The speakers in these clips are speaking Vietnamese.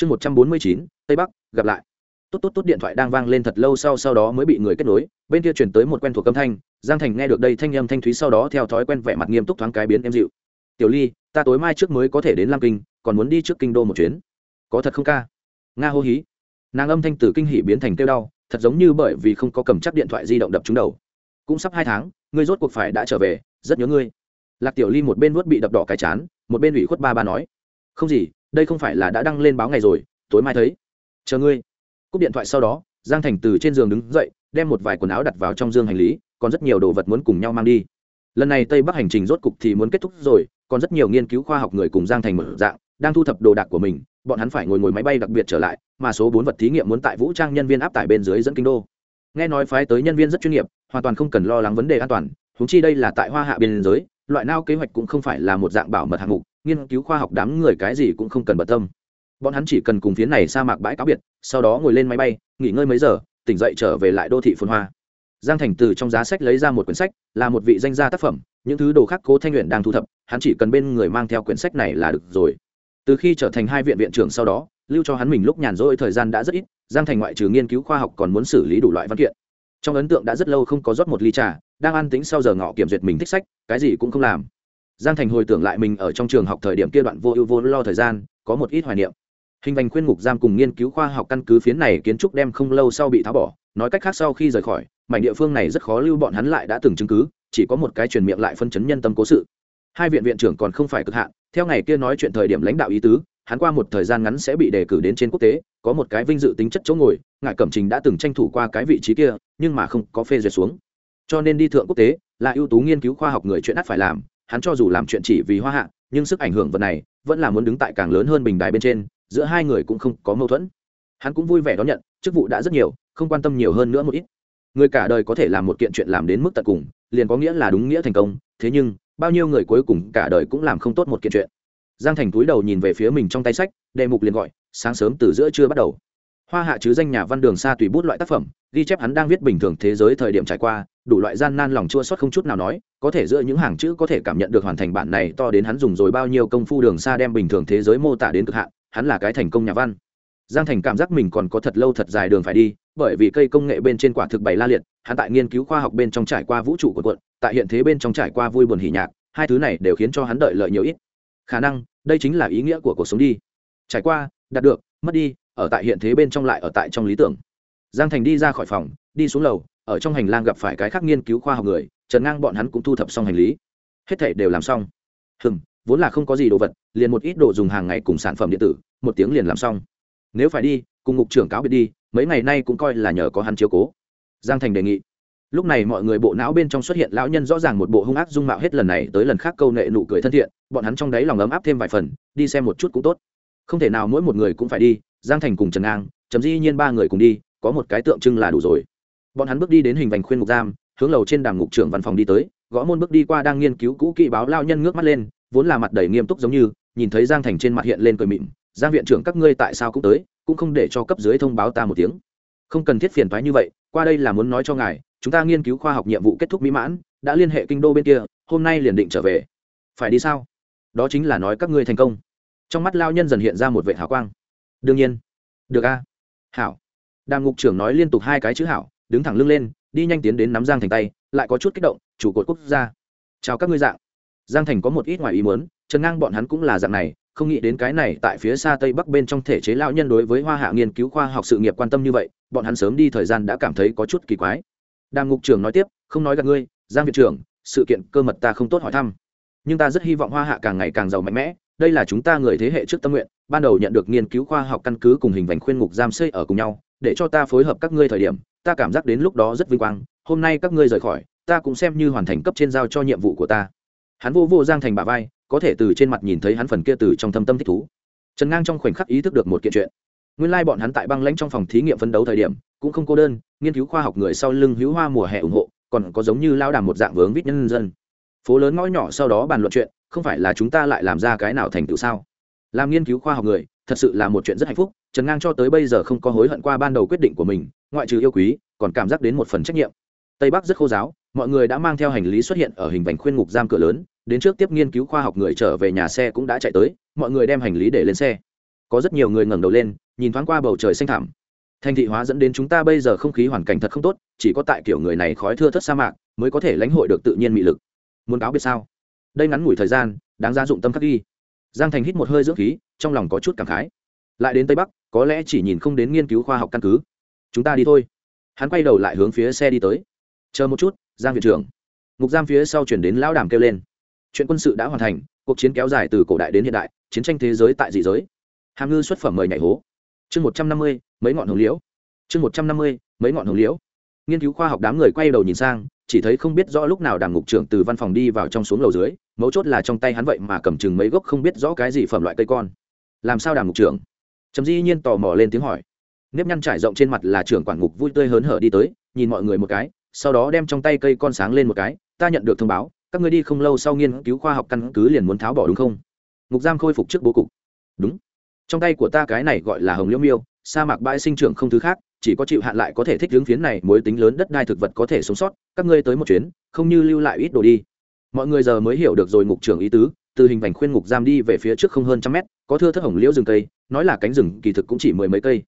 chương một trăm bốn mươi chín, tây bắc, gặp lại. Tốt tốt tốt, điện thoại đang vang lên thật lâu sau sau đó mới bị người kết nối. Bên kia chuyển tới một quen thuộc âm thanh. Giang thành nghe được đây thanh âm thanh thúy sau đó theo thói quen vẻ mặt nghiêm túc thoáng cái biến em dịu. Tiểu ly, ta tối mai trước mới có thể đến lam kinh, còn muốn đi trước kinh đô một chuyến. Có thật không ca? Nga hô hí. Nàng âm thanh từ kinh hỉ biến thành kêu đau, thật giống như bởi vì không có cầm chắc điện thoại di động đập trúng đầu. Cũng sắp hai tháng, ngươi rốt cuộc phải đã trở về, rất nhớ ngươi. Lạc tiểu ly một bên vuốt bị đập đỏ cái chán, một bên ủy khuất ba ba nói. Không gì đây không phải là đã đăng lên báo ngày rồi, tối mai thấy. Chờ ngươi. Cúp điện thoại sau đó, giang thành từ trên giường đứng dậy, đem một vài quần áo đặt vào trong dương hành lý, còn rất nhiều đồ vật muốn cùng nhau mang đi. Lần này tây bắc hành trình rốt cục thì muốn kết thúc rồi, còn rất nhiều nghiên cứu khoa học người cùng giang thành mở dạng, đang thu thập đồ đạc của mình, bọn hắn phải ngồi ngồi máy bay đặc biệt trở lại, mà số bốn vật thí nghiệm muốn tại vũ trang nhân viên áp tải bên dưới dẫn kinh đô. Nghe nói phái tới nhân viên rất chuyên nghiệp, hoàn toàn không cần lo lắng vấn đề an toàn húng chi đây là tại hoa hạ biên giới loại nao kế hoạch cũng không phải là một dạng bảo mật hạng mục, nghiên cứu khoa học đám người cái gì cũng không cần bận tâm. Bọn hắn chỉ cần cùng phía này sa mạc bãi cáo biệt, sau đó ngồi lên máy bay, nghỉ ngơi mấy giờ, tỉnh dậy trở về lại đô thị phồn hoa. Giang thành từ trong giá sách lấy ra một quyển sách, là một vị danh gia tác phẩm, những thứ đồ khác cố thanh luyện đang thu thập, hắn chỉ cần bên người mang theo quyển sách này là được rồi. Từ khi trở thành hai viện viện trưởng sau đó, lưu cho hắn mình lúc nhàn rỗi thời gian đã rất ít, giang thành ngoại trừ nghiên cứu khoa học còn muốn xử lý đủ loại văn kiện trong ấn tượng đã rất lâu không có rót một ly trà, đang ăn tính sau giờ ngọ kiểm duyệt mình thích sách, cái gì cũng không làm. Giang thành hồi tưởng lại mình ở trong trường học thời điểm kia đoạn vô ưu vô lo thời gian, có một ít hoài niệm. Hình vành khuyên ngục giam cùng nghiên cứu khoa học căn cứ phiến này kiến trúc đem không lâu sau bị tháo bỏ, nói cách khác sau khi rời khỏi, mảnh địa phương này rất khó lưu bọn hắn lại đã từng chứng cứ, chỉ có một cái truyền miệng lại phân chấn nhân tâm cố sự. Hai viện viện trưởng còn không phải cực hạn, theo ngày kia nói chuyện thời điểm lãnh đạo ý tứ hắn qua một thời gian ngắn sẽ bị đề cử đến trên quốc tế, có một cái vinh dự tính chất chỗ ngồi ngại cẩm trình đã từng tranh thủ qua cái vị trí kia, nhưng mà không có phê duyệt xuống. Cho nên đi thượng quốc tế, là ưu tú nghiên cứu khoa học người chuyện ắt phải làm, hắn cho dù làm chuyện chỉ vì hoa hạ, nhưng sức ảnh hưởng vật này vẫn là muốn đứng tại càng lớn hơn bình đài bên trên, giữa hai người cũng không có mâu thuẫn. Hắn cũng vui vẻ đón nhận, chức vụ đã rất nhiều, không quan tâm nhiều hơn nữa một ít. Người cả đời có thể làm một kiện chuyện làm đến mức tận cùng, liền có nghĩa là đúng nghĩa thành công, thế nhưng, bao nhiêu người cuối cùng cả đời cũng làm không tốt một kiện chuyện giang thành túi đầu nhìn về phía mình trong tay sách đề mục liền gọi, sáng sớm từ giữa trưa bắt đầu. Hoa hạ chứ danh nhà văn đường xa tùy bút loại tác phẩm, ghi chép hắn đang viết bình thường thế giới thời điểm trải qua, đủ loại gian nan lòng chua xuất không chút nào nói, có thể giữa những hàng chữ có thể cảm nhận được hoàn thành bản này to đến hắn dùng rồi bao nhiêu công phu đường xa đem bình thường thế giới mô tả đến cực hạn, hắn là cái thành công nhà văn. Giang thành cảm giác mình còn có thật lâu thật dài đường phải đi, bởi vì cây công nghệ bên trên quả thực bày la liệt, hắn tại nghiên cứu khoa học bên trong trải qua vũ trụ của quận tại hiện thế bên trong trải qua vui buồn hỉ nhạc, hai thứ này đều khiến cho hắn đợi lợi nhiều ít khả năng đây chính là ý nghĩa của cuộc sống đi. Trải qua, đạt được, mất đi, ở tại hiện thế bên trong lại ở tại trong lý tưởng. Giang thành đi ra khỏi phòng, đi xuống lầu, ở trong hành lang gặp phải cái khác nghiên cứu khoa học người, trần ngang bọn hắn cũng thu thập xong hành lý. Hết thể đều làm xong. Hừng vốn là không có gì đồ vật, liền một ít đồ dùng hàng ngày cùng sản phẩm điện tử, một tiếng liền làm xong. Nếu phải đi, cùng ngục trưởng cáo biệt đi, mấy ngày nay cũng coi là nhờ có hắn chiếu cố. Giang thành đề nghị lúc này mọi người bộ não bên trong xuất hiện lão nhân rõ ràng một bộ hung ác dung mạo hết lần này tới lần khác câu nệ nụ cười thân thiện, bọn hắn trong đáy lòng ấm áp thêm vài phần, đi xem một chút cũng tốt. Không thể nào mỗi một người cũng phải đi, giang thành cùng trần ngang chấm dĩ nhiên ba người cùng đi, có một cái tượng trưng là đủ rồi. Bọn hắn bước đi đến hình vành khuyên ngục giam, hướng lầu trên đàm ngục trưởng văn phòng đi tới, gõ môn bước đi qua đang nghiên cứu cũ kỹ báo lao nhân ngước mắt lên, vốn là mặt đầy nghiêm túc giống như, nhìn thấy giang thành trên mặt hiện lên cười mịn, giang viện trưởng, các ngươi tại sao cũng tới, cũng không để cho cấp dưới thông báo ta một tiếng. Không cần thiết phiền thoái như vậy, qua đây là muốn nói cho ngài chúng ta nghiên cứu khoa học nhiệm vụ kết thúc mỹ mãn, đã liên hệ kinh đô bên kia, hôm nay liền định trở về. Phải đi sao? Đó chính là nói các ngươi thành công. Trong mắt lao nhân dần hiện ra một vệ hào quang. Đương nhiên. Được a. Hảo. Đàm ngục trưởng nói liên tục hai cái chữ hảo, đứng thẳng lưng lên, đi nhanh tiến đến nắm giang thành tay, lại có chút kích động, chủ cột quốc gia. Chào các ngươi dạng. Giang thành có một ít ngoài ý muốn, trần ngang bọn hắn cũng là dạng này, không nghĩ đến cái này tại phía xa tây bắc bên trong thể chế lao nhân đối với hoa hạ nghiên cứu khoa học sự nghiệp quan tâm như vậy, bọn hắn sớm đi thời gian đã cảm thấy có chút kỳ quái đàm ngục trưởng nói tiếp, không nói gặp ngươi, giang viện trưởng, sự kiện cơ mật ta không tốt hỏi thăm. Nhưng ta rất hy vọng hoa hạ càng ngày càng giàu mạnh mẽ, đây là chúng ta người thế hệ trước tâm nguyện, ban đầu nhận được nghiên cứu khoa học căn cứ cùng hình vành khuyên ngục giam xây ở cùng nhau, để cho ta phối hợp các ngươi thời điểm, ta cảm giác đến lúc đó rất vinh quang, hôm nay các ngươi rời khỏi, ta cũng xem như hoàn thành cấp trên giao cho nhiệm vụ của ta. Hắn vô vô giang thành bà vai, có thể từ trên mặt nhìn thấy hắn phần kia từ trong thâm tâm thích thú. Trần ngang trong khoảnh khắc ý thức được một kiện chuyện nguyên lai bọn hắn tại băng lãnh trong phòng thí nghiệm phấn đấu thời điểm, cũng không cô đơn, nghiên cứu khoa học người sau lưng hữu hoa mùa hè ủng hộ, còn có giống như lao đàm một dạng vướng vít nhân dân. Phố lớn ngõ nhỏ sau đó bàn luận chuyện, không phải là chúng ta lại làm ra cái nào thành tựu sao? Làm nghiên cứu khoa học người, thật sự là một chuyện rất hạnh phúc, trần ngang cho tới bây giờ không có hối hận qua ban đầu quyết định của mình, ngoại trừ yêu quý, còn cảm giác đến một phần trách nhiệm. Tây bắc rất khô giáo, mọi người đã mang theo hành lý xuất hiện ở hình vành khuyên ngục giam cửa lớn, đến trước tiếp nghiên cứu khoa học người trở về nhà xe cũng đã chạy tới, mọi người đem hành lý để lên xe có rất nhiều người ngẩng đầu lên, nhìn thoáng qua bầu trời xanh thẳm. Thành thị hóa dẫn đến chúng ta bây giờ không khí hoàn cảnh thật không tốt, chỉ có tại kiểu người này khói thưa thất sa mạc mới có thể lãnh hội được tự nhiên mị lực. Muốn cáo biết sao? Đây ngắn ngủi thời gian, đáng ra dụng tâm khắc ghi. Giang thành hít một hơi dưỡng khí, trong lòng có chút cảm khái. Lại đến tây bắc, có lẽ chỉ nhìn không đến nghiên cứu khoa học căn cứ. Chúng ta đi thôi. Hắn quay đầu lại hướng phía xe đi tới. Chờ một chút, giang viện trưởng. Ngục giam phía sau chuyển đến lão đàm kêu lên. Chuyện quân sự đã hoàn thành, cuộc chiến kéo dài từ cổ đại đến hiện đại, chiến tranh thế giới tại dị giới hàm ngư xuất phẩm mời nhảy hố. Chương một trăm năm mươi, mấy ngọn hồng liễu. Chương một trăm năm mươi, mấy ngọn hồng liễu. Nghiên cứu khoa học đám người quay đầu nhìn sang, chỉ thấy không biết rõ lúc nào đàm ngục trưởng từ văn phòng đi vào trong xuống lầu dưới, mấu chốt là trong tay hắn vậy mà cầm chừng mấy gốc không biết rõ cái gì phẩm loại cây con. Làm sao đàm ngục trưởng? Trầm di nhiên tò mò lên tiếng hỏi. Nếp nhăn trải rộng trên mặt là trưởng quản ngục vui tươi hớn hở đi tới, nhìn mọi người một cái, sau đó đem trong tay cây con sáng lên một cái, ta nhận được thông báo, các người đi không lâu sau nghiên cứu khoa học căn cứ liền muốn tháo bỏ đúng không? Ngục giam khôi phục trước bố cục. Đúng trong tay của ta cái này gọi là hồng liễu miêu, sa mạc bãi sinh trưởng không thứ khác, chỉ có chịu hạn lại có thể thích hướng phiến này mối tính lớn đất đai thực vật có thể sống sót, các ngươi tới một chuyến, không như lưu lại ít đồ đi. Mọi người giờ mới hiểu được rồi ngục trưởng ý tứ, từ hình vành khuyên ngục giam đi về phía trước không hơn trăm mét, có thưa thất hồng liễu rừng cây, nói là cánh rừng kỳ thực cũng chỉ mười mấy cây.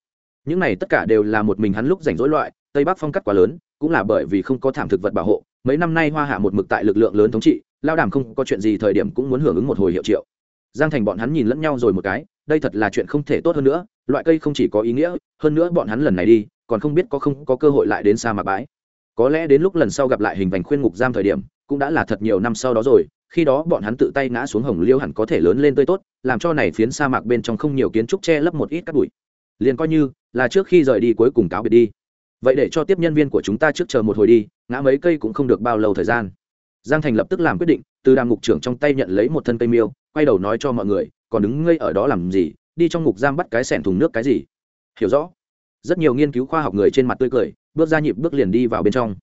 Những này tất cả đều là một mình hắn lúc rảnh rỗi loại, tây bắc phong cắt quá lớn, cũng là bởi vì không có thảm thực vật bảo hộ, mấy năm nay hoa hạ một mực tại lực lượng lớn thống trị, lao đàm không có chuyện gì thời điểm cũng muốn hưởng ứng một hồi hiệu triệu giang thành bọn hắn nhìn lẫn nhau rồi một cái, đây thật là chuyện không thể tốt hơn nữa, loại cây không chỉ có ý nghĩa, hơn nữa bọn hắn lần này đi, còn không biết có không có cơ hội lại đến sa mạc bãi. Có lẽ đến lúc lần sau gặp lại hình vành khuyên ngục giam thời điểm, cũng đã là thật nhiều năm sau đó rồi, khi đó bọn hắn tự tay ngã xuống hồng liêu hẳn có thể lớn lên tươi tốt, làm cho này phiến sa mạc bên trong không nhiều kiến trúc che lấp một ít cát bụi. Liền coi như là trước khi rời đi cuối cùng cáo biệt đi. Vậy để cho tiếp nhân viên của chúng ta trước chờ một hồi đi, ngã mấy cây cũng không được bao lâu thời gian. Giang thành lập tức làm quyết định, từ đàm ngục trưởng trong tay nhận lấy một thân cây miêu quay đầu nói cho mọi người, còn đứng ngây ở đó làm gì, đi trong ngục giam bắt cái sẻn thùng nước cái gì. Hiểu rõ. Rất nhiều nghiên cứu khoa học người trên mặt tươi cười, bước ra nhịp bước liền đi vào bên trong.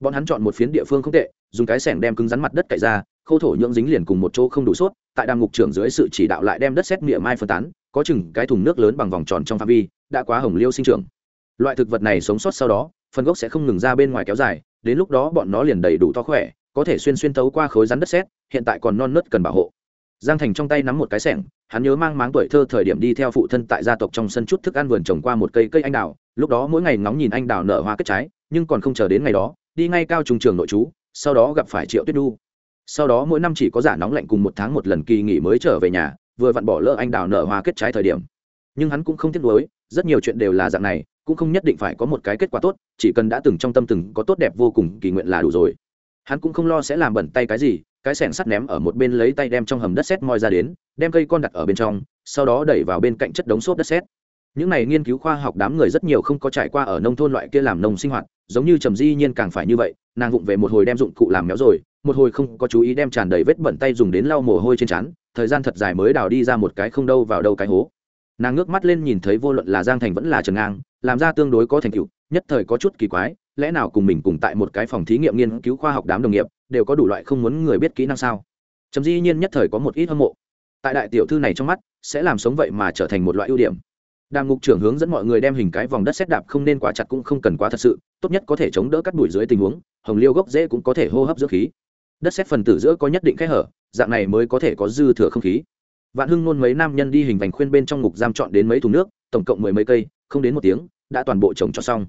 Bọn hắn chọn một phiến địa phương không tệ, dùng cái sẻng đem cứng rắn mặt đất cậy ra, khâu thổ nhưỡng dính liền cùng một chỗ không đủ sốt, tại đàm ngục trưởng dưới sự chỉ đạo lại đem đất xét miệng mai phân tán, có chừng cái thùng nước lớn bằng vòng tròn trong phạm vi, đã quá hồng liêu sinh trưởng. Loại thực vật này sống sót sau đó, phần gốc sẽ không ngừng ra bên ngoài kéo dài, đến lúc đó bọn nó liền đầy đủ to khỏe, có thể xuyên xuyên tấu qua khối rắn đất sét, hiện tại còn non nớt cần bảo hộ giang thành trong tay nắm một cái sẻng, hắn nhớ mang máng tuổi thơ thời điểm đi theo phụ thân tại gia tộc trong sân chút thức ăn vườn trồng qua một cây cây anh đào, lúc đó mỗi ngày ngóng nhìn anh đào nở hoa kết trái, nhưng còn không chờ đến ngày đó, đi ngay cao trung trường nội trú, sau đó gặp phải triệu tuyết đu. Sau đó mỗi năm chỉ có giả nóng lạnh cùng một tháng một lần kỳ nghỉ mới trở về nhà, vừa vặn bỏ lỡ anh đào nở hoa kết trái thời điểm. Nhưng hắn cũng không tiếc nuối, rất nhiều chuyện đều là dạng này, cũng không nhất định phải có một cái kết quả tốt, chỉ cần đã từng trong tâm từng có tốt đẹp vô cùng, kỳ nguyện là đủ rồi hắn cũng không lo sẽ làm bẩn tay cái gì, cái sẻng sắt ném ở một bên lấy tay đem trong hầm đất sét moi ra đến, đem cây con đặt ở bên trong, sau đó đẩy vào bên cạnh chất đống xốp đất sét. Những này nghiên cứu khoa học đám người rất nhiều không có trải qua ở nông thôn loại kia làm nông sinh hoạt, giống như trầm di nhiên càng phải như vậy, nàng vụng về một hồi đem dụng cụ làm méo rồi, một hồi không có chú ý đem tràn đầy vết bẩn tay dùng đến lau mồ hôi trên trán, thời gian thật dài mới đào đi ra một cái không đâu vào đâu cái hố. Nàng ngước mắt lên nhìn thấy vô luận là giang thành vẫn là trần ngang, làm ra tương đối có thành tựu, nhất thời có chút kỳ quái lẽ nào cùng mình cùng tại một cái phòng thí nghiệm nghiên cứu khoa học đám đồng nghiệp đều có đủ loại không muốn người biết kỹ năng sao? Trầm di nhiên nhất thời có một ít hâm mộ. Tại đại tiểu thư này trong mắt, sẽ làm sống vậy mà trở thành một loại ưu điểm. Đàm ngục trưởng hướng dẫn mọi người đem hình cái vòng đất xét đạp không nên quá chặt cũng không cần quá thật sự, tốt nhất có thể chống đỡ cắt đuổi dưới tình huống, hồng liêu gốc dễ cũng có thể hô hấp giữa khí. Đất xét phần tử giữa có nhất định kẽ hở, dạng này mới có thể có dư thừa không khí. Vạn hưng nôn mấy nam nhân đi hình vành khuyên bên trong ngục giam chọn đến mấy thùng nước, tổng cộng mười mấy cây, không đến một tiếng, đã toàn bộ trồng cho xong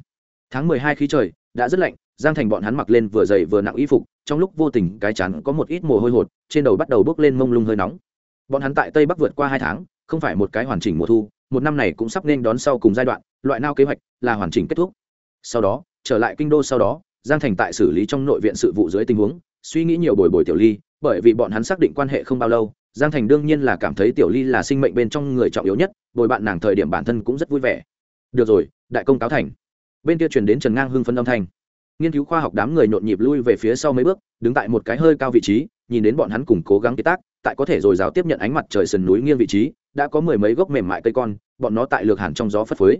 tháng mười hai khí trời, đã rất lạnh, giang thành bọn hắn mặc lên vừa dày vừa nặng y phục, trong lúc vô tình cái chắn có một ít mồ hôi hột, trên đầu bắt đầu bốc lên mông lung hơi nóng. Bọn hắn tại tây bắc vượt qua hai tháng, không phải một cái hoàn chỉnh mùa thu, một năm này cũng sắp nên đón sau cùng giai đoạn, loại nao kế hoạch là hoàn chỉnh kết thúc. Sau đó, trở lại kinh đô sau đó, giang thành tại xử lý trong nội viện sự vụ dưới tình huống, suy nghĩ nhiều bồi bồi tiểu ly, bởi vì bọn hắn xác định quan hệ không bao lâu, giang thành đương nhiên là cảm thấy tiểu ly là sinh mệnh bên trong người trọng yếu nhất, bồi bạn nàng thời điểm bản thân cũng rất vui vẻ. Được rồi, đại công cáo thành bên kia truyền đến trần ngang hưng phân âm thanh. Nghiên cứu khoa học đám người nhộn nhịp lui về phía sau mấy bước, đứng tại một cái hơi cao vị trí, nhìn đến bọn hắn cùng cố gắng kế tác, tại có thể dồi dào tiếp nhận ánh mặt trời sườn núi nghiêng vị trí, đã có mười mấy gốc mềm mại cây con, bọn nó tại lược hẳn trong gió phất phới.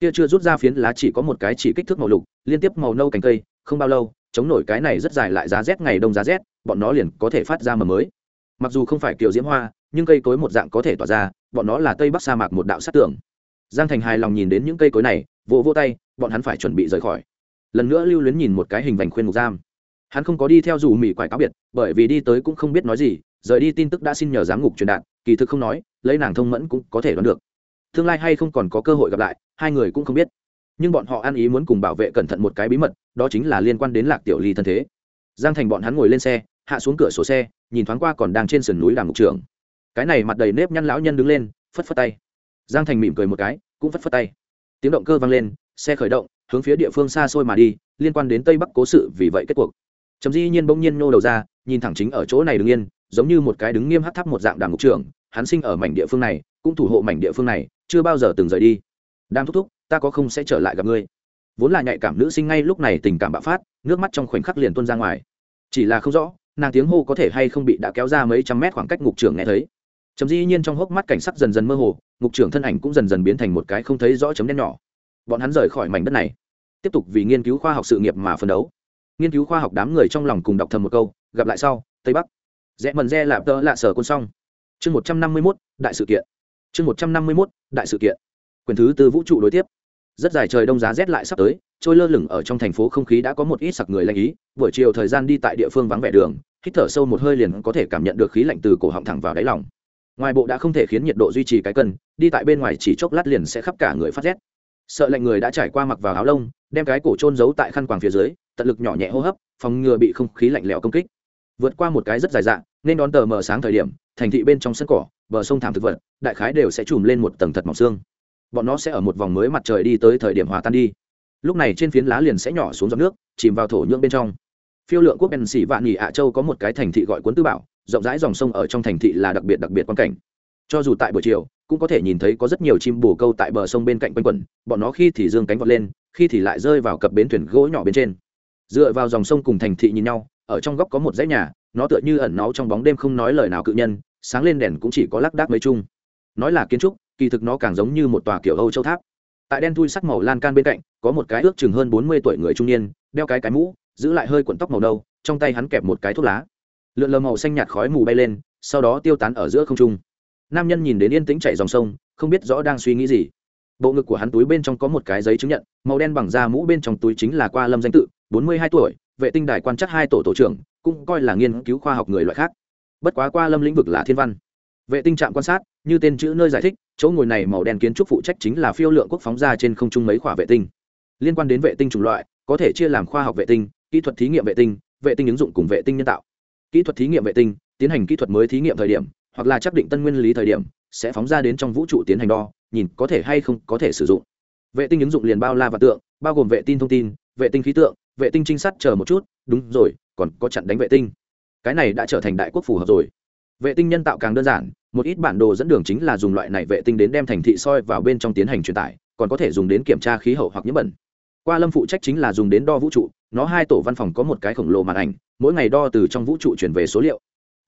Kia chưa rút ra phiến lá chỉ có một cái chỉ kích thước màu lục, liên tiếp màu nâu cành cây, không bao lâu, chống nổi cái này rất dài lại giá rét ngày đông giá rét, bọn nó liền có thể phát ra mầm mới. Mặc dù không phải kiểu diễm hoa, nhưng cây cối một dạng có thể tỏa ra, bọn nó là tây bắc sa mạc một đạo sát tưởng giang thành hài lòng nhìn đến những cây cối này, vỗ vỗ tay bọn hắn phải chuẩn bị rời khỏi. Lần nữa lưu luyến nhìn một cái hình vành khuyên ngục giam. Hắn không có đi theo dù mỹ quải cáo biệt bởi vì đi tới cũng không biết nói gì rời đi tin tức đã xin nhờ giám ngục truyền đạt kỳ thực không nói lấy nàng thông mẫn cũng có thể đoán được. Tương lai hay không còn có cơ hội gặp lại hai người cũng không biết. Nhưng bọn họ ăn ý muốn cùng bảo vệ cẩn thận một cái bí mật đó chính là liên quan đến lạc tiểu ly thân thế. Giang thành bọn hắn ngồi lên xe hạ xuống cửa sổ xe nhìn thoáng qua còn đang trên sườn núi đàm ngục trưởng, cái này mặt đầy nếp nhăn lão nhân đứng lên phất phất tay. Giang thành mỉm cười một cái cũng phất phất tay. Tiếng động cơ vang lên xe khởi động, hướng phía địa phương xa xôi mà đi, liên quan đến tây bắc cố sự, vì vậy kết cuộc. Trầm di nhiên bỗng nhiên nô đầu ra, nhìn thẳng chính ở chỗ này đứng yên, giống như một cái đứng nghiêm hắt tháp một dạng đàm ngục trưởng, hắn sinh ở mảnh địa phương này, cũng thủ hộ mảnh địa phương này, chưa bao giờ từng rời đi. Đang thúc thúc, ta có không sẽ trở lại gặp ngươi. Vốn là nhạy cảm nữ sinh ngay lúc này tình cảm bạo phát, nước mắt trong khoảnh khắc liền tuôn ra ngoài. Chỉ là không rõ, nàng tiếng hô có thể hay không bị đã kéo ra mấy trăm mét khoảng cách ngục trưởng nghe thấy. Chấm dĩ nhiên trong hốc mắt cảnh sắc dần dần mơ hồ, ngục trưởng thân ảnh cũng dần dần biến thành một cái không thấy rõ chấm đen nhỏ bọn hắn rời khỏi mảnh đất này. Tiếp tục vì nghiên cứu khoa học sự nghiệp mà phấn đấu. Nghiên cứu khoa học đám người trong lòng cùng đọc thầm một câu, gặp lại sau, tây bắc. Rẽ mần re lạp tơ lạ sở côn xong. Chương một trăm năm mươi mốt, đại sự kiện. Chương một trăm năm mươi mốt, đại sự kiện. Quyền thứ tư vũ trụ đối tiếp. Rất dài trời đông giá rét lại sắp tới, trôi lơ lửng ở trong thành phố không khí đã có một ít sặc người lạnh ý, buổi chiều thời gian đi tại địa phương vắng vẻ đường, hít thở sâu một hơi liền có thể cảm nhận được khí lạnh từ cổ họng thẳng vào đáy lòng. Ngoài bộ đã không thể khiến nhiệt độ duy trì cái cân, đi tại bên ngoài chỉ chốc lát liền sẽ khắp cả người phát rét sợ lạnh người đã trải qua mặc vào áo lông, đem cái cổ trôn giấu tại khăn quàng phía dưới, tận lực nhỏ nhẹ hô hấp, phòng ngừa bị không khí lạnh lẽo công kích. Vượt qua một cái rất dài dạng, nên đón tờ mờ sáng thời điểm, thành thị bên trong sân cỏ, bờ sông thảm thực vật, đại khái đều sẽ trùm lên một tầng thật mỏng xương. Bọn nó sẽ ở một vòng mới mặt trời đi tới thời điểm hòa tan đi. Lúc này trên phiến lá liền sẽ nhỏ xuống giọt nước, chìm vào thổ nhưỡng bên trong. Phiêu lượng quốc bèn xỉ vạn nghỉ ạ châu có một cái thành thị gọi cuốn tư bảo, rộng rãi dòng sông ở trong thành thị là đặc biệt đặc biệt quan cảnh. Cho dù tại buổi chiều cũng có thể nhìn thấy có rất nhiều chim bồ câu tại bờ sông bên cạnh quanh quẩn, bọn nó khi thì dương cánh vọt lên, khi thì lại rơi vào cập bến thuyền gỗ nhỏ bên trên. Dựa vào dòng sông cùng thành thị nhìn nhau, ở trong góc có một dãy nhà, nó tựa như ẩn náu trong bóng đêm không nói lời nào cự nhân, sáng lên đèn cũng chỉ có lác đác mấy chung. Nói là kiến trúc, kỳ thực nó càng giống như một tòa kiểu âu châu tháp. Tại đen thui sắc màu lan can bên cạnh, có một cái ước chừng hơn bốn mươi tuổi người trung niên, đeo cái cái mũ, giữ lại hơi cuộn tóc màu nâu, trong tay hắn kẹp một cái thuốc lá. Lượn lờ màu xanh nhạt khói mù bay lên, sau đó tiêu tán ở giữa không trung nam nhân nhìn đến yên tĩnh chạy dòng sông, không biết rõ đang suy nghĩ gì. Bộ ngực của hắn túi bên trong có một cái giấy chứng nhận, màu đen bằng da mũ bên trong túi chính là qua lâm danh tự, bốn mươi hai tuổi, vệ tinh đài quan chắc hai tổ tổ trưởng, cũng coi là nghiên cứu khoa học người loại khác. Bất quá qua lâm lĩnh vực là thiên văn. Vệ tinh trạm quan sát, như tên chữ nơi giải thích, chỗ ngồi này màu đen kiến trúc phụ trách chính là phiêu lượng quốc phóng ra trên không trung mấy khỏa vệ tinh. Liên quan đến vệ tinh chủng loại, có thể chia làm khoa học vệ tinh, kỹ thuật thí nghiệm vệ tinh vệ tinh ứng dụng cùng vệ tinh nhân tạo. Kỹ thuật thí nghiệm vệ tinh, tiến hành kỹ thuật mới thí nghiệm thời điểm hoặc là xác định tân nguyên lý thời điểm, sẽ phóng ra đến trong vũ trụ tiến hành đo, nhìn có thể hay không có thể sử dụng. Vệ tinh ứng dụng liền bao la và tượng, bao gồm vệ tinh thông tin, vệ tinh khí tượng, vệ tinh trinh sát chờ một chút, đúng rồi, còn có chặn đánh vệ tinh. Cái này đã trở thành đại quốc phù hợp rồi. Vệ tinh nhân tạo càng đơn giản, một ít bản đồ dẫn đường chính là dùng loại này vệ tinh đến đem thành thị soi vào bên trong tiến hành truyền tải, còn có thể dùng đến kiểm tra khí hậu hoặc nhiễm bẩn. Qua lâm phụ trách chính là dùng đến đo vũ trụ, nó hai tổ văn phòng có một cái khổng lồ màn ảnh, mỗi ngày đo từ trong vũ trụ chuyển về số liệu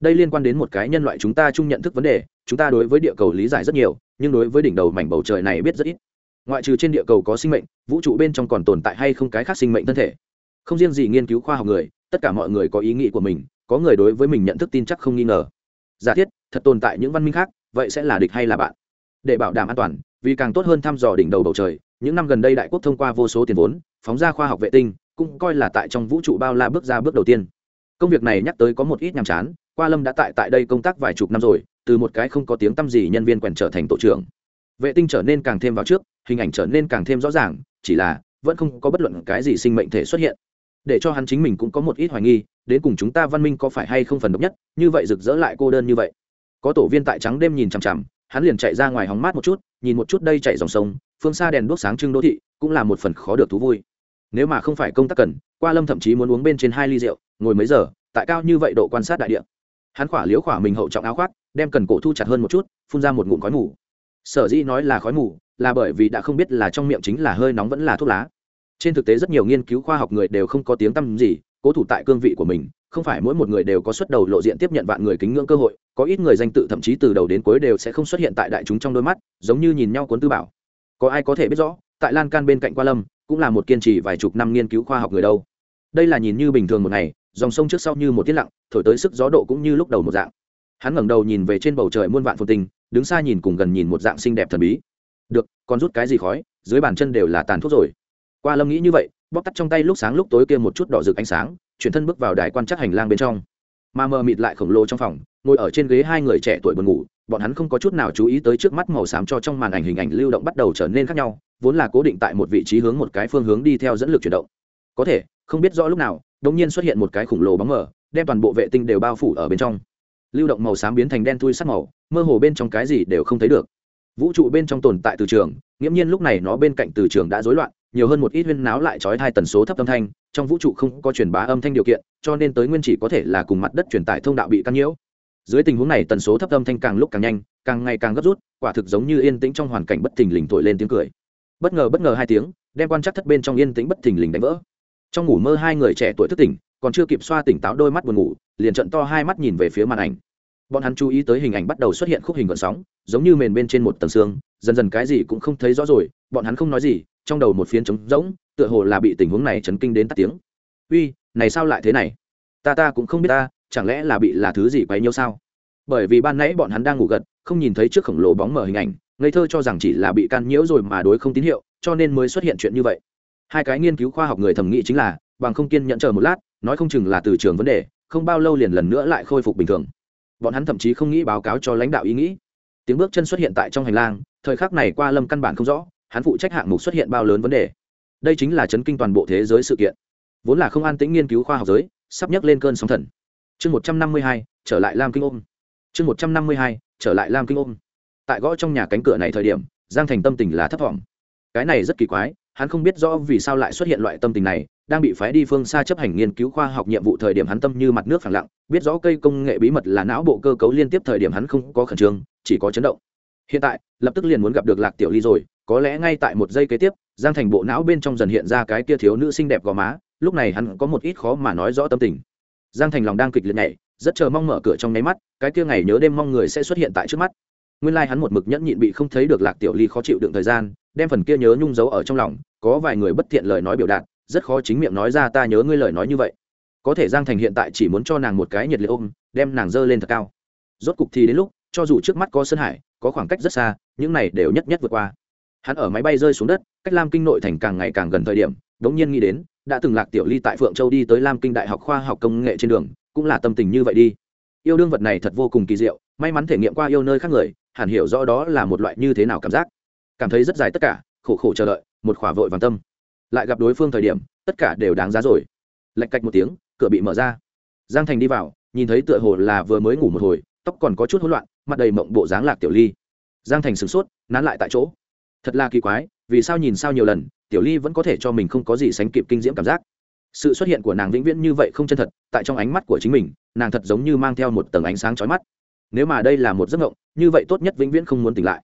đây liên quan đến một cái nhân loại chúng ta chung nhận thức vấn đề, chúng ta đối với địa cầu lý giải rất nhiều, nhưng đối với đỉnh đầu mảnh bầu trời này biết rất ít. Ngoại trừ trên địa cầu có sinh mệnh, vũ trụ bên trong còn tồn tại hay không cái khác sinh mệnh thân thể. Không riêng gì nghiên cứu khoa học người, tất cả mọi người có ý nghĩ của mình, có người đối với mình nhận thức tin chắc không nghi ngờ. Giả thiết, thật tồn tại những văn minh khác, vậy sẽ là địch hay là bạn? Để bảo đảm an toàn, vì càng tốt hơn thăm dò đỉnh đầu bầu trời, những năm gần đây đại quốc thông qua vô số tiền vốn, phóng ra khoa học vệ tinh, cũng coi là tại trong vũ trụ bao la bước ra bước đầu tiên. Công việc này nhắc tới có một ít nhàm chán qua lâm đã tại tại đây công tác vài chục năm rồi, từ một cái không có tiếng tăm gì nhân viên quèn trở thành tổ trưởng. Vệ tinh trở nên càng thêm vào trước, hình ảnh trở nên càng thêm rõ ràng, chỉ là, vẫn không có bất luận cái gì sinh mệnh thể xuất hiện. Để cho hắn chính mình cũng có một ít hoài nghi, đến cùng chúng ta văn minh có phải hay không phần độc nhất, như vậy rực rỡ lại cô đơn như vậy. Có tổ viên tại trắng đêm nhìn chằm chằm, hắn liền chạy ra ngoài hóng mát một chút, nhìn một chút đây chạy dòng sông, phương xa đèn đuốc sáng trưng đô thị, cũng là một phần khó được thú vui. Nếu mà không phải công tác cần, qua lâm thậm chí muốn uống bên trên hai ly rượu, ngồi mấy giờ, tại cao như vậy độ quan sát đại địa hắn khỏa liếu khỏa mình hậu trọng áo khoác, đem cần cổ thu chặt hơn một chút, phun ra một ngụm khói mù. Sở dĩ nói là khói mù, là bởi vì đã không biết là trong miệng chính là hơi nóng vẫn là thuốc lá. Trên thực tế rất nhiều nghiên cứu khoa học người đều không có tiếng tăm gì, cố thủ tại cương vị của mình, không phải mỗi một người đều có xuất đầu lộ diện tiếp nhận vạn người kính ngưỡng cơ hội, có ít người danh tự thậm chí từ đầu đến cuối đều sẽ không xuất hiện tại đại chúng trong đôi mắt, giống như nhìn nhau cuốn tư bảo. Có ai có thể biết rõ, tại lan can bên cạnh qua lâm, cũng là một kiên trì vài chục năm nghiên cứu khoa học người đâu. Đây là nhìn như bình thường một ngày dòng sông trước sau như một tiết lặng, thổi tới sức gió độ cũng như lúc đầu một dạng. Hắn ngẩng đầu nhìn về trên bầu trời muôn vạn phồn tinh, đứng xa nhìn cùng gần nhìn một dạng xinh đẹp thần bí. Được còn rút cái gì khói, dưới bàn chân đều là tàn thuốc rồi. Qua lâm nghĩ như vậy bóc tắt trong tay lúc sáng lúc tối kia một chút đỏ rực ánh sáng, chuyển thân bước vào đài quan chắc hành lang bên trong. Mà mờ mịt lại khổng lồ trong phòng, ngồi ở trên ghế hai người trẻ tuổi buồn ngủ, bọn hắn không có chút nào chú ý tới trước mắt màu xám cho trong màn ảnh hình ảnh lưu động bắt đầu trở nên khác nhau, vốn là cố định tại một vị trí hướng một cái phương hướng đi theo dẫn lực chuyển động. Có thể không biết rõ lúc nào, đột nhiên xuất hiện một cái khủng lồ bóng mờ, đem toàn bộ vệ tinh đều bao phủ ở bên trong. Lưu động màu xám biến thành đen thui sắc màu, mơ hồ bên trong cái gì đều không thấy được. Vũ trụ bên trong tồn tại từ trường, nghiễm nhiên lúc này nó bên cạnh từ trường đã rối loạn, nhiều hơn một ít huyên náo lại trói hai tần số thấp âm thanh, trong vũ trụ không có truyền bá âm thanh điều kiện, cho nên tới nguyên chỉ có thể là cùng mặt đất truyền tải thông đạo bị căn nhiễu. Dưới tình huống này tần số thấp âm thanh càng lúc càng nhanh, càng ngày càng gấp rút, quả thực giống như yên tĩnh trong hoàn cảnh bất thình lình thổi lên tiếng cười. Bất ngờ bất ngờ hai tiếng, đem quan chắc thất bên trong yên tĩnh bất thình lình đánh vỡ trong ngủ mơ hai người trẻ tuổi thức tỉnh, còn chưa kịp xoa tỉnh táo đôi mắt buồn ngủ, liền trận to hai mắt nhìn về phía màn ảnh. Bọn hắn chú ý tới hình ảnh bắt đầu xuất hiện khúc hình gợn sóng, giống như mền bên trên một tầng xương, dần dần cái gì cũng không thấy rõ rồi, bọn hắn không nói gì, trong đầu một phiến trống rỗng, tựa hồ là bị tình huống này chấn kinh đến tắt tiếng. Uy, này sao lại thế này? Ta ta cũng không biết ta, chẳng lẽ là bị là thứ gì quấy nhiêu sao? Bởi vì ban nãy bọn hắn đang ngủ gật, không nhìn thấy trước khổng lồ bóng mở hình ảnh, ngây thơ cho rằng chỉ là bị can nhiễu rồi mà đối không tín hiệu, cho nên mới xuất hiện chuyện như vậy hai cái nghiên cứu khoa học người thẩm nghĩ chính là, bằng không kiên nhận chờ một lát, nói không chừng là từ trường vấn đề, không bao lâu liền lần nữa lại khôi phục bình thường. Bọn hắn thậm chí không nghĩ báo cáo cho lãnh đạo ý nghĩ. Tiếng bước chân xuất hiện tại trong hành lang, thời khắc này qua lâm căn bản không rõ, hắn phụ trách hạng mục xuất hiện bao lớn vấn đề. Đây chính là chấn kinh toàn bộ thế giới sự kiện. Vốn là không an tĩnh nghiên cứu khoa học giới, sắp nhấc lên cơn sóng thần. Chương một trăm năm mươi hai, trở lại lam kinh ôm. Chương một trăm năm mươi hai, trở lại lam kinh ôm. Tại gõ trong nhà cánh cửa này thời điểm, giang thành tâm tình là thấp t cái này rất kỳ quái hắn không biết rõ vì sao lại xuất hiện loại tâm tình này, đang bị phái đi phương xa chấp hành nghiên cứu khoa học nhiệm vụ thời điểm hắn tâm như mặt nước phẳng lặng, biết rõ cây công nghệ bí mật là não bộ cơ cấu liên tiếp thời điểm hắn không có khẩn trương, chỉ có chấn động. Hiện tại, lập tức liền muốn gặp được lạc tiểu ly rồi, có lẽ ngay tại một giây kế tiếp, giang thành bộ não bên trong dần hiện ra cái kia thiếu nữ xinh đẹp gò má, lúc này hắn có một ít khó mà nói rõ tâm tình. Giang thành lòng đang kịch liệt nhảy, rất chờ mong mở cửa trong nháy mắt, cái kia ngày nhớ đêm mong người sẽ xuất hiện tại trước mắt. Nguyên lai、like、hắn một mực nhẫn nhịn bị không thấy được lạc tiểu ly khó chịu đựng thời gian đem phần kia nhớ nhung giấu ở trong lòng, có vài người bất thiện lời nói biểu đạt, rất khó chính miệng nói ra ta nhớ ngươi lời nói như vậy. Có thể giang thành hiện tại chỉ muốn cho nàng một cái nhiệt liệt ôm, đem nàng dơ lên thật cao. Rốt cục thì đến lúc, cho dù trước mắt có sân hải, có khoảng cách rất xa, những này đều nhất nhất vượt qua. Hắn ở máy bay rơi xuống đất, cách lam kinh nội thành càng ngày càng gần thời điểm đ ố n g nhiên nghĩ đến, đã từng lạc tiểu ly tại phượng châu đi tới lam kinh đại học khoa học công nghệ trên đường, cũng là tâm tình như vậy đi. Yêu đương vật này thật vô cùng kỳ diệu, may mắn thể nghiệm qua yêu nơi khác người, hẳn hiểu rõ đó là một loại như thế nào cảm giác cảm thấy rất dài tất cả, khổ khổ chờ đợi, một khỏa vội vàng tâm. Lại gặp đối phương thời điểm, tất cả đều đáng giá rồi. Lạch cạch một tiếng, cửa bị mở ra. Giang thành đi vào, nhìn thấy tựa hồ là vừa mới ngủ một hồi, tóc còn có chút hỗn loạn, mặt đầy mộng bộ dáng lạc tiểu ly. Giang thành sửng sốt, nán lại tại chỗ. Thật là kỳ quái, vì sao nhìn sao nhiều lần, tiểu ly vẫn có thể cho mình không có gì sánh kịp kinh diễm cảm giác. Sự xuất hiện của nàng vĩnh viễn như vậy không chân thật, tại trong ánh mắt của chính mình, nàng thật giống như mang theo một tầng ánh sáng chói mắt. Nếu mà đây là một giấc ngộng như vậy tốt nhất vĩnh viễn không muốn tỉnh lại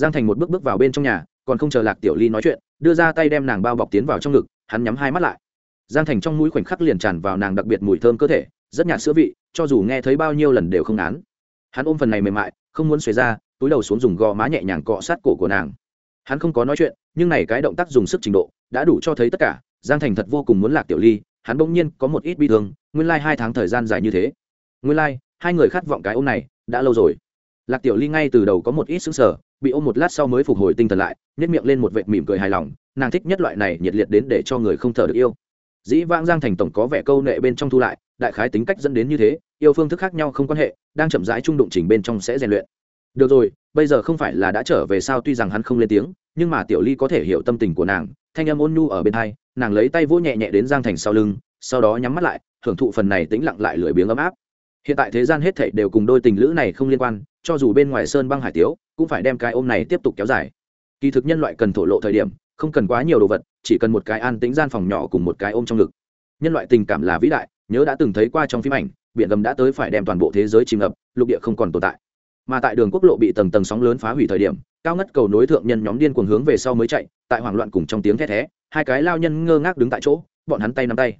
giang thành một bước bước vào bên trong nhà còn không chờ lạc tiểu ly nói chuyện đưa ra tay đem nàng bao bọc tiến vào trong ngực hắn nhắm hai mắt lại. Giang thành trong mũi khoảnh khắc liền tràn vào nàng đặc biệt mùi thơm cơ thể rất nhạt sữa vị cho dù nghe thấy bao nhiêu lần đều không án hắn ôm phần này mềm mại không muốn xuề ra túi đầu xuống dùng gò má nhẹ nhàng cọ sát cổ của nàng. Hắn không có nói chuyện nhưng này cái động tác dùng sức trình độ đã đủ cho thấy tất cả giang thành thật vô cùng muốn lạc tiểu ly hắn bỗng nhiên có một ít bi thương nguyên lai、like、hai tháng thời gian dài như thế. Nguyên lai、like, hai người khát vọng cái ôm này đã lâu rồi. Lạc tiểu ly ngay từ đầu có một ít xứng sở bị ôm một lát sau mới phục hồi tinh thần lại nhét miệng lên một vệt mỉm cười hài lòng, nàng thích nhất loại này nhiệt liệt đến để cho người không thở được yêu. Dĩ vãng giang thành tổng có vẻ câu nệ bên trong thu lại, đại khái tính cách dẫn đến như thế, yêu phương thức khác nhau không quan hệ, đang chậm rãi trung đụng trình bên trong sẽ rèn luyện. Được rồi, bây giờ không phải là đã trở về sao tuy rằng hắn không lên tiếng, nhưng mà tiểu ly có thể hiểu tâm tình của nàng, thanh âm ôn nhu ở bên hai, nàng lấy tay vỗ nhẹ nhẹ đến giang thành sau lưng, sau đó nhắm mắt lại thưởng thụ phần này tĩnh lặng lại lười biếng ấm áp. Hiện tại thế gian hết thảy đều cùng đôi tình lữ này không liên quan, cho dù bên ngoài sơn băng hải tiếu cũng phải đem cái ôm này tiếp tục kéo dài. Kỳ thực nhân loại cần thổ lộ thời điểm, không cần quá nhiều đồ vật, chỉ cần một cái an tĩnh gian phòng nhỏ cùng một cái ôm trong ngực. Nhân loại tình cảm là vĩ đại, nhớ đã từng thấy qua trong phim ảnh, biển gầm đã tới phải đem toàn bộ thế giới chìm ngập, lục địa không còn tồn tại. Mà tại đường quốc lộ bị tầng tầng sóng lớn phá hủy thời điểm, cao ngất cầu nối thượng nhân nhóm điên cuồng hướng về sau mới chạy, tại hoảng loạn cùng trong tiếng thét thé, hai cái lao nhân ngơ ngác đứng tại chỗ, bọn hắn tay nắm tay.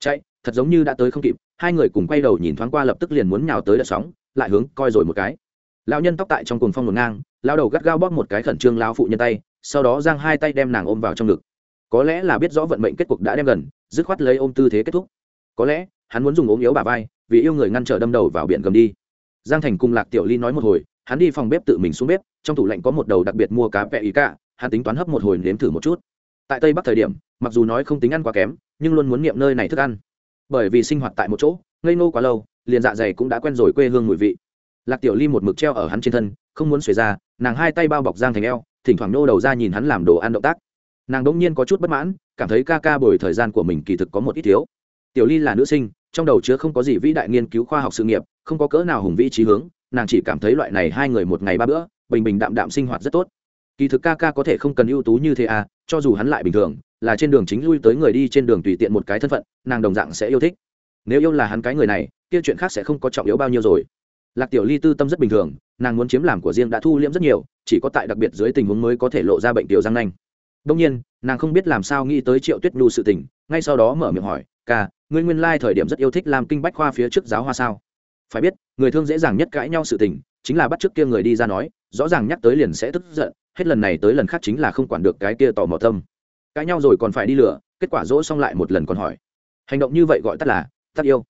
Chạy, thật giống như đã tới không kịp, hai người cùng quay đầu nhìn thoáng qua lập tức liền muốn nhào tới đợt sóng, lại hướng coi rồi một cái. Lão nhân tóc tại trong cuồng phong ngổn ngang lao đầu gắt gao bóp một cái khẩn trương lao phụ nhân tay, sau đó giang hai tay đem nàng ôm vào trong ngực. Có lẽ là biết rõ vận mệnh kết cục đã đem gần, dứt khoát lấy ôm tư thế kết thúc. Có lẽ, hắn muốn dùng ốm yếu bà vai, vì yêu người ngăn trở đâm đầu vào biển gầm đi. Giang thành cùng lạc tiểu ly nói một hồi, hắn đi phòng bếp tự mình xuống bếp, trong tủ lạnh có một đầu đặc biệt mua cá vẹ ý cả hắn tính toán hấp một hồi nếm thử một chút. Tại tây bắc thời điểm, mặc dù nói không tính ăn quá kém, nhưng luôn muốn niệm nơi này thức ăn. Bởi vì sinh hoạt tại một chỗ, ngây nô quá lâu, liền dạ dày cũng đã quen rồi quê hương mùi vị lạc tiểu ly một mực treo ở hắn trên thân, không muốn xuề ra, nàng hai tay bao bọc giang thành eo, thỉnh thoảng nô đầu ra nhìn hắn làm đồ ăn động tác. Nàng đ ỗ n g nhiên có chút bất mãn, cảm thấy ca ca bồi thời gian của mình kỳ thực có một ít thiếu. Tiểu ly là nữ sinh, trong đầu chứa không có gì vĩ đại nghiên cứu khoa học sự nghiệp, không có cỡ nào hùng vĩ trí hướng, nàng chỉ cảm thấy loại này hai người một ngày ba bữa, bình bình đạm đạm sinh hoạt rất tốt. Kỳ thực ca ca có thể không cần ưu tú như thế à cho dù hắn lại bình thường, là trên đường chính lui tới người đi trên đường tùy tiện một cái thân phận, nàng đồng dạng sẽ yêu thích. Nếu yêu là hắn cái người này, kia chuyện khác sẽ không có trọng yếu bao nhiêu rồi lạc tiểu ly tư tâm rất bình thường, nàng muốn chiếm làm của riêng đã thu liễm rất nhiều, chỉ có tại đặc biệt dưới tình huống mới có thể lộ ra bệnh tiểu răng nanh. Đông nhiên, nàng không biết làm sao nghĩ tới triệu tuyết nhu sự tình, ngay sau đó mở miệng hỏi, ca, ngươi nguyên lai thời điểm rất yêu thích làm kinh bách khoa phía trước giáo hoa sao? Phải biết, người thương dễ dàng nhất cãi nhau sự tình, chính là bắt trước kia người đi ra nói, rõ ràng nhắc tới liền sẽ tức giận, hết lần này tới lần khác chính là không quản được cái kia tò mò tâm. Cãi nhau rồi còn phải đi lửa kết quả dỗ xong lại một lần còn hỏi. Hành động như vậy gọi tắt là, tắt yêu.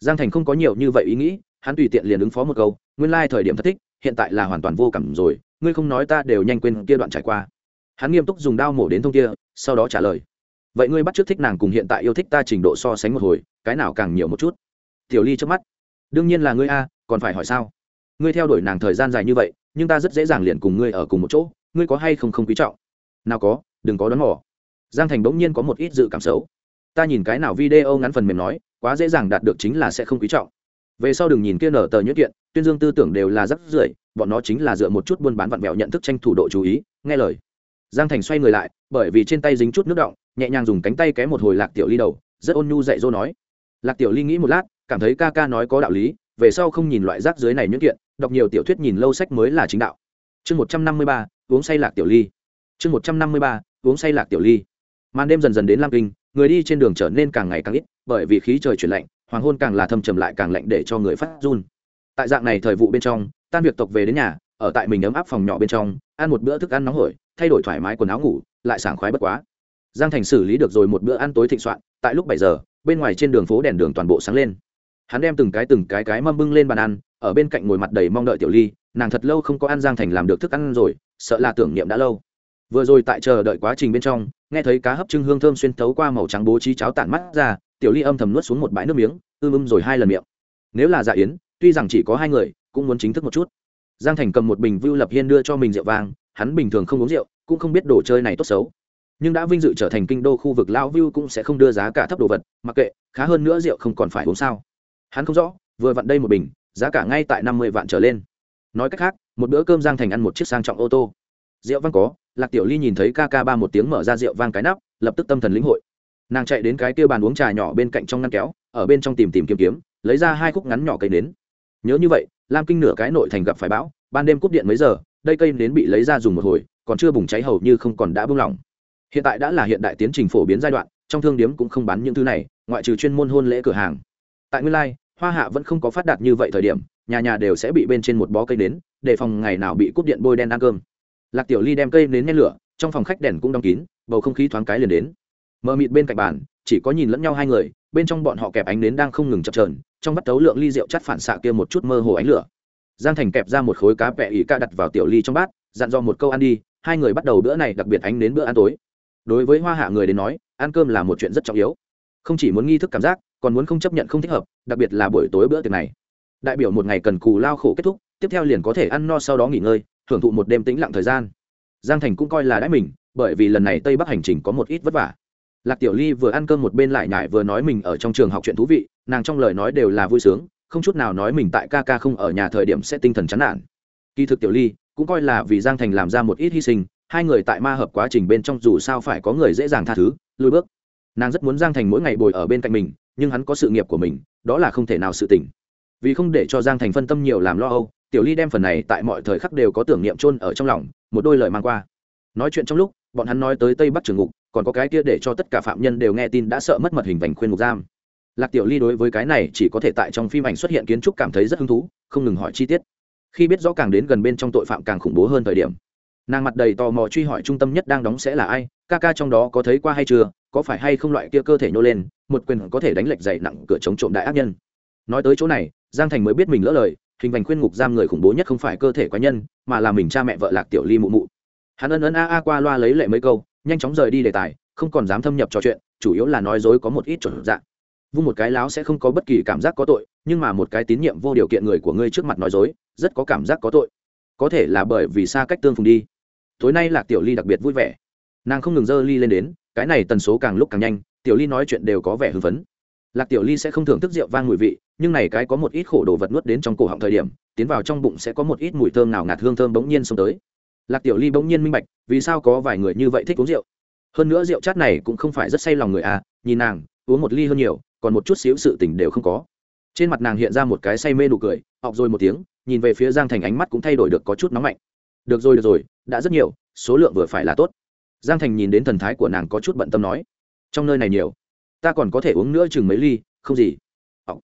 Giang thành không có nhiều như vậy ý nghĩ hắn tùy tiện liền ứng phó một câu, nguyên lai thời điểm thất thích, hiện tại là hoàn toàn vô cảm rồi, ngươi không nói ta đều nhanh quên kia đoạn trải qua. Hắn nghiêm túc dùng đao mổ đến thông kia, sau đó trả lời. Vậy ngươi bắt trước thích nàng cùng hiện tại yêu thích ta trình độ so sánh một hồi, cái nào càng nhiều một chút? Tiểu ly trước mắt. Đương nhiên là ngươi a, còn phải hỏi sao? Ngươi theo đuổi nàng thời gian dài như vậy, nhưng ta rất dễ dàng liền cùng ngươi ở cùng một chỗ, ngươi có hay không không quý trọng? Nào có, đừng có đón mỏ giang thành bỗng nhiên có một ít dự cảm xấu. Ta nhìn cái nào video ngắn phần mềm nói, quá dễ dàng đạt được chính là sẽ không quý trọng về sau đừng nhìn kia nở tờ nhuyễn kiện, tuyên dương tư tưởng đều là rắc rưởi, bọn nó chính là dựa một chút buôn bán vặn vẹo nhận thức tranh thủ độ chú ý, nghe lời. Giang thành xoay người lại, bởi vì trên tay dính chút nước động, nhẹ nhàng dùng cánh tay ké một hồi lạc tiểu ly đầu, rất ôn nhu dạy dỗ nói. Lạc tiểu ly nghĩ một lát, cảm thấy ca ca nói có đạo lý, về sau không nhìn loại rác dưới này nhuyễn kiện, đọc nhiều tiểu thuyết nhìn lâu sách mới là chính đạo. Chương một trăm năm mươi ba, uống say lạc tiểu ly. Chương một trăm năm mươi ba, uống say lạc tiểu ly. Màn đêm dần dần đến lam kinh, người đi trên đường trở nên càng ngày càng ít, bởi vì khí trời chuyển lạnh hoàng hôn càng là thâm trầm lại càng lạnh để cho người phát run. Tại dạng này thời vụ bên trong, tan việc tộc về đến nhà, ở tại mình ấm áp phòng nhỏ bên trong, ăn một bữa thức ăn nóng hổi, thay đổi thoải mái quần áo ngủ, lại sảng khoái bất quá. Giang thành xử lý được rồi một bữa ăn tối thịnh soạn, tại lúc bảy giờ, bên ngoài trên đường phố đèn đường toàn bộ sáng lên. Hắn đem từng cái từng cái cái mâm bưng lên bàn ăn, ở bên cạnh ngồi mặt đầy mong đợi tiểu ly, nàng thật lâu không có ăn giang thành làm được thức ăn rồi, sợ là tưởng niệm đã lâu. Vừa rồi tại chờ đợi quá trình bên trong, nghe thấy cá hấp trưng hương thơm xuyên thấu qua màu trắng bố trí cháo tản mắt ra tiểu ly âm thầm nuốt xuống một bãi nước miếng, ưm ưm rồi hai lần miệng. Nếu là dạ yến, tuy rằng chỉ có hai người, cũng muốn chính thức một chút. Giang thành cầm một bình vưu lập hiên đưa cho mình rượu vang, hắn bình thường không uống rượu, cũng không biết đồ chơi này tốt xấu. Nhưng đã vinh dự trở thành kinh đô khu vực lao view cũng sẽ không đưa giá cả thấp đồ vật, mặc kệ, khá hơn nữa rượu không còn phải uống sao. Hắn không rõ, vừa vặn đây một bình, giá cả ngay tại năm mươi vạn trở lên. Nói cách khác, một bữa cơm giang thành ăn một chiếc sang trọng ô tô. Rượu vang có, lạc tiểu ly nhìn thấy ca ca ba một tiếng mở ra rượu vang cái nắp, lập tức tâm thần lĩnh hội nàng chạy đến cái kia bàn uống trà nhỏ bên cạnh trong ngăn kéo, ở bên trong tìm tìm kiếm kiếm, lấy ra hai khúc ngắn nhỏ cây nến. Nhớ như vậy, lam kinh nửa cái nội thành gặp phải bão, ban đêm cúp điện mấy giờ, đây cây nến bị lấy ra dùng một hồi, còn chưa bùng cháy hầu như không còn đã bung lỏng. Hiện tại đã là hiện đại tiến trình phổ biến giai đoạn, trong thương điếm cũng không bán những thứ này, ngoại trừ chuyên môn hôn lễ cửa hàng. Tại nguyên lai, hoa hạ vẫn không có phát đạt như vậy thời điểm, nhà nhà đều sẽ bị bên trên một bó cây nến, để phòng ngày nào bị cúp điện bôi đen ăn cơm. Lạc tiểu ly đem cây nến nhen lửa, trong phòng khách đèn cũng đóng kín, bầu không khí thoáng cái liền đến mờ mịt bên cạnh bàn, chỉ có nhìn lẫn nhau hai người, bên trong bọn họ kẹp ánh nến đang không ngừng chập trờn trong bắt tấu lượng ly rượu chắt phản xạ kia một chút mơ hồ ánh lửa. Giang thành kẹp ra một khối cá vẹ ỉ ca đặt vào tiểu ly trong bát, dặn dò một câu ăn đi, hai người bắt đầu bữa này đặc biệt ánh đến bữa ăn tối. Đối với hoa hạ người đến nói, ăn cơm là một chuyện rất trọng yếu. Không chỉ muốn nghi thức cảm giác, còn muốn không chấp nhận không thích hợp, đặc biệt là buổi tối bữa tiệc này. Đại biểu một ngày cần cù lao khổ kết thúc, tiếp theo liền có thể ăn no sau đó nghỉ ngơi hưởng thụ một đêm tĩnh lặng thời gian. Giang thành cũng coi là đãi mình, bởi vì lần này tây bắc hành trình có một ít vất vả lạc tiểu ly vừa ăn cơm một bên lại nhải vừa nói mình ở trong trường học chuyện thú vị, nàng trong lời nói đều là vui sướng, không chút nào nói mình tại ca ca không ở nhà thời điểm sẽ tinh thần chán nản. Kỳ thực tiểu ly cũng coi là vì giang thành làm ra một ít hy sinh, hai người tại ma hợp quá trình bên trong dù sao phải có người dễ dàng tha thứ, lùi bước. Nàng rất muốn giang thành mỗi ngày bồi ở bên cạnh mình, nhưng hắn có sự nghiệp của mình, đó là không thể nào sự tỉnh vì không để cho giang thành phân tâm nhiều làm lo âu, tiểu ly đem phần này tại mọi thời khắc đều có tưởng niệm chôn ở trong lòng, một đôi lời mang qua. Nói chuyện trong lúc, bọn hắn nói tới tây bắc trường ngục còn có cái kia để cho tất cả phạm nhân đều nghe tin đã sợ mất mật hình vành khuyên ngục giam. Lạc tiểu ly đối với cái này chỉ có thể tại trong phim ảnh xuất hiện kiến trúc cảm thấy rất hứng thú, không ngừng hỏi chi tiết. Khi biết rõ càng đến gần bên trong tội phạm càng khủng bố hơn thời điểm, nàng mặt đầy tò mò truy hỏi trung tâm nhất đang đóng sẽ là ai, ca ca trong đó có thấy qua hay chưa, có phải hay không loại kia cơ thể nhô lên, một quyền có thể đánh lệch dày nặng cửa chống trộm đại ác nhân. Nói tới chỗ này, giang thành mới biết mình lỡ lời, hình vành khuyên ngục giam người khủng bố nhất không phải cơ thể cá nhân, mà là mình cha mẹ vợ lạc tiểu ly mụ mụ. Hắn ân ân a a qua loa lấy lệ mấy câu nhanh chóng rời đi đề tài, không còn dám thâm nhập trò chuyện, chủ yếu là nói dối có một ít chuẩn dạng. Vung một cái láo sẽ không có bất kỳ cảm giác có tội, nhưng mà một cái tín nhiệm vô điều kiện người của ngươi trước mặt nói dối, rất có cảm giác có tội. Có thể là bởi vì xa cách tương phùng đi. Tối nay lạc tiểu ly đặc biệt vui vẻ. Nàng không ngừng dơ ly lên đến, cái này tần số càng lúc càng nhanh, tiểu ly nói chuyện đều có vẻ hưng phấn. Lạc tiểu ly sẽ không thưởng thức rượu vang mùi vị, nhưng này cái có một ít khổ đồ vật nuốt đến trong cổ họng thời điểm, tiến vào trong bụng sẽ có một ít mùi thơm nào ngạt hương thơm bỗng nhiên xông tới lạc tiểu ly bỗng nhiên minh bạch, vì sao có vài người như vậy thích uống rượu? Hơn nữa rượu chát này cũng không phải rất say lòng người à nhìn nàng, uống một ly hơn nhiều, còn một chút xíu sự tình đều không có. Trên mặt nàng hiện ra một cái say mê nụ cười, học rồi một tiếng, nhìn về phía giang thành ánh mắt cũng thay đổi được có chút nóng mạnh. Được rồi được rồi, đã rất nhiều, số lượng vừa phải là tốt. Giang thành nhìn đến thần thái của nàng có chút bận tâm nói, trong nơi này nhiều, ta còn có thể uống nữa chừng mấy ly, không gì. Ồ.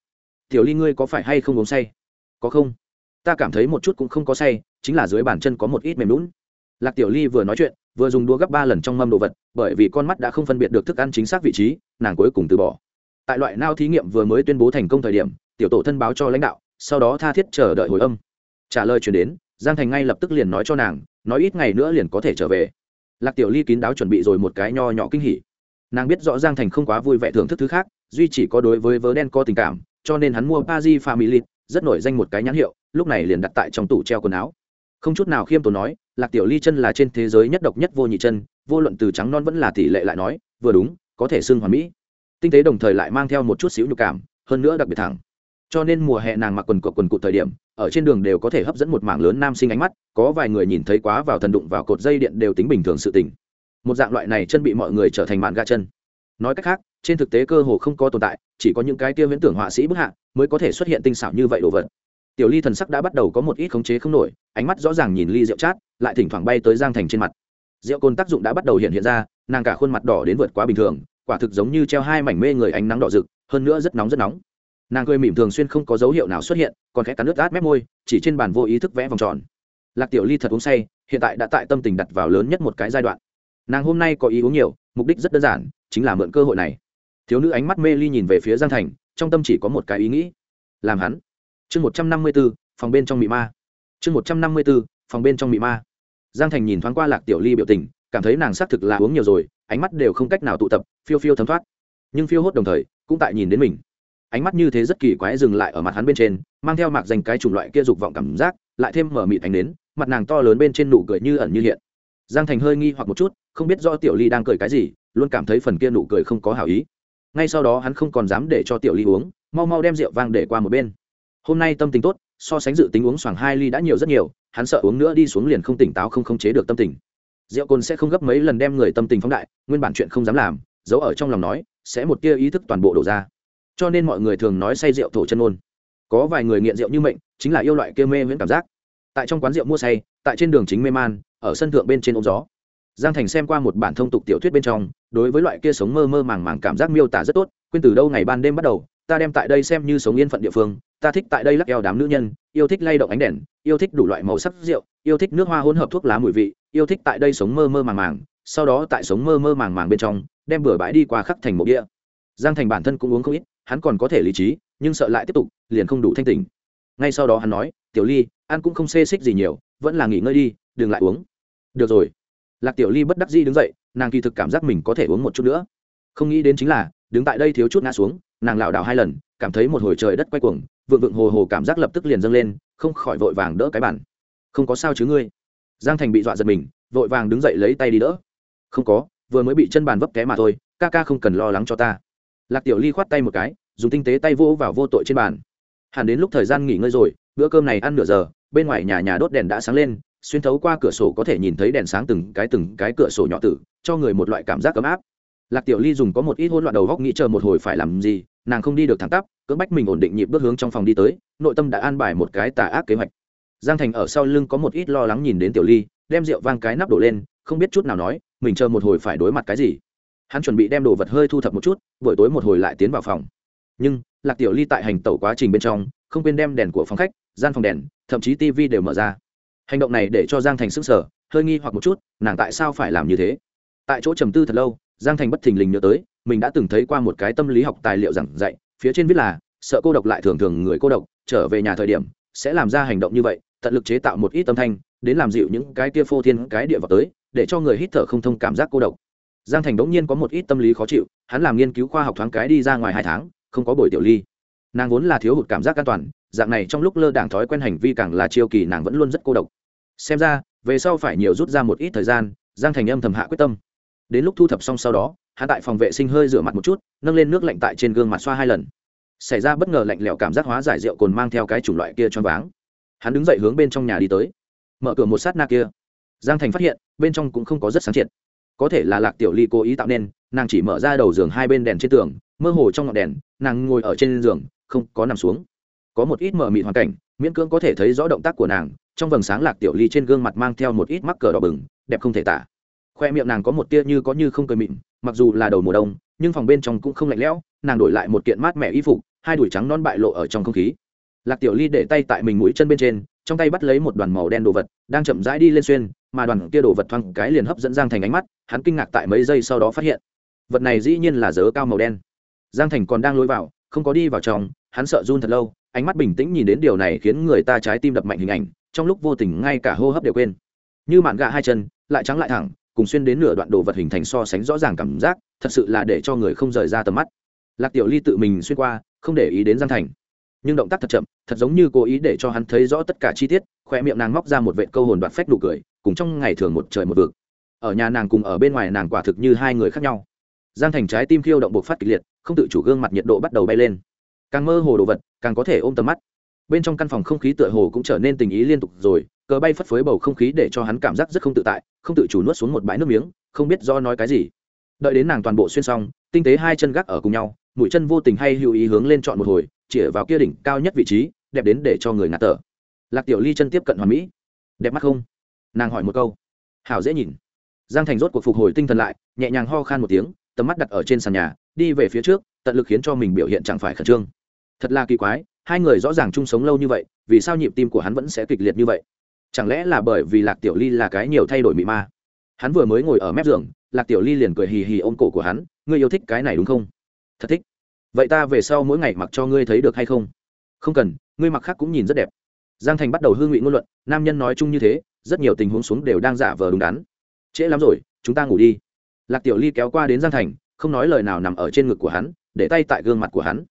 tiểu ly ngươi có phải hay không uống say? Có không? Ta cảm thấy một chút cũng không có say, chính là dưới bàn chân có một ít mềm lún. Lạc tiểu ly vừa nói chuyện, vừa dùng đua gấp ba lần trong mâm đồ vật, bởi vì con mắt đã không phân biệt được thức ăn chính xác vị trí, nàng cuối cùng từ bỏ. Tại loại nao thí nghiệm vừa mới tuyên bố thành công thời điểm, tiểu tổ thân báo cho lãnh đạo, sau đó tha thiết chờ đợi hồi âm. Trả lời chuyển đến, giang thành ngay lập tức liền nói cho nàng, nói ít ngày nữa liền có thể trở về. Lạc tiểu ly kín đáo chuẩn bị rồi một cái nho nhỏ kinh hỉ. Nàng biết rõ giang thành không quá vui vẻ thưởng thức thứ khác, duy chỉ có đối với vớ đen có tình cảm, cho nên hắn mua pa di family rất nổi danh một cái nhãn hiệu, lúc này liền đặt tại trong tủ treo quần áo. Không chút nào khiêm tốn nói, lạc tiểu ly chân là trên thế giới nhất độc nhất vô nhị chân, vô luận từ trắng non vẫn là tỷ lệ lại nói, vừa đúng, có thể xưng hoàn mỹ. Tinh tế đồng thời lại mang theo một chút xíu nhục cảm, hơn nữa đặc biệt thẳng. Cho nên mùa hè nàng mặc quần cột quần cụt thời điểm, ở trên đường đều có thể hấp dẫn một mảng lớn nam sinh ánh mắt, có vài người nhìn thấy quá vào thần đụng vào cột dây điện đều tính bình thường sự tình. Một dạng loại này chân bị mọi người trở thành mạn ga chân nói cách khác, trên thực tế cơ hồ không có tồn tại, chỉ có những cái kia viễn tưởng họa sĩ bức hạ mới có thể xuất hiện tinh xảo như vậy đồ vật. Tiểu ly thần sắc đã bắt đầu có một ít khống chế không nổi, ánh mắt rõ ràng nhìn ly rượu chát, lại thỉnh thoảng bay tới giang thành trên mặt. Rượu cồn tác dụng đã bắt đầu hiện hiện ra, nàng cả khuôn mặt đỏ đến vượt quá bình thường, quả thực giống như treo hai mảnh mê người ánh nắng đỏ rực, hơn nữa rất nóng rất nóng. Nàng cười mỉm thường xuyên không có dấu hiệu nào xuất hiện, còn khẽ cắn nước át mép môi, chỉ trên bàn vô ý thức vẽ vòng tròn. Lạc tiểu ly thật uống say, hiện tại đã tại tâm tình đặt vào lớn nhất một cái giai đoạn. Nàng hôm nay có ý uống nhiều, mục đích rất đơn giản chính là mượn cơ hội này. Thiếu nữ ánh mắt mê ly nhìn về phía giang thành, trong tâm chỉ có một cái ý nghĩ. Làm hắn. Chương một trăm năm mươi b ố phòng bên trong mị ma. Chương một trăm năm mươi b ố phòng bên trong mị ma. Giang thành nhìn thoáng qua lạc tiểu ly biểu tình, cảm thấy nàng xác thực là uống nhiều rồi, ánh mắt đều không cách nào tụ tập, phiêu phiêu thấm thoát. Nhưng phiêu hốt đồng thời, cũng tại nhìn đến mình. Ánh mắt như thế rất kỳ quái dừng lại ở mặt hắn bên trên, mang theo mạc dành cái chủng loại kia dục vọng cảm giác, lại thêm mở mịt ánh đến, mặt nàng to lớn bên trên nụ cười như ẩn như hiện. Giang thành hơi nghi hoặc một chút, không biết do tiểu ly đang cười cái gì luôn cảm thấy phần kia nụ cười không có hảo ý. Ngay sau đó hắn không còn dám để cho tiểu ly uống, mau mau đem rượu vang để qua một bên. Hôm nay tâm tình tốt, so sánh dự tính uống xoàng hai ly đã nhiều rất nhiều, hắn sợ uống nữa đi xuống liền không tỉnh táo không khống chế được tâm tình. Rượu cồn sẽ không gấp mấy lần đem người tâm tình phóng đại, nguyên bản chuyện không dám làm, giấu ở trong lòng nói, sẽ một tia ý thức toàn bộ đổ ra. Cho nên mọi người thường nói say rượu thổ chân ôn có vài người nghiện rượu như mệnh, chính là yêu loại kia mê miễn cảm giác. Tại trong quán rượu mua say, tại trên đường chính mê man, ở sân thượng bên trên ôm gió giang thành xem qua một bản thông tục tiểu thuyết bên trong, đối với loại kia sống mơ mơ màng màng cảm giác miêu tả rất tốt, quên từ đâu ngày ban đêm bắt đầu, ta đem tại đây xem như sống yên phận địa phương, ta thích tại đây lắc eo đám nữ nhân, yêu thích lay động ánh đèn, yêu thích đủ loại màu sắc rượu, yêu thích nước hoa hỗn hợp thuốc lá mùi vị, yêu thích tại đây sống mơ mơ màng màng, sau đó tại sống mơ mơ màng màng bên trong, đem bừa bãi đi qua khắc thành một đĩa giang thành bản thân cũng uống không ít, hắn còn có thể lý trí, nhưng sợ lại tiếp tục, liền không đủ thanh tình ngay sau đó hắn nói, tiểu ly, ăn cũng không xê xích gì nhiều, vẫn là nghỉ ngơi đi, đừng lại uống. Được rồi lạc tiểu ly bất đắc dĩ đứng dậy, nàng kỳ thực cảm giác mình có thể uống một chút nữa. Không nghĩ đến chính là, đứng tại đây thiếu chút ngã xuống, nàng lảo đảo hai lần, cảm thấy một hồi trời đất quay cuồng, vượng vượng hồ hồ cảm giác lập tức liền dâng lên, không khỏi vội vàng đỡ cái bản không có sao chứ ngươi. Giang thành bị dọa giật mình, vội vàng đứng dậy lấy tay đi đỡ. Không có, vừa mới bị chân bàn vấp té mà thôi, ca ca không cần lo lắng cho ta. Lạc tiểu ly khoát tay một cái, dùng tinh tế tay vô vào vô tội trên bàn. Hẳn đến lúc thời gian nghỉ ngơi rồi, bữa cơm này ăn nửa giờ, bên ngoài nhà nhà đốt đèn đã sáng lên xuyên thấu qua cửa sổ có thể nhìn thấy đèn sáng từng cái từng cái cửa sổ nhỏ tử, cho người một loại cảm giác ấm áp. Lạc tiểu ly dùng có một ít hỗn loạn đầu góc nghĩ chờ một hồi phải làm gì, nàng không đi được thẳng tắp, cưỡng bách mình ổn định nhịp bước hướng trong phòng đi tới, nội tâm đã an bài một cái tà ác kế hoạch. Giang thành ở sau lưng có một ít lo lắng nhìn đến tiểu ly, đem rượu vang cái nắp đổ lên, không biết chút nào nói, mình chờ một hồi phải đối mặt cái gì. Hắn chuẩn bị đem đồ vật hơi thu thập một chút, buổi tối một hồi lại tiến vào phòng. Nhưng, lạc tiểu ly tại hành tẩu quá trình bên trong, không quên đem đèn của phòng khách, gian phòng đèn, thậm chí tv đều mở ra hành động này để cho giang thành sức sở hơi nghi hoặc một chút, nàng tại sao phải làm như thế? Tại chỗ trầm tư thật lâu, giang thành bất thình lình nhớ tới, mình đã từng thấy qua một cái tâm lý học tài liệu giảng dạy, phía trên viết là, sợ cô độc lại thường thường người cô độc, trở về nhà thời điểm, sẽ làm ra hành động như vậy, tận lực chế tạo một ít tâm thanh, đến làm dịu những cái tia phô thiên cái địa vào tới, để cho người hít thở không thông cảm giác cô độc. Giang thành đống nhiên có một ít tâm lý khó chịu, hắn làm nghiên cứu khoa học thoáng cái đi ra ngoài hai tháng, không có buổi tiểu ly. Nàng vốn là thiếu hụt cảm giác an toàn, dạng này trong lúc lơ đảng thói quen hành vi càng là chiêu kỳ, nàng vẫn luôn rất cô độc xem ra, về sau phải nhiều rút ra một ít thời gian, giang thành âm thầm hạ quyết tâm. Đến lúc thu thập xong sau đó hạ tại phòng vệ sinh hơi rửa mặt một chút, nâng lên nước lạnh tại trên gương mặt xoa hai lần. Xảy ra bất ngờ lạnh lẽo cảm giác hóa giải rượu cồn mang theo cái chủng loại kia cho váng. Hắn đứng dậy hướng bên trong nhà đi tới. Mở cửa một sát na kia. Giang thành phát hiện, bên trong cũng không có rất sáng triệt. Có thể là lạc tiểu ly cố ý tạo nên, nàng chỉ mở ra đầu giường hai bên đèn trên tường, mơ hồ trong ngọn đèn, nàng ngồi ở trên giường, không có nằm xuống. Có một ít mờ mịt hoàn cảnh miễn cưỡng có thể thấy rõ động tác của nàng, trong vầng sáng lạc tiểu ly trên gương mặt mang theo một ít mắc cờ đỏ bừng, đẹp không thể tả. Khoe miệng nàng có một tia như có như không cười mịn, mặc dù là đầu mùa đông, nhưng phòng bên trong cũng không lạnh lẽo, nàng đổi lại một kiện mát mẻ y phục, hai đùi trắng non bại lộ ở trong không khí. Lạc tiểu ly để tay tại mình mũi chân bên trên, trong tay bắt lấy một đoàn màu đen đồ vật, đang chậm rãi đi lên xuyên, mà đoàn kia đồ vật thoang cái liền hấp dẫn giang thành ánh mắt, hắn kinh ngạc tại mấy giây sau đó phát hiện, vật này dĩ nhiên là dớ cao màu đen. Giang thành còn đang lối vào, không có đi vào trong, hắn sợ run thật lâu ánh mắt bình tĩnh nhìn đến điều này khiến người ta trái tim đập mạnh hình ảnh, trong lúc vô tình ngay cả hô hấp đều quên. Như mạn gạ hai chân, lại trắng lại thẳng, cùng xuyên đến nửa đoạn đồ vật hình thành so sánh rõ ràng cảm giác, thật sự là để cho người không rời ra tầm mắt. Lạc tiểu ly tự mình xuyên qua, không để ý đến giang thành. Nhưng động tác thật chậm, thật giống như cố ý để cho hắn thấy rõ tất cả chi tiết khoe miệng nàng móc ra một vệ câu hồn đoạt phách đủ cười, cùng trong ngày thường một trời một vực. Ở nhà nàng cùng ở bên ngoài nàng quả thực như hai người khác nhau. Giang thành trái tim khiêu động bộc phát kịch liệt, không tự chủ gương mặt nhiệt độ bắt đầu bay lên càng mơ hồ đồ vật, càng có thể ôm tầm mắt. Bên trong căn phòng không khí tựa hồ cũng trở nên tình ý liên tục rồi, cờ bay phất phới bầu không khí để cho hắn cảm giác rất không tự tại, không tự chủ nuốt xuống một bãi nước miếng, không biết do nói cái gì. Đợi đến nàng toàn bộ xuyên xong, tinh tế hai chân gác ở cùng nhau, mũi chân vô tình hay hữu ý hướng lên chọn một hồi, chĩa vào kia đỉnh cao nhất vị trí, đẹp đến để cho người ngạt tở lạc tiểu ly chân tiếp cận hoàn mỹ. Đẹp mắt không? Nàng hỏi một câu. Hảo dễ nhìn. Giang thành rốt cuộc phục hồi tinh thần lại, nhẹ nhàng ho khan một tiếng, tầm mắt đặt ở trên sàn nhà, đi về phía trước, tận lực khiến cho mình biểu hiện chẳng phải khẩn trương thật là kỳ quái, hai người rõ ràng chung sống lâu như vậy, vì sao nhịp tim của hắn vẫn sẽ kịch liệt như vậy? Chẳng lẽ là bởi vì lạc tiểu ly là cái nhiều thay đổi mị ma? Hắn vừa mới ngồi ở mép giường, lạc tiểu ly liền cười hì hì ôm cổ của hắn, ngươi yêu thích cái này đúng không? Thật thích. Vậy ta về sau mỗi ngày mặc cho ngươi thấy được hay không? Không cần, ngươi mặc khác cũng nhìn rất đẹp. Giang thành bắt đầu hương ngụy ngôn luận, nam nhân nói chung như thế, rất nhiều tình huống xuống đều đang giả vờ đúng đắn. Trễ lắm rồi, chúng ta ngủ đi. Lạc tiểu ly kéo qua đến giang thành, không nói lời nào nằm ở trên ngực của hắn, để tay tại gương mặt của hắn.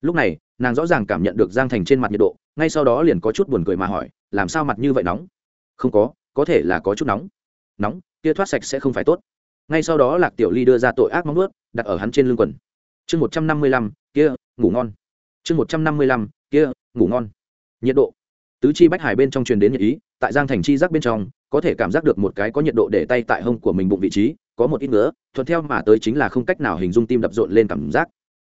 Lúc này nàng rõ ràng cảm nhận được giang thành trên mặt nhiệt độ, ngay sau đó liền có chút buồn cười mà hỏi, làm sao mặt như vậy nóng? Không có có thể là có chút nóng. Nóng, kia thoát sạch sẽ không phải tốt. Ngay sau đó lạc tiểu ly đưa ra tội ác móng ướt đặt ở hắn trên lưng quần. Chương một trăm năm mươi lăm, kia, ngủ ngon. Chương một trăm năm mươi lăm, kia, ngủ ngon. Nhiệt độ. Tứ chi bách hải bên trong truyền đến nhật ý, tại giang thành chi giác bên trong, có thể cảm giác được một cái có nhiệt độ để tay tại hông của mình bụng vị trí, có một ít nữa thuận theo mà tới chính là không cách nào hình dung tim đập rộn lên cảm giác.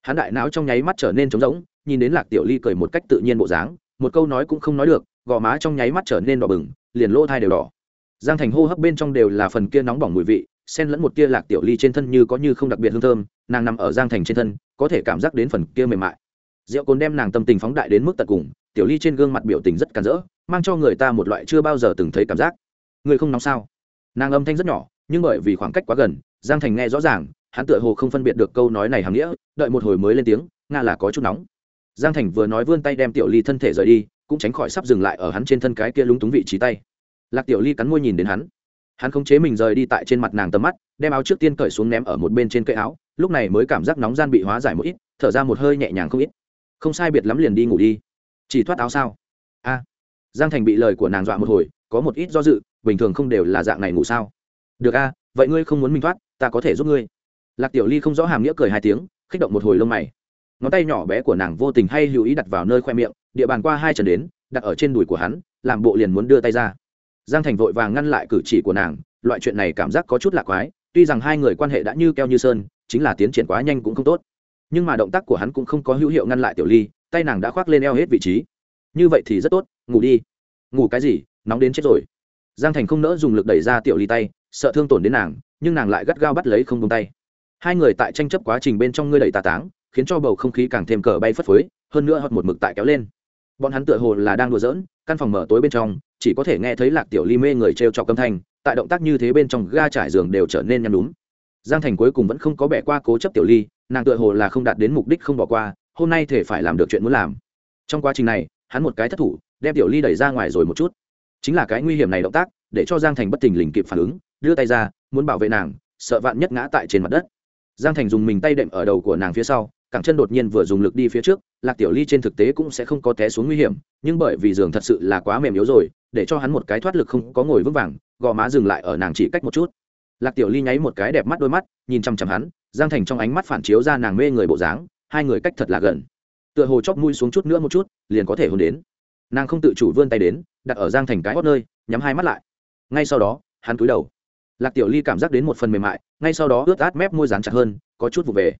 Hắn đại não trong nháy mắt trở nên trống rỗng nhìn đến lạc tiểu ly cười một cách tự nhiên bộ dáng, một câu nói cũng không nói được, gò má trong nháy mắt trở nên đỏ bừng, liền lỗ thai đều đỏ. Giang thành hô hấp bên trong đều là phần kia nóng bỏng mùi vị, xen lẫn một tia lạc tiểu ly trên thân như có như không đặc biệt hương thơm, nàng nằm ở giang thành trên thân, có thể cảm giác đến phần kia mềm mại. Rượu cồn đem nàng tâm tình phóng đại đến mức tận cùng, tiểu ly trên gương mặt biểu tình rất càn rỡ, mang cho người ta một loại chưa bao giờ từng thấy cảm giác. Người không nóng sao? Nàng âm thanh rất nhỏ, nhưng bởi vì khoảng cách quá gần, giang thành nghe rõ ràng, hắn tựa hồ không phân biệt được câu nói này hàm nghĩa, đợi một hồi mới lên tiếng nga là có chút nóng giang thành vừa nói vươn tay đem tiểu ly thân thể rời đi, cũng tránh khỏi sắp dừng lại ở hắn trên thân cái kia lúng túng vị trí tay. Lạc tiểu ly cắn môi nhìn đến hắn. Hắn khống chế mình rời đi tại trên mặt nàng tầm mắt, đem áo trước tiên cởi xuống ném ở một bên trên cây áo, lúc này mới cảm giác nóng gian bị hóa giải một ít, thở ra một hơi nhẹ nhàng không ít. Không sai biệt lắm liền đi ngủ đi. Chỉ thoát áo sao? A. Giang thành bị lời của nàng dọa một hồi, có một ít do dự, bình thường không đều là dạng này ngủ sao? Được a, vậy ngươi không muốn mình thoát, ta có thể giúp ngươi. Lạc tiểu ly không rõ hàm nghĩa cười hai tiếng, khích động một hồi lông mày ngón tay nhỏ bé của nàng vô tình hay hữu ý đặt vào nơi khoe miệng, địa bàn qua hai chân đến, đặt ở trên đùi của hắn, làm bộ liền muốn đưa tay ra. Giang thành vội vàng ngăn lại cử chỉ của nàng, loại chuyện này cảm giác có chút lạc quái, tuy rằng hai người quan hệ đã như keo như sơn, chính là tiến triển quá nhanh cũng không tốt. Nhưng mà động tác của hắn cũng không có hữu hiệu ngăn lại tiểu ly, tay nàng đã khoác lên eo hết vị trí. Như vậy thì rất tốt, ngủ đi. Ngủ cái gì, nóng đến chết rồi. Giang thành không nỡ dùng lực đẩy ra tiểu ly tay, sợ thương tổn đến nàng, nhưng nàng lại gắt gao bắt lấy không tung tay. Hai người tại tranh chấp quá trình bên trong ngươi đẩy tà táng khiến cho bầu không khí càng thêm cờ bay phất phới, hơn nữa hót một mực tại kéo lên. Bọn hắn tựa hồ là đang đùa giỡn, căn phòng mở tối bên trong, chỉ có thể nghe thấy lạc tiểu ly mê người t r e o trọc âm thanh, tại động tác như thế bên trong ga trải giường đều trở nên nhăn đúng giang thành cuối cùng vẫn không có bẻ qua cố chấp tiểu ly, nàng tựa hồ là không đạt đến mục đích không bỏ qua, hôm nay thể phải làm được chuyện muốn làm. Trong quá trình này, hắn một cái thất thủ, đem tiểu ly đẩy ra ngoài rồi một chút. Chính là cái nguy hiểm này động tác, để cho giang thành bất thình lình kịp phản ứng, đưa tay ra, muốn bảo vệ nàng, sợ vạn nhất ngã tại trên mặt đất. Giang thành dùng mình tay đệm ở đầu của nàng phía sau cẳng chân đột nhiên vừa dùng lực đi phía trước, lạc tiểu ly trên thực tế cũng sẽ không có té xuống nguy hiểm, nhưng bởi vì giường thật sự là quá mềm yếu rồi, để cho hắn một cái thoát lực không có ngồi vững vàng, gò má dừng lại ở nàng chỉ cách một chút. Lạc tiểu ly nháy một cái đẹp mắt đôi mắt, nhìn chăm chăm hắn, giang thành trong ánh mắt phản chiếu ra nàng mê người bộ dáng, hai người cách thật là gần. Tựa hồ chóp mũi xuống chút nữa một chút, liền có thể hôn đến. Nàng không tự chủ vươn tay đến, đặt ở giang thành cái hót nơi, nhắm hai mắt lại. Ngay sau đó, hắn cúi đầu. Lạc tiểu ly cảm giác đến một phần mềm mại, ngay sau đó ướt át mép môi dán chặt hơn, có chút vụ về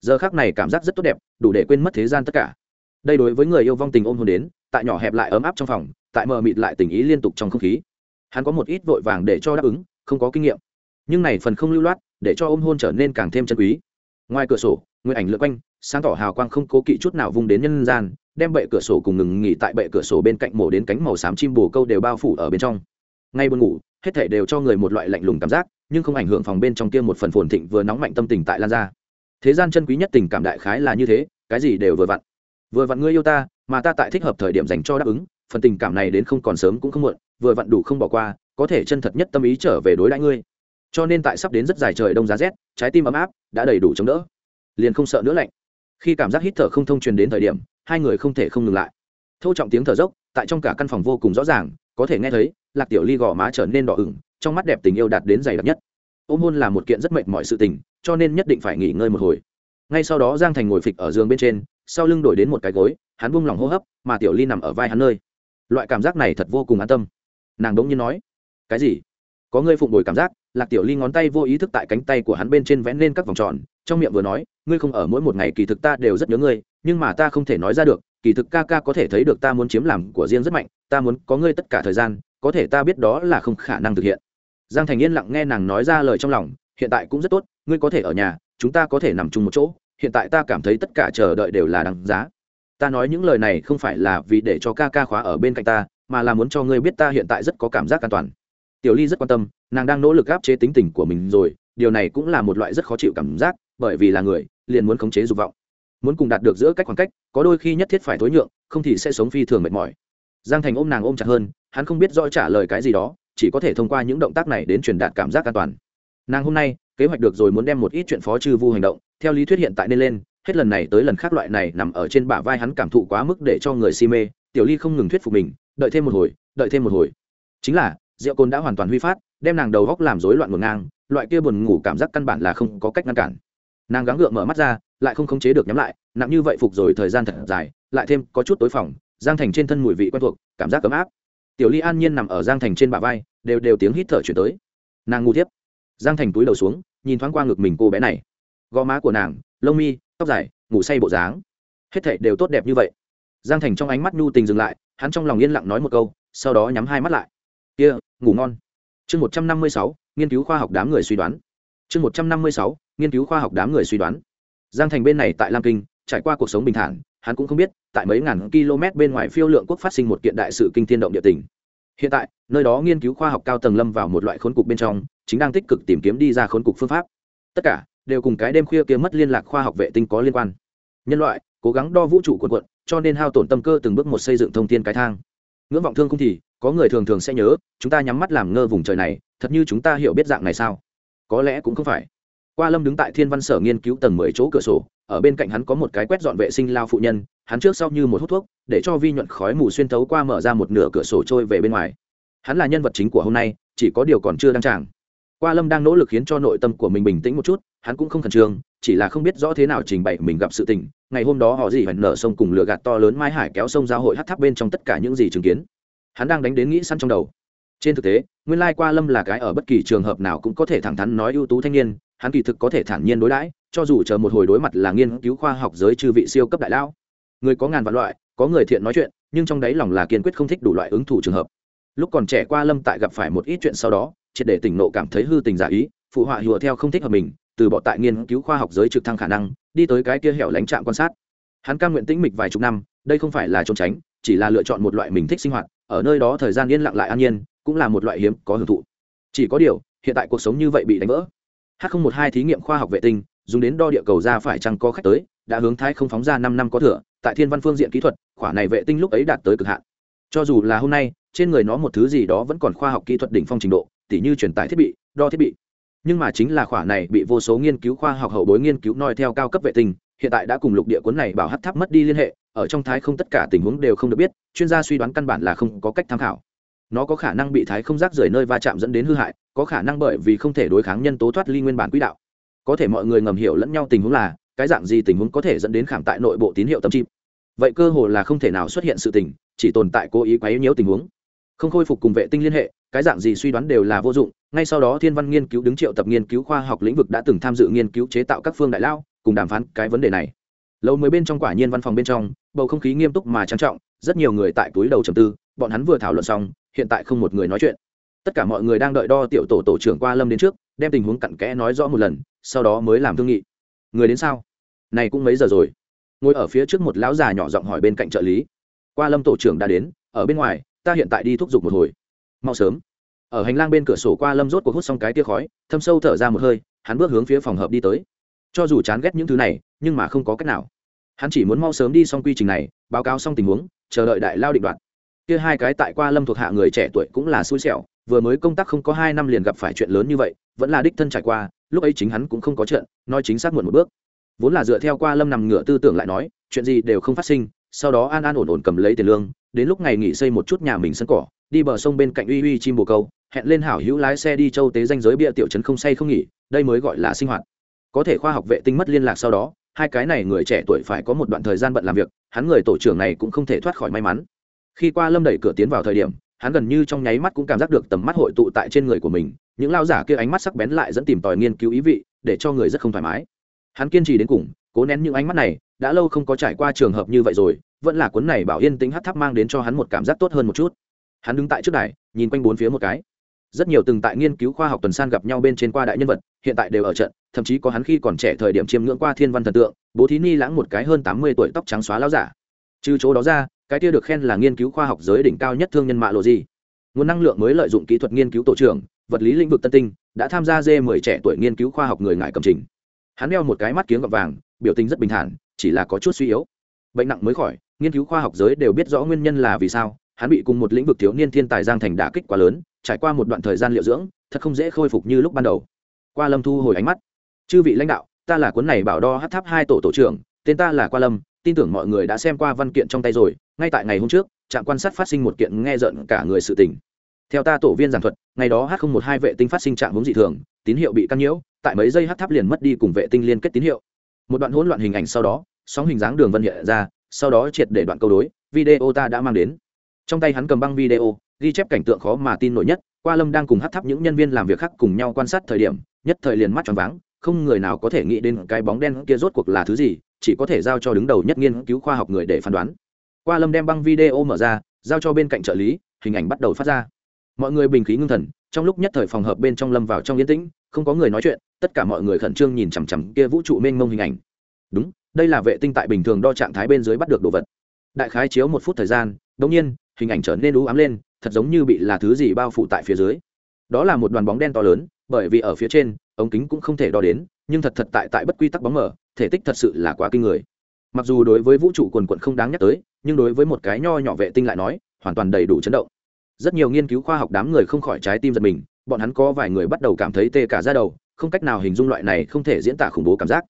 giờ khác này cảm giác rất tốt đẹp, đủ để quên mất thế gian tất cả. Đây đối với người yêu vong tình ôm hôn đến, tại nhỏ hẹp lại ấm áp trong phòng, tại mờ mịt lại tình ý liên tục trong không khí. Hắn có một ít vội vàng để cho đáp ứng, không có kinh nghiệm. Nhưng này phần không lưu loát, để cho ôm hôn trở nên càng thêm chân quý. Ngoài cửa sổ nguyện ảnh lượt quanh, sáng tỏ hào quang không cố kỵ chút nào vung đến nhân gian, đem bệ cửa sổ cùng ngừng nghỉ tại bệ cửa sổ bên cạnh mổ đến cánh màu xám chim bồ câu đều bao phủ ở bên trong. Ngay buồn ngủ, hết thể đều cho người một loại lạnh lùng cảm giác, nhưng không ảnh hưởng phòng bên trong kia một phần phồn thịnh vừa nóng mạnh tâm tình tại lan ra thế gian chân quý nhất tình cảm đại khái là như thế, cái gì đều vừa vặn. Vừa vặn ngươi yêu ta, mà ta tại thích hợp thời điểm dành cho đáp ứng, phần tình cảm này đến không còn sớm cũng không muộn, vừa vặn đủ không bỏ qua, có thể chân thật nhất tâm ý trở về đối đãi ngươi. Cho nên tại sắp đến rất dài trời đông giá rét, trái tim ấm áp, đã đầy đủ chống đỡ. Liền không sợ nữa lạnh. Khi cảm giác hít thở không thông truyền đến thời điểm, hai người không thể không ngừng lại. Thô trọng tiếng thở dốc, tại trong cả căn phòng vô cùng rõ ràng, có thể nghe thấy, lạc tiểu ly gò má trở nên đỏ ửng, trong mắt đẹp tình yêu đạt đến dày đặc nhất ôm hôn là một kiện rất mệt mọi sự tình, cho nên nhất định phải nghỉ ngơi một hồi. Ngay sau đó giang thành ngồi phịch ở giường bên trên, sau lưng đổi đến một cái gối, hắn buông lỏng hô hấp, mà tiểu ly nằm ở vai hắn nơi. Loại cảm giác này thật vô cùng an tâm. Nàng đống nhiên nói, cái gì? Có ngươi phụng bồi cảm giác? Lạc tiểu ly ngón tay vô ý thức tại cánh tay của hắn bên trên vẽ lên các vòng tròn, trong miệng vừa nói, ngươi không ở mỗi một ngày kỳ thực ta đều rất nhớ ngươi, nhưng mà ta không thể nói ra được, kỳ thực ca ca có thể thấy được ta muốn chiếm làm của riêng rất mạnh, ta muốn có ngươi tất cả thời gian, có thể ta biết đó là không khả năng thực hiện giang thành yên lặng nghe nàng nói ra lời trong lòng, hiện tại cũng rất tốt, ngươi có thể ở nhà, chúng ta có thể nằm chung một chỗ, hiện tại ta cảm thấy tất cả chờ đợi đều là đáng giá. Ta nói những lời này không phải là vì để cho ca ca khóa ở bên cạnh ta, mà là muốn cho ngươi biết ta hiện tại rất có cảm giác an toàn. Tiểu ly rất quan tâm, nàng đang nỗ lực áp chế tính tình của mình rồi, điều này cũng là một loại rất khó chịu cảm giác, bởi vì là người, liền muốn khống chế dục vọng. Muốn cùng đạt được giữa cách khoảng cách, có đôi khi nhất thiết phải thối nhượng, không thì sẽ sống phi thường mệt mỏi. Giang thành ôm nàng ôm chặt hơn, hắn không biết rõ trả lời cái gì đó chỉ có thể thông qua những động tác này đến truyền đạt cảm giác an toàn. Nàng hôm nay, kế hoạch được rồi muốn đem một ít chuyện phó chư vu hành động, theo lý thuyết hiện tại nên lên, hết lần này tới lần khác loại này nằm ở trên bả vai hắn cảm thụ quá mức để cho người si mê, tiểu ly không ngừng thuyết phục mình, đợi thêm một hồi, đợi thêm một hồi. Chính là, rượu cồn đã hoàn toàn huy phát, đem nàng đầu góc làm rối loạn ngổn ngang, loại kia buồn ngủ cảm giác căn bản là không có cách ngăn cản. Nàng gắng gượng mở mắt ra, lại không khống chế được nhắm lại, nặng như vậy phục rồi thời gian thật dài, lại thêm có chút tối phòng, giang thành trên thân mùi vị quen thuộc, cảm giác ấm áp tiểu ly an nhiên nằm ở giang thành trên bả vai, đều đều tiếng hít thở chuyển tới. Nàng ngu tiếp giang thành túi đầu xuống, nhìn thoáng qua ngực mình cô bé này. Gò má của nàng, lông mi, tóc dài, ngủ say bộ dáng. Hết thảy đều tốt đẹp như vậy. Giang thành trong ánh mắt nhu tình dừng lại, hắn trong lòng yên lặng nói một câu, sau đó nhắm hai mắt lại. Kia, ngủ ngon. Chương một trăm năm mươi sáu, nghiên cứu khoa học đám người suy đoán. Chương một trăm năm mươi sáu, nghiên cứu khoa học đám người suy đoán. Giang thành bên này tại lam kinh, trải qua cuộc sống bình thản hắn cũng không biết, tại mấy ngàn km bên ngoài phiêu lượng quốc phát sinh một kiện đại sự kinh thiên động địa tình. Hiện tại, nơi đó nghiên cứu khoa học cao tầng lâm vào một loại khốn cục bên trong, chính đang tích cực tìm kiếm đi ra khốn cục phương pháp. Tất cả đều cùng cái đêm khuya kia mất liên lạc khoa học vệ tinh có liên quan. Nhân loại cố gắng đo vũ trụ quần quận, cho nên hao tổn tâm cơ từng bước một xây dựng thông tin cái thang. Ngưỡng vọng thương không thì, có người thường thường sẽ nhớ, chúng ta nhắm mắt làm ngơ vùng trời này, thật như chúng ta hiểu biết dạng này sao? Có lẽ cũng không phải qua lâm đứng tại thiên văn sở nghiên cứu tầng mười chỗ cửa sổ, ở bên cạnh hắn có một cái quét dọn vệ sinh lao phụ nhân, hắn trước sau như một hút thuốc, để cho vi nhuận khói mù xuyên thấu qua mở ra một nửa cửa sổ trôi về bên ngoài. Hắn là nhân vật chính của hôm nay, chỉ có điều còn chưa đăng tràng. Qua lâm đang nỗ lực khiến cho nội tâm của mình bình tĩnh một chút, hắn cũng không khẩn trương, chỉ là không biết rõ thế nào trình bày mình gặp sự tình. Ngày hôm đó họ gì hẳn nở sông cùng lửa gạt to lớn mai hải kéo sông giao hội hát tháp bên trong tất cả những gì chứng kiến. Hắn đang đánh đến nghĩ săn trong đầu. Trên thực tế, nguyên lai qua lâm là cái ở bất kỳ trường hợp nào cũng có thể thẳng thắn nói ưu tú thanh niên hắn kỳ thực có thể thản nhiên đối đãi, cho dù chờ một hồi đối mặt là nghiên cứu khoa học giới chư vị siêu cấp đại lão. Người có ngàn vạn loại, có người thiện nói chuyện, nhưng trong đấy lòng là kiên quyết không thích đủ loại ứng thủ trường hợp. Lúc còn trẻ qua lâm tại gặp phải một ít chuyện sau đó, triệt để tỉnh nộ cảm thấy hư tình giả ý, phụ họa hùa theo không thích hợp mình, từ bỏ tại nghiên cứu khoa học giới trực thăng khả năng, đi tới cái kia hẻo lánh trạm quan sát. Hắn cam nguyện tĩnh mịch vài chục năm, đây không phải là trốn tránh, chỉ là lựa chọn một loại mình thích sinh hoạt, ở nơi đó thời gian yên lặng lại an nhiên, cũng là một loại hiếm có hưởng thụ. Chỉ có điều, hiện tại cuộc sống như vậy bị đánh vỡ h không một hai thí nghiệm khoa học vệ tinh, dùng đến đo địa cầu ra phải chăng có khách tới, đã hướng thái không phóng ra năm năm có thừa, tại thiên văn phương diện kỹ thuật khoả này vệ tinh lúc ấy đạt tới cực hạn. Cho dù là hôm nay, trên người nó một thứ gì đó vẫn còn khoa học kỹ thuật đỉnh phong trình độ, tỉ như truyền tải thiết bị, đo thiết bị. Nhưng mà chính là khoả này bị vô số nghiên cứu khoa học hậu bối nghiên cứu noi theo cao cấp vệ tinh, hiện tại đã cùng lục địa cuốn này bảo hát tháp mất đi liên hệ, ở trong thái không tất cả tình huống đều không được biết, chuyên gia suy đoán căn bản là không có cách tham khảo nó có khả năng bị thái không rác rời nơi va chạm dẫn đến hư hại, có khả năng bởi vì không thể đối kháng nhân tố thoát ly nguyên bản quỹ đạo. Có thể mọi người ngầm hiểu lẫn nhau tình huống là, cái dạng gì tình huống có thể dẫn đến khảm tại nội bộ tín hiệu tâm chip vậy cơ hồ là không thể nào xuất hiện sự tình, chỉ tồn tại cố ý quấy nhiễu tình huống. Không khôi phục cùng vệ tinh liên hệ, cái dạng gì suy đoán đều là vô dụng, ngay sau đó thiên văn nghiên cứu đứng triệu tập nghiên cứu khoa học lĩnh vực đã từng tham dự nghiên cứu chế tạo các phương đại lao, cùng đàm phán cái vấn đề này. Lâu mới bên trong quả nhiên văn phòng bên trong, bầu không khí nghiêm túc mà trang trọng, rất nhiều người tại túi đầu trầm tư, bọn hắn vừa thảo luận xong hiện tại không một người nói chuyện. Tất cả mọi người đang đợi đo tiểu tổ tổ trưởng qua lâm đến trước, đem tình huống cặn kẽ nói rõ một lần, sau đó mới làm thương nghị. Người đến sao? Này cũng mấy giờ rồi? Ngồi ở phía trước một lão già nhỏ giọng hỏi bên cạnh trợ lý. Qua lâm tổ trưởng đã đến, ở bên ngoài, ta hiện tại đi thúc giục một hồi. Mau sớm. Ở hành lang bên cửa sổ qua lâm rốt cuộc hút xong cái tia khói, thâm sâu thở ra một hơi, hắn bước hướng phía phòng hợp đi tới. Cho dù chán ghét những thứ này, nhưng mà không có cách nào. Hắn chỉ muốn mau sớm đi xong quy trình này, báo cáo xong tình huống, chờ đợi đại lao định đoạt kia hai cái tại qua lâm thuộc hạ người trẻ tuổi cũng là xui xẻo, vừa mới công tác không có hai năm liền gặp phải chuyện lớn như vậy, vẫn là đích thân trải qua, lúc ấy chính hắn cũng không có chuyện nói chính xác muộn một bước. Vốn là dựa theo qua lâm nằm ngửa tư tưởng lại nói, chuyện gì đều không phát sinh, sau đó an an ổn ổn cầm lấy tiền lương, đến lúc ngày nghỉ xây một chút nhà mình sân cỏ, đi bờ sông bên cạnh uy uy chim bồ câu, hẹn lên hảo hữu lái xe đi châu tế danh giới bia tiểu trấn không say không nghỉ, đây mới gọi là sinh hoạt. Có thể khoa học vệ tinh mất liên lạc sau đó, hai cái này người trẻ tuổi phải có một đoạn thời gian bận làm việc, hắn người tổ trưởng này cũng không thể thoát khỏi may mắn khi qua lâm đẩy cửa tiến vào thời điểm, hắn gần như trong nháy mắt cũng cảm giác được tầm mắt hội tụ tại trên người của mình, những lao giả kia ánh mắt sắc bén lại dẫn tìm tòi nghiên cứu ý vị, để cho người rất không thoải mái. Hắn kiên trì đến cùng, cố nén những ánh mắt này, đã lâu không có trải qua trường hợp như vậy rồi, vẫn là cuốn này bảo yên tính hát tháp mang đến cho hắn một cảm giác tốt hơn một chút. Hắn đứng tại trước đài, nhìn quanh bốn phía một cái. Rất nhiều từng tại nghiên cứu khoa học tuần san gặp nhau bên trên qua đại nhân vật, hiện tại đều ở trận, thậm chí có hắn khi còn trẻ thời điểm chiêm ngưỡng qua thiên văn thần tượng, bố thí ni lãng một cái hơn tám mươi tuổi tóc trắng xóa láo giả. Trừ chỗ đó ra cái kia được khen là nghiên cứu khoa học giới đỉnh cao nhất thương nhân mạ lộ gì. Nguồn năng lượng mới lợi dụng kỹ thuật nghiên cứu tổ trưởng, vật lý lĩnh vực tân tinh, đã tham gia dê mười trẻ tuổi nghiên cứu khoa học người ngại cầm trình. Hắn đeo một cái mắt kiếng gọt vàng, biểu tình rất bình thản, chỉ là có chút suy yếu. Bệnh nặng mới khỏi, nghiên cứu khoa học giới đều biết rõ nguyên nhân là vì sao, hắn bị cùng một lĩnh vực thiếu niên thiên tài giang thành đả kích quá lớn, trải qua một đoạn thời gian liệu dưỡng, thật không dễ khôi phục như lúc ban đầu. Qua lâm thu hồi ánh mắt. Chư vị lãnh đạo, ta là cuốn này bảo đo hát tháp hai tổ tổ trưởng, tên ta là qua lâm, tin tưởng mọi người đã xem qua văn kiện trong tay rồi ngay tại ngày hôm trước, trạm quan sát phát sinh một kiện nghe rợn cả người sự tình. Theo ta tổ viên giảng thuật, ngày đó h một hai vệ tinh phát sinh trạm hướng dị thường, tín hiệu bị căn nhiễu, tại mấy giây H tháp liền mất đi cùng vệ tinh liên kết tín hiệu. Một đoạn hỗn loạn hình ảnh sau đó, sóng hình dáng đường vân hiện ra, sau đó triệt để đoạn câu đối, video ta đã mang đến. Trong tay hắn cầm băng video, ghi chép cảnh tượng khó mà tin nổi nhất, qua lâm đang cùng hát tháp những nhân viên làm việc khác cùng nhau quan sát thời điểm, nhất thời liền mắt tròn váng, không người nào có thể nghĩ đến cái bóng đen kia rốt cuộc là thứ gì, chỉ có thể giao cho đứng đầu nhất nghiên cứu khoa học người để phán đoán qua lâm đem băng video mở ra, giao cho bên cạnh trợ lý, hình ảnh bắt đầu phát ra. Mọi người bình khí ngưng thần, trong lúc nhất thời phòng hợp bên trong lâm vào trong yên tĩnh, không có người nói chuyện, tất cả mọi người khẩn trương nhìn chằm chằm kia vũ trụ mênh mông hình ảnh. Đúng, đây là vệ tinh tại bình thường đo trạng thái bên dưới bắt được đồ vật. Đại khái chiếu một phút thời gian đ nhiên, hình ảnh trở nên u ám lên, thật giống như bị là thứ gì bao phủ tại phía dưới. Đó là một đoàn bóng đen to lớn, bởi vì ở phía trên, ống kính cũng không thể đo đến, nhưng thật thật tại tại bất quy tắc bóng mở, thể tích thật sự là quá kinh người. Mặc dù đối với vũ trụ quần quận không đáng nhắc tới nhưng đối với một cái nho nhỏ vệ tinh lại nói, hoàn toàn đầy đủ chấn động. Rất nhiều nghiên cứu khoa học đám người không khỏi trái tim giật mình, bọn hắn có vài người bắt đầu cảm thấy tê cả ra đầu, không cách nào hình dung loại này không thể diễn tả khủng bố cảm giác.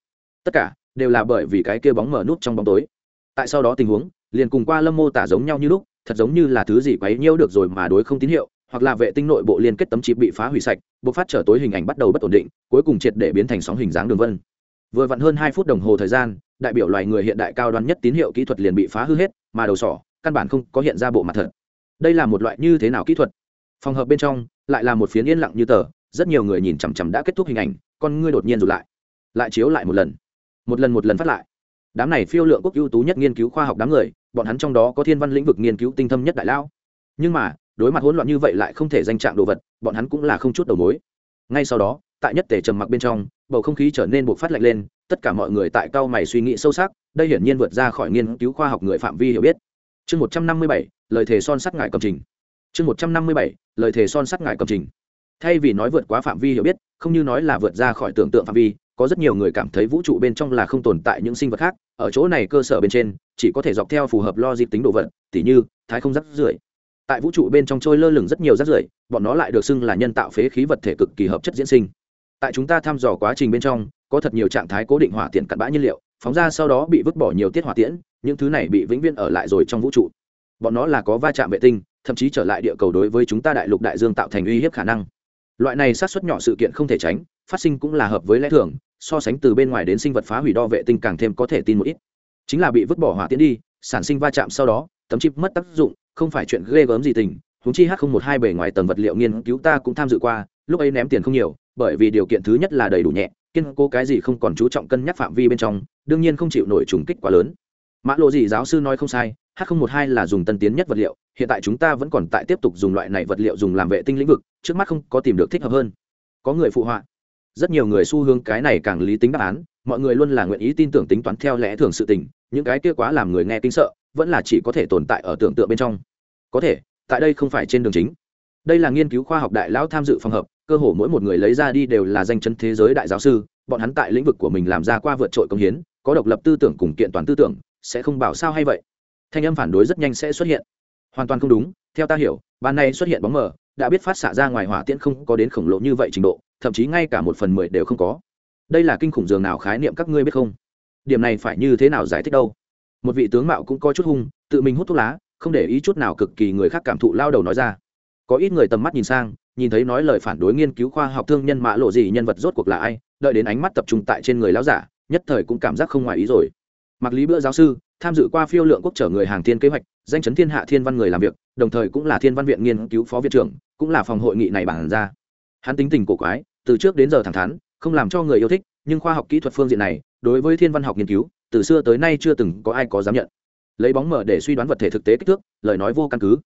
Tất cả đều là bởi vì cái kia bóng mở nút trong bóng tối. Tại sau đó tình huống, liền cùng qua lâm mô tả giống nhau như lúc, thật giống như là thứ gì quấy nhiễu được rồi mà đối không tín hiệu, hoặc là vệ tinh nội bộ liên kết tấm chip bị phá hủy sạch buộc phát trở tối hình ảnh bắt đầu bất ổn định, cuối cùng triệt để biến thành sóng hình dáng đường vân vừa vặn hơn hai phút đồng hồ thời gian, đại biểu loài người hiện đại cao đoan nhất tín hiệu kỹ thuật liền bị phá hư hết, mà đầu sỏ, căn bản không có hiện ra bộ mặt thật. Đây là một loại như thế nào kỹ thuật? Phòng hợp bên trong, lại là một phiến yên lặng như tờ, rất nhiều người nhìn chằm chằm đã kết thúc hình ảnh, con ngươi đột nhiên rụt lại. Lại chiếu lại một lần. Một lần một lần phát lại. Đám này phiêu lượng quốc ưu tú nhất nghiên cứu khoa học đám người, bọn hắn trong đó có thiên văn lĩnh vực nghiên cứu tinh thâm nhất đại lao nhưng mà, đối mặt hỗn loạn như vậy lại không thể danh trạng đồ vật, bọn hắn cũng là không chút đầu mối. Ngay sau đó, tại nhất tể trầm mặc bên trong bầu không khí trở nên buộc phát lạnh lên, tất cả mọi người tại cao mày suy nghĩ sâu sắc, đây hiển nhiên vượt ra khỏi nghiên cứu khoa học người phạm vi hiểu biết. Chương một trăm năm mươi bảy, lời thề son sắt ngại cầm trình. Chương một trăm năm mươi bảy, lời thề son sắt ngại cầm trình. Thay vì nói vượt quá phạm vi hiểu biết, không như nói là vượt ra khỏi tưởng tượng phạm vi, có rất nhiều người cảm thấy vũ trụ bên trong là không tồn tại những sinh vật khác, ở chỗ này cơ sở bên trên, chỉ có thể dọc theo phù hợp lo dịp tính độ vật, tỉ như, thái không rắc rưởi. Tại vũ trụ bên trong trôi lơ lửng rất nhiều rắc rưởi, bọn nó lại được xưng là nhân tạo phế khí vật thể cực kỳ hợp chất diễn sinh tại chúng ta thăm dò quá trình bên trong, có thật nhiều trạng thái cố định hỏa tiện cặn bã nhiên liệu, phóng ra sau đó bị vứt bỏ nhiều tiết hỏa tiễn, những thứ này bị vĩnh viễn ở lại rồi trong vũ trụ. Bọn nó là có va chạm vệ tinh, thậm chí trở lại địa cầu đối với chúng ta đại lục đại dương tạo thành uy hiếp khả năng. Loại này sát xuất nhỏ sự kiện không thể tránh, phát sinh cũng là hợp với lẽ thường, so sánh từ bên ngoài đến sinh vật phá hủy đo vệ tinh càng thêm có thể tin một ít. Chính là bị vứt bỏ hỏa tiễn đi, sản sinh va chạm sau đó, tấm chip mất tác dụng, không phải chuyện ghê gớm gì tình húng chi h một hai bề ngoài tầng vật liệu nghiên cứu ta cũng tham dự qua, lúc ấy ném tiền không nhiều bởi vì điều kiện thứ nhất là đầy đủ nhẹ, kiên cố cái gì không còn chú trọng cân nhắc phạm vi bên trong, đương nhiên không chịu nổi trùng kích quá lớn. Mã lộ gì giáo sư nói không sai, h một hai là dùng tân tiến nhất vật liệu, hiện tại chúng ta vẫn còn tại tiếp tục dùng loại này vật liệu dùng làm vệ tinh lĩnh vực, trước mắt không có tìm được thích hợp hơn. Có người phụ họa. Rất nhiều người xu hướng cái này càng lý tính đáp án, mọi người luôn là nguyện ý tin tưởng tính toán theo lẽ thường sự tình, những cái kia quá làm người nghe kinh sợ, vẫn là chỉ có thể tồn tại ở tưởng tượng bên trong. Có thể, tại đây không phải trên đường chính. Đây là nghiên cứu khoa học đại lão tham dự phòng hợp cơ hồ mỗi một người lấy ra đi đều là danh chân thế giới đại giáo sư, bọn hắn tại lĩnh vực của mình làm ra qua vượt trội công hiến, có độc lập tư tưởng cùng kiện toàn tư tưởng, sẽ không bảo sao hay vậy. Thanh âm phản đối rất nhanh sẽ xuất hiện. Hoàn toàn không đúng, theo ta hiểu, ban nay xuất hiện bóng mờ, đã biết phát xạ ra ngoài hỏa tiễn không có đến khổng lồ như vậy trình độ, thậm chí ngay cả một phần mười đều không có. Đây là kinh khủng dường nào khái niệm các ngươi biết không? Điểm này phải như thế nào giải thích đâu? Một vị tướng mạo cũng có chút hung, tự mình hút thuốc lá, không để ý chút nào cực kỳ người khác cảm thụ lao đầu nói ra. Có ít người tầm mắt nhìn sang nhìn thấy nói lời phản đối nghiên cứu khoa học thương nhân mạ lộ gì nhân vật rốt cuộc là ai, đợi đến ánh mắt tập trung tại trên người lão giả, nhất thời cũng cảm giác không ngoài ý rồi. Mặc lý bữa giáo sư, tham dự qua phiêu lượng quốc trở người hàng thiên kế hoạch, danh chấn thiên hạ thiên văn người làm việc, đồng thời cũng là thiên văn viện nghiên cứu phó viện trưởng, cũng là phòng hội nghị này bản ra. Hắn tính tình cổ quái, từ trước đến giờ thẳng thắn, không làm cho người yêu thích, nhưng khoa học kỹ thuật phương diện này, đối với thiên văn học nghiên cứu, từ xưa tới nay chưa từng có ai có dám nhận. Lấy bóng mở để suy đoán vật thể thực tế kích thước, lời nói vô căn cứ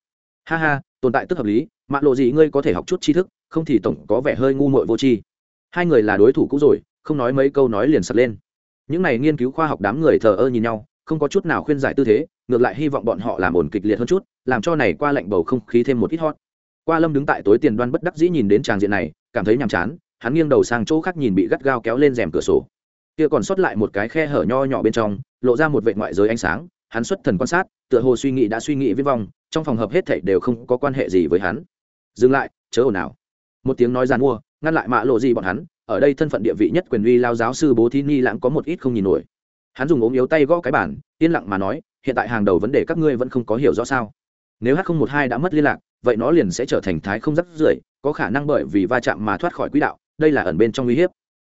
ha ha, tồn tại tức hợp lý, mạ lộ gì ngươi có thể học chút tri thức, không thì tổng có vẻ hơi ngu muội vô tri. Hai người là đối thủ cũ rồi, không nói mấy câu nói liền sập lên. Những này nghiên cứu khoa học đám người thờ ơ nhìn nhau, không có chút nào khuyên giải tư thế, ngược lại hy vọng bọn họ làm ổn kịch liệt hơn chút, làm cho này qua lạnh bầu không khí thêm một ít hot. Qua lâm đứng tại tối tiền đoan bất đắc dĩ nhìn đến tràng diện này, cảm thấy nhàm chán, hắn nghiêng đầu sang chỗ khác nhìn bị gắt gao kéo lên rèm cửa sổ. Kia còn sót lại một cái khe hở nho nhỏ bên trong, lộ ra một vệ ngoại giới ánh sáng, hắn xuất thần quan sát, tựa hồ suy nghĩ đã suy nghĩ viết vong trong phòng hợp hết thảy đều không có quan hệ gì với hắn. Dừng lại, chớ ồn nào một tiếng nói giàn mua, ngăn lại mạ lộ gì bọn hắn, ở đây thân phận địa vị nhất quyền uy lao giáo sư bố thí ni lãng có một ít không nhìn nổi. Hắn dùng ốm yếu tay gõ cái bản yên lặng mà nói, hiện tại hàng đầu vấn đề các ngươi vẫn không có hiểu rõ sao. Nếu h không một hai đã mất liên lạc, vậy nó liền sẽ trở thành thái không rắc rưởi, có khả năng bởi vì va chạm mà thoát khỏi quỹ đạo, đây là ẩn bên trong uy hiếp.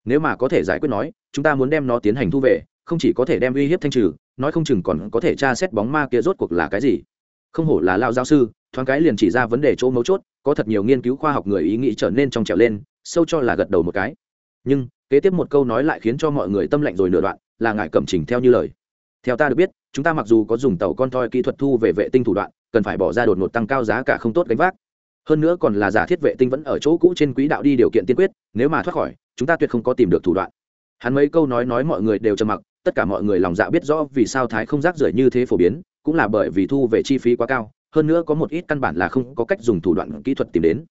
Nếu mà có thể giải quyết nói, chúng ta muốn đem nó tiến hành thu về, không chỉ có thể đem uy hiếp thanh trừ, nói không chừng còn có thể tra xét bóng ma kia rốt cuộc là cái gì không hổ là lao giáo sư, thoáng cái liền chỉ ra vấn đề chỗ mấu chốt, có thật nhiều nghiên cứu khoa học người ý nghĩ trở nên trong trẻo lên, sâu cho là gật đầu một cái. Nhưng, kế tiếp một câu nói lại khiến cho mọi người tâm lạnh rồi nửa đoạn, là ngại cẩm trình theo như lời. Theo ta được biết, chúng ta mặc dù có dùng tàu con toi kỹ thuật thu về vệ tinh thủ đoạn, cần phải bỏ ra đột ngột tăng cao giá cả không tốt gánh vác. Hơn nữa còn là giả thiết vệ tinh vẫn ở chỗ cũ trên quỹ đạo đi điều kiện tiên quyết, nếu mà thoát khỏi, chúng ta tuyệt không có tìm được thủ đoạn. Hắn mấy câu nói nói mọi người đều trầm mặc tất cả mọi người lòng dạ biết rõ vì sao thái không rác rưởi như thế phổ biến, cũng là bởi vì thu về chi phí quá cao, hơn nữa có một ít căn bản là không có cách dùng thủ đoạn kỹ thuật tìm đến.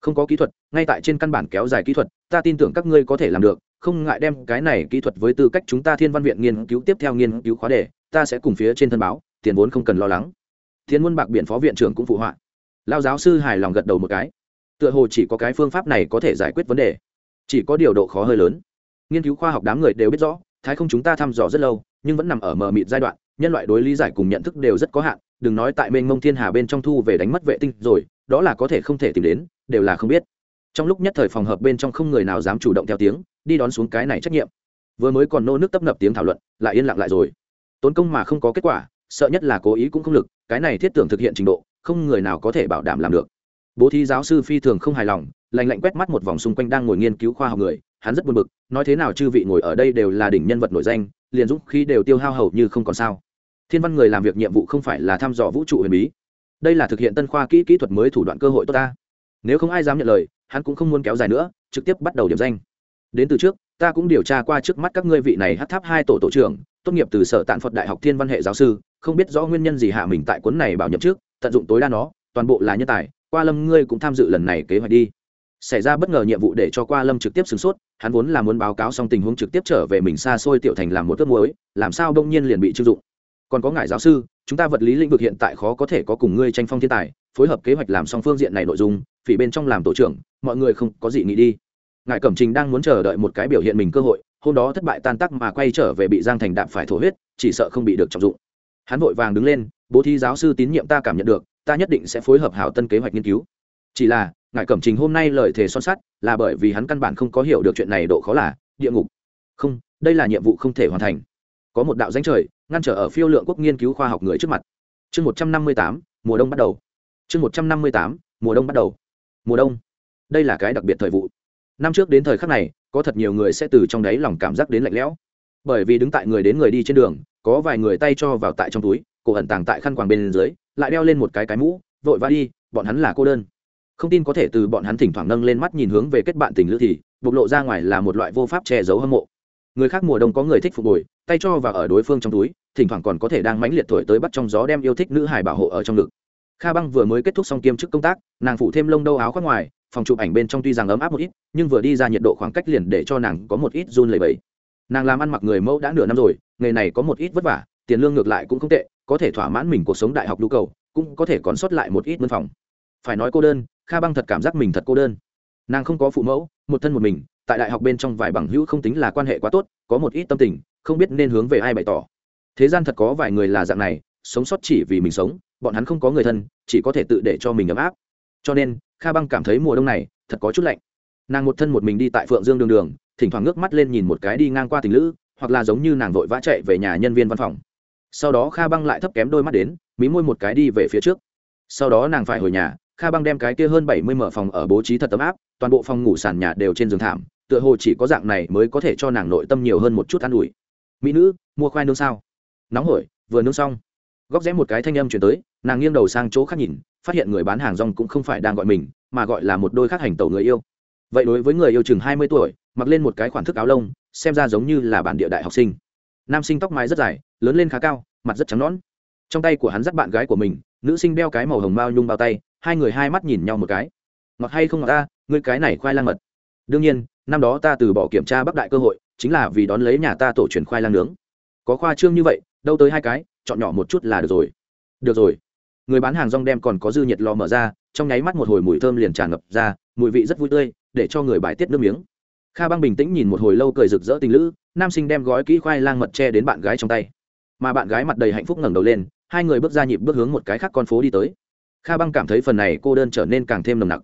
Không có kỹ thuật, ngay tại trên căn bản kéo dài kỹ thuật, ta tin tưởng các ngươi có thể làm được, không ngại đem cái này kỹ thuật với tư cách chúng ta thiên văn viện nghiên cứu tiếp theo nghiên cứu khóa đề, ta sẽ cùng phía trên thân báo, tiền vốn không cần lo lắng. Thiên quân bạc biện phó viện trưởng cũng phụ họa. Lao giáo sư hài lòng gật đầu một cái. Tựa hồ chỉ có cái phương pháp này có thể giải quyết vấn đề. Chỉ có điều độ khó hơi lớn. Nghiên cứu khoa học đám người đều biết rõ thái không chúng ta thăm dò rất lâu, nhưng vẫn nằm ở mờ mịt giai đoạn, nhân loại đối lý giải cùng nhận thức đều rất có hạn, đừng nói tại mênh mông thiên hà bên trong thu về đánh mất vệ tinh rồi, đó là có thể không thể tìm đến, đều là không biết. Trong lúc nhất thời phòng hợp bên trong không người nào dám chủ động theo tiếng, đi đón xuống cái này trách nhiệm. Vừa mới còn nô nước tấp nập tiếng thảo luận, lại yên lặng lại rồi. Tốn công mà không có kết quả, sợ nhất là cố ý cũng không lực, cái này thiết tưởng thực hiện trình độ, không người nào có thể bảo đảm làm được bố thí giáo sư phi thường không hài lòng lành lạnh quét mắt một vòng xung quanh đang ngồi nghiên cứu khoa học người, hắn rất buồn bực, nói thế nào chư vị ngồi ở đây đều là đỉnh nhân vật nổi danh, liền dũng khi đều tiêu hao hầu như không còn sao. Thiên văn người làm việc nhiệm vụ không phải là thăm dò vũ trụ huyền bí. Đây là thực hiện tân khoa kỹ kỹ thuật mới thủ đoạn cơ hội tốt ta. Nếu không ai dám nhận lời, hắn cũng không muốn kéo dài nữa, trực tiếp bắt đầu điểm danh. Đến từ trước, ta cũng điều tra qua trước mắt các ngươi vị này hát tháp hai tổ tổ trưởng, tốt nghiệp từ sở tạn phật đại học thiên văn hệ giáo sư, không biết rõ nguyên nhân gì hạ mình tại cuốn này bảo nhập trước, tận dụng tối đa nó, toàn bộ là nhân tài qua lâm ngươi cũng tham dự lần này kế hoạch đi. Xảy ra bất ngờ nhiệm vụ để cho qua lâm trực tiếp sửng sốt, hắn vốn là muốn báo cáo xong tình huống trực tiếp trở về mình xa xôi tiểu thành làm một tớp muối, làm sao đông nhiên liền bị chưng dụng. Còn có ngài giáo sư, chúng ta vật lý lĩnh vực hiện tại khó có thể có cùng ngươi tranh phong thiên tài, phối hợp kế hoạch làm xong phương diện này nội dung, phỉ bên trong làm tổ trưởng, mọi người không có gì nghĩ đi. Ngài cẩm trình đang muốn chờ đợi một cái biểu hiện mình cơ hội, hôm đó thất bại tan tắc mà quay trở về bị giang thành đạm phải thổ huyết, chỉ sợ không bị được trọng dụng. Hắn vội vàng đứng lên, bố thí giáo sư tín nhiệm ta cảm nhận được ta nhất định sẽ phối hợp hảo tân kế hoạch nghiên cứu. Chỉ là ngài cẩm trình hôm nay lời thề son sắt là bởi vì hắn căn bản không có hiểu được chuyện này độ khó là địa ngục. Không, đây là nhiệm vụ không thể hoàn thành. Có một đạo danh trời, ngăn trở ở phiêu lượng quốc nghiên cứu khoa học người trước mặt. Chương một trăm năm mươi tám, mùa đông bắt đầu. Chương một trăm năm mươi tám, mùa đông bắt đầu. Mùa đông. Đây là cái đặc biệt thời vụ. Năm trước đến thời khắc này, có thật nhiều người sẽ từ trong đáy lòng cảm giác đến lạnh lẽo. Bởi vì đứng tại người đến người đi trên đường, có vài người tay cho vào tại trong túi, cổ ẩn tàng tại khăn quàng bên dưới lại đeo lên một cái cái mũ, vội vã đi, bọn hắn là cô đơn. Không tin có thể từ bọn hắn thỉnh thoảng nâng lên mắt nhìn hướng về kết bạn tình lữ thì, bộc lộ ra ngoài là một loại vô pháp che giấu hâm mộ. Người khác mùa đông có người thích phục hồi, tay cho vào ở đối phương trong túi, thỉnh thoảng còn có thể đang mãnh liệt thổi tới bắt trong gió đem yêu thích nữ hải bảo hộ ở trong ngực. Kha băng vừa mới kết thúc xong kiêm chức công tác, nàng phụ thêm lông đâu áo khoác ngoài, phòng chụp ảnh bên trong tuy rằng ấm áp một ít, nhưng vừa đi ra nhiệt độ khoảng cách liền để cho nàng có một ít run lẩy bẩy. Nàng làm ăn mặc người mẫu đã nửa năm rồi, nghề này có một ít vất vả, tiền lương ngược lại cũng không tệ có thể thỏa mãn mình cuộc sống đại học nhu cầu, cũng có thể còn sót lại một ít mân phòng. Phải nói cô đơn, kha băng thật cảm giác mình thật cô đơn. Nàng không có phụ mẫu, một thân một mình, tại đại học bên trong vài bằng hữu không tính là quan hệ quá tốt, có một ít tâm tình, không biết nên hướng về ai bày tỏ. Thế gian thật có vài người là dạng này, sống sót chỉ vì mình sống, bọn hắn không có người thân, chỉ có thể tự để cho mình ấm áp. Cho nên, kha băng cảm thấy mùa đông này, thật có chút lạnh. Nàng một thân một mình đi tại phượng dương đường đường, thỉnh thoảng ngước mắt lên nhìn một cái đi ngang qua tình lữ, hoặc là giống như nàng vội vã chạy về nhà nhân viên văn phòng sau đó kha băng lại thấp kém đôi mắt đến, mí môi một cái đi về phía trước. Sau đó nàng phải hồi nhà, kha băng đem cái kia hơn bảy mươi mở phòng ở bố trí thật ấm áp, toàn bộ phòng ngủ sàn nhà đều trên giường thảm, tựa hồ chỉ có dạng này mới có thể cho nàng nội tâm nhiều hơn một chút an ủi. Mỹ nữ, mua khoai nương sao? Nóng hổi, vừa nương xong, góc rẽ một cái thanh âm chuyển tới, nàng nghiêng đầu sang chỗ khác nhìn, phát hiện người bán hàng rong cũng không phải đang gọi mình, mà gọi là một đôi khác hành tẩu người yêu. Vậy đối với người yêu chừng hai mươi tuổi, mặc lên một cái khoản thức áo lông, xem ra giống như là bản địa đại học sinh. Nam sinh tóc mái rất dài lớn lên khá cao, mặt rất trắng nón trong tay của hắn dắt bạn gái của mình, nữ sinh đeo cái màu hồng mao nhung bao tay, hai người hai mắt nhìn nhau một cái. Ngọt hay không ngọt ta, ngươi cái này khoai lang mật. Đương nhiên, năm đó ta từ bỏ kiểm tra bắc đại cơ hội, chính là vì đón lấy nhà ta tổ truyền khoai lang nướng. Có khoa trương như vậy, đâu tới hai cái, chọn nhỏ một chút là được rồi. Được rồi. Người bán hàng rong đem còn có dư nhiệt lò mở ra, trong nháy mắt một hồi mùi thơm liền tràn ngập ra, mùi vị rất vui tươi, để cho người bài tiết nước miếng. Kha băng bình tĩnh nhìn một hồi lâu cười rực rỡ tình lữ, nam sinh đem gói kỹ khoai lang mật che đến bạn gái trong tay mà bạn gái mặt đầy hạnh phúc ngẩng đầu lên, hai người bước ra nhịp bước hướng một cái khác con phố đi tới. Kha băng cảm thấy phần này cô đơn trở nên càng thêm nồng nặc.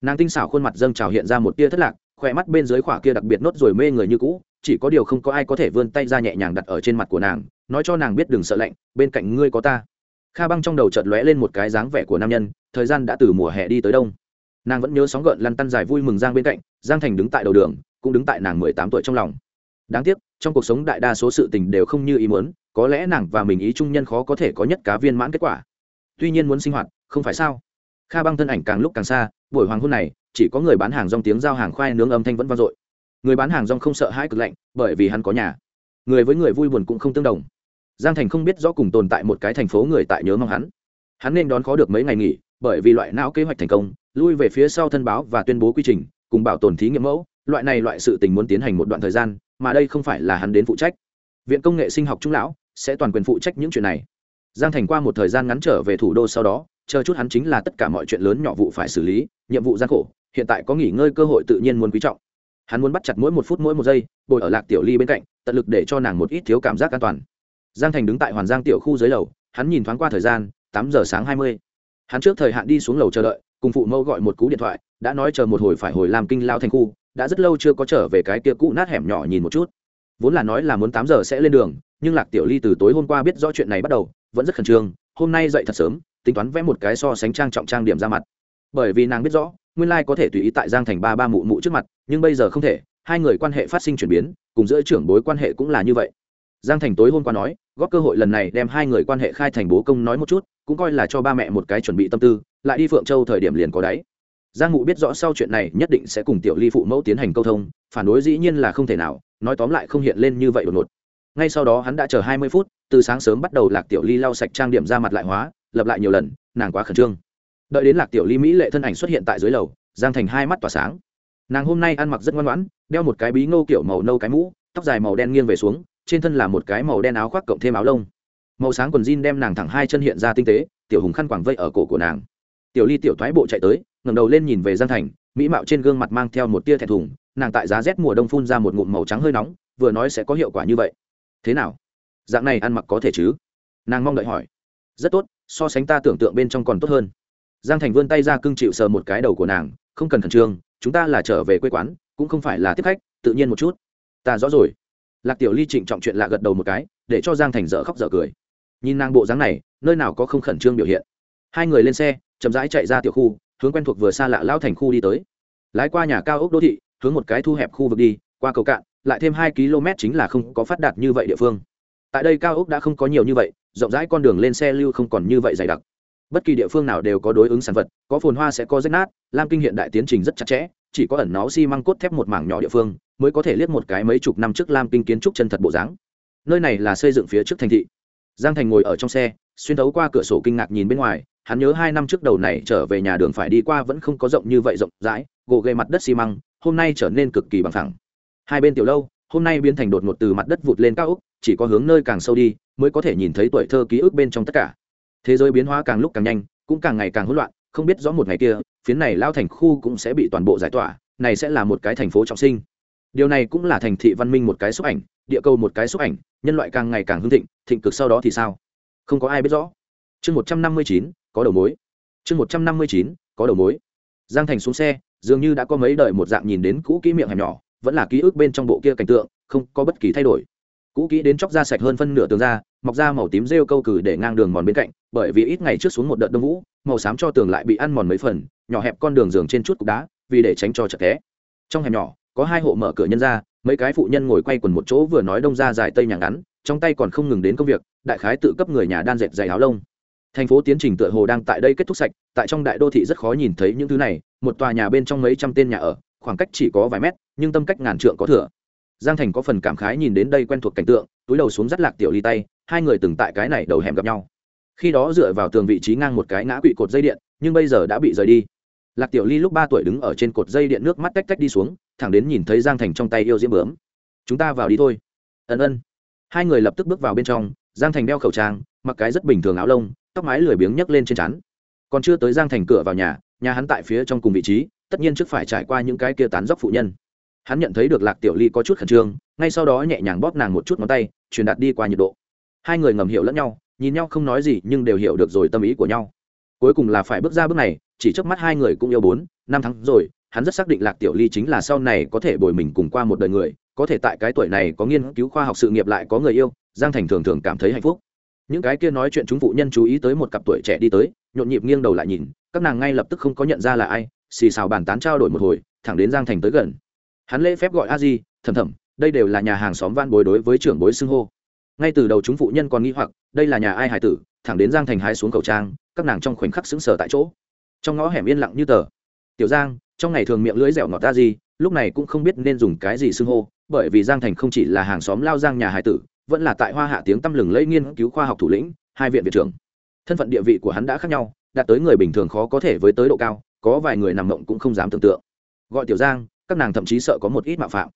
Nàng tinh xảo khuôn mặt dâng trào hiện ra một tia thất lạc, khỏe mắt bên dưới khỏa kia đặc biệt nốt rồi mê người như cũ, chỉ có điều không có ai có thể vươn tay ra nhẹ nhàng đặt ở trên mặt của nàng, nói cho nàng biết đừng sợ lạnh, bên cạnh ngươi có ta. Kha băng trong đầu chợt lóe lên một cái dáng vẻ của nam nhân, thời gian đã từ mùa hè đi tới đông. Nàng vẫn nhớ sóng gợn lăn tăn dài vui mừng giang bên cạnh, giang thành đứng tại đầu đường, cũng đứng tại nàng mười tám tuổi trong lòng. Đáng tiếc, trong cuộc sống đại đa số sự tình đều không như ý muốn có lẽ nàng và mình ý trung nhân khó có thể có nhất cá viên mãn kết quả. Tuy nhiên muốn sinh hoạt, không phải sao? Kha băng thân ảnh càng lúc càng xa, buổi hoàng hôn này, chỉ có người bán hàng rong tiếng giao hàng khoai nướng âm thanh vẫn vang dội. Người bán hàng rong không sợ hãi cực lạnh, bởi vì hắn có nhà. Người với người vui buồn cũng không tương đồng. Giang thành không biết rõ cùng tồn tại một cái thành phố người tại nhớ mong hắn. Hắn nên đón khó được mấy ngày nghỉ, bởi vì loại não kế hoạch thành công, lui về phía sau thân báo và tuyên bố quy trình, cùng bảo tồn thí nghiệm mẫu, loại này loại sự tình muốn tiến hành một đoạn thời gian, mà đây không phải là hắn đến phụ trách. Viện công nghệ sinh học trung lão sẽ toàn quyền phụ trách những chuyện này. Giang thành qua một thời gian ngắn trở về thủ đô sau đó, chờ chút hắn chính là tất cả mọi chuyện lớn nhỏ vụ phải xử lý, nhiệm vụ gian khổ, hiện tại có nghỉ ngơi cơ hội tự nhiên muốn quý trọng. Hắn muốn bắt chặt mỗi một phút mỗi một giây, bồi ở lạc tiểu ly bên cạnh, tận lực để cho nàng một ít thiếu cảm giác an toàn. Giang thành đứng tại hoàn giang tiểu khu dưới lầu, hắn nhìn thoáng qua thời gian, tám giờ sáng hai mươi. Hắn trước thời hạn đi xuống lầu chờ đợi, cùng phụ mẫu gọi một cú điện thoại, đã nói chờ một hồi phải hồi làm kinh lao thành khu, đã rất lâu chưa có trở về cái kia cũ nát hẻm nhỏ nhìn một chút. Vốn là nói là muốn tám giờ sẽ lên đường nhưng lạc tiểu ly từ tối hôm qua biết rõ chuyện này bắt đầu, vẫn rất khẩn trương, hôm nay dậy thật sớm, tính toán vẽ một cái so sánh trang trọng trang điểm ra mặt. Bởi vì nàng biết rõ, nguyên lai có thể tùy ý tại giang thành ba ba mụ mụ trước mặt, nhưng bây giờ không thể, hai người quan hệ phát sinh chuyển biến, cùng giữa trưởng bối quan hệ cũng là như vậy. Giang thành tối hôm qua nói, góp cơ hội lần này đem hai người quan hệ khai thành bố công nói một chút, cũng coi là cho ba mẹ một cái chuẩn bị tâm tư, lại đi phượng châu thời điểm liền có đáy. Giang ngụ biết rõ sau chuyện này nhất định sẽ cùng tiểu ly phụ mẫu tiến hành câu thông, phản đối dĩ nhiên là không thể nào, nói tóm lại không hiện lên như vậy đột ngột ngay sau đó hắn đã chờ hai mươi phút, từ sáng sớm bắt đầu lạc tiểu ly lau sạch trang điểm ra mặt lại hóa, lập lại nhiều lần, nàng quá khẩn trương. Đợi đến lạc tiểu ly mỹ lệ thân ảnh xuất hiện tại dưới lầu, giang thành hai mắt tỏa sáng. Nàng hôm nay ăn mặc rất ngoan ngoãn, đeo một cái bí ngô kiểu màu nâu cái mũ, tóc dài màu đen nghiêng về xuống, trên thân là một cái màu đen áo khoác cộng thêm áo lông. Màu sáng quần jean đem nàng thẳng hai chân hiện ra tinh tế, tiểu hùng khăn quàng vây ở cổ của nàng. Tiểu ly tiểu thoái bộ chạy tới, ngẩng đầu lên nhìn về giang thành, mỹ mạo trên gương mặt mang theo một tia thẹn thùng, nàng tại giá rét mùa đông phun ra một ngụm màu trắng hơi nóng, vừa nói sẽ có hiệu quả như vậy thế nào? Dạng này ăn mặc có thể chứ? Nàng mong đợi hỏi. Rất tốt, so sánh ta tưởng tượng bên trong còn tốt hơn. Giang thành vươn tay ra cưng chịu sờ một cái đầu của nàng, không cần khẩn trương, chúng ta là trở về quê quán, cũng không phải là tiếp khách, tự nhiên một chút. Ta rõ rồi. Lạc tiểu ly trịnh trọng chuyện lạ gật đầu một cái, để cho giang thành dở khóc dở cười. Nhìn nàng bộ dáng này, nơi nào có không khẩn trương biểu hiện. Hai người lên xe, chậm rãi chạy ra tiểu khu, hướng quen thuộc vừa xa lạ lao thành khu đi tới. Lái qua nhà cao ốc đô thị, hướng một cái thu hẹp khu vực đi, qua cầu cạn lại thêm hai km chính là không có phát đạt như vậy địa phương. Tại đây cao ốc đã không có nhiều như vậy, rộng rãi con đường lên xe lưu không còn như vậy dày đặc. Bất kỳ địa phương nào đều có đối ứng sản vật, có phồn hoa sẽ có rách nát, lam kinh hiện đại tiến trình rất chặt chẽ, chỉ có ẩn náu xi、si、măng cốt thép một mảng nhỏ địa phương, mới có thể liếc một cái mấy chục năm trước lam kinh kiến trúc chân thật bộ dáng. Nơi này là xây dựng phía trước thành thị. Giang thành ngồi ở trong xe, xuyên thấu qua cửa sổ kinh ngạc nhìn bên ngoài, hắn nhớ hai năm trước đầu này trở về nhà đường phải đi qua vẫn không có rộng như vậy rộng rãi, gồ ghề mặt đất xi măng, hôm nay trở nên cực kỳ bằng thẳng hai bên tiểu lâu, hôm nay biến thành đột ngột từ mặt đất vụt lên cao úc chỉ có hướng nơi càng sâu đi, mới có thể nhìn thấy tuổi thơ ký ức bên trong tất cả. Thế giới biến hóa càng lúc càng nhanh, cũng càng ngày càng hỗn loạn, không biết rõ một ngày kia, phiến này lao thành khu cũng sẽ bị toàn bộ giải tỏa, này sẽ là một cái thành phố trọng sinh. Điều này cũng là thành thị văn minh một cái xúc ảnh, địa cầu một cái xúc ảnh, nhân loại càng ngày càng hưng thịnh thịnh cực sau đó thì sao? Không có ai biết rõ. Chương một trăm năm mươi chín, có đầu mối. Chương một trăm năm mươi chín, có đầu mối. Giang thành xuống xe, dường như đã có mấy đời một dạng nhìn đến cũ kỹ miệng hẻm nhỏ vẫn là ký ức bên trong bộ kia cảnh tượng, không có bất kỳ thay đổi. Cũ kỹ đến chóc ra sạch hơn phân nửa tường ra mọc ra màu tím rêu câu cử để ngang đường mòn bên cạnh, bởi vì ít ngày trước xuống một đợt đông vũ, màu xám cho tường lại bị ăn mòn mấy phần, nhỏ hẹp con đường giường trên chút cục đá, vì để tránh cho chật té. Trong hẻm nhỏ, có hai hộ mở cửa nhân ra, mấy cái phụ nhân ngồi quay quần một chỗ vừa nói đông ra dài tây nhàng ngắn, trong tay còn không ngừng đến công việc, đại khái tự cấp người nhà đan dệt dày áo lông. Thành phố tiến trình tựa hồ đang tại đây kết thúc sạch, tại trong đại đô thị rất khó nhìn thấy những thứ này, một tòa nhà bên trong mấy trăm tên nhà ở khoảng cách chỉ có vài mét, nhưng tâm cách ngàn trượng có thừa. Giang thành có phần cảm khái nhìn đến đây quen thuộc cảnh tượng, túi đầu xuống dắt lạc tiểu ly tay, hai người từng tại cái này đầu hẻm gặp nhau. Khi đó dựa vào tường vị trí ngang một cái ngã quỵ cột dây điện, nhưng bây giờ đã bị rời đi. Lạc tiểu ly lúc ba tuổi đứng ở trên cột dây điện nước mắt tách tách đi xuống, thẳng đến nhìn thấy giang thành trong tay yêu diễm bướm. Chúng ta vào đi thôi. Ân ân. Hai người lập tức bước vào bên trong, giang thành đeo khẩu trang, mặc cái rất bình thường áo lông, tóc mái lười biếng nhấc lên trên chắn còn chưa tới giang thành cửa vào nhà nhà hắn tại phía trong cùng vị trí tất nhiên trước phải trải qua những cái kia tán dốc phụ nhân. Hắn nhận thấy được lạc tiểu ly có chút khẩn trương, ngay sau đó nhẹ nhàng bóp nàng một chút ngón tay, truyền đạt đi qua nhiệt độ. Hai người ngầm hiểu lẫn nhau, nhìn nhau không nói gì nhưng đều hiểu được rồi tâm ý của nhau. Cuối cùng là phải bước ra bước này, chỉ trước mắt hai người cũng yêu bốn, năm tháng rồi, hắn rất xác định lạc tiểu ly chính là sau này có thể bồi mình cùng qua một đời người, có thể tại cái tuổi này có nghiên cứu khoa học sự nghiệp lại có người yêu, giang thành thường thường cảm thấy hạnh phúc. Những cái kia nói chuyện chúng phụ nhân chú ý tới một cặp tuổi trẻ đi tới, nhộn nhịp nghiêng đầu lại nhìn, các nàng ngay lập tức không có nhận ra là ai xì xào bàn tán trao đổi một hồi, thẳng đến giang thành tới gần. Hắn lễ phép gọi a di thầm thầm đây đều là nhà hàng xóm van bối đối với trưởng bối xưng hô. Ngay từ đầu chúng phụ nhân còn nghĩ hoặc, đây là nhà ai hải tử? Thẳng đến giang thành hái xuống cầu trang, các nàng trong khoảnh khắc xứng sở tại chỗ. Trong ngõ hẻm yên lặng như tờ. Tiểu giang, trong ngày thường miệng lưỡi dẻo ngọt ta gì lúc này cũng không biết nên dùng cái gì xưng hô, bởi vì giang thành không chỉ là hàng xóm lao giang nhà hải tử, vẫn là tại hoa hạ tiếng tăm lừng lẫy nghiên cứu khoa học thủ lĩnh, hai viện viện trưởng. Thân phận địa vị của hắn đã khác nhau, đạt tới người bình thường khó có thể với tới độ cao có vài người nằm mộng cũng không dám tưởng tượng. Gọi tiểu giang, các nàng thậm chí sợ có một ít mạo phạm.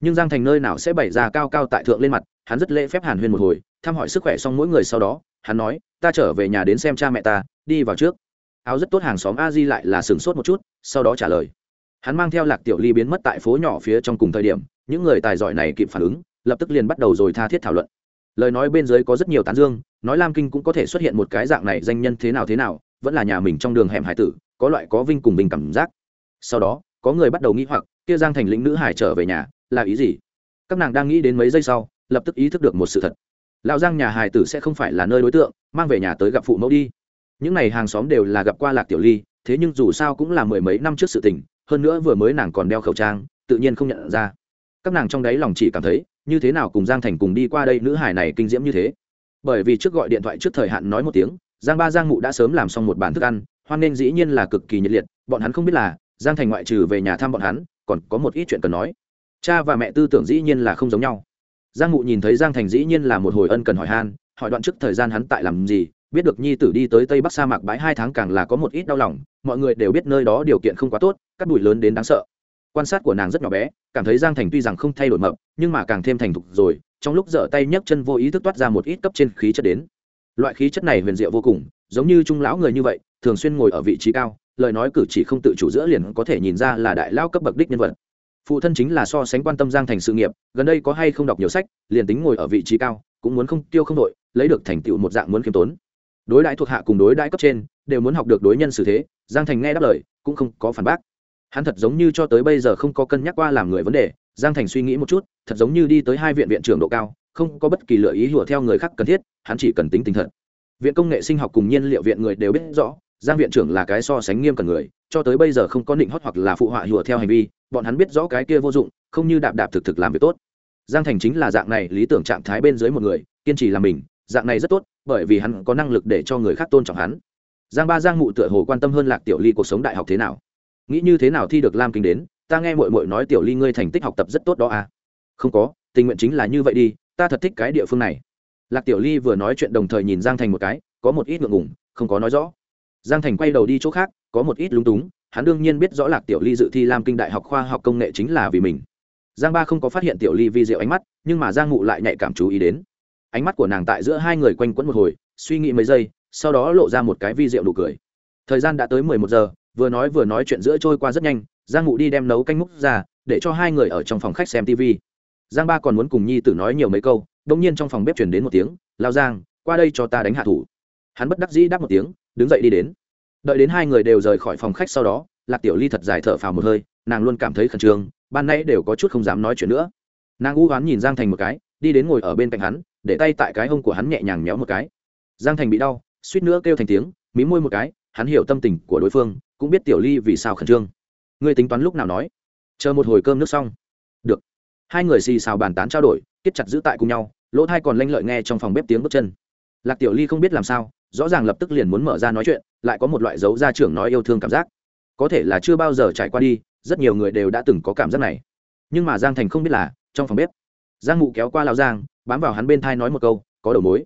Nhưng giang thành nơi nào sẽ bày ra cao cao tại thượng lên mặt, hắn rất lễ phép hàn huyên một hồi, thăm hỏi sức khỏe xong mỗi người sau đó, hắn nói, ta trở về nhà đến xem cha mẹ ta, đi vào trước. Áo rất tốt hàng xóm a di lại là sửng sốt một chút, sau đó trả lời. Hắn mang theo lạc tiểu ly biến mất tại phố nhỏ phía trong cùng thời điểm, những người tài giỏi này kịp phản ứng, lập tức liền bắt đầu rồi tha thiết thảo luận. Lời nói bên dưới có rất nhiều tán dương, nói lam kinh cũng có thể xuất hiện một cái dạng này danh nhân thế nào thế nào, vẫn là nhà mình trong đường hẻm hải tử có loại có vinh cùng bình cảm giác. Sau đó, có người bắt đầu nghĩ hoặc, kia giang thành lĩnh nữ hải trở về nhà, là ý gì? Các nàng đang nghĩ đến mấy giây sau, lập tức ý thức được một sự thật. Lão giang nhà hải tử sẽ không phải là nơi đối tượng, mang về nhà tới gặp phụ mẫu đi. Những n à y hàng xóm đều là gặp qua lạc tiểu ly, thế nhưng dù sao cũng là mười mấy năm trước sự tình, hơn nữa vừa mới nàng còn đeo khẩu trang, tự nhiên không nhận ra. Các nàng trong đáy lòng chỉ cảm thấy, như thế nào cùng giang thành cùng đi qua đây nữ hải này kinh diễm như thế. Bởi vì trước gọi điện thoại trước thời hạn nói một tiếng, giang ba giang mụ đã sớm làm xong một bàn thức ăn hoan nên dĩ nhiên là cực kỳ nhiệt liệt, bọn hắn không biết là, giang thành ngoại trừ về nhà thăm bọn hắn, còn có một ít chuyện cần nói. Cha và mẹ tư tưởng dĩ nhiên là không giống nhau. Giang mụ nhìn thấy giang thành dĩ nhiên là một hồi ân cần hỏi han, hỏi đoạn trước thời gian hắn tại làm gì, biết được nhi tử đi tới tây bắc sa mạc bãi hai tháng càng là có một ít đau lòng, mọi người đều biết nơi đó điều kiện không quá tốt cắt bụi lớn đến đáng sợ. Quan sát của nàng rất nhỏ bé, cảm thấy giang thành tuy rằng không thay đổi mập, nhưng mà càng thêm thành thục rồi, trong lúc dở tay nhấc chân vô ý thức toát ra một ít cấp trên khí chất đến. Loại khí chất này huyền diệu vô cùng giống như trung lão người như vậy, thường xuyên ngồi ở vị trí cao, lời nói cử chỉ không tự chủ giữa liền có thể nhìn ra là đại lao cấp bậc đích nhân vật. Phụ thân chính là so sánh quan tâm giang thành sự nghiệp, gần đây có hay không đọc nhiều sách, liền tính ngồi ở vị trí cao, cũng muốn không tiêu không đội, lấy được thành tựu một dạng muốn khiêm tốn. Đối đãi thuộc hạ cùng đối đãi cấp trên, đều muốn học được đối nhân xử thế, giang thành nghe đáp lời, cũng không có phản bác. Hắn thật giống như cho tới bây giờ không có cân nhắc qua làm người vấn đề, giang thành suy nghĩ một chút, thật giống như đi tới hai viện viện trưởng độ cao, không có bất kỳ lựa ý hùa theo người khác cần thiết, hắn chỉ cần tính tinh thần viện công nghệ sinh học cùng nhiên liệu viện người đều biết rõ, giang viện trưởng là cái so sánh nghiêm cần người, cho tới bây giờ không có định hót hoặc là phụ họa hùa theo hành vi, bọn hắn biết rõ cái kia vô dụng, không như đạp đạp thực thực làm việc tốt. Giang thành chính là dạng này, lý tưởng trạng thái bên dưới một người, kiên trì làm mình, dạng này rất tốt, bởi vì hắn có năng lực để cho người khác tôn trọng hắn. Giang ba giang mụ tựa hồ quan tâm hơn lạc tiểu ly cuộc sống đại học thế nào. Nghĩ như thế nào thi được lam kinh đến, ta nghe mội mội nói tiểu ly ngươi thành tích học tập rất tốt đó à. Không có, tình nguyện chính là như vậy đi, ta thật thích cái địa phương này lạc tiểu ly vừa nói chuyện đồng thời nhìn giang thành một cái, có một ít ngượng ngùng, không có nói rõ. Giang thành quay đầu đi chỗ khác, có một ít lúng túng, hắn đương nhiên biết rõ lạc tiểu ly dự thi làm kinh đại học khoa học công nghệ chính là vì mình. Giang ba không có phát hiện tiểu ly vi diệu ánh mắt, nhưng mà giang ngụ lại nhạy cảm chú ý đến. Ánh mắt của nàng tại giữa hai người quanh quẫn một hồi, suy nghĩ mấy giây, sau đó lộ ra một cái vi diệu nụ cười. Thời gian đã tới mười một giờ, vừa nói vừa nói chuyện giữa trôi qua rất nhanh, giang ngụ đi đem nấu canh múc ra, để cho hai người ở trong phòng khách xem tv giang ba còn muốn cùng nhi tử nói nhiều mấy câu đông nhiên trong phòng bếp chuyển đến một tiếng, lao giang, qua đây cho ta đánh hạ thủ. Hắn bất đắc dĩ đáp một tiếng, đứng dậy đi đến. Đợi đến hai người đều rời khỏi phòng khách sau đó, lạc tiểu ly thật dài thở phào một hơi, nàng luôn cảm thấy khẩn trương, ban nãy đều có chút không dám nói chuyện nữa. Nàng u oán nhìn giang thành một cái, đi đến ngồi ở bên cạnh hắn, để tay tại cái hông của hắn nhẹ nhàng méo một cái. Giang thành bị đau, suýt nữa kêu thành tiếng mí môi một cái, hắn hiểu tâm tình của đối phương, cũng biết tiểu ly vì sao khẩn trương. Ngươi tính toán lúc nào nói? Chờ một hồi cơm nước xong. Được. Hai người xì xào bàn tán trao đổi kết chặt giữ tại cùng nhau, lỗ thai còn lanh lợi nghe trong phòng bếp tiếng bước chân. Lạc tiểu ly không biết làm sao, rõ ràng lập tức liền muốn mở ra nói chuyện, lại có một loại dấu gia trưởng nói yêu thương cảm giác. Có thể là chưa bao giờ trải qua đi, rất nhiều người đều đã từng có cảm giác này. Nhưng mà giang thành không biết là, trong phòng bếp, giang mụ kéo qua lao giang, bám vào hắn bên thai nói một câu, có đầu mối.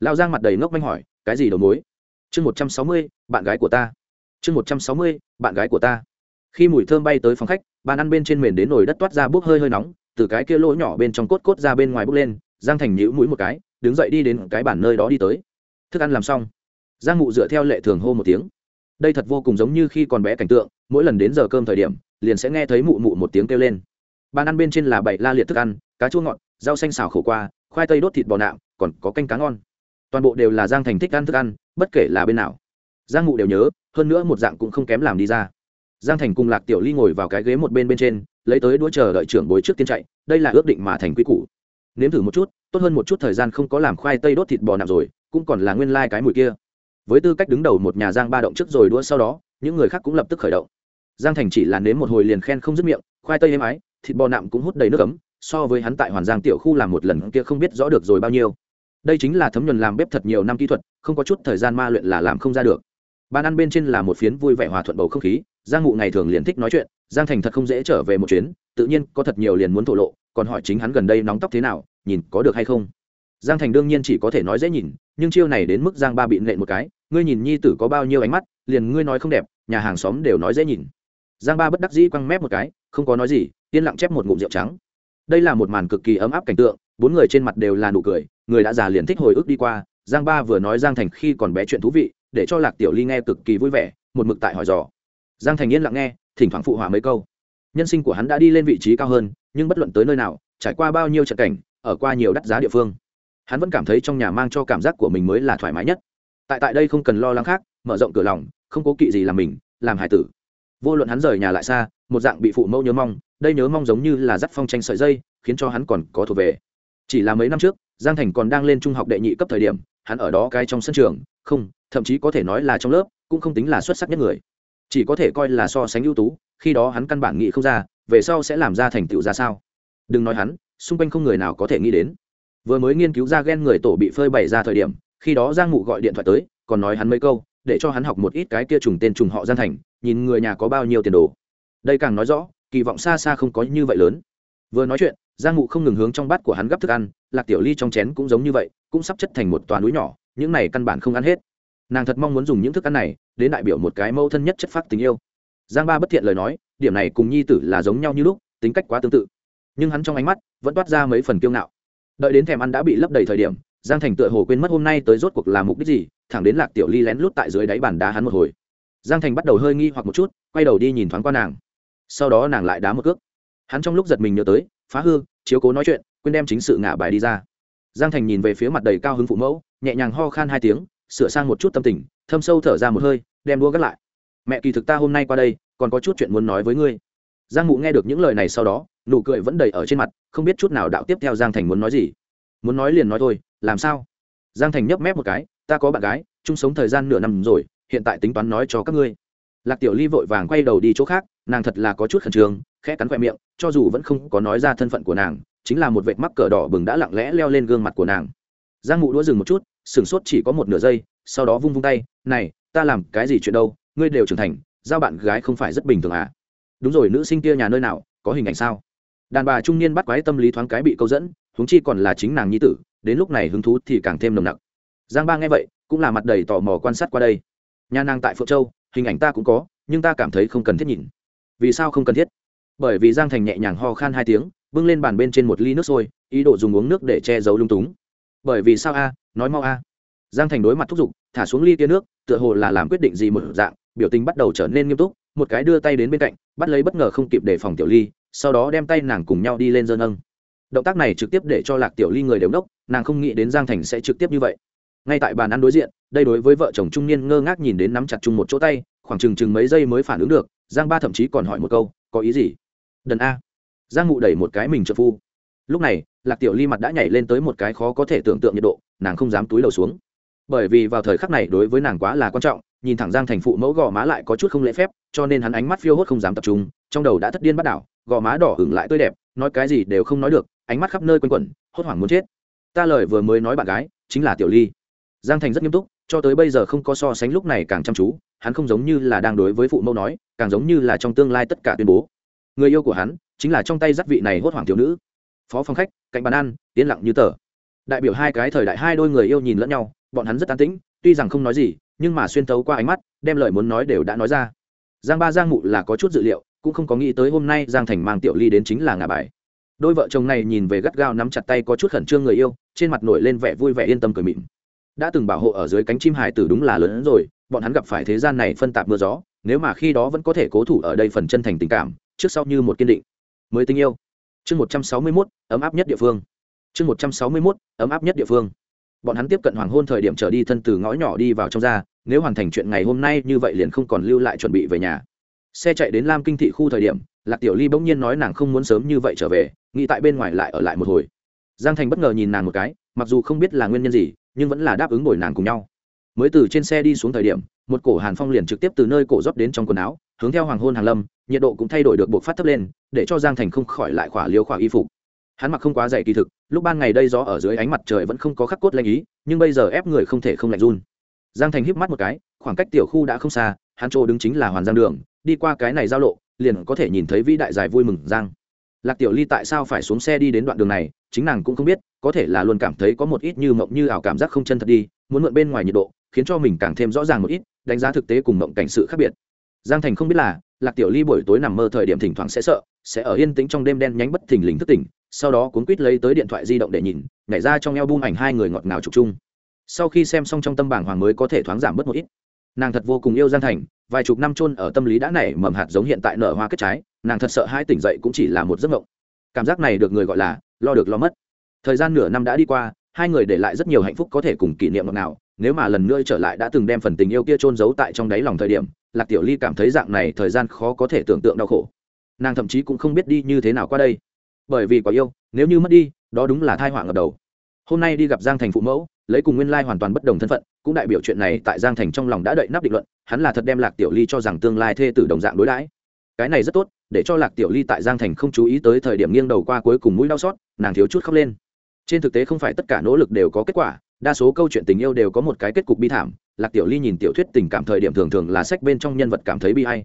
Lao giang mặt đầy ngốc manh hỏi, cái gì đầu mối? Chương một trăm sáu mươi, bạn gái của ta. Chương một trăm sáu mươi, bạn gái của ta. Khi mùi thơm bay tới phòng khách, bàn ăn bên trên mền đến nồi đất toát ra bốc hơi hơi nóng từ cái kia lỗ nhỏ bên trong cốt cốt ra bên ngoài bốc lên, giang thành nhữ mũi một cái, đứng dậy đi đến cái bản nơi đó đi tới. Thức ăn làm xong, giang mụ dựa theo lệ thường hô một tiếng. Đây thật vô cùng giống như khi còn bé cảnh tượng, mỗi lần đến giờ cơm thời điểm, liền sẽ nghe thấy mụ mụ một tiếng kêu lên. Bàn ăn bên trên là bảy la liệt thức ăn, cá chua ngọt, rau xanh xào khổ qua, khoai tây đốt thịt bò nạm, còn có canh cá ngon. Toàn bộ đều là giang thành thích ăn thức ăn, bất kể là bên nào. Giang mụ đều nhớ, hơn nữa một dạng cũng không kém làm đi ra. Giang thành cùng lạc tiểu ly ngồi vào cái ghế một bên bên trên lấy tới đũa chờ đợi trưởng bối trước tiên chạy, đây là ước định mà thành quy củ. Nếm thử một chút, tốt hơn một chút thời gian không có làm khoai tây đốt thịt bò nạm rồi, cũng còn là nguyên lai、like、cái mùi kia. Với tư cách đứng đầu một nhà giang ba động trước rồi đũa sau đó, những người khác cũng lập tức khởi động. Giang thành chỉ là nếm một hồi liền khen không dứt miệng, khoai tây êm ái, thịt bò nạm cũng hút đầy nước ấm, so với hắn tại hoàn giang tiểu khu làm một lần kia không biết rõ được rồi bao nhiêu. Đây chính là thấm nhuần làm bếp thật nhiều năm kỹ thuật, không có chút thời gian ma luyện là làm không ra được. Bàn ăn bên trên là một phiến vui vẻ hòa thuận bầu không khí giang ngụ ngày thường liền thích nói chuyện, giang thành thật không dễ trở về một chuyến, tự nhiên có thật nhiều liền muốn thổ lộ, còn hỏi chính hắn gần đây nóng tóc thế nào, nhìn có được hay không. Giang thành đương nhiên chỉ có thể nói dễ nhìn, nhưng chiêu này đến mức giang ba bị nện một cái, ngươi nhìn nhi tử có bao nhiêu ánh mắt, liền ngươi nói không đẹp, nhà hàng xóm đều nói dễ nhìn. Giang ba bất đắc dĩ quăng mép một cái, không có nói gì, yên lặng chép một ngụm rượu trắng. Đây là một màn cực kỳ ấm áp cảnh tượng, bốn người trên mặt đều là nụ cười, người đã già liền thích hồi ức đi qua, giang ba vừa nói giang thành khi còn bé chuyện thú vị, để cho lạc tiểu ly nghe cực kỳ vui vẻ, một mực tại hỏi dò giang thành yên lặng nghe, thỉnh thoảng phụ hỏa mấy câu. Nhân sinh của hắn đã đi lên vị trí cao hơn, nhưng bất luận tới nơi nào, trải qua bao nhiêu trận cảnh, ở qua nhiều đắt giá địa phương, hắn vẫn cảm thấy trong nhà mang cho cảm giác của mình mới là thoải mái nhất. Tại tại đây không cần lo lắng khác, mở rộng cửa lòng, không cố kỵ gì làm mình, làm hải tử. Vô luận hắn rời nhà lại xa, một dạng bị phụ mẫu nhớ mong, đây nhớ mong giống như là dắt phong tranh sợi dây, khiến cho hắn còn có thuộc về. Chỉ là mấy năm trước, giang thành còn đang lên trung học đệ nhị cấp thời điểm, hắn ở đó cái trong sân trường, không, thậm chí có thể nói là trong lớp, cũng không tính là xuất sắc nhất người chỉ có thể coi là so sánh ưu tú, khi đó hắn căn bản nghĩ không ra, về sau sẽ làm ra thành tựu ra sao. Đừng nói hắn, xung quanh không người nào có thể nghĩ đến. Vừa mới nghiên cứu ra ghen người tổ bị phơi bày ra thời điểm, khi đó giang mụ gọi điện thoại tới, còn nói hắn mấy câu, để cho hắn học một ít cái kia trùng tên trùng họ giang thành, nhìn người nhà có bao nhiêu tiền đồ. Đây càng nói rõ, kỳ vọng xa xa không có như vậy lớn. Vừa nói chuyện, giang mụ không ngừng hướng trong bát của hắn gấp thức ăn, lạc tiểu ly trong chén cũng giống như vậy, cũng sắp chất thành một toàn núi nhỏ, những này căn bản không ăn hết. Nàng thật mong muốn dùng những thức ăn này đến đại biểu một cái mâu thân nhất chất phát tình yêu. Giang ba bất thiện lời nói, điểm này cùng nhi tử là giống nhau như lúc, tính cách quá tương tự. Nhưng hắn trong ánh mắt vẫn toát ra mấy phần kiêu ngạo. Đợi đến thèm ăn đã bị lấp đầy thời điểm, giang thành tựa hồ quên mất hôm nay tới rốt cuộc là mục đích gì, thẳng đến lạc tiểu ly lén lút tại dưới đáy bàn đá hắn một hồi. Giang thành bắt đầu hơi nghi hoặc một chút, quay đầu đi nhìn thoáng qua nàng. Sau đó nàng lại đá một cước. Hắn trong lúc giật mình nhớ tới, phá hư, chiếu cố nói chuyện, quên đem chính sự ngả bài đi ra. Giang thành nhìn về phía mặt đầy cao hứng phụ mẫu, nhẹ nhàng ho khan hai tiếng sửa sang một chút tâm tình, thâm sâu thở ra một hơi, đem đua gắt lại. Mẹ, kỳ thực ta hôm nay qua đây, còn có chút chuyện muốn nói với ngươi. Giang mụ nghe được những lời này sau đó, nụ cười vẫn đầy ở trên mặt, không biết chút nào đạo tiếp theo giang thành muốn nói gì. Muốn nói liền nói thôi, làm sao? Giang thành nhấp mép một cái, ta có bạn gái, chung sống thời gian nửa năm rồi, hiện tại tính toán nói cho các ngươi. Lạc tiểu ly vội vàng quay đầu đi chỗ khác, nàng thật là có chút khẩn trương, khẽ cắn khoe miệng, cho dù vẫn không có nói ra thân phận của nàng, chính là một vệt mắc cờ đỏ bừng đã lặng lẽ leo lên gương mặt của nàng. Giang mụ đũa dừng một chút sửng sốt chỉ có một nửa giây, sau đó vung vung tay, này, ta làm cái gì chuyện đâu, ngươi đều trưởng thành, giao bạn gái không phải rất bình thường à? Đúng rồi, nữ sinh kia nhà nơi nào, có hình ảnh sao? Đàn bà trung niên bắt quái tâm lý thoáng cái bị câu dẫn, huống chi còn là chính nàng nhi tử, đến lúc này hứng thú thì càng thêm nồng nặc. Giang ba nghe vậy, cũng là mặt đầy tò mò quan sát qua đây. Nhà nàng tại phượng châu, hình ảnh ta cũng có, nhưng ta cảm thấy không cần thiết nhìn. Vì sao không cần thiết? Bởi vì giang thành nhẹ nhàng ho khan hai tiếng, bưng lên bàn bên trên một ly nước sôi, ý đồ dùng uống nước để che giấu lung túng. Bởi vì sao a nói mau a. Giang thành đối mặt thúc giục, thả xuống ly tia nước, tựa hồ là làm quyết định gì một dạng, biểu tình bắt đầu trở nên nghiêm túc, một cái đưa tay đến bên cạnh, bắt lấy bất ngờ không kịp để phòng tiểu ly, sau đó đem tay nàng cùng nhau đi lên dơ nâng động tác này trực tiếp để cho lạc tiểu ly người đều đốc nàng không nghĩ đến giang thành sẽ trực tiếp như vậy. Ngay tại bàn ăn đối diện, đây đối với vợ chồng trung niên ngơ ngác nhìn đến nắm chặt chung một chỗ tay, khoảng chừng chừng mấy giây mới phản ứng được, giang ba thậm chí còn hỏi một câu, có ý gì? Đần a. Giang mụ đẩy một cái mình trợ phu lúc này, lạc tiểu ly mặt đã nhảy lên tới một cái khó có thể tưởng tượng nhiệt độ, nàng không dám túi đầu xuống. Bởi vì vào thời khắc này đối với nàng quá là quan trọng, nhìn thẳng giang thành phụ mẫu gò má lại có chút không lễ phép, cho nên hắn ánh mắt phiêu hốt không dám tập trung, trong đầu đã thất điên bắt đảo, gò má đỏ hửng lại tươi đẹp, nói cái gì đều không nói được, ánh mắt khắp nơi quanh quẩn, hốt hoảng muốn chết. Ta lời vừa mới nói bạn gái, chính là tiểu ly. Giang thành rất nghiêm túc, cho tới bây giờ không có so sánh lúc này càng chăm chú, hắn không giống như là đang đối với phụ mẫu nói, càng giống như là trong tương lai tất cả tuyên bố. Người yêu của hắn, chính là trong tay dắt vị này hốt hoảng thiếu nữ phó phòng khách, cạnh bàn ăn, yên lặng như tờ. Đại biểu hai cái thời đại hai đôi người yêu nhìn lẫn nhau, bọn hắn rất an tĩnh, tuy rằng không nói gì, nhưng mà xuyên tấu qua ánh mắt, đem lời muốn nói đều đã nói ra. Giang ba giang mụ là có chút dự liệu, cũng không có nghĩ tới hôm nay giang thành mang tiểu ly đến chính là ngà bài. Đôi vợ chồng này nhìn về gắt gao nắm chặt tay có chút khẩn trương người yêu, trên mặt nổi lên vẻ vui vẻ yên tâm cười mịn. Đã từng bảo hộ ở dưới cánh chim hải tử đúng là lớn hơn rồi, bọn hắn gặp phải thế gian này phân tạp mưa gió, nếu mà khi đó vẫn có thể cố thủ ở đây phần chân thành tình cảm, trước sau như một kiên định. Mới tình yêu chương một trăm sáu mươi mốt, ấm áp nhất địa phương. Chương một trăm sáu mươi mốt, ấm áp nhất địa phương. Bọn hắn tiếp cận hoàng hôn thời điểm trở đi thân từ ngõ nhỏ đi vào trong ra, nếu hoàn thành chuyện ngày hôm nay như vậy liền không còn lưu lại chuẩn bị về nhà. Xe chạy đến lam kinh thị khu thời điểm, lạc tiểu ly bỗng nhiên nói nàng không muốn sớm như vậy trở về, nghĩ tại bên ngoài lại ở lại một hồi. Giang thành bất ngờ nhìn nàng một cái, mặc dù không biết là nguyên nhân gì, nhưng vẫn là đáp ứng bồi nàng cùng nhau. Mới từ trên xe đi xuống thời điểm, một cổ hàn phong liền trực tiếp từ nơi cổ rót đến trong quần áo hướng theo hoàng hôn hàng lâm, nhiệt độ cũng thay đổi được buộc phát thấp lên, để cho giang thành không khỏi lại khỏa liều khỏa y phục. Hắn mặc không quá dày kỳ thực, lúc ban ngày đây gió ở dưới ánh mặt trời vẫn không có khắc cốt lanh ý, nhưng bây giờ ép người không thể không lạnh run. Giang thành híp mắt một cái, khoảng cách tiểu khu đã không xa, hắn chỗ đứng chính là hoàn giang đường, đi qua cái này giao lộ, liền có thể nhìn thấy vĩ đại dài vui mừng giang. Lạc tiểu ly tại sao phải xuống xe đi đến đoạn đường này, chính nàng cũng không biết, có thể là luôn cảm thấy có một ít như mộng như ảo cảm giác không chân thật đi, muốn mượn bên ngoài nhiệt độ, khiến cho mình càng thêm rõ ràng một ít, đánh giá thực tế cùng mộng cảnh sự khác biệt giang thành không biết là, lạc tiểu ly buổi tối nằm mơ thời điểm thỉnh thoảng sẽ sợ, sẽ ở yên tĩnh trong đêm đen nhánh bất thình lình thức tỉnh, sau đó cuốn quýt lấy tới điện thoại di động để nhìn, nhảy ra trong eo bung ảnh hai người ngọt ngào chụp chung. Sau khi xem xong trong tâm bảng hoàng mới có thể thoáng giảm bớt một ít. Nàng thật vô cùng yêu giang thành, vài chục năm chôn ở tâm lý đã nảy mầm hạt giống hiện tại nở hoa kết trái, nàng thật sợ hai tỉnh dậy cũng chỉ là một giấc mộng. Cảm giác này được người gọi là lo được lo mất. Thời gian nửa năm đã đi qua, hai người để lại rất nhiều hạnh phúc có thể cùng kỷ niệm ngọt nào nếu mà lần nữa trở lại đã từng đem phần tình yêu kia trôn giấu tại trong đáy lòng thời điểm, lạc tiểu ly cảm thấy dạng này thời gian khó có thể tưởng tượng đau khổ. Nàng thậm chí cũng không biết đi như thế nào qua đây. Bởi vì quá yêu, nếu như mất đi, đó đúng là thai họa ngập đầu. Hôm nay đi gặp giang thành phụ mẫu, lấy cùng nguyên lai hoàn toàn bất đồng thân phận, cũng đại biểu chuyện này tại giang thành trong lòng đã đợi nắp định luận, hắn là thật đem lạc tiểu ly cho rằng tương lai thê tử đồng dạng đối đãi. Cái này rất tốt, để cho lạc tiểu ly tại giang thành không chú ý tới thời điểm nghiêng đầu qua cuối cùng mũi đau xót, nàng thiếu chút khóc lên. Trên thực tế không phải tất cả nỗ lực đều có kết quả đa số câu chuyện tình yêu đều có một cái kết cục bi thảm, lạc tiểu ly nhìn tiểu thuyết tình cảm thời điểm thường thường là sách bên trong nhân vật cảm thấy bi hay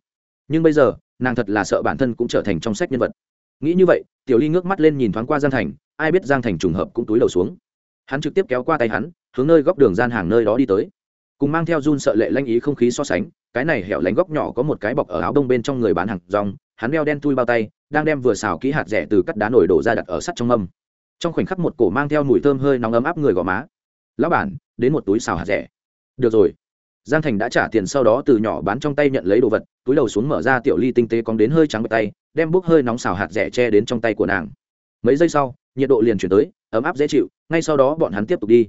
nhưng bây giờ, nàng thật là sợ bản thân cũng trở thành trong sách nhân vật. Nghĩ như vậy, tiểu ly ngước mắt lên nhìn thoáng qua giang thành, ai biết giang thành trùng hợp cũng túi đầu xuống. Hắn trực tiếp kéo qua tay hắn, hướng nơi góc đường gian hàng nơi đó đi tới. Cùng mang theo run sợ lệ lanh ý không khí so sánh, cái này hẻo lánh góc nhỏ có một cái bọc ở áo đông bên trong người bán hàng rong, hắn đeo đen thui bao tay, đang đem vừa xào kỹ hạt rẻ từ cắt đá nổi đổ ra đặt ở sắt trong âm. trong khoảnh khắc một cổ mang theo mùi thơm hơi nóng ấm áp người gò má lão bản, đến một túi xào hạt rẻ. Được rồi. Giang thành đã trả tiền sau đó từ nhỏ bán trong tay nhận lấy đồ vật, túi đầu xuống mở ra tiểu ly tinh tế cóng đến hơi trắng bật tay, đem bốc hơi nóng xào hạt rẻ che đến trong tay của nàng. Mấy giây sau, nhiệt độ liền chuyển tới, ấm áp dễ chịu, ngay sau đó bọn hắn tiếp tục đi.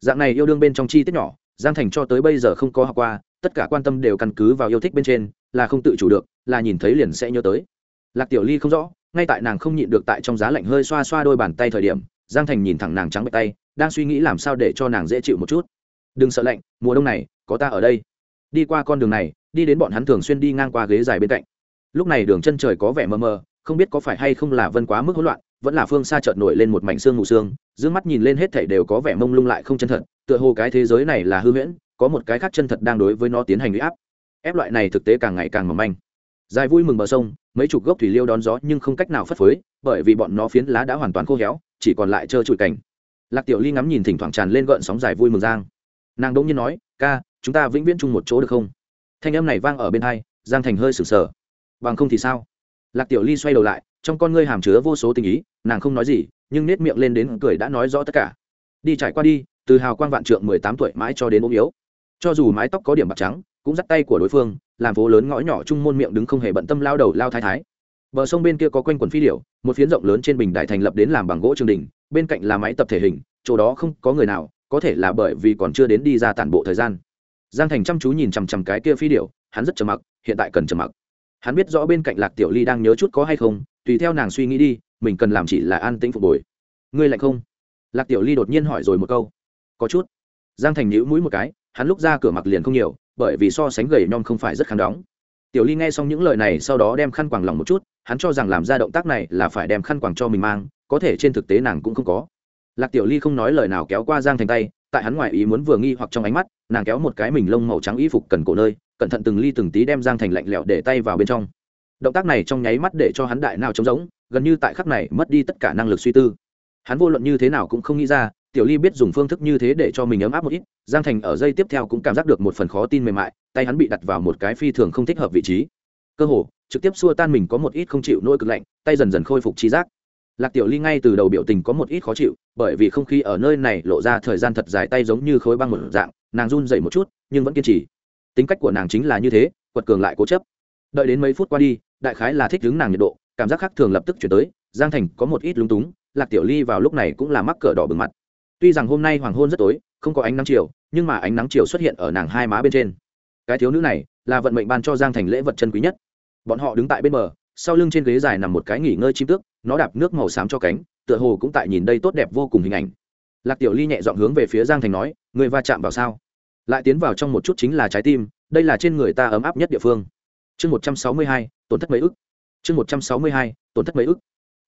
Dạng này yêu đương bên trong chi tiết nhỏ, giang thành cho tới bây giờ không có học qua, tất cả quan tâm đều căn cứ vào yêu thích bên trên, là không tự chủ được, là nhìn thấy liền sẽ nhớ tới. Lạc tiểu ly không rõ, ngay tại nàng không nhịn được tại trong giá lạnh hơi xoa xoa đôi bàn tay thời điểm, giang thành nhìn thẳng nàng trắng bạch tay đang suy nghĩ làm sao để cho nàng dễ chịu một chút. Đừng sợ lạnh, mùa đông này, có ta ở đây. Đi qua con đường này, đi đến bọn hắn thường xuyên đi ngang qua ghế dài bên cạnh. Lúc này đường chân trời có vẻ mờ mờ, không biết có phải hay không là vân quá mức hỗn loạn, vẫn là phương xa chợt nổi lên một mảnh xương mù xương d mắt nhìn lên hết thảy đều có vẻ mông lung lại không chân thật, tựa hồ cái thế giới này là hư huyễn, có một cái khác chân thật đang đối với nó tiến hành uy áp. Ép loại này thực tế càng ngày càng mỏng manh. Dài vui mừng bờ sông, mấy chục gốc thủy liêu đón gió nhưng không cách nào phất phới, bởi vì bọn nó phiến lá đã hoàn toàn khô héo, chỉ còn lại trơ trụi cảnh lạc tiểu ly ngắm nhìn thỉnh thoảng tràn lên gợn sóng dài vui mừng giang. Nàng đông nhiên nói, ca, chúng ta vĩnh viễn chung một chỗ được không? Thanh âm này vang ở bên hai, giang thành hơi sừng sờ. Bằng không thì sao? Lạc tiểu ly xoay đầu lại, trong con ngươi hàm chứa vô số tình ý, nàng không nói gì, nhưng nết miệng lên đến cười đã nói rõ tất cả. Đi trải qua đi, từ hào quang vạn trượng mười tám tuổi mãi cho đến ốm yếu. Cho dù mái tóc có điểm bạc trắng, cũng dắt tay của đối phương, làm phố lớn ngõ nhỏ chung môn miệng đứng không hề bận tâm lao đầu lao thái thái bờ sông bên kia có quanh quần phi điệu một phiến rộng lớn trên bình đại thành lập đến làm bằng gỗ trường đình bên cạnh là máy tập thể hình, chỗ đó không có người nào, có thể là bởi vì còn chưa đến đi ra tản bộ thời gian. Giang thành chăm chú nhìn chằm chằm cái kia phi điệu hắn rất trầm mặc, hiện tại cần trầm mặc. Hắn biết rõ bên cạnh lạc tiểu ly đang nhớ chút có hay không, tùy theo nàng suy nghĩ đi, mình cần làm chỉ là an tĩnh phục hồi. Ngươi lạnh không? Lạc tiểu ly đột nhiên hỏi rồi một câu. Có chút. Giang thành nhíu mũi một cái, hắn lúc ra cửa mặc liền không nhiều, bởi vì so sánh gầy nhom không phải rất kháng đóng. Tiểu ly nghe xong những lời này sau đó đem khăn quàng lòng một chút hắn cho rằng làm ra động tác này là phải đem khăn quàng cho mình mang, có thể trên thực tế nàng cũng không có. Lạc tiểu ly không nói lời nào kéo qua giang thành tay, tại hắn ngoại ý muốn vừa nghi hoặc trong ánh mắt, nàng kéo một cái mình lông màu trắng y phục cần cổ nơi, cẩn thận từng ly từng tí đem giang thành lạnh lẽo để tay vào bên trong. Động tác này trong nháy mắt để cho hắn đại nào trống rỗng, gần như tại khắc này mất đi tất cả năng lực suy tư. Hắn vô luận như thế nào cũng không nghĩ ra, tiểu ly biết dùng phương thức như thế để cho mình ấm áp một ít, giang thành ở dây tiếp theo cũng cảm giác được một phần khó tin mềm mại, tay hắn bị đặt vào một cái phi thường không thích hợp vị trí. Cơ hồ trực tiếp xua tan mình có một ít không chịu nỗi cực lạnh, tay dần dần khôi phục trí giác. Lạc tiểu ly ngay từ đầu biểu tình có một ít khó chịu, bởi vì không khí ở nơi này lộ ra thời gian thật dài tay giống như khối băng một dạng, nàng run dậy một chút, nhưng vẫn kiên trì. Tính cách của nàng chính là như thế, quật cường lại cố chấp. Đợi đến mấy phút qua đi, đại khái là thích đứng nàng nhiệt độ, cảm giác khác thường lập tức chuyển tới, giang thành có một ít lúng túng, lạc tiểu ly vào lúc này cũng là mắc cỡ đỏ bừng mặt. Tuy rằng hôm nay hoàng hôn rất tối, không có ánh nắng chiều, nhưng mà ánh nắng chiều xuất hiện ở nàng hai má bên trên. Cái thiếu nữ này là vận mệnh ban cho giang thành lễ vật chân quý nhất bọn họ đứng tại bên bờ, sau lưng trên ghế dài nằm một cái nghỉ ngơi chim tước, nó đạp nước màu xám cho cánh, tựa hồ cũng tại nhìn đây tốt đẹp vô cùng hình ảnh. Lạc tiểu ly nhẹ dọn hướng về phía giang thành nói người va chạm vào sao? Lại tiến vào trong một chút chính là trái tim, đây là trên người ta ấm áp nhất địa phương. Chương một trăm sáu mươi hai, tổn thất mấy ức. Chương một trăm sáu mươi hai, tổn thất mấy ức.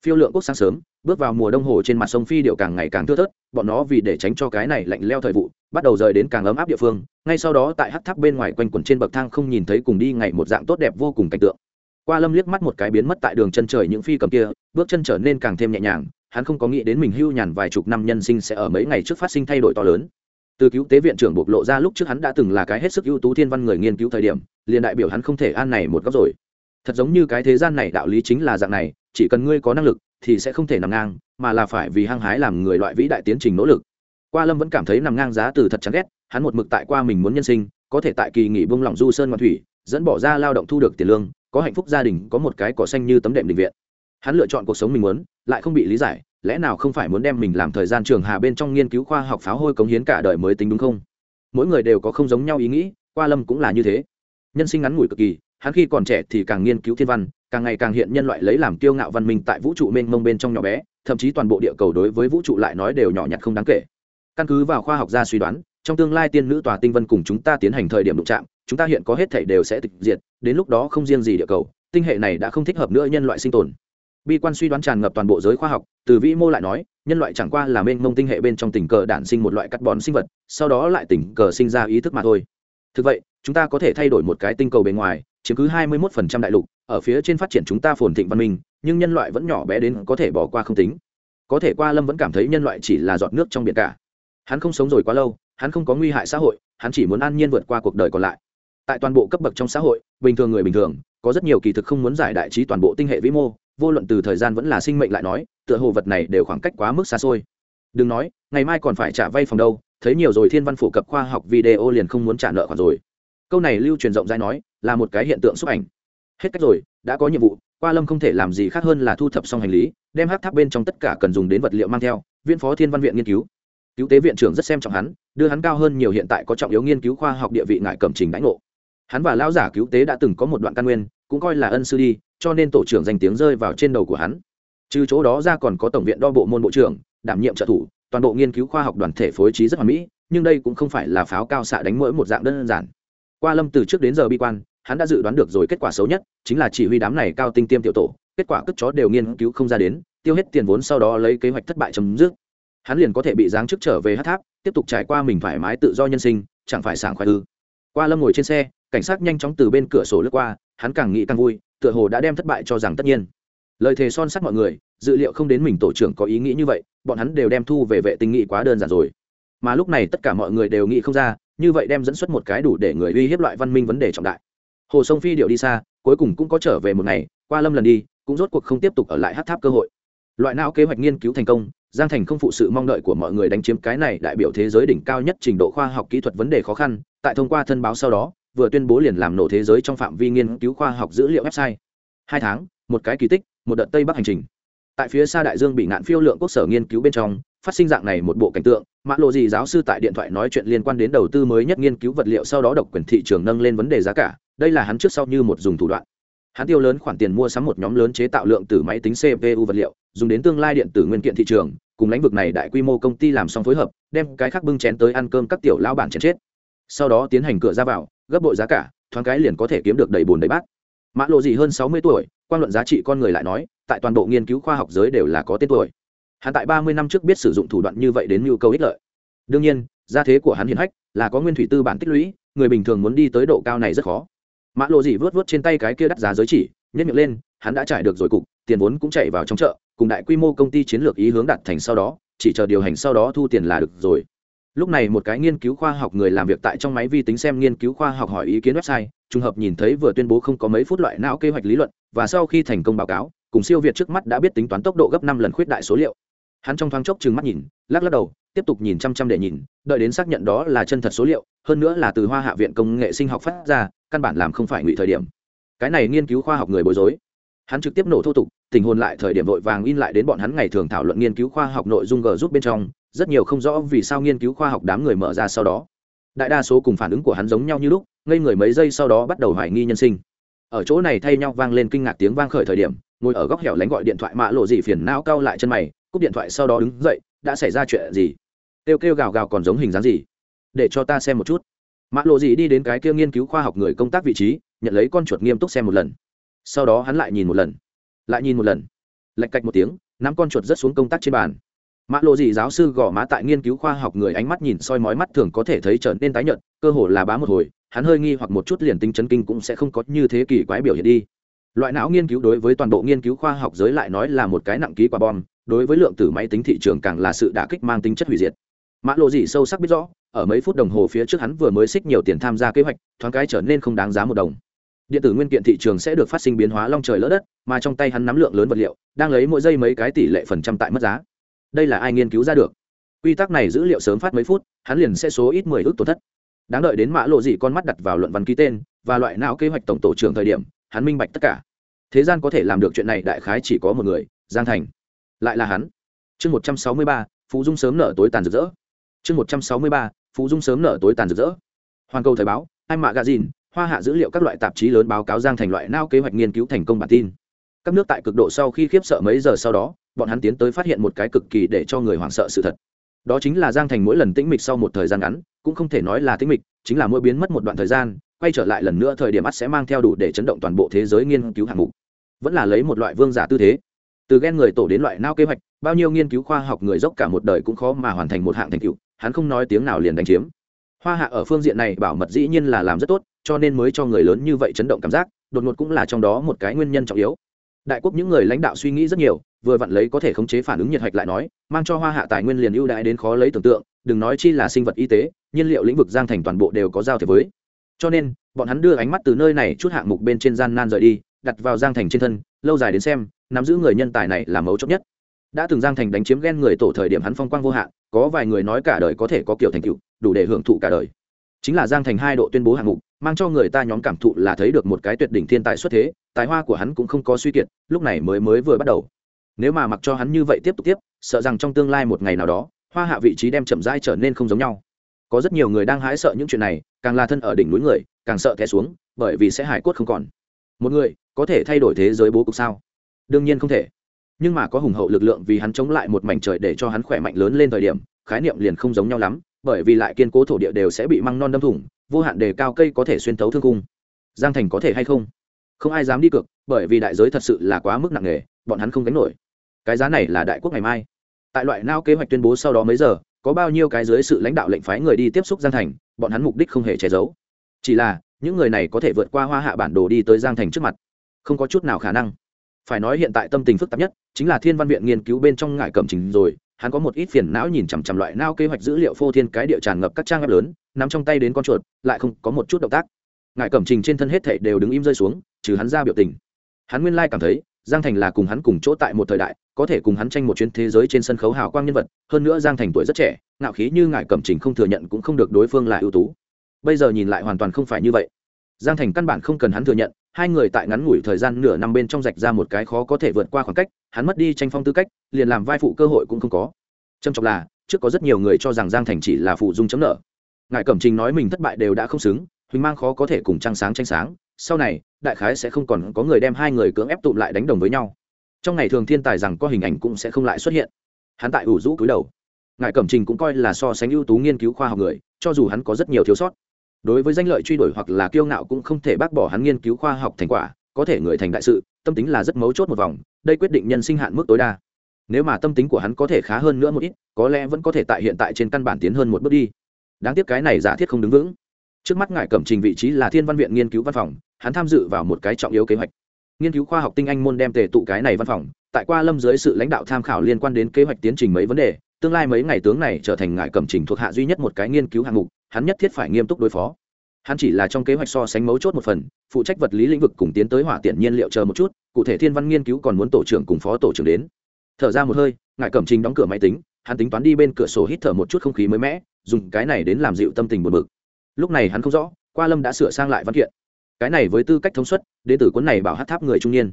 Phiêu lượng quốc sáng sớm, bước vào mùa đông hồ trên mặt sông phi điệu càng ngày càng thưa thớt, bọn nó vì để tránh cho cái này lạnh leo thời vụ bắt đầu rời đến càng ấm áp địa phương, ngay sau đó tại hát tháp bên ngoài quanh quẩn trên bậc thang không nhìn thấy cùng đi ngày một dạng tốt đẹp vô cùng cảnh tượng. Qua lâm liếc mắt một cái biến mất tại đường chân trời những phi cầm kia, bước chân trở nên càng thêm nhẹ nhàng, hắn không có nghĩ đến mình hưu nhàn vài chục năm nhân sinh sẽ ở mấy ngày trước phát sinh thay đổi to lớn. Từ cứu tế viện trưởng bộc lộ ra lúc trước hắn đã từng là cái hết sức ưu tú thiên văn người nghiên cứu thời điểm, liền đại biểu hắn không thể an này một góc rồi. Thật giống như cái thế gian này đạo lý chính là dạng này, chỉ cần ngươi có năng lực, thì sẽ không thể nằm ngang, mà là phải vì hăng hái làm người loại vĩ đại tiến trình nỗ lực qua lâm vẫn cảm thấy nằm ngang giá từ thật chán ghét, hắn một mực tại qua mình muốn nhân sinh, có thể tại kỳ nghỉ bông lỏng du sơn ngoan thủy, dẫn bỏ ra lao động thu được tiền lương, có hạnh phúc gia đình, có một cái cỏ xanh như tấm đệm định viện. Hắn lựa chọn cuộc sống mình muốn, lại không bị lý giải, lẽ nào không phải muốn đem mình làm thời gian trường hà bên trong nghiên cứu khoa học pháo hôi cống hiến cả đời mới tính đúng không? Mỗi người đều có không giống nhau ý nghĩ, qua lâm cũng là như thế. Nhân sinh ngắn ngủi cực kỳ, hắn khi còn trẻ thì càng nghiên cứu thiên văn, càng ngày càng hiện nhân loại lấy làm kiêu ngạo văn minh tại vũ trụ mênh mông bên trong nhỏ bé, thậm chí toàn bộ địa cầu đối với vũ trụ lại nói đều nhỏ nhặt không đáng kể căn cứ vào khoa học gia suy đoán, trong tương lai tiên nữ tòa tinh vân cùng chúng ta tiến hành thời điểm đụng chạm, chúng ta hiện có hết thảy đều sẽ tịch diệt, đến lúc đó không riêng gì địa cầu, tinh hệ này đã không thích hợp nữa nhân loại sinh tồn. Bi quan suy đoán tràn ngập toàn bộ giới khoa học, từ vĩ mô lại nói, nhân loại chẳng qua là mênh mông tinh hệ bên trong tình cờ đản sinh một loại cắt bòn sinh vật, sau đó lại tình cờ sinh ra ý thức mà thôi. Thực vậy, chúng ta có thể thay đổi một cái tinh cầu bề ngoài, chiếm cứ 21% đại lục, ở phía trên phát triển chúng ta phồn thịnh văn minh, nhưng nhân loại vẫn nhỏ bé đến có thể bỏ qua không tính. Có thể qua lâm vẫn cảm thấy nhân loại chỉ là giọt nước trong biển cả hắn không sống rồi quá lâu, hắn không có nguy hại xã hội, hắn chỉ muốn an nhiên vượt qua cuộc đời còn lại. Tại toàn bộ cấp bậc trong xã hội, bình thường người bình thường, có rất nhiều kỳ thực không muốn giải đại trí toàn bộ tinh hệ vĩ mô, vô luận từ thời gian vẫn là sinh mệnh lại nói, tựa hồ vật này đều khoảng cách quá mức xa xôi. Đừng nói, ngày mai còn phải trả vay phòng đâu, thấy nhiều rồi thiên văn phổ cập khoa học video liền không muốn trả nợ khoản rồi. Câu này lưu truyền rộng rãi nói, là một cái hiện tượng xúc ảnh. Hết cách rồi, đã có nhiệm vụ, qua lâm không thể làm gì khác hơn là thu thập xong hành lý, đem hát tháp bên trong tất cả cần dùng đến vật liệu mang theo viên phó thiên văn viện nghiên cứu cứu tế viện trưởng rất xem trọng hắn, đưa hắn cao hơn nhiều hiện tại có trọng yếu nghiên cứu khoa học địa vị ngại cầm trình đánh ngộ. Hắn và lão giả cứu tế đã từng có một đoạn căn nguyên, cũng coi là ân sư đi, cho nên tổ trưởng danh tiếng rơi vào trên đầu của hắn. Trừ chỗ đó ra còn có tổng viện đo bộ môn bộ trưởng, đảm nhiệm trợ thủ, toàn bộ nghiên cứu khoa học đoàn thể phối trí rất hoàn mỹ, nhưng đây cũng không phải là pháo cao xạ đánh mỗi một dạng đơn giản. Qua lâm từ trước đến giờ bi quan, hắn đã dự đoán được rồi kết quả xấu nhất, chính là chỉ huy đám này cao tinh tiêm tiểu tổ, kết quả cất chó đều nghiên cứu không ra đến, tiêu hết tiền vốn sau đó lấy kế hoạch thất bại chấm dứt hắn liền có thể bị giáng chức trở về hát tháp, tiếp tục trải qua mình thoải mái tự do nhân sinh, chẳng phải sảng khoái ư. Qua lâm ngồi trên xe, cảnh sát nhanh chóng từ bên cửa sổ lướt qua, hắn càng nghĩ càng vui, tựa hồ đã đem thất bại cho rằng tất nhiên. Lời thề son sắt mọi người, dự liệu không đến mình tổ trưởng có ý nghĩ như vậy, bọn hắn đều đem thu về vệ tinh nghị quá đơn giản rồi. Mà lúc này tất cả mọi người đều nghĩ không ra, như vậy đem dẫn xuất một cái đủ để người uy hiếp loại văn minh vấn đề trọng đại. Hồ sông phi điệu đi xa, cuối cùng cũng có trở về một ngày, qua lâm lần đi, cũng rốt cuộc không tiếp tục ở lại hát tháp cơ hội. Loại não kế hoạch nghiên cứu thành công giang thành không phụ sự mong đợi của mọi người đánh chiếm cái này đại biểu thế giới đỉnh cao nhất trình độ khoa học kỹ thuật vấn đề khó khăn, tại thông qua thân báo sau đó, vừa tuyên bố liền làm nổ thế giới trong phạm vi nghiên cứu khoa học dữ liệu website. Hai tháng, một cái kỳ tích, một đợt tây bắc hành trình. Tại phía xa đại dương bị ngạn phiêu lượng quốc sở nghiên cứu bên trong, phát sinh dạng này một bộ cảnh tượng, mã lộ gì giáo sư tại điện thoại nói chuyện liên quan đến đầu tư mới nhất nghiên cứu vật liệu sau đó độc quyền thị trường nâng lên vấn đề giá cả, đây là hắn trước sau như một dùng thủ đoạn. Hắn tiêu lớn khoản tiền mua sắm một nhóm lớn chế tạo lượng từ máy tính cpu vật liệu, dùng đến tương lai điện tử nguyên kiện thị trường cùng lãnh vực này đại quy mô công ty làm xong phối hợp, đem cái khác bưng chén tới ăn cơm các tiểu lao bản chén chết. Sau đó tiến hành cửa ra vào, gấp bội giá cả, thoáng cái liền có thể kiếm được đầy bùn đầy bát. Mã lộ gì hơn sáu mươi tuổi, quan luận giá trị con người lại nói, tại toàn bộ nghiên cứu khoa học giới đều là có tên tuổi. Hắn tại ba mươi năm trước biết sử dụng thủ đoạn như vậy đến nhu cầu ích lợi. Đương nhiên, gia thế của hắn hiển hách là có nguyên thủy tư bản tích lũy, người bình thường muốn đi tới độ cao này rất khó. Mã lộ gì vớt vớt trên tay cái kia đắt giá giới chỉ Nhất miệng lên, hắn đã trải được rồi cục, tiền vốn cũng chạy vào trong chợ, cùng đại quy mô công ty chiến lược ý hướng đặt thành sau đó, chỉ chờ điều hành sau đó thu tiền là được rồi. Lúc này một cái nghiên cứu khoa học người làm việc tại trong máy vi tính xem nghiên cứu khoa học hỏi ý kiến website, trùng hợp nhìn thấy vừa tuyên bố không có mấy phút loại não kế hoạch lý luận, và sau khi thành công báo cáo, cùng siêu việt trước mắt đã biết tính toán tốc độ gấp năm lần khuyết đại số liệu. Hắn trong thoáng chốc trừng mắt nhìn, lắc lắc đầu, tiếp tục nhìn chăm chăm để nhìn, đợi đến xác nhận đó là chân thật số liệu, hơn nữa là từ hoa hạ viện công nghệ sinh học phát ra, căn bản làm không phải ngụy thời điểm cái này nghiên cứu khoa học người bối rối. Hắn trực tiếp nổ thô tục, tình hồn lại thời điểm vội vàng in lại đến bọn hắn ngày thường thảo luận nghiên cứu khoa học nội dung g rút bên trong, rất nhiều không rõ vì sao nghiên cứu khoa học đám người mở ra sau đó. Đại đa số cùng phản ứng của hắn giống nhau như lúc, ngây người mấy giây sau đó bắt đầu hoài nghi nhân sinh. Ở chỗ này thay nhau vang lên kinh ngạc tiếng vang khởi thời điểm, ngồi ở góc hẻo lánh gọi điện thoại mạ lộ dị phiền não cao lại chân mày, cúp điện thoại sau đó đứng dậy, đã xảy ra chuyện gì? Kêu kêu gào gào còn giống hình dáng gì? Để cho ta xem một chút. Mạ lộ dị đi đến cái kia nghiên cứu khoa học người công tác vị trí nhận lấy con chuột nghiêm túc xem một lần. Sau đó hắn lại nhìn một lần. Lại nhìn một lần. Lạch cạch một tiếng, nắm con chuột rớt xuống công tác trên bàn. Mã lộ dị giáo sư gõ má tại nghiên cứu khoa học người ánh mắt nhìn soi mói mắt thường có thể thấy trở nên tái nhợt, cơ hồ là bá một hồi, hắn hơi nghi hoặc một chút liền tính chấn kinh cũng sẽ không có như thế kỳ quái biểu hiện đi. Loại não nghiên cứu đối với toàn bộ nghiên cứu khoa học giới lại nói là một cái nặng ký quả bom, đối với lượng tử máy tính thị trường càng là sự đả kích mang tính chất hủy diệt. Mã lộ dị sâu sắc biết rõ, ở mấy phút đồng hồ phía trước hắn vừa mới xích nhiều tiền tham gia kế hoạch, thoáng cái trở nên không đáng giá một đồng điện tử nguyên kiện thị trường sẽ được phát sinh biến hóa long trời lỡ đất, mà trong tay hắn nắm lượng lớn vật liệu, đang lấy mỗi giây mấy cái tỷ lệ phần trăm tại mất giá. Đây là ai nghiên cứu ra được? Quy tắc này dữ liệu sớm phát mấy phút, hắn liền sẽ số ít mười ước tổn thất. Đáng đợi đến mã lộ dị con mắt đặt vào luận văn ký tên, và loại não kế hoạch tổng tổ trưởng thời điểm, hắn minh bạch tất cả. Thế gian có thể làm được chuyện này đại khái chỉ có một người, giang thành. Lại là hắn. Chương một trăm sáu mươi ba, phú dung sớm nở tối tàn rực rỡ. Chương một trăm sáu mươi ba, phú dung sớm nở tối tàn rực rỡ. Hoàn cầu thời báo hai mạ gà dìn hoa hạ dữ liệu các loại tạp chí lớn báo cáo giang thành loại nao kế hoạch nghiên cứu thành công bản tin. Các nước tại cực độ sau khi khiếp sợ mấy giờ sau đó, bọn hắn tiến tới phát hiện một cái cực kỳ để cho người hoảng sợ sự thật. Đó chính là giang thành mỗi lần tĩnh mịch sau một thời gian ngắn, cũng không thể nói là tĩnh mịch, chính là mỗi biến mất một đoạn thời gian, quay trở lại lần nữa thời điểm ắt sẽ mang theo đủ để chấn động toàn bộ thế giới nghiên cứu hạng mục. Vẫn là lấy một loại vương giả tư thế. Từ ghen người tổ đến loại nao kế hoạch, bao nhiêu nghiên cứu khoa học người dốc cả một đời cũng khó mà hoàn thành một hạng thành tựu, hắn không nói tiếng nào liền đánh chiếm. Hoa hạ ở phương diện này bảo mật dĩ nhiên là làm rất tốt cho nên mới cho người lớn như vậy chấn động cảm giác, đột ngột cũng là trong đó một cái nguyên nhân trọng yếu. Đại quốc những người lãnh đạo suy nghĩ rất nhiều, vừa vặn lấy có thể khống chế phản ứng nhiệt hạch lại nói, mang cho hoa hạ tài nguyên liền ưu đãi đến khó lấy tưởng tượng, đừng nói chi là sinh vật y tế, nhiên liệu lĩnh vực giang thành toàn bộ đều có giao thiệp với. Cho nên, bọn hắn đưa ánh mắt từ nơi này chút hạng mục bên trên gian nan rời đi, đặt vào giang thành trên thân, lâu dài đến xem, nắm giữ người nhân tài này là mấu chốt nhất. Đã từng giang thành đánh chiếm ghen người tổ thời điểm hắn phong quang vô hạn, có vài người nói cả đời có thể có kiểu thành tựu, đủ để hưởng thụ cả đời. Chính là giang thành hai độ tuyên bố hạng mục mang cho người ta nhóm cảm thụ là thấy được một cái tuyệt đỉnh thiên tài xuất thế, tài hoa của hắn cũng không có suy kiệt, lúc này mới mới vừa bắt đầu. Nếu mà mặc cho hắn như vậy tiếp tục tiếp, sợ rằng trong tương lai một ngày nào đó, hoa hạ vị trí đem chậm rãi trở nên không giống nhau. Có rất nhiều người đang hái sợ những chuyện này, càng là thân ở đỉnh núi người, càng sợ té xuống, bởi vì sẽ hải cốt không còn. Một người, có thể thay đổi thế giới bố cục sao? Đương nhiên không thể. Nhưng mà có hùng hậu lực lượng vì hắn chống lại một mảnh trời để cho hắn khỏe mạnh lớn lên thời điểm, khái niệm liền không giống nhau lắm, bởi vì lại kiên cố thổ địa đều sẽ bị măng non đâm thủng vô hạn đề cao cây có thể xuyên thấu thương cung giang thành có thể hay không? Không ai dám đi cược, bởi vì đại giới thật sự là quá mức nặng nề, bọn hắn không gánh nổi. Cái giá này là đại quốc ngày mai. Tại loại nao kế hoạch tuyên bố sau đó mấy giờ, có bao nhiêu cái dưới sự lãnh đạo lệnh phái người đi tiếp xúc giang thành, bọn hắn mục đích không hề che giấu. Chỉ là, những người này có thể vượt qua hoa hạ bản đồ đi tới giang thành trước mặt. Không có chút nào khả năng. Phải nói hiện tại tâm tình phức tạp nhất, chính là thiên văn viện nghiên cứu bên trong ngại cẩm trình rồi hắn có một ít phiền não nhìn chằm chằm loại nao kế hoạch dữ liệu phô thiên cái địa tràn ngập các trang web lớn nằm trong tay đến con chuột, lại không có một chút động tác. Ngại cẩm trình trên thân hết thảy đều đứng im rơi xuống, trừ hắn ra biểu tình. Hắn nguyên lai cảm thấy, giang thành là cùng hắn cùng chỗ tại một thời đại, có thể cùng hắn tranh một chuyến thế giới trên sân khấu hào quang nhân vật, hơn nữa giang thành tuổi rất trẻ, ngạo khí như ngại cẩm trình không thừa nhận cũng không được đối phương là ưu tú. Bây giờ nhìn lại hoàn toàn không phải như vậy giang thành căn bản không cần hắn thừa nhận, hai người tại ngắn ngủi thời gian nửa năm bên trong rạch ra một cái khó có thể vượt qua khoảng cách, hắn mất đi tranh phong tư cách, liền làm vai phụ cơ hội cũng không có. Trầm trọng là, trước có rất nhiều người cho rằng giang thành chỉ là phụ dung chấm nợ. Ngài cẩm trình nói mình thất bại đều đã không xứng, huỳnh mang khó có thể cùng trăng sáng tranh sáng, sau này, đại khái sẽ không còn có người đem hai người cưỡng ép tụm lại đánh đồng với nhau. Trong ngày thường thiên tài rằng có hình ảnh cũng sẽ không lại xuất hiện. Hắn tại ủ rũ cúi đầu. Ngài cẩm trình cũng coi là so sánh ưu tú nghiên cứu khoa học người, cho dù hắn có rất nhiều thiếu sót đối với danh lợi truy đuổi hoặc là kiêu ngạo cũng không thể bác bỏ hắn nghiên cứu khoa học thành quả, có thể người thành đại sự, tâm tính là rất mấu chốt một vòng, đây quyết định nhân sinh hạn mức tối đa. Nếu mà tâm tính của hắn có thể khá hơn nữa một ít, có lẽ vẫn có thể tại hiện tại trên căn bản tiến hơn một bước đi. Đáng tiếc cái này giả thiết không đứng vững. Trước mắt ngài cẩm trình vị trí là thiên văn viện nghiên cứu văn phòng, hắn tham dự vào một cái trọng yếu kế hoạch. Nghiên cứu khoa học tinh anh môn đem tề tụ cái này văn phòng, tại qua lâm dưới sự lãnh đạo tham khảo liên quan đến kế hoạch tiến trình mấy vấn đề tương lai mấy ngày tướng này trở thành ngài cẩm trình thuộc hạ duy nhất một cái nghiên cứu hạng mục, hắn nhất thiết phải nghiêm túc đối phó. Hắn chỉ là trong kế hoạch so sánh mấu chốt một phần, phụ trách vật lý lĩnh vực cùng tiến tới hỏa tiện nhiên liệu chờ một chút, cụ thể thiên văn nghiên cứu còn muốn tổ trưởng cùng phó tổ trưởng đến. Thở ra một hơi, ngài cẩm trình đóng cửa máy tính, hắn tính toán đi bên cửa sổ hít thở một chút không khí mới mẻ, dùng cái này đến làm dịu tâm tình buồn bực. Lúc này hắn không rõ, qua lâm đã sửa sang lại văn kiện. Cái này với tư cách thống suất, đến từ cuốn này bảo hát tháp người trung niên.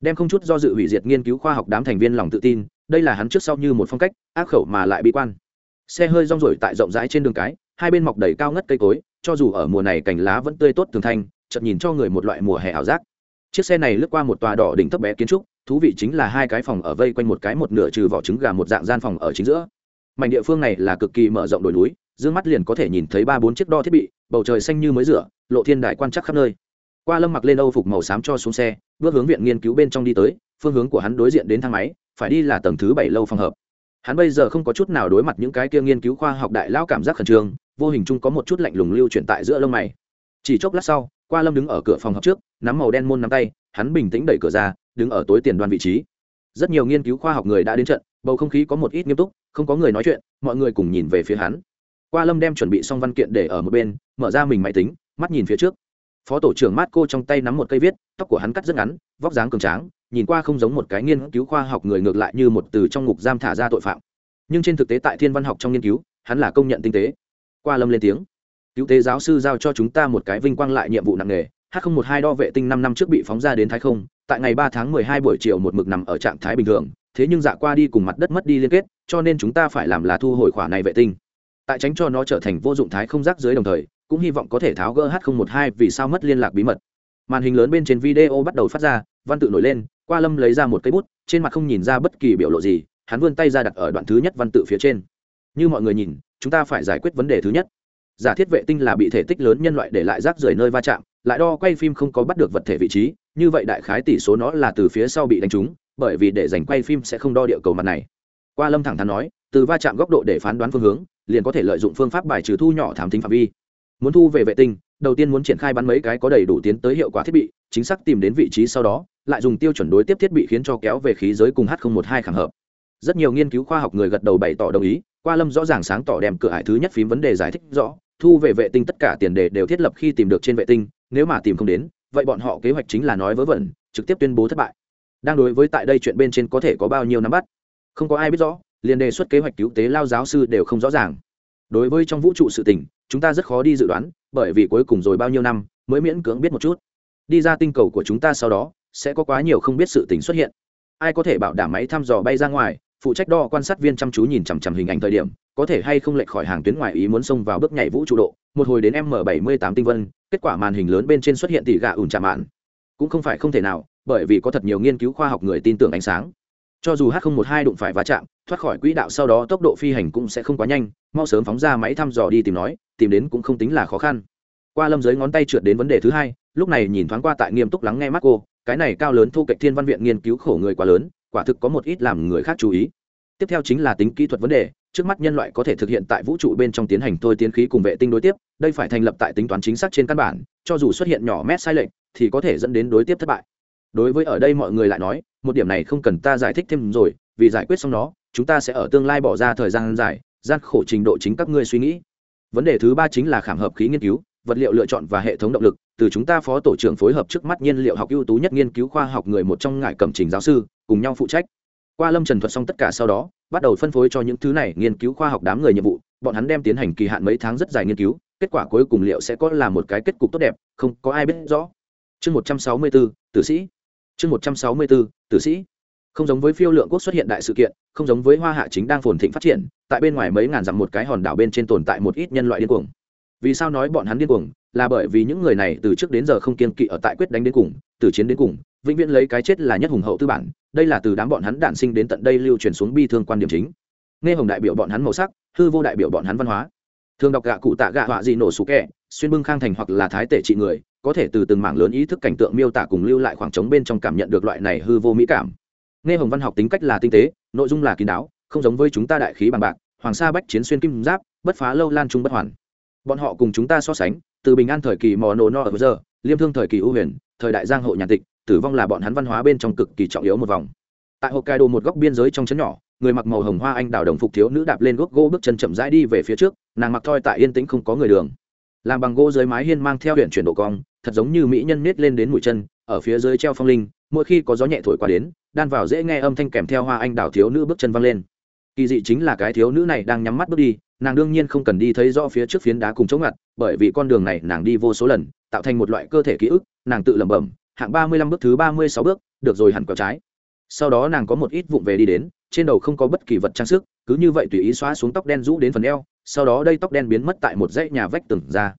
Đem không chút do dự hủy diệt nghiên cứu khoa học đám thành viên lòng tự tin đây là hắn trước sau như một phong cách, ác khẩu mà lại bi quan. Xe hơi rong rổi tại rộng rãi trên đường cái, hai bên mọc đầy cao ngất cây cối, cho dù ở mùa này cành lá vẫn tươi tốt thường thanh, chợt nhìn cho người một loại mùa hè ảo giác. Chiếc xe này lướt qua một tòa đỏ đỉnh thấp bé kiến trúc, thú vị chính là hai cái phòng ở vây quanh một cái một nửa trừ vỏ trứng gà một dạng gian phòng ở chính giữa. Mảnh địa phương này là cực kỳ mở rộng đồi núi, dương mắt liền có thể nhìn thấy ba bốn chiếc đo thiết bị, bầu trời xanh như mới rửa, lộ thiên đại quan chắc khắp nơi. Qua lâm mặc lên âu phục màu xám cho xuống xe, bước hướng viện nghiên cứu bên trong đi tới, phương hướng của hắn đối diện đến thang máy phải đi là tầng thứ bảy lâu phòng hợp. Hắn bây giờ không có chút nào đối mặt những cái kia nghiên cứu khoa học đại lao cảm giác khẩn trương, vô hình chung có một chút lạnh lùng lưu chuyển tại giữa lông mày. Chỉ chốc lát sau, qua lâm đứng ở cửa phòng học trước, nắm màu đen môn nắm tay, hắn bình tĩnh đẩy cửa ra, đứng ở tối tiền đoan vị trí. Rất nhiều nghiên cứu khoa học người đã đến trận, bầu không khí có một ít nghiêm túc, không có người nói chuyện, mọi người cùng nhìn về phía hắn. Qua lâm đem chuẩn bị xong văn kiện để ở một bên, mở ra mình máy tính, mắt nhìn phía trước. Phó tổ trưởng mát cô trong tay nắm một cây viết, tóc của hắn cắt rất ngắn, vóc dáng cường tráng nhìn qua không giống một cái nghiên cứu khoa học người ngược lại như một từ trong ngục giam thả ra tội phạm. Nhưng trên thực tế tại thiên văn học trong nghiên cứu, hắn là công nhận tinh tế. Qua lâm lên tiếng, cứu tế giáo sư giao cho chúng ta một cái vinh quang lại nhiệm vụ nặng nề, h một hai đo vệ tinh năm năm trước bị phóng ra đến thái không, tại ngày ba tháng mười hai buổi chiều một mực nằm ở trạng thái bình thường, thế nhưng dạ qua đi cùng mặt đất mất đi liên kết, cho nên chúng ta phải làm là thu hồi khỏa này vệ tinh. Tại tránh cho nó trở thành vô dụng thái không rác dưới đồng thời, cũng hy vọng có thể tháo gỡ h một hai vì sao mất liên lạc bí mật màn hình lớn bên trên video bắt đầu phát ra, văn tự nổi lên, qua lâm lấy ra một cây bút, trên mặt không nhìn ra bất kỳ biểu lộ gì, hắn vươn tay ra đặt ở đoạn thứ nhất văn tự phía trên. Như mọi người nhìn, chúng ta phải giải quyết vấn đề thứ nhất. Giả thiết vệ tinh là bị thể tích lớn nhân loại để lại rác rưởi nơi va chạm, lại đo quay phim không có bắt được vật thể vị trí, như vậy đại khái tỷ số nó là từ phía sau bị đánh trúng, bởi vì để dành quay phim sẽ không đo địa cầu mặt này. Qua lâm thẳng thắn nói, từ va chạm góc độ để phán đoán phương hướng, liền có thể lợi dụng phương pháp bài trừ thu nhỏ thám tính phạm vi. Muốn thu về vệ tinh đầu tiên muốn triển khai bắn mấy cái có đầy đủ tiến tới hiệu quả thiết bị, chính xác tìm đến vị trí sau đó, lại dùng tiêu chuẩn đối tiếp thiết bị khiến cho kéo về khí giới cùng h một hai khẳng hợp. Rất nhiều nghiên cứu khoa học người gật đầu bày tỏ đồng ý, qua lâm rõ ràng sáng tỏ đem cửa hải thứ nhất phím vấn đề giải thích rõ, thu về vệ tinh tất cả tiền đề đều thiết lập khi tìm được trên vệ tinh, nếu mà tìm không đến, vậy bọn họ kế hoạch chính là nói vớ vẩn, trực tiếp tuyên bố thất bại. Đang đối với tại đây chuyện bên trên có thể có bao nhiêu nắm bắt, không có ai biết rõ, liền đề xuất kế hoạch cứu tế lao giáo sư đều không rõ ràng. Đối với trong vũ trụ sự tình, chúng ta rất khó đi dự đoán bởi vì cuối cùng rồi bao nhiêu năm mới miễn cưỡng biết một chút. Đi ra tinh cầu của chúng ta sau đó, sẽ có quá nhiều không biết sự tình xuất hiện. Ai có thể bảo đảm máy thăm dò bay ra ngoài, phụ trách đo quan sát viên chăm chú nhìn chằm chằm hình ảnh thời điểm, có thể hay không lệch khỏi hàng tuyến ngoài ý muốn xông vào bước nhảy vũ trụ độ, một hồi đến m 78 tinh vân, kết quả màn hình lớn bên trên xuất hiện tỷ gà ủn chạm mạn. Cũng không phải không thể nào, bởi vì có thật nhiều nghiên cứu khoa học người tin tưởng ánh sáng cho dù h 012 đụng phải va chạm, thoát khỏi quỹ đạo sau đó tốc độ phi hành cũng sẽ không quá nhanh, mau sớm phóng ra máy thăm dò đi tìm nói, tìm đến cũng không tính là khó khăn. Qua lâm giới ngón tay trượt đến vấn đề thứ hai, lúc này nhìn thoáng qua tại nghiêm túc lắng nghe mắt cô, cái này cao lớn thu cạnh thiên văn viện nghiên cứu khổ người quá lớn, quả thực có một ít làm người khác chú ý. Tiếp theo chính là tính kỹ thuật vấn đề, trước mắt nhân loại có thể thực hiện tại vũ trụ bên trong tiến hành thôi tiến khí cùng vệ tinh đối tiếp, đây phải thành lập tại tính toán chính xác trên căn bản, cho dù xuất hiện nhỏ mét sai lệch, thì có thể dẫn đến đối tiếp thất bại. Đối với ở đây mọi người lại nói một điểm này không cần ta giải thích thêm rồi, vì giải quyết xong nó, chúng ta sẽ ở tương lai bỏ ra thời gian dài, gian khổ trình độ chính các ngươi suy nghĩ. Vấn đề thứ ba chính là khảm hợp khí nghiên cứu, vật liệu lựa chọn và hệ thống động lực. Từ chúng ta phó tổ trưởng phối hợp trước mắt nhiên liệu học ưu tú nhất nghiên cứu khoa học người một trong ngại cẩm trình giáo sư, cùng nhau phụ trách. Qua lâm trần thuật xong tất cả sau đó, bắt đầu phân phối cho những thứ này nghiên cứu khoa học đám người nhiệm vụ, bọn hắn đem tiến hành kỳ hạn mấy tháng rất dài nghiên cứu, kết quả cuối cùng liệu sẽ có là một cái kết cục tốt đẹp, không có ai biết rõ. Chương một trăm sáu mươi bốn tử sĩ chương một trăm sáu mươi bốn tử sĩ. Không giống với phiêu lượng quốc xuất hiện đại sự kiện, không giống với hoa hạ chính đang phồn thịnh phát triển, tại bên ngoài mấy ngàn dặm một cái hòn đảo bên trên tồn tại một ít nhân loại điên cuồng. Vì sao nói bọn hắn điên cuồng? Là bởi vì những người này từ trước đến giờ không kiên kỵ ở tại quyết đánh đến cùng, từ chiến đến cùng, vĩnh viễn lấy cái chết là nhất hùng hậu tư bản, đây là từ đám bọn hắn đản sinh đến tận đây lưu truyền xuống bi thương quan điểm chính. Nghe hồng đại biểu bọn hắn màu sắc, hư vô đại biểu bọn hắn văn hóa. Thường đọc gạ cụ tạ gạ họa gì nổ sủ kẹ, xuyên bưng khang thành hoặc là thái tể trị người có thể từ từng mảng lớn ý thức cảnh tượng miêu tả cùng lưu lại khoảng trống bên trong cảm nhận được loại này hư vô mỹ cảm. Nghe hồng văn học tính cách là tinh tế, nội dung là kín đáo, không giống với chúng ta đại khí bằng bạc, hoàng sa bách chiến xuyên kim giáp, bất phá lâu lan trung bất hoàn. Bọn họ cùng chúng ta so sánh, từ bình an thời kỳ mò nổ no ở giờ, liêm thương thời kỳ ưu huyền, thời đại giang hộ nhà tịch, tử vong là bọn hắn văn hóa bên trong cực kỳ trọng yếu một vòng. Tại hokkaido một góc biên giới trong chấn nhỏ, người mặc màu hồng hoa anh đào đồng phục thiếu nữ đạp lên gốc gỗ bước chân chậm rãi đi về phía trước, nàng mặc thoi tại yên tĩnh không có người đường. Làm bằng gỗ dưới mái hiên mang theo huyện chuyển độ cong thật giống như mỹ nhân nết lên đến mũi chân, ở phía dưới treo phong linh, mỗi khi có gió nhẹ thổi qua đến, đan vào dễ nghe âm thanh kèm theo hoa anh đào thiếu nữ bước chân văng lên. Kỳ dị chính là cái thiếu nữ này đang nhắm mắt bước đi, nàng đương nhiên không cần đi thấy rõ phía trước phiến đá cùng chống ngặt, bởi vì con đường này nàng đi vô số lần, tạo thành một loại cơ thể ký ức, nàng tự lẩm bẩm, hạng ba mươi lăm bước thứ ba mươi sáu bước, được rồi hẳn quẹo trái. Sau đó nàng có một ít vụng về đi đến, trên đầu không có bất kỳ vật trang sức, cứ như vậy tùy ý xóa xuống tóc đen rũ đến phần eo, sau đó đây tóc đen biến mất tại một dãy nhà vách tường ra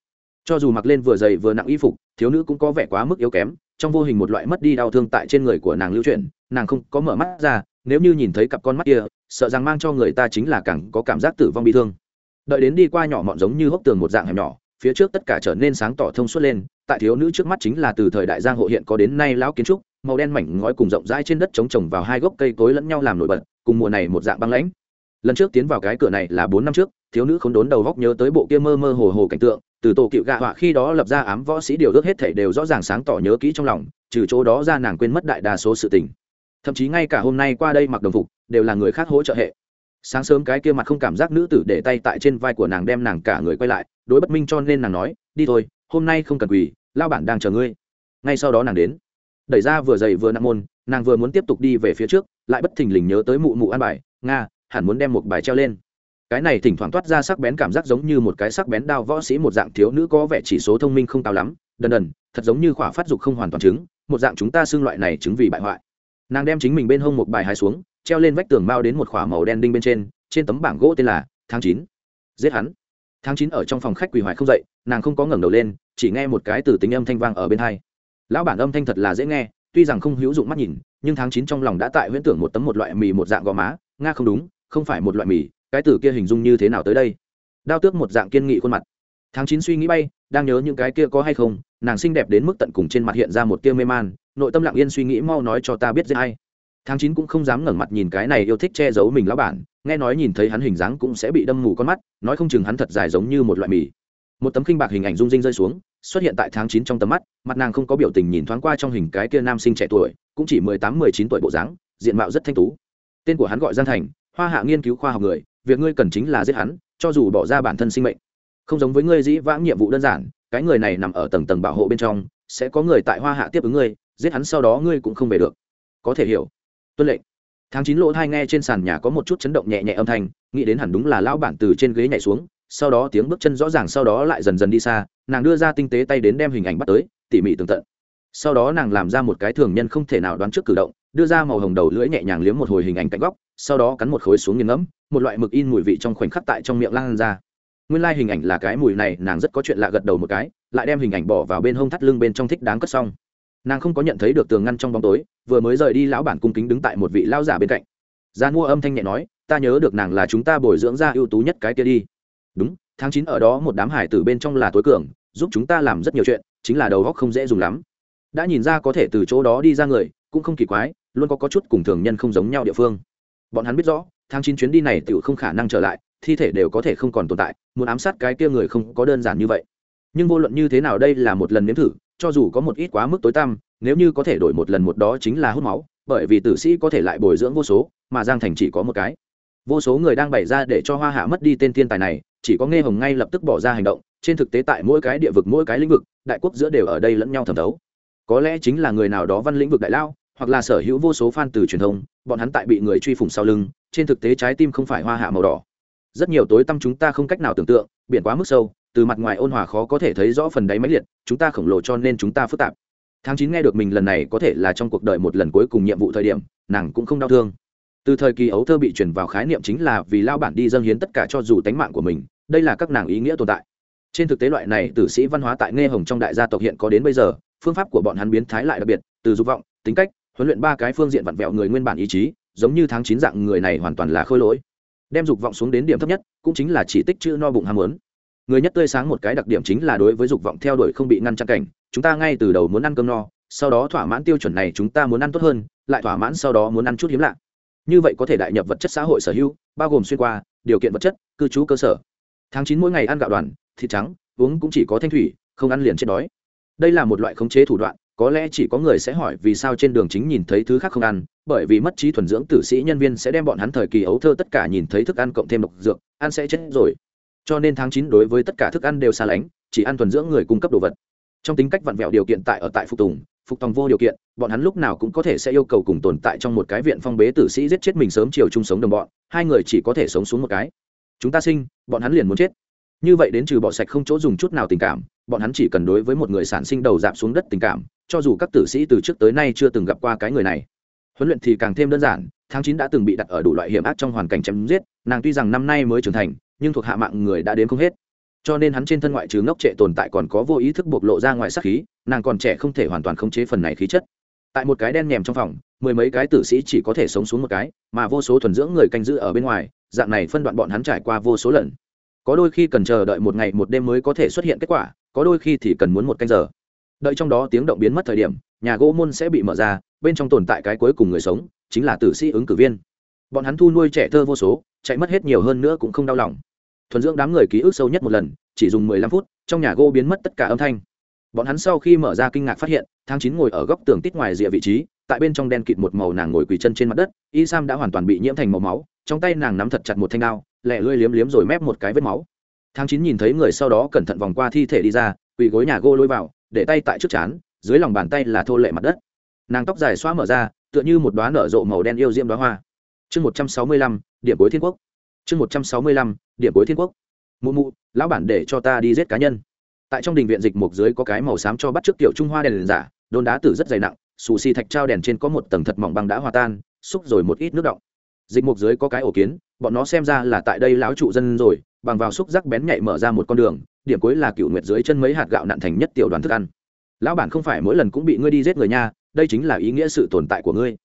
cho dù mặc lên vừa dày vừa nặng y phục, thiếu nữ cũng có vẻ quá mức yếu kém, trong vô hình một loại mất đi đau thương tại trên người của nàng lưu chuyển, nàng không có mở mắt ra, nếu như nhìn thấy cặp con mắt kia, sợ rằng mang cho người ta chính là càng có cảm giác tử vong bị thương. Đợi đến đi qua nhỏ mọn giống như hốc tường một dạng hẻm nhỏ, phía trước tất cả trở nên sáng tỏ thông suốt lên, tại thiếu nữ trước mắt chính là từ thời đại giang hộ hiện có đến nay lão kiến trúc, màu đen mảnh ngói cùng rộng rãi trên đất trống trồng vào hai gốc cây cối lẫn nhau làm nổi bật, cùng mùa này một dạng băng lãnh. Lần trước tiến vào cái cửa này là bốn năm trước, thiếu nữ không đốn đầu góc nhớ tới bộ kia mơ mơ hồ hồ cảnh tượng từ tổ cựu gạ họa khi đó lập ra ám võ sĩ điều ước hết thể đều rõ ràng sáng tỏ nhớ kỹ trong lòng, trừ chỗ đó ra nàng quên mất đại đa số sự tình. Thậm chí ngay cả hôm nay qua đây mặc đồng phục, đều là người khác hỗ trợ hệ. Sáng sớm cái kia mặt không cảm giác nữ tử để tay tại trên vai của nàng đem nàng cả người quay lại, đối bất minh cho nên nàng nói, đi thôi, hôm nay không cần quỳ lao bản đang chờ ngươi. Ngay sau đó nàng đến. Đẩy ra vừa dày vừa nặng môn, nàng vừa muốn tiếp tục đi về phía trước, lại bất thình lình nhớ tới mụ mụ an bài, nga, hẳn muốn đem một bài treo lên cái này thỉnh thoảng toát ra sắc bén cảm giác giống như một cái sắc bén đao võ sĩ một dạng thiếu nữ có vẻ chỉ số thông minh không cao lắm. Đần đần, thật giống như khỏa phát dục không hoàn toàn chứng, một dạng chúng ta xưng loại này chứng vì bại hoại. Nàng đem chính mình bên hông một bài hai xuống, treo lên vách tường mao đến một khỏa màu đen đinh bên trên trên tấm bảng gỗ tên là tháng chín. Giết hắn. Tháng chín ở trong phòng khách quỳ hoài không dậy, nàng không có ngẩng đầu lên, chỉ nghe một cái từ tính âm thanh vang ở bên hai. Lão bản âm thanh thật là dễ nghe, tuy rằng không hữu dụng mắt nhìn, nhưng tháng chín trong lòng đã tại huyễn tưởng một tấm một loại mì một dạng gò má, nga không đúng, không phải một loại mì cái từ kia hình dung như thế nào tới đây? Đao tước một dạng kiên nghị khuôn mặt. Tháng chín suy nghĩ bay, đang nhớ những cái kia có hay không, nàng xinh đẹp đến mức tận cùng trên mặt hiện ra một tia mê man, nội tâm lặng yên suy nghĩ mau nói cho ta biết dễ hay. Tháng chín cũng không dám ngẩng mặt nhìn cái này yêu thích che giấu mình lão bản, nghe nói nhìn thấy hắn hình dáng cũng sẽ bị đâm mù con mắt, nói không chừng hắn thật dài giống như một loại mì. Một tấm kinh bạc hình ảnh rung rinh rơi xuống, xuất hiện tại tháng chín trong tầm mắt, mặt nàng không có biểu tình nhìn thoáng qua trong hình cái kia nam sinh trẻ tuổi, cũng chỉ mười tám, mười chín tuổi bộ dáng, diện mạo rất thanh tú. Tên của hắn gọi giang thành, hoa hạ nghiên cứu khoa học người việc ngươi cần chính là giết hắn, cho dù bỏ ra bản thân sinh mệnh. Không giống với ngươi dĩ vãng nhiệm vụ đơn giản, cái người này nằm ở tầng tầng bảo hộ bên trong, sẽ có người tại hoa hạ tiếp ứng ngươi, giết hắn sau đó ngươi cũng không về được. Có thể hiểu. Tuân lệnh. Tháng chín lỗ thai nghe trên sàn nhà có một chút chấn động nhẹ nhẹ âm thanh, nghĩ đến hẳn đúng là lão bản từ trên ghế nhảy xuống, sau đó tiếng bước chân rõ ràng sau đó lại dần dần đi xa, nàng đưa ra tinh tế tay đến đem hình ảnh bắt tới, tỉ mỉ tường tận. Sau đó nàng làm ra một cái thường nhân không thể nào đoán trước cử động, đưa ra màu hồng đầu lưỡi nhẹ nhàng liếm một hồi hình ảnh cạnh góc sau đó cắn một khối xuống nghiền ngẫm một loại mực in mùi vị trong khoảnh khắc tại trong miệng lan ra. Nguyên lai、like、hình ảnh là cái mùi này nàng rất có chuyện lạ gật đầu một cái lại đem hình ảnh bỏ vào bên hông thắt lưng bên trong thích đáng cất xong. Nàng không có nhận thấy được tường ngăn trong bóng tối vừa mới rời đi lão bản cung kính đứng tại một vị lao giả bên cạnh. Gian mua âm thanh nhẹ nói ta nhớ được nàng là chúng ta bồi dưỡng ra ưu tú nhất cái kia đi. Đúng tháng chín ở đó một đám hải tử bên trong là tối cường giúp chúng ta làm rất nhiều chuyện chính là đầu góc không dễ dùng lắm. Đã nhìn ra có thể từ chỗ đó đi ra người cũng không kỳ quái luôn có, có chút cùng thường nhân không giống nhau địa phương bọn hắn biết rõ, tháng chín chuyến đi này tự không khả năng trở lại, thi thể đều có thể không còn tồn tại, muốn ám sát cái kia người không có đơn giản như vậy. Nhưng vô luận như thế nào đây là một lần nếm thử, cho dù có một ít quá mức tối tăm, nếu như có thể đổi một lần một đó chính là hút máu, bởi vì tử sĩ có thể lại bồi dưỡng vô số, mà giang thành chỉ có một cái. Vô số người đang bày ra để cho hoa hạ mất đi tên thiên tài này, chỉ có nghe hồng ngay lập tức bỏ ra hành động, trên thực tế tại mỗi cái địa vực, mỗi cái lĩnh vực, đại quốc giữa đều ở đây lẫn nhau thẩm thấu. Có lẽ chính là người nào đó văn lĩnh vực đại lao, hoặc là sở hữu vô số fan từ truyền thông bọn hắn tại bị người truy phủng sau lưng, trên thực tế trái tim không phải hoa hạ màu đỏ. Rất nhiều tối tăm chúng ta không cách nào tưởng tượng, biển quá mức sâu, từ mặt ngoài ôn hòa khó có thể thấy rõ phần đáy máy liệt, chúng ta khổng lồ cho nên chúng ta phức tạp. Tháng chín nghe được mình lần này có thể là trong cuộc đời một lần cuối cùng nhiệm vụ thời điểm, nàng cũng không đau thương. Từ thời kỳ ấu thơ bị chuyển vào khái niệm chính là vì lao bản đi dâng hiến tất cả cho dù tánh mạng của mình, đây là các nàng ý nghĩa tồn tại. Trên thực tế loại này tử sĩ văn hóa tại nghe hồng trong đại gia tộc hiện có đến bây giờ, phương pháp của bọn hắn biến thái lại đặc biệt, từ dục vọng, tính cách huấn luyện ba cái phương diện vặn vẹo người nguyên bản ý chí, giống như tháng chín dạng người này hoàn toàn là khôi lỗi. Đem dục vọng xuống đến điểm thấp nhất, cũng chính là chỉ tích chữ no bụng ham muốn. Người nhất tươi sáng một cái đặc điểm chính là đối với dục vọng theo đuổi không bị ngăn chặn cảnh, chúng ta ngay từ đầu muốn ăn cơm no, sau đó thỏa mãn tiêu chuẩn này chúng ta muốn ăn tốt hơn, lại thỏa mãn sau đó muốn ăn chút hiếm lạ. Như vậy có thể đại nhập vật chất xã hội sở hữu, bao gồm xuyên qua, điều kiện vật chất, cư trú cơ sở. Tháng chín mỗi ngày ăn gạo đoàn, thịt trắng, uống cũng chỉ có thanh thủy, không ăn liền chết đói. Đây là một loại khống chế thủ đoạn có lẽ chỉ có người sẽ hỏi vì sao trên đường chính nhìn thấy thứ khác không ăn, bởi vì mất trí thuần dưỡng tử sĩ nhân viên sẽ đem bọn hắn thời kỳ ấu thơ tất cả nhìn thấy thức ăn cộng thêm độc dược, ăn sẽ chết rồi. Cho nên tháng chín đối với tất cả thức ăn đều xa lánh, chỉ ăn thuần dưỡng người cung cấp đồ vật. Trong tính cách vặn vẹo điều kiện tại ở tại phục tùng, phục tòng vô điều kiện, bọn hắn lúc nào cũng có thể sẽ yêu cầu cùng tồn tại trong một cái viện phong bế tử sĩ giết chết mình sớm chiều chung sống đồng bọn, hai người chỉ có thể sống xuống một cái. Chúng ta sinh, bọn hắn liền muốn chết. Như vậy đến trừ bỏ sạch không chỗ dùng chút nào tình cảm, bọn hắn chỉ cần đối với một người sản sinh đầu dạp xuống đất tình cảm cho dù các tử sĩ từ trước tới nay chưa từng gặp qua cái người này. Huấn luyện thì càng thêm đơn giản, tháng chín đã từng bị đặt ở đủ loại hiểm ác trong hoàn cảnh chém giết, nàng tuy rằng năm nay mới trưởng thành, nhưng thuộc hạ mạng người đã đến không hết. Cho nên hắn trên thân ngoại trừ ngốc trệ tồn tại còn có vô ý thức bộc lộ ra ngoài sắc khí, nàng còn trẻ không thể hoàn toàn khống chế phần này khí chất. Tại một cái đen nhèm trong phòng, mười mấy cái tử sĩ chỉ có thể sống xuống một cái, mà vô số thuần dưỡng người canh giữ ở bên ngoài, dạng này phân đoạn bọn hắn trải qua vô số lần. Có đôi khi cần chờ đợi một ngày một đêm mới có thể xuất hiện kết quả, có đôi khi thì cần muốn một canh giờ đợi trong đó tiếng động biến mất thời điểm, nhà gỗ môn sẽ bị mở ra, bên trong tồn tại cái cuối cùng người sống, chính là tử sĩ ứng cử viên. Bọn hắn thu nuôi trẻ thơ vô số, chạy mất hết nhiều hơn nữa cũng không đau lòng. Thuần dưỡng đám người ký ức sâu nhất một lần, chỉ dùng mười lăm phút, trong nhà gỗ biến mất tất cả âm thanh. Bọn hắn sau khi mở ra kinh ngạc phát hiện, tháng chín ngồi ở góc tường tít ngoài rìa vị trí, tại bên trong đen kịt một màu nàng ngồi quỳ chân trên mặt đất, y sam đã hoàn toàn bị nhiễm thành màu máu, trong tay nàng nắm thật chặt một thanh đao lẹ lưỡi liếm liếm rồi mép một cái vết máu. Tháng chín nhìn thấy người sau đó cẩn thận vòng qua thi thể đi ra, quỳ gối nhà gỗ lôi vào để tay tại trước chán dưới lòng bàn tay là thô lệ mặt đất. Nàng tóc dài xóa mở ra tựa như một đoá nở rộ màu đen yêu diễm đoá hoa. Chương một trăm sáu mươi lăm điểm cuối thiên quốc. Chương một trăm sáu mươi lăm điểm cuối thiên quốc. Mụ mụ lão bản để cho ta đi giết cá nhân. Tại trong đình viện dịch mục dưới có cái màu xám cho bắt trước tiểu trung hoa đèn, đèn giả đôn đá tử rất dày nặng xù xì thạch trao đèn trên có một tầng thật mỏng băng đã hòa tan xúc rồi một ít nước động dịch mục dưới có cái ổ kiến bọn nó xem ra là tại đây lão trụ dân rồi bằng vào xúc rắc bén nhạy mở ra một con đường điểm cuối là cựu nguyệt dưới chân mấy hạt gạo nặn thành nhất tiểu đoàn thức ăn. Lão bản không phải mỗi lần cũng bị ngươi đi giết người nha, đây chính là ý nghĩa sự tồn tại của ngươi.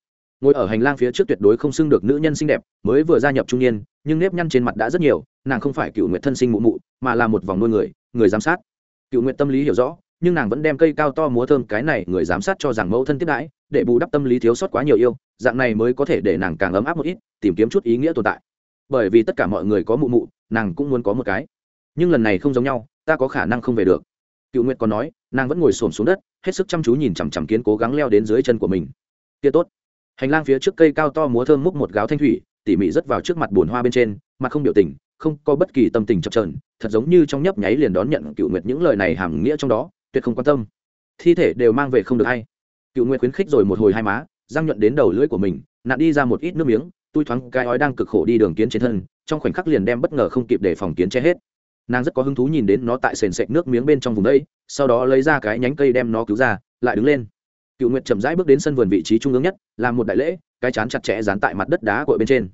Ngồi ở hành lang phía trước tuyệt đối không xưng được nữ nhân xinh đẹp, mới vừa gia nhập trung niên, nhưng nếp nhăn trên mặt đã rất nhiều, nàng không phải cựu nguyệt thân sinh mụ mụ, mà là một vòng nuôi người người giám sát. Cựu nguyệt tâm lý hiểu rõ, nhưng nàng vẫn đem cây cao to múa thơm cái này người giám sát cho rằng mẫu thân tiếp đãi, để bù đắp tâm lý thiếu sót quá nhiều yêu, dạng này mới có thể để nàng càng ấm áp một ít, tìm kiếm chút ý nghĩa tồn tại. Bởi vì tất cả mọi người có mụ mụ, nàng cũng muốn có một cái nhưng lần này không giống nhau, ta có khả năng không về được. Cựu nguyệt còn nói, nàng vẫn ngồi xổm xuống đất, hết sức chăm chú nhìn chằm chằm kiến cố gắng leo đến dưới chân của mình. Kia tốt. Hành lang phía trước cây cao to múa thơm múc một gáo thanh thủy, tỉ mỉ rớt vào trước mặt bùn hoa bên trên, mặt không biểu tình, không có bất kỳ tâm tình chập trờn thật giống như trong nhấp nháy liền đón nhận cựu nguyệt những lời này hàm nghĩa trong đó, tuyệt không quan tâm. Thi thể đều mang về không được hay. Cựu nguyệt khuyến khích rồi một hồi hai má, răng nhuận đến đầu lưỡi của mình nạn đi ra một ít nước miếng tui thoáng cái ói đang cực khổ đi đường kiến trên thân, trong khoảnh khắc liền đem bất ngờ không kịp để phòng kiến che hết nàng rất có hứng thú nhìn đến nó tại sền sệt nước miếng bên trong vùng đây, sau đó lấy ra cái nhánh cây đem nó cứu ra, lại đứng lên. Cựu nguyệt chậm rãi bước đến sân vườn vị trí trung ương nhất, làm một đại lễ, cái chán chặt chẽ dán tại mặt đất đá cội bên trên.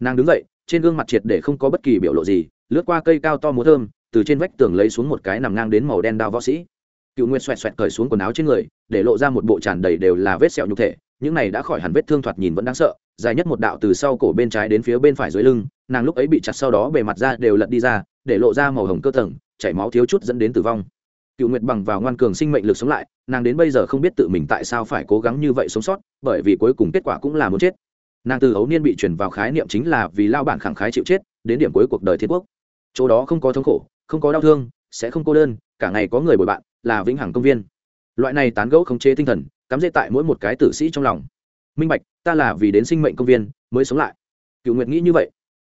Nàng đứng dậy, trên gương mặt triệt để không có bất kỳ biểu lộ gì, lướt qua cây cao to múa thơm, từ trên vách tường lấy xuống một cái nằm ngang đến màu đen đao võ sĩ. Cựu nguyệt xoẹt xoẹt cởi xuống quần áo trên người, để lộ ra một bộ tràn đầy đều là vết sẹo nhục thể, những này đã khỏi hẳn vết thương thoạt nhìn vẫn đáng sợ dài nhất một đạo từ sau cổ bên trái đến phía bên phải dưới lưng, nàng lúc ấy bị chặt sau đó bề mặt da đều lật đi ra, để lộ ra màu hồng cơ tầng, chảy máu thiếu chút dẫn đến tử vong. Cựu nguyệt bằng vào ngoan cường sinh mệnh lực sống lại, nàng đến bây giờ không biết tự mình tại sao phải cố gắng như vậy sống sót, bởi vì cuối cùng kết quả cũng là muốn chết. Nàng từ ấu niên bị chuyển vào khái niệm chính là vì lao bản khẳng khái chịu chết, đến điểm cuối cuộc đời thiên quốc. Chỗ đó không có thống khổ, không có đau thương, sẽ không cô đơn, cả ngày có người bồi bạn, là vĩnh hằng công viên. Loại này tán gẫu khống chế tinh thần, cắm dễ tại mỗi một cái tử sĩ trong lòng minh bạch, ta là vì đến sinh mệnh công viên mới sống lại. Cựu nguyệt nghĩ như vậy.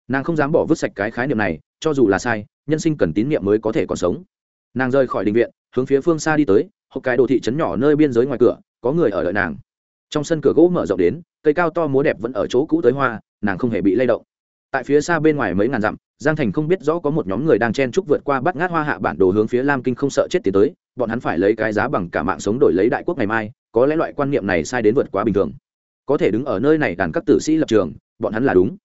Nàng không dám bỏ vứt sạch cái khái niệm này, cho dù là sai, nhân sinh cần tín niệm mới có thể còn sống. Nàng rời khỏi định viện, hướng phía phương xa đi tới hoặc cái đồ thị trấn nhỏ nơi biên giới ngoài cửa, có người ở đợi nàng. Trong sân cửa gỗ mở rộng đến, cây cao to múa đẹp vẫn ở chỗ cũ tới hoa, nàng không hề bị lay động. Tại phía xa bên ngoài mấy ngàn dặm, giang thành không biết rõ có một nhóm người đang chen trúc vượt qua bắt ngát hoa hạ bản đồ hướng phía lam kinh không sợ chết tiến tới, bọn hắn phải lấy cái giá bằng cả mạng sống đổi lấy đại quốc ngày mai, có lẽ loại quan niệm này sai đến vượt quá bình thường có thể đứng ở nơi này đàn các tử sĩ lập trường, bọn hắn là đúng.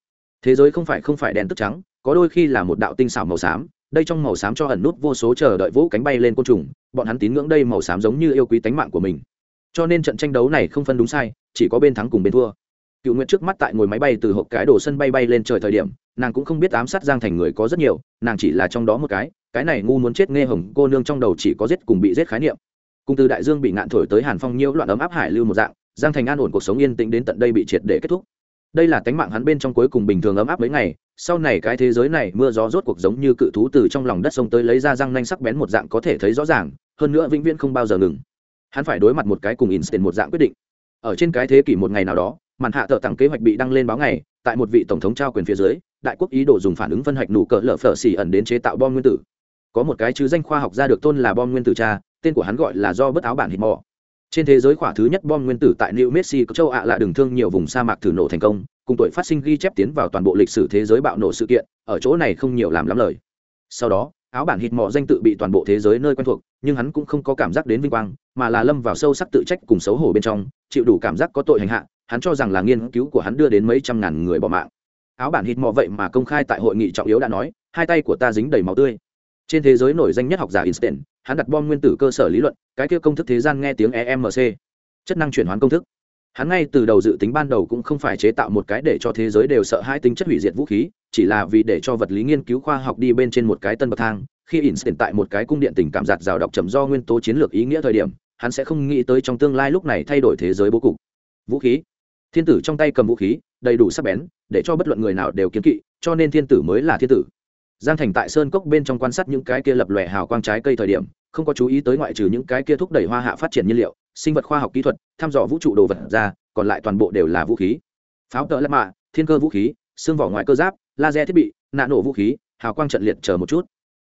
Thế giới không phải không phải đèn tức trắng, có đôi khi là một đạo tinh xảo màu xám, đây trong màu xám cho ẩn nút vô số chờ đợi vũ cánh bay lên côn trùng, bọn hắn tín ngưỡng đây màu xám giống như yêu quý tánh mạng của mình. Cho nên trận tranh đấu này không phân đúng sai, chỉ có bên thắng cùng bên thua. Cựu nguyện trước mắt tại ngồi máy bay từ hộp cái đồ sân bay bay lên trời thời điểm, nàng cũng không biết ám sát giang thành người có rất nhiều, nàng chỉ là trong đó một cái cái này ngu muốn chết nghe hồng cô nương trong đầu chỉ có giết cùng bị giết khái niệm. Cùng từ đại dương bị ngạn thổi tới hàn phong nhiễu loạn ấm áp hải lưu một dạng giang thành an ổn cuộc sống yên tĩnh đến tận đây bị triệt để kết thúc. Đây là tánh mạng hắn bên trong cuối cùng bình thường ấm áp mấy ngày, sau này cái thế giới này mưa gió rốt cuộc giống như cự thú từ trong lòng đất sông tới lấy ra răng nanh sắc bén một dạng có thể thấy rõ ràng, hơn nữa vĩnh viễn không bao giờ ngừng. Hắn phải đối mặt một cái cùng instant một dạng quyết định. Ở trên cái thế kỷ một ngày nào đó, màn hạ thợ tặng kế hoạch bị đăng lên báo ngày, tại một vị tổng thống trao quyền phía dưới, đại quốc ý đồ dùng phản ứng phân hạch nụ cỡ lở phở xỉ ẩn đến chế tạo bom nguyên tử. Có một cái chứ danh khoa học ra được tôn là bom nguyên tử cha, tên của hắn gọi là do bất áo bản hít mò trên thế giới khỏa thứ nhất bom nguyên tử tại new mexico, châu ạ là đường thương nhiều vùng sa mạc thử nổ thành công, cùng tuổi phát sinh ghi chép tiến vào toàn bộ lịch sử thế giới bạo nổ sự kiện, ở chỗ này không nhiều làm lắm lời. Sau đó, áo bản hít mò danh tự bị toàn bộ thế giới nơi quen thuộc, nhưng hắn cũng không có cảm giác đến vinh quang, mà là lâm vào sâu sắc tự trách cùng xấu hổ bên trong, chịu đủ cảm giác có tội hành hạ, hắn cho rằng là nghiên cứu của hắn đưa đến mấy trăm ngàn người bỏ mạng. Áo bản hít mò vậy mà công khai tại hội nghị trọng yếu đã nói, hai tay của ta dính đầy máu tươi trên thế giới nổi danh nhất học giả einstein, hắn đặt bom nguyên tử cơ sở lý luận, cái kia công thức thế gian nghe tiếng emc chất năng chuyển hoán công thức. Hắn ngay từ đầu dự tính ban đầu cũng không phải chế tạo một cái để cho thế giới đều sợ hai tính chất hủy diệt vũ khí, chỉ là vì để cho vật lý nghiên cứu khoa học đi bên trên một cái tân bậc thang. Khi Einstein tại một cái cung điện tình cảm giạt rào đọc chậm do nguyên tố chiến lược ý nghĩa thời điểm, hắn sẽ không nghĩ tới trong tương lai lúc này thay đổi thế giới bố cục. Vũ khí. Thiên tử trong tay cầm vũ khí, đầy đủ sắc bén, để cho bất luận người nào đều kiến kỵ, cho nên thiên tử mới là thiên tử giang thành tại sơn cốc bên trong quan sát những cái kia lập lòe hào quang trái cây thời điểm, không có chú ý tới ngoại trừ những cái kia thúc đẩy hoa hạ phát triển nhiên liệu, sinh vật khoa học kỹ thuật, thăm dò vũ trụ đồ vật ra, còn lại toàn bộ đều là vũ khí. Pháo tợ lắc mạ, thiên cơ vũ khí, xương vỏ ngoại cơ giáp, laser thiết bị, nạ nổ vũ khí, hào quang trận liệt chờ một chút.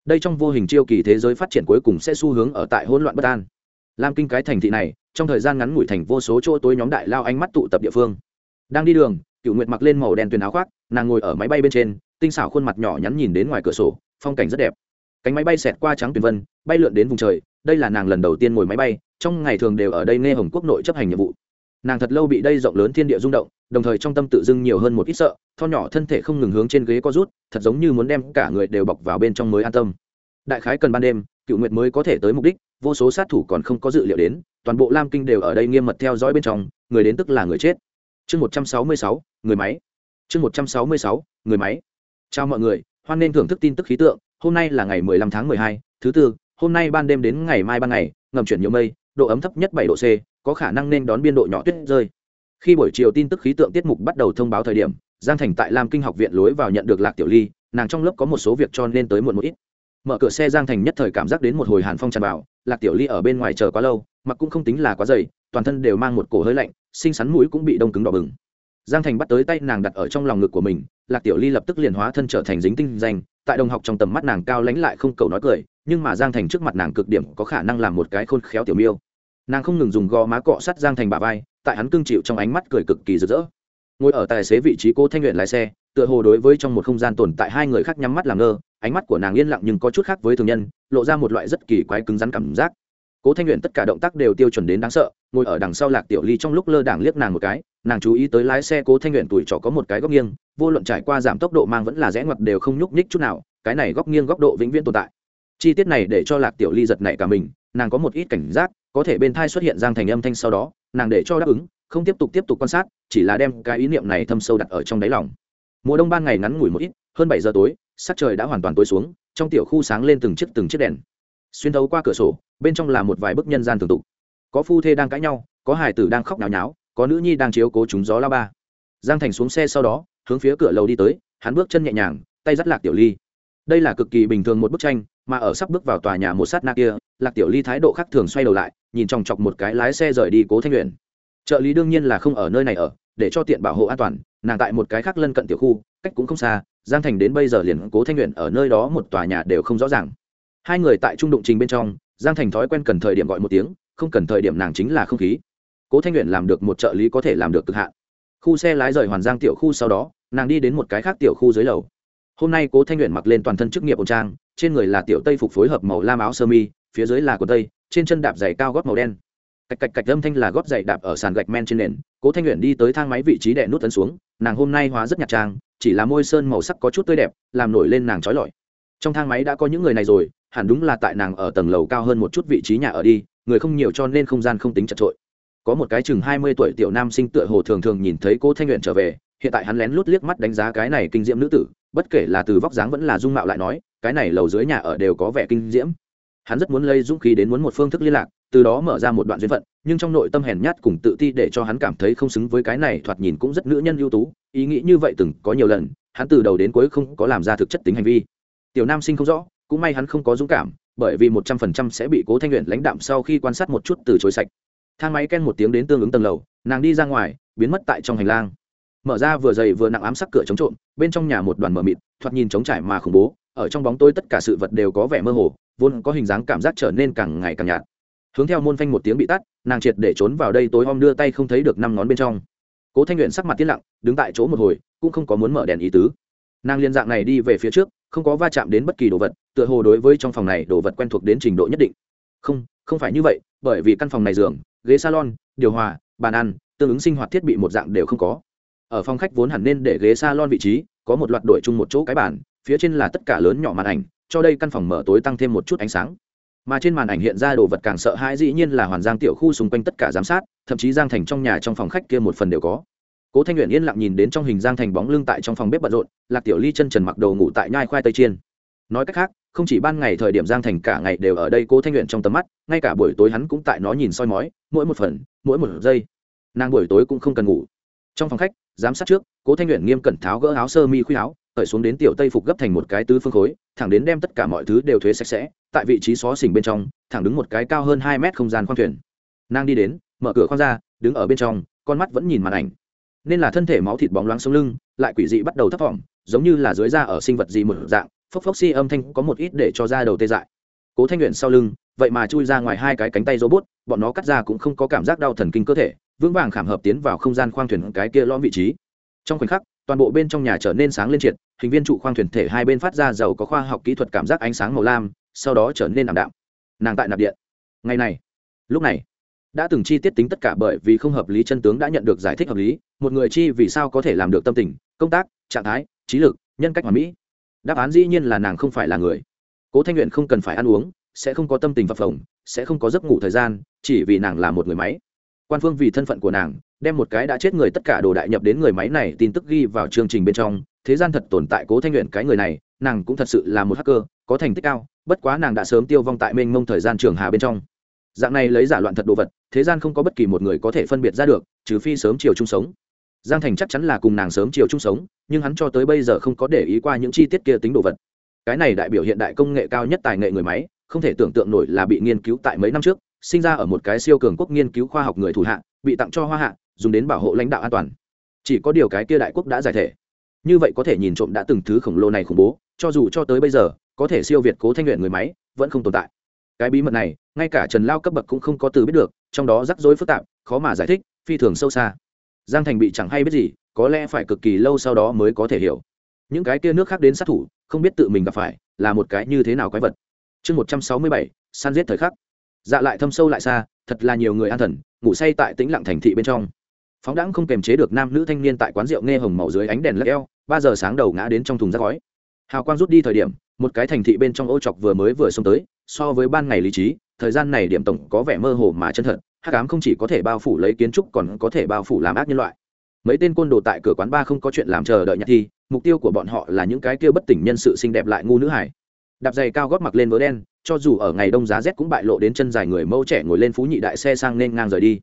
Đây trong vô hình chiêu kỳ thế giới phát triển cuối cùng sẽ xu hướng ở tại hỗn loạn bất an. Lam kinh cái thành thị này, trong thời gian ngắn ngủi thành vô số chỗ tối nhóm đại lao ánh mắt tụ tập địa phương. Đang đi đường cựu nguyệt mặc lên màu đen tuyền áo khoác, nàng ngồi ở máy bay bên trên tinh xảo khuôn mặt nhỏ nhắn nhìn đến ngoài cửa sổ, phong cảnh rất đẹp. Cánh máy bay xẹt qua trắng tuyền vân, bay lượn đến vùng trời, đây là nàng lần đầu tiên ngồi máy bay, trong ngày thường đều ở đây nghe hồng quốc nội chấp hành nhiệm vụ. Nàng thật lâu bị đây rộng lớn thiên địa rung động, đồng thời trong tâm tự dưng nhiều hơn một ít sợ, tho nhỏ thân thể không ngừng hướng trên ghế co rút, thật giống như muốn đem cả người đều bọc vào bên trong mới an tâm. Đại khái cần ban đêm, cựu nguyệt mới có thể tới mục đích, vô số sát thủ còn không có dự liệu đến, toàn bộ lam kinh đều ở đây nghiêm mật theo dõi bên trong, người đến tức là người chết. Chương một trăm sáu mươi sáu, người máy. Chương một trăm sáu mươi sáu, người máy chào mọi người, hoan nên thưởng thức tin tức khí tượng. Hôm nay là ngày mười lăm tháng mười hai, thứ tư, hôm nay ban đêm đến ngày mai ban ngày, ngầm chuyển nhiều mây, độ ấm thấp nhất 7 độ c, có khả năng nên đón biên độ nhỏ tuyết rơi. Khi buổi chiều tin tức khí tượng tiết mục bắt đầu thông báo thời điểm, giang thành tại lam kinh học viện lối vào nhận được lạc tiểu ly, nàng trong lớp có một số việc cho nên tới muộn một ít. Mở cửa xe giang thành nhất thời cảm giác đến một hồi hàn phong tràn vào, lạc tiểu ly ở bên ngoài chờ quá lâu, mặc cũng không tính là quá dày, toàn thân đều mang một cổ hơi lạnh, xinh xắn mũi cũng bị đông cứng đỏ bừng. Giang thành bắt tới tay nàng đặt ở trong lòng ngực của mình lạc tiểu ly lập tức liền hóa thân trở thành dính tinh danh, tại đồng học trong tầm mắt nàng cao lánh lại không cầu nói cười, nhưng mà giang thành trước mặt nàng cực điểm có khả năng làm một cái khôn khéo tiểu miêu. Nàng không ngừng dùng gò má cọ sắt giang thành bà vai, tại hắn cưng chịu trong ánh mắt cười cực kỳ rực rỡ. Ngồi ở tài xế vị trí cố thanh luyện lái xe, tựa hồ đối với trong một không gian tồn tại hai người khác nhắm mắt làm ngơ, ánh mắt của nàng yên lặng nhưng có chút khác với thường nhân, lộ ra một loại rất kỳ quái cứng rắn cảm giác cố thanh luyện tất cả động tác đều tiêu chuẩn đến đáng sợ, ngồi ở đằng sau lạc tiểu ly trong lúc lơ đảng liếc nàng một cái, nàng chú ý tới lái xe cố thanh luyện tuổi trỏ có một cái góc nghiêng, vô luận trải qua giảm tốc độ mang vẫn là rẽ ngoặt đều không nhúc nhích chút nào, cái này góc nghiêng góc độ vĩnh viễn tồn tại. Chi tiết này để cho lạc tiểu ly giật nảy cả mình, nàng có một ít cảnh giác, có thể bên thai xuất hiện giang thành âm thanh sau đó, nàng để cho đáp ứng, không tiếp tục tiếp tục quan sát, chỉ là đem cái ý niệm này thâm sâu đặt ở trong đáy lòng. Mùa đông ban ngày ngắn ngủi một ít, hơn bảy giờ tối, sắc trời đã hoàn toàn tối xuống, trong tiểu khu sáng lên từng chiếc từng chiếc đèn. Xuyên thấu qua cửa sổ bên trong là một vài bức nhân gian thường tục. Có phu thê đang cãi nhau, có hải tử đang khóc náo nháo, có nữ nhi đang chiếu cố chúng gió la ba. Giang thành xuống xe sau đó, hướng phía cửa lầu đi tới, hắn bước chân nhẹ nhàng, tay dắt lạc tiểu ly. Đây là cực kỳ bình thường một bức tranh, mà ở sắp bước vào tòa nhà một sát na kia, lạc tiểu ly thái độ khác thường xoay đầu lại, nhìn chòng chọc một cái lái xe rời đi cố thanh luyện trợ lý đương nhiên là không ở nơi này ở, để cho tiện bảo hộ an toàn, nàng tại một cái khác lân cận tiểu khu, cách cũng không xa, giang thành đến bây giờ liền cố thanh luyện ở nơi đó một tòa nhà đều không rõ ràng. Hai người tại trung đụng trình bên trong giang thành thói quen cần thời điểm gọi một tiếng, không cần thời điểm nàng chính là không khí. Cố thanh luyện làm được một trợ lý có thể làm được cực hạn. Khu xe lái rời hoàn giang tiểu khu sau đó, nàng đi đến một cái khác tiểu khu dưới lầu. Hôm nay cố thanh luyện mặc lên toàn thân chức nghiệp ổn trang, trên người là tiểu tây phục phối hợp màu lam áo sơ mi, phía dưới là quần tây, trên chân đạp giày cao gót màu đen. Cạch cạch cạch âm thanh là gót giày đạp ở sàn gạch men trên nền, cố thanh luyện đi tới thang máy vị trí đè nút tấn xuống, nàng hôm nay hóa rất nhạt trang, chỉ là môi sơn màu sắc có chút tươi đẹp, làm nổi lên nàng trói lọi. Trong thang máy đã có những người này rồi hẳn đúng là tại nàng ở tầng lầu cao hơn một chút vị trí nhà ở đi, người không nhiều cho nên không gian không tính chật trội. Có một cái chừng hai mươi tuổi tiểu nam sinh tựa hồ thường thường nhìn thấy cô thanh luyện trở về, hiện tại hắn lén lút liếc mắt đánh giá cái này kinh diễm nữ tử, bất kể là từ vóc dáng vẫn là dung mạo lại nói, cái này lầu dưới nhà ở đều có vẻ kinh diễm. Hắn rất muốn lấy dũng khí đến muốn một phương thức liên lạc, từ đó mở ra một đoạn duyên phận, nhưng trong nội tâm hèn nhát cùng tự ti để cho hắn cảm thấy không xứng với cái này, thoạt nhìn cũng rất nữ nhân ưu tú, ý nghĩ như vậy từng có nhiều lần, hắn từ đầu đến cuối không có làm ra thực chất tính hành vi. Tiểu nam sinh không rõ cũng may hắn không có dũng cảm, bởi vì một trăm phần trăm sẽ bị cố thanh luyện lãnh đạm sau khi quan sát một chút từ chối sạch. Thang máy ken một tiếng đến tương ứng tầng lầu, nàng đi ra ngoài, biến mất tại trong hành lang. Mở ra vừa dày vừa nặng ám sắc cửa chống trộm, bên trong nhà một đoàn mờ mịt, thoạt nhìn trống trải mà khủng bố, ở trong bóng tôi tất cả sự vật đều có vẻ mơ hồ, vốn có hình dáng cảm giác trở nên càng ngày càng nhạt. Hướng theo môn phanh một tiếng bị tắt, nàng triệt để trốn vào đây tối om đưa tay không thấy được năm ngón bên trong. Cố thanh luyện sắc mặt tiết lặng, đứng tại chỗ một hồi, cũng không có muốn mở đèn ý tứ. Nàng liên dạng này đi về phía trước không có va chạm đến bất kỳ đồ vật, tựa hồ đối với trong phòng này đồ vật quen thuộc đến trình độ nhất định. Không không phải như vậy, bởi vì căn phòng này giường, ghế salon, điều hòa, bàn ăn, tương ứng sinh hoạt thiết bị một dạng đều không có. Ở phòng khách vốn hẳn nên để ghế salon vị trí, có một loạt đổi chung một chỗ cái bàn, phía trên là tất cả lớn nhỏ màn ảnh, cho đây căn phòng mở tối tăng thêm một chút ánh sáng. Mà trên màn ảnh hiện ra đồ vật càng sợ hãi dĩ nhiên là hoàn giang tiểu khu xung quanh tất cả giám sát, thậm chí giang thành trong nhà trong phòng khách kia một phần đều có cố thanh nguyện yên lặng nhìn đến trong hình giang thành bóng lưng tại trong phòng bếp bận rộn, lạc tiểu ly chân trần mặc đầu ngủ tại nhai khoai tây chiên. Nói cách khác, không chỉ ban ngày thời điểm giang thành cả ngày đều ở đây cố thanh nguyện trong tầm mắt, ngay cả buổi tối hắn cũng tại nó nhìn soi mói, mỗi một phần, mỗi một giây. Nàng buổi tối cũng không cần ngủ. Trong phòng khách, giám sát trước, cố thanh nguyện nghiêm cẩn tháo gỡ áo sơ mi khuy áo, cởi xuống đến tiểu tây phục gấp thành một cái tứ phương khối, thẳng đến đem tất cả mọi thứ đều thuế sạch sẽ, tại vị trí xó xỉnh bên trong, thẳng đứng một cái cao hơn hai mét không gian khoang thuyền. Nàng đi đến, mở cửa khoang ra, đứng ở bên trong, con mắt vẫn nhìn màn ảnh nên là thân thể máu thịt bóng loáng sống lưng, lại quỷ dị bắt đầu thấp thỏm, giống như là dưới da ở sinh vật gì một dạng, phốc phốc si âm thanh có một ít để cho da đầu tê dại. Cố thanh luyện sau lưng, vậy mà chui ra ngoài hai cái cánh tay robot, bọn nó cắt ra cũng không có cảm giác đau thần kinh cơ thể, vững vàng khảm hợp tiến vào không gian khoang thuyền cái kia lõm vị trí. Trong khoảnh khắc, toàn bộ bên trong nhà trở nên sáng lên triệt, hình viên trụ khoang thuyền thể hai bên phát ra giàu có khoa học kỹ thuật cảm giác ánh sáng màu lam, sau đó trở nên ảm đạm. Nàng tại nạp điện. Ngày này, lúc này đã từng chi tiết tính tất cả bởi vì không hợp lý chân tướng đã nhận được giải thích hợp lý, một người chi vì sao có thể làm được tâm tình, công tác, trạng thái, trí lực, nhân cách hoàn mỹ. Đáp án dĩ nhiên là nàng không phải là người. Cố thanh nguyện không cần phải ăn uống, sẽ không có tâm tình phập phồng, sẽ không có giấc ngủ thời gian, chỉ vì nàng là một người máy. Quan phương vì thân phận của nàng, đem một cái đã chết người tất cả đồ đại nhập đến người máy này tin tức ghi vào chương trình bên trong, thế gian thật tồn tại cố thanh luyện cái người này, nàng cũng thật sự là một hacker, có thành tích cao, bất quá nàng đã sớm tiêu vong tại mênh mông thời gian trường hà bên trong dạng này lấy giả loạn thật đồ vật, thế gian không có bất kỳ một người có thể phân biệt ra được, trừ phi sớm chiều chung sống. Giang thành chắc chắn là cùng nàng sớm chiều chung sống, nhưng hắn cho tới bây giờ không có để ý qua những chi tiết kia tính đồ vật. Cái này đại biểu hiện đại công nghệ cao nhất tài nghệ người máy, không thể tưởng tượng nổi là bị nghiên cứu tại mấy năm trước, sinh ra ở một cái siêu cường quốc nghiên cứu khoa học người thủ hạ, bị tặng cho hoa hạ, dùng đến bảo hộ lãnh đạo an toàn. Chỉ có điều cái kia đại quốc đã giải thể. Như vậy có thể nhìn trộm đã từng thứ khổng lồ này khủng bố, cho dù cho tới bây giờ, có thể siêu việt cố thanh luyện người máy, vẫn không tồn tại. Cái bí mật này ngay cả trần lao cấp bậc cũng không có từ biết được, trong đó rắc rối phức tạp, khó mà giải thích, phi thường sâu xa. Giang thành bị chẳng hay biết gì, có lẽ phải cực kỳ lâu sau đó mới có thể hiểu. Những cái kia nước khác đến sát thủ, không biết tự mình gặp phải, là một cái như thế nào quái vật. Chương một trăm sáu mươi bảy, săn giết thời khắc. Dạ lại thâm sâu lại xa, thật là nhiều người an thần, ngủ say tại tĩnh lặng thành thị bên trong. Phóng đãng không kềm chế được nam nữ thanh niên tại quán rượu nghe hồng màu dưới ánh đèn lắc eo ba giờ sáng đầu ngã đến trong thùng rác khói hào quang rút đi thời điểm, một cái thành thị bên trong ô chọc vừa mới vừa xông tới, so với ban ngày lý trí thời gian này điểm tổng có vẻ mơ hồ mà chân thật, hắc ám không chỉ có thể bao phủ lấy kiến trúc còn có thể bao phủ làm ác nhân loại. Mấy tên côn đồ tại cửa quán ba không có chuyện làm chờ đợi nhạc thi, mục tiêu của bọn họ là những cái kia bất tỉnh nhân sự xinh đẹp lại ngu nữ hải đạp giày cao gót mặc lên vớ đen, cho dù ở ngày đông giá rét cũng bại lộ đến chân dài người mâu trẻ ngồi lên phú nhị đại xe sang nên ngang rời đi.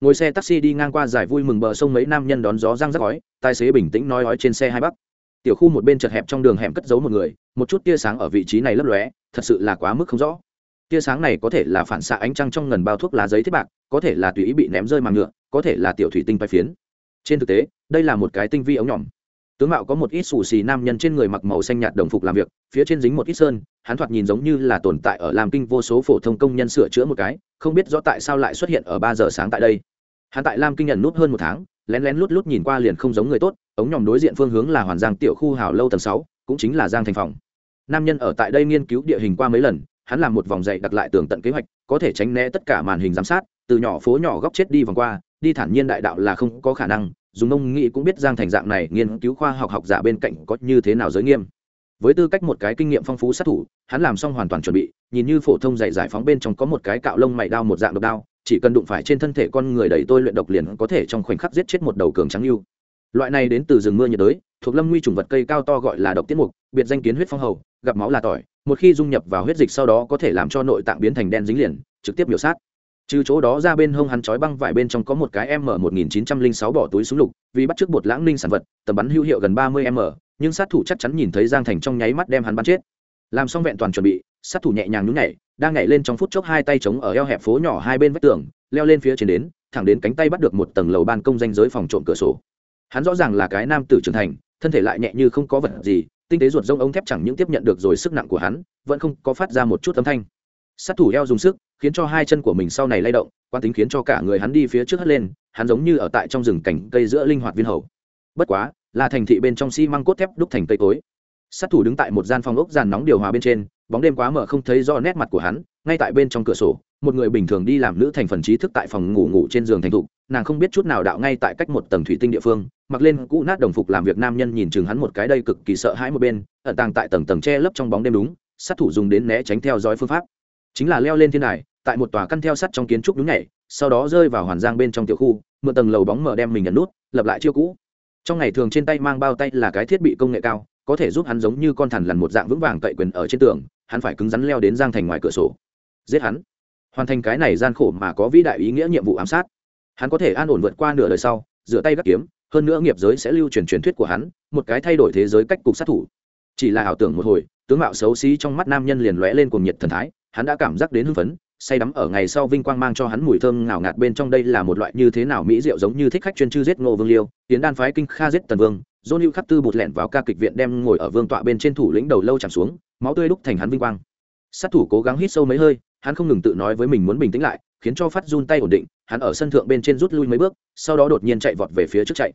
Ngồi xe taxi đi ngang qua giải vui mừng bờ sông mấy nam nhân đón gió răng rắc khói, tài xế bình tĩnh nói ói trên xe hai bắc tiểu khu một bên chật hẹp trong đường hẻm cất giấu một người, một chút tia sáng ở vị trí này lấp lóe, thật sự là quá mức không rõ tia sáng này có thể là phản xạ ánh trăng trong ngần bao thuốc lá giấy thiết bạc, có thể là tùy ý bị ném rơi màng nhựa có thể là tiểu thủy tinh bay phiến. Trên thực tế, đây là một cái tinh vi ống nhỏm tướng mạo có một ít xù xì nam nhân trên người mặc màu xanh nhạt đồng phục làm việc, phía trên dính một ít sơn, hắn thoạt nhìn giống như là tồn tại ở làm kinh vô số phổ thông công nhân sửa chữa một cái, không biết rõ tại sao lại xuất hiện ở ba giờ sáng tại đây. Hắn tại lam kinh nhận nút hơn một tháng, lén lén lút lút nhìn qua liền không giống người tốt, ống nhòm đối diện phương hướng là hoàn giang tiểu khu hào lâu tầng sáu, cũng chính là giang thành phòng. Nam nhân ở tại đây nghiên cứu địa hình qua mấy lần hắn làm một vòng dậy đặt lại tường tận kế hoạch, có thể tránh né tất cả màn hình giám sát, từ nhỏ phố nhỏ góc chết đi vòng qua, đi thản nhiên đại đạo là không có khả năng, dùng ông nghị cũng biết giang thành dạng này nghiên cứu khoa học học giả bên cạnh có như thế nào giới nghiêm. Với tư cách một cái kinh nghiệm phong phú sát thủ, hắn làm xong hoàn toàn chuẩn bị, nhìn như phổ thông dạy giải phóng bên trong có một cái cạo lông mày đao một dạng độc đao, chỉ cần đụng phải trên thân thể con người đẩy tôi luyện độc liền có thể trong khoảnh khắc giết chết một đầu cường trắng yêu loại này đến từ rừng mưa nhiệt đới, thuộc lâm nguy trùng vật cây cao to gọi là độc tiết mục, biệt danh kiến huyết phong hầu, gặp máu là tỏi, một khi dung nhập vào huyết dịch sau đó có thể làm cho nội tạng biến thành đen dính liền, trực tiếp biểu sát. Trừ chỗ đó ra bên hông hắn trói băng vải bên trong có một cái m một nghìn chín trăm linh sáu bỏ túi súng lục, vì bắt trước bột lãng ninh sản vật, tầm bắn hữu hiệu gần ba mươi m, nhưng sát thủ chắc chắn nhìn thấy giang thành trong nháy mắt đem hắn bắn chết. Làm xong vẹn toàn chuẩn bị, sát thủ nhẹ nhàng nhún nhảy, đang nhảy lên trong phút chốc hai tay chống ở eo hẹp phố nhỏ hai bên vách tường, leo lên phía trên đến, thẳng đến cánh tay bắt được một tầng lầu ban công danh giới phòng trộm cửa sổ hắn rõ ràng là cái nam tử trưởng thành, thân thể lại nhẹ như không có vật gì, tinh tế ruột rông ống thép chẳng những tiếp nhận được rồi sức nặng của hắn, vẫn không có phát ra một chút âm thanh. Sát thủ eo dùng sức, khiến cho hai chân của mình sau này lay động quan tính khiến cho cả người hắn đi phía trước hất lên, hắn giống như ở tại trong rừng cảnh cây giữa linh hoạt viên hầu. Bất quá, là thành thị bên trong xi、si、măng cốt thép đúc thành cây cối. Sát thủ đứng tại một gian phòng ốc dàn nóng điều hòa bên trên, bóng đêm quá mở không thấy do nét mặt của hắn, ngay tại bên trong cửa sổ, một người bình thường đi làm nữ thành phần trí thức tại phòng ngủ ngủ trên giường thành thục nàng không biết chút nào đạo ngay tại cách một tầng thủy tinh địa phương, mặc lên cũ nát đồng phục làm việc nam nhân nhìn chừng hắn một cái đây cực kỳ sợ hãi một bên, ẩn tàng tại tầng tầng che lấp trong bóng đêm đúng, sát thủ dùng đến né tránh theo dõi phương pháp. Chính là leo lên thiên đài, tại một tòa căn theo sắt trong kiến trúc đúng nhảy, sau đó rơi vào hoàn giang bên trong tiểu khu, mượn tầng lầu bóng mở đem mình nhận nút, lập lại chiêu cũ. Trong ngày thường trên tay mang bao tay là cái thiết bị công nghệ cao, có thể giúp hắn giống như con thằn lằn một dạng vững vàng cậy quyền ở trên tường, hắn phải cứng rắn leo đến giang thành ngoài cửa sổ. Giết hắn. Hoàn thành cái này gian khổ mà có vĩ đại ý nghĩa nhiệm vụ ám sát hắn có thể an ổn vượt qua nửa đời sau, rửa tay gắt kiếm, hơn nữa nghiệp giới sẽ lưu truyền truyền thuyết của hắn, một cái thay đổi thế giới cách cục sát thủ. Chỉ là ảo tưởng một hồi, tướng mạo xấu xí trong mắt nam nhân liền lóe lên cùng nhiệt thần thái, hắn đã cảm giác đến hưng phấn, say đắm ở ngày sau vinh quang mang cho hắn mùi thơm ngào ngạt bên trong đây là một loại như thế nào mỹ rượu giống như thích khách chuyên chư giết ngô vương liêu tiến đan phái kinh kha giết tần vương, dôn hữu khắc tư bụt lẹn vào ca kịch viện đem ngồi ở vương tọa bên trên thủ lĩnh đầu lâu chạm xuống, máu tươi đúc thành hắn vinh quang. Sát thủ cố gắng hít sâu mấy hơi, hắn không ngừng tự nói với mình muốn bình tĩnh lại khiến cho phát run tay ổn định, hắn ở sân thượng bên trên rút lui mấy bước, sau đó đột nhiên chạy vọt về phía trước chạy.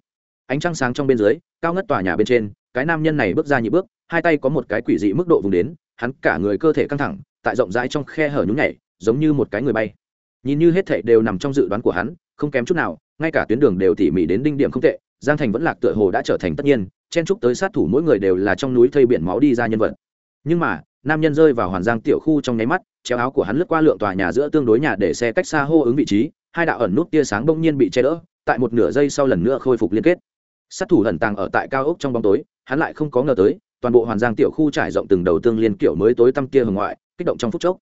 Ánh trăng sáng trong bên dưới, cao ngất tòa nhà bên trên, cái nam nhân này bước ra nhị bước, hai tay có một cái quỷ dị mức độ vùng đến, hắn cả người cơ thể căng thẳng, tại rộng rãi trong khe hở nhún nhảy, giống như một cái người bay. Nhìn như hết thảy đều nằm trong dự đoán của hắn, không kém chút nào, ngay cả tuyến đường đều tỉ mỉ đến đinh điểm không tệ, giang thành vẫn lạc tựa hồ đã trở thành tất nhiên, chen trúc tới sát thủ mỗi người đều là trong núi thây biển máu đi ra nhân vật. Nhưng mà, nam nhân rơi vào hoàn giang tiểu khu trong nháy mắt treo áo của hắn lướt qua lượng tòa nhà giữa tương đối nhà để xe cách xa hô ứng vị trí, hai đạo ẩn nút tia sáng bỗng nhiên bị che đỡ, tại một nửa giây sau lần nữa khôi phục liên kết. Sát thủ ẩn tàng ở tại cao ốc trong bóng tối, hắn lại không có ngờ tới, toàn bộ hoàn giang tiểu khu trải rộng từng đầu tương liên kiểu mới tối tăm kia hưởng ngoại, kích động trong phút chốc.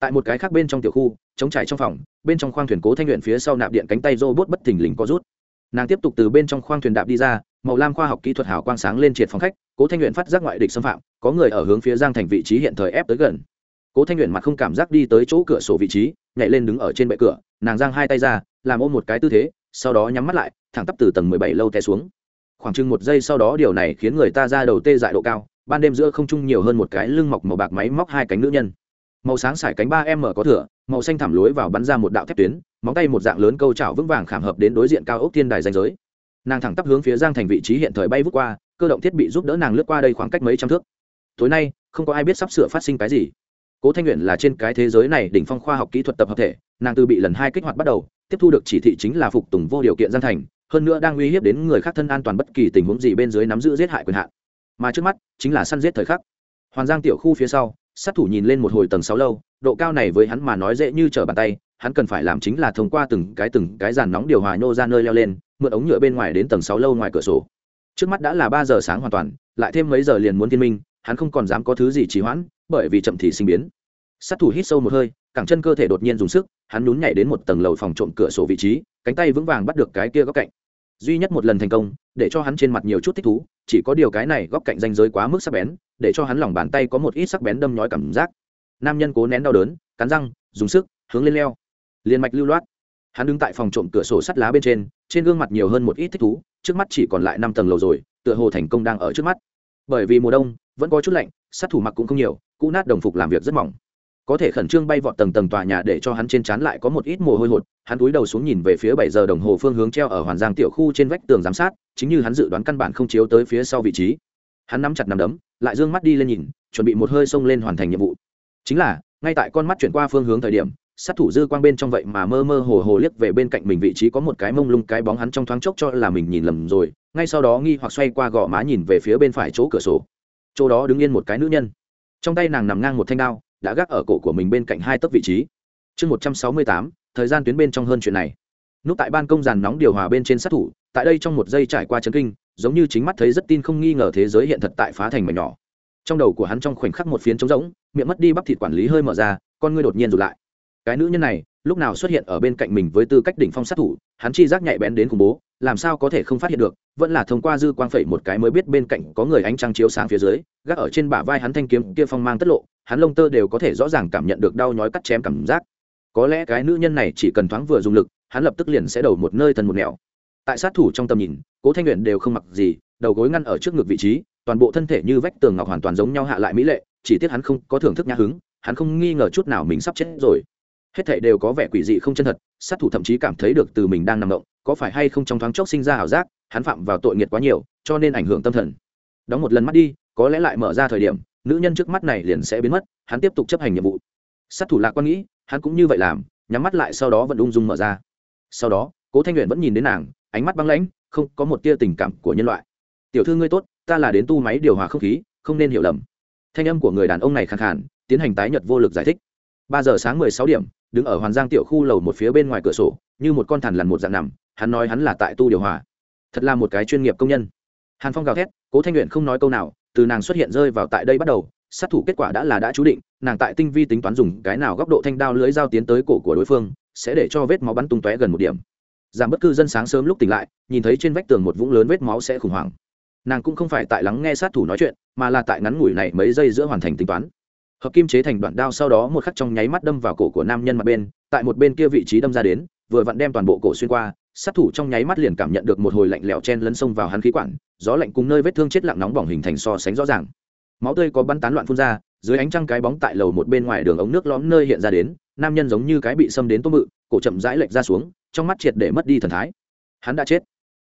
Tại một cái khác bên trong tiểu khu chống trải trong phòng, bên trong khoang thuyền cố thanh luyện phía sau nạp điện cánh tay robot bất thình lình có rút. Nàng tiếp tục từ bên trong khoang thuyền đạp đi ra, màu lam khoa học kỹ thuật hào quang sáng lên triệt phòng khách, cố thanh luyện phát giác ngoại địch xâm phạm, có người ở hướng phía giang thành vị trí hiện thời ép tới gần cố thanh luyện mặt không cảm giác đi tới chỗ cửa sổ vị trí, nhảy lên đứng ở trên bệ cửa, nàng giang hai tay ra, làm ôm một cái tư thế, sau đó nhắm mắt lại, thẳng tắp từ tầng mười bảy lâu té xuống. Khoảng chừng một giây sau đó điều này khiến người ta ra đầu tê dại độ cao, ban đêm giữa không trung nhiều hơn một cái lưng mọc màu bạc máy móc hai cánh nữ nhân. Màu sáng sải cánh ba m có thửa màu xanh thảm lối vào bắn ra một đạo thép tuyến, móng tay một dạng lớn câu trào vững vàng khảm hợp đến đối diện cao ốc thiên đài danh giới. Nàng thẳng tắp hướng phía giang thành vị trí hiện thời bay vút qua, cơ động thiết bị giúp đỡ nàng lướt qua đây khoảng cách mấy trăm thước. Tối nay, không có ai biết sắp sửa phát sinh cái gì cố thanh nguyện là trên cái thế giới này đỉnh phong khoa học kỹ thuật tập hợp thể, nàng từ bị lần hai kích hoạt bắt đầu, tiếp thu được chỉ thị chính là phục tùng vô điều kiện gian thành, hơn nữa đang uy hiếp đến người khác thân an toàn bất kỳ tình huống gì bên dưới nắm giữ giết hại quyền hạn. Mà trước mắt, chính là săn giết thời khắc. Hoàn giang tiểu khu phía sau, sát thủ nhìn lên một hồi tầng sáu lâu, độ cao này với hắn mà nói dễ như trở bàn tay, hắn cần phải làm chính là thông qua từng cái từng cái giàn nóng điều hòa nhô ra nơi leo lên, mượn ống nhựa bên ngoài đến tầng sáu lâu ngoài cửa sổ. Trước mắt đã là ba giờ sáng hoàn toàn, lại thêm mấy giờ liền muốn thiên minh, hắn không còn dám có thứ gì trì hoãn, bởi vì chậm thì sinh biến sát thủ hít sâu một hơi, cẳng chân cơ thể đột nhiên dùng sức, hắn nhún nhảy đến một tầng lầu phòng trộm cửa sổ vị trí, cánh tay vững vàng bắt được cái kia góc cạnh. Duy nhất một lần thành công, để cho hắn trên mặt nhiều chút thích thú, chỉ có điều cái này góc cạnh danh giới quá mức sắc bén, để cho hắn lòng bàn tay có một ít sắc bén đâm nhói cảm giác. Nam nhân cố nén đau đớn, cắn răng, dùng sức, hướng lên leo. Liền mạch lưu loát. Hắn đứng tại phòng trộm cửa sổ sắt lá bên trên trên gương mặt nhiều hơn một ít thích thú, trước mắt chỉ còn lại năm tầng lầu rồi, tựa hồ thành công đang ở trước mắt. Bởi vì mùa đông, vẫn có chút lạnh, sát thủ mặc cũng không nhiều, cũ nát đồng phục làm việc rất mỏng có thể khẩn trương bay vọt tầng tầng tòa nhà để cho hắn trên trán lại có một ít mồ hôi hột. Hắn cúi đầu xuống nhìn về phía bảy giờ đồng hồ phương hướng treo ở hoàn giang tiểu khu trên vách tường giám sát, chính như hắn dự đoán căn bản không chiếu tới phía sau vị trí. Hắn nắm chặt nằm đấm, lại d ư ơ n g mắt đi lên nhìn, chuẩn bị một hơi xông lên hoàn thành nhiệm vụ. Chính là, ngay tại con mắt chuyển qua phương hướng thời điểm, sát thủ dư quang bên trong vậy mà mơ mơ hồ hồ liếc về bên cạnh mình vị trí có một cái mông lung cái bóng hắn trong thoáng chốc cho là mình nhìn lầm rồi, ngay sau đó nghi hoặc xoay qua gò má nhìn về phía bên phải chỗ cửa sổ. Chỗ đó đứng yên một cái nữ nhân. Trong tay nàng nằm ngang một thanh đao đã gác ở cổ của mình bên cạnh hai tấc vị trí. Chương một trăm sáu mươi tám, thời gian tuyến bên trong hơn chuyện này. Núp tại ban công giàn nóng điều hòa bên trên sát thủ, tại đây trong một giây trải qua chấn kinh, giống như chính mắt thấy rất tin không nghi ngờ thế giới hiện thật tại phá thành mảnh nhỏ. Trong đầu của hắn trong khoảnh khắc một phiến trống rỗng, miệng mất đi bắp thịt quản lý hơi mở ra, con ngươi đột nhiên rụt lại. Cái nữ nhân này, lúc nào xuất hiện ở bên cạnh mình với tư cách đỉnh phong sát thủ, hắn chi giác nhạy bén đến khủng bố, làm sao có thể không phát hiện được, vẫn là thông qua dư quang phẩy một cái mới biết bên cạnh có người ánh trăng chiếu sáng phía dưới, gác ở trên bả vai hắn thanh kiếm kia phong mang tất lộ hắn lông tơ đều có thể rõ ràng cảm nhận được đau nhói cắt chém cảm giác. Có lẽ cái nữ nhân này chỉ cần thoáng vừa dùng lực, hắn lập tức liền sẽ đầu một nơi thân một nẻo. Tại sát thủ trong tầm nhìn, cố thanh nguyện đều không mặc gì, đầu gối ngăn ở trước ngực vị trí, toàn bộ thân thể như vách tường ngọc hoàn toàn giống nhau hạ lại mỹ lệ, chỉ tiếc hắn không có thưởng thức nhã hứng, hắn không nghi ngờ chút nào mình sắp chết rồi. Hết thảy đều có vẻ quỷ dị không chân thật, sát thủ thậm chí cảm thấy được từ mình đang nằm động, có phải hay không trong thoáng chốc sinh ra ảo giác, hắn phạm vào tội nghiệt quá nhiều, cho nên ảnh hưởng tâm thần. Đóng một lần mắt đi, có lẽ lại mở ra thời điểm nữ nhân trước mắt này liền sẽ biến mất, hắn tiếp tục chấp hành nhiệm vụ. Sát thủ lạc quan nghĩ, hắn cũng như vậy làm, nhắm mắt lại sau đó vẫn ung dung mở ra. Sau đó, cố thanh luyện vẫn nhìn đến nàng, ánh mắt băng lãnh, không có một tia tình cảm của nhân loại. Tiểu thư ngươi tốt, ta là đến tu máy điều hòa không khí, không nên hiểu lầm. Thanh âm của người đàn ông này khẳng khản tiến hành tái nhật vô lực giải thích. Ba giờ sáng mười sáu điểm, đứng ở hoàn giang tiểu khu lầu một phía bên ngoài cửa sổ, như một con thằn lằn một dạng nằm, hắn nói hắn là tại tu điều hòa. Thật là một cái chuyên nghiệp công nhân. Hàn phong gào thét, cố thanh luyện không nói câu nào từ nàng xuất hiện rơi vào tại đây bắt đầu, sát thủ kết quả đã là đã chú định, nàng tại tinh vi tính toán dùng cái nào góc độ thanh đao lưới dao tiến tới cổ của đối phương, sẽ để cho vết máu bắn tung tóe gần một điểm. Giảm bất cư dân sáng sớm lúc tỉnh lại, nhìn thấy trên vách tường một vũng lớn vết máu sẽ khủng hoảng. Nàng cũng không phải tại lắng nghe sát thủ nói chuyện, mà là tại ngắn ngủi này mấy giây giữa hoàn thành tính toán. Hợp kim chế thành đoạn đao sau đó một khắc trong nháy mắt đâm vào cổ của nam nhân mặt bên, tại một bên kia vị trí đâm ra đến vừa vặn đem toàn bộ cổ xuyên qua, sát thủ trong nháy mắt liền cảm nhận được một hồi lạnh lẽo chen lấn sông vào hắn khí quản, gió lạnh cùng nơi vết thương chết lặng nóng bỏng hình thành so sánh rõ ràng. Máu tươi có bắn tán loạn phun ra, dưới ánh trăng cái bóng tại lầu một bên ngoài đường ống nước lõm nơi hiện ra đến, nam nhân giống như cái bị xâm đến tôm mự cổ chậm rãi lệch ra xuống, trong mắt triệt để mất đi thần thái. Hắn đã chết.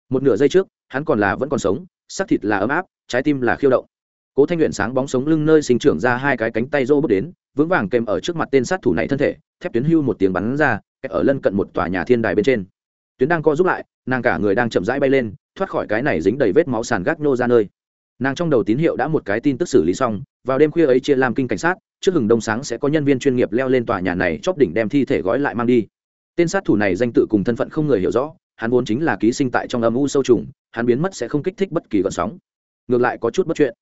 Một nửa giây trước, hắn còn là vẫn còn sống, xác thịt là ấm áp, trái tim là khiêu động. Cố thanh luyện sáng bóng sống lưng nơi sinh trưởng ra hai cái cánh tay rô bước đến, vững vàng kèm ở trước mặt tên sát thủ này thân thể, thép tuyến hưu một tiếng bắn ra ở lân cận một tòa nhà thiên đài bên trên. Tuyến đang co giúp lại, nàng cả người đang chậm rãi bay lên, thoát khỏi cái này dính đầy vết máu sàn gác nô ra nơi. Nàng trong đầu tín hiệu đã một cái tin tức xử lý xong, vào đêm khuya ấy chia làm kinh cảnh sát, trước hừng đông sáng sẽ có nhân viên chuyên nghiệp leo lên tòa nhà này chóp đỉnh đem thi thể gói lại mang đi. Tên sát thủ này danh tự cùng thân phận không người hiểu rõ, hắn vốn chính là ký sinh tại trong âm u sâu trùng, hắn biến mất sẽ không kích thích bất kỳ gọn sóng. Ngược lại có chút bất chuyện.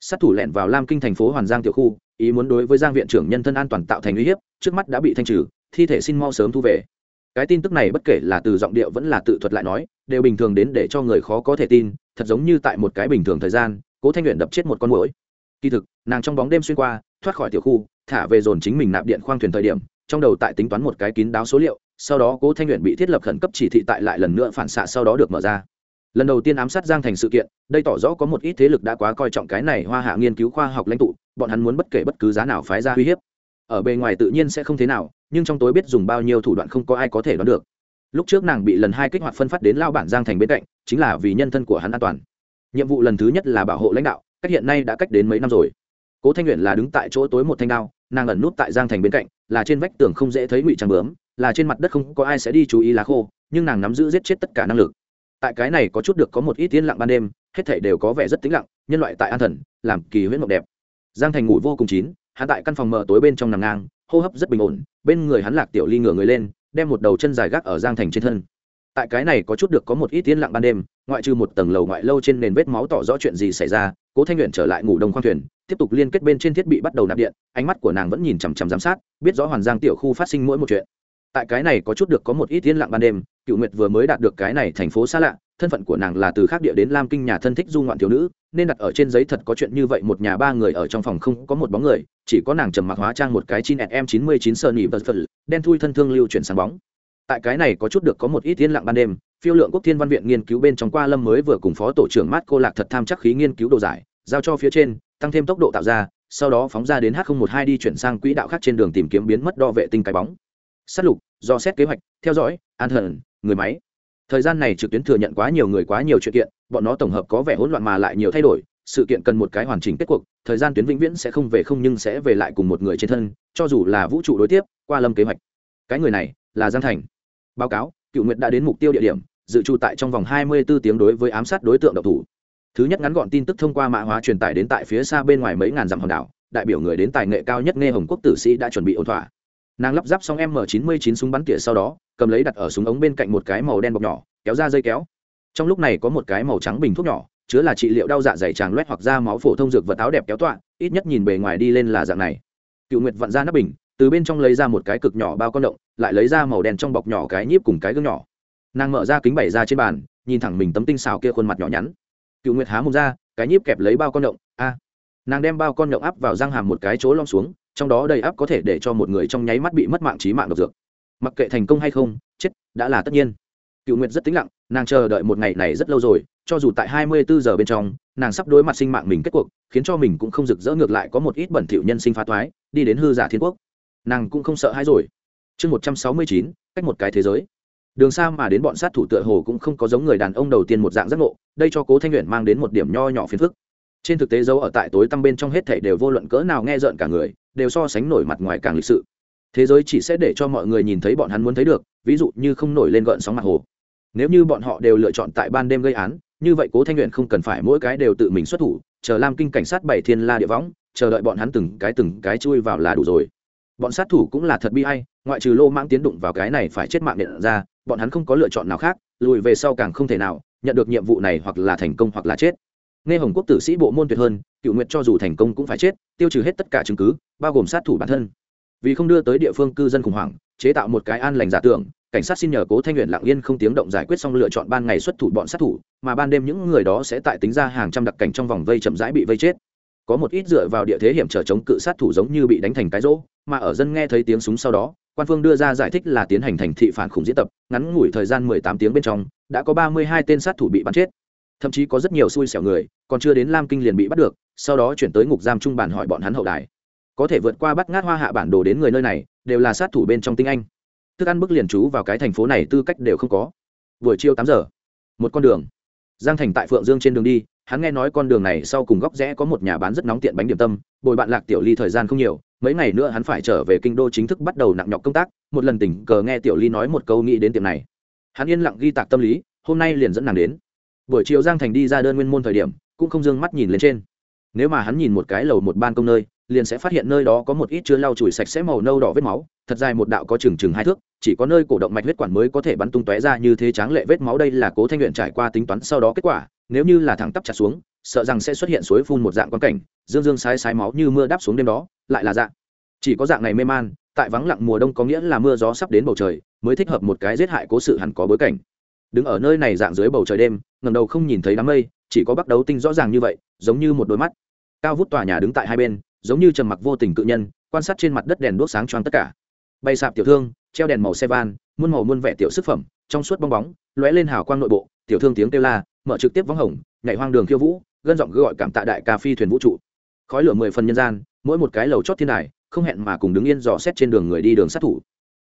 Sát thủ lẻn vào lam kinh thành phố hoàn giang tiểu khu, ý muốn đối với giang viện trưởng nhân thân an toàn tạo thành uy hiếp, trước mắt đã bị thanh trừ thi thể xin mau sớm thu về. Cái tin tức này bất kể là từ giọng điệu vẫn là tự thuật lại nói, đều bình thường đến để cho người khó có thể tin, thật giống như tại một cái bình thường thời gian, cố thanh luyện đập chết một con mũi kỳ thực, nàng trong bóng đêm xuyên qua, thoát khỏi tiểu khu, thả về dồn chính mình nạp điện khoang thuyền thời điểm, trong đầu tại tính toán một cái kín đáo số liệu, sau đó cố thanh luyện bị thiết lập khẩn cấp chỉ thị tại lại lần nữa phản xạ sau đó được mở ra. Lần đầu tiên ám sát giang thành sự kiện, đây tỏ rõ có một ít thế lực đã quá coi trọng cái này hoa hạ nghiên cứu khoa học lãnh tụ, bọn hắn muốn bất kể bất cứ giá nào phái ra uy hiếp ở bề ngoài tự nhiên sẽ không thế nào, nhưng trong tối biết dùng bao nhiêu thủ đoạn không có ai có thể đoán được. Lúc trước nàng bị lần hai kích hoạt phân phát đến lao bản giang thành bên cạnh, chính là vì nhân thân của hắn an toàn. Nhiệm vụ lần thứ nhất là bảo hộ lãnh đạo, cách hiện nay đã cách đến mấy năm rồi. Cố thanh luyện là đứng tại chỗ tối một thanh đao, nàng ẩn nút tại giang thành bên cạnh, là trên vách tường không dễ thấy ngụy trang bướm, là trên mặt đất không có ai sẽ đi chú ý lá khô, nhưng nàng nắm giữ giết chết tất cả năng lực. Tại cái này có chút được có một ít yên lặng ban đêm, hết thảy đều có vẻ rất tĩnh lặng, nhân loại tại an thần, làm kỳ huyễn mộng đẹp. Giang thành ngủ vô cùng chín hắn tại căn phòng mờ tối bên trong nằm ngang, hô hấp rất bình ổn, bên người hắn lạc tiểu ly ngửa người lên, đem một đầu chân dài gác ở giang thành trên thân. Tại cái này có chút được có một ít yên lặng ban đêm, ngoại trừ một tầng lầu ngoại lâu trên nền vết máu tỏ rõ chuyện gì xảy ra, cố thanh nguyện trở lại ngủ đông khoang thuyền, tiếp tục liên kết bên trên thiết bị bắt đầu nạp điện, ánh mắt của nàng vẫn nhìn chằm chằm giám sát, biết rõ hoàn giang tiểu khu phát sinh mỗi một chuyện. Tại cái này có chút được có một ít yên lặng ban đêm cựu nguyệt vừa mới đạt được cái này thành phố xa lạ thân phận của nàng là từ khác địa đến lam kinh nhà thân thích du ngoạn thiếu nữ, nên đặt ở trên giấy thật có chuyện như vậy một nhà ba người ở trong phòng không có một bóng người, chỉ có nàng trầm mặc hóa trang một cái chín m chín mươi chín sơ nỉ vật phật, đen thui thân thương lưu chuyển sáng bóng. Tại cái này có chút được có một ít yên lặng ban đêm, phiêu lượng quốc thiên văn viện nghiên cứu bên trong qua lâm mới vừa cùng phó tổ trưởng mát cô lạc thật tham chắc khí nghiên cứu đồ giải, giao cho phía trên, tăng thêm tốc độ tạo ra, sau đó phóng ra đến h một hai đi chuyển sang quỹ đạo khác trên đường tìm kiếm biến mất đo vệ tinh cái bóng. S lục, do xét kế hoạch, theo dõi, an thần, người máy thời gian này trực tuyến thừa nhận quá nhiều người quá nhiều chuyện kiện, bọn nó tổng hợp có vẻ hỗn loạn mà lại nhiều thay đổi, sự kiện cần một cái hoàn chỉnh kết cuộc, thời gian tuyến vĩnh viễn sẽ không về không nhưng sẽ về lại cùng một người trên thân, cho dù là vũ trụ đối tiếp, qua lâm kế hoạch. Cái người này là giang thành. Báo cáo, cựu nguyệt đã đến mục tiêu địa điểm, dự trù tại trong vòng hai mươi 24 tiếng đối với ám sát đối tượng độc thủ. Thứ nhất ngắn gọn tin tức thông qua mã hóa truyền tải đến tại phía xa bên ngoài mấy ngàn dặm hòn đảo, đại biểu người đến tài nghệ cao nhất nghe hồng quốc tử sĩ đã chuẩn bị ổn thỏa nàng lắp ráp xong m 99 súng bắn tỉa sau đó, cầm lấy đặt ở súng ống bên cạnh một cái màu đen bọc nhỏ, kéo ra dây kéo. Trong lúc này có một cái màu trắng bình thuốc nhỏ, chứa là trị liệu đau dạ dày tràng loét hoặc da máu phổ thông dược vật áo đẹp kéo tọa, ít nhất nhìn bề ngoài đi lên là dạng này. Cựu nguyệt vặn ra nắp bình, từ bên trong lấy ra một cái cực nhỏ bao con động, lại lấy ra màu đen trong bọc nhỏ cái nhíp cùng cái gương nhỏ. Nàng mở ra kính bày ra trên bàn, nhìn thẳng mình tấm tinh xào kia khuôn mặt nhỏ nhắn. Cựu nguyệt há mồm ra, cái nhíp kẹp lấy bao con động, a nàng đem bao con động áp vào răng hàm một cái chỗ lom xuống, trong đó đầy áp có thể để cho một người trong nháy mắt bị mất mạng trí mạng độc dược. Mặc kệ thành công hay không, chết, đã là tất nhiên. Cựu nguyệt rất tĩnh lặng, nàng chờ đợi một ngày này rất lâu rồi, cho dù tại hai mươi bốn giờ bên trong, nàng sắp đối mặt sinh mạng mình kết cuộc, khiến cho mình cũng không rực rỡ ngược lại có một ít bẩn thỉu nhân sinh phá toái, đi đến hư giả thiên quốc. Nàng cũng không sợ hãi rồi. Chương một trăm sáu mươi chín, cách một cái thế giới. Đường xa mà đến bọn sát thủ tựa hồ cũng không có giống người đàn ông đầu tiên một dạng giác ngộ, đây cho cố thanh nguyện mang đến một điểm nho nhỏ phiền phức trên thực tế dấu ở tại tối tăm bên trong hết thảy đều vô luận cỡ nào nghe rợn cả người, đều so sánh nổi mặt ngoài càng lịch sự. Thế giới chỉ sẽ để cho mọi người nhìn thấy bọn hắn muốn thấy được, ví dụ như không nổi lên gợn sóng mặt hồ. Nếu như bọn họ đều lựa chọn tại ban đêm gây án, như vậy cố thanh luyện không cần phải mỗi cái đều tự mình xuất thủ, chờ lam kinh cảnh sát bảy thiên la địa võng, chờ đợi bọn hắn từng cái từng cái chui vào là đủ rồi. Bọn sát thủ cũng là thật bi hay ngoại trừ lô mãng tiến đụng vào cái này phải chết mạng điện ra, bọn hắn không có lựa chọn nào khác, lùi về sau càng không thể nào nhận được nhiệm vụ này hoặc là thành công hoặc là chết nghe hồng quốc tử sĩ bộ môn tuyệt hơn, cựu nguyệt cho dù thành công cũng phải chết, tiêu trừ hết tất cả chứng cứ, bao gồm sát thủ bản thân. Vì không đưa tới địa phương cư dân khủng hoảng, chế tạo một cái an lành giả tưởng, cảnh sát xin nhờ cố thanh nguyện lặng yên không tiếng động giải quyết xong lựa chọn ban ngày xuất thủ bọn sát thủ, mà ban đêm những người đó sẽ tại tính ra hàng trăm đặc cảnh trong vòng vây chậm rãi bị vây chết. Có một ít dựa vào địa thế hiểm trở chống cự sát thủ giống như bị đánh thành cái rỗ, mà ở dân nghe thấy tiếng súng sau đó, quan phương đưa ra giải thích là tiến hành thành thị phản khủng diễn tập, ngắn ngủi thời gian mười tám tiếng bên trong, đã có ba mươi hai tên sát thủ bị bắn chết thậm chí có rất nhiều xui xẻo người, còn chưa đến lam kinh liền bị bắt được, sau đó chuyển tới ngục giam trung bản hỏi bọn hắn hậu đài. Có thể vượt qua bắt ngát hoa hạ bản đồ đến người nơi này, đều là sát thủ bên trong tinh anh. Thức ăn bức liền trú vào cái thành phố này tư cách đều không có. Buổi chiều tám giờ, một con đường. Giang thành tại phượng dương trên đường đi, hắn nghe nói con đường này sau cùng góc rẽ có một nhà bán rất nóng tiện bánh điểm tâm, bồi bạn lạc tiểu ly thời gian không nhiều, mấy ngày nữa hắn phải trở về kinh đô chính thức bắt đầu nặng nhọc công tác, một lần tình cờ nghe tiểu ly nói một câu nghĩ đến tiệm này. Hắn yên lặng ghi tạc tâm lý, hôm nay liền dẫn nàng đến buổi chiều giang thành đi ra đơn nguyên môn thời điểm, cũng không d ư ơ n g mắt nhìn lên trên. Nếu mà hắn nhìn một cái lầu một ban công nơi, liền sẽ phát hiện nơi đó có một ít chứa lau chùi sạch sẽ màu nâu đỏ vết máu, thật dài một đạo có chừng chừng hai thước, chỉ có nơi cổ động mạch huyết quản mới có thể bắn tung tóe ra như thế tráng lệ vết máu đây là cố thanh luyện trải qua tính toán sau đó kết quả, nếu như là thẳng tắp chặt xuống, sợ rằng sẽ xuất hiện suối phun một dạng quan cảnh, dương dương sái sái máu như mưa đáp xuống đêm đó, lại là dạng. Chỉ có dạng này mê man, tại vắng lặng mùa đông có nghĩa là mưa gió sắp đến bầu trời, mới thích hợp một cái giết hại cố sự hẳn có bối cảnh đứng ở nơi này dạng dưới bầu trời đêm ngầm đầu không nhìn thấy đám mây, chỉ có bắt đấu tinh rõ ràng như vậy, giống như một đôi mắt. Cao vút tòa nhà đứng tại hai bên, giống như trầm mặc vô tình cự nhân, quan sát trên mặt đất đèn đuốc sáng choang tất cả. Bay sạp tiểu thương, treo đèn màu xe van, muôn màu muôn vẻ tiểu sức phẩm, trong suốt bong bóng, lóe lên hào quang nội bộ, tiểu thương tiếng kêu la, mở trực tiếp vắng hồng, nhảy hoang đường khiêu vũ, gân giọng gọi cảm tạ đại ca phi thuyền vũ trụ. Khói lửa mười phần nhân gian, mỗi một cái lầu chót thiên đài, không hẹn mà cùng đứng yên dò xét trên đường người đi đường sát thủ.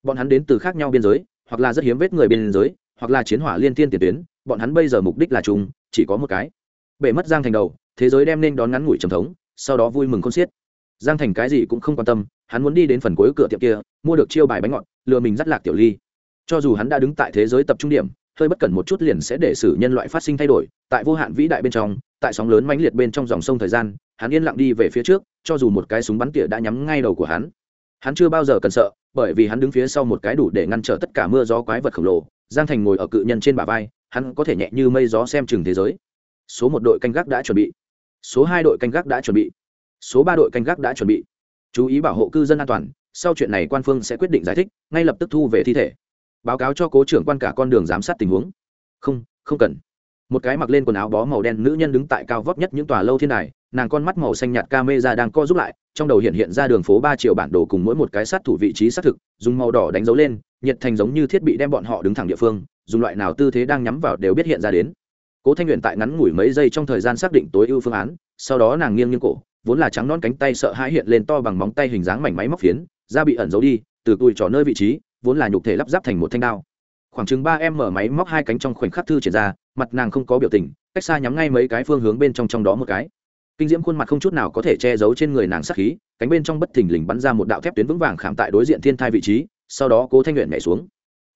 Bọn hắn đến từ khác nhau biên giới, hoặc là rất hiếm vết người biên giới hoặc là chiến hỏa liên tiên tiền tuyến, bọn hắn bây giờ mục đích là chung, chỉ có một cái. Bể mất giang thành đầu, thế giới đem nên đón ngắn ngủi trầm thống, sau đó vui mừng con xiết. Giang thành cái gì cũng không quan tâm, hắn muốn đi đến phần cuối cửa tiệm kia, mua được chiêu bài bánh ngọt, lừa mình dắt lạc tiểu ly. Cho dù hắn đã đứng tại thế giới tập trung điểm, hơi bất cẩn một chút liền sẽ để xử nhân loại phát sinh thay đổi, tại vô hạn vĩ đại bên trong, tại sóng lớn mãnh liệt bên trong dòng sông thời gian, hắn yên lặng đi về phía trước, cho dù một cái súng bắn tỉa đã nhắm ngay đầu của hắn. Hắn chưa bao giờ cần sợ, bởi vì hắn đứng phía sau một cái đủ để ngăn trở tất cả mưa gió quái vật khổng lồ giang thành ngồi ở cự nhân trên bả vai, hắn có thể nhẹ như mây gió xem chừng thế giới. Số một đội canh gác đã chuẩn bị. Số hai đội canh gác đã chuẩn bị. Số ba đội canh gác đã chuẩn bị. Chú ý bảo hộ cư dân an toàn, sau chuyện này quan phương sẽ quyết định giải thích, ngay lập tức thu về thi thể. Báo cáo cho cố trưởng quan cả con đường giám sát tình huống. Không không cần. Một cái mặc lên quần áo bó màu đen nữ nhân đứng tại cao vóc nhất những tòa lâu thiên đài nàng con mắt màu xanh nhạt camera đang co giúp lại, trong đầu hiện hiện ra đường phố ba triệu bản đồ cùng mỗi một cái sát thủ vị trí xác thực, dùng màu đỏ đánh dấu lên, nhiệt thành giống như thiết bị đem bọn họ đứng thẳng địa phương, dùng loại nào tư thế đang nhắm vào đều biết hiện ra đến. Cố thanh luyện tại ngắn ngủi mấy giây trong thời gian xác định tối ưu phương án, sau đó nàng nghiêng nghiêng cổ, vốn là trắng non cánh tay sợ hãi hiện lên to bằng móng tay hình dáng mảnh máy móc phiến, da bị ẩn giấu đi, từ tùi trò nơi vị trí, vốn là nhục thể lắp ráp thành một thanh đao. Khoảng chừng ba em mở máy móc hai cánh trong khoảnh khắc thư triển ra, mặt nàng không có biểu tình, cách xa nhắm ngay mấy cái phương hướng bên trong trong đó một cái kinh diễm khuôn mặt không chút nào có thể che giấu trên người nàng sắc khí, cánh bên trong bất thình lình bắn ra một đạo thép tuyến vững vàng khảm tại đối diện thiên thai vị trí, sau đó cố thanh luyện nhảy xuống.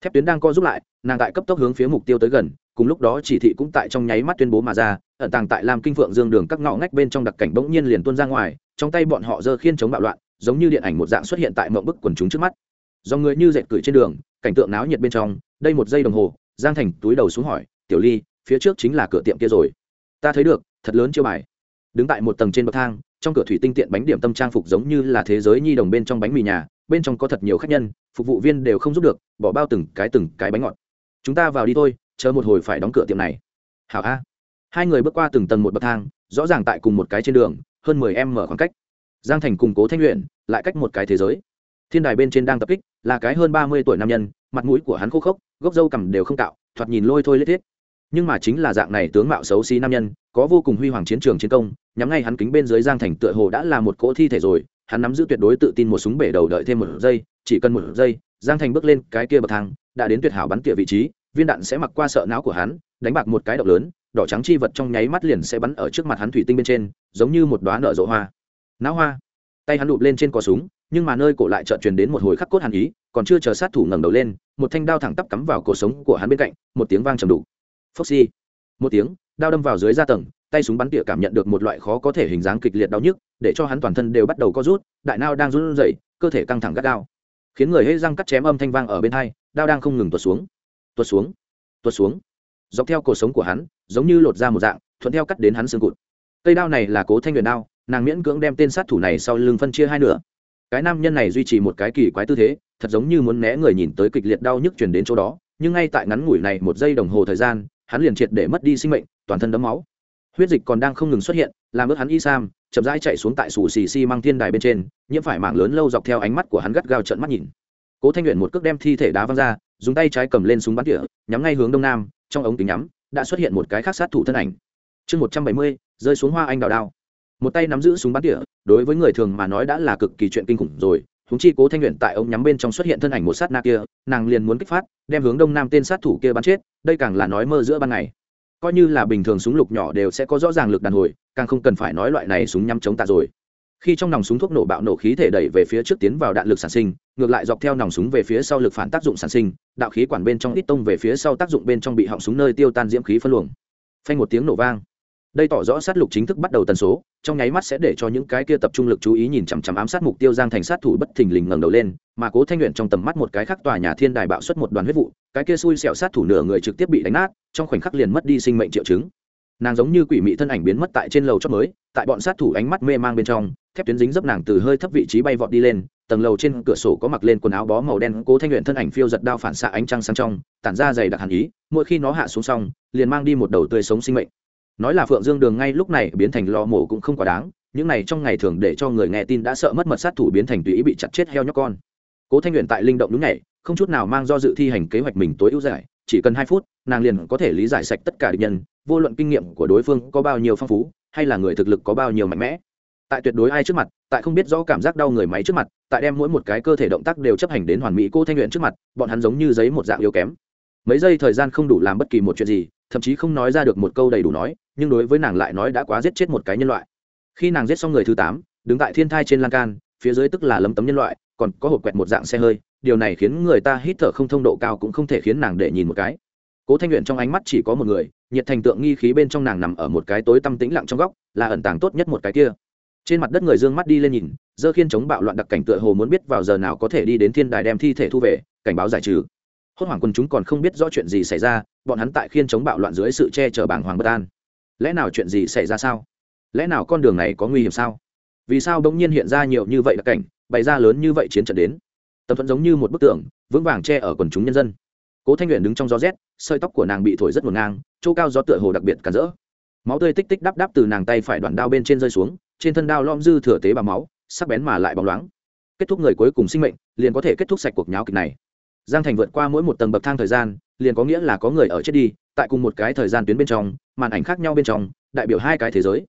Thép tuyến đang co giúp lại, nàng tại cấp tốc hướng phía mục tiêu tới gần, cùng lúc đó chỉ thị cũng tại trong nháy mắt tuyên bố mà ra, ẩn tàng tại làm kinh phượng dương đường các ngõ ngách bên trong đặc cảnh bỗng nhiên liền tuôn ra ngoài, trong tay bọn họ giơ khiên chống bạo loạn, giống như điện ảnh một dạng xuất hiện tại mộng bức quần chúng trước mắt. Do người như dệt cửi trên đường, cảnh tượng náo nhiệt bên trong, đây một giây đồng hồ, giang thành túi đầu xuống hỏi, tiểu ly, phía trước chính là cửa tiệm kia rồi. Ta thấy được, thật lớn chiêu bài đứng tại một tầng trên bậc thang, trong cửa thủy tinh tiện bánh điểm tâm trang phục giống như là thế giới nhi đồng bên trong bánh mì nhà, bên trong có thật nhiều khách nhân, phục vụ viên đều không giúp được, bỏ bao từng cái từng cái bánh ngọt. Chúng ta vào đi thôi, chờ một hồi phải đóng cửa tiệm này. Hảo a. Hai người bước qua từng tầng một bậc thang, rõ ràng tại cùng một cái trên đường, hơn mười em mở khoảng cách. Giang thành cùng cố thanh luyện lại cách một cái thế giới. Thiên đài bên trên đang tập kích, là cái hơn ba mươi tuổi nam nhân, mặt mũi của hắn khô khốc, gốc râu cằm đều không cạo, thoạt nhìn lôi thôi lết thiết nhưng mà chính là dạng này tướng mạo xấu xí nam nhân, có vô cùng huy hoàng chiến trường chiến công, nhắm ngay hắn kính bên dưới giang thành tựa hồ đã là một cỗ thi thể rồi, hắn nắm giữ tuyệt đối tự tin một súng bể đầu đợi thêm một giây, chỉ cần một giây, giang thành bước lên cái kia bậc thang, đã đến tuyệt hảo bắn tỉa vị trí, viên đạn sẽ mặc qua sợ não của hắn, đánh bạc một cái độc lớn, đỏ trắng chi vật trong nháy mắt liền sẽ bắn ở trước mặt hắn thủy tinh bên trên, giống như một đoá nở rộ hoa. Não hoa. Tay hắn đụp lên trên cò súng, nhưng mà nơi cổ lại chợt truyền đến một hồi khắc cốt hàn ý, còn chưa chờ sát thủ ngẩng đầu lên, một thanh đao thẳng tắp cắm vào cổ sống của hắn bên cạnh, một tiếng vang trầm đủ Foxy. một tiếng, đao đâm vào dưới da tầng, tay súng bắn tỉa cảm nhận được một loại khó có thể hình dáng kịch liệt đau nhức, để cho hắn toàn thân đều bắt đầu co rút, đại não đang run rẩy, cơ thể căng thẳng gắt đao khiến người hễ răng cắt chém âm thanh vang ở bên hai, đao đang không ngừng tuột xuống. Tuột xuống tuột xuống. Dọc theo cuộc sống của hắn, giống như lột ra một dạng, thuận theo cắt đến hắn xương cụt. Cây đao này là cố thanh luyện đao, nàng miễn cưỡng đem tên sát thủ này sau lưng phân chia hai nửa. Cái nam nhân này duy trì một cái kỳ quái tư thế, thật giống như muốn né người nhìn tới kịch liệt đau nhức truyền đến chỗ đó, nhưng ngay tại ngắn ngủi này một giây đồng hồ thời gian hắn liền triệt để mất đi sinh mệnh, toàn thân đấm máu. Huyết dịch còn đang không ngừng xuất hiện, làm ướt hắn y sam, chậm rãi chạy xuống tại sủ xì mang thiên đài bên trên, nhiễm phải mảng lớn lâu dọc theo ánh mắt của hắn gắt gao trận mắt nhìn. Cố thanh luyện một cước đem thi thể đá văng ra, dùng tay trái cầm lên súng bắn tỉa, nhắm ngay hướng đông nam, trong ống kính nhắm, đã xuất hiện một cái khác sát thủ thân ảnh. Chương một trăm bảy mươi, rơi xuống hoa anh đào đao. Một tay nắm giữ súng bắn tỉa, đối với người thường mà nói đã là cực kỳ chuyện kinh khủng rồi húng chi cố thanh luyện tại ống nhắm bên trong xuất hiện thân ảnh một sát na kia, nàng liền muốn kích phát, đem hướng đông nam tên sát thủ kia bắn chết, đây càng là nói mơ giữa ban ngày. Coi như là bình thường súng lục nhỏ đều sẽ có rõ ràng lực đàn hồi, càng không cần phải nói loại này súng nhắm chống tạ rồi. Khi trong nòng súng thuốc nổ bạo nổ khí thể đẩy về phía trước tiến vào đạn lực sản sinh, ngược lại dọc theo nòng súng về phía sau lực phản tác dụng sản sinh, đạo khí quản bên trong ít tông về phía sau tác dụng bên trong bị họng súng nơi tiêu tan diễm khí phân luồng. Phanh một tiếng nổ vang đây tỏ rõ sát lục chính thức bắt đầu tần số, trong nháy mắt sẽ để cho những cái kia tập trung lực chú ý nhìn chằm chằm ám sát mục tiêu giang thành sát thủ bất thình lình ngẩng đầu lên, mà cố thanh luyện trong tầm mắt một cái khác tòa nhà thiên đài bạo xuất một đoàn huyết vụ, cái kia xui xẻo sát thủ nửa người trực tiếp bị đánh nát, trong khoảnh khắc liền mất đi sinh mệnh triệu chứng. Nàng giống như quỷ mị thân ảnh biến mất tại trên lầu chót mới, tại bọn sát thủ ánh mắt mê mang bên trong, thép tuyến dính dấp nàng từ hơi thấp vị trí bay vọt đi lên, tầng lầu trên cửa sổ có mặc lên quần áo bó màu đen, cố thanh luyện thân ảnh phiêu giật đao phản xạ ánh trăng sang trong, tản ra dày đặc hàn ý, mỗi khi nó hạ xuống xong, liền mang đi một đầu tươi sống sinh mệnh nói là phượng dương đường ngay lúc này biến thành lò mổ cũng không quá đáng, những này trong ngày thường để cho người nghe tin đã sợ mất mật sát thủ biến thành tùy ý bị chặt chết heo nhóc con. Cố thanh luyện tại linh động đúng nhảy, không chút nào mang do dự thi hành kế hoạch mình tối ưu giải, chỉ cần hai phút, nàng liền có thể lý giải sạch tất cả địch nhân, vô luận kinh nghiệm của đối phương có bao nhiêu phong phú, hay là người thực lực có bao nhiêu mạnh mẽ. Tại tuyệt đối ai trước mặt, tại không biết rõ cảm giác đau người máy trước mặt, tại đem mỗi một cái cơ thể động tác đều chấp hành đến hoàn mỹ cô thanh luyện trước mặt, bọn hắn giống như giấy một dạng yếu kém. Mấy giây thời gian không đủ làm bất kỳ một chuyện gì thậm chí không nói ra được một câu đầy đủ nói, nhưng đối với nàng lại nói đã quá giết chết một cái nhân loại. Khi nàng giết xong người thứ tám, đứng tại thiên thai trên lan can, phía dưới tức là lấm tấm nhân loại, còn có hộp quẹt một dạng xe hơi, điều này khiến người ta hít thở không thông độ cao cũng không thể khiến nàng để nhìn một cái. Cố thanh luyện trong ánh mắt chỉ có một người, nhiệt thành tượng nghi khí bên trong nàng nằm ở một cái tối tăm tĩnh lặng trong góc, là ẩn tàng tốt nhất một cái kia. Trên mặt đất người dương mắt đi lên nhìn, dơ khiên chống bạo loạn đặc cảnh tựa hồ muốn biết vào giờ nào có thể đi đến thiên đài đem thi thể thu về, cảnh báo giải trừ hốt hoảng quần chúng còn không biết rõ chuyện gì xảy ra, bọn hắn tại khiên chống bạo loạn dưới sự che chở bảng hoàng bất an. Lẽ nào chuyện gì xảy ra sao? Lẽ nào con đường này có nguy hiểm sao? Vì sao bỗng nhiên hiện ra nhiều như vậy đặc cảnh, bày ra lớn như vậy chiến trận đến? Tập thuận giống như một bức tượng, vững vàng che ở quần chúng nhân dân. Cố thanh luyện đứng trong gió rét, sợi tóc của nàng bị thổi rất ngổn ngang, chỗ cao gió tựa hồ đặc biệt cản rỡ. Máu tươi tích tích đắp đắp từ nàng tay phải đoạn đao bên trên rơi xuống, trên thân đao lom dư thừa tế bà máu, sắc bén mà lại bóng loáng. Kết thúc người cuối cùng sinh mệnh, liền có thể kết thúc sạch cuộc nháo kịch này giang thành vượt qua mỗi một tầng bậc thang thời gian, liền có nghĩa là có người ở chết đi, tại cùng một cái thời gian tuyến bên trong, màn ảnh khác nhau bên trong, đại biểu hai cái thế giới.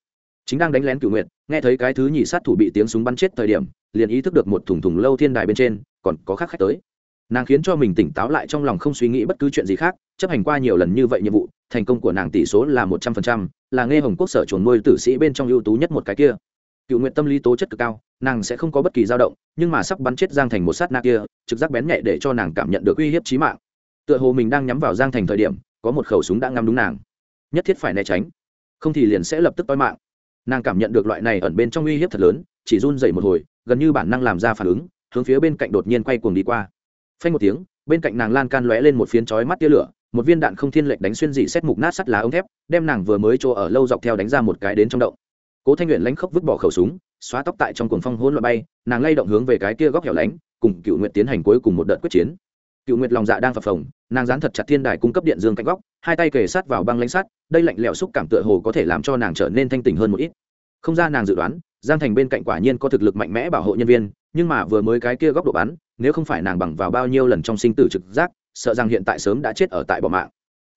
Chính đang đánh lén cửu nguyệt, nghe thấy cái thứ nhị sát thủ bị tiếng súng bắn chết thời điểm, liền ý thức được một thùng thùng lâu thiên đài bên trên, còn có khác khách tới. Nàng khiến cho mình tỉnh táo lại trong lòng không suy nghĩ bất cứ chuyện gì khác, chấp hành qua nhiều lần như vậy nhiệm vụ, thành công của nàng tỷ số là một trăm phần trăm, là nghe hồng quốc sở chuồn nuôi tử sĩ bên trong ưu tú nhất một cái kia cựu nguyện tâm lý tố chất cực cao, nàng sẽ không có bất kỳ dao động, nhưng mà sắp bắn chết giang thành một sát na kia, trực giác bén nhạy để cho nàng cảm nhận được uy hiếp trí mạng. Tựa hồ mình đang nhắm vào giang thành thời điểm, có một khẩu súng đã ngắm đúng nàng. Nhất thiết phải né tránh, không thì liền sẽ lập tức toi mạng. Nàng cảm nhận được loại này ẩn bên trong uy hiếp thật lớn, chỉ run dậy một hồi, gần như bản năng làm ra phản ứng, hướng phía bên cạnh đột nhiên quay cuồng đi qua. Phanh một tiếng, bên cạnh nàng lan can lóe lên một phiến chói mắt tia lửa, một viên đạn không thiên lệnh đánh xuyên dị xét mục nát sắt lá ống thép, đem nàng vừa mới chỗ ở lâu dọc theo đánh ra một cái đến trong động cố thanh nguyện lánh khóc vứt bỏ khẩu súng, xóa tóc tại trong cuồng phong hỗn loạn bay, nàng lay động hướng về cái kia góc hẻo lánh, cùng cựu nguyện tiến hành cuối cùng một đợt quyết chiến. Cựu nguyệt lòng dạ đang phập phồng, nàng dán thật chặt thiên đài cung cấp điện dương cạnh góc, hai tay kề sát vào băng lãnh sắt, đây lạnh lẽo xúc cảm tựa hồ có thể làm cho nàng trở nên thanh tỉnh hơn một ít. Không ra nàng dự đoán, giang thành bên cạnh quả nhiên có thực lực mạnh mẽ bảo hộ nhân viên, nhưng mà vừa mới cái kia góc độ bắn, nếu không phải nàng bằng vào bao nhiêu lần trong sinh tử trực giác, sợ rằng hiện tại sớm đã chết ở tại bỏ mạng.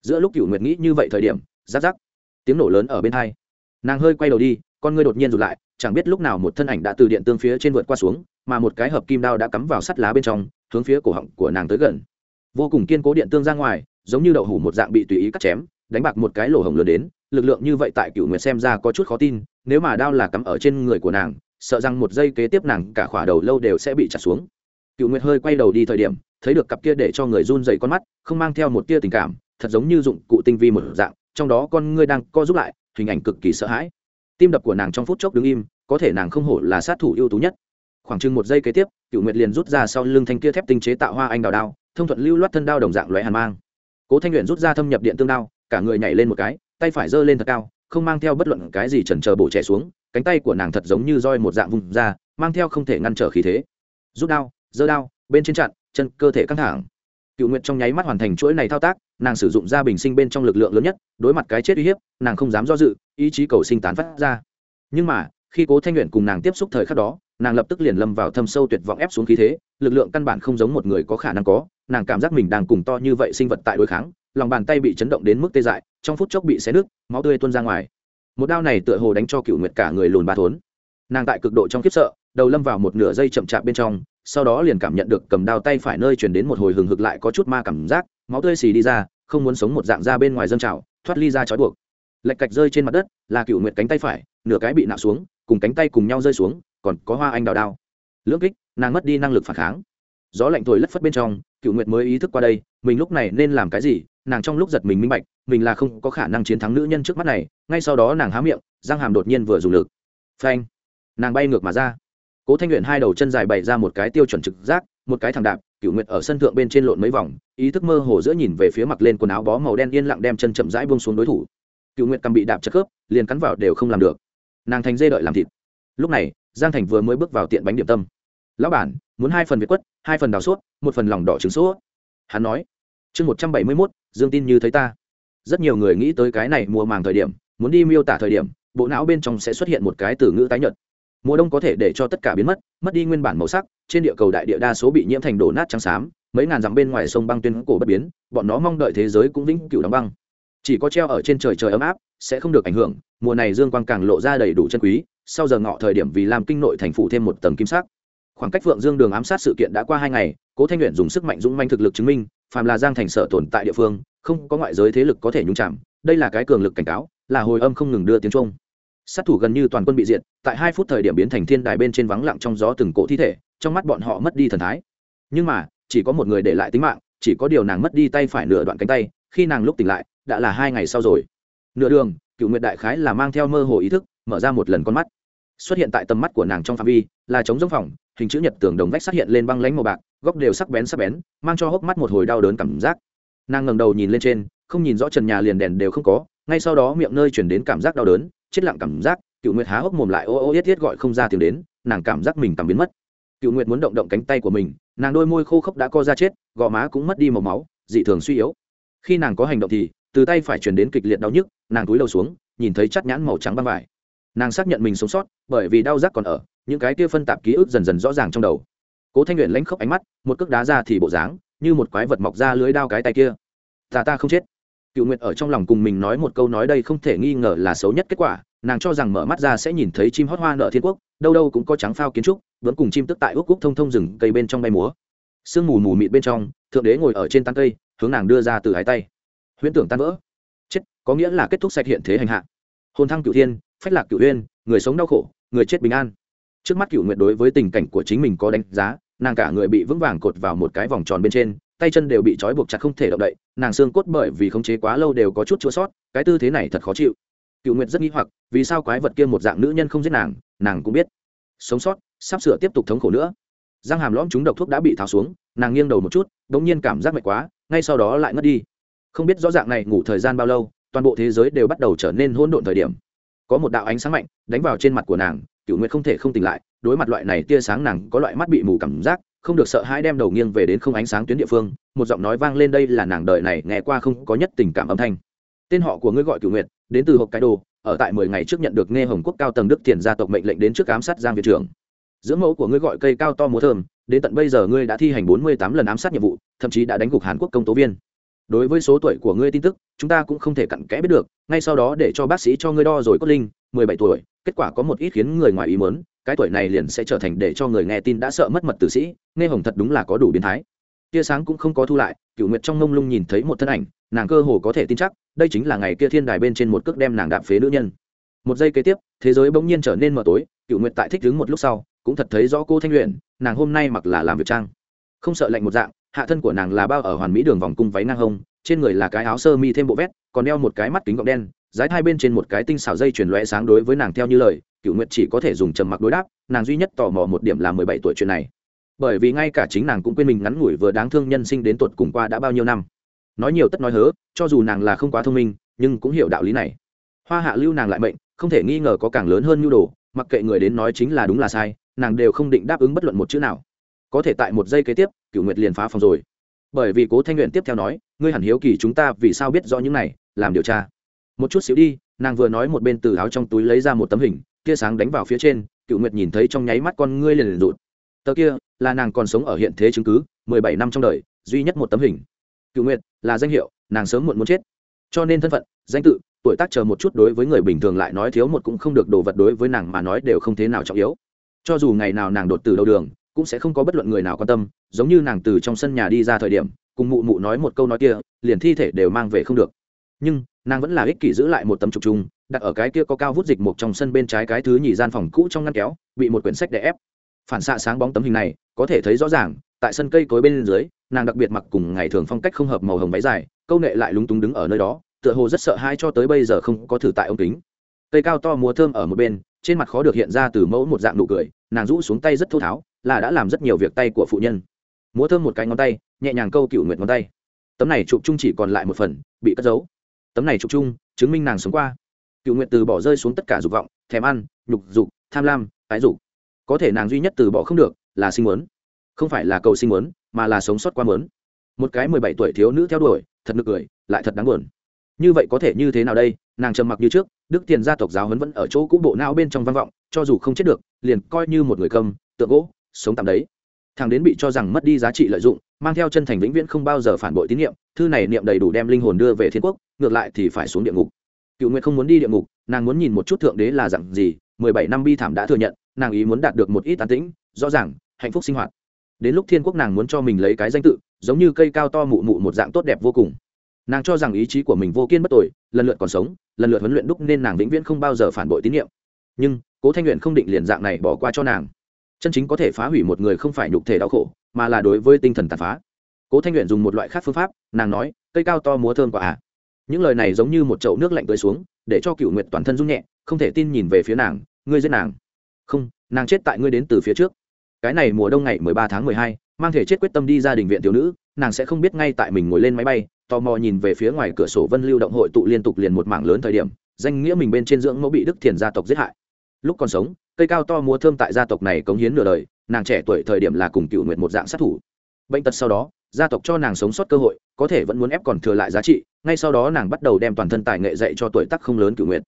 Giữa lúc cựu nguyệt nghĩ như vậy thời điểm giáp giáp tiếng nổ lớn ở bên hai. Nàng hơi quay đầu đi con ngươi đột nhiên rụt lại, chẳng biết lúc nào một thân ảnh đã từ điện tương phía trên vượt qua xuống, mà một cái hợp kim đao đã cắm vào sắt lá bên trong, hướng phía cổ họng của nàng tới gần. Vô cùng kiên cố điện tương ra ngoài, giống như đậu hủ một dạng bị tùy ý cắt chém, đánh bạc một cái lỗ hổng lớn đến, lực lượng như vậy tại cựu nguyệt xem ra có chút khó tin, nếu mà đao là cắm ở trên người của nàng, sợ rằng một giây kế tiếp nàng cả khỏa đầu lâu đều sẽ bị chặt xuống. Cựu nguyệt hơi quay đầu đi thời điểm, thấy được cặp kia để cho người run dày con mắt, không mang theo một tia tình cảm, thật giống như dụng cụ tinh vi một dạng, trong đó con ngươi đang co giúp lại, hình ảnh cực kỳ sợ hãi tim đập của nàng trong phút chốc đứng im, có thể nàng không hổ là sát thủ ưu tú nhất. Khoảng chừng một giây kế tiếp cựu nguyệt liền rút ra sau lưng thanh kia thép tinh chế tạo hoa anh đào đao, thông thuận lưu loát thân đao đồng dạng loại hàn mang. Cố thanh luyện rút ra thâm nhập điện tương đao, cả người nhảy lên một cái, tay phải giơ lên thật cao, không mang theo bất luận cái gì chần chờ bổ trẻ xuống, cánh tay của nàng thật giống như roi một dạng vùng ra, mang theo không thể ngăn trở khí thế. Rút đao, giơ đao, bên trên chặn, chân cơ thể căng thẳng. Cựu nguyệt trong nháy mắt hoàn thành chuỗi này thao tác nàng sử dụng ra bình sinh bên trong lực lượng lớn nhất, đối mặt cái chết uy hiếp, nàng không dám do dự, ý chí cầu sinh tán phát ra. Nhưng mà, khi cố thanh nguyện cùng nàng tiếp xúc thời khắc đó, nàng lập tức liền lâm vào thâm sâu tuyệt vọng ép xuống khí thế, lực lượng căn bản không giống một người có khả năng có, nàng cảm giác mình đang cùng to như vậy sinh vật tại đối kháng, lòng bàn tay bị chấn động đến mức tê dại, trong phút chốc bị xé nứt, máu tươi tuôn ra ngoài. Một đao này tựa hồ đánh cho cựu nguyệt cả người lùn ba thốn. Nàng tại cực độ trong khiếp sợ, đầu lâm vào một nửa dây chậm chạp bên trong, sau đó liền cảm nhận được cầm đao tay phải nơi chuyển đến một hồi hừng hực lại có chút ma cảm giác máu tươi xì đi ra, không muốn sống một dạng ra bên ngoài dâng trào, thoát ly ra trói buộc. Lệch cạch rơi trên mặt đất, là cựu nguyệt cánh tay phải, nửa cái bị nạo xuống, cùng cánh tay cùng nhau rơi xuống, còn có hoa anh đào đao. Lưỡng kích, nàng mất đi năng lực phản kháng. Gió lạnh thổi lất phất bên trong, cựu nguyệt mới ý thức qua đây, mình lúc này nên làm cái gì, nàng trong lúc giật mình minh bạch, mình là không có khả năng chiến thắng nữ nhân trước mắt này, ngay sau đó nàng há miệng, răng hàm đột nhiên vừa dùng lực. Phanh! Nàng bay ngược mà ra. Cố thanh luyện hai đầu chân dài bày ra một cái tiêu chuẩn trực giác một cái thẳng đạp cựu nguyệt ở sân thượng bên trên lộn mấy vòng, ý thức mơ hồ giữa nhìn về phía mặt lên quần áo bó màu đen yên lặng đem chân chậm rãi buông xuống đối thủ. Cựu nguyệt cầm bị đạp chất khớp, liền cắn vào đều không làm được. Nàng thành dê đợi làm thịt. Lúc này, giang thành vừa mới bước vào tiện bánh điểm tâm. Lão bản, muốn hai phần việt quất, hai phần đào suốt một phần lòng đỏ trứng sốt. hắn nói. Chương một trăm bảy mươi mốt, dương tin như thấy ta. Rất nhiều người nghĩ tới cái này mùa màng thời điểm, muốn đi miêu tả thời điểm, bộ não bên trong sẽ xuất hiện một cái từ ngữ tái nhật mùa đông có thể để cho tất cả biến mất mất đi nguyên bản màu sắc, trên địa cầu đại địa đa số bị nhiễm thành đổ nát trắng xám, mấy ngàn dặm bên ngoài sông băng tuyên cổ bất biến, bọn nó mong đợi thế giới cũng vĩnh cửu đóng băng. Chỉ có treo ở trên trời trời ấm áp, sẽ không được ảnh hưởng, mùa này dương quang càng lộ ra đầy đủ chân quý, sau giờ ngọ thời điểm vì làm kinh nội thành phủ thêm một tầng kim sắc. Khoảng cách phượng dương đường ám sát sự kiện đã qua hai ngày, cố thanh luyện dùng sức mạnh dũng manh thực lực chứng minh, phàm là giang thành sở tồn tại địa phương, không có ngoại giới thế lực có thể nhúng chạm đây là cái cường lực cảnh cáo, là hồi âm không ngừng đưa tiếng trung sát thủ gần như toàn quân bị diệt, tại hai phút thời điểm biến thành thiên đài bên trên vắng lặng trong gió từng cỗ thi thể, trong mắt bọn họ mất đi thần thái. Nhưng mà, chỉ có một người để lại tính mạng, chỉ có điều nàng mất đi tay phải nửa đoạn cánh tay, khi nàng lúc tỉnh lại, đã là hai ngày sau rồi. Nửa đường cựu nguyệt đại khái là mang theo mơ hồ ý thức, mở ra một lần con mắt. Xuất hiện tại tầm mắt của nàng trong phạm vi, là trống giống phòng, hình chữ nhật tường đồng vách xuất hiện lên băng lánh màu bạc, góc đều sắc bén sắc bén, mang cho hốc mắt một hồi đau đớn cảm giác. Nàng ngẩng đầu nhìn lên trên, không nhìn rõ trần nhà liền đèn đều không có, ngay sau đó miệng nơi chuyển đến cảm giác đau đớn chết lặng cảm giác, cựu nguyệt há hốc mồm lại ô ô yết yết gọi không ra tiếng đến, nàng cảm giác mình cảm biến mất. Cựu nguyệt muốn động động cánh tay của mình, nàng đôi môi khô khốc đã co ra chết, gò má cũng mất đi màu máu, dị thường suy yếu. Khi nàng có hành động thì, từ tay phải chuyển đến kịch liệt đau nhức, nàng cúi đầu xuống, nhìn thấy chắt nhãn màu trắng băng vải. Nàng xác nhận mình sống sót, bởi vì đau rác còn ở, những cái kia phân tạp ký ức dần dần rõ ràng trong đầu. Cố thanh luyện lãnh khốc ánh mắt, một cước đá ra thì bộ dáng, như một quái vật mọc ra lưới đao cái tay kia. Ta ta không chết cựu nguyệt ở trong lòng cùng mình nói một câu nói đây không thể nghi ngờ là xấu nhất kết quả, nàng cho rằng mở mắt ra sẽ nhìn thấy chim hót hoa nợ thiên quốc, đâu đâu cũng có trắng phao kiến trúc, vẫn cùng chim tức tại ước cúc thông thông rừng cây bên trong bay múa. Sương mù mù mịt bên trong, thượng đế ngồi ở trên tán cây, hướng nàng đưa ra từ hai tay. Huyễn tưởng tan vỡ. Chết, có nghĩa là kết thúc sạch hiện thế hành hạ. Hồn thăng cựu thiên, phách lạc cựu huyên người sống đau khổ, người chết bình an. Trước mắt cựu nguyệt đối với tình cảnh của chính mình có đánh giá, nàng cả người bị vững vàng cột vào một cái vòng tròn bên trên tay chân đều bị trói buộc chặt không thể động đậy, nàng xương cốt bởi vì khống chế quá lâu đều có chút chua sót, cái tư thế này thật khó chịu. Cựu nguyệt rất nghĩ hoặc, vì sao quái vật kia một dạng nữ nhân không giết nàng nàng cũng biết. Sống sót, sắp sửa tiếp tục thống khổ nữa. Răng hàm lõm chúng độc thuốc đã bị tháo xuống, nàng nghiêng đầu một chút đ ỗ n g nhiên cảm giác mệt quá, ngay sau đó lại ngất đi. Không biết rõ dạng này ngủ thời gian bao lâu, toàn bộ thế giới đều bắt đầu trở nên hỗn độn thời điểm. Có một đạo ánh sáng mạnh đánh vào trên mặt của nàng, cựu nguyệt không thể không tỉnh lại, đối mặt loại này tia sáng nàng có loại mắt bị mù cảm giác không được sợ hãi đem đầu nghiêng về đến không ánh sáng tuyến địa phương, một giọng nói vang lên đây là nàng đợi này nghe qua không có nhất tình cảm âm thanh. Tên họ của ngươi gọi cửu nguyệt, đến từ hộp cái đồ, ở tại mười ngày trước nhận được nghe hồng quốc cao tầng đức tiền gia tộc mệnh lệnh đến trước ám sát giang việt trưởng. Dưỡng mẫu của ngươi gọi cây cao to múa thơm, đến tận bây giờ ngươi đã thi hành bốn mươi tám lần ám sát nhiệm vụ, thậm chí đã đánh gục hàn quốc công tố viên đối với số tuổi của ngươi tin tức, chúng ta cũng không thể cặn kẽ biết được, ngay sau đó để cho bác sĩ cho ngươi đo rồi cốt linh, mười bảy tuổi, kết quả có một ít khiến người ngoài ý mớn cái tuổi này liền sẽ trở thành để cho người nghe tin đã sợ mất mật tử sĩ, nghe hồng thật đúng là có đủ biến thái. Tia sáng cũng không có thu lại cựu nguyệt trong mông lung nhìn thấy một thân ảnh, nàng cơ hồ có thể tin chắc, đây chính là ngày kia thiên đài bên trên một cước đem nàng đạp phế nữ nhân. Một giây kế tiếp, thế giới bỗng nhiên trở nên mờ tối cựu nguyệt tại thích đứng một lúc sau, cũng thật thấy rõ cô thanh luyện nàng hôm nay mặc là làm việc trang. Không sợ lạnh một dạng hạ thân của nàng là bao ở hoàn mỹ đường vòng cung váy ngang hông, trên người là cái áo sơ mi thêm bộ vét, còn đeo một cái mắt kính gọng đen, dái hai bên trên một cái tinh xảo dây chuyển loe sáng đối với nàng theo như lời cựu nguyệt chỉ có thể dùng trầm mặc đối đáp, nàng duy nhất tò mò một điểm là mười bảy tuổi chuyện này. Bởi vì ngay cả chính nàng cũng quên mình ngắn ngủi vừa đáng thương nhân sinh đến tuột cùng qua đã bao nhiêu năm. Nói nhiều tất nói hớ, cho dù nàng là không quá thông minh, nhưng cũng hiểu đạo lý này. Hoa hạ lưu nàng lại mệnh, không thể nghi ngờ có càng lớn hơn nhu đồ, mặc kệ người đến nói chính là đúng là sai, nàng đều không định đáp ứng bất luận một chữ nào có thể tại một giây kế tiếp cựu nguyệt liền phá phòng rồi. Bởi vì cố thanh luyện tiếp theo nói, ngươi hẳn hiếu kỳ chúng ta vì sao biết rõ những này, làm điều tra. Một chút xíu đi. Nàng vừa nói một bên từ áo trong túi lấy ra một tấm hình, tia sáng đánh vào phía trên cựu nguyệt nhìn thấy trong nháy mắt con ngươi liền liền rụt. Tờ kia, là nàng còn sống ở hiện thế chứng cứ, mười bảy năm trong đời, duy nhất một tấm hình. Cựu nguyệt, là danh hiệu, nàng sớm muộn muốn chết. Cho nên thân phận, danh tự, tuổi tác chờ một chút đối với người bình thường lại nói thiếu một cũng không được đồ vật đối với nàng mà nói đều không thế nào trọng yếu. Cho dù ngày nào nàng đột từ đầu đường cũng sẽ không có bất luận người nào quan tâm, giống như nàng từ trong sân nhà đi ra thời điểm, cùng mụ mụ nói một câu nói kia, liền thi thể đều mang về không được. Nhưng, nàng vẫn là ích kỷ giữ lại một tấm trục chung, đặt ở cái kia có cao vút dịch một trong sân bên trái cái thứ nhì gian phòng cũ trong ngăn kéo, bị một quyển sách đè ép. Phản xạ sáng bóng tấm hình này, có thể thấy rõ ràng, tại sân cây cối bên dưới, nàng đặc biệt mặc cùng ngày thường phong cách không hợp màu hồng váy dài, câu nệ lại lúng túng đứng ở nơi đó, tựa hồ rất sợ hai cho tới bây giờ không có thử tại ống kính. Cây cao to múa thơm ở một bên trên mặt khó được hiện ra từ mẫu một dạng nụ cười, nàng rũ xuống tay rất thô tháo, là đã làm rất nhiều việc tay của phụ nhân. Múa thơm một cái ngón tay, nhẹ nhàng câu cựu nguyện ngón tay. Tấm này chụp chung chỉ còn lại một phần, bị cất giấu. Tấm này chụp chung, chứng minh nàng sống qua. Cựu nguyện từ bỏ rơi xuống tất cả dục vọng, thèm ăn, nhục dục, tham lam, ái dục. Có thể nàng duy nhất từ bỏ không được, là sinh muốn. Không phải là cầu sinh muốn, mà là sống sót qua muốn. Một cái mười bảy tuổi thiếu nữ theo đuổi, thật nực cười, lại thật đáng buồn như vậy có thể như thế nào đây? Nàng trầm mặc như trước, đức tiền gia tộc giáo huấn vẫn ở chỗ cũ bộ não bên trong văn vọng, cho dù không chết được, liền coi như một người cầm, tượng gỗ, sống tạm đấy. Thằng đến bị cho rằng mất đi giá trị lợi dụng, mang theo chân thành vĩnh viễn không bao giờ phản bội tín nhiệm, thư này niệm đầy đủ đem linh hồn đưa về thiên quốc, ngược lại thì phải xuống địa ngục. Cựu nguyện không muốn đi địa ngục, nàng muốn nhìn một chút thượng đế là dặn gì, mười bảy năm bi thảm đã thừa nhận, nàng ý muốn đạt được một ít tán tĩnh, rõ ràng, hạnh phúc sinh hoạt. Đến lúc thiên quốc nàng muốn cho mình lấy cái danh tự, giống như cây cao to mụ mụ một dạng tốt đẹp vô cùng nàng cho rằng ý chí của mình vô kiên bất tội lần lượt còn sống, lần lượt huấn luyện đúc nên nàng vĩnh viễn không bao giờ phản bội tín nhiệm. Nhưng, cố thanh luyện không định liền dạng này bỏ qua cho nàng. Chân chính có thể phá hủy một người không phải nhục thể đau khổ, mà là đối với tinh thần tàn phá. Cố thanh luyện dùng một loại khác phương pháp, nàng nói, cây cao to múa thơm quả à. Những lời này giống như một chậu nước lạnh tưới xuống, để cho cựu nguyệt toàn thân rung nhẹ, không thể tin nhìn về phía nàng, ngươi giết nàng. Không, nàng chết tại ngươi đến từ phía trước. Cái này mùa đông ngày mười ba tháng mười hai, mang thể chết quyết tâm đi ra đình viện thiếu nữ nàng sẽ không biết ngay tại mình ngồi lên máy bay, tò mò nhìn về phía ngoài cửa sổ vân lưu động hội tụ liên tục liền một mảng lớn thời điểm, danh nghĩa mình bên trên dưỡng mẫu bị đức thiền gia tộc giết hại. Lúc còn sống, cây cao to múa thơm tại gia tộc này cống hiến nửa đời, nàng trẻ tuổi thời điểm là cùng cựu nguyện một dạng sát thủ. Bệnh tật sau đó, gia tộc cho nàng sống sót cơ hội, có thể vẫn muốn ép còn thừa lại giá trị, ngay sau đó nàng bắt đầu đem toàn thân tài nghệ dạy cho tuổi tác không lớn cựu nguyện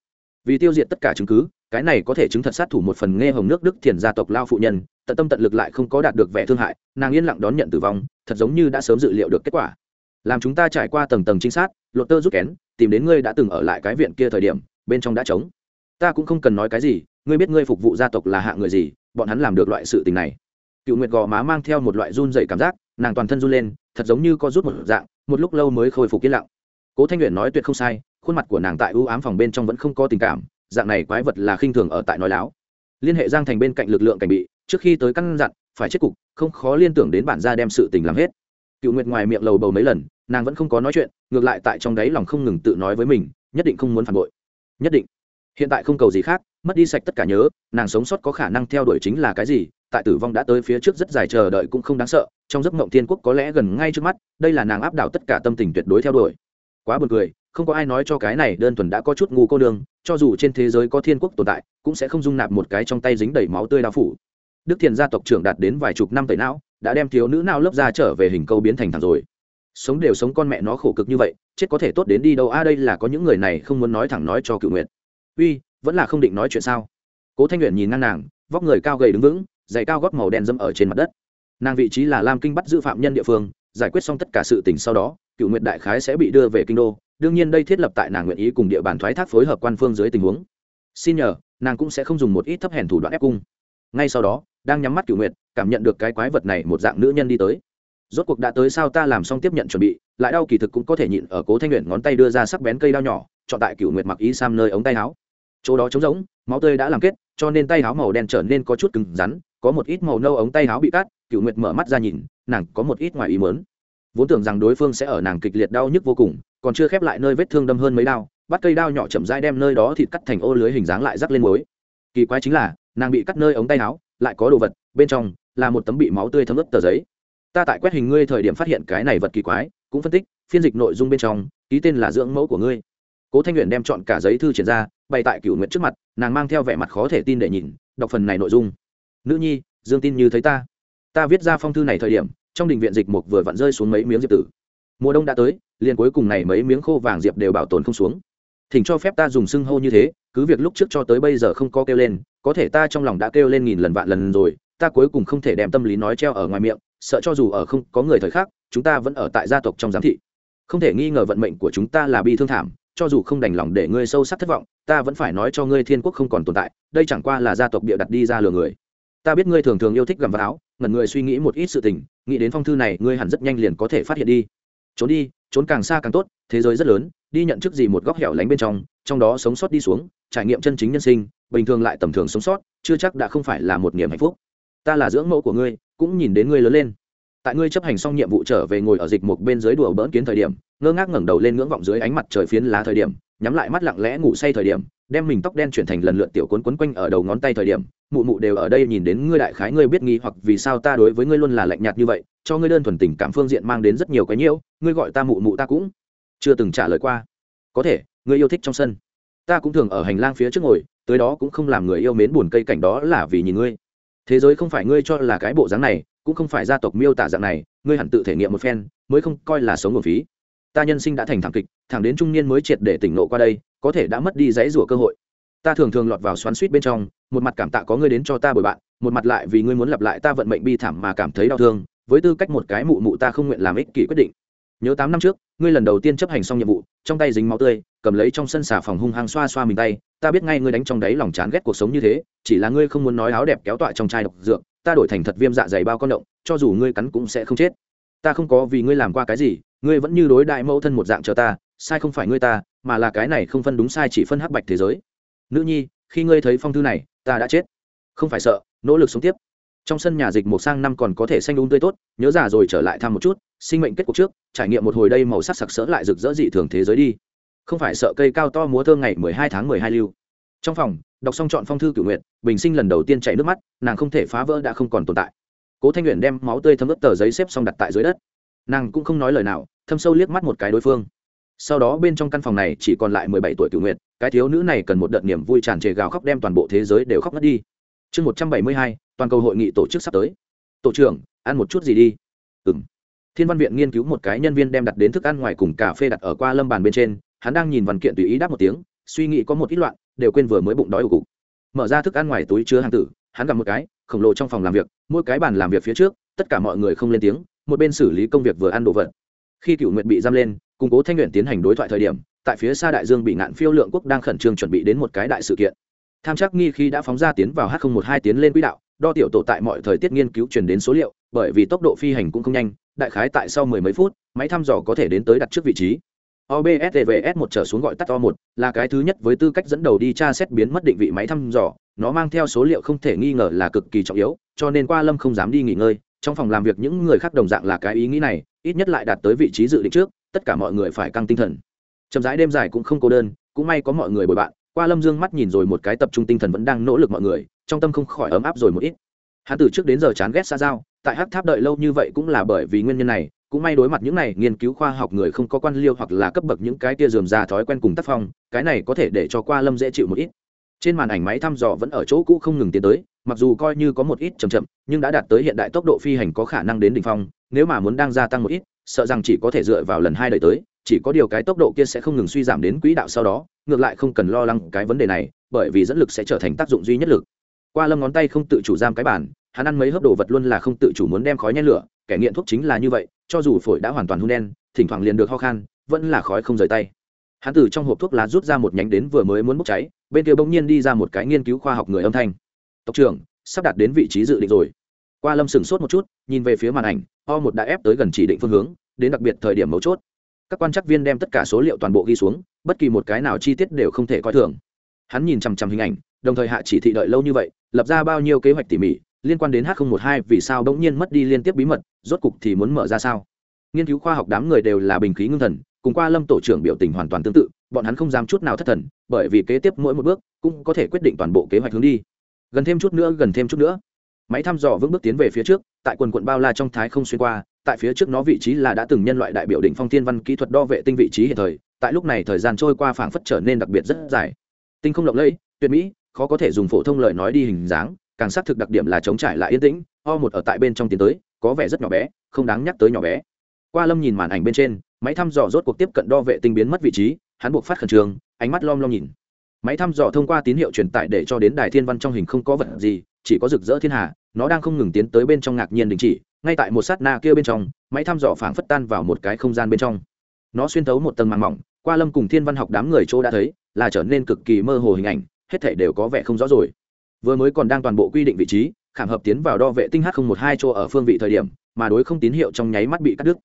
vì tiêu diệt tất cả chứng cứ cái này có thể chứng thật sát thủ một phần nghe hồng nước đức thiền gia tộc lao phụ nhân, tận tâm tận lực lại không có đạt được vẻ thương hại, nàng yên lặng đón nhận tử vong, thật giống như đã sớm dự liệu được kết quả. Làm chúng ta trải qua tầng tầng trinh sát, lột tơ rút kén, tìm đến ngươi đã từng ở lại cái viện kia thời điểm, bên trong đã trống. Ta cũng không cần nói cái gì, ngươi biết ngươi phục vụ gia tộc là hạ người gì, bọn hắn làm được loại sự tình này. Cựu nguyệt gò má mang theo một loại run dày cảm giác, nàng toàn thân run lên, thật giống như có rút một dạng, một lúc lâu mới khôi phục yên lặng. Cố thanh luyện nói tuyệt không sai, khuôn mặt của nàng tại ưu ám phòng bên trong vẫn không có tình cảm dạng này quái vật là khinh thường ở tại nói láo. Liên hệ giang thành bên cạnh lực lượng cảnh bị, trước khi tới căn dặn, phải chết cục, không khó liên tưởng đến bản gia đem sự tình làm hết. Cựu nguyệt ngoài miệng lầu bầu mấy lần, nàng vẫn không có nói chuyện, ngược lại tại trong đáy lòng không ngừng tự nói với mình, nhất định không muốn phản bội. Nhất định. Hiện tại không cầu gì khác, mất đi sạch tất cả nhớ, nàng sống sót có khả năng theo đuổi chính là cái gì, tại tử vong đã tới phía trước rất dài chờ đợi cũng không đáng sợ, trong giấc mộng thiên quốc có lẽ gần ngay trước mắt, đây là nàng áp đảo tất cả tâm tình tuyệt đối theo đuổi. Quá buồn cười không có ai nói cho cái này đơn thuần đã có chút ngu cô đường cho dù trên thế giới có thiên quốc tồn tại, cũng sẽ không dung nạp một cái trong tay dính đầy máu tươi đao phủ. Đức thiền gia tộc trưởng đạt đến vài chục năm tẩy não, đã đem thiếu nữ nào lớp ra trở về hình câu biến thành thằng rồi. Sống đều sống con mẹ nó khổ cực như vậy, chết có thể tốt đến đi đâu a, đây là có những người này không muốn nói thẳng nói cho cựu nguyện uy, vẫn là không định nói chuyện sao? Cố thanh nguyện nhìn ngang nàng, vóc người cao gầy đứng vững, giày cao gót màu đen dâm ở trên mặt đất. Nàng vị trí là lam kinh bắt giữ phạm nhân địa phương, giải quyết xong tất cả sự tình sau đó cựu nguyện đại khái sẽ bị đưa về kinh đô đương nhiên đây thiết lập tại nàng nguyện ý cùng địa bàn thoái thác phối hợp quan phương dưới tình huống. Xin nhờ, nàng cũng sẽ không dùng một ít thấp hèn thủ đoạn ép cung. Ngay sau đó, đang nhắm mắt cựu nguyện cảm nhận được cái quái vật này một dạng nữ nhân đi tới. Rốt cuộc đã tới sao ta làm xong tiếp nhận chuẩn bị, lại đau kỳ thực cũng có thể nhịn ở cố thanh nguyện ngón tay đưa ra sắc bén cây đao nhỏ, chọn tại cựu nguyệt mặc ý sam nơi ống tay áo. Chỗ đó trống rỗng, máu tươi đã làm kết, cho nên tay áo màu đen trở nên có chút cứng rắn, có một ít màu nâu ống tay áo bị cắt cựu nguyệt mở mắt ra nhìn, nàng có một ít ngoài ý mớn vốn tưởng rằng đối phương sẽ ở nàng kịch liệt đau nhức vô cùng, còn chưa khép lại nơi vết thương đâm hơn mấy đao, bắt cây đao nhỏ chậm rãi đem nơi đó thịt cắt thành ô lưới hình dáng lại rắc lên muối. Kỳ quái chính là, nàng bị cắt nơi ống tay áo, lại có đồ vật, bên trong là một tấm bị máu tươi thấm ướt tờ giấy. Ta tại quét hình ngươi thời điểm phát hiện cái này vật kỳ quái, cũng phân tích, phiên dịch nội dung bên trong, ký tên là dưỡng mẫu của ngươi. Cố thanh luyện đem chọn cả giấy thư triển ra, bày tại cửu nguyện trước mặt, nàng mang theo vẻ mặt khó thể tin để nhìn, đọc phần này nội dung. Nữ nhi, dương tin như thấy ta. Ta viết ra phong thư này thời điểm trong đình viện dịch mục vừa vặn rơi xuống mấy miếng diệp tử. Mùa đông đã tới, liền cuối cùng này mấy miếng khô vàng diệp đều bảo tồn không xuống. Thỉnh cho phép ta dùng xưng hô như thế, cứ việc lúc trước cho tới bây giờ không có kêu lên, có thể ta trong lòng đã kêu lên nghìn lần vạn lần rồi, ta cuối cùng không thể đem tâm lý nói treo ở ngoài miệng, sợ cho dù ở không có người thời khác chúng ta vẫn ở tại gia tộc trong giám thị. Không thể nghi ngờ vận mệnh của chúng ta là bi thương thảm, cho dù không đành lòng để ngươi sâu sắc thất vọng, ta vẫn phải nói cho ngươi thiên quốc không còn tồn tại, đây chẳng qua là gia tộc bịa đặt đi ra lừa người ta biết ngươi thường thường yêu thích gặm vào áo, ngẩn người suy nghĩ một ít sự tình, nghĩ đến phong thư này, ngươi hẳn rất nhanh liền có thể phát hiện đi. Trốn đi, trốn càng xa càng tốt, thế giới rất lớn, đi nhận chức gì một góc hẻo lánh bên trong trong đó sống sót đi xuống, trải nghiệm chân chính nhân sinh, bình thường lại tầm thường sống sót, chưa chắc đã không phải là một niềm hạnh phúc. Ta là dưỡng mẫu của ngươi, cũng nhìn đến ngươi lớn lên. Tại ngươi chấp hành xong nhiệm vụ trở về ngồi ở dịch một bên dưới đùa bỡn kiến thời điểm, ngơ ngác ngẩng đầu lên ngưỡng vọng dưới ánh mặt trời phiến lá thời điểm, nhắm lại mắt lặng lẽ ngủ say thời điểm, đem mình tóc đen chuyển thành lần lượt tiểu cuốn quấn quanh ở đầu ngón tay thời điểm mụ mụ đều ở đây nhìn đến ngươi đại khái ngươi biết nghi hoặc vì sao ta đối với ngươi luôn là lạnh nhạt như vậy, cho ngươi đơn thuần tình cảm phương diện mang đến rất nhiều cái nhiễu, ngươi gọi ta mụ mụ ta cũng chưa từng trả lời qua. Có thể, ngươi yêu thích trong sân. Ta cũng thường ở hành lang phía trước ngồi, tới đó cũng không làm người yêu mến buồn cây cảnh đó là vì nhìn ngươi. Thế giới không phải ngươi cho là cái bộ dáng này, cũng không phải gia tộc miêu tả dạng này, ngươi hẳn tự thể nghiệm một phen, mới không coi là sống nguồn phí. Ta nhân sinh đã thành thảm kịch, thẳng đến trung niên mới triệt để tỉnh nộ qua đây, có thể đã mất đi dãy rủa cơ hội ta thường thường lọt vào xoắn suýt bên trong, một mặt cảm tạ có ngươi đến cho ta bồi bạn, một mặt lại vì ngươi muốn lặp lại ta vận mệnh bi thảm mà cảm thấy đau thương, với tư cách một cái mụ mụ ta không nguyện làm ích kỷ quyết định. Nhớ tám năm trước, ngươi lần đầu tiên chấp hành xong nhiệm vụ, trong tay dính máu tươi, cầm lấy trong sân xà phòng hung hăng xoa xoa mình tay, ta biết ngay ngươi đánh trong đáy lòng chán ghét cuộc sống như thế, chỉ là ngươi không muốn nói áo đẹp kéo tọa trong chai độc dược, ta đổi thành thật viêm dạ dày bao con động, cho dù ngươi cắn cũng sẽ không chết. Ta không có vì ngươi làm qua cái gì, ngươi vẫn như đối đại mẫu thân một dạng chờ ta, sai không phải ngươi ta, mà là cái này không phân đúng sai chỉ phân hắc bạch thế giới nữ nhi, khi ngươi thấy phong thư này, ta đã chết. Không phải sợ, nỗ lực sống tiếp. Trong sân nhà dịch một sang năm còn có thể xanh đúng tươi tốt, nhớ già rồi trở lại thăm một chút, sinh mệnh kết cục trước, trải nghiệm một hồi đây màu sắc sặc sỡ lại rực rỡ dị thường thế giới đi. Không phải sợ cây cao to múa thơ ngày mười hai tháng mười hai lưu. Trong phòng, đọc xong chọn phong thư cửu nguyện bình sinh lần đầu tiên chảy nước mắt, nàng không thể phá vỡ đã không còn tồn tại. Cố thanh nguyện đem máu tươi thấm ướt tờ giấy xếp xong đặt tại dưới đất. Nàng cũng không nói lời nào, thâm sâu liếc mắt một cái đối phương sau đó bên trong căn phòng này chỉ còn lại mười bảy tuổi cửu Nguyệt, cái thiếu nữ này cần một đợt niềm vui tràn trề gào khóc đem toàn bộ thế giới đều khóc ngất đi. Chương một trăm bảy mươi hai toàn cầu hội nghị tổ chức sắp tới. Tổ trưởng ăn một chút gì đi. Ừ m thiên văn viện nghiên cứu một cái nhân viên đem đặt đến thức ăn ngoài cùng cà phê đặt ở qua lâm bàn bên trên hắn đang nhìn văn kiện tùy ý đáp một tiếng suy nghĩ có một ít loạn đều quên vừa mới bụng đói ủ cục. Mở ra thức ăn ngoài túi chứa hàng tử hắn gặp một cái khổng lồ trong phòng làm việc mỗi cái bàn làm việc phía trước tất cả mọi người không lên tiếng một bên xử lý công việc vừa ăn đồ vật. Khi cựu nguyện bị giam lên cùng cố thanh nguyện tiến hành đối thoại thời điểm, tại phía xa đại dương bị ngạn phiêu lượng quốc đang khẩn trương chuẩn bị đến một cái đại sự kiện. Tham chắc nghi khi đã phóng ra tiến vào h một hai tiến lên quỹ đạo, đo tiểu tổ tại mọi thời tiết nghiên cứu truyền đến số liệu, bởi vì tốc độ phi hành cũng không nhanh, đại khái tại sau mười mấy phút, máy thăm dò có thể đến tới đặt trước vị trí. Obstvs một trở xuống gọi tắt o một, là cái thứ nhất với tư cách dẫn đầu đi tra xét biến mất định vị máy thăm dò, nó mang theo số liệu không thể nghi ngờ là cực kỳ trọng yếu, cho nên qua lâm không dám đi nghỉ ngơi, trong phòng làm việc những người khác đồng dạng là cái ý nghĩ này, ít nhất lại đạt tới vị trí dự định trước tất cả mọi người phải căng tinh thần. Chậm rãi đêm dài cũng không cô đơn, cũng may có mọi người bồi bạn. Qua lâm dương mắt nhìn rồi một cái tập trung tinh thần vẫn đang nỗ lực mọi người, trong tâm không khỏi ấm áp rồi một ít. Hắn từ trước đến giờ chán ghét xa giao, tại hắc tháp đợi lâu như vậy cũng là bởi vì nguyên nhân này, cũng may đối mặt những này nghiên cứu khoa học người không có quan liêu hoặc là cấp bậc những cái tia dườm ra thói quen cùng tác phong, cái này có thể để cho qua lâm dễ chịu một ít. Trên màn ảnh máy thăm dò vẫn ở chỗ cũ không ngừng tiến tới, mặc dù coi như có một ít chậm chậm, nhưng đã đạt tới hiện đại tốc độ phi hành có khả năng đến đỉnh phong, nếu mà muốn đang gia tăng một ít sợ rằng chỉ có thể dựa vào lần hai đời tới, chỉ có điều cái tốc độ kia sẽ không ngừng suy giảm đến quỹ đạo sau đó, ngược lại không cần lo lắng cái vấn đề này, bởi vì dẫn lực sẽ trở thành tác dụng duy nhất lực. Qua lâm ngón tay không tự chủ giam cái bản hắn ăn mấy hớp đồ vật luôn là không tự chủ muốn đem khói nhen lửa, kẻ nghiện thuốc chính là như vậy, cho dù phổi đã hoàn toàn hôn đen, thỉnh thoảng liền được ho khan, vẫn là khói không rời tay. Hắn từ trong hộp thuốc lá rút ra một nhánh đến vừa mới muốn bốc cháy, bên kia bỗng nhiên đi ra một cái nghiên cứu khoa học người âm thanh. Tộc trưởng, sắp đặt đến vị trí dự định rồi qua lâm sửng sốt một chút, nhìn về phía màn ảnh, o một đã ép tới gần chỉ định phương hướng, đến đặc biệt thời điểm mấu chốt. Các quan chắc viên đem tất cả số liệu toàn bộ ghi xuống, bất kỳ một cái nào chi tiết đều không thể coi thường. Hắn nhìn chằm chằm hình ảnh, đồng thời hạ chỉ thị đợi lâu như vậy, lập ra bao nhiêu kế hoạch tỉ mỉ, liên quan đến h một hai vì sao bỗng nhiên mất đi liên tiếp bí mật, rốt cục thì muốn mở ra sao? Nghiên cứu khoa học đám người đều là bình khí ngưng thần, cùng qua lâm tổ trưởng biểu tình hoàn toàn tương tự, bọn hắn không dám chút nào thất thần, bởi vì kế tiếp mỗi một bước, cũng có thể quyết định toàn bộ kế hoạch hướng đi. Gần thêm chút nữa, gần thêm chút nữa máy thăm dò vững bước tiến về phía trước, tại quần quận bao la trong thái không xuyên qua, tại phía trước nó vị trí là đã từng nhân loại đại biểu đỉnh phong thiên văn kỹ thuật đo vệ tinh vị trí hiện thời, tại lúc này thời gian trôi qua phảng phất trở nên đặc biệt rất dài. Tinh không lộng lẫy, tuyệt mỹ, khó có thể dùng phổ thông lời nói đi hình dáng, càng xác thực đặc điểm là chống trải lại yên tĩnh, o một ở tại bên trong tiến tới, có vẻ rất nhỏ bé, không đáng nhắc tới nhỏ bé. Qua lâm nhìn màn ảnh bên trên, máy thăm dò rốt cuộc tiếp cận đo vệ tinh biến mất vị trí, hắn buộc phát khẩn trương, ánh mắt lom lom nhìn. Máy thăm dò thông qua tín hiệu truyền tải để cho đến đài thiên văn trong hình không có vật gì, chỉ có rực rỡ thiên hà nó đang không ngừng tiến tới bên trong ngạc nhiên đình chỉ, ngay tại một sát na kia bên trong, máy thăm dò phảng phất tan vào một cái không gian bên trong. Nó xuyên thấu một tầng màng mỏng, qua lâm cùng thiên văn học đám người chỗ đã thấy, là trở nên cực kỳ mơ hồ hình ảnh, hết thể đều có vẻ không rõ rồi. Vừa mới còn đang toàn bộ quy định vị trí, khảm hợp tiến vào đo vệ tinh h một hai chỗ ở phương vị thời điểm, mà đối không tín hiệu trong nháy mắt bị cắt đứt.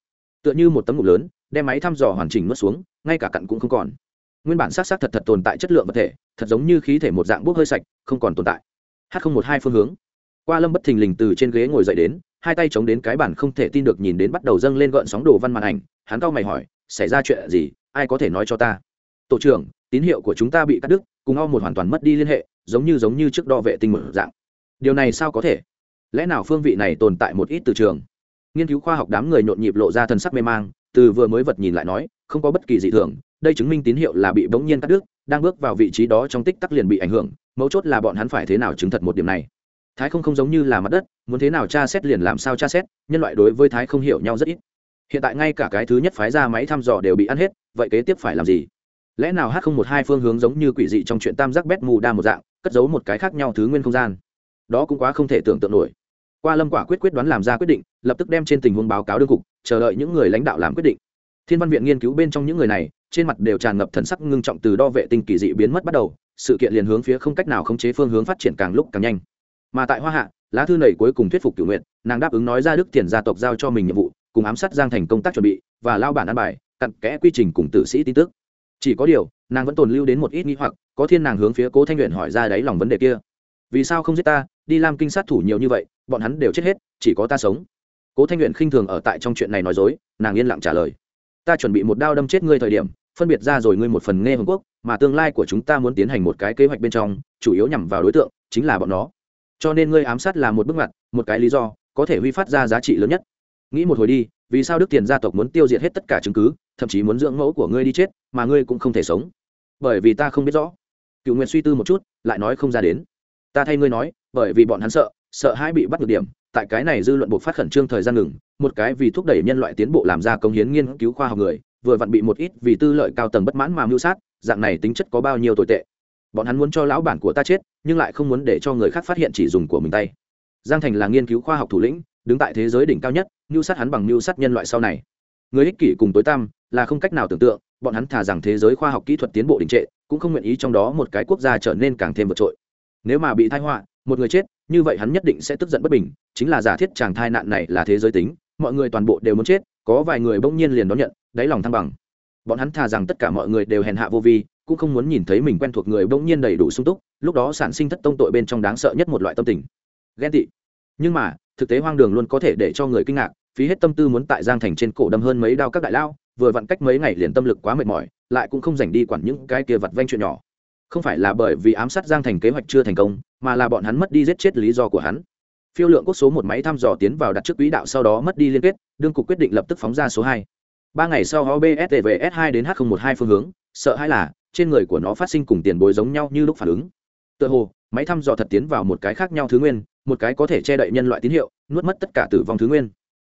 Tựa như một tấm ngục lớn, đem máy thăm dò hoàn chỉnh nuốt xuống, ngay cả cặn cũng không còn. Nguyên bản s á c s á c thật thật tồn tại chất lượng vật thể, thật giống như khí thể một dạng bốc hơi sạch, không còn tồn tại. H một hai phương hướng qua lâm bất thình lình từ trên ghế ngồi dậy đến, hai tay chống đến cái bản không thể tin được nhìn đến bắt đầu dâng lên gợn sóng đồ văn màn ảnh, hắn cau mày hỏi, xảy ra chuyện gì? Ai có thể nói cho ta? Tổ trưởng, tín hiệu của chúng ta bị cắt đứt, cùng o một hoàn toàn mất đi liên hệ, giống như giống như trước đo vệ tinh mở dạng. Điều này sao có thể? Lẽ nào phương vị này tồn tại một ít từ trường? Nghiên cứu khoa học đám người nhộn nhịp lộ ra thần sắc mê mang, từ vừa mới vật nhìn lại nói, không có bất kỳ dị thường, đây chứng minh tín hiệu là bị bỗng nhiên cắt đứt, đang bước vào vị trí đó trong tích tắc liền bị ảnh hưởng, mấu chốt là bọn hắn phải thế nào chứng thật một điểm này? Thái không không giống như là mặt đất, muốn thế nào tra xét liền làm sao tra xét, nhân loại đối với thái không hiểu nhau rất ít. Hiện tại ngay cả cái thứ nhất phái ra máy thăm dò đều bị ăn hết, vậy kế tiếp phải làm gì? Lẽ nào h không một hai phương hướng giống như quỷ dị trong chuyện tam giác bét mù đa một dạng, cất giấu một cái khác nhau thứ nguyên không gian? Đó cũng quá không thể tưởng tượng nổi. Qua lâm quả quyết quyết đoán làm ra quyết định, lập tức đem trên tình huống báo cáo đương cục, chờ đợi những người lãnh đạo làm quyết định. Thiên văn viện nghiên cứu bên trong những người này, trên mặt đều tràn ngập thần sắc ngưng trọng từ đo vệ tinh kỳ dị biến mất bắt đầu, sự kiện liền hướng phía không cách nào khống chế phương hướng phát triển càng lúc càng nhanh mà tại hoa hạ, lá thư này cuối cùng thuyết phục cửu nguyện nàng đáp ứng nói ra đức tiền gia tộc giao cho mình nhiệm vụ, cùng ám sát giang thành công tác chuẩn bị, và lao bản ăn bài, cặn kẽ quy trình cùng tử sĩ tin tức. Chỉ có điều, nàng vẫn tồn lưu đến một ít nghĩ hoặc, có thiên nàng hướng phía cố thanh luyện hỏi ra đáy lòng vấn đề kia. Vì sao không giết ta, đi làm kinh sát thủ nhiều như vậy, bọn hắn đều chết hết, chỉ có ta sống. Cố thanh luyện khinh thường ở tại trong chuyện này nói dối, nàng yên lặng trả lời. Ta chuẩn bị một đao đâm chết ngươi thời điểm, phân biệt ra rồi ngươi một phần nghe hồng quốc, mà tương lai của chúng ta muốn tiến hành một cái kế hoạch bên trong, chủ yếu nhằm vào đối tượng, chính là bọn nó cho nên ngươi ám sát là một bước ngoặt, một cái lý do, có thể huy phát ra giá trị lớn nhất. Nghĩ một hồi đi, vì sao đức tiền gia tộc muốn tiêu diệt hết tất cả chứng cứ, thậm chí muốn dưỡng mẫu của ngươi đi chết, mà ngươi cũng không thể sống? Bởi vì ta không biết rõ. Cựu nguyện suy tư một chút, lại nói không ra đến. Ta thay ngươi nói, bởi vì bọn hắn sợ sợ hai bị bắt được điểm, tại cái này dư luận buộc phát khẩn trương thời gian ngừng, một cái vì thúc đẩy nhân loại tiến bộ làm ra công hiến nghiên cứu khoa học người, vừa vặn bị một ít vì tư lợi cao tầng bất mãn mà mưu sát, dạng này tính chất có bao nhiêu tồi tệ? Bọn hắn muốn cho lão bản của ta chết, nhưng lại không muốn để cho người khác phát hiện chỉ dùng của mình tay. Giang thành là nghiên cứu khoa học thủ lĩnh, đứng tại thế giới đỉnh cao nhất, mưu sát hắn bằng mưu sát nhân loại sau này. Người ích kỷ cùng tối tăm, là không cách nào tưởng tượng, bọn hắn thà rằng thế giới khoa học kỹ thuật tiến bộ đình trệ, cũng không nguyện ý trong đó một cái quốc gia trở nên càng thêm vượt trội. Nếu mà bị thai họa, một người chết, như vậy hắn nhất định sẽ tức giận bất bình, chính là giả thiết chàng thai nạn này là thế giới tính, mọi người toàn bộ đều muốn chết, có vài người bỗng nhiên liền đón nhận, đáy lòng thăng bằng. Bọn hắn thà rằng tất cả mọi người đều hèn hạ vô vi cũng không muốn nhìn thấy mình quen thuộc người bỗng nhiên đầy đủ sung túc, lúc đó sản sinh thất tông tội bên trong đáng sợ nhất một loại tâm tình. Ghen tị. Nhưng mà, thực tế hoang đường luôn có thể để cho người kinh ngạc, phí hết tâm tư muốn tại giang thành trên cổ đâm hơn mấy đao các đại lao, vừa vặn cách mấy ngày liền tâm lực quá mệt mỏi, lại cũng không dành đi quản những cái kia vặt vanh chuyện nhỏ. Không phải là bởi vì ám sát giang thành kế hoạch chưa thành công, mà là bọn hắn mất đi giết chết lý do của hắn. Phiêu lượng quốc số một máy thăm dò tiến vào đặt trước quỹ đạo sau đó mất đi liên kết, đương cục quyết định lập tức phóng ra số hai. Ba ngày sau obstvs hai đến h một hai phương hướng, sợ hãi là trên người của nó phát sinh cùng tiền bối giống nhau như lúc phản ứng. Tựa hồ, máy thăm dò thật tiến vào một cái khác nhau thứ nguyên, một cái có thể che đậy nhân loại tín hiệu, nuốt mất tất cả tử vong thứ nguyên.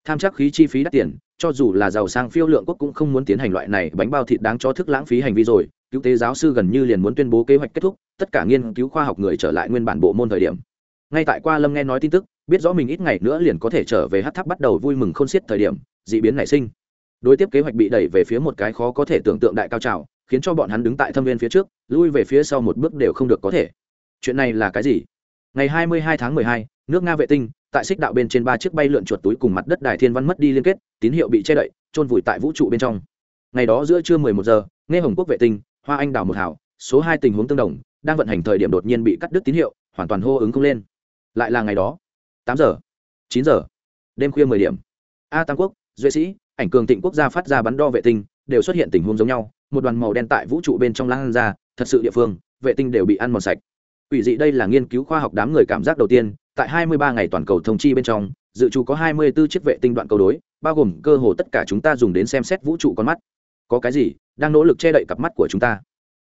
Tham chắc khí chi phí đắt tiền, cho dù là giàu sang phiêu lượng quốc cũng không muốn tiến hành loại này bánh bao thịt đáng cho thức lãng phí hành vi rồi. Cứu tế giáo sư gần như liền muốn tuyên bố kế hoạch kết thúc, tất cả nghiên cứu khoa học người trở lại nguyên bản bộ môn thời điểm. Ngay tại qua lâm nghe nói tin tức, biết rõ mình ít ngày nữa liền có thể trở về hát tháp bắt đầu vui mừng khôn xiết thời điểm d ị biến nảy sinh. Đối tiếp kế hoạch bị đẩy về phía một cái khó có thể tưởng tượng đại cao trào khiến cho bọn hắn đứng tại thâm viên phía trước lui về phía sau một bước đều không được có thể. Chuyện này là cái gì? Ngày 22 tháng 12, nước nga vệ tinh tại xích đạo bên trên ba chiếc bay lượn chuột túi cùng mặt đất đài thiên văn mất đi liên kết tín hiệu bị che đậy trôn vùi tại vũ trụ bên trong. Ngày đó giữa trưa 11 giờ nghe hồng quốc vệ tinh hoa anh đào một hảo số hai tình huống tương đồng đang vận hành thời điểm đột nhiên bị cắt đứt tín hiệu hoàn toàn hô ứng không lên. Lại là ngày đó tám giờ chín giờ đêm khuya mười điểm. A tam quốc duệ sĩ ảnh cường tịnh quốc gia phát ra bắn đo vệ tinh đều xuất hiện tình huống giống nhau một đoàn màu đen tại vũ trụ bên trong lan ra thật sự địa phương vệ tinh đều bị ăn mòn sạch Quỷ dị đây là nghiên cứu khoa học đám người cảm giác đầu tiên, tại 23 ngày toàn cầu thông chi bên trong, dự trù có 24 chiếc vệ tinh đoạn cầu đối, bao gồm cơ hồ tất cả chúng ta dùng đến xem xét vũ trụ con mắt. Có cái gì đang nỗ lực che đậy cặp mắt của chúng ta?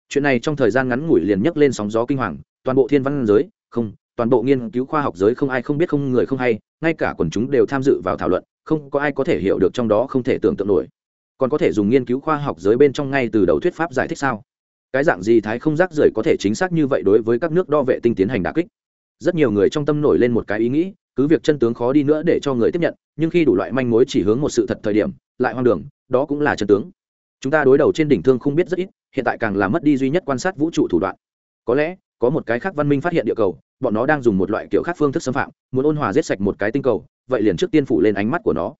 Chuyện này trong thời gian ngắn ngủi liền nhấc lên sóng gió kinh hoàng, toàn bộ thiên văn giới, không, toàn bộ nghiên cứu khoa học giới không ai không biết không người không hay, ngay cả quần chúng đều tham dự vào thảo luận, không có ai có thể hiểu được trong đó không thể tưởng tượng nổi. Còn có thể dùng nghiên cứu khoa học giới bên trong ngay từ đầu thuyết pháp giải thích sao? cái dạng gì thái không rác rưởi có thể chính xác như vậy đối với các nước đo vệ tinh tiến hành đà kích? Rất nhiều người trong tâm nổi lên một cái ý nghĩ, cứ việc chân tướng khó đi nữa để cho người tiếp nhận, nhưng khi đủ loại manh mối chỉ hướng một sự thật thời điểm, lại hoang đường, đó cũng là chân tướng. Chúng ta đối đầu trên đỉnh thương không biết rất ít, hiện tại càng là mất đi duy nhất quan sát vũ trụ thủ đoạn. Có lẽ, có một cái khác văn minh phát hiện địa cầu, bọn nó đang dùng một loại kiểu khác phương thức xâm phạm, muốn ôn hòa giết sạch một cái tinh cầu, vậy liền trước tiên phủ lên ánh mắt của nó.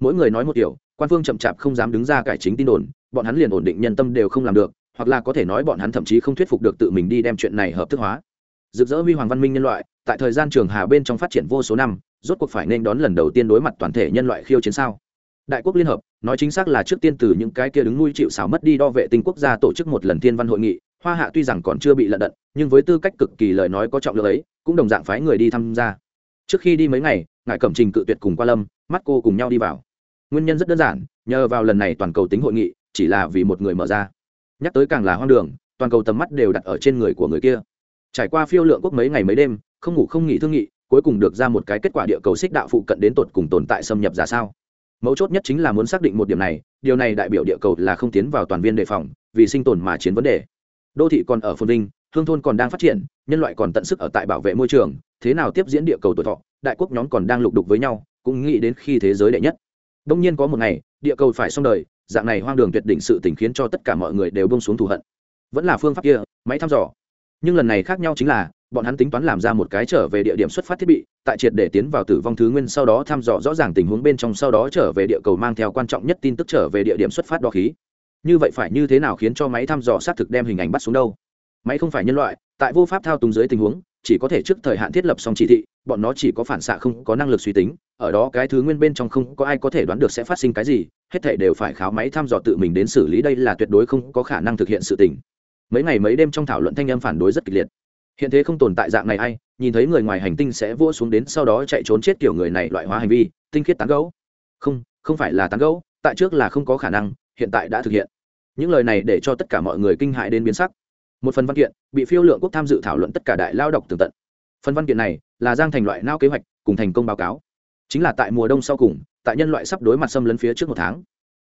Mỗi người nói một kiểu quan phương chậm chạp không dám đứng ra cải chính tin đồn, bọn hắn liền ổn định nhân tâm đều không làm được, hoặc là có thể nói bọn hắn thậm chí không thuyết phục được tự mình đi đem chuyện này hợp thức hóa. Rực rỡ huy hoàng văn minh nhân loại, tại thời gian trường hà bên trong phát triển vô số năm, rốt cuộc phải nên đón lần đầu tiên đối mặt toàn thể nhân loại khiêu chiến sao? Đại quốc liên hợp, nói chính xác là trước tiên từ những cái kia đứng nuôi chịu xảo mất đi đo vệ tinh quốc gia tổ chức một lần thiên văn hội nghị, hoa hạ tuy rằng còn chưa bị lận đận nhưng với tư cách cực kỳ lời nói có trọng lượng ấy, cũng đồng dạng phái người đi tham gia. Trước khi đi mấy ngày ngài cẩm trình cự tuyệt cùng qua lâm, mắt cô cùng nhau đi vào nguyên nhân rất đơn giản, nhờ vào lần này toàn cầu tính hội nghị, chỉ là vì một người mở ra. Nhắc tới càng là hoang đường, toàn cầu tầm mắt đều đặt ở trên người của người kia. Trải qua phiêu lượng quốc mấy ngày mấy đêm, không ngủ không nghỉ thương nghị, cuối cùng được ra một cái kết quả địa cầu xích đạo phụ cận đến tột cùng tồn tại xâm nhập ra sao. Mấu chốt nhất chính là muốn xác định một điểm này, điều này đại biểu địa cầu là không tiến vào toàn viên đề phòng, vì sinh tồn mà chiến vấn đề. Đô thị còn ở phồn vinh, hương thôn còn đang phát triển, nhân loại còn tận sức ở tại bảo vệ môi trường, thế nào tiếp diễn địa cầu tuổi thọ, đại quốc nhóm còn đang lục đục với nhau, cũng nghĩ đến khi thế giới đệ nhất đông nhiên có một ngày, địa cầu phải xong đời, dạng này hoang đường tuyệt đỉnh sự tình khiến cho tất cả mọi người đều bông xuống thù hận. Vẫn là phương pháp kia, máy thăm dò. Nhưng lần này khác nhau chính là, bọn hắn tính toán làm ra một cái trở về địa điểm xuất phát thiết bị, tại triệt để tiến vào tử vong thứ nguyên sau đó thăm dò rõ ràng tình huống bên trong sau đó trở về địa cầu mang theo quan trọng nhất tin tức trở về địa điểm xuất phát đo khí. Như vậy phải như thế nào khiến cho máy thăm dò xác thực đem hình ảnh bắt xuống đâu? Máy không phải nhân loại, tại vô pháp thao túng dưới tình huống, chỉ có thể trước thời hạn thiết lập xong chỉ thị, bọn nó chỉ có phản xạ không có năng lực suy tính ở đó cái thứ nguyên bên trong không có ai có thể đoán được sẽ phát sinh cái gì, hết thể đều phải kháo máy thăm dò tự mình đến xử lý đây là tuyệt đối không có khả năng thực hiện sự tình. Mấy ngày mấy đêm trong thảo luận thanh âm phản đối rất kịch liệt. Hiện thế không tồn tại dạng này ai, nhìn thấy người ngoài hành tinh sẽ vua xuống đến sau đó chạy trốn chết kiểu người này loại hóa hành vi, tinh khiết tán gấu không không phải là tán gấu tại trước là không có khả năng, hiện tại đã thực hiện. Những lời này để cho tất cả mọi người kinh hại đến biến sắc. Một phần văn kiện, bị phiêu lượng quốc tham dự thảo luận tất cả đại lao đọc tường tận. Phần văn kiện này là giang thành loại nao kế hoạch, cùng thành công báo cáo chính là tại mùa đông sau cùng, tại nhân loại sắp đối mặt xâm lấn phía trước một tháng.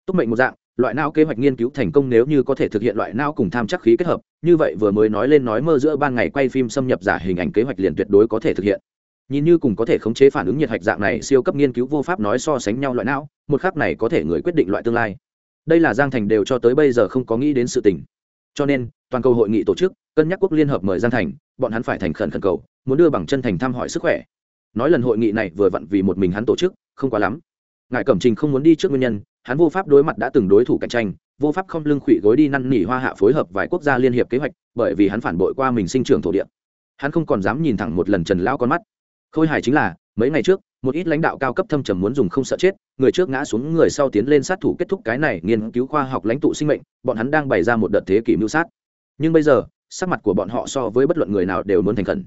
Túc mệnh một dạng, loại não kế hoạch nghiên cứu thành công nếu như có thể thực hiện loại não cùng tham chắc khí kết hợp, như vậy vừa mới nói lên nói mơ giữa ban ngày quay phim xâm nhập giả hình ảnh kế hoạch liền tuyệt đối có thể thực hiện. Nhìn như cùng có thể khống chế phản ứng nhiệt hạch dạng này siêu cấp nghiên cứu vô pháp nói so sánh nhau loại não, một khác này có thể người quyết định loại tương lai. Đây là giang thành đều cho tới bây giờ không có nghĩ đến sự tình. Cho nên, toàn cầu hội nghị tổ chức, cân nhắc quốc liên hợp mời giang thành, bọn hắn phải thành khẩn khẩn cầu, muốn đưa bằng chân thành thăm hỏi sức khỏe nói lần hội nghị này vừa vặn vì một mình hắn tổ chức, không quá lắm. Ngài cẩm trình không muốn đi trước nguyên nhân, hắn vô pháp đối mặt đã từng đối thủ cạnh tranh, vô pháp không lưng khụy gối đi năn nỉ hoa hạ phối hợp vài quốc gia liên hiệp kế hoạch, bởi vì hắn phản bội qua mình sinh trưởng thổ địa. Hắn không còn dám nhìn thẳng một lần trần lão con mắt. Khôi hài chính là, mấy ngày trước, một ít lãnh đạo cao cấp thâm trầm muốn dùng không sợ chết, người trước ngã xuống, người sau tiến lên sát thủ kết thúc cái này nghiên cứu khoa học lãnh tụ sinh mệnh, bọn hắn đang bày ra một đợt thế kỷ mưu sát. Nhưng bây giờ, sắc mặt của bọn họ so với bất luận người nào đều muốn thành khẩn.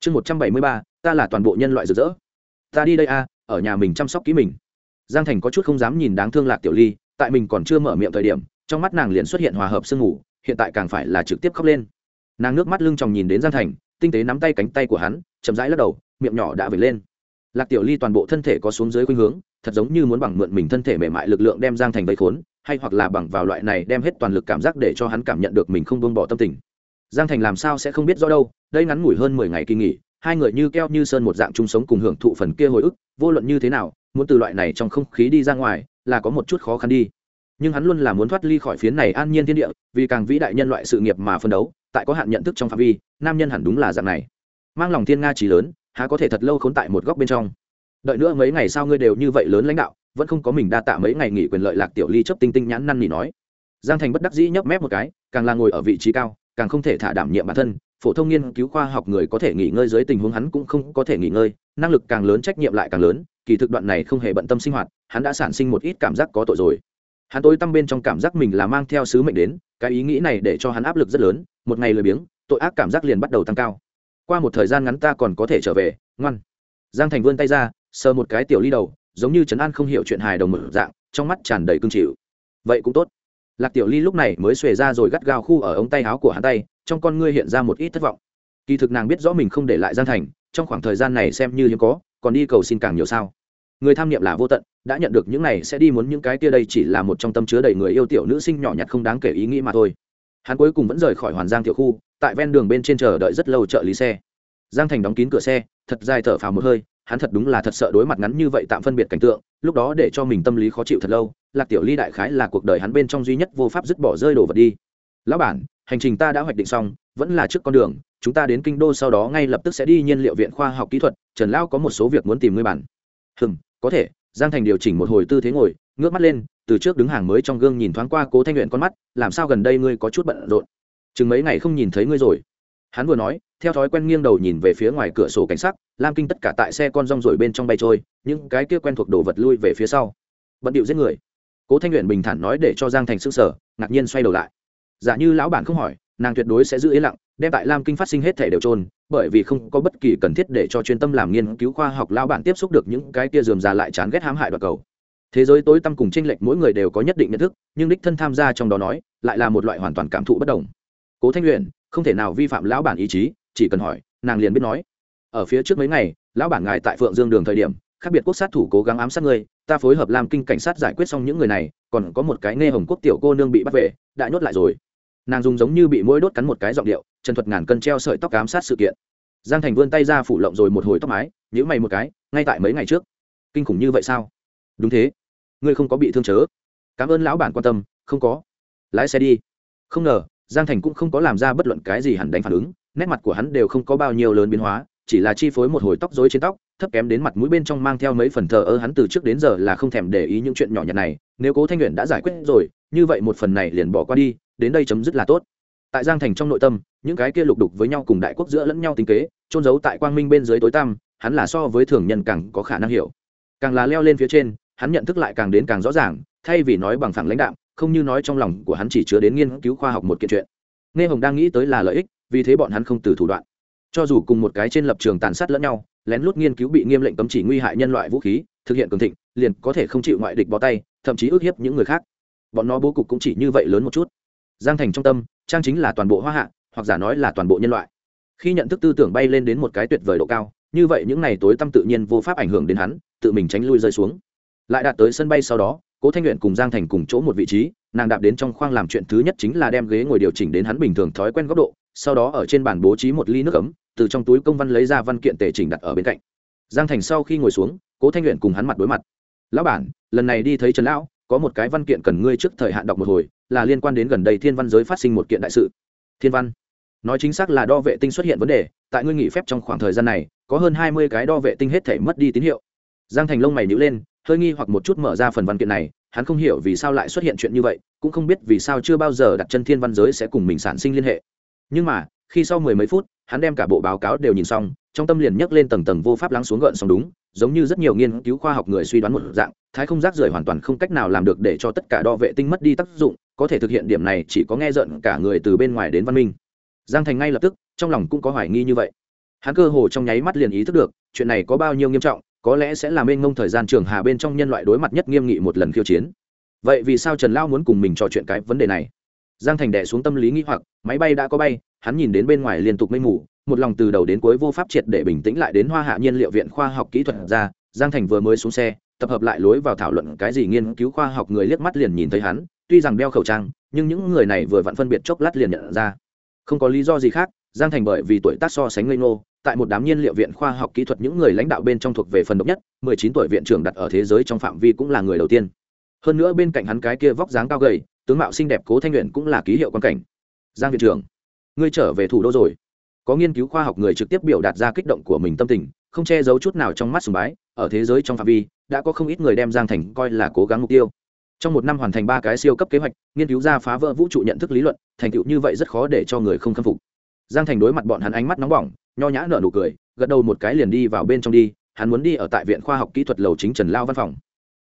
Chương một trăm bảy mươi ba ta là toàn bộ nhân loại rực rỡ. Ta đi đây a ở nhà mình chăm sóc kỹ mình. Giang thành có chút không dám nhìn đáng thương lạc tiểu ly, tại mình còn chưa mở miệng thời điểm, trong mắt nàng liền xuất hiện hòa hợp sương ngủ hiện tại càng phải là trực tiếp khóc lên. Nàng nước mắt lưng tròng nhìn đến giang thành, tinh tế nắm tay cánh tay của hắn, chậm rãi lắc đầu, miệng nhỏ đã vệt lên. Lạc tiểu ly toàn bộ thân thể có xuống dưới khuynh hướng, thật giống như muốn bằng mượn mình thân thể mềm mại lực lượng đem giang thành vây khốn, hay hoặc là bằng vào loại này đem hết toàn lực cảm giác để cho hắn cảm nhận được mình không buông bỏ tâm tình. Giang thành làm sao sẽ không biết rõ đâu, đây ngắn ngủi hơn mười ngày kỳ nghỉ hai người như keo như sơn một dạng chung sống cùng hưởng thụ phần kia hồi ức, vô luận như thế nào, muốn từ loại này trong không khí đi ra ngoài, là có một chút khó khăn đi. Nhưng hắn luôn là muốn thoát ly khỏi phiến này an nhiên thiên địa, vì càng vĩ đại nhân loại sự nghiệp mà phân đấu, tại có hạn nhận thức trong phạm vi, nam nhân hẳn đúng là dạng này. Mang lòng thiên nga trí lớn, há có thể thật lâu khốn tại một góc bên trong. Đợi nữa mấy ngày sau ngươi đều như vậy lớn lãnh đạo, vẫn không có mình đa tạ mấy ngày nghỉ quyền lợi lạc tiểu ly chấp tinh tinh nhãn năn nỉ nói. Giang thành bất đắc dĩ nhấp mép một cái, càng là ngồi ở vị trí cao càng không thể thả đảm nhiệm bản thân, phổ thông nghiên cứu khoa học người có thể nghỉ ngơi dưới tình huống hắn cũng không có thể nghỉ ngơi, năng lực càng lớn trách nhiệm lại càng lớn, kỳ thực đoạn này không hề bận tâm sinh hoạt, hắn đã sản sinh một ít cảm giác có tội rồi. Hắn tối tăm bên trong cảm giác mình là mang theo sứ mệnh đến, cái ý nghĩ này để cho hắn áp lực rất lớn, một ngày lười biếng, tội ác cảm giác liền bắt đầu tăng cao. Qua một thời gian ngắn ta còn có thể trở về, ngoan. Giang thành vươn tay ra, sờ một cái tiểu ly đầu, giống như trấn an không hiểu chuyện hài đồng mở dạng, trong mắt tràn đầy cương chịu. Vậy cũng tốt lạc tiểu ly lúc này mới xuề ra rồi gắt gao khu ở ống tay áo của hắn tay, trong con ngươi hiện ra một ít thất vọng. Kỳ thực nàng biết rõ mình không để lại giang thành, trong khoảng thời gian này xem như hiếm có, còn đi cầu xin càng nhiều sao. Người tham niệm là vô tận, đã nhận được những này sẽ đi muốn những cái kia đây chỉ là một trong tâm chứa đầy người yêu tiểu nữ sinh nhỏ nhặt không đáng kể ý nghĩ mà thôi. Hắn cuối cùng vẫn rời khỏi hoàn giang tiểu khu, tại ven đường bên trên chờ đợi rất lâu trợ lý xe. Giang thành đóng kín cửa xe, thật dài thở phào một hơi, hắn thật đúng là thật sợ đối mặt ngắn như vậy tạm phân biệt cảnh tượng, lúc đó để cho mình tâm lý khó chịu thật lâu lạc tiểu ly đại khái là cuộc đời hắn bên trong duy nhất vô pháp dứt bỏ rơi đồ vật đi. Lão bản, hành trình ta đã hoạch định xong, vẫn là trước con đường, chúng ta đến kinh đô sau đó ngay lập tức sẽ đi nhiên liệu viện khoa học kỹ thuật, trần lão có một số việc muốn tìm ngươi bản hừm, có thể, giang thành điều chỉnh một hồi tư thế ngồi, ngước mắt lên, từ trước đứng hàng mới trong gương nhìn thoáng qua cố thanh luyện con mắt, làm sao gần đây ngươi có chút bận rộn? Chừng mấy ngày không nhìn thấy ngươi rồi. Hắn vừa nói, theo thói quen nghiêng đầu nhìn về phía ngoài cửa sổ cảnh sắc, lam kinh tất cả tại xe con rong rồi bên trong bay trôi, những cái kia quen thuộc đồ vật lui về phía sau. Bận điệu giết người cố thanh luyện bình thản nói để cho giang thành s ư n g sở ngạc nhiên xoay đầu lại. Giả như lão bản không hỏi, nàng tuyệt đối sẽ giữ yên lặng, đem tại lam kinh phát sinh hết thể đều trôn bởi vì không có bất kỳ cần thiết để cho chuyên tâm làm nghiên cứu khoa học lão bản tiếp xúc được những cái kia dườm già lại chán ghét hãm hại đoạt cầu. Thế giới tối tăm cùng tranh lệch mỗi người đều có nhất định nhận thức, nhưng đích thân tham gia trong đó nói, lại là một loại hoàn toàn cảm thụ bất đồng. Cố thanh luyện không thể nào vi phạm lão bản ý chí, chỉ cần hỏi, nàng liền biết nói. Ở phía trước mấy ngày, lão bản ngài tại phượng dương đường thời điểm, khác biệt quốc sát thủ cố gắng ám sát ngươi ta phối hợp làm kinh cảnh sát giải quyết xong những người này, còn có một cái nghe hồng quốc tiểu cô nương bị bắt về, đã nhốt lại rồi. Nàng dùng giống như bị mũi đốt cắn một cái giọng điệu, chân thuật ngàn cân treo sợi tóc ám sát sự kiện. Giang thành vươn tay ra phủ lộng rồi một hồi tóc mái nhữ mày một cái, ngay tại mấy ngày trước. Kinh khủng như vậy sao? Đúng thế. Ngươi không có bị thương chớ. Cảm ơn lão bản quan tâm, không có. Lái xe đi. Không ngờ, giang thành cũng không có làm ra bất luận cái gì hẳn đánh phản ứng, nét mặt của hắn đều không có bao nhiêu lớn biến hóa chỉ là chi phối một hồi tóc rối trên tóc, thấp kém đến mặt mũi bên trong mang theo mấy phần thờ ơ hắn từ trước đến giờ là không thèm để ý những chuyện nhỏ nhặt này, nếu cố thanh nguyện đã giải quyết rồi, như vậy một phần này liền bỏ qua đi, đến đây chấm dứt là tốt. Tại giang thành trong nội tâm, những cái kia lục đục với nhau cùng đại quốc giữa lẫn nhau tính kế trôn giấu tại quang minh bên dưới tối tăm, hắn là so với thường nhân càng có khả năng hiểu. Càng là leo lên phía trên, hắn nhận thức lại càng đến càng rõ ràng, thay vì nói bằng phẳng lãnh đạo không như nói trong lòng của hắn chỉ chứa đến nghiên cứu khoa học một kiện chuyện. Nghe hồng đang nghĩ tới là lợi ích, vì thế bọn hắn không từ thủ đoạn cho dù cùng một cái trên lập trường tàn sát lẫn nhau, lén lút nghiên cứu bị nghiêm lệnh cấm chỉ nguy hại nhân loại vũ khí, thực hiện cường thịnh, liền có thể không chịu ngoại địch bó tay, thậm chí ức hiếp những người khác. Bọn nó bố cục cũng chỉ như vậy lớn một chút. Giang thành trong tâm, trang chính là toàn bộ hoa hạ, hoặc giả nói là toàn bộ nhân loại. Khi nhận thức tư tưởng bay lên đến một cái tuyệt vời độ cao, như vậy những ngày tối tâm tự nhiên vô pháp ảnh hưởng đến hắn, tự mình tránh lui rơi xuống. Lại đạt tới sân bay sau đó, cố thanh luyện cùng giang thành cùng chỗ một vị trí, nàng đạp đến trong khoang làm chuyện thứ nhất chính là đem ghế ngồi điều chỉnh đến hắn bình thường thói quen góc độ sau đó ở trên bàn bố trí một ly nước ấm, từ trong túi công văn lấy ra văn kiện tề chỉnh đặt ở bên cạnh. Giang thành sau khi ngồi xuống, cố thanh luyện cùng hắn mặt đối mặt. Lão bản, lần này đi thấy trần lão, có một cái văn kiện cần ngươi trước thời hạn đọc một hồi, là liên quan đến gần đây thiên văn giới phát sinh một kiện đại sự. Thiên văn? Nói chính xác là đo vệ tinh xuất hiện vấn đề, tại ngươi nghỉ phép trong khoảng thời gian này, có hơn hai mươi cái đo vệ tinh hết thể mất đi tín hiệu. Giang thành lông mày nhữ lên, hơi nghi hoặc một chút mở ra phần văn kiện này, hắn không hiểu vì sao lại xuất hiện chuyện như vậy, cũng không biết vì sao chưa bao giờ đặt chân thiên văn giới sẽ cùng mình sản sinh liên hệ nhưng mà, khi sau mười mấy phút, hắn đem cả bộ báo cáo đều nhìn xong, trong tâm liền nhấc lên tầng tầng vô pháp lắng xuống gợn xong đúng, giống như rất nhiều nghiên cứu khoa học người suy đoán một dạng, thái không rác rưởi hoàn toàn không cách nào làm được để cho tất cả đo vệ tinh mất đi tác dụng, có thể thực hiện điểm này chỉ có nghe giận cả người từ bên ngoài đến văn minh. Giang thành ngay lập tức, trong lòng cũng có hoài nghi như vậy. Hắn cơ hồ trong nháy mắt liền ý thức được, chuyện này có bao nhiêu nghiêm trọng, có lẽ sẽ làm mênh ngông thời gian trường hà bên trong nhân loại đối mặt nhất nghiêm nghị một lần khiêu chiến. Vậy vì sao trần lao muốn cùng mình trò chuyện cái vấn đề này? Giang thành đẻ xuống tâm lý nghĩ hoặc, máy bay đã có bay, hắn nhìn đến bên ngoài liên tục mây mù, một lòng từ đầu đến cuối vô pháp triệt để bình tĩnh lại đến hoa hạ nhiên liệu viện khoa học kỹ thuật ra, giang thành vừa mới xuống xe, tập hợp lại lối vào thảo luận cái gì nghiên cứu khoa học người liếc mắt liền nhìn thấy hắn, tuy rằng đeo khẩu trang, nhưng những người này vừa vặn phân biệt chốc lát liền nhận ra. Không có lý do gì khác, giang thành bởi vì tuổi tác so sánh ngây ngô, tại một đám nhiên liệu viện khoa học kỹ thuật những người lãnh đạo bên trong thuộc về phần độc nhất, mười chín tuổi viện trưởng đặt ở thế giới trong phạm vi cũng là người đầu tiên. Hơn nữa bên cạnh hắn cái kia vóc dáng cao gầy tướng mạo xinh đẹp cố thanh luyện cũng là ký hiệu quan cảnh. Giang viện trưởng, ngươi trở về thủ đô rồi. Có nghiên cứu khoa học người trực tiếp biểu đạt ra kích động của mình tâm tình, không che giấu chút nào trong mắt sùng bái, ở thế giới trong phạm vi, đã có không ít người đem giang thành coi là cố gắng mục tiêu. Trong một năm hoàn thành ba cái siêu cấp kế hoạch, nghiên cứu ra phá vỡ vũ trụ nhận thức lý luận, thành tựu như vậy rất khó để cho người không khâm phục. Giang thành đối mặt bọn hắn ánh mắt nóng bỏng, nho nhã nở nụ cười, gật đầu một cái liền đi vào bên trong đi, hắn muốn đi ở tại viện khoa học kỹ thuật lầu chính trần lao văn phòng.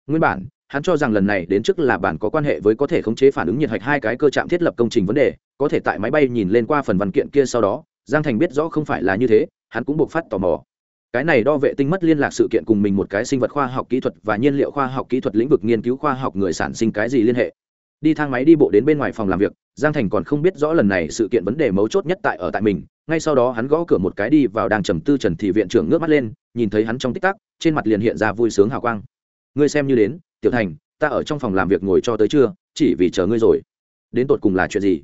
Nguyên bản hắn cho rằng lần này đến trước là bản có quan hệ với có thể khống chế phản ứng nhiệt hạch hai cái cơ trạm thiết lập công trình vấn đề, có thể tại máy bay nhìn lên qua phần văn kiện kia sau đó, giang thành biết rõ không phải là như thế, hắn cũng buộc phát tò mò. Cái này đo vệ tinh mất liên lạc sự kiện cùng mình một cái sinh vật khoa học kỹ thuật và nhiên liệu khoa học kỹ thuật lĩnh vực nghiên cứu khoa học người sản sinh cái gì liên hệ. Đi thang máy đi bộ đến bên ngoài phòng làm việc, giang thành còn không biết rõ lần này sự kiện vấn đề mấu chốt nhất tại ở tại mình, ngay sau đó hắn gõ cửa một cái đi vào đang trầm tư trần thị viện trưởng ngước mắt lên, nhìn thấy hắn trong tích tắc, trên mặt liền hiện ra vui sướng hào quang. Ngươi xem như đến tiểu thành, ta ở trong phòng làm việc ngồi cho tới trưa, chỉ vì chờ ngươi rồi. Đến tột cùng là chuyện gì?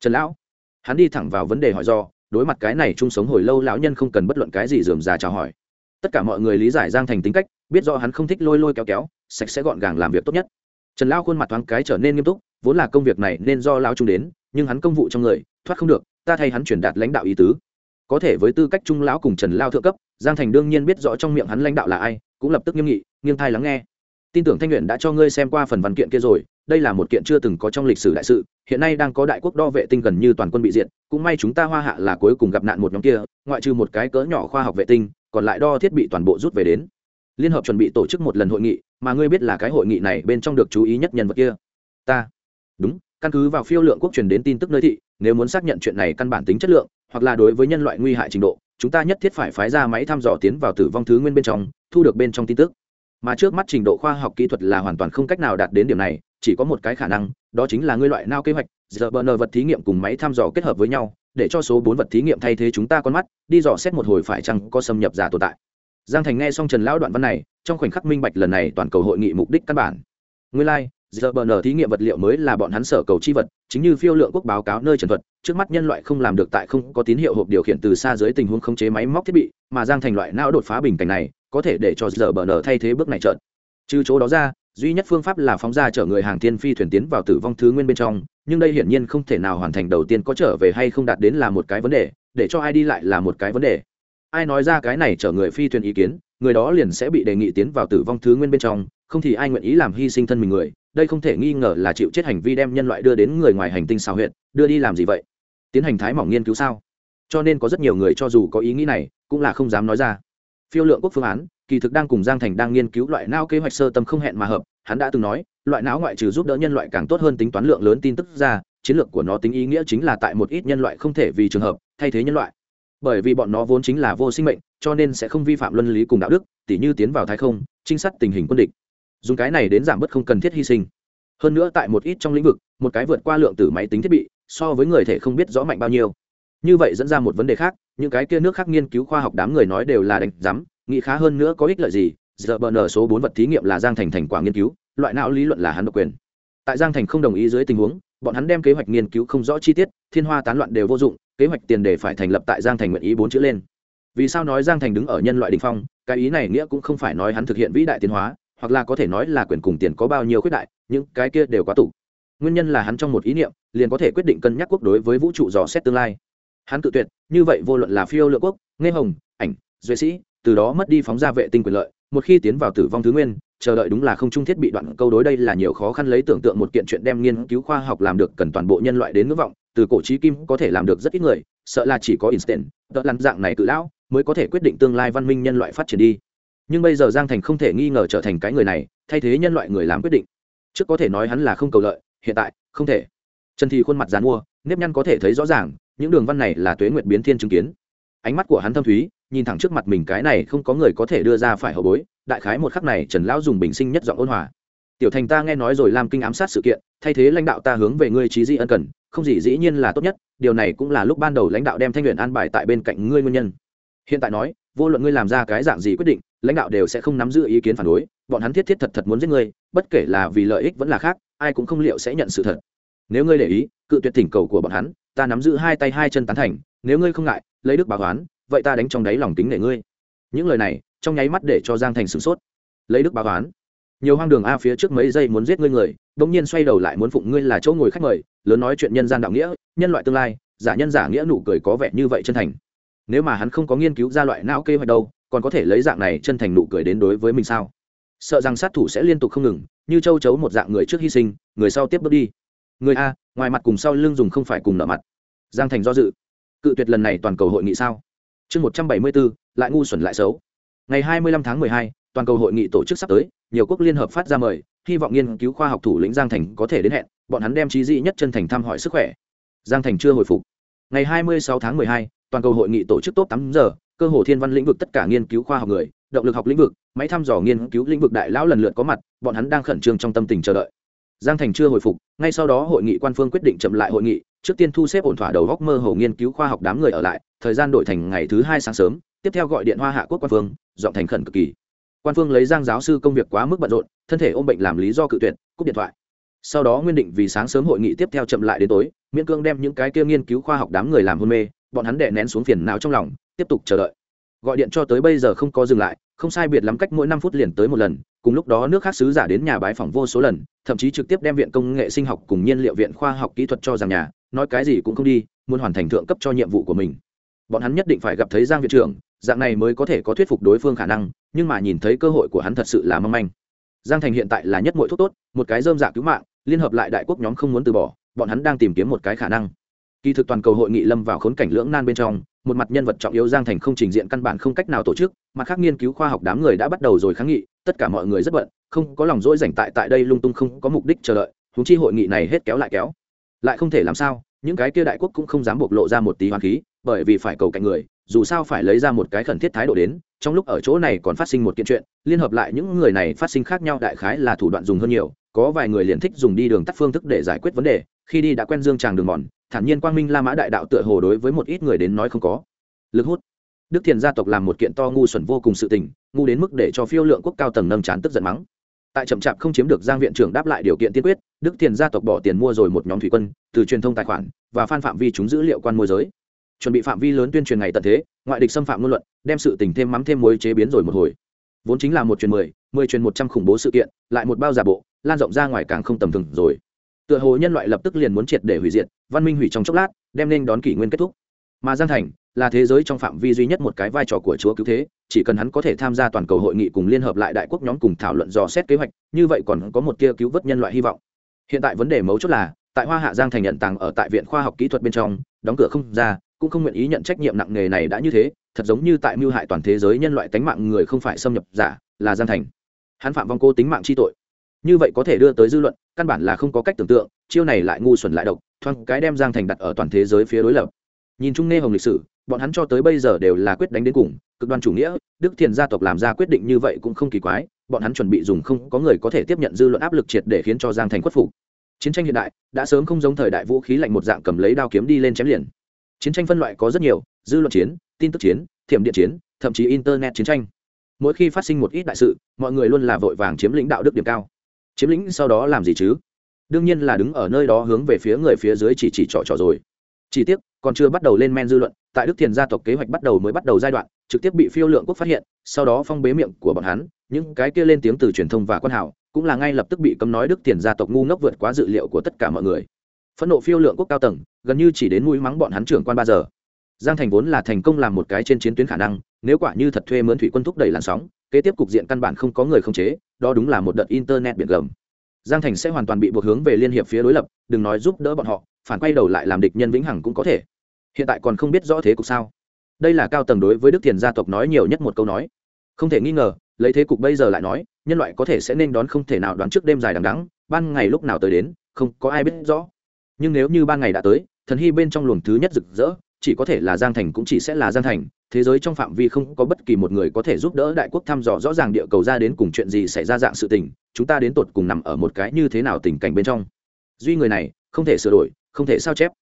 Trần lão. Hắn đi thẳng vào vấn đề hỏi do, đối mặt cái này chung sống hồi lâu lão nhân không cần bất luận cái gì dườm già chào hỏi. Tất cả mọi người lý giải giang thành tính cách, biết rõ hắn không thích lôi lôi kéo kéo, sạch sẽ gọn gàng làm việc tốt nhất. Trần lão khuôn mặt thoáng cái trở nên nghiêm túc, vốn là công việc này nên do lão trung đến, nhưng hắn công vụ trong người, thoát không được, ta thay hắn truyền đạt lãnh đạo ý tứ. Có thể với tư cách trung lão cùng trần lao thượng cấp, giang thành đương nhiên biết rõ trong miệng hắn lãnh đạo là ai, cũng lập tức nghiêm nghị, nghiêng thai lắng nghe tin tưởng thanh luyện đã cho ngươi xem qua phần văn kiện kia rồi, đây là một kiện chưa từng có trong lịch sử đại sự, hiện nay đang có đại quốc đo vệ tinh gần như toàn quân bị diện cũng may chúng ta hoa hạ là cuối cùng gặp nạn một nhóm kia, ngoại trừ một cái cỡ nhỏ khoa học vệ tinh, còn lại đo thiết bị toàn bộ rút về đến. Liên hợp chuẩn bị tổ chức một lần hội nghị, mà ngươi biết là cái hội nghị này bên trong được chú ý nhất nhân vật kia. Ta. Đúng, căn cứ vào phiêu lượng quốc truyền đến tin tức nơi thị, nếu muốn xác nhận chuyện này căn bản tính chất lượng, hoặc là đối với nhân loại nguy hại trình độ, chúng ta nhất thiết phải phái ra máy thăm dò tiến vào tử vong thứ nguyên bên trong, thu được bên trong tin tức mà trước mắt trình độ khoa học kỹ thuật là hoàn toàn không cách nào đạt đến điểm này chỉ có một cái khả năng đó chính là ngươi loại nao kế hoạch giờ bờ nờ vật thí nghiệm cùng máy thăm dò kết hợp với nhau để cho số bốn vật thí nghiệm thay thế chúng ta con mắt đi dò xét một hồi phải chăng có xâm nhập giả tồn tại. Giang thành nghe xong trần lão đoạn văn này trong khoảnh khắc minh bạch lần này toàn cầu hội nghị mục đích căn bản. Nguyên lai、like, giờ bờ nờ thí nghiệm vật liệu mới là bọn hắn sở cầu chi vật chính như phiêu lượng quốc báo cáo nơi trần thuật trước mắt nhân loại không làm được tại không có tín hiệu hộp điều khiển từ xa dưới tình huống khống chế máy móc thiết bị mà giang thành loại não đột phá bình cảnh này có thể để cho giờ bờ nở thay thế bước này trợn trừ chỗ đó ra, duy nhất phương pháp là phóng ra chở người hàng thiên phi thuyền tiến vào tử vong thứ nguyên bên trong, nhưng đây hiển nhiên không thể nào hoàn thành đầu tiên có trở về hay không đạt đến là một cái vấn đề, để cho ai đi lại là một cái vấn đề. Ai nói ra cái này chở người phi thuyền ý kiến, người đó liền sẽ bị đề nghị tiến vào tử vong thứ nguyên bên trong, không thì ai nguyện ý làm hy sinh thân mình người, đây không thể nghi ngờ là chịu chết hành vi đem nhân loại đưa đến người ngoài hành tinh xào huyện đưa đi làm gì vậy? Tiến hành thái mỏng nghiên cứu sao? Cho nên có rất nhiều người cho dù có ý nghĩ này, cũng là không dám nói ra phiêu lượng quốc phương án, kỳ thực đang cùng giang thành đang nghiên cứu loại não kế hoạch sơ tâm không hẹn mà hợp, hắn đã từng nói, loại não ngoại trừ giúp đỡ nhân loại càng tốt hơn tính toán lượng lớn tin tức ra, chiến lược của nó tính ý nghĩa chính là tại một ít nhân loại không thể vì trường hợp, thay thế nhân loại. Bởi vì bọn nó vốn chính là vô sinh mệnh, cho nên sẽ không vi phạm luân lý cùng đạo đức, tỉ như tiến vào thái không, trinh sát tình hình quân địch. Dùng cái này đến giảm bớt không cần thiết hy sinh. Hơn nữa tại một ít trong lĩnh vực, một cái vượt qua lượng tử máy tính thiết bị, so với người thể không biết rõ mạnh bao nhiêu như vậy dẫn ra một vấn đề khác, những cái kia nước khác nghiên cứu khoa học đám người nói đều là đánh giám, nghĩ khá hơn nữa có ích lợi gì, giờ bờ nở số bốn vật thí nghiệm là giang thành thành quả nghiên cứu, loại não lý luận là hắn độc quyền. Tại giang thành không đồng ý dưới tình huống, bọn hắn đem kế hoạch nghiên cứu không rõ chi tiết, thiên hoa tán loạn đều vô dụng, kế hoạch tiền đề phải thành lập tại giang thành nguyện ý bốn chữ lên. Vì sao nói giang thành đứng ở nhân loại đình phong, cái ý này nghĩa cũng không phải nói hắn thực hiện vĩ đại tiến hóa, hoặc là có thể nói là quyền cùng tiền có bao nhiêu khuyết đại, những cái kia đều quá tủ nguyên nhân là hắn trong một ý niệm, liền có thể quyết định cân nhắc quốc đối với vũ trụ dò xét tương lai hắn tự tuyệt, như vậy vô luận là phiêu lựa quốc, nghe hồng, ảnh, duệ sĩ, từ đó mất đi phóng ra vệ tinh quyền lợi, một khi tiến vào tử vong thứ nguyên, chờ đợi đúng là không trung thiết bị đoạn câu đối đây là nhiều khó khăn lấy tưởng tượng một kiện chuyện đem nghiên cứu khoa học làm được cần toàn bộ nhân loại đến ngưỡng vọng, từ cổ trí kim có thể làm được rất ít người, sợ là chỉ có instant đợt lăn dạng này cự lão, mới có thể quyết định tương lai văn minh nhân loại phát triển đi. Nhưng bây giờ giang thành không thể nghi ngờ trở thành cái người này, thay thế nhân loại người làm quyết định. Trước có thể nói hắn là không cầu lợi, hiện tại không thể. Trần thì khuôn mặt dán mua, nếp nhăn có thể thấy rõ ràng những đường văn này là tuế nguyệt biến thiên chứng kiến. Ánh mắt của hắn thâm thúy, nhìn thẳng trước mặt mình cái này không có người có thể đưa ra phải hậu bối, đại khái một khắc này trần lão dùng bình sinh nhất giọng ôn hòa. Tiểu thành ta nghe nói rồi làm kinh ám sát sự kiện, thay thế lãnh đạo ta hướng về ngươi trí di ân cần, không gì dĩ nhiên là tốt nhất, điều này cũng là lúc ban đầu lãnh đạo đem thanh luyện an bài tại bên cạnh ngươi nguyên nhân. Hiện tại nói, vô luận ngươi làm ra cái dạng gì quyết định, lãnh đạo đều sẽ không nắm giữ ý kiến phản đối, bọn hắn thiết thiết thật thật muốn giết ngươi, bất kể là vì lợi ích vẫn là khác, ai cũng không liệu sẽ nhận sự thật. Nếu ngươi để ý, cự tuyệt thỉnh cầu của bọn hắn ta nắm giữ hai tay hai chân tán thành, nếu ngươi không ngại, lấy đức báo toán vậy ta đánh trong đáy lòng tính để ngươi. Những lời này, trong nháy mắt để cho giang thành sửng sốt. Lấy đức báo toán nhiều hoang đường a phía trước mấy giây muốn giết ngươi người, bỗng nhiên xoay đầu lại muốn phụng ngươi là chỗ ngồi khách mời, lớn nói chuyện nhân gian đạo nghĩa, nhân loại tương lai, giả nhân giả nghĩa nụ cười có vẻ như vậy chân thành. Nếu mà hắn không có nghiên cứu ra loại não kế hoạch đâu, còn có thể lấy dạng này chân thành nụ cười đến đối với mình sao? Sợ rằng sát thủ sẽ liên tục không ngừng, như châu chấu một dạng người trước hy sinh, người sau tiếp bước đi người a, ngoài mặt cùng sau lưng dùng không phải cùng nợ mặt. Giang thành do dự. Cự tuyệt lần này toàn cầu hội nghị sao? Chương một trăm bảy mươi bốn, lại ngu xuẩn lại xấu. Ngày hai mươi lăm tháng mười hai, toàn cầu hội nghị tổ chức sắp tới, nhiều quốc liên hợp phát ra mời, hy vọng nghiên cứu khoa học thủ lĩnh giang thành có thể đến hẹn, bọn hắn đem trí dị nhất chân thành thăm hỏi sức khỏe. Giang thành chưa hồi phục. Ngày hai mươi sáu tháng mười hai, toàn cầu hội nghị tổ chức tốt tám giờ, cơ hồ thiên văn lĩnh vực tất cả nghiên cứu khoa học người, động lực học lĩnh vực, máy thăm dò nghiên cứu lĩnh vực đại lão lần lượt có mặt, bọn hắn đang khẩn trương trong tâm tình chờ đợi giang thành chưa hồi phục, ngay sau đó hội nghị quan phương quyết định chậm lại hội nghị, trước tiên thu xếp ổn thỏa đầu góc mơ hồ nghiên cứu khoa học đám người ở lại, thời gian đổi thành ngày thứ hai sáng sớm, tiếp theo gọi điện hoa hạ quốc quan phương dọn thành khẩn cực kỳ. Quan phương lấy giang giáo sư công việc quá mức bận rộn, thân thể ôm bệnh làm lý do cự tuyệt, cúp điện thoại. Sau đó nguyên định vì sáng sớm hội nghị tiếp theo chậm lại đến tối, miễn cương đem những cái kia nghiên cứu khoa học đám người làm hôn mê, bọn hắn đệ nén xuống phiền não trong lòng, tiếp tục chờ đợi gọi điện cho tới bây giờ không có dừng lại, không sai biệt lắm cách mỗi năm phút liền tới một lần, cùng lúc đó nước khác sứ giả đến nhà bái phỏng vô số lần, thậm chí trực tiếp đem viện công nghệ sinh học cùng nhiên liệu viện khoa học kỹ thuật cho rằng nhà, nói cái gì cũng không đi, muốn hoàn thành thượng cấp cho nhiệm vụ của mình. Bọn hắn nhất định phải gặp thấy giang viện trưởng, dạng này mới có thể có thuyết phục đối phương khả năng, nhưng mà nhìn thấy cơ hội của hắn thật sự là mong manh. Giang thành hiện tại là nhất mọi thuốc tốt, một cái dơm dạ cứu mạng, liên hợp lại đại quốc nhóm không muốn từ bỏ, bọn hắn đang tìm kiếm một cái khả năng. Kỳ thực toàn cầu hội nghị lâm vào khốn cảnh lưỡng nan bên trong một mặt nhân vật trọng yếu giang thành không trình diện căn bản không cách nào tổ chức mặt khác nghiên cứu khoa học đám người đã bắt đầu rồi kháng nghị, tất cả mọi người rất bận, không có lòng dỗi dành tại tại đây lung tung không có mục đích chờ đợi húng chi hội nghị này hết kéo lại kéo. Lại không thể làm sao, những cái kia đại quốc cũng không dám bộc lộ ra một tí hoàn khí, bởi vì phải cầu cạnh người, dù sao phải lấy ra một cái khẩn thiết thái độ đến, trong lúc ở chỗ này còn phát sinh một kiện chuyện, liên hợp lại những người này phát sinh khác nhau đại khái là thủ đoạn dùng hơn nhiều, có vài người liền thích dùng đi đường tắt phương thức để giải quyết vấn đề, khi đi đã quen dương tràng đường mòn thản nhiên quang minh la mã đại đạo tựa hồ đối với một ít người đến nói không có. Lực hút. Đức thiền gia tộc làm một kiện to ngu xuẩn vô cùng sự tình, ngu đến mức để cho phiêu lượng quốc cao tầng nâng chán tức giận mắng. Tại chậm chạp không chiếm được giang viện trưởng đáp lại điều kiện tiên quyết, đức thiền gia tộc bỏ tiền mua rồi một nhóm thủy quân, từ truyền thông tài khoản và phan phạm vi chúng dữ liệu quan môi giới. Chuẩn bị phạm vi lớn tuyên truyền ngày tận thế, ngoại địch xâm phạm ngôn luận, đem sự tình thêm mắm thêm muối chế biến rồi một hồi. Vốn chính là một truyền mười mười truyền một trăm khủng bố sự kiện, lại một bao giả bộ, lan rộng ra ngoài càng không tầm thường rồi tựa hồ nhân loại lập tức liền muốn triệt để hủy diệt, văn minh hủy trong chốc lát, đem nên đón kỷ nguyên kết thúc. Mà giang thành là thế giới trong phạm vi duy nhất một cái vai trò của chúa cứu thế, chỉ cần hắn có thể tham gia toàn cầu hội nghị cùng liên hợp lại đại quốc nhóm cùng thảo luận dò xét kế hoạch, như vậy còn có một tia cứu vớt nhân loại hy vọng. Hiện tại vấn đề mấu chốt là, tại hoa hạ giang thành nhận tàng ở tại viện khoa học kỹ thuật bên trong, đóng cửa không ra, cũng không nguyện ý nhận trách nhiệm nặng nề này đã như thế, thật giống như tại mưu hại toàn thế giới nhân loại tánh mạng người không phải xâm nhập giả, là giang thành. Hắn phạm vong cô tính mạng chi tội. Như vậy có thể đưa tới dư luận căn bản là không có cách tưởng tượng, chiêu này lại ngu xuẩn lại độc, thoáng cái đem giang thành đặt ở toàn thế giới phía đối lập. Nhìn chung nê hồng lịch sử, bọn hắn cho tới bây giờ đều là quyết đánh đến cùng, cực đoan chủ nghĩa, đức thiền gia tộc làm ra quyết định như vậy cũng không kỳ quái, bọn hắn chuẩn bị dùng không có người có thể tiếp nhận dư luận áp lực triệt để khiến cho giang thành khuất phục. Chiến tranh hiện đại, đã sớm không giống thời đại vũ khí lạnh một dạng cầm lấy đao kiếm đi lên chém liền. Chiến tranh phân loại có rất nhiều, dư luận chiến, tin tức chiến, thiểm điện chiến, thậm chí internet chiến tranh. Mỗi khi phát sinh một ít đại sự, mọi người luôn là vội vàng chiếm lĩnh đạo đức điểm cao chiếm lĩnh sau đó làm gì chứ? Đương nhiên là đứng ở nơi đó hướng về phía người phía dưới chỉ chỉ trỏ trỏ rồi. Chỉ tiếc, còn chưa bắt đầu lên men dư luận, tại đức thiền gia tộc kế hoạch bắt đầu mới bắt đầu giai đoạn, trực tiếp bị phiêu lượng quốc phát hiện, sau đó phong bế miệng của bọn hắn, những cái kia lên tiếng từ truyền thông và quan hảo, cũng là ngay lập tức bị cấm nói đức thiền gia tộc ngu ngốc vượt quá dự liệu của tất cả mọi người. Phẫn nộ phiêu lượng quốc cao tầng, gần như chỉ đến mũi mắng bọn hắn trưởng quan ba giờ giang thành vốn là thành công làm một cái trên chiến tuyến khả năng, nếu quả như thật thuê mướn thủy quân thúc đẩy làn sóng, kế tiếp cục diện căn bản không có người không chế, đó đúng là một đợt internet biển gầm. Giang thành sẽ hoàn toàn bị buộc hướng về liên hiệp phía đối lập, đừng nói giúp đỡ bọn họ, phản quay đầu lại làm địch nhân vĩnh hằng cũng có thể. Hiện tại còn không biết rõ thế cục sao. Đây là cao tầng đối với đức thiền gia tộc nói nhiều nhất một câu nói. Không thể nghi ngờ, lấy thế cục bây giờ lại nói, nhân loại có thể sẽ nên đón không thể nào đoán trước đêm dài đằng đắng ban ngày lúc nào tới đến, không có ai biết rõ. Nhưng nếu như ban ngày đã tới, thần hy bên trong luồng thứ nhất rực rỡ chỉ có thể là giang thành cũng chỉ sẽ là giang thành, thế giới trong phạm vi không có bất kỳ một người có thể giúp đỡ đại quốc thăm dò rõ ràng địa cầu ra đến cùng chuyện gì xảy ra dạng sự tình, chúng ta đến tột cùng nằm ở một cái như thế nào tình cảnh bên trong. Duy người này, không thể sửa đổi, không thể sao chép.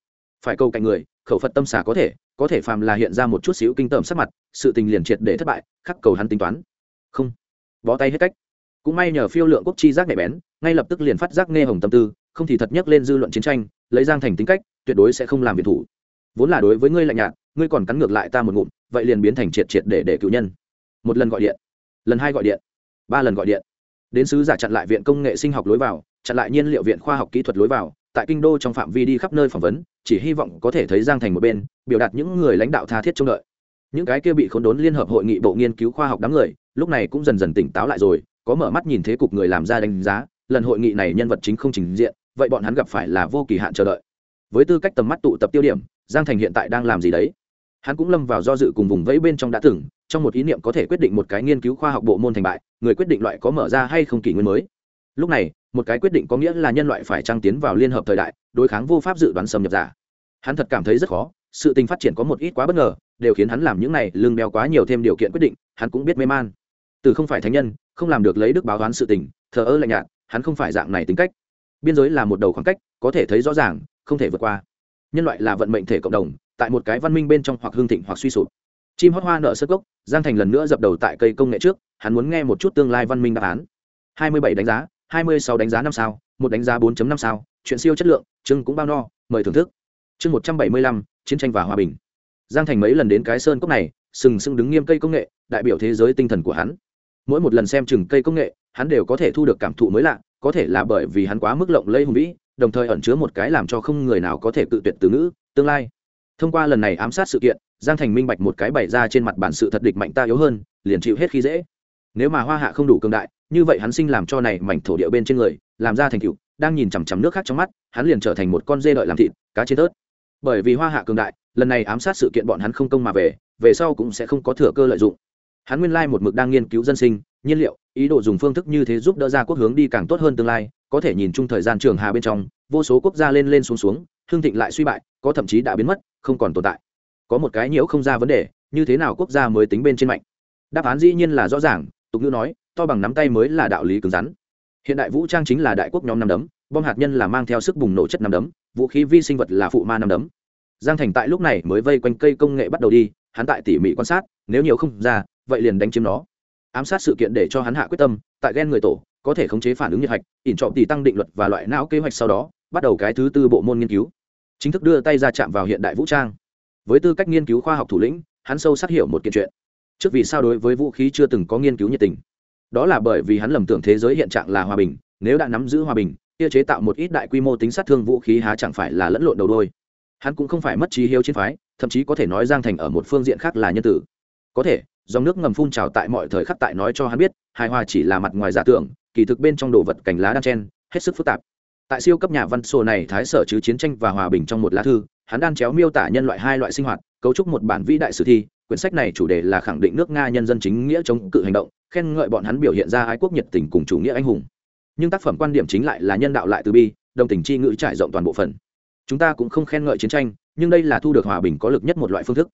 Phải câu cạnh người, khẩu phật tâm xả có thể có thể phàm là hiện ra một chút xíu kinh tởm sắc mặt, sự tình liền triệt để thất bại, khắc cầu hắn tính toán. Không. Bó tay hết cách. Cũng may nhờ phiêu lượng quốc chi giác nhạy bén, ngay lập tức liền phát giác nghe hồng tâm tư, không thì thật nhắc lên dư luận chiến tranh, lấy giang thành tính cách, tuyệt đối sẽ không làm việc thủ vốn là đối với ngươi lạnh nhạt, ngươi còn cắn ngược lại ta một ngụm, vậy liền biến thành triệt triệt để để cứu nhân. Một lần gọi điện. Lần hai gọi điện. Ba lần gọi điện. Đến sứ giả chặn lại viện công nghệ sinh học lối vào, chặn lại nhiên liệu viện khoa học kỹ thuật lối vào, tại kinh đô trong phạm vi đi khắp nơi phỏng vấn, chỉ hy vọng có thể thấy giang thành một bên, biểu đạt những người lãnh đạo tha thiết trông đợi. Những cái kia bị khốn đốn liên hợp hội nghị bộ nghiên cứu khoa học đám người, lúc này cũng dần dần tỉnh táo lại rồi, có mở mắt nhìn thế cục người làm ra đánh giá, lần hội nghị này nhân vật chính không trình diện, vậy bọn hắn gặp phải là vô kỳ hạn chờ đợi. Với tư cách tầm mắt tụ tập tiêu điểm giang thành hiện tại đang làm gì đấy? Hắn cũng lâm vào do dự cùng vùng vẫy bên trong đã từng, trong một ý niệm có thể quyết định một cái nghiên cứu khoa học bộ môn thành bại, người quyết định loại có mở ra hay không kỷ nguyên mới. Lúc này, một cái quyết định có nghĩa là nhân loại phải trăng tiến vào liên hợp thời đại, đối kháng vô pháp dự đoán xâm nhập giả. Hắn thật cảm thấy rất khó, sự tình phát triển có một ít quá bất ngờ, đều khiến hắn làm những này lương đeo quá nhiều thêm điều kiện quyết định, hắn cũng biết mê man. Từ không phải thánh nhân, không làm được lấy đức báo đoán sự tình, thờ ơ lạnh nhạt, hắn không phải dạng này tính cách. Biên giới là một đầu khoảng cách, có thể thấy rõ ràng, không thể vượt qua nhân loại là vận mệnh thể cộng đồng, tại một cái văn minh bên trong hoặc hương thịnh hoặc suy sụp. Chim hót hoa nợ sơ gốc giang thành lần nữa dập đầu tại cây công nghệ trước, hắn muốn nghe một chút tương lai văn minh đáp án. Hai mươi bảy đánh giá, hai mươi sáu đánh giá năm sao, một đánh giá 4 năm sao, chuyện siêu chất lượng, chương cũng bao no, mời thưởng thức. Chương một trăm bảy mươi lăm, chiến tranh và hòa bình. Giang thành mấy lần đến cái sơn cốc này, sừng sững đứng nghiêm cây công nghệ, đại biểu thế giới tinh thần của hắn. Mỗi một lần xem chừng cây công nghệ, hắn đều có thể thu được cảm thụ mới lạ, có thể là bởi vì hắn quá mức lộng lây hùng vĩ đồng thời ẩn chứa một cái làm cho không người nào có thể cự tuyệt từ ngữ, tương lai. Thông qua lần này ám sát sự kiện, giang thành minh bạch một cái bày ra trên mặt bản sự thật địch mạnh ta yếu hơn, liền chịu hết khi dễ. Nếu mà hoa hạ không đủ cường đại, như vậy hắn sinh làm cho này mảnh thổ địa bên trên người, làm ra thành cựu đang nhìn chằm chằm nước khác trong mắt, hắn liền trở thành một con dê đợi làm thịt, cá trên tớt. Bởi vì hoa hạ cường đại, lần này ám sát sự kiện bọn hắn không công mà về về sau cũng sẽ không có thừa cơ lợi dụng. Hắn nguyên lai một mực đang nghiên cứu dân sinh, nhiên liệu, ý đồ dùng phương thức như thế giúp đỡ ra quốc hướng đi càng tốt hơn tương lai có thể nhìn chung thời gian trường hà bên trong, vô số quốc gia lên lên xuống xuống hương thịnh lại suy bại, có thậm chí đã biến mất, không còn tồn tại. Có một cái nhiễu không ra vấn đề, như thế nào quốc gia mới tính bên trên mạnh? Đáp án dĩ nhiên là rõ ràng, tục ngữ nói, to bằng nắm tay mới là đạo lý cứng rắn. Hiện đại vũ trang chính là đại quốc nhóm năm đấm, bom hạt nhân là mang theo sức bùng nổ chất năm đấm, vũ khí vi sinh vật là phụ ma năm đấm. Giang thành tại lúc này mới vây quanh cây công nghệ bắt đầu đi, hắn tại tỉ mỉ quan sát, nếu nhiều không ra, vậy liền đánh chiếm nó. Ám sát sự kiện để cho hắn hạ quyết tâm, tại ghen người tổ có thể khống chế phản ứng nhiệt hạch, ỉn trọng tỷ tăng định luật và loại não kế hoạch sau đó, bắt đầu cái thứ tư bộ môn nghiên cứu. Chính thức đưa tay ra chạm vào hiện đại vũ trang. Với tư cách nghiên cứu khoa học thủ lĩnh, hắn sâu sắc hiểu một kiện chuyện. Trước vì sao đối với vũ khí chưa từng có nghiên cứu nhiệt tình? Đó là bởi vì hắn lầm tưởng thế giới hiện trạng là hòa bình, nếu đã nắm giữ hòa bình, kia chế tạo một ít đại quy mô tính sát thương vũ khí há chẳng phải là lẫn lộn đầu đôi. Hắn cũng không phải mất trí hiếu chiến phái, thậm chí có thể nói giang thành ở một phương diện khác là nhân tử. Có thể, dòng nước ngầm phun trào tại mọi thời khắc tại nói cho hắn biết, hài hòa chỉ là mặt ngoài giả tưởng kỳ thực bên trong đồ vật cành lá đan chen, hết sức phức tạp. Tại siêu cấp nhà văn sổ này, thái sở chứ chiến tranh và hòa bình trong một lá thư, hắn đan chéo miêu tả nhân loại hai loại sinh hoạt, cấu trúc một bản vĩ đại sử thi, quyển sách này chủ đề là khẳng định nước nga nhân dân chính nghĩa chống cự hành động, khen ngợi bọn hắn biểu hiện ra ái quốc nhiệt tình cùng chủ nghĩa anh hùng. Nhưng tác phẩm quan điểm chính lại là nhân đạo lại từ bi, đồng tình chi ngữ trải rộng toàn bộ phần. Chúng ta cũng không khen ngợi chiến tranh, nhưng đây là thu được hòa bình có lực nhất một loại phương thức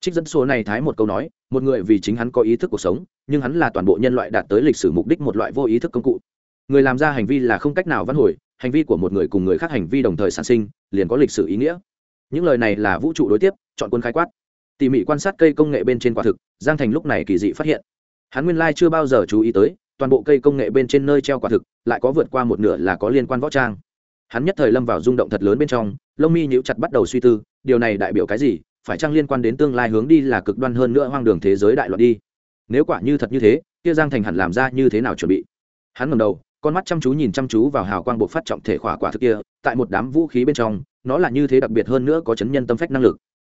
trích dẫn số này thái một câu nói, một người vì chính hắn có ý thức cuộc sống, nhưng hắn là toàn bộ nhân loại đạt tới lịch sử mục đích một loại vô ý thức công cụ. Người làm ra hành vi là không cách nào văn hồi, hành vi của một người cùng người khác hành vi đồng thời sản sinh, liền có lịch sử ý nghĩa. Những lời này là vũ trụ đối tiếp, chọn quân khai quát. Tỉ mỉ quan sát cây công nghệ bên trên quả thực, giang thành lúc này kỳ dị phát hiện. Hắn nguyên lai chưa bao giờ chú ý tới, toàn bộ cây công nghệ bên trên nơi treo quả thực, lại có vượt qua một nửa là có liên quan võ trang. Hắn nhất thời lâm vào rung động thật lớn bên trong, lông mi nhíu chặt bắt đầu suy tư, điều này đại biểu cái gì? Phải chăng liên quan đến tương lai hướng đi là cực đoan hơn nữa hoang đường thế giới đại loạn đi? Nếu quả như thật như thế, kia giang thành hẳn làm ra như thế nào chuẩn bị? Hắn ngầm đầu, con mắt chăm chú nhìn chăm chú vào hào quang bộ phát trọng thể khỏa quả thực kia, tại một đám vũ khí bên trong, nó là như thế đặc biệt hơn nữa có chấn nhân tâm phách năng lực.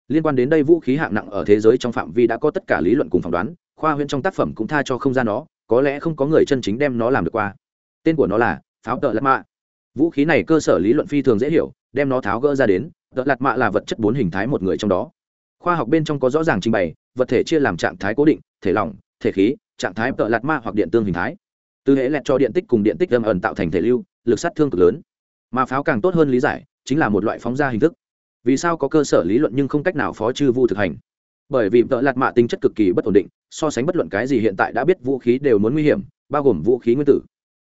Liên quan đến đây vũ khí hạng nặng ở thế giới trong phạm vi đã có tất cả lý luận cùng phỏng đoán, khoa huyễn trong tác phẩm cũng tha cho không gian nó, có lẽ không có người chân chính đem nó làm được qua. Tên của nó là pháo tợ lạt mạ. Vũ khí này cơ sở lý luận phi thường dễ hiểu, đem nó tháo gỡ ra đến, tợ lạt mạ là vật chất bốn hình thái một người trong đó khoa học bên trong có rõ ràng trình bày, vật thể chia làm trạng thái cố định, thể lỏng, thể khí, trạng thái tợ lạt ma hoặc điện tương hình thái. Từ hệ lẹt cho điện tích cùng điện tích âm ẩn tạo thành thể lưu, lực sát thương cực lớn. Mà pháo càng tốt hơn lý giải, chính là một loại phóng ra hình thức. Vì sao có cơ sở lý luận nhưng không cách nào phó chư vu thực hành? Bởi vì tợ lạt mạ tính chất cực kỳ bất ổn định, so sánh bất luận cái gì hiện tại đã biết vũ khí đều muốn nguy hiểm, bao gồm vũ khí nguyên tử.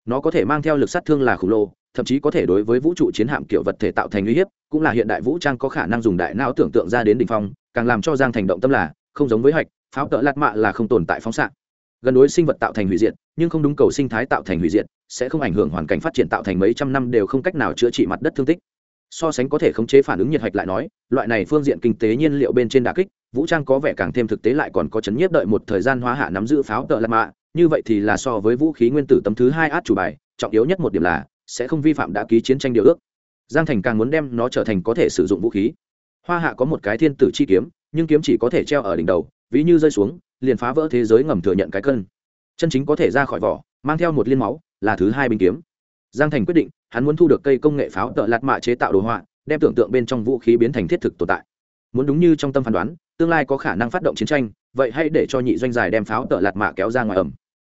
Nó có thể mang theo lực sát thương là khổng lồ, thậm chí có thể đối với vũ trụ chiến hạm kiểu vật thể tạo thành uy hiếp, cũng là hiện đại vũ trang có khả năng dùng đại não tưởng tượng ra đến đ ỉ n h phong càng làm cho giang thành động tâm là, không giống với hạch, pháo tợ lạt mạ là không tồn tại phóng xạ. Gần đối sinh vật tạo thành hủy diệt, nhưng không đúng cầu sinh thái tạo thành hủy diệt, sẽ không ảnh hưởng hoàn cảnh phát triển tạo thành mấy trăm năm đều không cách nào chữa trị mặt đất thương tích. So sánh có thể khống chế phản ứng nhiệt hạch lại nói, loại này phương diện kinh tế nhiên liệu bên trên đà kích, vũ trang có vẻ càng thêm thực tế lại còn có chấn nhiếp đợi một thời gian hóa hạ nắm giữ pháo tợ lạt mạ. Như vậy thì là so với vũ khí nguyên tử tấm thứ hai át chủ bài, trọng yếu nhất một điểm là, sẽ không vi phạm đã ký chiến tranh điều ước. Giang thành càng muốn đem nó trở thành có thể sử dụng vũ khí hoa hạ có một cái thiên tử chi kiếm, nhưng kiếm chỉ có thể treo ở đỉnh đầu, ví như rơi xuống, liền phá vỡ thế giới ngầm thừa nhận cái cân. Chân chính có thể ra khỏi vỏ, mang theo một liên máu, là thứ hai binh kiếm. Giang thành quyết định, hắn muốn thu được cây công nghệ pháo tợ lạt mạ chế tạo đồ họa, đem tưởng tượng bên trong vũ khí biến thành thiết thực tồn tại. Muốn đúng như trong tâm phán đoán, tương lai có khả năng phát động chiến tranh, vậy hãy để cho nhị doanh dài đem pháo tợ lạt mạ kéo ra ngoài ẩm.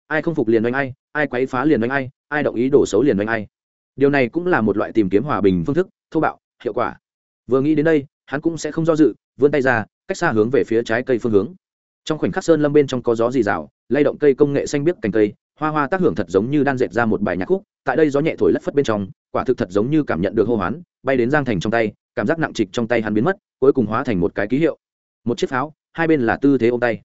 Ai không phục liền đánh ai ai quấy phá liền đánh ai ai động ý đổ xấu liền đánh ai. Điều này cũng là một loại tìm kiếm hòa bình phương thức, thô bạo, hiệu quả. Vừa nghĩ đến đây hắn cũng sẽ không do dự, vươn tay ra, cách xa hướng về phía trái cây phương hướng. Trong khoảnh khắc sơn lâm bên trong có gió dì rào, lay động cây công nghệ xanh biếc cành cây, hoa hoa tác hưởng thật giống như đang dệt ra một bài nhạc khúc, tại đây gió nhẹ thổi lất phất bên trong, quả thực thật giống như cảm nhận được hô hoán, bay đến giang thành trong tay, cảm giác nặng trịch trong tay hắn biến mất, cuối cùng hóa thành một cái ký hiệu. Một chiếc pháo, hai bên là tư thế ôm tay.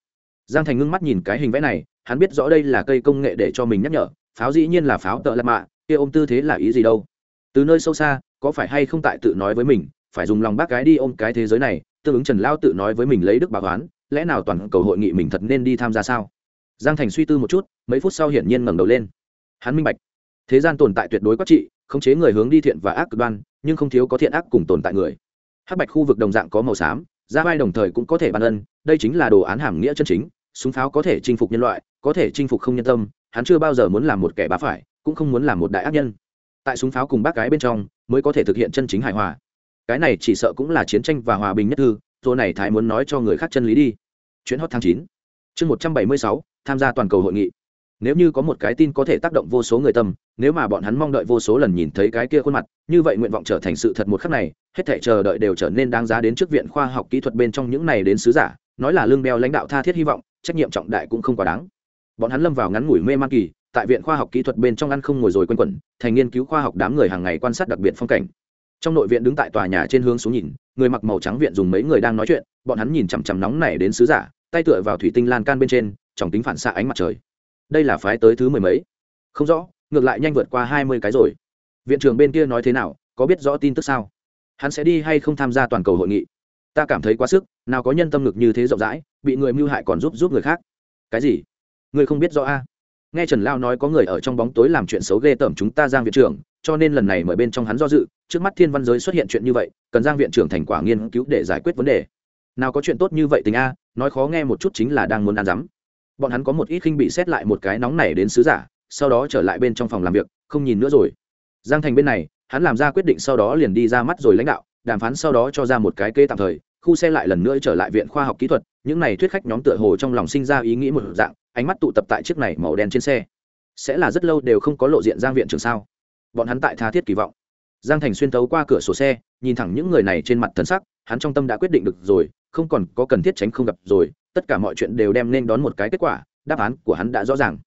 Giang thành ngưng mắt nhìn cái hình vẽ này, hắn biết rõ đây là cây công nghệ để cho mình nhắc nhở, pháo dĩ nhiên là pháo tợ lạt mạ, kia ôm tư thế là ý gì đâu? Từ nơi sâu xa, có phải hay không tại tự nói với mình phải dùng lòng bác gái đi ôm cái thế giới này, tương ứng trần lao tự nói với mình lấy đức bảo toán lẽ nào toàn cầu hội nghị mình thật nên đi tham gia sao? Giang thành suy tư một chút, mấy phút sau hiển nhiên ngẩng đầu lên. Hắn minh bạch. Thế gian tồn tại tuyệt đối quát trị, khống chế người hướng đi thiện và ác cực đoan, nhưng không thiếu có thiện ác cùng tồn tại người. Hắc bạch khu vực đồng dạng có màu xám ra vai đồng thời cũng có thể ban ân, đây chính là đồ án hàm nghĩa chân chính, súng pháo có thể chinh phục nhân loại, có thể chinh phục không nhân tâm, hắn chưa bao giờ muốn làm một kẻ bá phải, cũng không muốn làm một đại ác nhân. Tại súng pháo cùng bác gái bên trong, mới có thể thực hiện chân chính hài hòa cái này chỉ sợ cũng là chiến tranh và hòa bình nhất thư tôi này thái muốn nói cho người khác chân lý đi. Chuyến hot tháng chín, chương một trăm bảy mươi sáu, tham gia toàn cầu hội nghị. Nếu như có một cái tin có thể tác động vô số người tâm, nếu mà bọn hắn mong đợi vô số lần nhìn thấy cái kia khuôn mặt, như vậy nguyện vọng trở thành sự thật một khắc này, hết thể chờ đợi đều trở nên đáng giá đến trước viện khoa học kỹ thuật bên trong những này đến sứ giả, nói là lương beo lãnh đạo tha thiết hy vọng, trách nhiệm trọng đại cũng không quá đáng. Bọn hắn lâm vào ngắn ngủi mê man kỳ, tại viện khoa học kỹ thuật bên trong ăn không ngồi rồi quanh quẩn, thành nghiên cứu khoa học đám người hàng ngày quan sát đặc biệt phong cảnh trong nội viện đứng tại tòa nhà trên hướng xuống nhìn, người mặc màu trắng viện dùng mấy người đang nói chuyện, bọn hắn nhìn chằm chằm nóng này đến sứ giả, tay tựa vào thủy tinh lan can bên trên trong tính phản xạ ánh mặt trời. Đây là phái tới thứ mười mấy? Không rõ, ngược lại nhanh vượt qua hai mươi cái rồi. Viện trưởng bên kia nói thế nào, có biết rõ tin tức sao? Hắn sẽ đi hay không tham gia toàn cầu hội nghị? Ta cảm thấy quá sức, nào có nhân tâm ngực như thế rộng rãi, bị người mưu hại còn giúp giúp người khác. Cái gì? Người không biết rõ a? Nghe trần lao nói có người ở trong bóng tối làm chuyện xấu ghê tởm chúng ta giang viện trưởng cho nên lần này mời bên trong hắn do dự, trước mắt thiên văn giới xuất hiện chuyện như vậy, cần giang viện trưởng thành quả nghiên cứu để giải quyết vấn đề. Nào có chuyện tốt như vậy tình a, nói khó nghe một chút chính là đang muốn ăn rắm. Bọn hắn có một ít khinh bị xét lại một cái nóng này đến sứ giả, sau đó trở lại bên trong phòng làm việc, không nhìn nữa rồi. Giang thành bên này, hắn làm ra quyết định sau đó liền đi ra mắt rồi lãnh đạo, đàm phán sau đó cho ra một cái kê tạm thời, khu xe lại lần nữa trở lại viện khoa học kỹ thuật, những này thuyết khách nhóm tựa hồ trong lòng sinh ra ý nghĩ một dạng, ánh mắt tụ tập tại chiếc này màu đen trên xe. Sẽ là rất lâu đều không có lộ diện giang viện trường sao? Bọn hắn tại tha thiết kỳ vọng. Giang thành xuyên tấu qua cửa sổ xe, nhìn thẳng những người này trên mặt thân sắc, hắn trong tâm đã quyết định được rồi, không còn có cần thiết tránh không gặp rồi, tất cả mọi chuyện đều đem nên đón một cái kết quả, đáp án của hắn đã rõ ràng.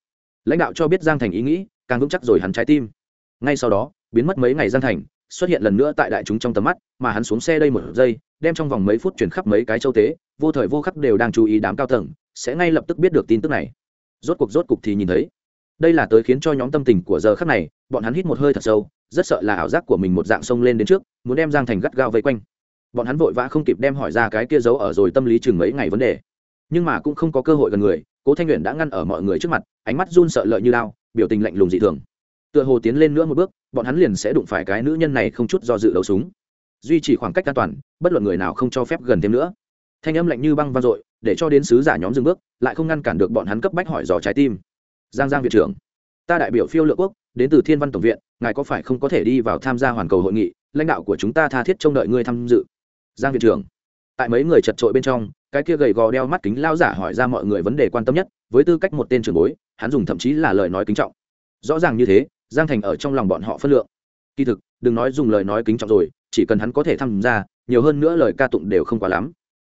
Lãnh đạo cho biết giang thành ý nghĩ, càng vững chắc rồi hắn trái tim. Ngay sau đó, biến mất mấy ngày giang thành, xuất hiện lần nữa tại đại chúng trong tầm mắt, mà hắn xuống xe đây một giây, đem trong vòng mấy phút chuyển khắp mấy cái châu tế, vô thời vô khắc đều đang chú ý đám cao tầng, sẽ ngay lập tức biết được tin tức này. Rốt cuộc rốt cục thì nhìn thấy đây là tới khiến cho nhóm tâm tình của giờ khắc này, bọn hắn hít một hơi thật sâu, rất sợ là ảo giác của mình một dạng sông lên đến trước, muốn đem giang thành gắt gao vây quanh. Bọn hắn vội vã không kịp đem hỏi ra cái kia giấu ở rồi tâm lý chừng mấy ngày vấn đề. Nhưng mà cũng không có cơ hội gần người, cố thanh luyện đã ngăn ở mọi người trước mặt, ánh mắt run sợ lợi như lao, biểu tình lạnh lùng dị thường. Tựa hồ tiến lên nữa một bước, bọn hắn liền sẽ đụng phải cái nữ nhân này không chút do dự đầu súng. Duy trì khoảng cách an toàn, bất luận người nào không cho phép gần thêm nữa. Thanh âm lạnh như băng vang dội, để cho đến sứ giả nhóm dừng bước, lại không ngăn cản được bọn hắn cấp bách hỏi dò trái tim giang giang viện trưởng. Ta đại biểu phiêu lựa quốc, đến từ thiên văn tổng viện, ngài có phải không có thể đi vào tham gia hoàn cầu hội nghị? Lãnh đạo của chúng ta tha thiết trông đợi ngươi tham dự. Giang viện trưởng. Tại mấy người chật trội bên trong, cái kia gầy gò đeo mắt kính lao giả hỏi ra mọi người vấn đề quan tâm nhất, với tư cách một tên trưởng bối, hắn dùng thậm chí là lời nói kính trọng. Rõ ràng như thế, giang thành ở trong lòng bọn họ phân lượng. Kỳ thực, đừng nói dùng lời nói kính trọng rồi, chỉ cần hắn có thể tham gia, nhiều hơn nữa lời ca tụng đều không quá lắm.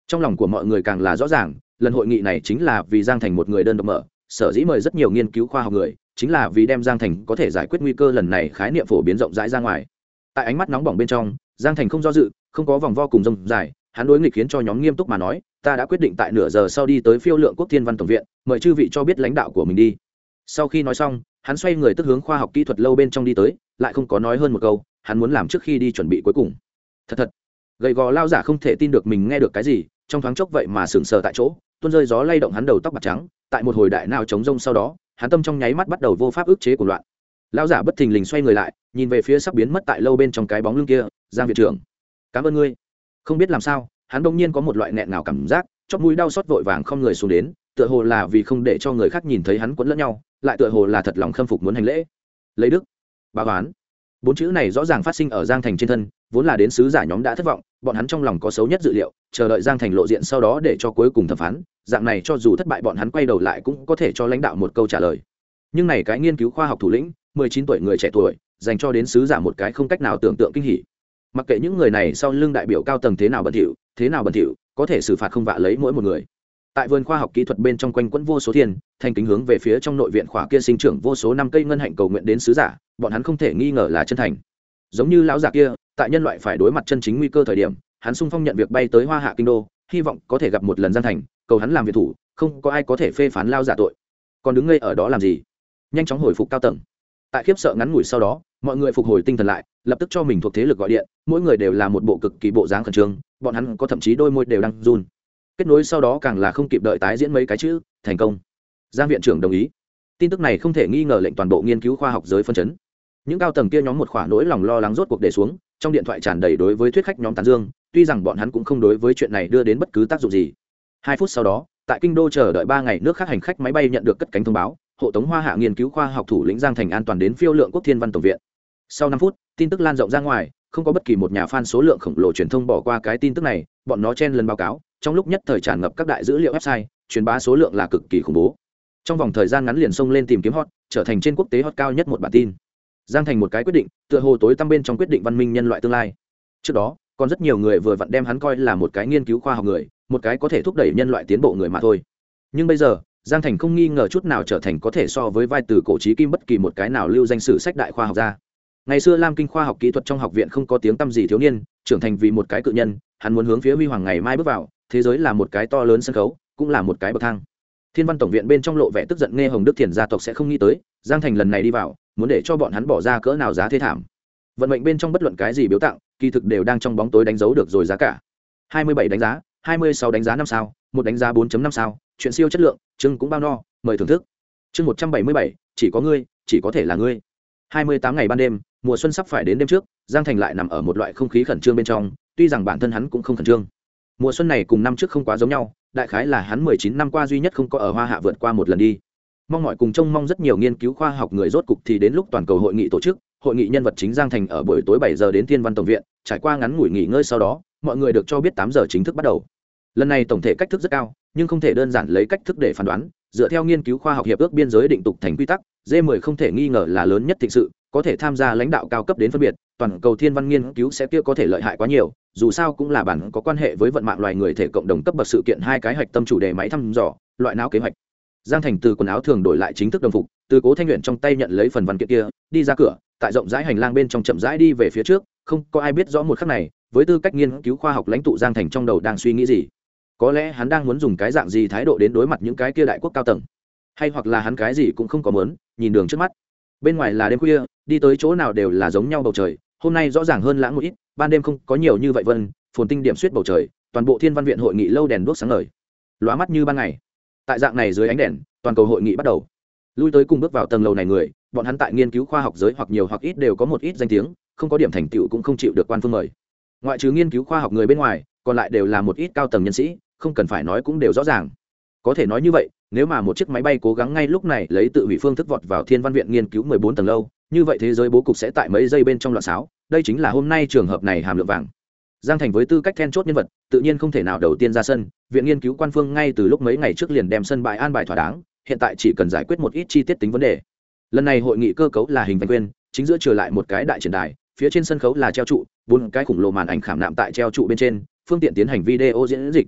Trong lòng của mọi người càng là rõ ràng, lần hội nghị này chính là vì giang thành một người đơn độc mở sở dĩ mời rất nhiều nghiên cứu khoa học người, chính là vì đem giang thành có thể giải quyết nguy cơ lần này khái niệm phổ biến rộng rãi ra ngoài. Tại ánh mắt nóng bỏng bên trong, giang thành không do dự, không có vòng vo cùng rông dài, hắn đối nghịch khiến cho nhóm nghiêm túc mà nói, ta đã quyết định tại nửa giờ sau đi tới phiêu lượng quốc thiên văn tổng viện, mời chư vị cho biết lãnh đạo của mình đi. Sau khi nói xong, hắn xoay người tức hướng khoa học kỹ thuật lâu bên trong đi tới, lại không có nói hơn một câu, hắn muốn làm trước khi đi chuẩn bị cuối cùng. Thật thật. Gầy gò lao giả không thể tin được mình nghe được cái gì, trong thoáng chốc vậy mà sừng sờ tại chỗ, tuôn rơi gió lay động hắn đầu tóc bạc trắng tại một hồi đại nào chống rông sau đó, hắn tâm trong nháy mắt bắt đầu vô pháp ức chế của loạn. Lão giả bất thình lình xoay người lại, nhìn về phía sắp biến mất tại lâu bên trong cái bóng lưng kia, giang viện trưởng. Cảm ơn ngươi. Không biết làm sao, hắn đông nhiên có một loại nghẹn nào cảm giác chóp mũi đau xót vội vàng không người xuống đến, tựa hồ là vì không để cho người khác nhìn thấy hắn quấn lẫn nhau, lại tựa hồ là thật lòng khâm phục muốn hành lễ. Lấy đức. Báo toán bốn chữ này rõ ràng phát sinh ở giang thành trên thân, vốn là đến sứ giả nhóm đã thất vọng, bọn hắn trong lòng có xấu nhất dự liệu, chờ đợi giang thành lộ diện sau đó để cho cuối cùng thẩm phán dạng này cho dù thất bại bọn hắn quay đầu lại cũng có thể cho lãnh đạo một câu trả lời. Nhưng này cái nghiên cứu khoa học thủ lĩnh, mười chín tuổi người trẻ tuổi, dành cho đến sứ giả một cái không cách nào tưởng tượng kinh hỉ. Mặc kệ những người này sau lưng đại biểu cao tầng thế nào bẩn thỉu, thế nào bẩn thỉu, có thể xử phạt không vạ lấy mỗi một người. Tại vườn khoa học kỹ thuật bên trong quanh quẫn vô số thiên, thành kính hướng về phía trong nội viện khỏa kia sinh trưởng vô số năm cây ngân hạnh cầu nguyện đến sứ giả, bọn hắn không thể nghi ngờ là chân thành. Giống như lão giả kia, tại nhân loại phải đối mặt chân chính nguy cơ thời điểm, hắn sung phong nhận việc bay tới hoa hạ kinh đô, hy vọng có thể gặp một lần gian thành cầu hắn làm việc thủ, không có ai có thể phê phán lao giả tội. Còn đứng ngây ở đó làm gì? Nhanh chóng hồi phục cao tầng. Tại khiếp sợ ngắn ngủi sau đó, mọi người phục hồi tinh thần lại, lập tức cho mình thuộc thế lực gọi điện, mỗi người đều là một bộ cực kỳ bộ dáng khẩn trương, bọn hắn có thậm chí đôi môi đều đang run. Kết nối sau đó càng là không kịp đợi tái diễn mấy cái chữ, thành công. Giang viện trưởng đồng ý. Tin tức này không thể nghi ngờ lệnh toàn bộ nghiên cứu khoa học giới phân chấn. Những cao tầng kia nhóm một khoả nỗi lòng lo lắng rốt cuộc để xuống, trong điện thoại tràn đầy đối với thuyết khách nhóm tán dương, tuy rằng bọn hắn cũng không đối với chuyện này đưa đến bất cứ tác dụng gì hai phút sau đó, tại kinh đô chờ đợi ba ngày, nước khác hành khách máy bay nhận được cất cánh thông báo, hộ tống hoa hạ nghiên cứu khoa học thủ lĩnh giang thành an toàn đến phiêu lượng quốc thiên văn tổng viện. Sau năm phút, tin tức lan rộng ra ngoài, không có bất kỳ một nhà fan số lượng khổng lồ truyền thông bỏ qua cái tin tức này, bọn nó chen lần báo cáo, trong lúc nhất thời tràn ngập các đại dữ liệu website, truyền bá số lượng là cực kỳ khủng bố. Trong vòng thời gian ngắn liền xông lên tìm kiếm hot, trở thành trên quốc tế hot cao nhất một bản tin. Giang thành một cái quyết định, tựa hồ tối tăm bên trong quyết định văn minh nhân loại tương lai. Trước đó, còn rất nhiều người vừa vặn đem hắn coi là một cái nghiên cứu khoa học người một cái có thể thúc đẩy nhân loại tiến bộ người mà thôi. Nhưng bây giờ, giang thành không nghi ngờ chút nào trở thành có thể so với vai từ cổ trí kim bất kỳ một cái nào lưu danh sử sách đại khoa học gia. Ngày xưa lam kinh khoa học kỹ thuật trong học viện không có tiếng tăm gì thiếu niên, trưởng thành vì một cái cự nhân, hắn muốn hướng phía huy hoàng ngày mai bước vào, thế giới là một cái to lớn sân khấu, cũng là một cái bậc thang. Thiên văn tổng viện bên trong lộ vẻ tức giận nghe hồng đức thiền gia tộc sẽ không nghĩ tới, giang thành lần này đi vào, muốn để cho bọn hắn bỏ ra cỡ nào giá thế thảm. Vận mệnh bên trong bất luận cái gì biếu tặng, kỳ thực đều đang trong bóng tối đánh dấu được rồi giá cả. 27 đánh giá 26 đánh giá năm sao một đánh giá 4.5 sao chuyện siêu chất lượng chương cũng bao no mời thưởng thức. Chương 177, chỉ có ngươi chỉ có thể là ngươi. 28 ngày ban đêm mùa xuân sắp phải đến đêm trước giang thành lại nằm ở một loại không khí khẩn trương bên trong tuy rằng bản thân hắn cũng không khẩn trương. Mùa xuân này cùng năm trước không quá giống nhau đại khái là hắn mười chín năm qua duy nhất không có ở hoa hạ vượt qua một lần đi. Mong mọi cùng trông mong rất nhiều nghiên cứu khoa học người rốt cục thì đến lúc toàn cầu hội nghị tổ chức hội nghị nhân vật chính giang thành ở buổi tối bảy giờ đến thiên văn tổng viện trải qua ngắn ngủi nghỉ ngơi sau đó mọi người được cho biết tám giờ chính thức bắt đầu lần này tổng thể cách thức rất cao, nhưng không thể đơn giản lấy cách thức để phán đoán. Dựa theo nghiên cứu khoa học hiệp ước biên giới định tục thành quy tắc d 10 không thể nghi ngờ là lớn nhất thịnh sự, có thể tham gia lãnh đạo cao cấp đến phân biệt, toàn cầu thiên văn nghiên cứu sẽ kia có thể lợi hại quá nhiều, dù sao cũng là bản có quan hệ với vận mạng loài người thể cộng đồng cấp bậc sự kiện hai cái hạch tâm chủ đề máy thăm dò, loại não kế hoạch. Giang thành từ quần áo thường đổi lại chính thức đồng phục, từ cố thanh luyện trong tay nhận lấy phần văn kiện kia, đi ra cửa, tại rộng rãi hành lang bên trong chậm rãi đi về phía trước, không có ai biết rõ một khắc này, với tư cách nghiên cứu khoa học lãnh tụ giang thành trong đầu đang suy nghĩ gì có lẽ hắn đang muốn dùng cái dạng gì thái độ đến đối mặt những cái kia đại quốc cao tầng. Hay hoặc là hắn cái gì cũng không có mớn nhìn đường trước mắt. Bên ngoài là đêm khuya, đi tới chỗ nào đều là giống nhau bầu trời. Hôm nay rõ ràng hơn lãng một ít, ban đêm không có nhiều như vậy vân, phồn tinh điểm suýt bầu trời, toàn bộ thiên văn viện hội nghị lâu đèn đuốc sáng ngời. Lóa mắt như ban ngày. Tại dạng này dưới ánh đèn, toàn cầu hội nghị bắt đầu. Lui tới cùng bước vào tầng lầu này người, bọn hắn tại nghiên cứu khoa học giới hoặc nhiều hoặc ít đều có một ít danh tiếng, không có điểm thành tựu cũng không chịu được quan phương mời. Ngoại trừ nghiên cứu khoa học người bên ngoài, còn lại đều là một ít cao tầng nhân sĩ không cần phải nói cũng đều rõ ràng. Có thể nói như vậy, nếu mà một chiếc máy bay cố gắng ngay lúc này lấy tự hủy phương thức vọt vào thiên văn viện nghiên cứu 14 tầng lâu, như vậy thế giới bố cục sẽ tại mấy giây bên trong loạn xáo, đây chính là hôm nay trường hợp này hàm lượng vàng. Giang thành với tư cách then chốt nhân vật, tự nhiên không thể nào đầu tiên ra sân, viện nghiên cứu quan phương ngay từ lúc mấy ngày trước liền đem sân bãi an bài thỏa đáng, hiện tại chỉ cần giải quyết một ít chi tiết tính vấn đề. Lần này hội nghị cơ cấu là hình vành quyên chính giữa trở lại một cái đại triển đài, phía trên sân khấu là treo trụ, bốn cái khủng lồ màn ảnh khảm nạm tại treo trụ bên trên, phương tiện tiến hành video diễn dịch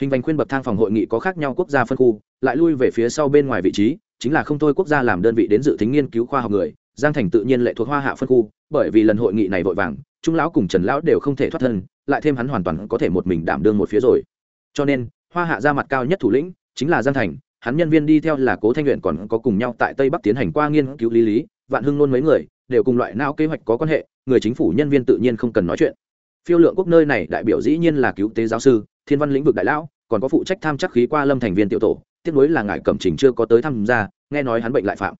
hình vành khuyên bậc thang phòng hội nghị có khác nhau quốc gia phân khu, lại lui về phía sau bên ngoài vị trí, chính là không thôi quốc gia làm đơn vị đến dự tính nghiên cứu khoa học người, giang thành tự nhiên lệ thuộc hoa hạ phân khu, bởi vì lần hội nghị này vội vàng, trung lão cùng trần lão đều không thể thoát thân, lại thêm hắn hoàn toàn có thể một mình đảm đương một phía rồi. Cho nên, hoa hạ ra mặt cao nhất thủ lĩnh chính là giang thành, hắn nhân viên đi theo là cố thanh luyện còn có cùng nhau tại tây bắc tiến hành qua nghiên cứu lý lý, vạn hưng nôn mấy người đều cùng loại não kế hoạch có quan hệ, người chính phủ nhân viên tự nhiên không cần nói chuyện. Phiêu lượng quốc nơi này đại biểu dĩ nhiên là cứu tế giáo sư thiên văn lĩnh vực đại lão, còn có phụ trách tham chắc khí qua lâm thành viên tiểu tổ, tiếc nối là ngài cẩm trình chưa có tới tham gia, nghe nói hắn bệnh lại phạm.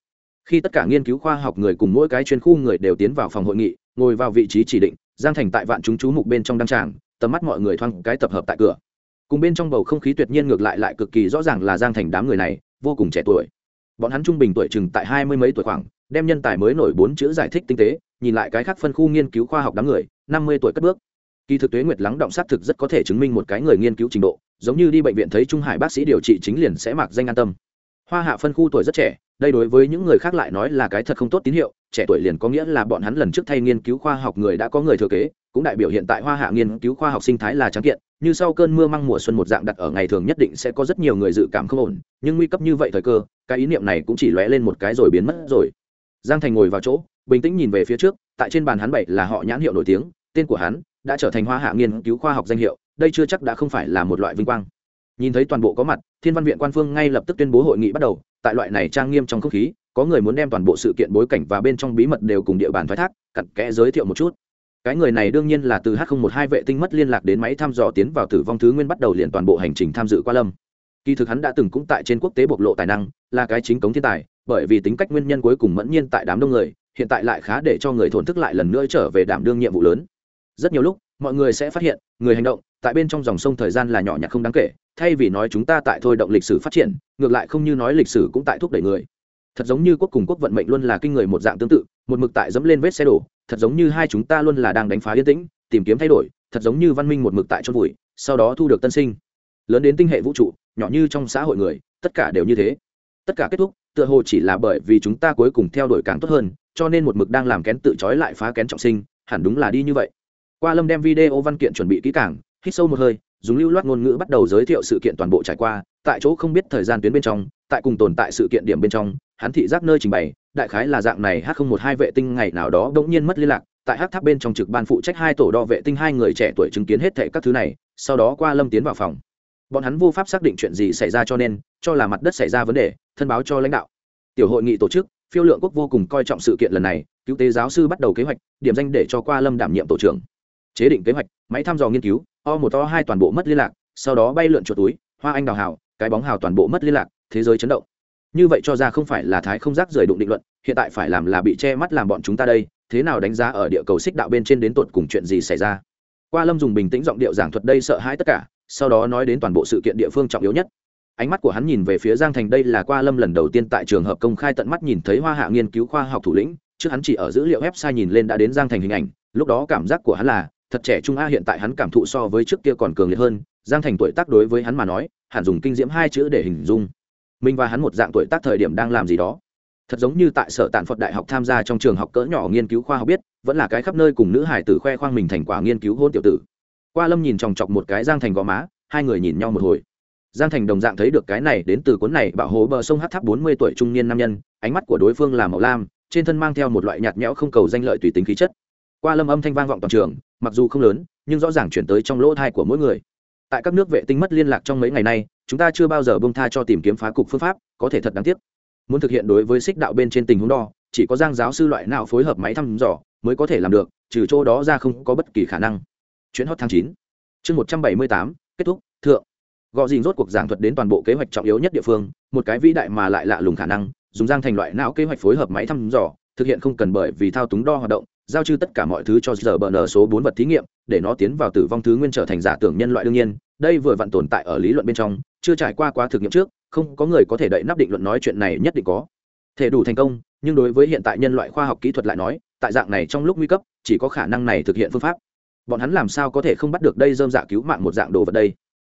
Khi tất cả nghiên cứu khoa học người cùng mỗi cái chuyên khu người đều tiến vào phòng hội nghị, ngồi vào vị trí chỉ định, giang thành tại vạn chúng chú mục bên trong đăng tràng, tầm mắt mọi người thoáng cái tập hợp tại cửa. Cùng bên trong bầu không khí tuyệt nhiên ngược lại lại cực kỳ rõ ràng là giang thành đám người này, vô cùng trẻ tuổi. Bọn hắn trung bình tuổi chừng tại hai mươi mấy tuổi khoảng, đem nhân tài mới nổi bốn chữ giải thích tinh tế, nhìn lại cái khác phân khu nghiên cứu khoa học đám người, năm mươi tuổi cất bước kỳ thực tuế nguyệt lắng động xác thực rất có thể chứng minh một cái người nghiên cứu trình độ, giống như đi bệnh viện thấy trung hải bác sĩ điều trị chính liền sẽ mặc danh an tâm. Hoa hạ phân khu tuổi rất trẻ, đây đối với những người khác lại nói là cái thật không tốt tín hiệu, trẻ tuổi liền có nghĩa là bọn hắn lần trước thay nghiên cứu khoa học người đã có người thừa kế, cũng đại biểu hiện tại hoa hạ nghiên cứu khoa học sinh thái là trắng kiện, như sau cơn mưa măng mùa xuân một dạng đặt ở ngày thường nhất định sẽ có rất nhiều người dự cảm không ổn, nhưng nguy cấp như vậy thời cơ, cái ý niệm này cũng chỉ lóe lên một cái rồi biến mất rồi. Giang thành ngồi vào chỗ, bình tĩnh nhìn về phía trước, tại trên bàn hắn bảy là họ nhãn hiệu nổi tiếng, tên của hắn đã trở thành hoa hạ nghiên cứu khoa học danh hiệu, đây chưa chắc đã không phải là một loại vinh quang. Nhìn thấy toàn bộ có mặt, thiên văn viện quan phương ngay lập tức tuyên bố hội nghị bắt đầu, tại loại này trang nghiêm trong không khí, có người muốn đem toàn bộ sự kiện bối cảnh và bên trong bí mật đều cùng địa bàn thoái thác, cặn kẽ giới thiệu một chút. Cái người này đương nhiên là từ h một hai vệ tinh mất liên lạc đến máy thăm dò tiến vào tử vong thứ nguyên bắt đầu liền toàn bộ hành trình tham dự qua lâm. Kỳ thực hắn đã từng cũng tại trên quốc tế bộc lộ tài năng, là cái chính cống thiên tài, bởi vì tính cách nguyên nhân cuối cùng mẫn nhiên tại đám đông người, hiện tại lại khá để cho người thổn thức lại lần nữa trở về đảm đương nhiệm vụ lớn rất nhiều lúc, mọi người sẽ phát hiện, người hành động, tại bên trong dòng sông thời gian là nhỏ nhặt không đáng kể, thay vì nói chúng ta tại thôi động lịch sử phát triển, ngược lại không như nói lịch sử cũng tại thúc đẩy người. Thật giống như quốc cùng quốc vận mệnh luôn là kinh người một dạng tương tự, một mực tại dẫm lên vết xe đổ, thật giống như hai chúng ta luôn là đang đánh phá yên tĩnh, tìm kiếm thay đổi, thật giống như văn minh một mực tại chôn vùi, sau đó thu được tân sinh. Lớn đến tinh hệ vũ trụ, nhỏ như trong xã hội người, tất cả đều như thế. Tất cả kết thúc, tựa hồ chỉ là bởi vì chúng ta cuối cùng theo đuổi càng tốt hơn, cho nên một mực đang làm kén tự trói lại phá kén trọng sinh, hẳn đúng là đi như vậy qua lâm đem video văn kiện chuẩn bị kỹ càng, hít sâu một hơi, dùng lưu loát ngôn ngữ bắt đầu giới thiệu sự kiện toàn bộ trải qua. Tại chỗ không biết thời gian tuyến bên trong, tại cùng tồn tại sự kiện điểm bên trong, hắn thị giác nơi trình bày, đại khái là dạng này h một hai vệ tinh ngày nào đó đ ỗ n g nhiên mất liên lạc. Tại hát tháp bên trong trực ban phụ trách hai tổ đo vệ tinh hai người trẻ tuổi chứng kiến hết thệ các thứ này, sau đó qua lâm tiến vào phòng. Bọn hắn vô pháp xác định chuyện gì xảy ra cho nên, cho là mặt đất xảy ra vấn đề, thân báo cho lãnh đạo. Tiểu hội nghị tổ chức, phiêu lượng quốc vô cùng coi trọng sự kiện lần này, cứu tế giáo sư bắt đầu kế hoạch, điểm danh để cho qua lâm đảm nhiệm tổ trưởng chế định kế hoạch, máy thăm dò nghiên cứu, o một to hai toàn bộ mất liên lạc, sau đó bay lượn chuột túi, hoa anh đào hào, cái bóng hào toàn bộ mất liên lạc, thế giới chấn động. Như vậy cho ra không phải là thái không rác rời đụng định luận, hiện tại phải làm là bị che mắt làm bọn chúng ta đây, thế nào đánh giá ở địa cầu xích đạo bên trên đến tột cùng chuyện gì xảy ra? Qua lâm dùng bình tĩnh giọng điệu giảng thuật đây sợ hãi tất cả, sau đó nói đến toàn bộ sự kiện địa phương trọng yếu nhất. Ánh mắt của hắn nhìn về phía giang thành đây là qua lâm lần đầu tiên tại trường hợp công khai tận mắt nhìn thấy hoa hạ nghiên cứu khoa học thủ lĩnh, trước hắn chỉ ở dữ liệu website nhìn lên đã đến giang thành hình ảnh, lúc đó cảm giác của hắn là thật trẻ trung a hiện tại hắn cảm thụ so với trước kia còn cường liệt hơn, giang thành tuổi tác đối với hắn mà nói, hẳn dùng kinh diễm hai chữ để hình dung. Mình và hắn một dạng tuổi tác thời điểm đang làm gì đó. Thật giống như tại sở tàn phật đại học tham gia trong trường học cỡ nhỏ nghiên cứu khoa học biết, vẫn là cái khắp nơi cùng nữ hải tử khoe khoang mình thành quả nghiên cứu hôn tiểu tử. Qua lâm nhìn chòng chọc một cái giang thành gò má, hai người nhìn nhau một hồi. Giang thành đồng dạng thấy được cái này đến từ cuốn này bạo hố bờ sông hát tháp bốn mươi tuổi trung niên nam nhân, ánh mắt của đối phương là màu lam, trên thân mang theo một loại nhạt nhẽo không cầu danh lợi tùy tính khí chất qua lâm âm thanh vang vọng toàn trường, mặc dù không lớn, nhưng rõ ràng chuyển tới trong lỗ thai của mỗi người. Tại các nước vệ tinh mất liên lạc trong mấy ngày nay, chúng ta chưa bao giờ bông tha cho tìm kiếm phá cục phương pháp, có thể thật đáng tiếc. Muốn thực hiện đối với xích đạo bên trên tình huống đo, chỉ có giang giáo sư loại nào phối hợp máy thăm dò mới có thể làm được, trừ chỗ đó ra không có bất kỳ khả năng. Chuyến hot tháng chín. Chương một trăm bảy mươi tám, kết thúc, thượng. Gò dìn rốt cuộc giảng thuật đến toàn bộ kế hoạch trọng yếu nhất địa phương, một cái vĩ đại mà lại lạ lùng khả năng, dùng giang thành loại não kế hoạch phối hợp máy thăm dò, thực hiện không cần bởi vì thao túng đo hoạt động giao trừ tất cả mọi thứ cho giờ bờ nở số bốn vật thí nghiệm, để nó tiến vào tử vong thứ nguyên trở thành giả tưởng nhân loại đương nhiên. Đây vừa vặn tồn tại ở lý luận bên trong, chưa trải qua quá thực nghiệm trước, không có người có thể đậy nắp định luận nói chuyện này nhất định có thể đủ thành công, nhưng đối với hiện tại nhân loại khoa học kỹ thuật lại nói, tại dạng này trong lúc nguy cấp, chỉ có khả năng này thực hiện phương pháp. Bọn hắn làm sao có thể không bắt được đây dơm dạ cứu mạng một dạng đồ vật đây?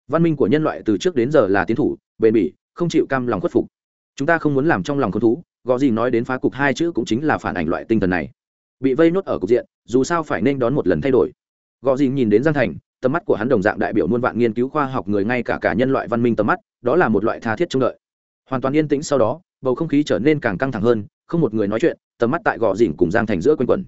Văn minh của nhân loại từ trước đến giờ là tiến thủ, bền bỉ, không chịu cam lòng khuất phục. Chúng ta không muốn làm trong lòng con thú, gò gì nói đến phá cục hai chữ cũng chính là phản ảnh loại tinh thần này bị vây nốt ở cục diện, dù sao phải nên đón một lần thay đổi. Gò dìn nhìn đến giang thành, tầm mắt của hắn đồng dạng đại biểu muôn vạn nghiên cứu khoa học người ngay cả cả nhân loại văn minh tầm mắt, đó là một loại tha thiết trông đợi. Hoàn toàn yên tĩnh sau đó, bầu không khí trở nên càng căng thẳng hơn, không một người nói chuyện, tầm mắt tại gò dìn cùng giang thành giữa quanh quẩn.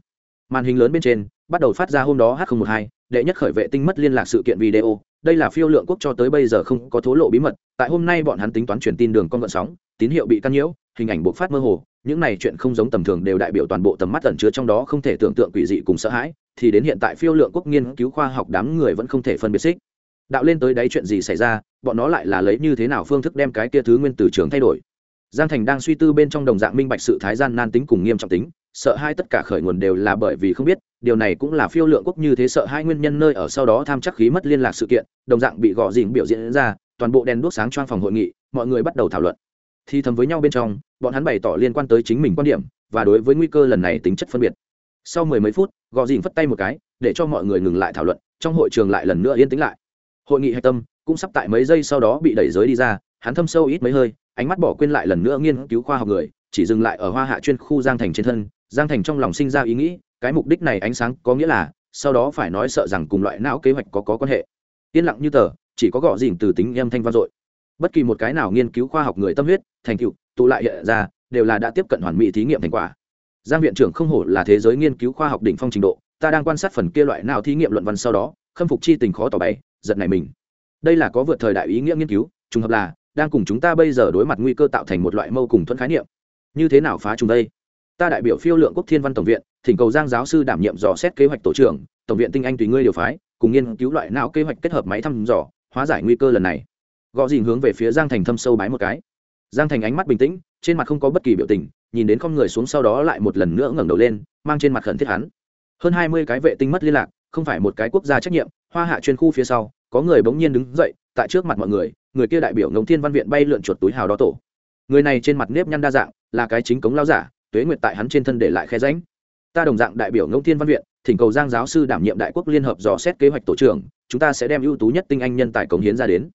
Màn hình lớn bên trên, bắt đầu phát ra hôm đó h một hai, đệ nhất khởi vệ tinh mất liên lạc sự kiện video, đây là phiêu lượng quốc cho tới bây giờ không có thố lộ bí mật, tại hôm nay bọn hắn tính toán truyền tin đường con vận sóng, tín hiệu bị căn nhiễu hình ảnh bộc phát mơ hồ, những này chuyện không giống tầm thường đều đại biểu toàn bộ tầm mắt ẩn chứa trong đó không thể tưởng tượng quỷ dị cùng sợ hãi, thì đến hiện tại phiêu lượng quốc nghiên cứu khoa học đám người vẫn không thể phân biệt xích. Đạo lên tới đấy chuyện gì xảy ra, bọn nó lại là lấy như thế nào phương thức đem cái kia thứ nguyên từ trường thay đổi. Giang thành đang suy tư bên trong đồng dạng minh bạch sự thái gian nan tính cùng nghiêm trọng tính, sợ hai tất cả khởi nguồn đều là bởi vì không biết, điều này cũng là phiêu lượng quốc như thế sợ hai nguyên nhân nơi ở sau đó tham chắc khí mất liên lạc sự kiện, đồng dạng bị gò dình biểu diễn ra, toàn bộ đèn đuốc sáng choang phòng hội nghị, mọi người bắt đầu thảo luận thì thầm với nhau bên trong, bọn hắn bày tỏ liên quan tới chính mình quan điểm, và đối với nguy cơ lần này tính chất phân biệt. Sau mười mấy phút, gò dìn phất tay một cái, để cho mọi người ngừng lại thảo luận, trong hội trường lại lần nữa yên tĩnh lại. Hội nghị hạch tâm cũng sắp tại mấy giây sau đó bị đẩy giới đi ra, hắn thâm sâu ít mấy hơi, ánh mắt bỏ quên lại lần nữa nghiên cứu khoa học người, chỉ dừng lại ở hoa hạ chuyên khu giang thành trên thân. Giang thành trong lòng sinh ra ý nghĩ, cái mục đích này ánh sáng có nghĩa là, sau đó phải nói sợ rằng cùng loại não kế hoạch có có quan hệ. Yên lặng như tờ, chỉ có gò dìn từ tính em thanh vang dội bất kỳ một cái nào nghiên cứu khoa học người tâm huyết, thành tựu, tụ lại hiện ra, đều là đã tiếp cận hoàn mỹ thí nghiệm thành quả. Giang viện trưởng không hổ là thế giới nghiên cứu khoa học đỉnh phong trình độ, ta đang quan sát phần kia loại nào thí nghiệm luận văn sau đó, khâm phục chi tình khó tỏ bày, giật này mình. Đây là có vượt thời đại ý nghĩa nghiên cứu, trùng hợp là, đang cùng chúng ta bây giờ đối mặt nguy cơ tạo thành một loại mâu cùng thuận khái niệm. Như thế nào phá chúng đây? Ta đại biểu phiêu lượng quốc thiên văn tổng viện, thỉnh cầu giang giáo sư đảm nhiệm dò xét kế hoạch tổ trưởng, tổng viện tinh anh tùy ngươi điều phái, cùng nghiên cứu loại não kế hoạch kết hợp máy thăm dò, hóa giải nguy cơ lần này gõ dìn hướng về phía giang thành thâm sâu bái một cái. Giang thành ánh mắt bình tĩnh, trên mặt không có bất kỳ biểu tình, nhìn đến con người xuống sau đó lại một lần nữa ngẩng đầu lên, mang trên mặt khẩn thiết hắn. Hơn hai mươi cái vệ tinh mất liên lạc, không phải một cái quốc gia trách nhiệm, hoa hạ chuyên khu phía sau, có người bỗng nhiên đứng dậy, tại trước mặt mọi người người kia đại biểu ngống thiên văn viện bay lượn chuột túi hào đó tổ. Người này trên mặt nếp nhăn đa dạng, là cái chính cống lao giả, tuế nguyệt tại hắn trên thân để lại khe ránh ta đồng dạng đại biểu ngẫu thiên văn viện, thỉnh cầu giang giáo sư đảm nhiệm đại quốc liên hợp dò xét kế hoạch tổ trưởng, chúng ta sẽ đem ưu tú nhất tinh anh nhân tài cống hiến ra đến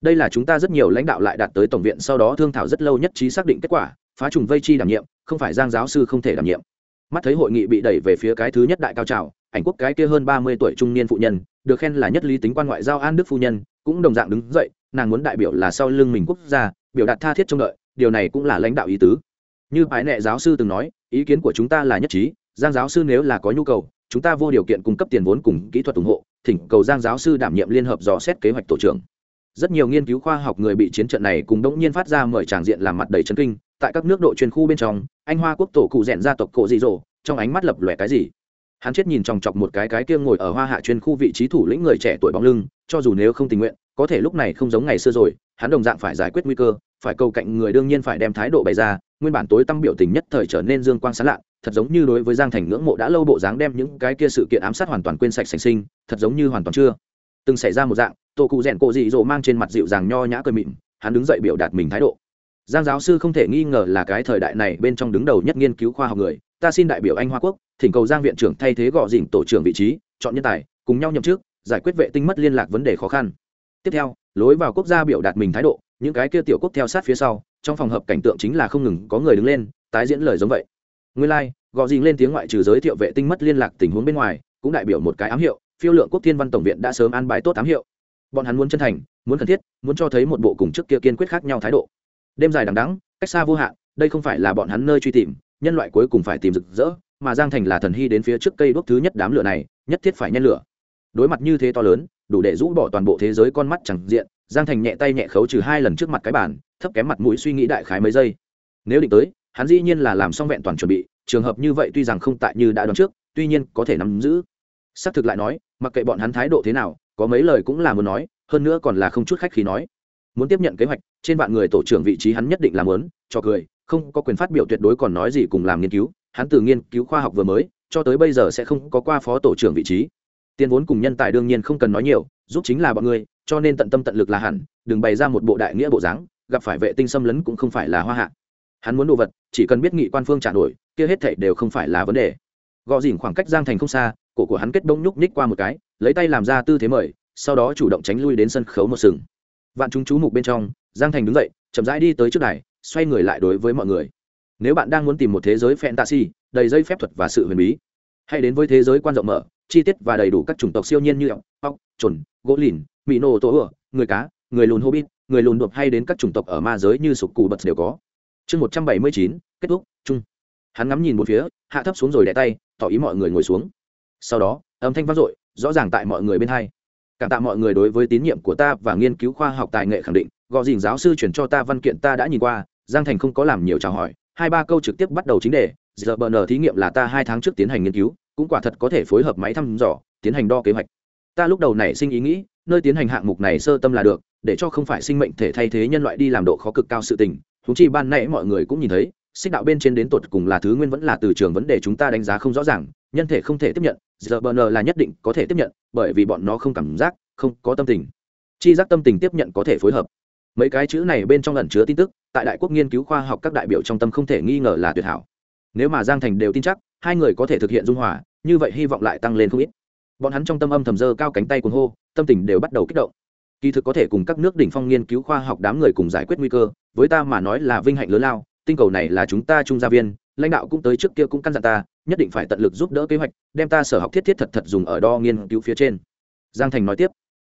đây là chúng ta rất nhiều lãnh đạo lại đạt tới tổng viện sau đó thương thảo rất lâu nhất trí xác định kết quả, phá trùng vây chi đảm nhiệm, không phải giang giáo sư không thể đảm nhiệm. Mắt thấy hội nghị bị đẩy về phía cái thứ nhất đại cao trào, ảnh quốc cái kia hơn ba mươi tuổi trung niên phụ nhân, được khen là nhất lý tính quan ngoại giao an đức phu nhân, cũng đồng dạng đứng dậy, nàng muốn đại biểu là sau lưng mình quốc gia, biểu đạt tha thiết trông đợi, điều này cũng là lãnh đạo ý tứ. Như bài nệ giáo sư từng nói, ý kiến của chúng ta là nhất trí, giang giáo sư nếu là có nhu cầu, chúng ta vô điều kiện cung cấp tiền vốn cùng kỹ thuật ủng hộ, thỉnh cầu giang giáo sư đảm nhiệm liên hợp dò xét kế hoạch tổ trưởng rất nhiều nghiên cứu khoa học người bị chiến trận này cùng đống nhiên phát ra mời tràng diện làm mặt đầy chấn kinh, tại các nước độ chuyên khu bên trong, anh hoa quốc tổ cụ rèn gia tộc cổ dị dỗ trong ánh mắt lập lòe cái gì? Hắn chết nhìn chòng chọc một cái cái kia ngồi ở hoa hạ chuyên khu vị trí thủ lĩnh người trẻ tuổi bóng lưng, cho dù nếu không tình nguyện, có thể lúc này không giống ngày xưa rồi, hắn đồng dạng phải giải quyết nguy cơ, phải cầu cạnh người đương nhiên phải đem thái độ bày ra, nguyên bản tối tăm biểu tình nhất thời trở nên dương quang sáng lạ thật giống như đối với giang thành ngưỡng mộ đã lâu bộ dáng đem những cái kia sự kiện ám sát hoàn toàn quên sạch sành sinh, thật giống như hoàn toàn chưa từng xảy ra một dạng tổ cụ rèn cổ dị dỗ mang trên mặt dịu dàng nho nhã cười mịn hắn đứng dậy biểu đạt mình thái độ. Giang giáo sư không thể nghi ngờ là cái thời đại này bên trong đứng đầu nhất nghiên cứu khoa học người ta xin đại biểu anh hoa quốc thỉnh cầu giang viện trưởng thay thế gọ dỉnh tổ trưởng vị trí chọn nhân tài cùng nhau nhậm chức giải quyết vệ tinh mất liên lạc vấn đề khó khăn. Tiếp theo lối vào quốc gia biểu đạt mình thái độ những cái kia tiểu quốc theo sát phía sau trong phòng hợp cảnh tượng chính là không ngừng có người đứng lên tái diễn lời giống vậy. Nguyên lai、like, gò dình lên tiếng ngoại trừ giới thiệu vệ tinh mất liên lạc tình huống bên ngoài cũng đại biểu một cái ám hiệu phiêu lượng quốc thiên văn tổng viện đã sớm an bài tốt ám hiệu bọn hắn muốn chân thành, muốn cần thiết, muốn cho thấy một bộ cùng trước kia kiên quyết khác nhau thái độ. Đêm dài đằng đắng cách xa vô hạn, đây không phải là bọn hắn nơi truy tìm, nhân loại cuối cùng phải tìm rực rỡ, mà giang thành là thần hy đến phía trước cây đuốc thứ nhất đám lửa này, nhất thiết phải nhen lửa. Đối mặt như thế to lớn, đủ để rũ bỏ toàn bộ thế giới con mắt chẳng diện, giang thành nhẹ tay nhẹ khấu trừ hai lần trước mặt cái bàn, thấp kém mặt mũi suy nghĩ đại khái mấy giây. Nếu định tới, hắn dĩ nhiên là làm xong vẹn toàn chuẩn bị, trường hợp như vậy tuy rằng không tại như đã đoán trước, tuy nhiên có thể nắm giữ. Xác thực lại nói, mặc kệ bọn hắn thái độ thế nào có mấy lời cũng là muốn nói, hơn nữa còn là không chút khách khí nói. Muốn tiếp nhận kế hoạch, trên vạn người tổ trưởng vị trí hắn nhất định làm lớn cho cười, không có quyền phát biểu tuyệt đối còn nói gì cùng làm nghiên cứu, hắn từ nghiên cứu khoa học vừa mới, cho tới bây giờ sẽ không có qua phó tổ trưởng vị trí. Tiền vốn cùng nhân tài đương nhiên không cần nói nhiều, giúp chính là bọn ngươi, cho nên tận tâm tận lực là hẳn, đừng bày ra một bộ đại nghĩa bộ dáng, gặp phải vệ tinh xâm lấn cũng không phải là hoa hạ. Hắn muốn đồ vật, chỉ cần biết nghị quan phương trả đổi, kia hết thảy đều không phải là vấn đề. Gò dìn khoảng cách giang thành không xa, cổ của hắn kết đông nhúc nhích qua một cái lấy tay làm ra tư thế mời, sau đó chủ động tránh lui đến sân khấu một sừng. Vạn chúng chú mục bên trong, giang thành đứng dậy, chậm rãi đi tới trước đài, xoay người lại đối với mọi người. Nếu bạn đang muốn tìm một thế giới fantasy, đầy dây phép thuật và sự huyền bí, hãy đến với thế giới quan rộng mở, chi tiết và đầy đủ các chủng tộc siêu nhiên như ọc ọc chuẩn gỗ lìn mỹ nô tố ửa người cá, người lùn hobbit, người lùn đột hay đến các chủng tộc ở ma giới như sục cù bật đều có. Chương một trăm bảy mươi chín, kết thúc, chung. Hắn ngắm nhìn một phía, hạ thấp xuống rồi đẻ tay, tỏ ý mọi người ngồi xuống. Sau đó âm thanh vang dội, rõ ràng tại mọi người bên hai. Cảm tạ mọi người đối với tín nhiệm của ta và nghiên cứu khoa học tài nghệ khẳng định, gò dìn giáo sư chuyển cho ta văn kiện ta đã nhìn qua, giang thành không có làm nhiều chào hỏi, hai ba câu trực tiếp bắt đầu chính đề, giờ bờ nờ thí nghiệm là ta hai tháng trước tiến hành nghiên cứu, cũng quả thật có thể phối hợp máy thăm dò, tiến hành đo kế hoạch. Ta lúc đầu nảy sinh ý nghĩ, nơi tiến hành hạng mục này sơ tâm là được, để cho không phải sinh mệnh thể thay thế nhân loại đi làm độ khó cực cao sự tình. Thú chi ban nãy mọi người cũng nhìn thấy, xích đạo bên trên đến tột cùng là thứ nguyên vẫn là từ trường vấn đề chúng ta đánh giá không rõ ràng nhân thể không thể tiếp nhận, giờ bờ nờ là nhất định có thể tiếp nhận, bởi vì bọn nó không cảm giác, không có tâm tình. Chi giác tâm tình tiếp nhận có thể phối hợp. Mấy cái chữ này bên trong ẩn chứa tin tức, tại đại quốc nghiên cứu khoa học các đại biểu trong tâm không thể nghi ngờ là tuyệt hảo. Nếu mà giang thành đều tin chắc, hai người có thể thực hiện dung hòa, như vậy hy vọng lại tăng lên không ít. Bọn hắn trong tâm âm thầm dơ cao cánh tay cuồng hô, tâm tình đều bắt đầu kích động. Kỳ thực có thể cùng các nước đỉnh phong nghiên cứu khoa học đám người cùng giải quyết nguy cơ, với ta mà nói là vinh hạnh lớn lao, tinh cầu này là chúng ta trung gia viên lãnh đạo cũng tới trước kia cũng căn dặn ta, nhất định phải tận lực giúp đỡ kế hoạch, đem ta sở học thiết thiết thật thật dùng ở đo nghiên cứu phía trên. Giang thành nói tiếp.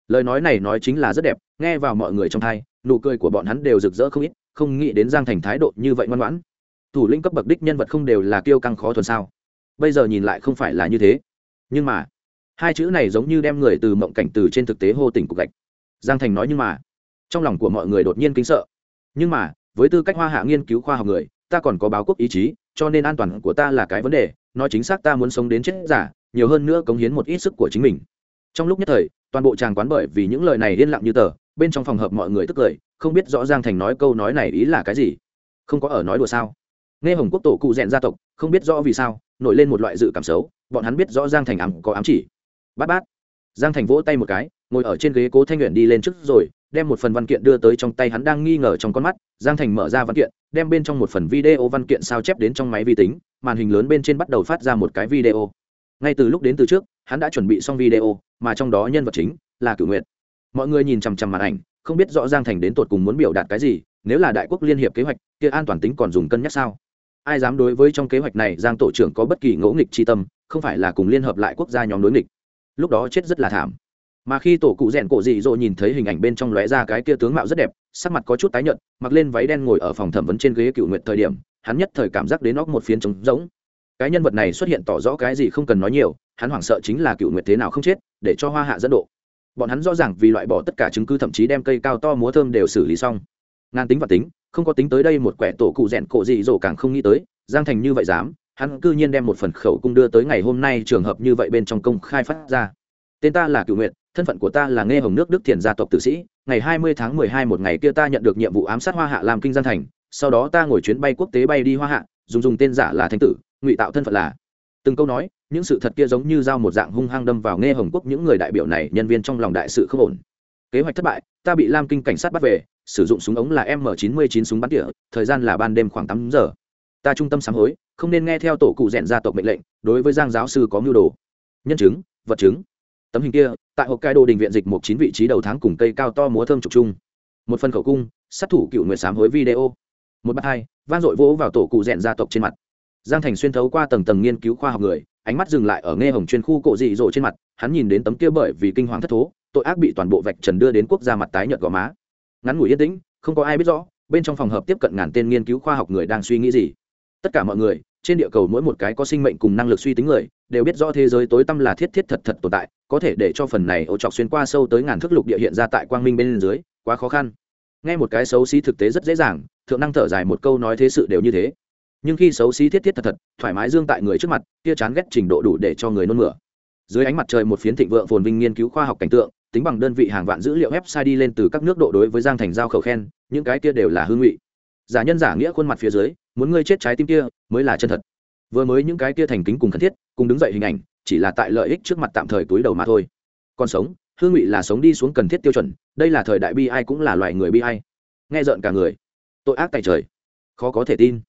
Lời nói này nói chính là rất đẹp, nghe vào mọi người trong thai, nụ cười của bọn hắn đều rực rỡ không ít, không nghĩ đến giang thành thái độ như vậy ngoan ngoãn. Thủ lĩnh cấp bậc đích nhân vật không đều là kiêu căng khó thuần sao? Bây giờ nhìn lại không phải là như thế. Nhưng mà, hai chữ này giống như đem người từ mộng cảnh từ trên thực tế hô tỉnh cục gạch. Giang thành nói nhưng mà, trong lòng của mọi người đột nhiên kính sợ. Nhưng mà, với tư cách hoa hạ nghiên cứu khoa học người, ta còn có báo quốc ý chí cho nên an toàn của ta là cái vấn đề, nói chính xác ta muốn sống đến chết giả, nhiều hơn nữa cống hiến một ít sức của chính mình. Trong lúc nhất thời, toàn bộ tràng quán bởi vì những lời này yên lặng như tờ, bên trong phòng hợp mọi người tức cười, không biết rõ giang thành nói câu nói này ý là cái gì. Không có ở nói đùa sao? Nghe hồng quốc tổ cụ rèn gia tộc, không biết rõ vì sao, nổi lên một loại dự cảm xấu, bọn hắn biết rõ giang thành ám có ám chỉ. Bát bát. Giang thành vỗ tay một cái, ngồi ở trên ghế cố thanh nguyện đi lên trước rồi đem một phần văn kiện đưa tới trong tay hắn đang nghi ngờ trong con mắt, giang thành mở ra văn kiện, đem bên trong một phần video văn kiện sao chép đến trong máy vi tính, màn hình lớn bên trên bắt đầu phát ra một cái video. Ngay từ lúc đến từ trước, hắn đã chuẩn bị xong video, mà trong đó nhân vật chính là cửu nguyện mọi người nhìn chằm chằm màn ảnh, không biết rõ giang thành đến tột cùng muốn biểu đạt cái gì, nếu là đại quốc liên hiệp kế hoạch, kia an toàn tính còn dùng cân nhắc sao? Ai dám đối với trong kế hoạch này, giang tổ trưởng có bất kỳ ngỗ nghịch tri tâm, không phải là cùng liên hợp lại quốc gia nhóm đối nghịch. Lúc đó chết rất là thảm mà khi tổ cụ rèn cổ dị dỗ nhìn thấy hình ảnh bên trong lóe ra cái kia tướng mạo rất đẹp, sắc mặt có chút tái nhợt, mặc lên váy đen ngồi ở phòng thẩm vấn trên ghế cựu nguyện thời điểm, hắn nhất thời cảm giác đến óc một phiến trống rỗng. Cái nhân vật này xuất hiện tỏ rõ cái gì không cần nói nhiều, hắn hoảng sợ chính là cựu nguyện thế nào không chết, để cho hoa hạ dẫn độ. Bọn hắn rõ ràng vì loại bỏ tất cả chứng cứ thậm chí đem cây cao to múa thơm đều xử lý xong. Ngàn tính và tính, không có tính tới đây một quẻ tổ cụ rèn cổ dị dỗ càng không nghĩ tới, giang thành như vậy dám, hắn cư nhiên đem một phần khẩu cung đưa tới ngày hôm nay trường hợp như vậy bên trong công khai phát ra. Tên ta là cựu nguyện thân phận của ta là nghe hồng nước đức thiền gia tộc tử sĩ, ngày hai mươi tháng mười hai một ngày kia ta nhận được nhiệm vụ ám sát hoa hạ làm kinh giang thành, sau đó ta ngồi chuyến bay quốc tế bay đi hoa hạ, dùng dùng tên giả là thanh tử, ngụy tạo thân phận là. Từng câu nói, những sự thật kia giống như dao một dạng hung hăng đâm vào nghe hồng quốc những người đại biểu này, nhân viên trong lòng đại sự không ổn. Kế hoạch thất bại, ta bị lam kinh cảnh sát bắt về, sử dụng súng ống là m 99 súng bắn tỉa, thời gian là ban đêm khoảng tám giờ. Ta trung tâm sám hối, không nên nghe theo tổ cụ rèn gia tộc mệnh lệnh, đối với giang giáo sư có mưu đồ. Nhân chứng, vật chứng tấm hình kia, tại hộp cai đồ đình viện dịch một chín vị trí đầu tháng cùng cây cao to múa thơm trục chung. Một phần khẩu cung, sát thủ cựu nguyện sám hối video. Một bát hai, vang dội vỗ vào tổ cụ rèn gia tộc trên mặt. Giang thành xuyên thấu qua tầng tầng nghiên cứu khoa học người, ánh mắt dừng lại ở nghe hồng chuyên khu cộ dị dỗ trên mặt, hắn nhìn đến tấm kia bởi vì kinh hoàng thất thố, tội ác bị toàn bộ vạch trần đưa đến quốc gia mặt tái nhợt gò má. Ngắn ngủi yên tĩnh, không có ai biết rõ, bên trong phòng hợp tiếp cận ngàn tên nghiên cứu khoa học người đang suy nghĩ gì. Tất cả mọi người, trên địa cầu mỗi một cái có sinh mệnh cùng năng lực suy tính người, đều biết rõ thế giới tối tăm là thiết thiết thật thật tồn tại có thể để cho phần này ô trọc xuyên qua sâu tới ngàn thước lục địa hiện ra tại quang minh bên dưới, quá khó khăn. Nghe một cái xấu xí thực tế rất dễ dàng, thượng năng thở dài một câu nói thế sự đều như thế. Nhưng khi xấu xí thiết thiết thật thật, thoải mái dương tại người trước mặt, kia chán ghét trình độ đủ để cho người nôn mửa. Dưới ánh mặt trời một phiến thịnh vượng phồn vinh nghiên cứu khoa học cảnh tượng, tính bằng đơn vị hàng vạn dữ liệu website đi lên từ các nước độ đối với giang thành giao khẩu khen, những cái kia đều là hương ngụy. Giả nhân giả nghĩa khuôn mặt phía dưới, muốn ngươi chết trái tim kia, mới là chân thật. Vừa mới những cái kia thành kính cùng thân thiết, cùng đứng dậy hình ảnh chỉ là tại lợi ích trước mặt tạm thời túi đầu mà thôi. Còn sống, hương ngụy là sống đi xuống cần thiết tiêu chuẩn, đây là thời đại bi ai cũng là loài người bi ai. Nghe rợn cả người. Tội ác tại trời. Khó có thể tin.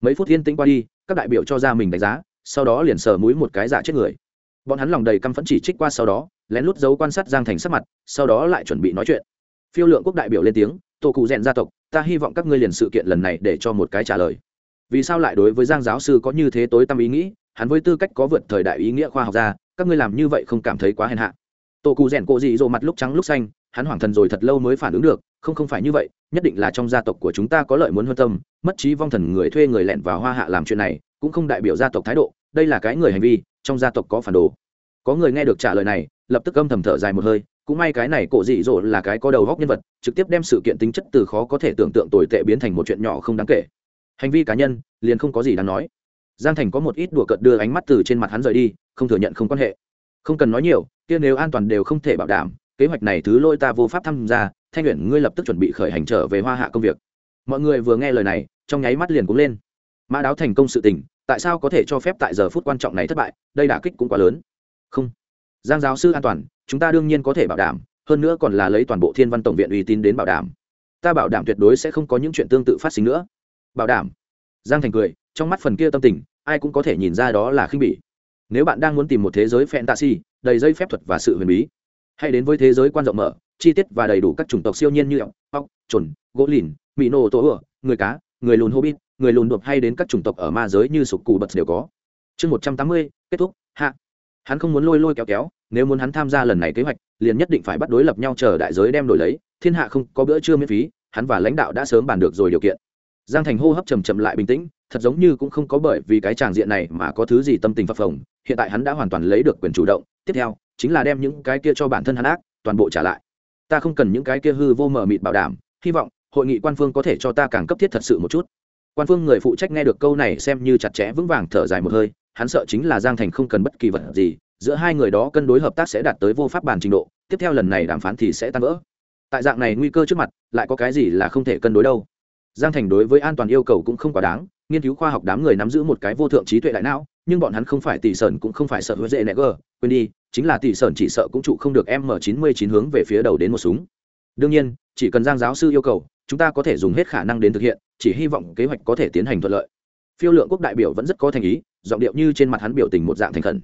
Mấy phút yên tĩnh qua đi, các đại biểu cho ra mình đánh giá, sau đó liền sờ mũi một cái giả chết người. Bọn hắn lòng đầy căm phẫn chỉ trích qua sau đó, lén lút giấu quan sát giang thành sắc mặt, sau đó lại chuẩn bị nói chuyện. Phiêu lượng quốc đại biểu lên tiếng, tổ cụ rèn gia tộc, ta hy vọng các ngươi liền sự kiện lần này để cho một cái trả lời. Vì sao lại đối với giang giáo sư có như thế tối tăm ý nghĩ hắn với tư cách có vượt thời đại ý nghĩa khoa học ra các ngươi làm như vậy không cảm thấy quá hèn hạ. Tổ cụ rèn cộ dị dỗ mặt lúc trắng lúc xanh, hắn hoảng thần rồi thật lâu mới phản ứng được, không không phải như vậy, nhất định là trong gia tộc của chúng ta có lợi muốn hơn tâm, mất trí vong thần người thuê người lẹn vào hoa hạ làm chuyện này, cũng không đại biểu gia tộc thái độ, đây là cái người hành vi, trong gia tộc có phản đồ. Có người nghe được trả lời này, lập tức âm thầm thở dài một hơi, cũng may cái này cổ dị dỗ là cái có đầu góc nhân vật, trực tiếp đem sự kiện tính chất từ khó có thể tưởng tượng tồi tệ biến thành một chuyện nhỏ không đáng kể. Hành vi cá nhân, liền không có gì đáng nói giang thành có một ít đùa cợt đưa ánh mắt từ trên mặt hắn rời đi, không thừa nhận không quan hệ. Không cần nói nhiều, kia nếu an toàn đều không thể bảo đảm, kế hoạch này thứ lôi ta vô pháp tham gia, thanh luyện ngươi lập tức chuẩn bị khởi hành trở về hoa hạ công việc. Mọi người vừa nghe lời này, trong nháy mắt liền cũng lên. Mã đáo thành công sự tình, tại sao có thể cho phép tại giờ phút quan trọng này thất bại, đây đả kích cũng quá lớn. Không. Giang giáo sư an toàn, chúng ta đương nhiên có thể bảo đảm, hơn nữa còn là lấy toàn bộ thiên văn tổng viện uy tín đến bảo đảm. Ta bảo đảm tuyệt đối sẽ không có những chuyện tương tự phát sinh nữa. Bảo đảm giang thành cười, trong mắt phần kia tâm tình, ai cũng có thể nhìn ra đó là khinh bỉ. Nếu bạn đang muốn tìm một thế giới fantasy, đầy dây phép thuật và sự huyền bí, hãy đến với thế giới quan rộng mở, chi tiết và đầy đủ các chủng tộc siêu nhiên như ốc ốc trồn gỗ lìn mỹ nô tổ ửa người cá, người lùn hobbit, người lùn đột hay đến các chủng tộc ở ma giới như sục cù bật đều có. Chương một trăm tám mươi, kết thúc, hạ. Hắn không muốn lôi lôi kéo kéo, nếu muốn hắn tham gia lần này kế hoạch, liền nhất định phải bắt đối lập nhau chờ đại giới đem đổi lấy, thiên hạ không có bữa trưa miễn phí, hắn và lãnh đạo đã sớm bàn được rồi điều kiện giang thành hô hấp chầm chậm lại bình tĩnh, thật giống như cũng không có bởi vì cái tràng diện này mà có thứ gì tâm tình phập phồng. Hiện tại hắn đã hoàn toàn lấy được quyền chủ động, tiếp theo chính là đem những cái kia cho bản thân hắn ác, toàn bộ trả lại. Ta không cần những cái kia hư vô mờ mịt bảo đảm, hy vọng hội nghị quan phương có thể cho ta càng cấp thiết thật sự một chút. Quan phương người phụ trách nghe được câu này xem như chặt chẽ vững vàng thở dài một hơi, hắn sợ chính là giang thành không cần bất kỳ vật gì, giữa hai người đó cân đối hợp tác sẽ đạt tới vô pháp bàn trình độ, tiếp theo lần này đàm phán thì sẽ tan vỡ. Tại dạng này nguy cơ trước mặt, lại có cái gì là không thể cân đối đâu? Giang thành đối với an toàn yêu cầu cũng không quá đáng, nghiên cứu khoa học đám người nắm giữ một cái vô thượng trí tuệ đại não, nhưng bọn hắn không phải tỷ sơn cũng không phải sợ hứa dễ nẹ gờ, quên đi, chính là tỷ sơn chỉ sợ cũng trụ không được m chín mươi chín hướng về phía đầu đến một súng. Đương nhiên, chỉ cần giang giáo sư yêu cầu, chúng ta có thể dùng hết khả năng đến thực hiện, chỉ hy vọng kế hoạch có thể tiến hành thuận lợi. Phiêu lượng quốc đại biểu vẫn rất có thành ý, giọng điệu như trên mặt hắn biểu tình một dạng thành khẩn.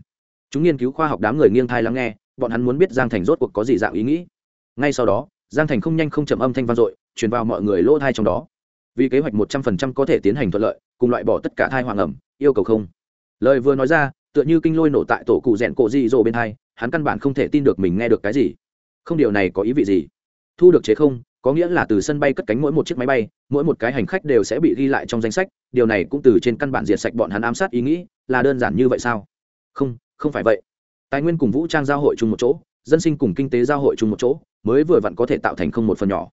Chúng nghiên cứu khoa học đám người nghiêng thai lắng nghe, bọn hắn muốn biết giang thành rốt cuộc có gì dạng ý nghĩ. Ngay sau đó, giang thành không nhanh không chậm âm thanh vang dội, truyền vào mọi người lỗ thai trong đó vì kế hoạch một trăm phần trăm có thể tiến hành thuận lợi, cùng loại bỏ tất cả thai hoàng ẩm, yêu cầu không. Lời vừa nói ra, tựa như kinh lôi nổ tại tổ cụ rèn cổ dị dỗ bên hai, hắn căn bản không thể tin được mình nghe được cái gì. Không điều này có ý vị gì? Thu được chế không, có nghĩa là từ sân bay cất cánh mỗi một chiếc máy bay, mỗi một cái hành khách đều sẽ bị ghi lại trong danh sách, điều này cũng từ trên căn bản diệt sạch bọn hắn ám sát ý nghĩ, là đơn giản như vậy sao? Không không phải vậy. Tài nguyên cùng vũ trang giao hội chung một chỗ, dân sinh cùng kinh tế giao hội chung một chỗ, mới vừa vặn có thể tạo thành không một phần nhỏ.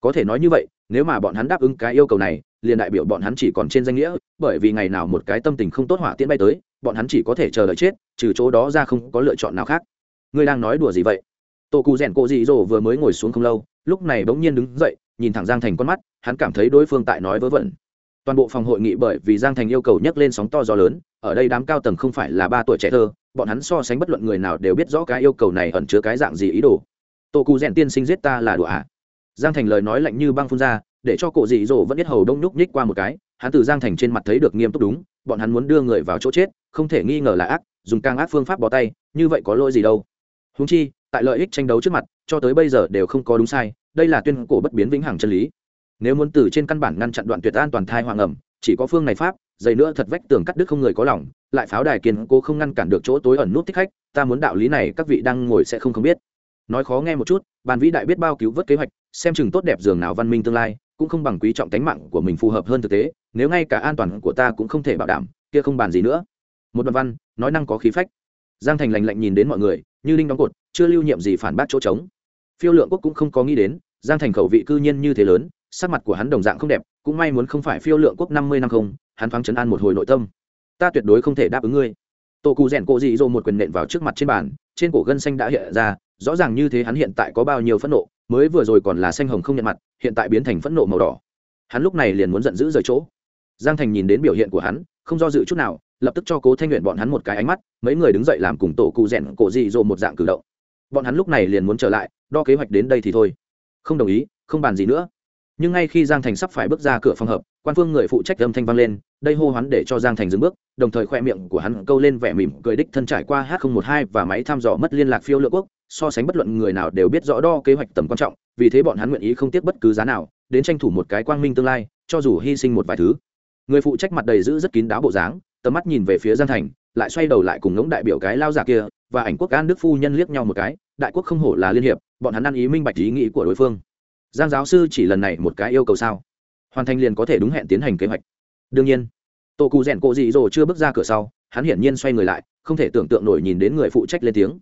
Có thể nói như vậy nếu mà bọn hắn đáp ứng cái yêu cầu này, liền đại biểu bọn hắn chỉ còn trên danh nghĩa, bởi vì ngày nào một cái tâm tình không tốt hỏa tiễn bay tới, bọn hắn chỉ có thể chờ đợi chết, trừ chỗ đó ra không có lựa chọn nào khác. Ngươi đang nói đùa gì vậy? Tô cụ rèn cộ dị dỗ vừa mới ngồi xuống không lâu, lúc này bỗng nhiên đứng dậy, nhìn thẳng giang thành con mắt, hắn cảm thấy đối phương tại nói vớ vẩn. Toàn bộ phòng hội nghị bởi vì giang thành yêu cầu nhấc lên sóng to gió lớn, ở đây đám cao tầng không phải là ba tuổi trẻ thơ, bọn hắn so sánh bất luận người nào đều biết rõ cái yêu cầu này ẩn chứa cái dạng gì ý đồ. Tô cụ rèn tiên sinh giết ta là đùa ạ à giang thành lời nói lạnh như băng phun ra, để cho cổ dị dỗ vẫn biết hầu đông nhúc nhích qua một cái, hắn từ giang thành trên mặt thấy được nghiêm túc đúng, bọn hắn muốn đưa người vào chỗ chết, không thể nghi ngờ là ác, dùng càng ác phương pháp bỏ tay, như vậy có lỗi gì đâu. Húng chi, tại lợi ích tranh đấu trước mặt, cho tới bây giờ đều không có đúng sai, đây là tuyên cổ bất biến vĩnh hằng chân lý. Nếu muốn từ trên căn bản ngăn chặn đoạn tuyệt an toàn thai hoàng ẩm, chỉ có phương này pháp dày nữa thật vách tường cắt đứt không người có lòng, lại pháo đài kiên cố không ngăn cản được chỗ tối ẩn nút thích khách, ta muốn đạo lý này các vị đang ngồi sẽ không không biết. Nói khó nghe một chút, bàn vĩ đại biết bao cứu vớt kế hoạch xem chừng tốt đẹp giường nào văn minh tương lai, cũng không bằng quý trọng tánh mạng của mình phù hợp hơn thực tế, nếu ngay cả an toàn của ta cũng không thể bảo đảm, kia không bàn gì nữa. Một đoạn văn, nói năng có khí phách. Giang thành lành lạnh nhìn đến mọi người, như linh đóng cột, chưa lưu nhiệm gì phản bác chỗ trống. Phiêu lượng quốc cũng không có nghĩ đến, giang thành khẩu vị cư nhiên như thế lớn, sắc mặt của hắn đồng dạng không đẹp, cũng may muốn không phải phiêu lượng quốc năm mươi năm không, hắn thoáng chấn an một hồi nội tâm. Ta tuyệt đối không thể đáp ứng ngươi. Tổ cụ rèn cộ dị dỗ một quyền nện vào trước mặt trên bàn, trên cổ gân xanh đã hiện ra, rõ ràng như thế hắn hiện tại có bao nhiêu phẫn nộ mới vừa rồi còn là xanh hồng không nhận mặt, hiện tại biến thành phẫn nộ màu đỏ. Hắn lúc này liền muốn giận dữ rời chỗ. Giang thành nhìn đến biểu hiện của hắn, không do dự chút nào, lập tức cho cố thanh nguyện bọn hắn một cái ánh mắt, mấy người đứng dậy làm cùng tổ cụ rèn cổ dị dỗ một dạng cử động. Bọn hắn lúc này liền muốn trở lại, đo kế hoạch đến đây thì thôi. Không đồng ý, không bàn gì nữa. Nhưng ngay khi giang thành sắp phải bước ra cửa phòng hợp, quan phương người phụ trách âm thanh vang lên, đây hô hoán để cho giang thành dừng bước, đồng thời khoe miệng của hắn câu lên vẻ mỉm cười đích thân trải qua h một hai và máy thăm dò mất liên lạc phiêu lựa quốc so sánh bất luận người nào đều biết rõ đo kế hoạch tầm quan trọng vì thế bọn hắn nguyện ý không tiếc bất cứ giá nào đến tranh thủ một cái quang minh tương lai cho dù hy sinh một vài thứ. Người phụ trách mặt đầy giữ rất kín đáo bộ dáng tầm mắt nhìn về phía giang thành lại xoay đầu lại cùng ngỗng đại biểu cái lao giả kia và ảnh quốc an đức phu nhân liếc nhau một cái đại quốc không hổ là liên hiệp bọn hắn ăn ý minh bạch ý nghĩ của đối phương. Giang giáo sư chỉ lần này một cái yêu cầu sao? Hoàn thành liền có thể đúng hẹn tiến hành kế hoạch. Đương nhiên tổ cụ rèn cộ dị dỗ chưa bước ra cửa sau hắn hiển nhiên xoay người lại không thể tưởng tượng nổi nhìn đến người phụ trách lên tiếng.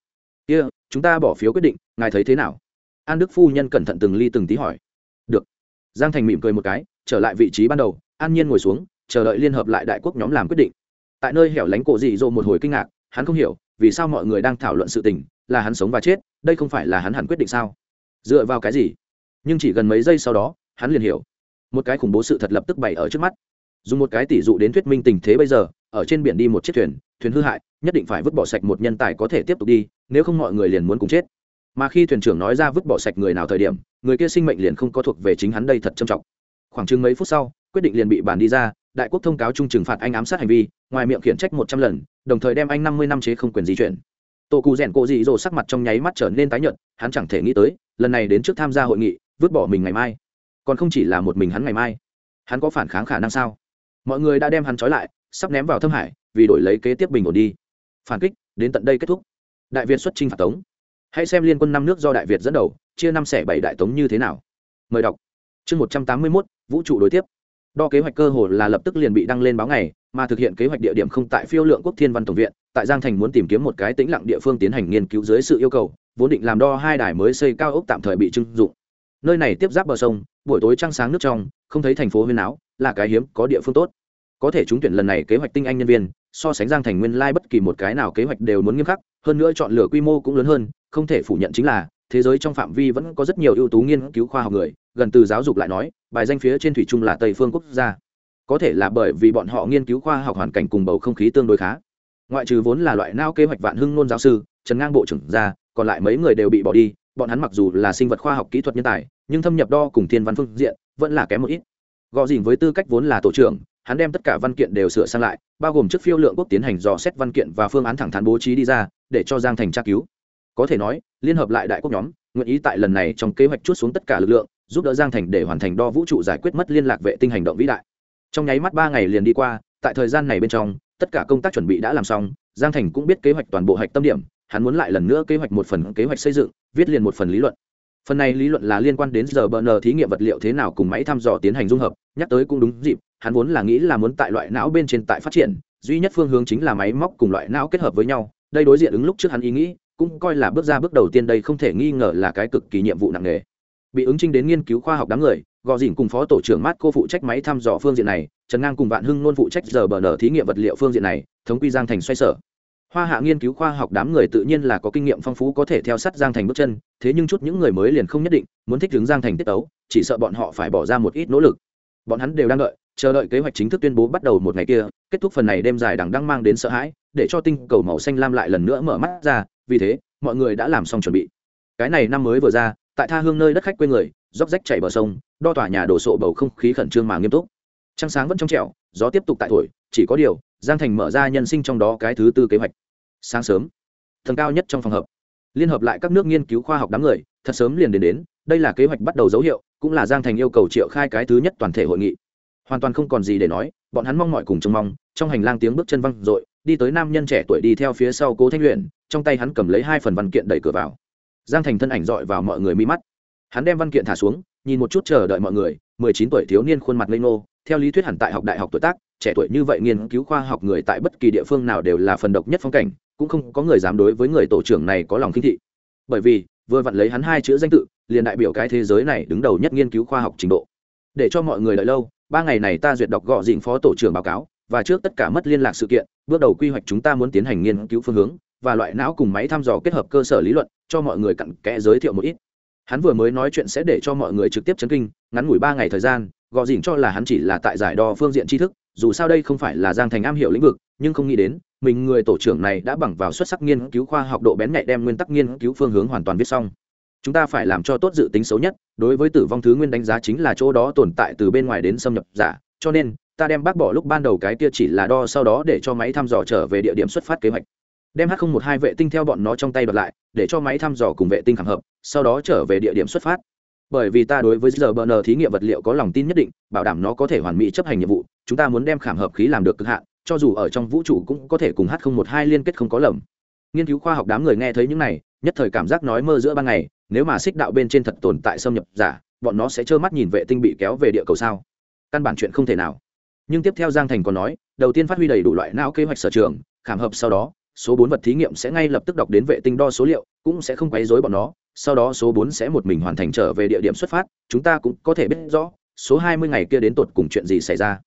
Kia、yeah, chúng ta bỏ phiếu quyết định, ngài thấy thế nào? An đức phu nhân cẩn thận từng ly từng tí hỏi. Được. Giang thành mỉm cười một cái, trở lại vị trí ban đầu, an nhiên ngồi xuống, chờ đợi liên hợp lại đại quốc nhóm làm quyết định. Tại nơi hẻo lánh cổ dị dỗ một hồi kinh ngạc, hắn không hiểu, vì sao mọi người đang thảo luận sự tình, là hắn sống và chết, đây không phải là hắn hẳn quyết định sao? Dựa vào cái gì? Nhưng chỉ gần mấy giây sau đó, hắn liền hiểu. Một cái khủng bố sự thật lập tức bày ở trước mắt. Dùng một cái tỷ dụ đến thuyết minh tình thế bây giờ, ở trên biển đi một chiếc thuyền thuyền hư hại, nhất định phải vứt bỏ sạch một nhân tài có thể tiếp tục đi, nếu không mọi người liền muốn cùng chết. Mà khi thuyền trưởng nói ra vứt bỏ sạch người nào thời điểm, người kia sinh mệnh liền không có thuộc về chính hắn đây thật trầm trọng. Khoảng chừng mấy phút sau, quyết định liền bị bàn đi ra, đại quốc thông cáo chung trừng phạt anh ám sát hành vi, ngoài miệng khiển trách một trăm lần, đồng thời đem anh năm mươi năm chế không quyền di chuyển. Tổ cụ rèn cộ dị dỗ sắc mặt trong nháy mắt trở nên tái nhợt, hắn chẳng thể nghĩ tới, lần này đến trước tham gia hội nghị, vứt bỏ mình ngày mai. Còn không chỉ là một mình hắn ngày mai. Hắn có phản kháng khả năng sao? Mọi người đã đem hắn trói lại, sắp ném vào thâm hải vì đổi lấy kế tiếp bình ổn đi. Phản kích, đến tận đây kết thúc. Đại việt xuất chinh phạt tống. Hãy xem liên quân năm nước do đại việt dẫn đầu, chia năm xẻ bảy đại tống như thế nào. Mời đọc. Chương một trăm tám mươi mốt, vũ trụ đối tiếp. Đo kế hoạch cơ hồ là lập tức liền bị đăng lên báo ngày, mà thực hiện kế hoạch địa điểm không tại phiêu lượng quốc thiên văn tổng viện, tại giang thành muốn tìm kiếm một cái tĩnh lặng địa phương tiến hành nghiên cứu dưới sự yêu cầu, vốn định làm đo hai đài mới xây cao ốc tạm thời bị trưng dụng. Nơi này tiếp giáp bờ sông, buổi tối trăng sáng nước trong, không thấy thành phố huyên áo, là cái hiếm, có địa phương tốt. Có thể trúng tuyển lần này kế hoạch tinh anh nhân viên so sánh giang thành nguyên lai bất kỳ một cái nào kế hoạch đều muốn nghiêm khắc, hơn nữa chọn lựa quy mô cũng lớn hơn, không thể phủ nhận chính là, thế giới trong phạm vi vẫn có rất nhiều ưu tú nghiên cứu khoa học người, gần từ giáo dục lại nói, bài danh phía trên thủy chung là tây phương quốc gia. Có thể là bởi vì bọn họ nghiên cứu khoa học hoàn cảnh cùng bầu không khí tương đối khá. Ngoại trừ vốn là loại nao kế hoạch vạn hưng nôn giáo sư, trần ngang bộ trưởng ra, còn lại mấy người đều bị bỏ đi, bọn hắn mặc dù là sinh vật khoa học kỹ thuật nhân tài, nhưng thâm nhập đo cùng thiên văn phương diện, vẫn là kém một ít. Gò dìn với tư cách vốn là tổ trưởng hắn đem tất cả văn kiện đều sửa sang lại, bao gồm trước phiêu lượng quốc tiến hành dò xét văn kiện và phương án thẳng thắn bố trí đi ra, để cho giang thành tra cứu. Có thể nói, liên hợp lại đại quốc nhóm, nguyện ý tại lần này trong kế hoạch chút xuống tất cả lực lượng, giúp đỡ giang thành để hoàn thành đo vũ trụ giải quyết mất liên lạc vệ tinh hành động vĩ đại. Trong nháy mắt ba ngày liền đi qua, tại thời gian này bên trong, tất cả công tác chuẩn bị đã làm xong, giang thành cũng biết kế hoạch toàn bộ hạch tâm điểm, hắn muốn lại lần nữa kế hoạch một phần kế hoạch xây dựng, viết liền một phần lý luận. Phần này lý luận là liên quan đến giờ bờ nờ thí nghiệm vật liệu thế nào cùng máy thăm dò tiến hành dung hợp, nhắc tới cũng đúng dịp hắn vốn là nghĩ là muốn tại loại não bên trên tại phát triển, duy nhất phương hướng chính là máy móc cùng loại não kết hợp với nhau, đây đối diện ứng lúc trước hắn ý nghĩ, cũng coi là bước ra bước đầu tiên đây không thể nghi ngờ là cái cực kỳ nhiệm vụ nặng nề. Bị ứng trinh đến nghiên cứu khoa học đám người, gò dìn cùng phó tổ trưởng mát cô phụ trách máy thăm dò phương diện này, trần ngang cùng vạn hưng luôn phụ trách giờ bờ nở thí nghiệm vật liệu phương diện này, thống quy giang thành xoay sở. Hoa hạ nghiên cứu khoa học đám người tự nhiên là có kinh nghiệm phong phú có thể theo sát giang thành bước chân, thế nhưng chút những người mới liền không nhất định, muốn thích ứng giang thành tiết tấu, chỉ sợ bọn họ phải bỏ ra một ít nỗ lực. Bọn hắn đều đang đợi chờ đợi kế hoạch chính thức tuyên bố bắt đầu một ngày kia, kết thúc phần này đêm dài đằng đang mang đến sợ hãi, để cho tinh cầu màu xanh lam lại lần nữa mở mắt ra, vì thế, mọi người đã làm xong chuẩn bị. Cái này năm mới vừa ra, tại tha hương nơi đất khách quê người róc rách chảy bờ sông, đo tỏa nhà đổ sộ bầu không khí khẩn trương mà nghiêm túc. Trăng sáng vẫn trong trẻo, gió tiếp tục tại thổi, chỉ có điều, giang thành mở ra nhân sinh trong đó cái thứ tư kế hoạch. Sáng sớm thần cao nhất trong phòng hợp liên hợp lại các nước nghiên cứu khoa học đám người, thật sớm liền đến đến, đây là kế hoạch bắt đầu dấu hiệu, cũng là giang thành yêu cầu triệu khai cái thứ nhất toàn thể hội nghị hoàn toàn không còn gì để nói, bọn hắn mong mọi cùng trông mong, trong hành lang tiếng bước chân văng r ộ i đi tới nam nhân trẻ tuổi đi theo phía sau cố thanh luyện trong tay hắn cầm lấy hai phần văn kiện đẩy cửa vào. Giang thành thân ảnh dọi vào mọi người mi mắt. Hắn đem văn kiện thả xuống, nhìn một chút chờ đợi mọi người, mười chín tuổi thiếu niên khuôn mặt lê ngô, theo lý thuyết hẳn tại học đại học tuổi tác, trẻ tuổi như vậy nghiên cứu khoa học người tại bất kỳ địa phương nào đều là phần độc nhất phong cảnh, cũng không có người dám đối với người tổ trưởng này có lòng khinh thị. Bởi vì, vừa vặn lấy hắn hai chữ danh tự, liền đại biểu cái thế giới này đứng đầu nhất nghiên cứu khoa học trình độ. Để cho mọi người đợi lâu ba ngày này ta duyệt đọc gọ dịnh phó tổ trưởng báo cáo, và trước tất cả mất liên lạc sự kiện, bước đầu quy hoạch chúng ta muốn tiến hành nghiên cứu phương hướng, và loại não cùng máy thăm dò kết hợp cơ sở lý luận, cho mọi người cặn kẽ giới thiệu một ít. Hắn vừa mới nói chuyện sẽ để cho mọi người trực tiếp chấn kinh, ngắn ngủi ba ngày thời gian, gọ dịnh cho là hắn chỉ là tại giải đo phương diện tri thức, dù sao đây không phải là giang thành am hiểu lĩnh vực, nhưng không nghĩ đến, mình người tổ trưởng này đã bằng vào xuất sắc nghiên cứu khoa học độ bén nhạy đem nguyên tắc nghiên cứu phương hướng hoàn toàn viết xong chúng ta phải làm cho tốt dự tính xấu nhất, đối với tử vong thứ nguyên đánh giá chính là chỗ đó tồn tại từ bên ngoài đến xâm nhập giả, cho nên, ta đem bác bỏ lúc ban đầu cái kia chỉ là đo sau đó để cho máy thăm dò trở về địa điểm xuất phát kế hoạch. Đem h một hai vệ tinh theo bọn nó trong tay bật lại, để cho máy thăm dò cùng vệ tinh khẳng hợp, sau đó trở về địa điểm xuất phát. Bởi vì ta đối với giờ bờ nờ thí nghiệm vật liệu có lòng tin nhất định, bảo đảm nó có thể hoàn mỹ chấp hành nhiệm vụ, chúng ta muốn đem khảm hợp khí làm được cực hạn, cho dù ở trong vũ trụ cũng có thể cùng h một hai liên kết không có lầm. Nghiên cứu khoa học đám người nghe thấy những này, nhất thời cảm giác nói mơ giữa ban ngày nếu mà xích đạo bên trên thật tồn tại xâm nhập giả, bọn nó sẽ trơ mắt nhìn vệ tinh bị kéo về địa cầu sao? Căn bản chuyện không thể nào. Nhưng tiếp theo giang thành còn nói, đầu tiên phát huy đầy đủ loại não kế hoạch sở trường, khảm hợp sau đó, số bốn vật thí nghiệm sẽ ngay lập tức đọc đến vệ tinh đo số liệu, cũng sẽ không quấy rối bọn nó, sau đó số bốn sẽ một mình hoàn thành trở về địa điểm xuất phát, chúng ta cũng có thể biết rõ, số hai mươi ngày kia đến tột cùng chuyện gì xảy ra.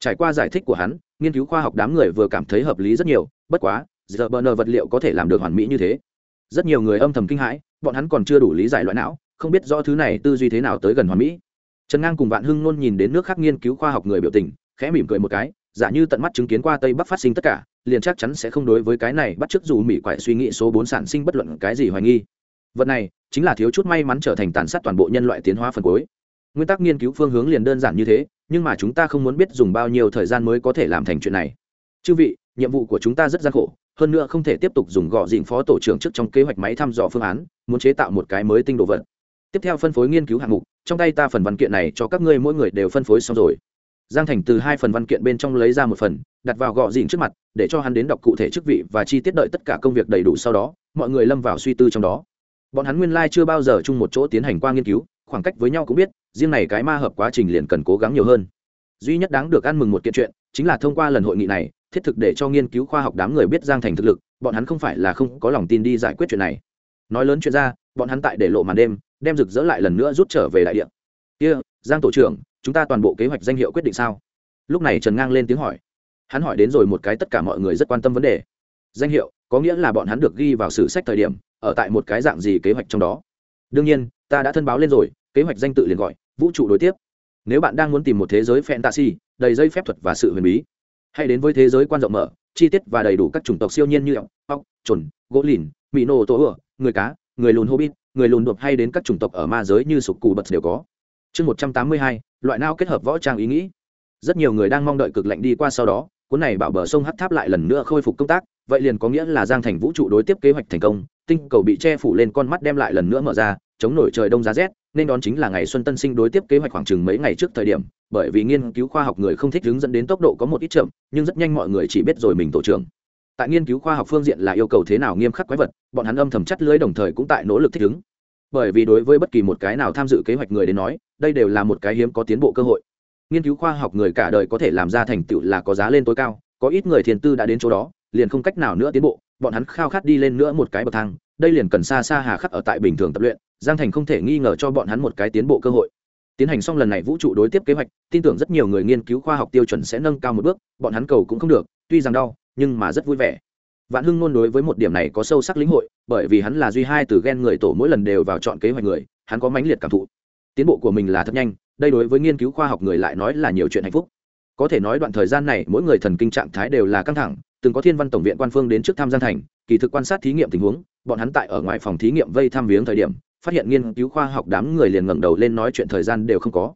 Trải qua giải thích của hắn, nghiên cứu khoa học đám người vừa cảm thấy hợp lý rất nhiều, bất quá giờ bờ nờ vật liệu có thể làm được hoàn mỹ như thế rất nhiều người âm thầm kinh hãi, bọn hắn còn chưa đủ lý giải loại não, không biết rõ thứ này tư duy thế nào tới gần hoàn mỹ. Trần ngang cùng vạn hưng nôn nhìn đến nước khác nghiên cứu khoa học người biểu tình, khẽ mỉm cười một cái, giả như tận mắt chứng kiến qua tây bắc phát sinh tất cả, liền chắc chắn sẽ không đối với cái này bắt chước dù mỹ quại suy nghĩ số bốn sản sinh bất luận cái gì hoài nghi. Vật này, chính là thiếu chút may mắn trở thành tàn sát toàn bộ nhân loại tiến hóa phần cuối. Nguyên tắc nghiên cứu phương hướng liền đơn giản như thế, nhưng mà chúng ta không muốn biết dùng bao nhiêu thời gian mới có thể làm thành chuyện này. Chư vị nhiệm vụ của chúng ta rất gian khổ, hơn nữa không thể tiếp tục dùng gọ dịnh phó tổ trưởng trước trong kế hoạch máy thăm dò phương án, muốn chế tạo một cái mới tinh đồ vật. Tiếp theo phân phối nghiên cứu hạng mục, trong tay ta phần văn kiện này cho các ngươi mỗi người đều phân phối xong rồi. Giang thành từ hai phần văn kiện bên trong lấy ra một phần, đặt vào gọ dịnh trước mặt, để cho hắn đến đọc cụ thể chức vị và chi tiết đợi tất cả công việc đầy đủ sau đó, mọi người lâm vào suy tư trong đó. Bọn hắn nguyên lai、like、chưa bao giờ chung một chỗ tiến hành qua nghiên cứu, khoảng cách với nhau cũng biết, riêng này cái ma hợp quá trình liền cần cố gắng nhiều hơn. Duy nhất đáng được ăn mừng một kiện chuyện, chính là thông qua lần hội nghị này thiết thực để cho nghiên cứu khoa học đám người biết giang thành thực lực, bọn hắn không phải là không có lòng tin đi giải quyết chuyện này. Nói lớn chuyện ra, bọn hắn tại để lộ màn đêm, đem rực rỡ lại lần nữa rút trở về đại địa. Kia, giang tổ trưởng, chúng ta toàn bộ kế hoạch danh hiệu quyết định sao? Lúc này trần ngang lên tiếng hỏi. Hắn hỏi đến rồi một cái tất cả mọi người rất quan tâm vấn đề. Danh hiệu, có nghĩa là bọn hắn được ghi vào sử sách thời điểm, ở tại một cái dạng gì kế hoạch trong đó? Đương nhiên, ta đã thân báo lên rồi, kế hoạch danh tự liền gọi, vũ trụ đối tiếp. Nếu bạn đang muốn tìm một thế giới fantasy, đầy dây phép thuật và sự huyền bí hãy đến với thế giới quan rộng mở, chi tiết và đầy đủ các chủng tộc siêu nhiên như ốc ốc, trồn, gỗ lìn mỹ nô tổ ửa người cá, người lùn hobbit, người lùn đột hay đến các chủng tộc ở ma giới như sục cù bật đều có. Chương một trăm tám mươi hai, loại nao kết hợp võ trang ý nghĩ? Rất nhiều người đang mong đợi cực lạnh đi qua sau đó, cuốn này bảo bờ sông hắt tháp lại lần nữa khôi phục công tác, vậy liền có nghĩa là giang thành vũ trụ đối tiếp kế hoạch thành công, tinh cầu bị che phủ lên con mắt đem lại lần nữa mở ra, chống nổi trời đông giá rét, nên đón chính là ngày xuân tân sinh đối tiếp kế hoạch khoảng chừng mấy ngày trước thời điểm bởi vì nghiên cứu khoa học người không thích hướng dẫn đến tốc độ có một ít chậm, nhưng rất nhanh mọi người chỉ biết rồi mình tổ trưởng. Tại nghiên cứu khoa học phương diện là yêu cầu thế nào nghiêm khắc quái vật, bọn hắn âm thầm chắt lưới đồng thời cũng tại nỗ lực thích ứng. Bởi vì đối với bất kỳ một cái nào tham dự kế hoạch người đến nói, đây đều là một cái hiếm có tiến bộ cơ hội. Nghiên cứu khoa học người cả đời có thể làm ra thành tựu là có giá lên tối cao, có ít người thiền tư đã đến chỗ đó, liền không cách nào nữa tiến bộ, bọn hắn khao khát đi lên nữa một cái bậc thang, đây liền cần xa xa hà khắc ở tại bình thường tập luyện, giang thành không thể nghi ngờ cho bọn hắn một cái tiến bộ cơ hội tiến hành xong lần này vũ trụ đối tiếp kế hoạch, tin tưởng rất nhiều người nghiên cứu khoa học tiêu chuẩn sẽ nâng cao một bước, bọn hắn cầu cũng không được, tuy rằng đau, nhưng mà rất vui vẻ. Vạn hưng ngôn đối với một điểm này có sâu sắc lĩnh hội, bởi vì hắn là duy hai từ ghen người tổ mỗi lần đều vào chọn kế hoạch người, hắn có mãnh liệt cảm thụ. Tiến bộ của mình là thật nhanh, đây đối với nghiên cứu khoa học người lại nói là nhiều chuyện hạnh phúc. Có thể nói đoạn thời gian này, mỗi người thần kinh trạng thái đều là căng thẳng, từng có thiên văn tổng viện quan phương đến trước tham gian thành, kỳ thực quan sát thí nghiệm tình huống, bọn hắn tại ở ngoài phòng thí nghiệm vây tham viếng thời điểm phát hiện nghiên cứu khoa học đám người liền ngẩng đầu lên nói chuyện thời gian đều không có.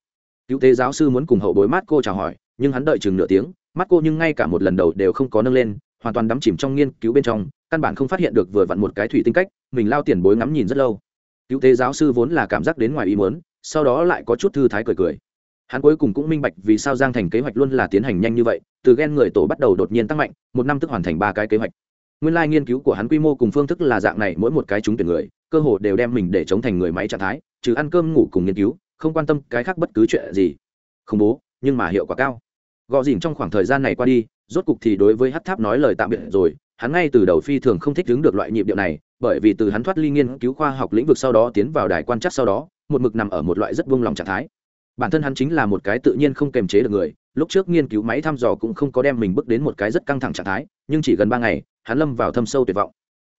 Cứu tế giáo sư muốn cùng hậu bối mát cô chào hỏi, nhưng hắn đợi chừng nửa tiếng mắt cô nhưng ngay cả một lần đầu đều không có nâng lên, hoàn toàn đắm chìm trong nghiên cứu bên trong, căn bản không phát hiện được vừa vặn một cái thủy tinh cách, mình lao tiền bối ngắm nhìn rất lâu. Cứu tế giáo sư vốn là cảm giác đến ngoài ý muốn, sau đó lại có chút thư thái cười cười. Hắn cuối cùng cũng minh bạch vì sao giang thành kế hoạch luôn là tiến hành nhanh như vậy, từ ghen người tổ bắt đầu đột nhiên tăng mạnh, một năm tức hoàn thành ba cái kế hoạch. Nguyên lai nghiên cứu của hắn quy mô cùng phương thức là dạng này, mỗi một cái chúng tuyển người cơ hồ đều đem mình để chống thành người máy trạng thái, trừ ăn cơm, ngủ cùng nghiên cứu, không quan tâm cái khác bất cứ chuyện gì. Không bố, nhưng mà hiệu quả cao. Gò dỉn trong khoảng thời gian này qua đi, rốt cục thì đối với hát tháp nói lời tạm biệt rồi, hắn ngay từ đầu phi thường không thích đứng được loại nhịp điệu này, bởi vì từ hắn thoát ly nghiên cứu khoa học lĩnh vực sau đó tiến vào đài quan chắc sau đó, một mực nằm ở một loại rất vung lòng trạng thái. Bản thân hắn chính là một cái tự nhiên không kềm chế được người, lúc trước nghiên cứu máy thăm dò cũng không có đem mình bước đến một cái rất căng thẳng trạng thái, nhưng chỉ gần ba ngày, hắn lâm vào thâm sâu tuyệt vọng.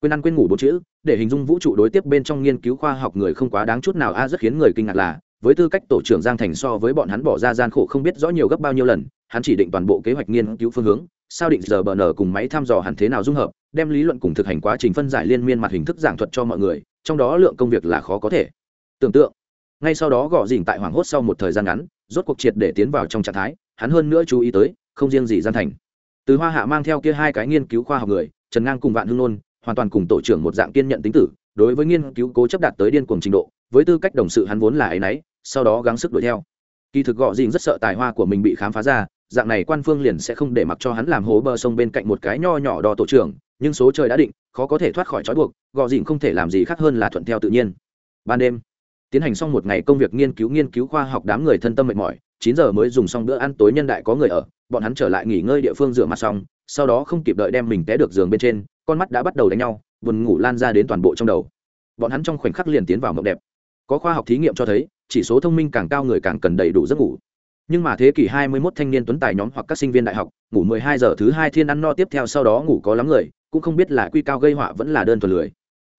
Quên ăn quên ngủ bốn chữ để hình dung vũ trụ đối tiếp bên trong nghiên cứu khoa học người không quá đáng chút nào, a, rất khiến người kinh ngạc là, với tư cách tổ trưởng giang thành so với bọn hắn bỏ ra gian khổ không biết rõ nhiều gấp bao nhiêu lần, hắn chỉ định toàn bộ kế hoạch nghiên cứu phương hướng, sao định giờ bờ nở cùng máy thăm dò hẳn thế nào dung hợp, đem lý luận cùng thực hành quá trình phân giải liên miên mặt hình thức giảng thuật cho mọi người, trong đó lượng công việc là khó có thể. Tưởng tượng, ngay sau đó gõ dình tại hoảng hốt sau một thời gian ngắn, rốt cuộc triệt để tiến vào trong trạng thái, hắn hơn nữa chú ý tới, không riêng gì gian thành. Từ hoa hạ mang theo kia hai cái nghiên cứu khoa học người, trần ngang cùng vạn hưng nôn hoàn toàn cùng tổ trưởng một dạng kiên nhận tính tử, đối với nghiên cứu cố chấp đạt tới điên cuồng trình độ, với tư cách đồng sự hắn vốn là ấy nấy sau đó gắng sức đuổi theo. Kỳ thực gọ dìn rất sợ tài hoa của mình bị khám phá ra, dạng này quan phương liền sẽ không để mặc cho hắn làm hố bờ sông bên cạnh một cái nho nhỏ đo tổ trưởng, nhưng số trời đã định, khó có thể thoát khỏi trói buộc, gọ dìn không thể làm gì khác hơn là thuận theo tự nhiên. Ban đêm, tiến hành xong một ngày công việc nghiên cứu nghiên cứu khoa học đám người thân tâm mệt mỏi, chín giờ mới dùng xong bữa ăn tối nhân đại có người ở, bọn hắn trở lại nghỉ ngơi địa phương rửa mặt xong, sau đó không kịp đợi đem mình té được giường bên trên con mắt đã bắt đầu đánh nhau buồn ngủ lan ra đến toàn bộ trong đầu. Bọn hắn trong khoảnh khắc liền tiến vào mộng đẹp. Có khoa học thí nghiệm cho thấy chỉ số thông minh càng cao người càng cần đầy đủ giấc ngủ. Nhưng mà thế kỷ 21 thanh niên tuấn tài nhóm hoặc các sinh viên đại học ngủ 12 giờ thứ hai thiên ăn no tiếp theo sau đó ngủ có lắm người cũng không biết là quy cao gây họa vẫn là đơn thuần lười.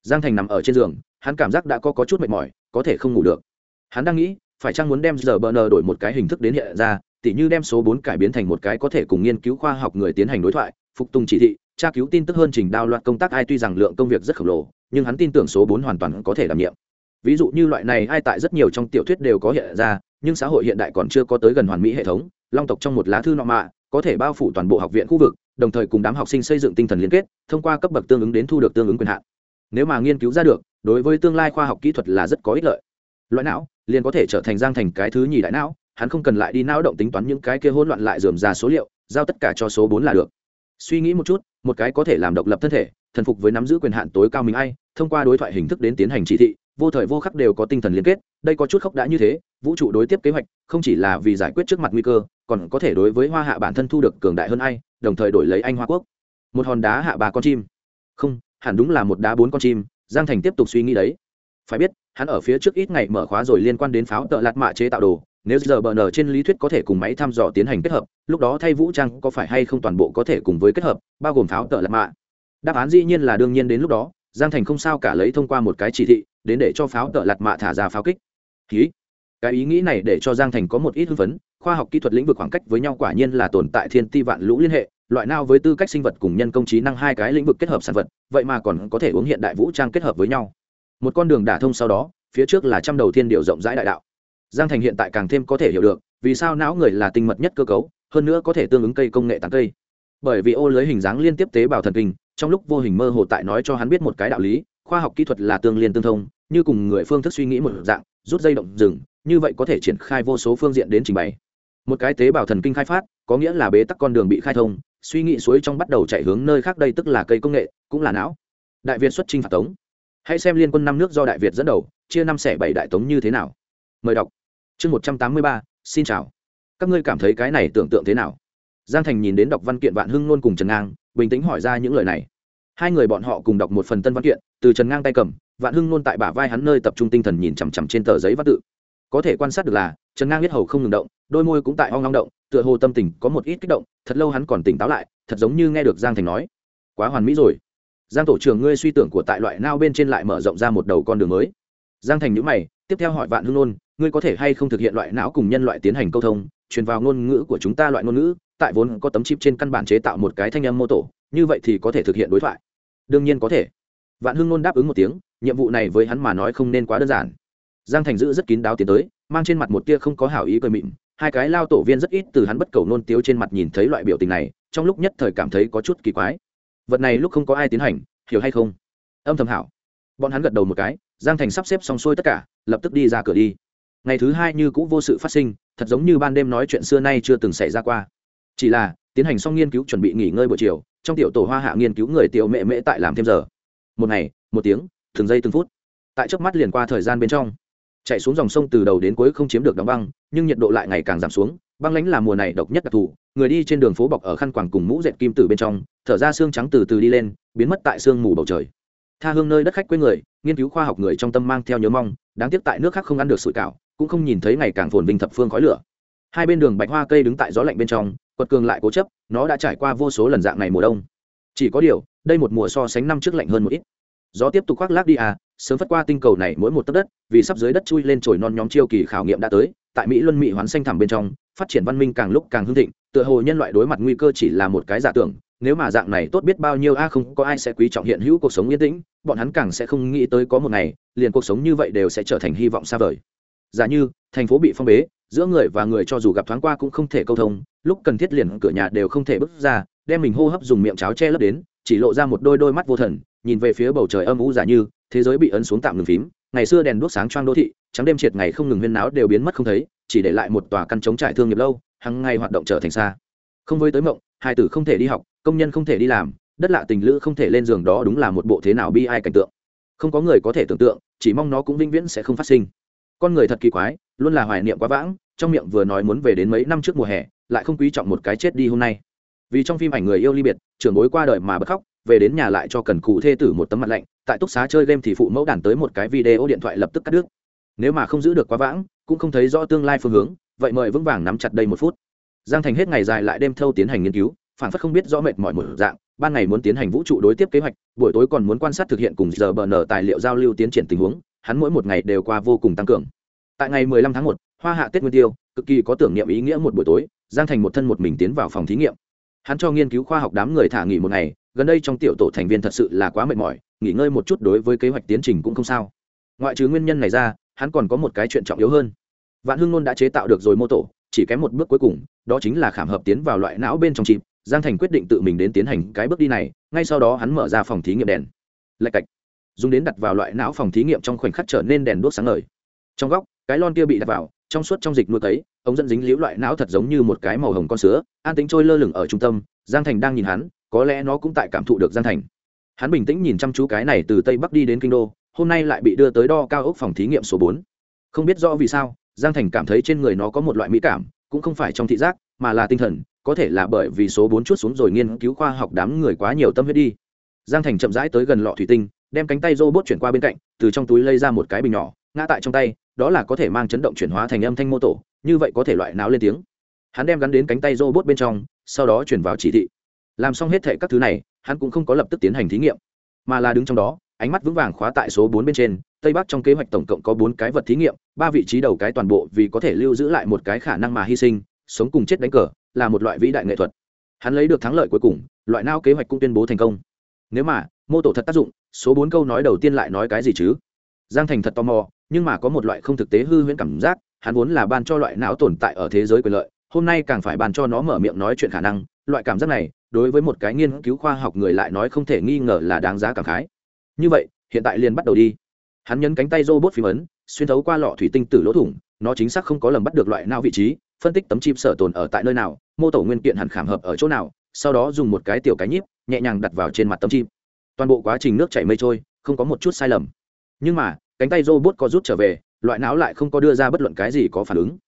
Giang thành nằm ở trên giường hắn cảm giác đã có, có chút mệt mỏi có thể không ngủ được. Hắn đang nghĩ phải chăng muốn đem giờ bờ nờ đổi một cái hình thức đến hiện ra tỉ như đem số bốn cải biến thành một cái có thể cùng nghiên cứu khoa học người tiến hành đối thoại phục tùng chỉ thị tra cứu tin tức hơn trình đao loạt công tác ai tuy rằng lượng công việc rất khổng lồ, nhưng hắn tin tưởng số bốn hoàn toàn có thể đảm nhiệm. Ví dụ như loại này ai tại rất nhiều trong tiểu thuyết đều có hiện ra, nhưng xã hội hiện đại còn chưa có tới gần hoàn mỹ hệ thống, long tộc trong một lá thư nọ mạ, có thể bao phủ toàn bộ học viện khu vực, đồng thời cùng đám học sinh xây dựng tinh thần liên kết, thông qua cấp bậc tương ứng đến thu được tương ứng quyền hạn. Nếu mà nghiên cứu ra được, đối với tương lai khoa học kỹ thuật là rất có ích lợi. Loại não liền có thể trở thành giang thành cái thứ nhì đại não, hắn không cần lại đi não động tính toán những cái kia hỗn loạn lại dườm ra số liệu, giao tất cả cho số bốn là được. Suy nghĩ một chút một cái có thể làm độc lập thân thể, thần phục với nắm giữ quyền hạn tối cao mình ai, thông qua đối thoại hình thức đến tiến hành chỉ thị, vô thời vô khắc đều có tinh thần liên kết, đây có chút khốc đã như thế, vũ trụ đối tiếp kế hoạch, không chỉ là vì giải quyết trước mặt nguy cơ, còn có thể đối với hoa hạ bản thân thu được cường đại hơn ai, đồng thời đổi lấy anh hoa quốc. Một hòn đá hạ ba con chim. Không, hẳn đúng là một đá bốn con chim, giang thành tiếp tục suy nghĩ đấy. Phải biết, hắn ở phía trước ít ngày mở khóa rồi liên quan đến pháo tợ lạt mạ chế tạo đồ nếu giờ bờ nở trên lý thuyết có thể cùng máy thăm dò tiến hành kết hợp, lúc đó thay vũ trang có phải hay không toàn bộ có thể cùng với kết hợp, bao gồm pháo tợ lạc mạ. Đáp án dĩ nhiên là đương nhiên đến lúc đó, giang thành không sao cả lấy thông qua một cái chỉ thị, đến để cho pháo tợ lạc mạ thả ra pháo kích. Ký cái ý nghĩ này để cho giang thành có một ít hưng phấn, khoa học kỹ thuật lĩnh vực khoảng cách với nhau quả nhiên là tồn tại thiên ti vạn lũ liên hệ, loại nào với tư cách sinh vật cùng nhân công trí năng hai cái lĩnh vực kết hợp sản vật, vậy mà còn có thể uống hiện đại vũ trang kết hợp với nhau. Một con đường đả thông sau đó, phía trước là trăm đầu thiên điệu rộng rãi đại đạo giang thành hiện tại càng thêm có thể hiểu được, vì sao não người là tinh mật nhất cơ cấu, hơn nữa có thể tương ứng cây công nghệ tán cây. Bởi vì ô lưới hình dáng liên tiếp tế bào thần kinh, trong lúc vô hình mơ hồ tại nói cho hắn biết một cái đạo lý, khoa học kỹ thuật là tương liên tương thông, như cùng người phương thức suy nghĩ một dạng, rút dây động rừng như vậy có thể triển khai vô số phương diện đến trình bày. Một cái tế bào thần kinh khai phát, có nghĩa là bế tắc con đường bị khai thông, suy nghĩ suối trong bắt đầu chạy hướng nơi khác đây tức là cây công nghệ, cũng là não. Đại việt xuất trình phạt tống. Hãy xem liên quân năm nước do đại việt dẫn đầu, chia năm xẻ bảy đại tống như thế nào. Mời đọc chương một trăm tám mươi ba, xin chào. Các ngươi cảm thấy cái này tưởng tượng thế nào? Giang thành nhìn đến đọc văn kiện vạn hưng luôn cùng trần ngang, bình tĩnh hỏi ra những lời này. Hai người bọn họ cùng đọc một phần tân văn kiện, từ trần ngang tay cầm, vạn hưng luôn tại bả vai hắn nơi tập trung tinh thần nhìn chằm chằm trên tờ giấy văn tự. Có thể quan sát được là, trần ngang biết hầu không ngừng động, đôi môi cũng tại hoang long động, tựa hồ tâm tình có một ít kích động, thật lâu hắn còn tỉnh táo lại, thật giống như nghe được giang thành nói. Quá hoàn mỹ rồi. Giang tổ trưởng ngươi suy tưởng của tại loại nao bên trên lại mở rộng ra một đầu con đường mới? Giang thành nhữ mày, tiếp theo hỏi vạn hưng nôn ngươi có thể hay không thực hiện loại não cùng nhân loại tiến hành câu thông, truyền vào ngôn ngữ của chúng ta loại ngôn ngữ, tại vốn có tấm chip trên căn bản chế tạo một cái thanh âm mô tổ như vậy thì có thể thực hiện đối thoại. Đương nhiên có thể. Vạn hưng nôn đáp ứng một tiếng, nhiệm vụ này với hắn mà nói không nên quá đơn giản. Giang thành giữ rất kín đáo tiến tới, mang trên mặt một tia không có hảo ý cười mịn, hai cái lao tổ viên rất ít từ hắn bất cầu nôn tiếu trên mặt nhìn thấy loại biểu tình này, trong lúc nhất thời cảm thấy có chút kỳ quái. Vật này lúc không có ai tiến hành, hiểu hay không? Âm thầm hảo. Bọn hắn gật đầu một cái, giang thành sắp xếp xong xuôi tất cả, lập tức đi ra cửa đi ngày thứ hai như cũ vô sự phát sinh, thật giống như ban đêm nói chuyện xưa nay chưa từng xảy ra qua. Chỉ là, tiến hành xong nghiên cứu chuẩn bị nghỉ ngơi buổi chiều, trong tiểu tổ hoa hạ nghiên cứu người tiểu mẹ mễ tại làm thêm giờ. Một ngày, một tiếng, từng giây từng phút. Tại trước mắt liền qua thời gian bên trong. Chạy xuống dòng sông từ đầu đến cuối không chiếm được đóng băng, nhưng nhiệt độ lại ngày càng giảm xuống, băng lãnh là mùa này độc nhất đặc thù, người đi trên đường phố bọc ở khăn quàng cùng mũ dệt kim từ bên trong, thở ra xương trắng từ từ đi lên, biến mất tại sương mù bầu trời. Tha hương nơi đất khách quê người, nghiên cứu khoa học người trong tâm mang theo nhớ mong, đáng tiếc tại nước khác không ăn được sủi cảo cũng không nhìn thấy ngày càng phồn vinh thập phương khói lửa. Hai bên đường bạch hoa cây đứng tại gió lạnh bên trong, quật cường lại cố chấp, nó đã trải qua vô số lần dạng này mùa đông. Chỉ có điều, đây một mùa so sánh năm trước lạnh hơn một ít. Gió tiếp tục khoác lác đi à sớm phất qua tinh cầu này mỗi một tấc đất, vì sắp dưới đất chui lên trồi non nhóm chiêu kỳ khảo nghiệm đã tới, tại mỹ luân mỹ hoán xanh thẳm bên trong, phát triển văn minh càng lúc càng hưng thịnh, tựa hồ nhân loại đối mặt nguy cơ chỉ là một cái giả tưởng, nếu mà dạng này tốt biết bao nhiêu a, không có ai sẽ quý trọng hiện hữu cuộc sống yên tĩnh, bọn hắn càng sẽ không nghĩ tới có một ngày, liền cuộc sống như vậy đều sẽ trở thành hy vọng xa vời giả như, thành phố bị phong bế, giữa người và người cho dù gặp thoáng qua cũng không thể câu thông, lúc cần thiết liền cửa nhà đều không thể bước ra, đem mình hô hấp dùng miệng cháo che lấp đến, chỉ lộ ra một đôi đôi mắt vô thần, nhìn về phía bầu trời âm u giả như, thế giới bị ấn xuống tạm ngừng phím, ngày xưa đèn đuốc sáng choang đô thị, trắng đêm triệt ngày không ngừng huyên náo đều biến mất không thấy, chỉ để lại một tòa căn chống trải thương nghiệp lâu, hằng ngày hoạt động trở thành xa. Không với tới mộng, hai tử không thể đi học, công nhân không thể đi làm, đất lạ tình lữ không thể lên giường đó đúng là một bộ thế nào bi ai cảnh tượng. Không có người có thể tưởng tượng, chỉ mong nó cũng vĩnh viễn sẽ không phát sinh con người thật kỳ quái, luôn là hoài niệm quá vãng, trong miệng vừa nói muốn về đến mấy năm trước mùa hè, lại không quý trọng một cái chết đi hôm nay. Vì trong phim ảnh người yêu ly biệt, trưởng bối qua đời mà bật khóc, về đến nhà lại cho cần cụ thê tử một tấm mặt lạnh, tại túc xá chơi game thì phụ mẫu đàn tới một cái video điện thoại lập tức cắt đứt. Nếu mà không giữ được quá vãng, cũng không thấy rõ tương lai phương hướng, vậy mời vững vàng nắm chặt đây một phút. Giang thành hết ngày dài lại đêm thâu tiến hành nghiên cứu, phản phất không biết rõ mệt mỏi một dạng, ban ngày muốn tiến hành vũ trụ đối tiếp kế hoạch, buổi tối còn muốn quan sát thực hiện cùng giờ bờ nở tài liệu giao lưu tiến triển tình huống hắn mỗi một ngày đều qua vô cùng tăng cường. Tại ngày 15 tháng 1, hoa hạ tết nguyên tiêu cực kỳ có tưởng niệm ý nghĩa một buổi tối giang thành một thân một mình tiến vào phòng thí nghiệm. Hắn cho nghiên cứu khoa học đám người thả nghỉ một ngày gần đây trong tiểu tổ thành viên thật sự là quá mệt mỏi nghỉ ngơi một chút đối với kế hoạch tiến trình cũng không sao. Ngoại trừ nguyên nhân này ra hắn còn có một cái chuyện trọng yếu hơn. Vạn hưng nôn đã chế tạo được rồi mô tổ chỉ kém một bước cuối cùng đó chính là khảm hợp tiến vào loại não bên trong chìm giang thành quyết định tự mình đến tiến hành cái bước đi này ngay sau đó hắn mở ra phòng thí nghiệm đèn. Lạch cạch dùng đến đặt vào loại não phòng thí nghiệm trong khoảnh khắc trở nên đèn đuốc sáng ngời. Trong góc, cái lon kia bị đặt vào, trong suốt trong dịch nuôi tấy, ống dẫn dính liễu loại não thật giống như một cái màu hồng con sữa an tính trôi lơ lửng ở trung tâm, giang thành đang nhìn hắn, có lẽ nó cũng tại cảm thụ được giang thành. Hắn bình tĩnh nhìn chăm chú cái này từ tây bắc đi đến kinh đô, hôm nay lại bị đưa tới đo cao ốc phòng thí nghiệm số bốn. Không biết rõ vì sao, giang thành cảm thấy trên người nó có một loại mỹ cảm, cũng không phải trong thị giác, mà là tinh thần, có thể là bởi vì số bốn chút xuống rồi nghiên cứu khoa học đám người quá nhiều tâm huyết đi. Giang thành chậm rãi tới gần lọ thủy tinh đem cánh tay robot chuyển qua bên cạnh, từ trong túi lấy ra một cái bình nhỏ, ngã tại trong tay, đó là có thể mang chấn động chuyển hóa thành âm thanh mô tổ, như vậy có thể loại não lên tiếng. Hắn đem gắn đến cánh tay robot bên trong, sau đó chuyển vào chỉ thị. Làm xong hết thệ các thứ này, hắn cũng không có lập tức tiến hành thí nghiệm, mà là đứng trong đó, ánh mắt vững vàng khóa tại số bốn bên trên, tây bắc trong kế hoạch tổng cộng có bốn cái vật thí nghiệm, ba vị trí đầu cái toàn bộ vì có thể lưu giữ lại một cái khả năng mà hy sinh, sống cùng chết đánh cờ, là một loại vĩ đại nghệ thuật. Hắn lấy được thắng lợi cuối cùng, loại nao kế hoạch cũng tuyên bố thành công. Nếu mà, mô tổ thật tác dụng số bốn câu nói đầu tiên lại nói cái gì chứ? Giang thành thật tò mò, nhưng mà có một loại không thực tế hư huyễn cảm giác, hắn vốn là ban cho loại não tồn tại ở thế giới quyền lợi, hôm nay càng phải ban cho nó mở miệng nói chuyện khả năng, loại cảm giác này, đối với một cái nghiên cứu khoa học người lại nói không thể nghi ngờ là đáng giá cảm khái. Như vậy, hiện tại liền bắt đầu đi. Hắn nhấn cánh tay robot phím ấn, xuyên thấu qua lọ thủy tinh tử lỗ thủng, nó chính xác không có lầm bắt được loại não vị trí, phân tích tấm chim sở tồn ở tại nơi nào, mô tổ nguyên kiện hẳn khảm hợp ở chỗ nào, sau đó dùng một cái tiểu cái nhíp, nhẹ nhàng đặt vào trên mặt tấm chim toàn bộ quá trình nước chảy mây trôi, không có một chút sai lầm. Nhưng mà, cánh tay robot có rút trở về, loại não lại không có đưa ra bất luận cái gì có phản ứng.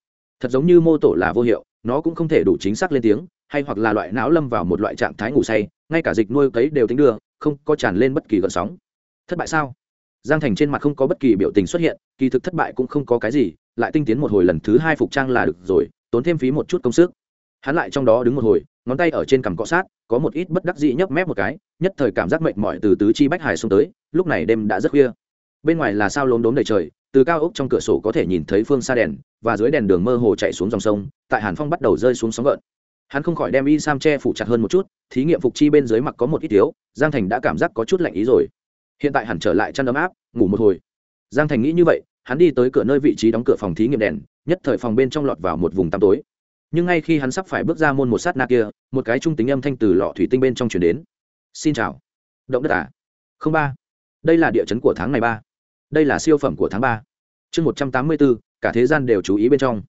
Thật giống như mô tổ là vô hiệu, nó cũng không thể đủ chính xác lên tiếng, hay hoặc là loại não lâm vào một loại trạng thái ngủ say, ngay cả dịch nuôi cấy đều tính đưa, không có tràn lên bất kỳ gợn sóng. Thất bại sao? Giang thành trên mặt không có bất kỳ biểu tình xuất hiện, kỳ thực thất bại cũng không có cái gì, lại tinh tiến một hồi lần thứ hai phục trang là được rồi, tốn thêm phí một chút công sức. Hắn lại trong đó đứng một hồi ngón tay ở trên cằm cọ sát, có một ít bất đắc dĩ nhấp mép một cái, nhất thời cảm giác mệt mỏi từ tứ chi bách hải xuống tới, lúc này đêm đã rất khuya. Bên ngoài là sao lốm đốm đầy trời, từ cao ốc trong cửa sổ có thể nhìn thấy phương xa đèn, và dưới đèn đường mơ hồ chạy xuống dòng sông, tại hàn phong bắt đầu rơi xuống sóng gợn. Hắn không khỏi đem y sam che phủ chặt hơn một chút, thí nghiệm phục chi bên dưới mặc có một ít thiếu giang thành đã cảm giác có chút lạnh ý rồi. Hiện tại hẳn trở lại chăn ấm áp, ngủ một hồi. Giang thành nghĩ như vậy, hắn đi tới cửa nơi vị trí đóng cửa phòng thí nghiệm đèn, nhất thời phòng bên trong lọt vào một vùng tăm tối nhưng ngay khi hắn sắp phải bước ra môn một sát na kia, một cái trung tính âm thanh từ lọ thủy tinh bên trong chuyển đến. Xin chào. Động đất à? Không ba. Đây là địa chấn của tháng này ba. Đây là siêu phẩm của tháng ba. Chương một trăm tám mươi bốn, cả thế gian đều chú ý bên trong.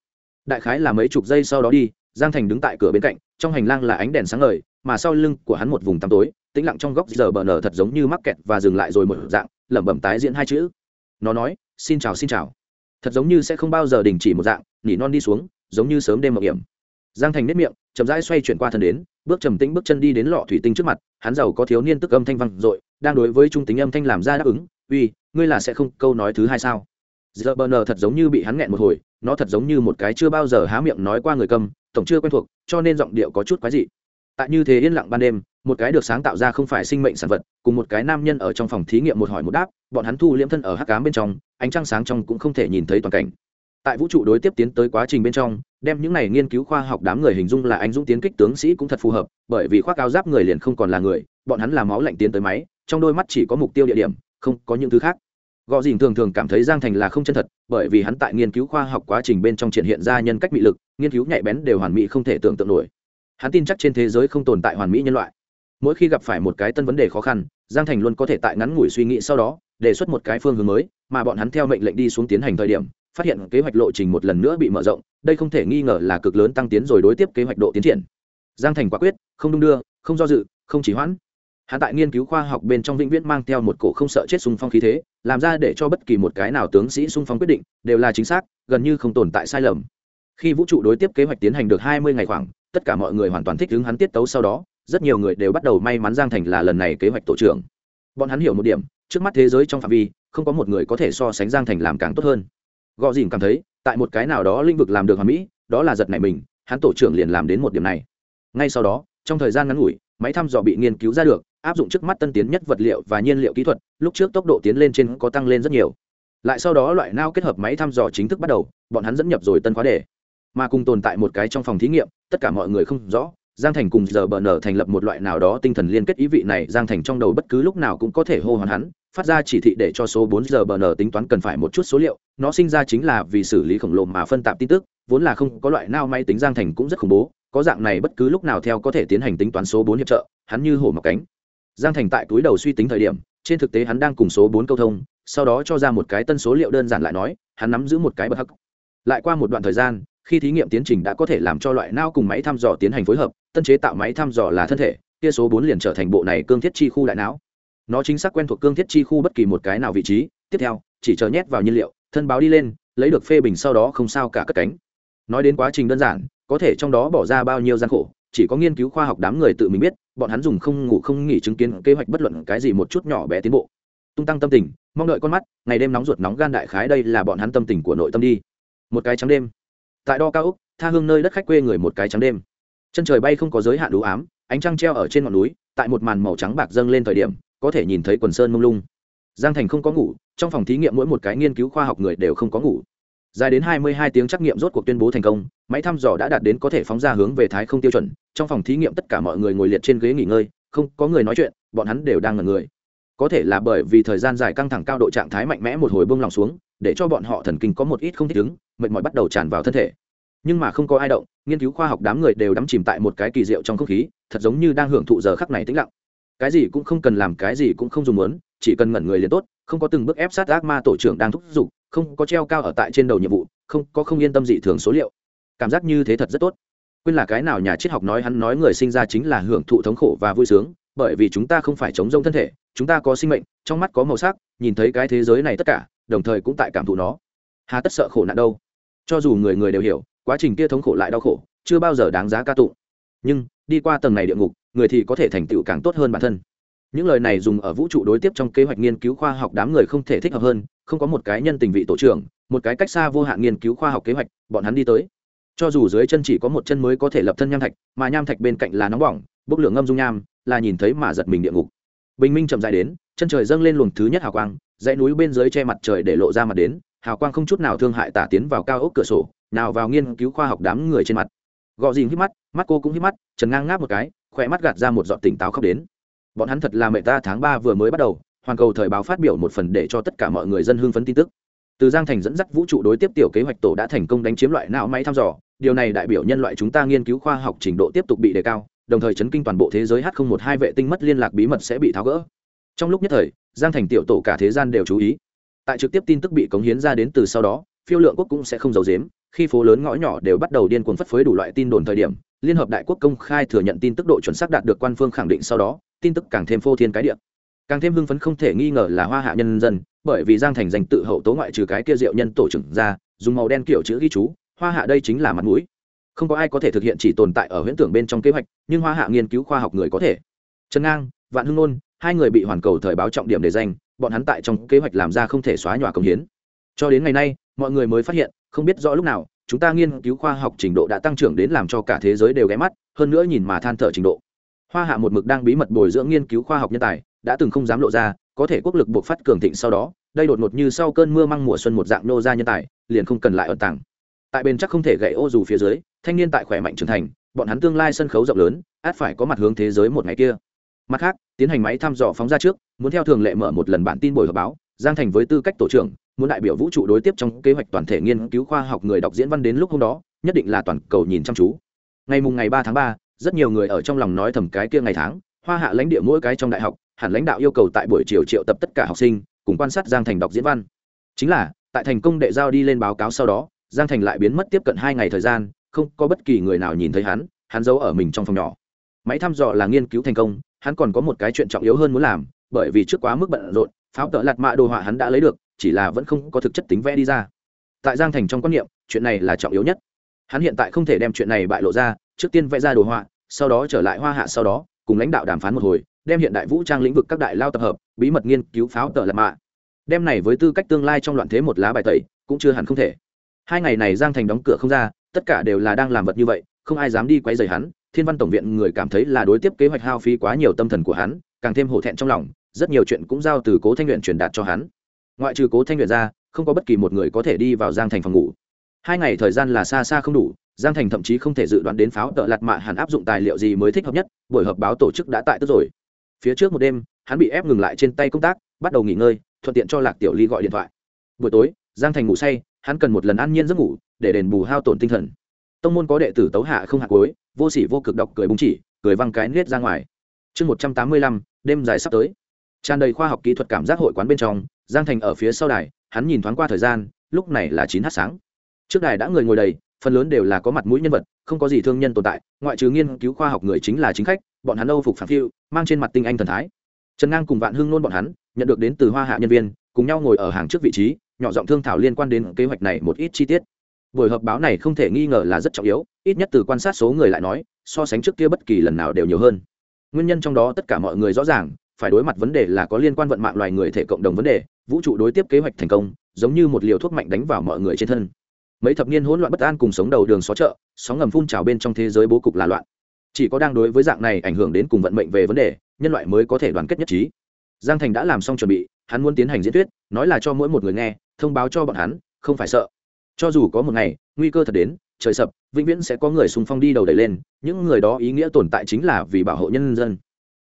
Đại khái là mấy chục giây sau đó đi, giang thành đứng tại cửa bên cạnh, trong hành lang là ánh đèn sáng ngời, mà sau lưng của hắn một vùng tăm tối, tĩnh lặng trong góc giờ bờ nở thật giống như mắc kẹt và dừng lại rồi một dạng, lẩm bẩm tái diễn hai chữ. Nó nói, xin chào xin chào. Thật giống như sẽ không bao giờ đình chỉ một dạng, nỉ non đi xuống, giống như sớm đêm mộng hiểm giang thành nếp miệng, chậm rãi xoay chuyển qua thân đến, bước trầm tĩnh bước chân đi đến lọ thủy tinh trước mặt, hắn giàu có thiếu niên tức âm thanh vang dội, đang đối với trung tính âm thanh làm ra đáp ứng, uy, ngươi là sẽ không câu nói thứ hai sao? Giờ bờ nờ thật giống như bị hắn nghẹn một hồi, nó thật giống như một cái chưa bao giờ há miệng nói qua người cầm, tổng chưa quen thuộc, cho nên giọng điệu có chút quái dị. Tại như thế yên lặng ban đêm, một cái được sáng tạo ra không phải sinh mệnh sản vật, cùng một cái nam nhân ở trong phòng thí nghiệm một hỏi một đáp, bọn hắn thu liễm thân ở hắc cám bên trong, ánh trăng sáng trong cũng không thể nhìn thấy toàn cảnh tại vũ trụ đối tiếp tiến tới quá trình bên trong, đem những này nghiên cứu khoa học đám người hình dung là anh dũng tiến kích tướng sĩ cũng thật phù hợp, bởi vì khoác áo giáp người liền không còn là người, bọn hắn là máu lạnh tiến tới máy, trong đôi mắt chỉ có mục tiêu địa điểm, không có những thứ khác. Gò dìn thường thường cảm thấy giang thành là không chân thật, bởi vì hắn tại nghiên cứu khoa học quá trình bên trong triển hiện ra nhân cách bị lực, nghiên cứu nhạy bén đều hoàn mỹ không thể tưởng tượng nổi. Hắn tin chắc trên thế giới không tồn tại hoàn mỹ nhân loại. Mỗi khi gặp phải một cái tân vấn đề khó khăn, giang thành luôn có thể tại ngắn ngủi suy nghĩ sau đó, đề xuất một cái phương hướng mới, mà bọn hắn theo mệnh lệnh đi xuống tiến hành thời điểm phát hiện kế hoạch lộ trình một lần nữa bị mở rộng, đây không thể nghi ngờ là cực lớn tăng tiến rồi đối tiếp kế hoạch độ tiến triển. Giang thành quả quyết, không đung đưa, không do dự, không chỉ hoãn. Hắn tại nghiên cứu khoa học bên trong vĩnh viễn mang theo một cổ không sợ chết xung phong khí thế, làm ra để cho bất kỳ một cái nào tướng sĩ xung phong quyết định, đều là chính xác, gần như không tồn tại sai lầm. Khi vũ trụ đối tiếp kế hoạch tiến hành được hai mươi ngày khoảng, tất cả mọi người hoàn toàn thích ứng hắn tiết tấu sau đó, rất nhiều người đều bắt đầu may mắn giang thành là lần này kế hoạch tổ trưởng. Bọn hắn hiểu một điểm, trước mắt thế giới trong phạm vi, không có một người có thể so sánh giang thành làm càng tốt hơn gò dìn cảm thấy, tại một cái nào đó lĩnh vực làm được hoàn mỹ, đó là giật này mình, hắn tổ trưởng liền làm đến một điểm này. Ngay sau đó, trong thời gian ngắn ngủi, máy thăm dò bị nghiên cứu ra được, áp dụng trước mắt tân tiến nhất vật liệu và nhiên liệu kỹ thuật, lúc trước tốc độ tiến lên trên có tăng lên rất nhiều. Lại sau đó loại nao kết hợp máy thăm dò chính thức bắt đầu, bọn hắn dẫn nhập rồi tân khóa đề. Mà cùng tồn tại một cái trong phòng thí nghiệm, tất cả mọi người không rõ, giang thành cùng giờ bờ nở thành lập một loại nào đó tinh thần liên kết ý vị này, giang thành trong đầu bất cứ lúc nào cũng có thể hô hoán hắn phát ra chỉ thị để cho số 4 giờ bờ nở tính toán cần phải một chút số liệu. Nó sinh ra chính là vì xử lý khổng lồ mà phân tạp tin tức, vốn là không có loại nào máy tính giang thành cũng rất khủng bố, có dạng này bất cứ lúc nào theo có thể tiến hành tính toán số 4 hiệp trợ, hắn như hổ mọc cánh. Giang thành tại túi đầu suy tính thời điểm, trên thực tế hắn đang cùng số 4 câu thông, sau đó cho ra một cái tân số liệu đơn giản lại nói, hắn nắm giữ một cái bậc hắc. Lại qua một đoạn thời gian, khi thí nghiệm tiến trình đã có thể làm cho loại não cùng máy thăm dò tiến hành phối hợp, tân chế tạo máy thăm dò là thân thể, kia số bốn liền trở thành bộ này cương thiết chi khu đại não nó chính xác quen thuộc cương thiết chi khu bất kỳ một cái nào vị trí. Tiếp theo, chỉ chờ nhét vào nhiên liệu, thân báo đi lên, lấy được phê bình sau đó không sao cả cất cánh. Nói đến quá trình đơn giản, có thể trong đó bỏ ra bao nhiêu gian khổ, chỉ có nghiên cứu khoa học đám người tự mình biết, bọn hắn dùng không ngủ không nghỉ chứng kiến kế hoạch bất luận cái gì một chút nhỏ bé tiến bộ. Tung tăng tâm tình, mong đợi con mắt, ngày đêm nóng ruột nóng gan đại khái đây là bọn hắn tâm tình của nội tâm đi. Một cái trắng đêm. Tại đo cao úc, tha hương nơi đất khách quê người một cái trắng đêm. Chân trời bay không có giới hạn đủ ám, ánh trăng treo ở trên ngọn núi, tại một màn màu trắng bạc dâng lên thời điểm có thể nhìn thấy quần sơn mông lung. Giang thành không có ngủ, trong phòng thí nghiệm mỗi một cái nghiên cứu khoa học người đều không có ngủ. Dài đến 22 tiếng trắc nghiệm rốt cuộc tuyên bố thành công, máy thăm dò đã đạt đến có thể phóng ra hướng về thái không tiêu chuẩn, trong phòng thí nghiệm tất cả mọi người ngồi liệt trên ghế nghỉ ngơi, không có người nói chuyện, bọn hắn đều đang ngẩn người. Có thể là bởi vì thời gian dài căng thẳng cao độ trạng thái mạnh mẽ một hồi bông lòng xuống, để cho bọn họ thần kinh có một ít không thích ứng, mệt mỏi bắt đầu tràn vào thân thể. Nhưng mà không có ai động, nghiên cứu khoa học đám người đều đắm chìm tại một cái kỳ diệu trong không khí, thật giống như đang hưởng thụ giờ khắc này tĩnh lặng cái gì cũng không cần làm, cái gì cũng không dùng muốn, chỉ cần ngẩn người liền tốt, không có từng bước ép sát ác ma tổ trưởng đang thúc giục, không có treo cao ở tại trên đầu nhiệm vụ, không, có không yên tâm dị thường số liệu. Cảm giác như thế thật rất tốt. Quên là cái nào nhà triết học nói hắn nói người sinh ra chính là hưởng thụ thống khổ và vui sướng, bởi vì chúng ta không phải chống rông thân thể, chúng ta có sinh mệnh, trong mắt có màu sắc, nhìn thấy cái thế giới này tất cả, đồng thời cũng tại cảm thụ nó. Hà tất sợ khổ nạn đâu? Cho dù người người đều hiểu, quá trình kia thống khổ lại đau khổ, chưa bao giờ đáng giá ca tụng. Nhưng đi qua tầng này địa ngục, người thì có thể thành tựu càng tốt hơn bản thân. Những lời này dùng ở vũ trụ đối tiếp trong kế hoạch nghiên cứu khoa học đám người không thể thích hợp hơn, không có một cái nhân tình vị tổ trưởng, một cái cách xa vô hạn nghiên cứu khoa học kế hoạch, bọn hắn đi tới. Cho dù dưới chân chỉ có một chân mới có thể lập thân nham thạch, mà nham thạch bên cạnh là nóng bỏng, bốc lửa ngâm dung nham, là nhìn thấy mà giật mình địa ngục. Bình minh chậm dài đến, chân trời dâng lên luồng thứ nhất hào quang, dãy núi bên dưới che mặt trời để lộ ra mặt đến, hào quang không chút nào thương hại tả tiến vào cao ốc cửa sổ, nào vào nghiên cứu khoa học đám người trên mặt gò dìm hít mắt mắt cô cũng hít mắt, trần ngang ngáp một cái khỏe mắt gạt ra một giọt tỉnh táo khóc đến. Bọn hắn thật là mẹ ta tháng ba vừa mới bắt đầu hoàn cầu thời báo phát biểu một phần để cho tất cả mọi người dân hưng phấn tin tức. Từ giang thành dẫn dắt vũ trụ đối tiếp tiểu kế hoạch tổ đã thành công đánh chiếm loại não máy thăm dò, điều này đại biểu nhân loại chúng ta nghiên cứu khoa học trình độ tiếp tục bị đề cao, đồng thời chấn kinh toàn bộ thế giới h không một hai vệ tinh mất liên lạc bí mật sẽ bị tháo gỡ. Trong lúc nhất thời, giang thành tiểu tổ cả thế gian đều chú ý. Tại trực tiếp tin tức bị cống hiến ra đến từ sau đó, phiêu lượng quốc cũng sẽ không giấu dếm khi phố lớn ngõ nhỏ đều bắt đầu điên cuồng phất phới đủ loại tin đồn thời điểm, liên hợp đại quốc công khai thừa nhận tin tức độ chuẩn xác đạt được quan phương khẳng định sau đó, tin tức càng thêm phô thiên cái địa. Càng thêm hưng phấn không thể nghi ngờ là hoa hạ nhân dân, bởi vì giang thành dành tự hậu tố ngoại trừ cái kia diệu nhân tổ trưởng ra, dùng màu đen kiểu chữ ghi chú, hoa hạ đây chính là mặt mũi. Không có ai có thể thực hiện chỉ tồn tại ở huyễn tưởng bên trong kế hoạch, nhưng hoa hạ nghiên cứu khoa học người có thể. Trần ngang, vạn hưng nôn, hai người bị hoàn cầu thời báo trọng điểm để danh, bọn hắn tại trong kế hoạch làm ra không thể xóa nhòa công hiến. Cho đến ngày nay mọi người mới phát hiện, không biết rõ lúc nào, chúng ta nghiên cứu khoa học trình độ đã tăng trưởng đến làm cho cả thế giới đều ghé mắt, hơn nữa nhìn mà than thở trình độ. Hoa hạ một mực đang bí mật bồi dưỡng nghiên cứu khoa học nhân tài, đã từng không dám lộ ra, có thể quốc lực buộc phát cường thịnh sau đó, đây đột ngột như sau cơn mưa măng mùa xuân một dạng nô ra nhân tài, liền không cần lại ẩn tàng. Tại bên chắc không thể gậy ô dù phía dưới, thanh niên tại khỏe mạnh trưởng thành, bọn hắn tương lai sân khấu rộng lớn, át phải có mặt hướng thế giới một ngày kia. Mặt khác, tiến hành máy thăm dò phóng ra trước, muốn theo thường lệ mở một lần bản tin buổi họp báo giang thành với tư cách tổ trưởng, muốn đại biểu vũ trụ đối tiếp trong kế hoạch toàn thể nghiên cứu khoa học người đọc diễn văn đến lúc hôm đó, nhất định là toàn cầu nhìn chăm chú. Ngày mùng ngày ba tháng ba, rất nhiều người ở trong lòng nói thầm cái kia ngày tháng, hoa hạ lãnh địa mỗi cái trong đại học, hẳn lãnh đạo yêu cầu tại buổi chiều triệu tập tất cả học sinh, cùng quan sát giang thành đọc diễn văn. Chính là, tại thành công đệ giao đi lên báo cáo sau đó, giang thành lại biến mất tiếp cận hai ngày thời gian, không có bất kỳ người nào nhìn thấy hắn hắn giấu ở mình trong phòng nhỏ. Máy thăm dò là nghiên cứu thành công, hắn còn có một cái chuyện trọng yếu hơn muốn làm, bởi vì trước quá mức bận rộn pháo tợ lạt mạ đồ họa hắn đã lấy được, chỉ là vẫn không có thực chất tính vẽ đi ra. Tại giang thành trong quan niệm, chuyện này là trọng yếu nhất. Hắn hiện tại không thể đem chuyện này bại lộ ra, trước tiên vẽ ra đồ họa, sau đó trở lại hoa hạ sau đó, cùng lãnh đạo đàm phán một hồi, đem hiện đại vũ trang lĩnh vực các đại lao tập hợp, bí mật nghiên cứu pháo tợ lạt mạ. Đem này với tư cách tương lai trong loạn thế một lá bài tẩy, cũng chưa hẳn không thể. Hai ngày này giang thành đóng cửa không ra, tất cả đều là đang làm vật như vậy, không ai dám đi quay dày hắn. Thiên văn tổng viện người cảm thấy là đối tiếp kế hoạch hao phí quá nhiều tâm thần của hắn, càng thêm hổ thẹn trong lòng rất nhiều chuyện cũng giao từ cố thanh luyện truyền đạt cho hắn ngoại trừ cố thanh luyện ra không có bất kỳ một người có thể đi vào giang thành phòng ngủ hai ngày thời gian là xa xa không đủ giang thành thậm chí không thể dự đoán đến pháo tợ lạt mạ hẳn áp dụng tài liệu gì mới thích hợp nhất buổi họp báo tổ chức đã tại tức rồi phía trước một đêm hắn bị ép ngừng lại trên tay công tác bắt đầu nghỉ ngơi thuận tiện cho lạc tiểu ly gọi điện thoại buổi tối giang thành ngủ say hắn cần một lần an nhiên giấc ngủ để đền bù hao tổn tinh thần tông môn có đệ tử tấu hạ không hạ cối vô sỉ vô cực đọc cười búng chỉ cười văng cái nết ra ngoài chương một trăm tám mươi lăm, đêm dài sắp tới tràn đầy khoa học kỹ thuật cảm giác hội quán bên trong, giang thành ở phía sau đài, hắn nhìn thoáng qua thời gian, lúc này là chín h sáng. Trước đài đã người ngồi đầy, phần lớn đều là có mặt mũi nhân vật, không có gì thương nhân tồn tại, ngoại trừ nghiên cứu khoa học người chính là chính khách, bọn hắn âu phục phản phiu, mang trên mặt tinh anh thần thái. Trần ngang cùng vạn hưng nôn bọn hắn, nhận được đến từ hoa hạ nhân viên, cùng nhau ngồi ở hàng trước vị trí, nhỏ giọng thương thảo liên quan đến kế hoạch này một ít chi tiết. Buổi họp báo này không thể nghi ngờ là rất trọng yếu, ít nhất từ quan sát số người lại nói, so sánh trước kia bất kỳ lần nào đều nhiều hơn. Nguyên nhân trong đó tất cả mọi người rõ ràng phải đối mặt vấn đề là có liên quan vận mạng loài người thể cộng đồng vấn đề, vũ trụ đối tiếp kế hoạch thành công, giống như một liều thuốc mạnh đánh vào mọi người trên thân. Mấy thập niên hỗn loạn bất an cùng sống đầu đường xó chợ, sóng ngầm phun trào bên trong thế giới bố cục là loạn. Chỉ có đang đối với dạng này ảnh hưởng đến cùng vận mệnh về vấn đề, nhân loại mới có thể đoàn kết nhất trí. Giang thành đã làm xong chuẩn bị, hắn muốn tiến hành diễn thuyết, nói là cho mỗi một người nghe, thông báo cho bọn hắn, không phải sợ. Cho dù có một ngày, nguy cơ thật đến, trời sập, vĩnh viễn sẽ có người xung phong đi đầu đẩy lên, những người đó ý nghĩa tồn tại chính là vì bảo hộ nhân dân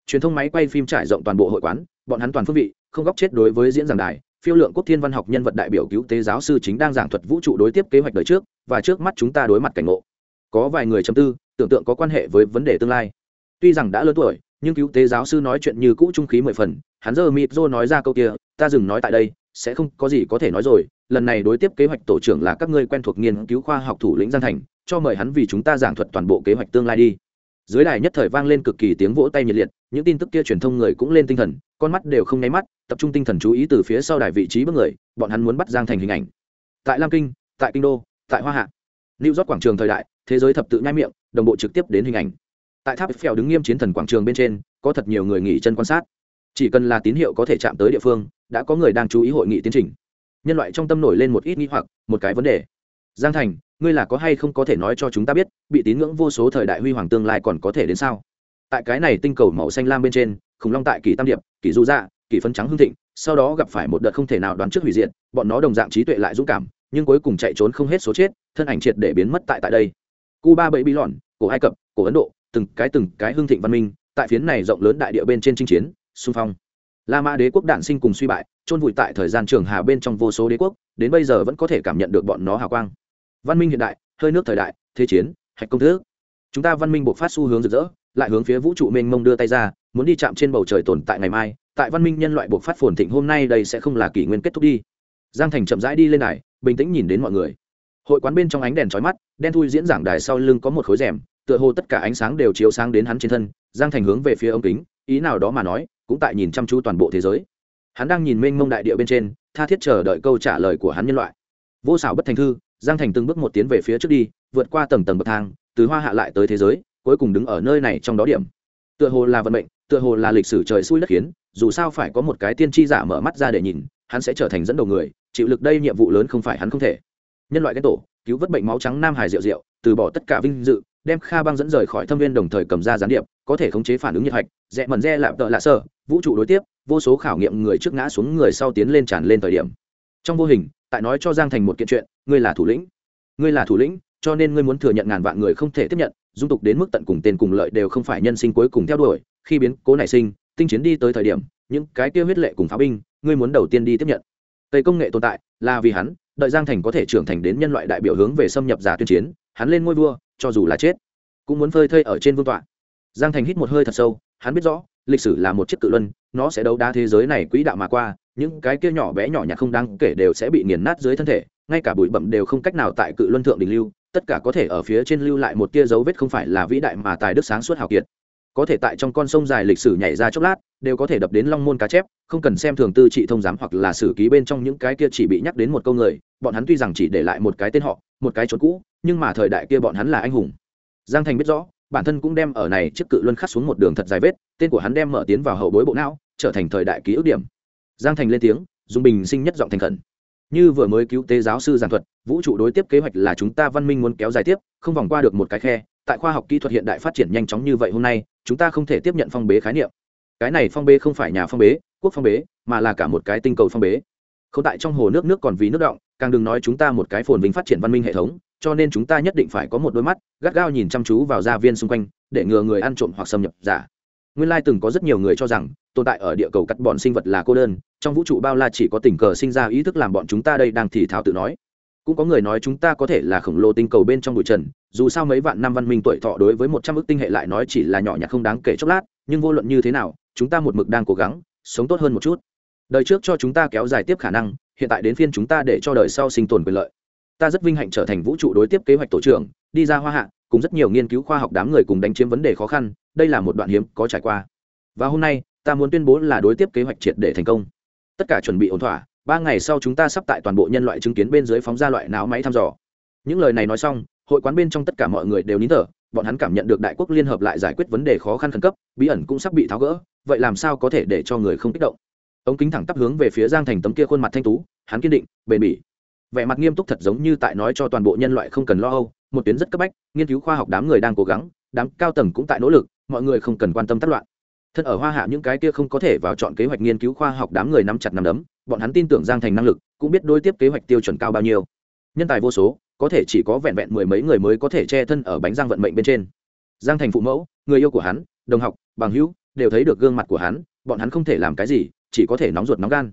truyền thông máy quay phim trải rộng toàn bộ hội quán, bọn hắn toàn phương vị, không góc chết đối với diễn giảng đài, phiêu lượng quốc thiên văn học nhân vật đại biểu cứu tế giáo sư chính đang giảng thuật vũ trụ đối tiếp kế hoạch đời trước, và trước mắt chúng ta đối mặt cảnh ngộ. Có vài người chấm tư, tưởng tượng có quan hệ với vấn đề tương lai. Tuy rằng đã lớn tuổi, nhưng cứu tế giáo sư nói chuyện như cũ trung khí mười phần, hắn giờ mịt rô nói ra câu kia, ta dừng nói tại đây, sẽ không có gì có thể nói rồi, lần này đối tiếp kế hoạch tổ trưởng là các ngươi quen thuộc nghiên cứu khoa học thủ lĩnh giang thành, cho mời hắn vì chúng ta giảng thuật toàn bộ kế hoạch tương lai đi dưới đài nhất thời vang lên cực kỳ tiếng vỗ tay nhiệt liệt, những tin tức kia truyền thông người cũng lên tinh thần, con mắt đều không nháy mắt, tập trung tinh thần chú ý từ phía sau đài vị trí bước người, bọn hắn muốn bắt giang thành hình ảnh. Tại lam kinh, tại kinh đô, tại hoa hạ. Lưu rót quảng trường thời đại, thế giới thập tự nhai miệng, đồng bộ trực tiếp đến hình ảnh. Tại tháp phèo đứng nghiêm chiến thần quảng trường bên trên, có thật nhiều người nghỉ chân quan sát. Chỉ cần là tín hiệu có thể chạm tới địa phương, đã có người đang chú ý hội nghị tiến trình. Nhân loại trong tâm nổi lên một ít nghi hoặc, một cái vấn đề. Giang thành ngươi là có hay không có thể nói cho chúng ta biết, bị tín ngưỡng vô số thời đại huy hoàng tương lai còn có thể đến sao? Tại cái này tinh cầu màu xanh lam bên trên, khủng long tại kỳ tam điệp, kỳ du dạ kỳ phân trắng hương thịnh, sau đó gặp phải một đợt không thể nào đoán trước hủy diệt, bọn nó đồng dạng trí tuệ lại dũng cảm, nhưng cuối cùng chạy trốn không hết số chết, thân ảnh triệt để biến mất tại tại đây. Cuba bẫy bí lòn cổ ai cập, cổ ấn độ, từng cái từng cái hương thịnh văn minh, tại phiến này rộng lớn đại địa bên trên chinh chiến, xung phong. La mã đế quốc đạn sinh cùng suy bại, chôn vùi tại thời gian trường hà bên trong vô số đế quốc, đến bây giờ vẫn có thể cảm nhận được bọn nó hào quang văn minh hiện đại, hơi nước thời đại, thế chiến, hạch công thức. Chúng ta văn minh buộc phát xu hướng rực rỡ, lại hướng phía vũ trụ mênh mông đưa tay ra, muốn đi chạm trên bầu trời tồn tại ngày mai, tại văn minh nhân loại buộc phát phồn thịnh hôm nay đây sẽ không là kỷ nguyên kết thúc đi. Giang thành chậm rãi đi lên đài, bình tĩnh nhìn đến mọi người. Hội quán bên trong ánh đèn trói mắt, đen thui diễn giảng đài sau lưng có một khối rèm, tựa hồ tất cả ánh sáng đều chiếu sáng đến hắn trên thân. Giang thành hướng về phía ống kính, ý nào đó mà nói, cũng tại nhìn chăm chú toàn bộ thế giới. Hắn đang nhìn mênh mông đại địa bên trên, tha thiết chờ đợi câu trả lời của hắn nhân loại. Vô xảo bất thành thư giang thành từng bước một tiến về phía trước đi, vượt qua tầng tầng bậc thang, từ hoa hạ lại tới thế giới, cuối cùng đứng ở nơi này trong đó điểm. Tựa hồ là vận mệnh, tựa hồ là lịch sử trời xui đất khiến, dù sao phải có một cái tiên tri giả mở mắt ra để nhìn, hắn sẽ trở thành dẫn đầu người, chịu lực đây nhiệm vụ lớn không phải hắn không thể. Nhân loại cái tổ, cứu vớt bệnh máu trắng nam hải rượu rượu, từ bỏ tất cả vinh dự, đem kha băng dẫn rời khỏi thâm viên đồng thời cầm ra gián điệp, có thể khống chế phản ứng nhiệt hạch, rẽ mần re lạp tợ lạ sơ, vũ trụ đối tiếp, vô số khảo nghiệm người trước ngã xuống người sau tiến lên tràn lên thời điểm. Trong vô hình tại nói cho giang thành một kiện chuyện, ngươi là thủ lĩnh. Ngươi là thủ lĩnh, cho nên ngươi muốn thừa nhận ngàn vạn người không thể tiếp nhận, dung tục đến mức tận cùng tên cùng lợi đều không phải nhân sinh cuối cùng theo đuổi, khi biến cố nảy sinh, tinh chiến đi tới thời điểm, những cái kia huyết lệ cùng pháo binh, ngươi muốn đầu tiên đi tiếp nhận. Tây công nghệ tồn tại, là vì hắn, đợi giang thành có thể trưởng thành đến nhân loại đại biểu hướng về xâm nhập giả tuyên chiến, hắn lên ngôi vua, cho dù là chết, cũng muốn phơi thây ở trên vương tọa. Giang thành hít một hơi thật sâu, hắn biết rõ, lịch sử là một chiếc cự luân, nó sẽ đấu đá thế giới này quỹ đạo mà qua những cái kia nhỏ bé nhỏ nhặt không đáng kể đều sẽ bị nghiền nát dưới thân thể, ngay cả bụi bậm đều không cách nào tại cự luân thượng đình lưu, tất cả có thể ở phía trên lưu lại một tia dấu vết không phải là vĩ đại mà tài đức sáng suốt hào kiệt. Có thể tại trong con sông dài lịch sử nhảy ra chốc lát, đều có thể đập đến long môn cá chép, không cần xem thường tư trị thông giám hoặc là sử ký bên trong những cái kia chỉ bị nhắc đến một câu người, bọn hắn tuy rằng chỉ để lại một cái tên họ, một cái chốn cũ, nhưng mà thời đại kia bọn hắn là anh hùng. Giang thành biết rõ, bản thân cũng đem ở này chiếc cự luân khắc xuống một đường thật dài vết, tên của hắn đem mở tiến vào hậu bối bộ não, trở thành thời đại ký ức điểm giang thành lên tiếng, dùng bình sinh nhất giọng thành khẩn. Như vừa mới cứu tế giáo sư giảng thuật, vũ trụ đối tiếp kế hoạch là chúng ta văn minh muốn kéo dài tiếp, không vòng qua được một cái khe. Tại khoa học kỹ thuật hiện đại phát triển nhanh chóng như vậy hôm nay, chúng ta không thể tiếp nhận phong bế khái niệm. Cái này phong bế không phải nhà phong bế, quốc phong bế, mà là cả một cái tinh cầu phong bế. Không tại trong hồ nước nước còn vì nước động, càng đừng nói chúng ta một cái phồn vinh phát triển văn minh hệ thống, cho nên chúng ta nhất định phải có một đôi mắt, gắt gao nhìn chăm chú vào gia viên xung quanh, để ngừa người ăn trộm hoặc xâm nhập giả. Nguyên lai từng có rất nhiều người cho rằng tồn tại ở địa cầu cắt bọn sinh vật là cô đơn, trong vũ trụ bao la chỉ có tình cờ sinh ra ý thức làm bọn chúng ta đây đang thì thảo tự nói. Cũng có người nói chúng ta có thể là khổng lồ tinh cầu bên trong bụi trần, dù sao mấy vạn năm văn minh tuổi thọ đối với một trăm ước tinh hệ lại nói chỉ là nhỏ nhặt không đáng kể chốc lát, nhưng vô luận như thế nào, chúng ta một mực đang cố gắng, sống tốt hơn một chút. Đời trước cho chúng ta kéo dài tiếp khả năng, hiện tại đến phiên chúng ta để cho đời sau sinh tồn quyền lợi. Ta rất vinh hạnh trở thành vũ trụ đối tiếp kế hoạch tổ trưởng, đi ra hoa hạ, cùng rất nhiều nghiên cứu khoa học đám người cùng đánh chiếm vấn đề khó khăn, đây là một đoạn hiếm có trải qua. Và hôm nay ta muốn tuyên bố là đối tiếp kế hoạch triệt để thành công. Tất cả chuẩn bị ổn thỏa, ba ngày sau chúng ta sắp tại toàn bộ nhân loại chứng kiến bên dưới phóng ra loại não máy thăm dò. Những lời này nói xong, hội quán bên trong tất cả mọi người đều nín thở, bọn hắn cảm nhận được đại quốc liên hợp lại giải quyết vấn đề khó khăn khẩn cấp, bí ẩn cũng sắp bị tháo gỡ, vậy làm sao có thể để cho người không kích động? Ống kính thẳng tắp hướng về phía giang thành tấm kia khuôn mặt thanh tú, hắn kiên định, bền bỉ. Vẻ mặt nghiêm túc thật giống như tại nói cho toàn bộ nhân loại không cần lo âu, một tuyến rất cấp bách, nghiên cứu khoa học đám người đang cố gắng, đám cao tầng cũng tại nỗ lực, mọi người không cần quan tâm tác loạn thân ở hoa hạ những cái kia không có thể vào chọn kế hoạch nghiên cứu khoa học đám người nắm chặt nắm đấm, bọn hắn tin tưởng giang thành năng lực, cũng biết đối tiếp kế hoạch tiêu chuẩn cao bao nhiêu. Nhân tài vô số, có thể chỉ có vẹn vẹn mười mấy người mới có thể che thân ở bánh giang vận mệnh bên trên. Giang thành phụ mẫu, người yêu của hắn, đồng học, bằng hữu, đều thấy được gương mặt của hắn, bọn hắn không thể làm cái gì, chỉ có thể nóng ruột nóng gan.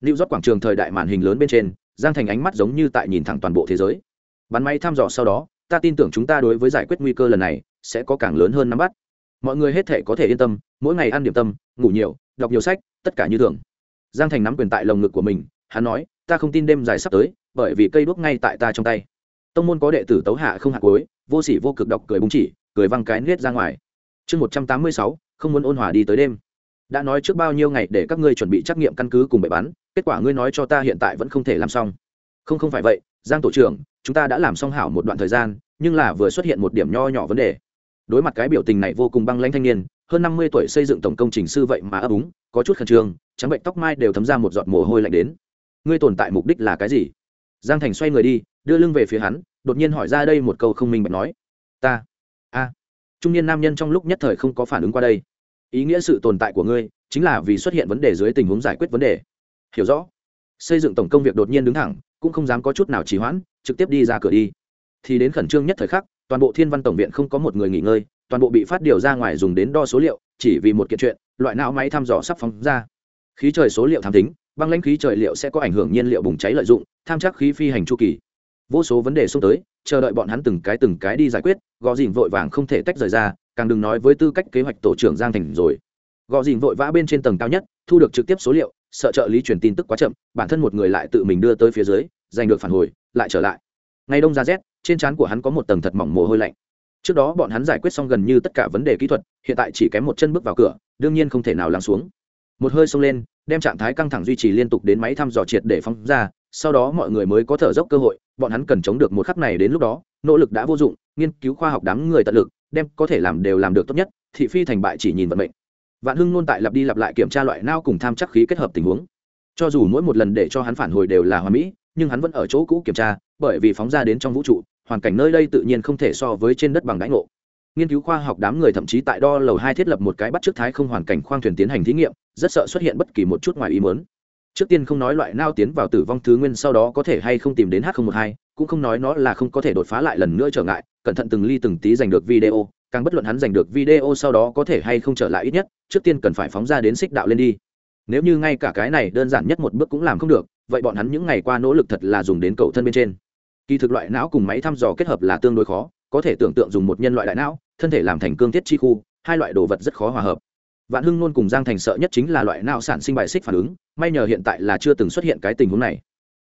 Lưu rót quảng trường thời đại màn hình lớn bên trên, giang thành ánh mắt giống như tại nhìn thẳng toàn bộ thế giới. Bắn máy thăm dò sau đó, ta tin tưởng chúng ta đối với giải quyết nguy cơ lần này, sẽ có càng lớn hơn nắm bắt. Mọi người hết thể có thể yên tâm mỗi ngày ăn điểm tâm, ngủ nhiều, đọc nhiều sách, tất cả như thường. Giang thành nắm quyền tại lồng ngực của mình, hắn nói, ta không tin đêm dài sắp tới, bởi vì cây đuốc ngay tại ta trong tay. Tông môn có đệ tử tấu hạ không hạ cối vô sỉ vô cực đọc cười búng chỉ, cười văng cái nết ra ngoài. Chương một trăm tám mươi sáu, không muốn ôn hòa đi tới đêm. Đã nói trước bao nhiêu ngày để các ngươi chuẩn bị trắc nghiệm căn cứ cùng bệ bắn kết quả ngươi nói cho ta hiện tại vẫn không thể làm xong. Không không phải vậy, giang tổ trưởng, chúng ta đã làm xong hảo một đoạn thời gian, nhưng là vừa xuất hiện một điểm nho nhỏ vấn đề. Đối mặt cái biểu tình này vô cùng băng lãnh thanh niên hơn năm mươi tuổi xây dựng tổng công trình sư vậy mà ấp úng, có chút khẩn trương, trắng bệnh tóc mai đều thấm ra một giọt mồ hôi lạnh đến. Ngươi tồn tại mục đích là cái gì? Giang thành xoay người đi, đưa lưng về phía hắn, đột nhiên hỏi ra đây một câu không minh bạch nói. Ta, a. Trung niên nam nhân trong lúc nhất thời không có phản ứng qua đây. Ý nghĩa sự tồn tại của ngươi chính là vì xuất hiện vấn đề dưới tình huống giải quyết vấn đề. Hiểu rõ. Xây dựng tổng công việc đột nhiên đứng thẳng, cũng không dám có chút nào trì hoãn, trực tiếp đi ra cửa đi. Thì đến khẩn trương nhất thời khắc, toàn bộ thiên văn tổng viện không có một người nghỉ ngơi toàn bộ bị phát điều ra ngoài dùng đến đo số liệu, chỉ vì một kiện chuyện, loại não máy thăm dò sắp phóng ra. Khí trời số liệu tham tính, băng lãnh khí trời liệu sẽ có ảnh hưởng nhiên liệu bùng cháy lợi dụng, tham chắc khí phi hành chu kỳ. Vô số vấn đề xông tới, chờ đợi bọn hắn từng cái từng cái đi giải quyết, gò dìn vội vàng không thể tách rời ra, càng đừng nói với tư cách kế hoạch tổ trưởng giang thành rồi. Gò dìn vội vã bên trên tầng cao nhất, thu được trực tiếp số liệu, sợ trợ lý truyền tin tức quá chậm, bản thân một người lại tự mình đưa tới phía dưới, giành được phản hồi, lại trở lại. Ngày đông ra rét, trên trán của hắn có một tầng thật mỏng mồ hôi lạnh trước đó bọn hắn giải quyết xong gần như tất cả vấn đề kỹ thuật, hiện tại chỉ kém một chân bước vào cửa, đương nhiên không thể nào lắng xuống. Một hơi xông lên, đem trạng thái căng thẳng duy trì liên tục đến máy thăm dò triệt để phóng ra, sau đó mọi người mới có thở dốc cơ hội, bọn hắn cần chống được một khắc này đến lúc đó, nỗ lực đã vô dụng, nghiên cứu khoa học đám người tận lực, đem có thể làm đều làm được tốt nhất, thị phi thành bại chỉ nhìn vận mệnh. Vạn hưng luôn tại lặp đi lặp lại kiểm tra loại nao cùng tham chắc khí kết hợp tình huống. Cho dù mỗi một lần để cho hắn phản hồi đều là hoa mỹ, nhưng hắn vẫn ở chỗ cũ kiểm tra, bởi vì phóng ra đến trong vũ trụ hoàn cảnh nơi đây tự nhiên không thể so với trên đất bằng đáy ngộ. Nghiên cứu khoa học đám người thậm chí tại đo lầu hai thiết lập một cái bắt trước thái không hoàn cảnh khoang thuyền tiến hành thí nghiệm, rất sợ xuất hiện bất kỳ một chút ngoài ý muốn. Trước tiên không nói loại nao tiến vào tử vong thứ nguyên sau đó có thể hay không tìm đến h một hai, cũng không nói nó là không có thể đột phá lại lần nữa trở ngại, cẩn thận từng ly từng tí giành được video, càng bất luận hắn giành được video sau đó có thể hay không trở lại ít nhất, trước tiên cần phải phóng ra đến xích đạo lên đi. Nếu như ngay cả cái này đơn giản nhất một bước cũng làm không được, vậy bọn hắn những ngày qua nỗ lực thật là dùng đến cậu thân bên trên kỳ thực loại não cùng máy thăm dò kết hợp là tương đối khó, có thể tưởng tượng dùng một nhân loại đại não, thân thể làm thành cương tiết chi khu, hai loại đồ vật rất khó hòa hợp. Vạn hưng luôn cùng giang thành sợ nhất chính là loại não sản sinh bài xích phản ứng, may nhờ hiện tại là chưa từng xuất hiện cái tình huống này.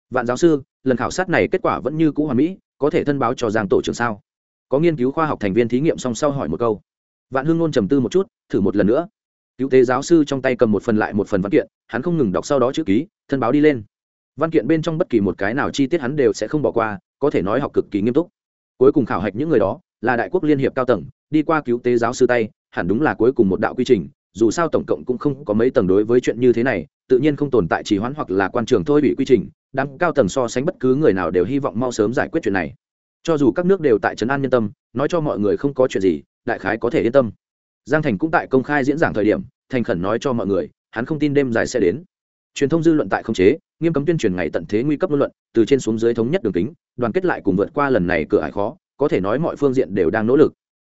Vạn giáo sư, lần khảo sát này kết quả vẫn như cũ hoàn mỹ, có thể thân báo cho giang tổ trưởng sao? Có nghiên cứu khoa học thành viên thí nghiệm song sau hỏi một câu. Vạn hưng luôn trầm tư một chút, thử một lần nữa. Cứu tế giáo sư trong tay cầm một phần lại một phần văn kiện, hắn không ngừng đọc sau đó chữ ký, thân báo đi lên văn kiện bên trong bất kỳ một cái nào chi tiết hắn đều sẽ không bỏ qua, có thể nói học cực kỳ nghiêm túc. Cuối cùng khảo hạch những người đó, là đại quốc liên hiệp cao tầng, đi qua cứu tế giáo sư tay, hẳn đúng là cuối cùng một đạo quy trình, dù sao tổng cộng cũng không có mấy tầng đối với chuyện như thế này, tự nhiên không tồn tại trì hoãn hoặc là quan trường thôi bị quy trình, đám cao tầng so sánh bất cứ người nào đều hy vọng mau sớm giải quyết chuyện này. Cho dù các nước đều tại trấn an nhân tâm, nói cho mọi người không có chuyện gì, đại khái có thể yên tâm. Giang thành cũng tại công khai diễn giảng thời điểm, thành khẩn nói cho mọi người, hắn không tin đêm dài sẽ đến truyền thông dư luận tại không chế, nghiêm cấm tuyên truyền ngày tận thế nguy cấp ngôn luận, từ trên xuống dưới thống nhất đường kính, đoàn kết lại cùng vượt qua lần này cửa ải khó, có thể nói mọi phương diện đều đang nỗ lực.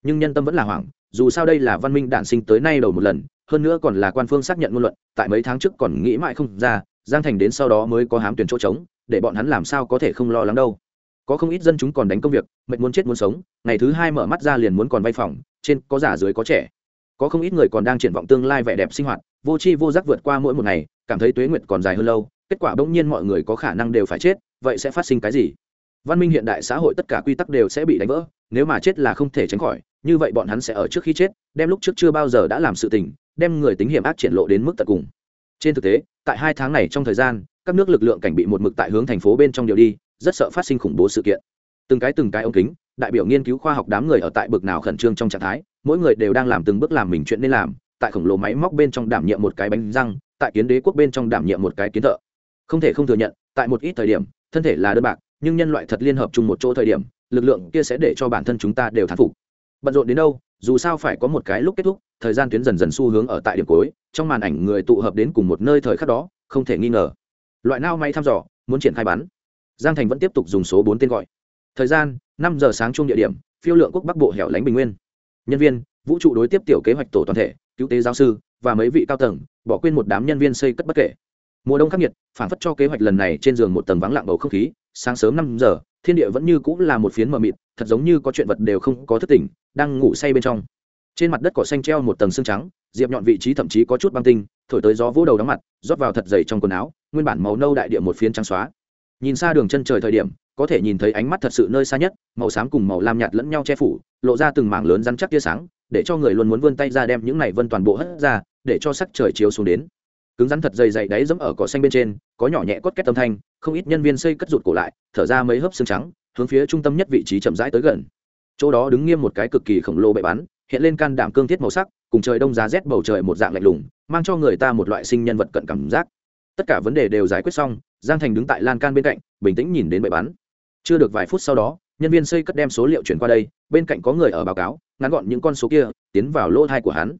Nhưng nhân tâm vẫn là hoảng, dù sao đây là văn minh đản sinh tới nay đầu một lần, hơn nữa còn là quan phương xác nhận ngôn luận, tại mấy tháng trước còn nghĩ mãi không ra, giang thành đến sau đó mới có hám tuyển chỗ trống, để bọn hắn làm sao có thể không lo lắng đâu. Có không ít dân chúng còn đánh công việc, mệt muốn chết muốn sống, ngày thứ hai mở mắt ra liền muốn còn vay phòng, trên có già dưới có trẻ. Có không ít người còn đang triển vọng tương lai vẻ đẹp sinh hoạt, vô tri vô giác vượt qua mỗi một ngày cảm thấy tuế nguyệt còn dài hơn lâu, kết quả bỗng nhiên mọi người có khả năng đều phải chết, vậy sẽ phát sinh cái gì? Văn minh hiện đại xã hội tất cả quy tắc đều sẽ bị đánh vỡ, nếu mà chết là không thể tránh khỏi, như vậy bọn hắn sẽ ở trước khi chết, đem lúc trước chưa bao giờ đã làm sự tình, đem người tính hiểm ác triển lộ đến mức tận cùng. Trên thực tế, tại hai tháng này trong thời gian, các nước lực lượng cảnh bị một mực tại hướng thành phố bên trong điều đi, rất sợ phát sinh khủng bố sự kiện. Từng cái từng cái ống kính, đại biểu nghiên cứu khoa học đám người ở tại bực nào khẩn trương trong trạng thái, mỗi người đều đang làm từng bước làm mình chuyện nên làm, tại khổng lồ máy móc bên trong đảm nhiệm một cái bánh răng tại kiến đế quốc bên trong đảm nhiệm một cái kiến thợ. Không thể không thừa nhận, tại một ít thời điểm, thân thể là đơn bạc, nhưng nhân loại thật liên hợp chung một chỗ thời điểm, lực lượng kia sẽ để cho bản thân chúng ta đều thán phục. Bận rộn đến đâu, dù sao phải có một cái lúc kết thúc, thời gian tuyến dần dần xu hướng ở tại điểm cuối, trong màn ảnh người tụ hợp đến cùng một nơi thời khắc đó, không thể nghi ngờ. Loại nao may thăm dò, muốn triển khai bắn giang thành vẫn tiếp tục dùng số bốn tên gọi. Thời gian, năm giờ sáng chung địa điểm, phiêu lượng quốc bắc bộ hẻo lánh bình nguyên. Nhân viên, vũ trụ đối tiếp tiểu kế hoạch tổ toàn thể, cứu tế giáo sư và mấy vị cao tầng, bỏ quên một đám nhân viên xây cất bất kể. Mùa đông khắc nghiệt, phản phất cho kế hoạch lần này trên giường một tầng vắng lặng bầu không khí, sáng sớm năm giờ, thiên địa vẫn như cũng là một phiến mờ mịt, thật giống như có chuyện vật đều không có thức tỉnh, đang ngủ say bên trong. Trên mặt đất cỏ xanh treo một tầng xương trắng, diệp nhọn vị trí thậm chí có chút băng tinh, thổi tới gió vỗ đầu đóng mặt, rót vào thật dày trong quần áo, nguyên bản màu nâu đại địa một phiến trắng xóa. Nhìn xa đường chân trời thời điểm, có thể nhìn thấy ánh mắt thật sự nơi xa nhất, màu xám cùng màu lam nhạt lẫn nhau che phủ, lộ ra từng mảng lớn rắn chắc tia sáng, để cho người luôn muốn vươn tay ra đem những này vân toàn bộ hất ra để cho sắc trời chiếu xuống đến. Cứng rắn thật dày dày đáy dẫm ở cỏ xanh bên trên, có nhỏ nhẹ cốt két âm thanh, không ít nhân viên xây cất rụt cổ lại, thở ra mấy hớp xương trắng, hướng phía trung tâm nhất vị trí chậm rãi tới gần. Chỗ đó đứng nghiêm một cái cực kỳ khổng lồ bệ bắn, hiện lên can đảm cương thiết màu sắc, cùng trời đông giá rét bầu trời một dạng lạnh lùng, mang cho người ta một loại sinh nhân vật cận cảm giác. Tất cả vấn đề đều giải quyết xong, giang thành đứng tại lan can bên cạnh, bình tĩnh nhìn đến bệ bắn. Chưa được vài phút sau đó, nhân viên xây cất đem số liệu chuyển qua đây, bên cạnh có người ở báo cáo, ngắn gọn những con số kia, tiến vào lỗ thai của hắn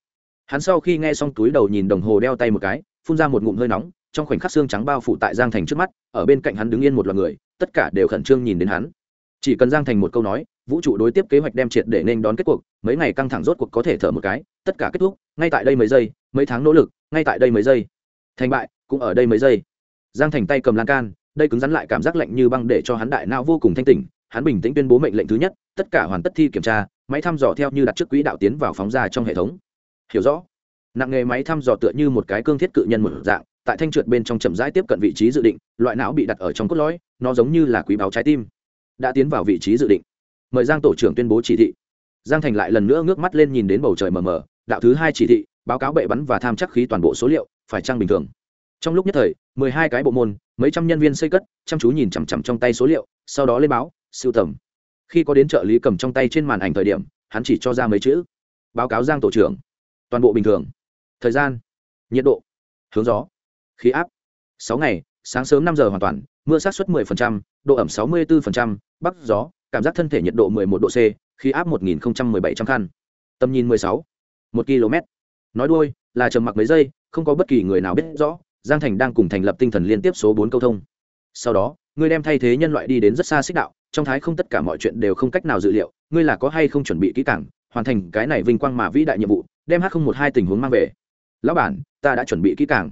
hắn sau khi nghe xong túi đầu nhìn đồng hồ đeo tay một cái, phun ra một ngụm hơi nóng, trong khoảnh khắc xương trắng bao phủ tại giang thành trước mắt, ở bên cạnh hắn đứng yên một loạt người, tất cả đều khẩn trương nhìn đến hắn. Chỉ cần giang thành một câu nói, vũ trụ đối tiếp kế hoạch đem triệt để nên đón kết cuộc, mấy ngày căng thẳng rốt cuộc có thể thở một cái, tất cả kết thúc, ngay tại đây mấy giây, mấy tháng nỗ lực, ngay tại đây mấy giây. Thành bại, cũng ở đây mấy giây. Giang thành tay cầm lan can, đây cứng rắn lại cảm giác lạnh như băng để cho hắn đại não vô cùng thanh tỉnh, hắn bình tĩnh tuyên bố mệnh lệnh thứ nhất, tất cả hoàn tất thi kiểm tra, máy thăm dò theo như đặt trước quỹ đạo tiến vào phóng ra trong hệ thống hiểu rõ. Nặng nghề máy thăm dò tựa như một cái cương thiết cự nhân một dạng, tại thanh trượt bên trong chậm rãi tiếp cận vị trí dự định, loại não bị đặt ở trong cốt lõi, nó giống như là quý báo trái tim. Đã tiến vào vị trí dự định. Mời giang tổ trưởng tuyên bố chỉ thị. Giang thành lại lần nữa ngước mắt lên nhìn đến bầu trời mờ mờ, đạo thứ hai chỉ thị, báo cáo bệ bắn và tham chắc khí toàn bộ số liệu, phải trăng bình thường? Trong lúc nhất thời, mười hai cái bộ môn, mấy trăm nhân viên xây cất, chăm chú nhìn chằm chằm trong tay số liệu, sau đó lên báo, siêu tầm. Khi có đến trợ lý cầm trong tay trên màn ảnh thời điểm, hắn chỉ cho ra mấy chữ. Báo cáo giang tổ trưởng toàn bộ bình thường. Thời gian nhiệt độ hướng gió khí áp. Sáu ngày sáng sớm năm giờ hoàn toàn mưa sát suất 10%, độ ẩm 64%, bắc gió cảm giác thân thể nhiệt độ 11 độ c khí áp 1017 trăm khăn tầm nhìn 16, 1 km nói đuôi là trầm mặc mấy giây không có bất kỳ người nào biết rõ giang thành đang cùng thành lập tinh thần liên tiếp số bốn câu thông. Sau đó ngươi đem thay thế nhân loại đi đến rất xa xích đạo trong thái không tất cả mọi chuyện đều không cách nào dự liệu ngươi là có hay không chuẩn bị kỹ càng hoàn thành cái này vinh quang mà vĩ đại nhiệm vụ đem h không một hai tình huống mang về. Lão bản ta đã chuẩn bị kỹ càng.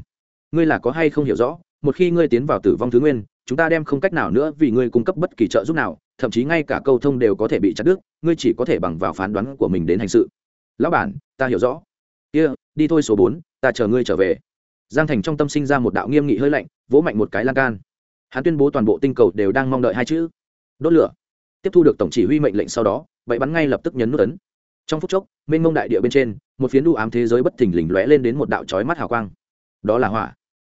Ngươi là có hay không hiểu rõ một khi ngươi tiến vào tử vong thứ nguyên chúng ta đem không cách nào nữa vì ngươi cung cấp bất kỳ trợ giúp nào thậm chí ngay cả câu thông đều có thể bị chặt đứt ngươi chỉ có thể bằng vào phán đoán của mình đến hành sự. Lão bản ta hiểu rõ. Kia、yeah, đi thôi số bốn ta chờ ngươi trở về. Giang thành trong tâm sinh ra một đạo nghiêm nghị hơi lạnh vỗ mạnh một cái lan can. Hắn tuyên bố toàn bộ tinh cầu đều đang mong đợi hai chữ. Đốt lửa. Tiếp thu được tổng chỉ huy mệnh lệnh sau đó vậy bắn ngay lập tức nhấn nút ấn trong phút chốc, mênh mông đại địa bên trên, một phiến đu ám thế giới bất thình lình lóe lên đến một đạo trói mắt hào quang. Đó là hỏa.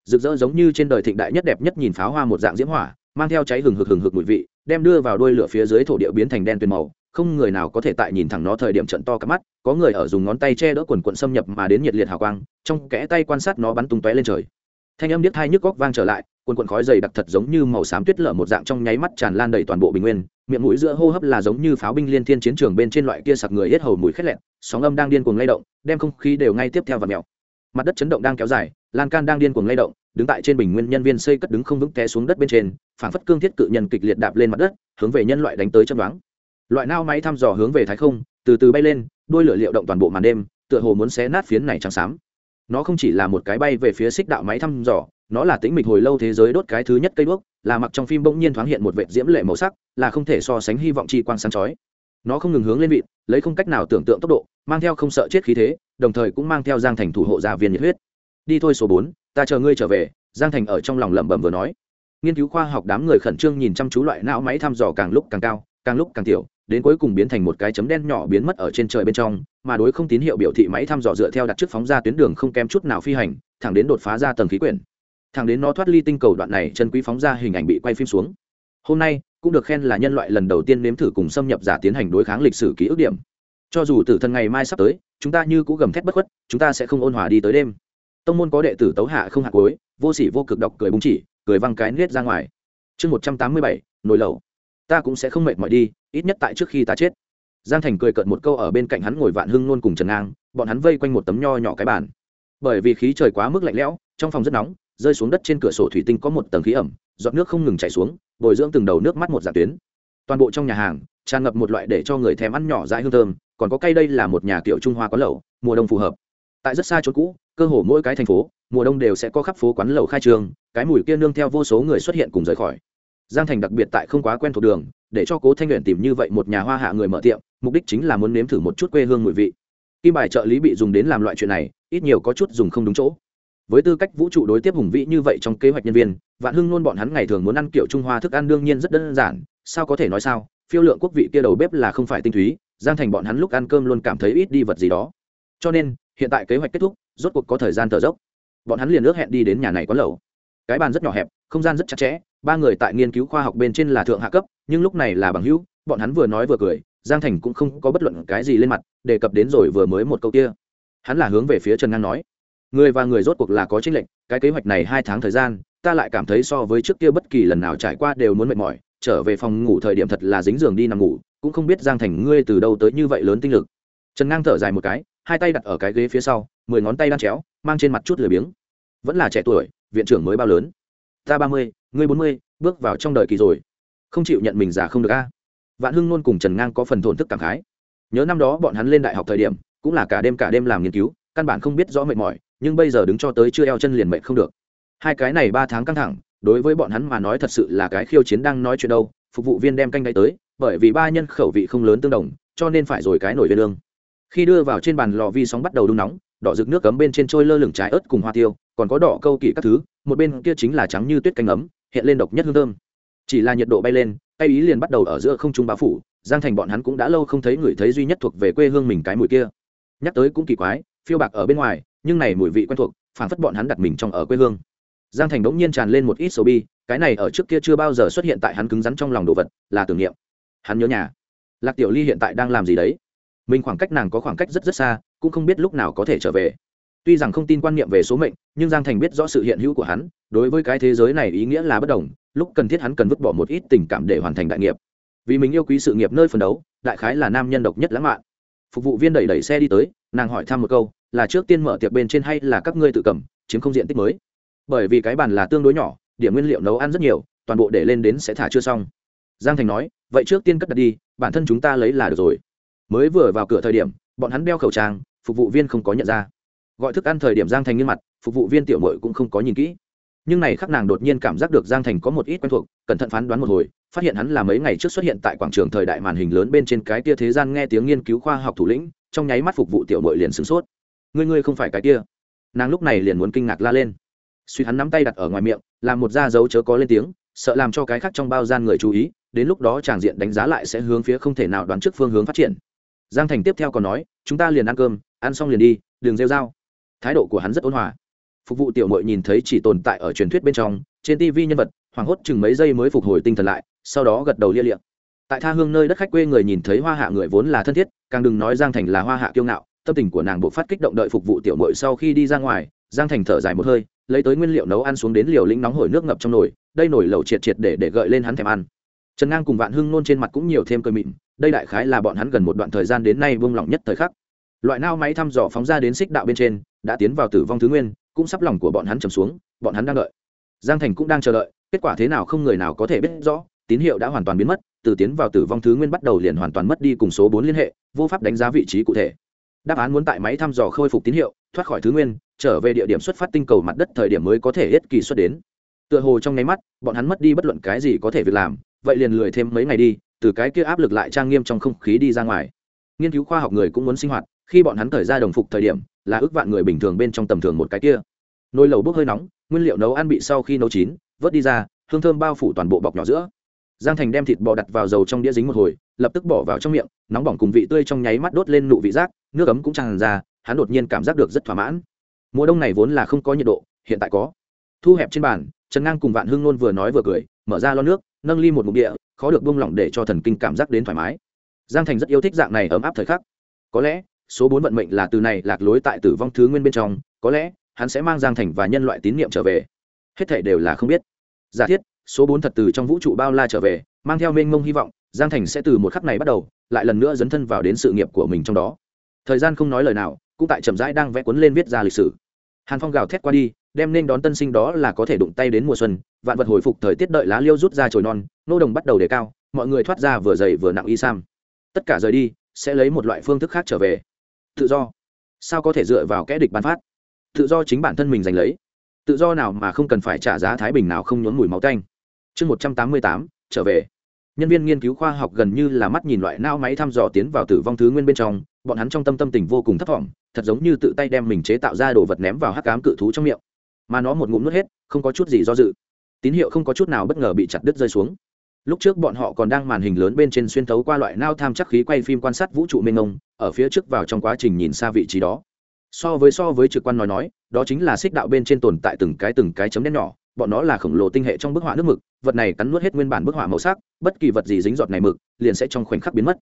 Rực rỡ giống như trên đời thịnh đại nhất đẹp nhất nhìn pháo hoa một dạng diễm hỏa, mang theo cháy hừng hực hừng hực mùi vị, đem đưa vào đuôi lửa phía dưới thổ địa biến thành đen tuyền màu. Không người nào có thể tại nhìn thẳng nó thời điểm trận to cả mắt, có người ở dùng ngón tay che đỡ quần quận xâm nhập mà đến nhiệt liệt hào quang, trong kẽ tay quan sát nó bắn tung tóe lên trời. Thanh âm điếc thai nhức góc vang trở lại quần quần khói dày đặc thật giống như màu xám tuyết lở một dạng trong nháy mắt tràn lan đầy toàn bộ bình nguyên. Miệng mũi giữa hô hấp là giống như pháo binh liên thiên chiến trường bên trên loại kia sặc người hết hầu mũi khét lẹn, sóng âm đang điên cuồng lay động, đem không khí đều ngay tiếp theo và mèo. Mặt đất chấn động đang kéo dài, lan can đang điên cuồng lay động, đứng tại trên bình nguyên nhân viên xây cất đứng không vững té xuống đất bên trên phản phất cương thiết cự nhân kịch liệt đạp lên mặt đất, hướng về nhân loại đánh tới chân đoán loại nao máy thăm dò hướng về thái không, từ từ bay lên đuôi lửa liệu động toàn bộ màn đêm, tựa hồ muốn xé nát phiến này trắng xám. Nó không chỉ là một cái bay về phía xích đạo máy thăm dò nó là tĩnh mịch hồi lâu thế giới đốt cái thứ nhất cây đuốc, là mặc trong phim bỗng nhiên thoáng hiện một vệt diễm lệ màu sắc, là không thể so sánh hy vọng chi quang sáng chói. Nó không ngừng hướng lên vịt, lấy không cách nào tưởng tượng tốc độ, mang theo không sợ chết khí thế, đồng thời cũng mang theo giang thành thủ hộ gia viên nhiệt huyết. Đi thôi số bốn, ta chờ ngươi trở về, giang thành ở trong lòng lẩm bẩm vừa nói. Nghiên cứu khoa học đám người khẩn trương nhìn chăm chú loại não máy thăm dò càng lúc càng cao, càng lúc càng tiểu, đến cuối cùng biến thành một cái chấm đen nhỏ biến mất ở trên trời bên trong, mà đối không tín hiệu biểu thị máy thăm dò dựa theo đặt trước phóng ra tuyến đường không kém chút nào phi hành, thẳng đến đột phá ra tầng khí quyển thẳng đến nó thoát ly tinh cầu đoạn này, chân quý phóng ra hình ảnh bị quay phim xuống. Hôm nay, cũng được khen là nhân loại lần đầu tiên nếm thử cùng xâm nhập giả tiến hành đối kháng lịch sử ký ức điểm. Cho dù tử thần ngày mai sắp tới, chúng ta như cũng gầm thét bất khuất, chúng ta sẽ không ôn hòa đi tới đêm. Tông môn có đệ tử tấu hạ không hạ cối vô sỉ vô cực đọc cười búng chỉ, cười văng cái nết ra ngoài. Chương một trăm tám mươi bảy, nồi lẩu. Ta cũng sẽ không mệt mỏi đi, ít nhất tại trước khi ta chết. Giang thành cười cợt một câu ở bên cạnh hắn ngồi vạn hưng nôn cùng trần ngang, bọn hắn vây quanh một tấm nho nhỏ cái bàn. Bởi vì khí trời quá mức lạnh lẽo, trong phòng rất nóng rơi xuống đất trên cửa sổ thủy tinh có một tầng khí ẩm giọt nước không ngừng chảy xuống bồi dưỡng từng đầu nước mắt một dạng tuyến. Toàn bộ trong nhà hàng tràn ngập một loại để cho người thèm ăn nhỏ dãi hương thơm còn có cây đây là một nhà kiểu trung hoa quán lẩu mùa đông phù hợp. Tại rất xa chỗ cũ cơ hồ mỗi cái thành phố mùa đông đều sẽ có khắp phố quán lẩu khai trường, cái mùi kia nương theo vô số người xuất hiện cùng rời khỏi. Giang thành đặc biệt tại không quá quen thuộc đường để cho cố thanh luyện tìm như vậy một nhà hoa hạ người mở tiệm mục đích chính là muốn nếm thử một chút quê hương mùi vị. Kim bài trợ lý bị dùng đến làm loại chuyện này ít nhiều có chút dùng không đúng chỗ với tư cách vũ trụ đối tiếp hùng vĩ như vậy trong kế hoạch nhân viên, vạn hưng luôn bọn hắn ngày thường muốn ăn kiểu trung hoa thức ăn đương nhiên rất đơn giản, sao có thể nói sao, phiêu lượng quốc vị kia đầu bếp là không phải tinh túy, giang thành bọn hắn lúc ăn cơm luôn cảm thấy ít đi vật gì đó. Cho nên, hiện tại kế hoạch kết thúc, rốt cuộc có thời gian thở dốc. Bọn hắn liền ước hẹn đi đến nhà này có lẩu. Cái bàn rất nhỏ hẹp, không gian rất chặt chẽ, ba người tại nghiên cứu khoa học bên trên là thượng hạ cấp, nhưng lúc này là bằng hữu, bọn hắn vừa nói vừa cười, giang thành cũng không có bất luận cái gì lên mặt, đề cập đến rồi vừa mới một câu kia. Hắn là hướng về phía trần ngang nói người và người rốt cuộc là có tranh lệnh cái kế hoạch này hai tháng thời gian, ta lại cảm thấy so với trước kia bất kỳ lần nào trải qua đều muốn mệt mỏi, trở về phòng ngủ thời điểm thật là dính giường đi nằm ngủ, cũng không biết giang thành ngươi từ đâu tới như vậy lớn tinh lực. Trần ngang thở dài một cái, hai tay đặt ở cái ghế phía sau, mười ngón tay đang chéo, mang trên mặt chút lười biếng. Vẫn là trẻ tuổi, viện trưởng mới bao lớn. Ta ba mươi, ngươi bốn mươi, bước vào trong đời kỳ rồi. Không chịu nhận mình già không được a. Vạn hưng luôn cùng trần ngang có phần thổn thức cảm khái. Nhớ năm đó bọn hắn lên đại học thời điểm, cũng là cả đêm cả đêm làm nghiên cứu căn bản không biết rõ mệt mỏi, nhưng bây giờ đứng cho tới chưa eo chân liền mệt không được. Hai cái này ba tháng căng thẳng, đối với bọn hắn mà nói thật sự là cái khiêu chiến đang nói chuyện đâu, phục vụ viên đem canh đáy tới, bởi vì ba nhân khẩu vị không lớn tương đồng, cho nên phải rồi cái nổi viên lương. Khi đưa vào trên bàn lò vi sóng bắt đầu đun nóng, đỏ rực nước cấm bên trên trôi lơ lửng trái ớt cùng hoa tiêu, còn có đỏ câu kỵ các thứ, một bên kia chính là trắng như tuyết canh ấm, hiện lên độc nhất hương thơm. Chỉ là nhiệt độ bay lên, tay ý liền bắt đầu ở giữa không trung bao phủ, giang thành bọn hắn cũng đã lâu không thấy người thấy duy nhất thuộc về quê hương mình cái mùi kia. Nhắc tới cũng kỳ quái phiêu bạc ở bên ngoài, nhưng này mùi vị quen thuộc phản phất bọn hắn đặt mình trong ở quê hương. Giang thành bỗng nhiên tràn lên một ít sầu bi, cái này ở trước kia chưa bao giờ xuất hiện tại hắn cứng rắn trong lòng đồ vật, là tưởng niệm. Hắn nhớ nhà. Lạc tiểu ly hiện tại đang làm gì đấy? Mình khoảng cách nàng có khoảng cách rất rất xa, cũng không biết lúc nào có thể trở về. Tuy rằng không tin quan niệm về số mệnh, nhưng giang thành biết rõ sự hiện hữu của hắn, đối với cái thế giới này ý nghĩa là bất đồng, lúc cần thiết hắn cần vứt bỏ một ít tình cảm để hoàn thành đại nghiệp. Vì mình yêu quý sự nghiệp nơi phấn đấu, đại khái là nam nhân độc nhất lãng mạn. Phục vụ viên đẩy đẩy xe đi tới nàng hỏi thăm một câu, là trước tiên mở tiệc bên trên hay là các ngươi tự cầm, chiếm không diện tích mới? Bởi vì cái bàn là tương đối nhỏ, điểm nguyên liệu nấu ăn rất nhiều, toàn bộ để lên đến sẽ thả chưa xong. Giang thành nói, vậy trước tiên cất đặt đi, bản thân chúng ta lấy là được rồi. Mới vừa vào cửa thời điểm, bọn hắn đeo khẩu trang, phục vụ viên không có nhận ra. Gọi thức ăn thời điểm giang thành nghiêm mặt, phục vụ viên tiểu mội cũng không có nhìn kỹ. Nhưng này khắc nàng đột nhiên cảm giác được giang thành có một ít quen thuộc, cẩn thận phán đoán một hồi, phát hiện hắn là mấy ngày trước xuất hiện tại quảng trường thời đại màn hình lớn bên trên cái kia thế gian nghe tiếng nghiên cứu khoa học thủ lĩnh trong nháy mắt phục vụ tiểu mội liền sửng sốt. Ngươi ngươi không phải cái kia. Nàng lúc này liền muốn kinh ngạc la lên. Suy hắn nắm tay đặt ở ngoài miệng, làm một da dấu chớ có lên tiếng, sợ làm cho cái khác trong bao gian người chú ý, đến lúc đó tràng diện đánh giá lại sẽ hướng phía không thể nào đoán trước phương hướng phát triển. Giang thành tiếp theo còn nói, chúng ta liền ăn cơm, ăn xong liền đi đường rêu dao thái độ của hắn rất ôn hòa. Phục vụ tiểu mội nhìn thấy chỉ tồn tại ở truyền thuyết bên trong, trên tv nhân vật, hoảng hốt chừng mấy giây mới phục hồi tinh thần lại, sau đó gật đầu lia liệm tại tha hương nơi đất khách quê người nhìn thấy hoa hạ người vốn là thân thiết, càng đừng nói giang thành là hoa hạ kiêu ngạo, tâm tình của nàng bộ phát kích động đợi phục vụ tiểu mội sau khi đi ra ngoài, giang thành thở dài một hơi, lấy tới nguyên liệu nấu ăn xuống đến liều lĩnh nóng hổi nước ngập trong nồi, đây nổi lẩu triệt triệt để để gợi lên hắn thèm ăn. Trần ngang cùng vạn hưng nôn trên mặt cũng nhiều thêm cơi mịn, đây đại khái là bọn hắn gần một đoạn thời gian đến nay buông lỏng nhất thời khắc. Loại nao máy thăm dò phóng ra đến xích đạo bên trên, đã tiến vào tử vong thứ nguyên, cũng sắp lòng của bọn hắn trầm xuống, bọn hắn đang đợi. Giang thành cũng đang chờ đợi, kết quả thế nào không người nào có thể biết rõ tín hiệu đã hoàn toàn biến mất, từ tiến vào tử vong thứ nguyên bắt đầu liền hoàn toàn mất đi cùng số bốn liên hệ, vô pháp đánh giá vị trí cụ thể. Đáp án muốn tại máy thăm dò khôi phục tín hiệu, thoát khỏi thứ nguyên, trở về địa điểm xuất phát tinh cầu mặt đất thời điểm mới có thể hết kỳ xuất đến. Tựa hồ trong nháy mắt, bọn hắn mất đi bất luận cái gì có thể việc làm, vậy liền lười thêm mấy ngày đi, từ cái kia áp lực lại trang nghiêm trong không khí đi ra ngoài. Nghiên cứu khoa học người cũng muốn sinh hoạt, khi bọn hắn thời ra đồng phục thời điểm, là ước vạn người bình thường bên trong tầm thường một cái kia. Nồi lầu bốc hơi nóng, nguyên liệu nấu ăn bị sau khi nấu chín, vớt đi ra, hương thơm bao phủ toàn bộ bọc nhỏ giữa giang thành đem thịt bò đặt vào dầu trong đĩa dính một hồi, lập tức bỏ vào trong miệng, nóng bỏng cùng vị tươi trong nháy mắt đốt lên nụ vị giác, nước ấm cũng tràn ra, hắn đột nhiên cảm giác được rất thỏa mãn. Mùa đông này vốn là không có nhiệt độ, hiện tại có. Thu hẹp trên bàn, trần ngang cùng vạn hưng nôn vừa nói vừa cười, mở ra lo nước, nâng ly một mục địa, khó được buông lỏng để cho thần kinh cảm giác đến thoải mái. Giang thành rất yêu thích dạng này ấm áp thời khắc. Có lẽ, số bốn vận mệnh là từ này lạc lối tại tử vong thứ nguyên bên trong, có lẽ, hắn sẽ mang giang thành và nhân loại tín nhiệm trở về. Hết thể đều là không biết. Giả thiết số bốn thật từ trong vũ trụ bao la trở về, mang theo mênh mông hy vọng, giang thành sẽ từ một khắc này bắt đầu, lại lần nữa dấn thân vào đến sự nghiệp của mình trong đó. Thời gian không nói lời nào, cũng tại chậm rãi đang vẽ cuốn lên viết ra lịch sử. Hàn phong gào thét qua đi, đem nên đón tân sinh đó là có thể đụng tay đến mùa xuân, vạn vật hồi phục thời tiết đợi lá liêu rút ra trồi non, nô đồng bắt đầu đề cao, mọi người thoát ra vừa dày vừa nặng y sam. Tất cả rời đi, sẽ lấy một loại phương thức khác trở về. Tự do. Sao có thể dựa vào kẽ địch bán phát? Tự do chính bản thân mình giành lấy. Tự do nào mà không cần phải trả giá thái bình nào không nhốn mùi máu tanh chương một trăm tám mươi tám, trở về. Nhân viên nghiên cứu khoa học gần như là mắt nhìn loại nao máy thăm dò tiến vào tử vong thứ nguyên bên trong, bọn hắn trong tâm tâm tình vô cùng thấp thỏm, thật giống như tự tay đem mình chế tạo ra đồ vật ném vào hắc cám cự thú trong miệng. Mà nó một ngụm nuốt hết, không có chút gì do dự. Tín hiệu không có chút nào bất ngờ bị chặt đứt rơi xuống. Lúc trước bọn họ còn đang màn hình lớn bên trên xuyên thấu qua loại nao tham chắc khí quay phim quan sát vũ trụ mênh mông, ở phía trước vào trong quá trình nhìn xa vị trí đó. So với so với trực quan nói nói, đó chính là xích đạo bên trên tồn tại từng cái từng cái chấm đen nhỏ bọn nó là khổng lồ tinh hệ trong bức họa nước mực, vật này cắn nuốt hết nguyên bản bức họa màu sắc, bất kỳ vật gì dính giọt này mực, liền sẽ trong khoảnh khắc biến mất.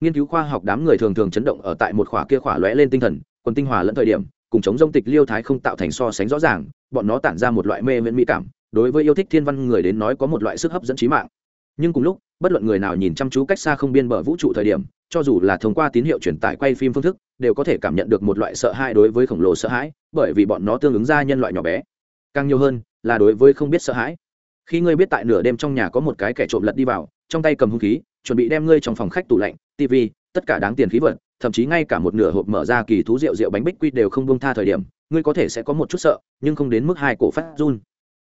Nghiên cứu khoa học đám người thường thường chấn động ở tại một khỏa kia khỏa lóe lên tinh thần còn tinh hòa lẫn thời điểm, cùng chống dông tịch liêu thái không tạo thành so sánh rõ ràng, bọn nó tản ra một loại mê miễn mỹ cảm, đối với yêu thích thiên văn người đến nói có một loại sức hấp dẫn trí mạng. Nhưng cùng lúc, bất luận người nào nhìn chăm chú cách xa không biên bờ vũ trụ thời điểm, cho dù là thông qua tín hiệu truyền tải quay phim phương thức, đều có thể cảm nhận được một loại sợ hãi đối với khổng lồ sợ hãi, bởi vì bọn nó tương ứng ra nhân loại nhỏ bé càng nhiều hơn, là đối với không biết sợ hãi. Khi ngươi biết tại nửa đêm trong nhà có một cái kẻ trộm lật đi vào, trong tay cầm hung khí, chuẩn bị đem ngươi trong phòng khách tủ lạnh tv tất cả đáng tiền khí vật, thậm chí ngay cả một nửa hộp mở ra kỳ thú rượu rượu bánh bích quy đều không buông tha thời điểm, ngươi có thể sẽ có một chút sợ, nhưng không đến mức hai cổ phát run.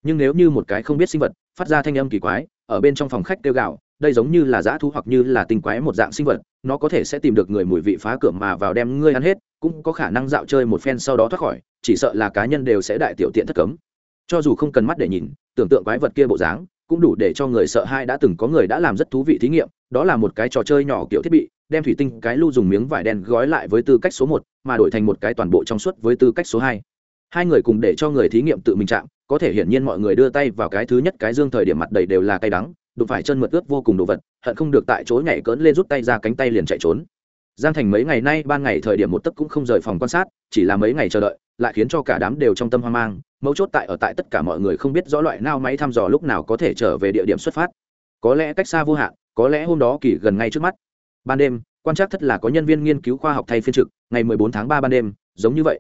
Nhưng nếu như một cái không biết sinh vật phát ra thanh âm kỳ quái, ở bên trong phòng khách tiêu gạo đây giống như là dã thú hoặc như là tinh quái một dạng sinh vật, nó có thể sẽ tìm được người mùi vị phá cửa mà vào đem ngươi ăn hết, cũng có khả năng dạo chơi một phen sau đó thoát khỏi, chỉ sợ là cá nhân đều sẽ đại tiểu tiện thất cấm cho dù không cần mắt để nhìn, tưởng tượng quái vật kia bộ dáng, cũng đủ để cho người sợ hai đã từng có người đã làm rất thú vị thí nghiệm, đó là một cái trò chơi nhỏ kiểu thiết bị, đem thủy tinh cái lưu dùng miếng vải đen gói lại với tư cách số một, mà đổi thành một cái toàn bộ trong suốt với tư cách số hai. Hai người cùng để cho người thí nghiệm tự mình chạm, có thể hiển nhiên mọi người đưa tay vào cái thứ nhất cái dương thời điểm mặt đầy đều là cay đắng, đụng phải chân mượt ướt vô cùng đồ vật, hận không được tại chỗ nhảy cỡn lên rút tay ra cánh tay liền chạy trốn. Giang thành mấy ngày nay, ban ngày thời điểm một tấc cũng không rời phòng quan sát, chỉ là mấy ngày chờ đợi lại khiến cho cả đám đều trong tâm hoang mang, mấu chốt tại ở tại tất cả mọi người không biết rõ loại nao máy thăm dò lúc nào có thể trở về địa điểm xuất phát. Có lẽ cách xa vô hạn, có lẽ hôm đó kỳ gần ngay trước mắt. Ban đêm, quan trắc thất là có nhân viên nghiên cứu khoa học thay phiên trực, ngày 14 tháng 3 ban đêm, giống như vậy.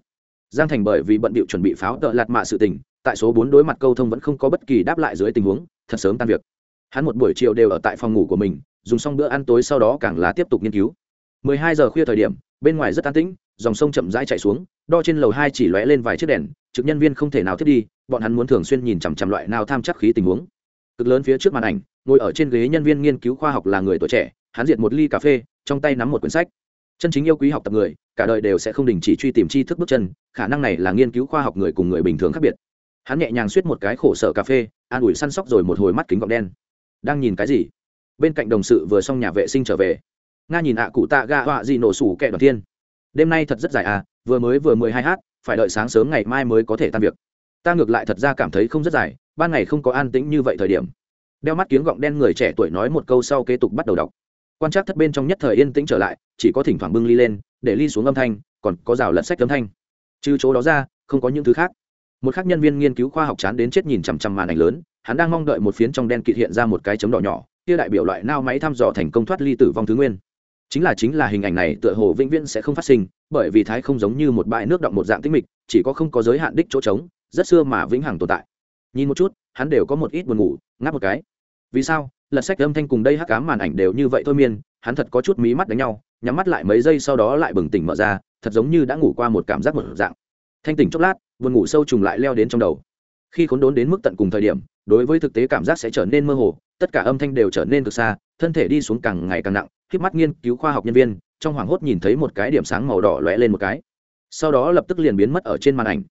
Giang thành bởi vì bận bịu chuẩn bị pháo tợ lạt mạ sự tình, tại số bốn đối mặt câu thông vẫn không có bất kỳ đáp lại dưới tình huống, thật sớm tan việc. Hắn một buổi chiều đều ở tại phòng ngủ của mình, dùng xong bữa ăn tối sau đó càng là tiếp tục nghiên cứu. 12 giờ khuya thời điểm bên ngoài rất an tĩnh, dòng sông chậm rãi chạy xuống, đo trên lầu hai chỉ lóe lên vài chiếc đèn, trực nhân viên không thể nào thiết đi, bọn hắn muốn thường xuyên nhìn chằm chằm loại nào tham chắc khí tình huống. Cực lớn phía trước màn ảnh, ngồi ở trên ghế nhân viên nghiên cứu khoa học là người tuổi trẻ, hắn diệt một ly cà phê, trong tay nắm một quyển sách. Chân chính yêu quý học tập người, cả đời đều sẽ không đình chỉ truy tìm tri thức bước chân, khả năng này là nghiên cứu khoa học người cùng người bình thường khác biệt. Hắn nhẹ nhàng suýt một cái khổ sở cà phê, an ủi săn sóc rồi một hồi mắt kính gọng đen. Đang nhìn cái gì? Bên cạnh đồng sự vừa xong nhà vệ sinh trở về nga nhìn ạ cụ tạ gạ họa gì nổ sủ kẻ đoàn thiên. Đêm nay thật rất dài à vừa mới vừa mười hai h phải đợi sáng sớm ngày mai mới có thể tan việc. Ta ngược lại thật ra cảm thấy không rất dài, ban ngày không có an tĩnh như vậy thời điểm. Đeo mắt kiếng gọng đen người trẻ tuổi nói một câu sau kế tục bắt đầu đọc. Quan trắc thất bên trong nhất thời yên tĩnh trở lại, chỉ có thỉnh thoảng bưng ly lên, để ly xuống âm thanh, còn có rào lật sách âm thanh. Trừ chỗ đó ra, không có những thứ khác. Một khác nhân viên nghiên cứu khoa học chán đến chết nhìn chằm chằm màn ảnh lớn, hắn đang mong đợi một phiến trong đen kịt hiện ra một cái chấm đỏ nhỏ, kia đại biểu loại nao máy thăm dò thành công thoát ly tử vong thứ nguyên chính là chính là hình ảnh này tựa hồ vĩnh viễn sẽ không phát sinh, bởi vì thái không giống như một bãi nước động một dạng tĩnh mịch, chỉ có không có giới hạn đích chỗ trống, rất xưa mà vĩnh hằng tồn tại. Nhìn một chút, hắn đều có một ít buồn ngủ, ngáp một cái. Vì sao? Lật sách âm thanh cùng đây hắc cám màn ảnh đều như vậy thôi miên, hắn thật có chút mí mắt đánh nhau, nhắm mắt lại mấy giây sau đó lại bừng tỉnh mở ra, thật giống như đã ngủ qua một cảm giác một dạng. Thanh tỉnh chốc lát, buồn ngủ sâu trùng lại leo đến trong đầu. Khi khốn đốn đến mức tận cùng thời điểm, đối với thực tế cảm giác sẽ trở nên mơ hồ, tất cả âm thanh đều trở nên cực xa, thân thể đi xuống càng ngày càng nặng khiếp mắt nghiên cứu khoa học nhân viên, trong hoảng hốt nhìn thấy một cái điểm sáng màu đỏ lóe lên một cái. Sau đó lập tức liền biến mất ở trên màn ảnh.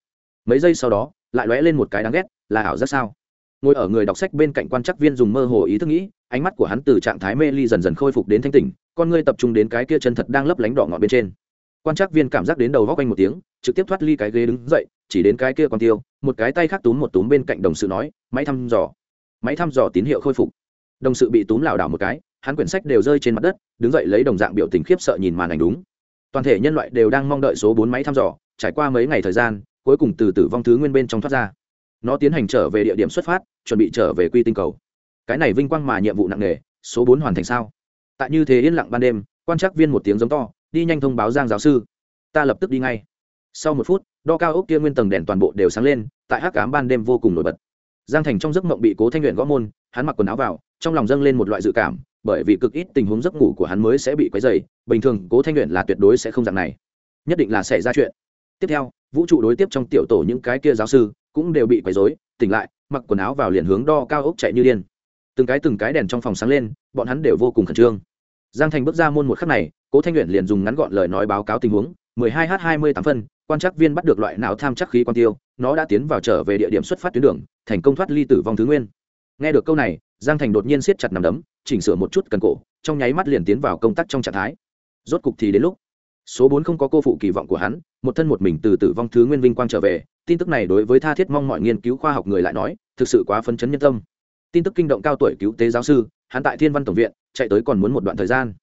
Mấy giây sau đó, lại lóe lên một cái đáng ghét, là ảo giác sao? Ngồi ở người đọc sách bên cạnh quan chắc viên dùng mơ hồ ý thức nghĩ, ánh mắt của hắn từ trạng thái mê ly dần dần khôi phục đến thanh tỉnh, con ngươi tập trung đến cái kia chân thật đang lấp lánh đỏ ngọn bên trên. Quan trắc viên cảm giác đến đầu góc anh một tiếng, trực tiếp thoát ly cái ghế đứng dậy, chỉ đến cái kia còn tiêu, một cái tay khác túm một túm bên cạnh đồng sự nói, máy thăm dò. Máy thăm dò tín hiệu khôi phục. Đồng sự bị túm lảo đảo một cái hắn quyển sách đều rơi trên mặt đất, đứng dậy lấy đồng dạng biểu tình khiếp sợ nhìn màn ảnh đúng. Toàn thể nhân loại đều đang mong đợi số bốn máy thăm dò, trải qua mấy ngày thời gian, cuối cùng từ tử vong thứ nguyên bên trong thoát ra. Nó tiến hành trở về địa điểm xuất phát, chuẩn bị trở về quy tinh cầu. Cái này vinh quang mà nhiệm vụ nặng nề, số bốn hoàn thành sao? Tại như thế yên lặng ban đêm, quan trắc viên một tiếng giống to, đi nhanh thông báo giang giáo sư. Ta lập tức đi ngay. Sau một phút, đo cao ốc kia nguyên tầng đèn toàn bộ đều sáng lên, tại hắc cám ban đêm vô cùng nổi bật. Giang thành trong giấc mộng bị cố thanh luyện gõ môn, hắn mặc quần áo vào, trong lòng dâng lên một loại dự cảm bởi vì cực ít tình huống giấc ngủ của hắn mới sẽ bị quấy dày bình thường cố thanh luyện là tuyệt đối sẽ không dạng này. Nhất định là xảy ra chuyện. Tiếp theo, vũ trụ đối tiếp trong tiểu tổ những cái kia giáo sư cũng đều bị quấy rối, tỉnh lại, mặc quần áo vào liền hướng đo cao ốc chạy như điên. Từng cái từng cái đèn trong phòng sáng lên, bọn hắn đều vô cùng khẩn trương. Giang thành bước ra môn một khắc này, cố thanh luyện liền dùng ngắn gọn lời nói báo cáo tình huống 12 h 28 phân, quan trắc viên bắt được loại não tham chắc khí quan tiêu, nó đã tiến vào trở về địa điểm xuất phát tuyến đường, thành công thoát ly tử vong thứ nguyên nghe được câu này, giang thành đột nhiên siết chặt nằm đấm, chỉnh sửa một chút cần cổ, trong nháy mắt liền tiến vào công tác trong trạng thái. Rốt cục thì đến lúc, số bốn không có cô phụ kỳ vọng của hắn, một thân một mình từ tử vong thứ nguyên vinh quang trở về. Tin tức này đối với tha thiết mong mọi nghiên cứu khoa học người lại nói, thực sự quá phấn chấn nhân tâm. Tin tức kinh động cao tuổi cứu tế giáo sư, hắn tại thiên văn tổng viện, chạy tới còn muốn một đoạn thời gian.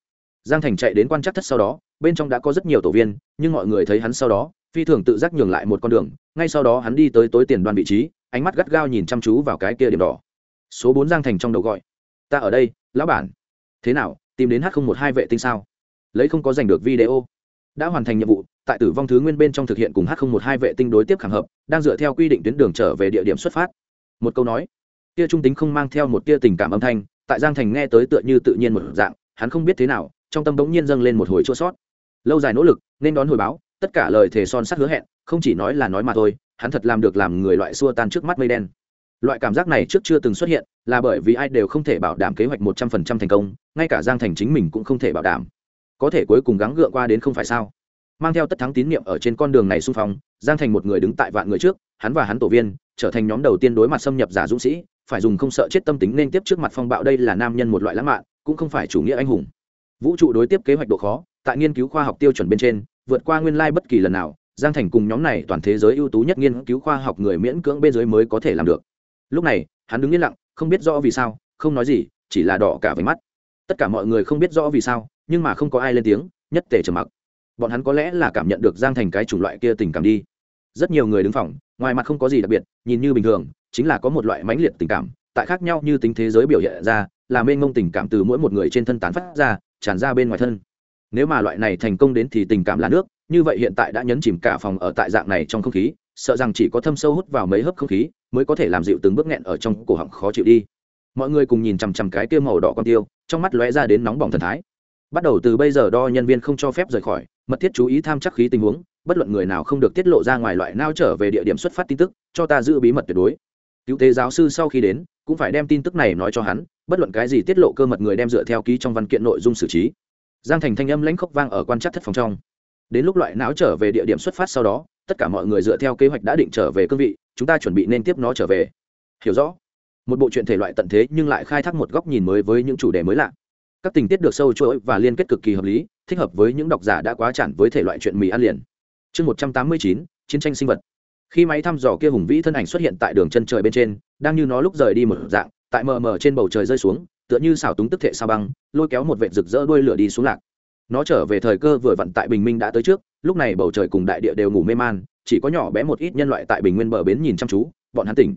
Giang thành chạy đến quan chắc thất sau đó, bên trong đã có rất nhiều tổ viên, nhưng mọi người thấy hắn sau đó, phi thường tự giác nhường lại một con đường. Ngay sau đó hắn đi tới tối tiền đoan vị trí, ánh mắt gắt gao nhìn chăm chú vào cái kia điểm đỏ số bốn giang thành trong đầu gọi. Ta ở đây, lão bản. Thế nào, tìm đến h không một hai vệ tinh sao? Lấy không có giành được video. Đã hoàn thành nhiệm vụ, tại tử vong thứ nguyên bên trong thực hiện cùng h một hai vệ tinh đối tiếp khẳng hợp, đang dựa theo quy định tuyến đường trở về địa điểm xuất phát. Một câu nói. Tia trung tính không mang theo một tia tình cảm âm thanh, tại giang thành nghe tới tựa như tự nhiên một dạng, hắn không biết thế nào, trong tâm bỗng nhiên dâng lên một hồi chua sót. Lâu dài nỗ lực, nên đón hồi báo, tất cả lời thề son sắt hứa hẹn, không chỉ nói là nói mà thôi, hắn thật làm được làm người loại xua tan trước mắt mây đen loại cảm giác này trước chưa từng xuất hiện, là bởi vì ai đều không thể bảo đảm kế hoạch một trăm phần trăm thành công, ngay cả giang thành chính mình cũng không thể bảo đảm. Có thể cuối cùng gắng gượng qua đến không phải sao? Mang theo tất thắng tín nhiệm ở trên con đường này xung phong, giang thành một người đứng tại vạn người trước, hắn và hắn tổ viên, trở thành nhóm đầu tiên đối mặt xâm nhập giả dũng sĩ, phải dùng không sợ chết tâm tính nên tiếp trước mặt phong bạo đây là nam nhân một loại lãng mạn, cũng không phải chủ nghĩa anh hùng. Vũ trụ đối tiếp kế hoạch độ khó, tại nghiên cứu khoa học tiêu chuẩn bên trên, vượt qua nguyên lai bất kỳ lần nào, giang thành cùng nhóm này toàn thế giới ưu tú nhất nghiên cứu khoa học người miễn cưỡng bên dưới mới có thể làm được lúc này, hắn đứng yên lặng, không biết rõ vì sao, không nói gì, chỉ là đỏ cả váy mắt. Tất cả mọi người không biết rõ vì sao, nhưng mà không có ai lên tiếng, nhất tề trầm mặc. Bọn hắn có lẽ là cảm nhận được giang thành cái chủng loại kia tình cảm đi. Rất nhiều người đứng phòng, ngoài mặt không có gì đặc biệt, nhìn như bình thường, chính là có một loại mãnh liệt tình cảm, tại khác nhau như tính thế giới biểu hiện ra, là mênh mông tình cảm từ mỗi một người trên thân tán phát ra, tràn ra bên ngoài thân. Nếu mà loại này thành công đến thì tình cảm là nước, như vậy hiện tại đã nhấn chìm cả phòng ở tại dạng này trong không khí sợ rằng chỉ có thâm sâu hút vào mấy hớp không khí mới có thể làm dịu từng bước nghẹn ở trong cổ họng khó chịu đi. Mọi người cùng nhìn chằm chằm cái tiêu màu đỏ con tiêu, trong mắt lóe ra đến nóng bỏng thần thái. Bắt đầu từ bây giờ đo nhân viên không cho phép rời khỏi, mật thiết chú ý tham chắc khí tình huống, bất luận người nào không được tiết lộ ra ngoài loại nao trở về địa điểm xuất phát tin tức, cho ta giữ bí mật tuyệt đối. Cứu tế giáo sư sau khi đến, cũng phải đem tin tức này nói cho hắn, bất luận cái gì tiết lộ cơ mật người đem dựa theo ký trong văn kiện nội dung xử trí. Giang thành thanh âm lãnh khốc vang ở quan trắc thất phòng trong đến lúc loại não trở về địa điểm xuất phát sau đó, tất cả mọi người dựa theo kế hoạch đã định trở về cương vị, chúng ta chuẩn bị nên tiếp nó trở về. Hiểu rõ. Một bộ truyện thể loại tận thế nhưng lại khai thác một góc nhìn mới với những chủ đề mới lạ. Các tình tiết được sâu chuỗi và liên kết cực kỳ hợp lý, thích hợp với những độc giả đã quá chản với thể loại chuyện mì ăn liền. Chương một trăm tám mươi chín, chiến tranh sinh vật. Khi máy thăm dò kia hùng vĩ thân ảnh xuất hiện tại đường chân trời bên trên, đang như nó lúc rời đi một dạng, tại mờ mờ trên bầu trời rơi xuống, tựa như xảo túng tức thể sao băng, lôi kéo một vệt rực rỡ đuôi lửa đi xuống lạc nó trở về thời cơ vừa vặn tại bình minh đã tới trước, lúc này bầu trời cùng đại địa đều ngủ mê man, chỉ có nhỏ bé một ít nhân loại tại bình nguyên bờ bến nhìn chăm chú, bọn hắn tỉnh.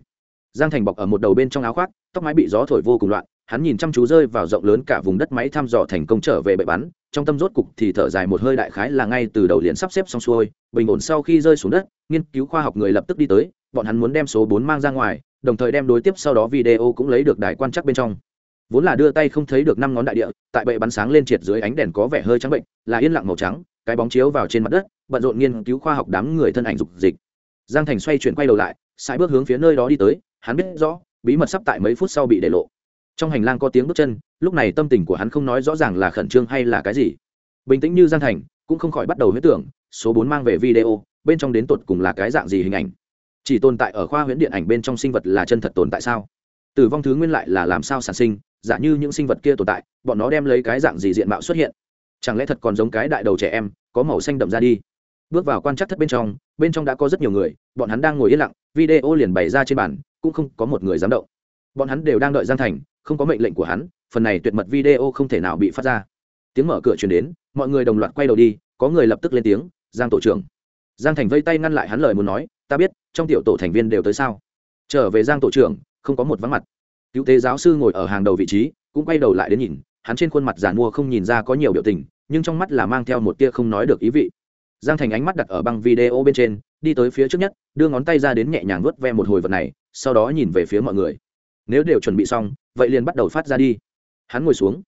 Giang thành bọc ở một đầu bên trong áo khoác, tóc mái bị gió thổi vô cùng loạn, hắn nhìn chăm chú rơi vào rộng lớn cả vùng đất máy thăm dò thành công trở về bệ bắn, trong tâm rốt cục thì thở dài một hơi đại khái là ngay từ đầu liền sắp xếp xong xuôi, bình ổn sau khi rơi xuống đất, nghiên cứu khoa học người lập tức đi tới, bọn hắn muốn đem số bốn mang ra ngoài, đồng thời đem đối tiếp sau đó video cũng lấy được đài quan chắc bên trong vốn là đưa tay không thấy được năm ngón đại địa, tại bệ bắn sáng lên triệt dưới ánh đèn có vẻ hơi trắng bệnh, là yên lặng màu trắng, cái bóng chiếu vào trên mặt đất, bận rộn nghiên cứu khoa học đám người thân ảnh dục dịch. Giang thành xoay chuyển quay đầu lại sai bước hướng phía nơi đó đi tới, hắn biết rõ, bí mật sắp tại mấy phút sau bị để lộ. Trong hành lang có tiếng bước chân, lúc này tâm tình của hắn không nói rõ ràng là khẩn trương hay là cái gì. Bình tĩnh như giang thành, cũng không khỏi bắt đầu huyết tưởng, số bốn mang về video, bên trong đến tột cùng là cái dạng gì hình ảnh. Chỉ tồn tại ở khoa huyễn điện ảnh bên trong sinh vật là chân thật tồn tại sao? Tử vong thứ nguyên lại là làm sao sản sinh, giả như những sinh vật kia tồn tại, bọn nó đem lấy cái dạng gì diện mạo xuất hiện? Chẳng lẽ thật còn giống cái đại đầu trẻ em, có màu xanh đậm ra đi? Bước vào quan trắc thất bên trong bên trong đã có rất nhiều người, bọn hắn đang ngồi yên lặng, video liền bày ra trên bàn, cũng không có một người dám động. Bọn hắn đều đang đợi giang thành, không có mệnh lệnh của hắn, phần này tuyệt mật video không thể nào bị phát ra. Tiếng mở cửa chuyển đến, mọi người đồng loạt quay đầu đi, có người lập tức lên tiếng, giang tổ trưởng. Giang thành vây tay ngăn lại hắn lời muốn nói, ta biết, trong tiểu tổ thành viên đều tới sao? Trở về giang tổ trưởng không có một vắng mặt. Cứu tế giáo sư ngồi ở hàng đầu vị trí, cũng quay đầu lại đến nhìn, hắn trên khuôn mặt giàn mua không nhìn ra có nhiều biểu tình, nhưng trong mắt là mang theo một tia không nói được ý vị. Giang thành ánh mắt đặt ở băng video bên trên, đi tới phía trước nhất, đưa ngón tay ra đến nhẹ nhàng vớt ve một hồi vật này, sau đó nhìn về phía mọi người. Nếu đều chuẩn bị xong, vậy liền bắt đầu phát ra đi. Hắn ngồi xuống.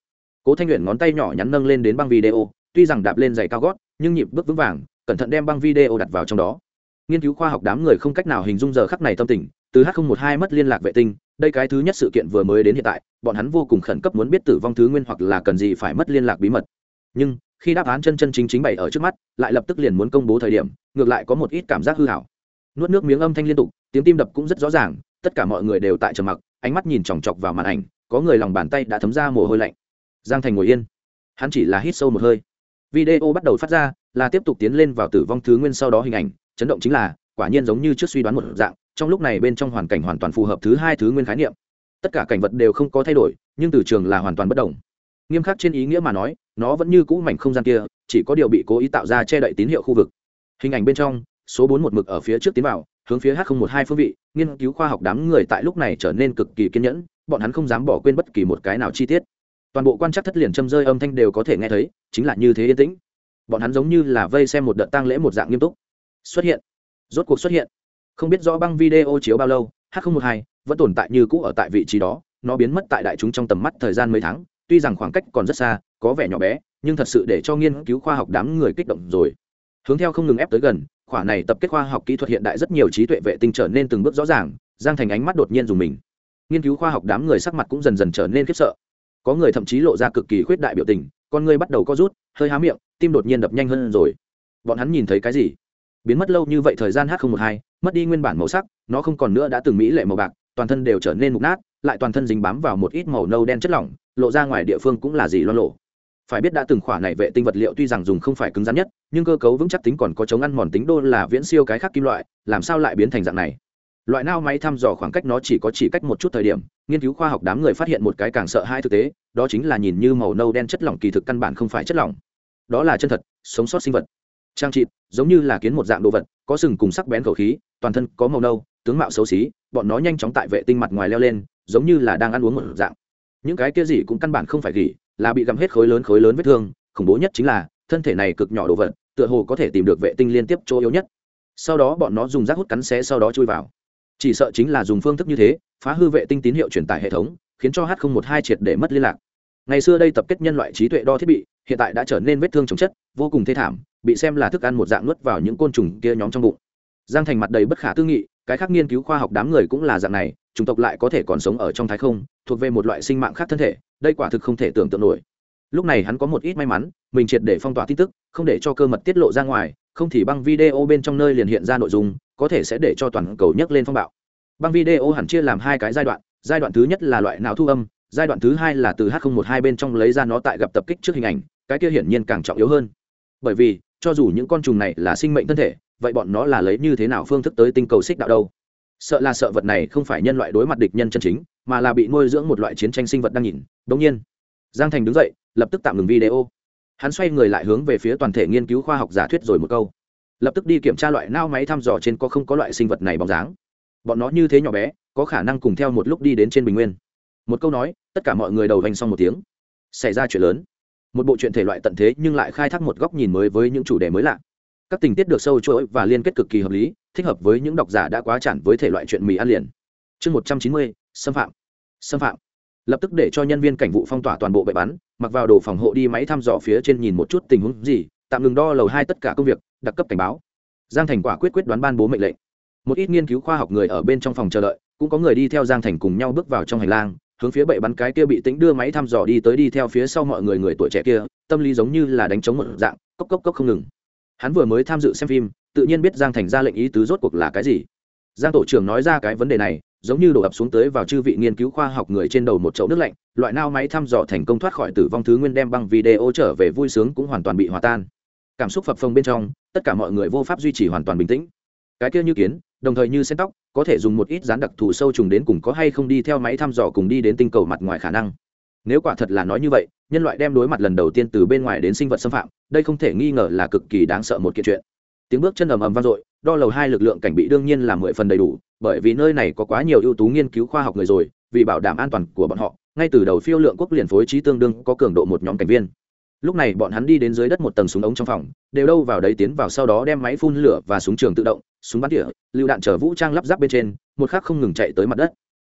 Cố thanh luyện ngón tay nhỏ nhắn nâng lên đến băng video, tuy rằng đạp lên giày cao gót, nhưng nhịp bước vững vàng, cẩn thận đem băng video đặt vào trong đó. Nghiên cứu khoa học đám người không cách nào hình dung giờ khắc này tâm tình từ h một hai mất liên lạc vệ tinh, đây cái thứ nhất sự kiện vừa mới đến hiện tại, bọn hắn vô cùng khẩn cấp muốn biết tử vong thứ nguyên hoặc là cần gì phải mất liên lạc bí mật. Nhưng, khi đáp án chân chân chính chính bày ở trước mắt, lại lập tức liền muốn công bố thời điểm, ngược lại có một ít cảm giác hư hảo. Nuốt nước miếng âm thanh liên tục, tiếng tim đập cũng rất rõ ràng, tất cả mọi người đều tại trầm mặc, ánh mắt nhìn chòng chọc vào màn ảnh, có người lòng bàn tay đã thấm ra mồ hôi lạnh. Giang thành ngồi yên. Hắn chỉ là hít sâu một hơi. Video bắt đầu phát ra, là tiếp tục tiến lên vào tử vong thứ nguyên sau đó hình ảnh, chấn động chính là quả nhiên giống như trước suy đoán một dạng, trong lúc này bên trong hoàn cảnh hoàn toàn phù hợp thứ hai, thứ nguyên khái niệm. Tất cả cảnh vật đều không có thay đổi, nhưng từ trường là hoàn toàn bất đồng. Nghiêm khắc trên ý nghĩa mà nói, nó vẫn như cũ mảnh không gian kia, chỉ có điều bị cố ý tạo ra che đậy tín hiệu khu vực. Hình ảnh bên trong, số bốn một mực ở phía trước tiến vào, hướng phía h một hai phương vị, nghiên cứu khoa học đám người tại lúc này trở nên cực kỳ kiên nhẫn, bọn hắn không dám bỏ quên bất kỳ một cái nào chi tiết. Toàn bộ quan trắc thất liền châm rơi âm thanh đều có thể nghe thấy, chính là như thế yên tĩnh. Bọn hắn giống như là vây xem một đợt tang lễ một dạng nghiêm túc. Xuất hiện rốt cuộc xuất hiện. Không biết rõ băng video chiếu bao lâu, h một hai vẫn tồn tại như cũ ở tại vị trí đó, nó biến mất tại đại chúng trong tầm mắt thời gian mấy tháng, tuy rằng khoảng cách còn rất xa, có vẻ nhỏ bé, nhưng thật sự để cho nghiên cứu khoa học đám người kích động rồi. Hướng theo không ngừng ép tới gần khoả này tập kết khoa học kỹ thuật hiện đại rất nhiều trí tuệ vệ tinh trở nên từng bước rõ ràng, giang thành ánh mắt đột nhiên dùng mình. Nghiên cứu khoa học đám người sắc mặt cũng dần dần trở nên khiếp sợ. Có người thậm chí lộ ra cực kỳ khuyết đại biểu tình, con người bắt đầu co rút, hơi há miệng, tim đột nhiên đập nhanh hơn rồi. Bọn hắn nhìn thấy cái gì? Biến mất lâu như vậy thời gian h không một hai, mất đi nguyên bản màu sắc, nó không còn nữa đã từng mỹ lệ màu bạc, toàn thân đều trở nên mục nát, lại toàn thân dính bám vào một ít màu nâu đen chất lỏng, lộ ra ngoài địa phương cũng là gì loan lộ. Phải biết đã từng khỏa này vệ tinh vật liệu tuy rằng dùng không phải cứng rắn nhất, nhưng cơ cấu vững chắc tính còn có chống ăn mòn tính đô là viễn siêu cái khác kim loại, làm sao lại biến thành dạng này? Loại nao máy thăm dò khoảng cách nó chỉ có chỉ cách một chút thời điểm, nghiên cứu khoa học đám người phát hiện một cái càng sợ hai thực tế, đó chính là nhìn như màu nâu đen chất lỏng kỳ thực căn bản không phải chất lỏng. Đó là chân thật, sống sót sinh vật trang trịt, giống như là kiến một dạng đồ vật, có sừng cùng sắc bén khẩu khí, toàn thân có màu nâu, tướng mạo xấu xí, bọn nó nhanh chóng tại vệ tinh mặt ngoài leo lên, giống như là đang ăn uống một dạng. Những cái kia gì cũng căn bản không phải gỉ là bị gặm hết khối lớn khối lớn vết thương, khủng bố nhất chính là, thân thể này cực nhỏ đồ vật, tựa hồ có thể tìm được vệ tinh liên tiếp chỗ yếu nhất. Sau đó bọn nó dùng rác hút cắn xé sau đó chui vào. Chỉ sợ chính là dùng phương thức như thế, phá hư vệ tinh tín hiệu truyền tải hệ thống, khiến cho h một hai triệt để mất liên lạc ngày xưa đây tập kết nhân loại trí tuệ đo thiết bị, hiện tại đã trở nên vết thương chống chất, vô cùng thê thảm, bị xem là thức ăn một dạng nuốt vào những côn trùng kia nhóm trong bụng. Giang thành mặt đầy bất khả tư nghị, cái khác nghiên cứu khoa học đám người cũng là dạng này, chủng tộc lại có thể còn sống ở trong thái không, thuộc về một loại sinh mạng khác thân thể, đây quả thực không thể tưởng tượng nổi. Lúc này hắn có một ít may mắn, mình triệt để phong tỏa tin tức, không để cho cơ mật tiết lộ ra ngoài, không thì băng video bên trong nơi liền hiện ra nội dung, có thể sẽ để cho toàn cầu nhấc lên phong bạo. Băng video hẳn chia làm hai cái giai đoạn giai đoạn thứ nhất là loại nào thu âm giai đoạn thứ hai là từ h một hai bên trong lấy ra nó tại gặp tập kích trước hình ảnh, cái kia hiển nhiên càng trọng yếu hơn. Bởi vì, cho dù những con trùng này là sinh mệnh thân thể, vậy bọn nó là lấy như thế nào phương thức tới tinh cầu xích đạo đâu? Sợ là sợ vật này không phải nhân loại đối mặt địch nhân chân chính, mà là bị nuôi dưỡng một loại chiến tranh sinh vật đang nhìn. Đống nhiên, giang thành đứng dậy, lập tức tạm ngừng video. Hắn xoay người lại hướng về phía toàn thể nghiên cứu khoa học giả thuyết rồi một câu. Lập tức đi kiểm tra loại nao máy thăm dò trên có không có loại sinh vật này bóng dáng. Bọn nó như thế nhỏ bé, có khả năng cùng theo một lúc đi đến trên bình nguyên một câu nói, tất cả mọi người đầu vanh xong một tiếng. Xảy ra chuyện lớn. Một bộ chuyện thể loại tận thế nhưng lại khai thác một góc nhìn mới với những chủ đề mới lạ. Các tình tiết được sâu chuỗi và liên kết cực kỳ hợp lý, thích hợp với những độc giả đã quá chản với thể loại chuyện mì ăn liền. Chương một trăm chín mươi, xâm phạm. Xâm phạm. Lập tức để cho nhân viên cảnh vụ phong tỏa toàn bộ bệ bắn, mặc vào đồ phòng hộ đi máy thăm dò phía trên nhìn một chút tình huống gì, tạm ngừng đo lầu hai tất cả công việc đặc cấp cảnh báo. Giang thành quả quyết quyết đoán ban bố mệnh lệnh. Một ít nghiên cứu khoa học người ở bên trong phòng chờ đợi, cũng có người đi theo giang thành cùng nhau bước vào trong hành lang hướng phía bệ bắn cái kia bị tính đưa máy thăm dò đi tới đi theo phía sau mọi người người tuổi trẻ kia, tâm lý giống như là đánh trống một dạng, cốc cốc cốc không ngừng. Hắn vừa mới tham dự xem phim, tự nhiên biết giang thành ra lệnh ý tứ rốt cuộc là cái gì. Giang tổ trưởng nói ra cái vấn đề này, giống như đổ ập xuống tới vào chư vị nghiên cứu khoa học người trên đầu một chậu nước lạnh, loại nao máy thăm dò thành công thoát khỏi tử vong thứ nguyên đem băng video trở về vui sướng cũng hoàn toàn bị hòa tan. Cảm xúc phập phồng bên trong, tất cả mọi người vô pháp duy trì hoàn toàn bình tĩnh. Cái kia như kiến đồng thời như sen tóc, có thể dùng một ít dán đặc thù sâu trùng đến cùng có hay không đi theo máy thăm dò cùng đi đến tinh cầu mặt ngoài khả năng. Nếu quả thật là nói như vậy, nhân loại đem đối mặt lần đầu tiên từ bên ngoài đến sinh vật xâm phạm, đây không thể nghi ngờ là cực kỳ đáng sợ một kiện chuyện. Tiếng bước chân ầm ầm vang dội, đo lầu hai lực lượng cảnh bị đương nhiên là mười phần đầy đủ, bởi vì nơi này có quá nhiều ưu tú nghiên cứu khoa học người rồi, vì bảo đảm an toàn của bọn họ, ngay từ đầu phiêu lượng quốc liền phối trí tương đương có cường độ một nhóm cảnh viên. Lúc này bọn hắn đi đến dưới đất một tầng súng ống trong phòng, đều đâu vào đấy tiến vào sau đó đem máy phun lửa và súng trường tự động súng bắn tỉa, lựu đạn chở vũ trang lắp ráp bên trên, một khắc không ngừng chạy tới mặt đất.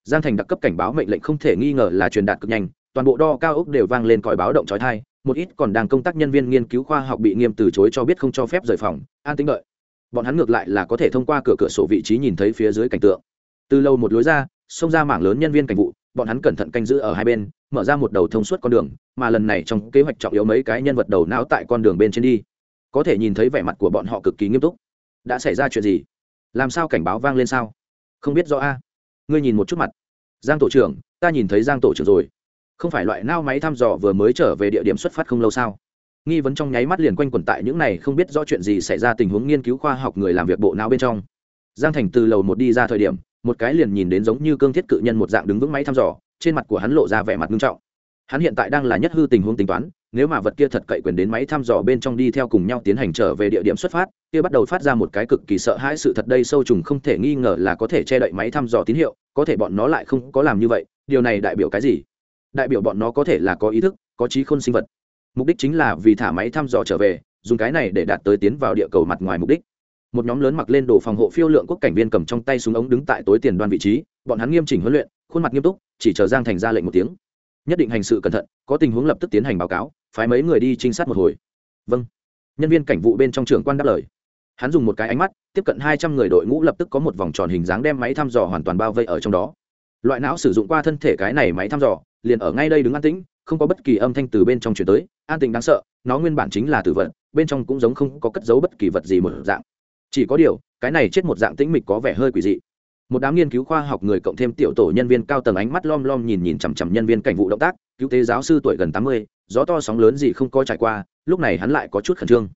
Giang thành đặc cấp cảnh báo mệnh lệnh không thể nghi ngờ là truyền đạt cực nhanh, toàn bộ đo cao ốc đều vang lên còi báo động trói thai một ít còn đang công tác nhân viên nghiên cứu khoa học bị nghiêm từ chối cho biết không cho phép rời phòng, an tính đợi. Bọn hắn ngược lại là có thể thông qua cửa cửa sổ vị trí nhìn thấy phía dưới cảnh tượng. Từ lâu một lối ra, xông ra mảng lớn nhân viên cảnh vụ, bọn hắn cẩn thận canh giữ ở hai bên, mở ra một đầu thông suốt con đường, mà lần này trong kế hoạch trọng yếu mấy cái nhân vật đầu não tại con đường bên trên đi. Có thể nhìn thấy vẻ mặt của bọn họ cực kỳ nghiêm túc đã xảy ra chuyện gì? Làm sao cảnh báo vang lên sao? Không biết rõ a. Ngươi nhìn một chút mặt. Giang tổ trưởng, ta nhìn thấy giang tổ trưởng rồi. Không phải loại nao máy thăm dò vừa mới trở về địa điểm xuất phát không lâu sao? Nghi vấn trong nháy mắt liền quanh quẩn tại những này không biết rõ chuyện gì xảy ra tình huống nghiên cứu khoa học người làm việc bộ não bên trong. Giang thành từ lầu một đi ra thời điểm, một cái liền nhìn đến giống như cương thiết cự nhân một dạng đứng vững máy thăm dò, trên mặt của hắn lộ ra vẻ mặt nghiêm trọng. Hắn hiện tại đang là nhất hư tình huống tính toán, nếu mà vật kia thật cậy quyền đến máy thăm dò bên trong đi theo cùng nhau tiến hành trở về địa điểm xuất phát kia bắt đầu phát ra một cái cực kỳ sợ hãi sự thật đây sâu trùng không thể nghi ngờ là có thể che đậy máy thăm dò tín hiệu, có thể bọn nó lại không có làm như vậy, điều này đại biểu cái gì? Đại biểu bọn nó có thể là có ý thức, có trí khôn sinh vật. Mục đích chính là vì thả máy thăm dò trở về, dùng cái này để đạt tới tiến vào địa cầu mặt ngoài mục đích. Một nhóm lớn mặc lên đồ phòng hộ phiêu lượng quốc cảnh viên cầm trong tay súng ống đứng tại tối tiền đoan vị trí, bọn hắn nghiêm chỉnh huấn luyện, khuôn mặt nghiêm túc, chỉ chờ giang thành ra lệnh một tiếng. Nhất định hành sự cẩn thận, có tình huống lập tức tiến hành báo cáo, phái mấy người đi trinh sát một hồi. Vâng. Nhân viên cảnh vụ bên trong trường quan đáp lời hắn dùng một cái ánh mắt, tiếp cận hai trăm người đội ngũ lập tức có một vòng tròn hình dáng đem máy thăm dò hoàn toàn bao vây ở trong đó. Loại não sử dụng qua thân thể cái này máy thăm dò, liền ở ngay đây đứng an tĩnh, không có bất kỳ âm thanh từ bên trong chuyển tới, an tĩnh đáng sợ, nó nguyên bản chính là tử vật, bên trong cũng giống không có cất giấu bất kỳ vật gì một dạng. Chỉ có điều, cái này chết một dạng tĩnh mịch có vẻ hơi quỷ dị. Một đám nghiên cứu khoa học người cộng thêm tiểu tổ nhân viên cao tầng ánh mắt lom lom nhìn nhìn chằm chằm nhân viên cảnh vụ động tác, cứu tế giáo sư tuổi gần tám mươi, gió to sóng lớn gì không có trải qua, lúc này hắn lại có chút khẩn trương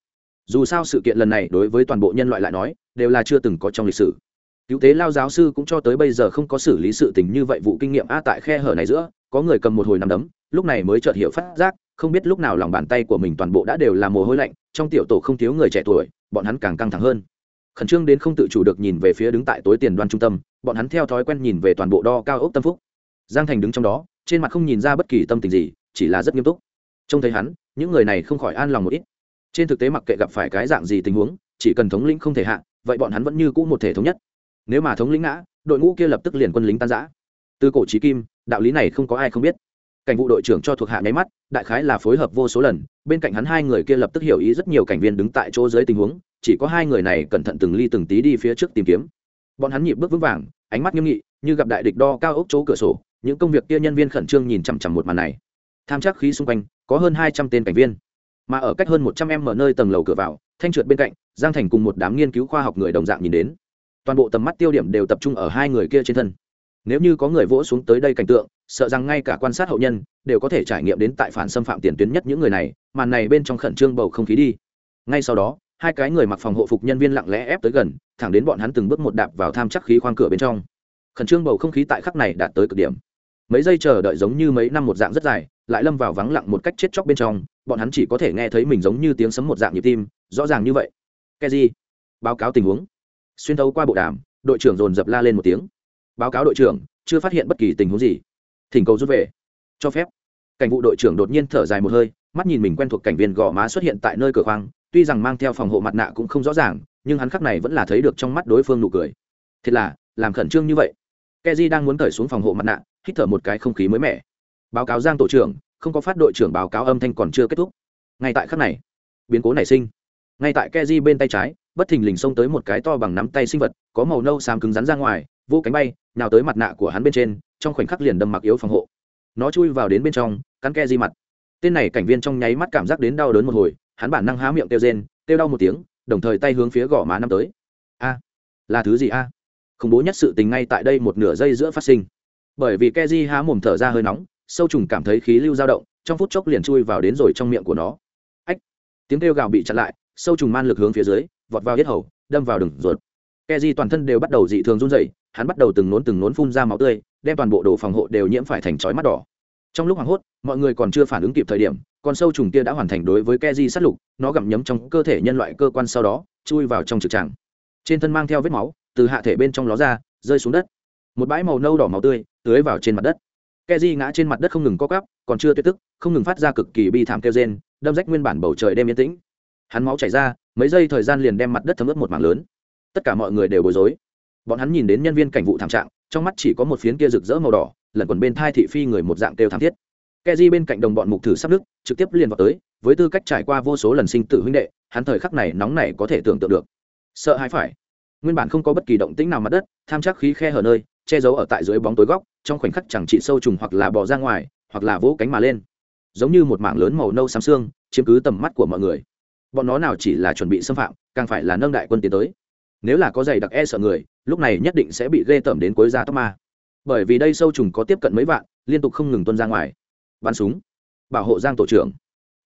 dù sao sự kiện lần này đối với toàn bộ nhân loại lại nói, đều là chưa từng có trong lịch sử. Cứu tế lao giáo sư cũng cho tới bây giờ không có xử lý sự tình như vậy vụ kinh nghiệm a tại khe hở này giữa, có người cầm một hồi nằm đấm, lúc này mới chợt hiểu phát giác, không biết lúc nào lòng bàn tay của mình toàn bộ đã đều là mồ hôi lạnh, trong tiểu tổ không thiếu người trẻ tuổi, bọn hắn càng căng thẳng hơn. Khẩn trương đến không tự chủ được nhìn về phía đứng tại tối tiền đoan trung tâm, bọn hắn theo thói quen nhìn về toàn bộ đo cao ốc tâm phúc. Giang thành đứng trong đó, trên mặt không nhìn ra bất kỳ tâm tình gì, chỉ là rất nghiêm túc. Trông thấy hắn, những người này không khỏi an lòng một ít trên thực tế mặc kệ gặp phải cái dạng gì tình huống, chỉ cần thống lĩnh không thể hạ, vậy bọn hắn vẫn như cũ một thể thống nhất. Nếu mà thống lĩnh ngã, đội ngũ kia lập tức liền quân lính tan giã từ cổ trí kim, đạo lý này không có ai không biết. Cảnh vụ đội trưởng cho thuộc hạ nháy mắt, đại khái là phối hợp vô số lần, bên cạnh hắn hai người kia lập tức hiểu ý rất nhiều cảnh viên đứng tại chỗ dưới tình huống, chỉ có hai người này cẩn thận từng ly từng tí đi phía trước tìm kiếm. Bọn hắn nhịp bước vững vàng, ánh mắt nghiêm nghị, như gặp đại địch đo cao ốc chỗ cửa sổ, những công việc kia nhân viên khẩn trương nhìn chằm chằm một màn này. Tham chắc khí xung quanh, có hơn hai trăm tên cảnh viên mà ở cách hơn một trăm em mở nơi tầng lầu cửa vào, thanh trượt bên cạnh, giang thành cùng một đám nghiên cứu khoa học người đồng dạng nhìn đến. Toàn bộ tầm mắt tiêu điểm đều tập trung ở hai người kia trên thân. Nếu như có người vỗ xuống tới đây cảnh tượng, sợ rằng ngay cả quan sát hậu nhân đều có thể trải nghiệm đến tại phản xâm phạm tiền tuyến nhất những người này, màn này bên trong khẩn trương bầu không khí đi. Ngay sau đó, hai cái người mặc phòng hộ phục nhân viên lặng lẽ ép tới gần, thẳng đến bọn hắn từng bước một đạp vào tham chắc khí khoang cửa bên trong. Khẩn trương bầu không khí tại khắc này đạt tới cực điểm mấy giây chờ đợi giống như mấy năm một dạng rất dài, lại lâm vào vắng lặng một cách chết chóc bên trong, bọn hắn chỉ có thể nghe thấy mình giống như tiếng sấm một dạng nhịp tim, rõ ràng như vậy. Keji báo cáo tình huống. Xuyên thấu qua bộ đàm, đội trưởng dồn dập la lên một tiếng. Báo cáo đội trưởng, chưa phát hiện bất kỳ tình huống gì. Thỉnh cầu rút về. Cho phép. Cảnh vụ đội trưởng đột nhiên thở dài một hơi, mắt nhìn mình quen thuộc cảnh viên gò má xuất hiện tại nơi cửa khoang, tuy rằng mang theo phòng hộ mặt nạ cũng không rõ ràng, nhưng hắn khắc này vẫn là thấy được trong mắt đối phương nụ cười. Thật là, làm khẩn trương như vậy. Keji đang muốn cởi xuống phòng hộ mặt nạ hít thở một cái không khí mới mẻ. Báo cáo giang tổ trưởng, không có phát đội trưởng báo cáo âm thanh còn chưa kết thúc. Ngay tại khắc này, biến cố nảy sinh. Ngay tại keji bên tay trái, bất thình lình xông tới một cái to bằng nắm tay sinh vật, có màu nâu xám cứng rắn ra ngoài, vô cánh bay nào tới mặt nạ của hắn bên trên, trong khoảnh khắc liền đâm mặc yếu phòng hộ. Nó chui vào đến bên trong, cắn ke di mặt. Tên này cảnh viên trong nháy mắt cảm giác đến đau đớn một hồi, hắn bản năng há miệng kêu rên, kêu đau một tiếng, đồng thời tay hướng phía gò má năm tới. A, là thứ gì a? À? khủng bố nhất sự tình ngay tại đây một nửa giây giữa phát sinh bởi vì keji há mồm thở ra hơi nóng, sâu trùng cảm thấy khí lưu dao động, trong phút chốc liền chui vào đến rồi trong miệng của nó. Ách! Tiếng kêu gào bị chặn lại, sâu trùng man lực hướng phía dưới, vọt vào yết hầu, đâm vào đường ruột. Keji toàn thân đều bắt đầu dị thường run dậy hắn bắt đầu từng nốn từng nốn phun ra máu tươi, đem toàn bộ đồ phòng hộ đều nhiễm phải thành chói mắt đỏ. Trong lúc hoảng hốt, mọi người còn chưa phản ứng kịp thời điểm, con sâu trùng kia đã hoàn thành đối với keji sát lục, nó gặm nhấm trong cơ thể nhân loại cơ quan sau đó, chui vào trong trực tràng. Trên thân mang theo vết máu, từ hạ thể bên trong ló ra, rơi xuống đất. Một bãi màu nâu đỏ màu tươi tưới vào trên mặt đất. Keji ngã trên mặt đất không ngừng co cắp còn chưa tuyệt tức, không ngừng phát ra cực kỳ bi thảm kêu rên, đâm rách nguyên bản bầu trời đêm yên tĩnh. Hắn máu chảy ra, mấy giây thời gian liền đem mặt đất thấm ướt một mảng lớn. Tất cả mọi người đều bối rối. Bọn hắn nhìn đến nhân viên cảnh vụ thảm trạng, trong mắt chỉ có một phiến kia rực rỡ màu đỏ lẩn quẩn bên thai thị phi người một dạng kêu thảm thiết. Keji bên cạnh đồng bọn mục thử sắp đức trực tiếp liền vào tới, với tư cách trải qua vô số lần sinh tử huynh đệ, hắn thời khắc này nóng này có thể tưởng tượng được. Sợ hãi phải. Nguyên bản không có bất kỳ động tĩnh nào mặt đất, tham chắc khí khe hở nơi, che giấu ở tại dưới bóng tối góc trong khoảnh khắc chẳng trị sâu trùng hoặc là bò ra ngoài, hoặc là vỗ cánh mà lên. Giống như một mảng lớn màu nâu xám xương, chiếm cứ tầm mắt của mọi người. Bọn nó nào chỉ là chuẩn bị xâm phạm, càng phải là nâng đại quân tiến tới. Nếu là có giày đặc e sợ người, lúc này nhất định sẽ bị ghê tởm đến cuối da tóc ma. Bởi vì đây sâu trùng có tiếp cận mấy vạn, liên tục không ngừng tuân ra ngoài. Bắn súng. Bảo hộ giang tổ trưởng.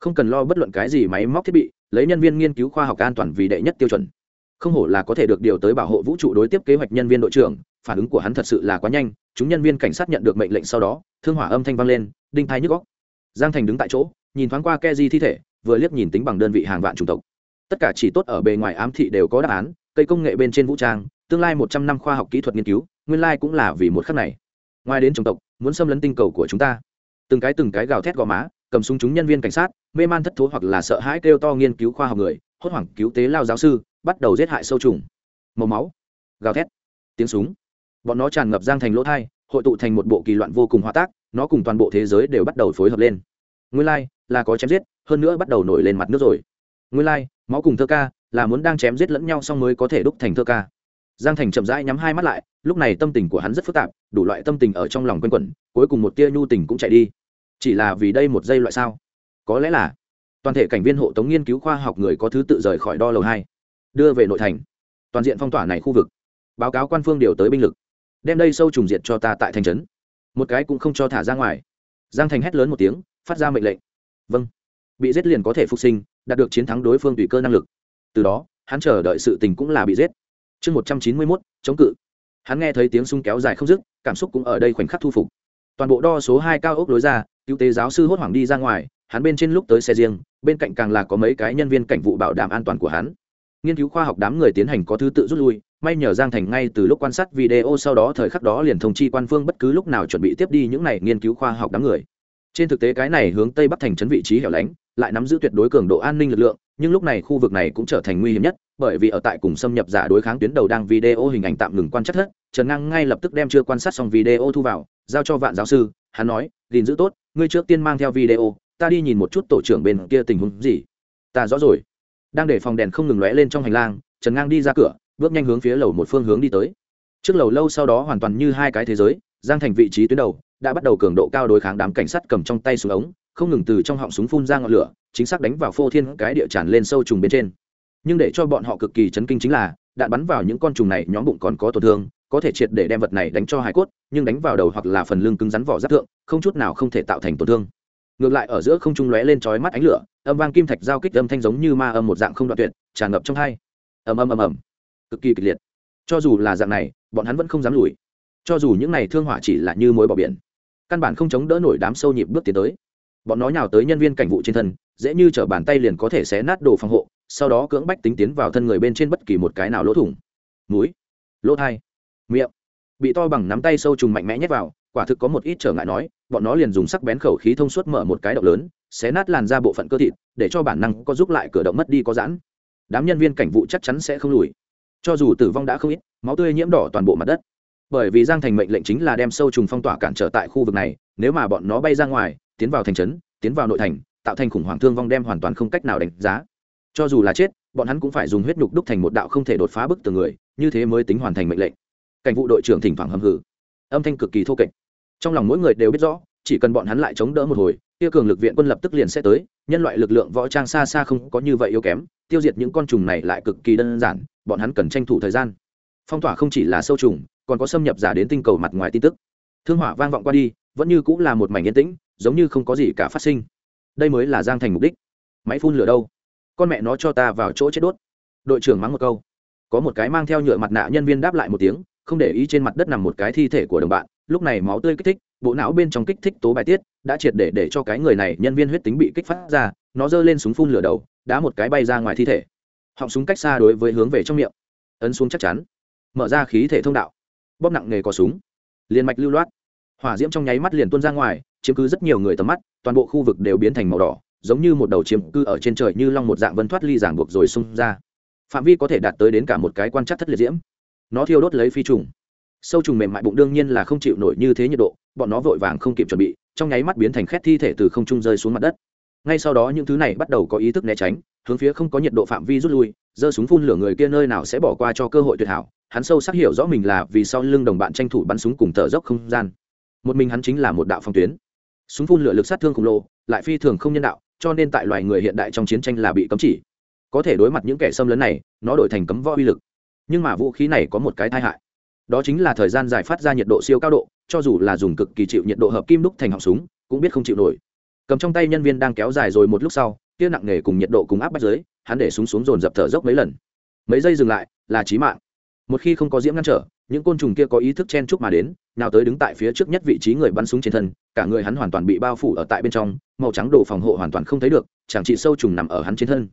Không cần lo bất luận cái gì máy móc thiết bị, lấy nhân viên nghiên cứu khoa học an toàn vì đệ nhất tiêu chuẩn. Không hổ là có thể được điều tới bảo hộ vũ trụ đối tiếp kế hoạch nhân viên đội trưởng phản ứng của hắn thật sự là quá nhanh, chúng nhân viên cảnh sát nhận được mệnh lệnh sau đó, thương hỏa âm thanh vang lên, đinh thai nhức góc giang thành đứng tại chỗ, nhìn thoáng qua ke di thi thể, vừa liếc nhìn tính bằng đơn vị hàng vạn chủng tộc. Tất cả chỉ tốt ở bề ngoài ám thị đều có đáp án, cây công nghệ bên trên vũ trang, tương lai một trăm năm khoa học kỹ thuật nghiên cứu, nguyên lai cũng là vì một khắc này. Ngoài đến chủng tộc, muốn xâm lấn tinh cầu của chúng ta. Từng cái từng cái gào thét gò má, cầm súng chúng nhân viên cảnh sát, mê man thất thố hoặc là sợ hãi kêu to nghiên cứu khoa học người, hốt hoảng cứu tế lao giáo sư, bắt đầu giết hại sâu trùng. Màu máu. Gào thét. Tiếng súng bọn nó tràn ngập giang thành lỗ thai hội tụ thành một bộ kỳ loạn vô cùng hóa tác nó cùng toàn bộ thế giới đều bắt đầu phối hợp lên. Nguyên lai、like, là có chém giết hơn nữa bắt đầu nổi lên mặt nước rồi. Nguyên lai、like, máu cùng thơ ca là muốn đang chém giết lẫn nhau xong mới có thể đúc thành thơ ca. Giang thành chậm rãi nhắm hai mắt lại lúc này tâm tình của hắn rất phức tạp đủ loại tâm tình ở trong lòng quanh quẩn cuối cùng một tia nhu tình cũng chạy đi. Chỉ là vì đây một giây loại sao? Có lẽ là toàn thể cảnh viên hộ tống nghiên cứu khoa học người có thứ tự rời khỏi đo lầu hai đưa về nội thành toàn diện phong tỏa này khu vực. Báo cáo quan phương điều tới binh lực đem đây sâu trùng diệt cho ta tại thành trấn. Một cái cũng không cho thả ra ngoài. Giang thành hét lớn một tiếng, phát ra mệnh lệnh. Vâng. Bị giết liền có thể phục sinh, đạt được chiến thắng đối phương tùy cơ năng lực. Từ đó, hắn chờ đợi sự tình cũng là bị giết. Chương một trăm chín mươi mốt, chống cự. Hắn nghe thấy tiếng súng kéo dài không dứt, cảm xúc cũng ở đây khoảnh khắc thu phục. Toàn bộ đo số hai cao ốc lối ra, cứu tế giáo sư hốt hoảng đi ra ngoài, hắn bên trên lúc tới xe riêng, bên cạnh càng là có mấy cái nhân viên cảnh vụ bảo đảm an toàn của hắn. Nghiên cứu khoa học đám người tiến hành có thứ tự rút lui may nhờ giang thành ngay từ lúc quan sát video sau đó thời khắc đó liền thông chi quan phương bất cứ lúc nào chuẩn bị tiếp đi những này nghiên cứu khoa học đám người. Trên thực tế cái này hướng tây bắc thành trấn vị trí hẻo lánh, lại nắm giữ tuyệt đối cường độ an ninh lực lượng, nhưng lúc này khu vực này cũng trở thành nguy hiểm nhất, bởi vì ở tại cùng xâm nhập giả đối kháng tuyến đầu đang video hình ảnh tạm ngừng quan chắc hết trần ngang ngay lập tức đem chưa quan sát xong video thu vào, giao cho vạn giáo sư, hắn nói, gìn giữ tốt, ngươi trước tiên mang theo video, ta đi nhìn một chút tổ trưởng bên kia tình huống gì. Ta rõ rồi. Đang để phòng đèn không ngừng lóe lên trong hành lang, trần ngang đi ra cửa bước nhanh hướng phía lầu một phương hướng đi tới. Trước lầu lâu sau đó hoàn toàn như hai cái thế giới, giang thành vị trí tuyến đầu đã bắt đầu cường độ cao đối kháng đám cảnh sát cầm trong tay súng ống, không ngừng từ trong họng súng phun ra ngọn lửa, chính xác đánh vào phô thiên cái địa tràn lên sâu trùng bên trên. Nhưng để cho bọn họ cực kỳ chấn kinh chính là, đạn bắn vào những con trùng này nhóm bụng còn có tổn thương, có thể triệt để đem vật này đánh cho hải cốt, nhưng đánh vào đầu hoặc là phần lưng cứng rắn vỏ giáp thượng, không chút nào không thể tạo thành tổn thương. Ngược lại ở giữa không trung lóe lên chói mắt ánh lửa, âm vang kim thạch giao kích âm thanh giống như ma âm một dạng không đoạn tuyệt, tràn ngập trong hai. Ầm ầm ầm ầm cực kỳ kịch liệt. Cho dù là dạng này, bọn hắn vẫn không dám lùi. Cho dù những này thương hỏa chỉ là như mối bỏ biển, căn bản không chống đỡ nổi đám sâu nhịp bước tiến tới. Bọn nó nhào tới nhân viên cảnh vụ trên thân, dễ như t bàn tay liền có thể xé nát đồ phòng hộ, sau đó cưỡng bách tính tiến vào thân người bên trên bất kỳ một cái nào lỗ thủng. Múi lỗ thai, miệng. Bị to bằng nắm tay sâu trùng mạnh mẽ nhét vào, quả thực có một ít trở ngại nói, bọn nó liền dùng sắc bén khẩu khí thông suốt mở một cái động lớn, xé nát làn ra bộ phận cơ thịt, để cho bản năng có giúp lại cửa động mất đi có giãn. Đám nhân viên cảnh vụ chắc chắn sẽ không lùi cho dù tử vong đã không ít, máu tươi nhiễm đỏ toàn bộ mặt đất. Bởi vì giang thành mệnh lệnh chính là đem sâu trùng phong tỏa cản trở tại khu vực này, nếu mà bọn nó bay ra ngoài, tiến vào thành trấn, tiến vào nội thành, tạo thành khủng hoảng thương vong đem hoàn toàn không cách nào đánh giá. Cho dù là chết, bọn hắn cũng phải dùng huyết nhục đúc thành một đạo không thể đột phá bức từ người, như thế mới tính hoàn thành mệnh lệnh. Cảnh vụ đội trưởng thỉnh thoảng hầm hử âm thanh cực kỳ thô kệch. Trong lòng mỗi người đều biết rõ, chỉ cần bọn hắn lại chống đỡ một hồi, kia cường lực viện quân lập tức liền sẽ tới, nhân loại lực lượng võ trang xa xa không có như vậy yếu kém, tiêu diệt những con trùng này lại cực kỳ đơn giản bọn hắn cần tranh thủ thời gian. Phong tỏa không chỉ là sâu trùng, còn có xâm nhập giả đến tinh cầu mặt ngoài tin tức. Thương hỏa vang vọng qua đi, vẫn như cũng là một mảnh yên tĩnh, giống như không có gì cả phát sinh. Đây mới là giang thành mục đích. Máy phun lửa đâu? Con mẹ nó cho ta vào chỗ chết đốt. Đội trưởng mắng một câu. Có một cái mang theo nhựa mặt nạ nhân viên đáp lại một tiếng, không để ý trên mặt đất nằm một cái thi thể của đồng bạn, lúc này máu tươi kích thích, bộ não bên trong kích thích tố bài tiết, đã triệt để để cho cái người này nhân viên huyết tính bị kích phát ra, nó giơ lên súng phun lửa đầu, đá một cái bay ra ngoài thi thể họng súng cách xa đối với hướng về trong miệng. Ấn xuống chắc chắn. Mở ra khí thể thông đạo. Bóp nặng nghề có súng. Liền mạch lưu loát. Hỏa diễm trong nháy mắt liền tuôn ra ngoài, chiếm cứ rất nhiều người tầm mắt, toàn bộ khu vực đều biến thành màu đỏ, giống như một đầu chiếm cư ở trên trời như long một dạng vân thoát ly giảng buộc rồi xung ra. Phạm vi có thể đạt tới đến cả một cái quan trắc thất liệt diễm. Nó thiêu đốt lấy phi trùng. Sâu trùng mềm mại bụng đương nhiên là không chịu nổi như thế nhiệt độ, bọn nó vội vàng không kịp chuẩn bị, trong nháy mắt biến thành khét thi thể từ không trung rơi xuống mặt đất. Ngay sau đó những thứ này bắt đầu có ý thức né tránh hướng phía không có nhiệt độ phạm vi rút lui, giơ súng phun lửa người kia nơi nào sẽ bỏ qua cho cơ hội tuyệt hảo, hắn sâu sắc hiểu rõ mình là vì sau lưng đồng bạn tranh thủ bắn súng cùng thở dốc không gian. Một mình hắn chính là một đạo phong tuyến. Súng phun lửa lực sát thương khổng lồ, lại phi thường không nhân đạo, cho nên tại loài người hiện đại trong chiến tranh là bị cấm chỉ. Có thể đối mặt những kẻ xâm lấn này, nó đổi thành cấm võ uy lực. Nhưng mà vũ khí này có một cái tai hại. Đó chính là thời gian giải phát ra nhiệt độ siêu cao độ, cho dù là dùng cực kỳ chịu nhiệt độ hợp kim đúc thành họng súng, cũng biết không chịu nổi. Cầm trong tay nhân viên đang kéo dài rồi một lúc sau kia nặng nề cùng nhiệt độ cùng áp bách dưới, hắn để súng xuống dồn dập thở dốc mấy lần. Mấy giây dừng lại, là chí mạng. Một khi không có diễm ngăn trở, những côn trùng kia có ý thức chen chúc mà đến, nào tới đứng tại phía trước nhất vị trí người bắn súng trên thân, cả người hắn hoàn toàn bị bao phủ ở tại bên trong, màu trắng đồ phòng hộ hoàn toàn không thấy được, chẳng chỉ sâu trùng nằm ở hắn trên thân.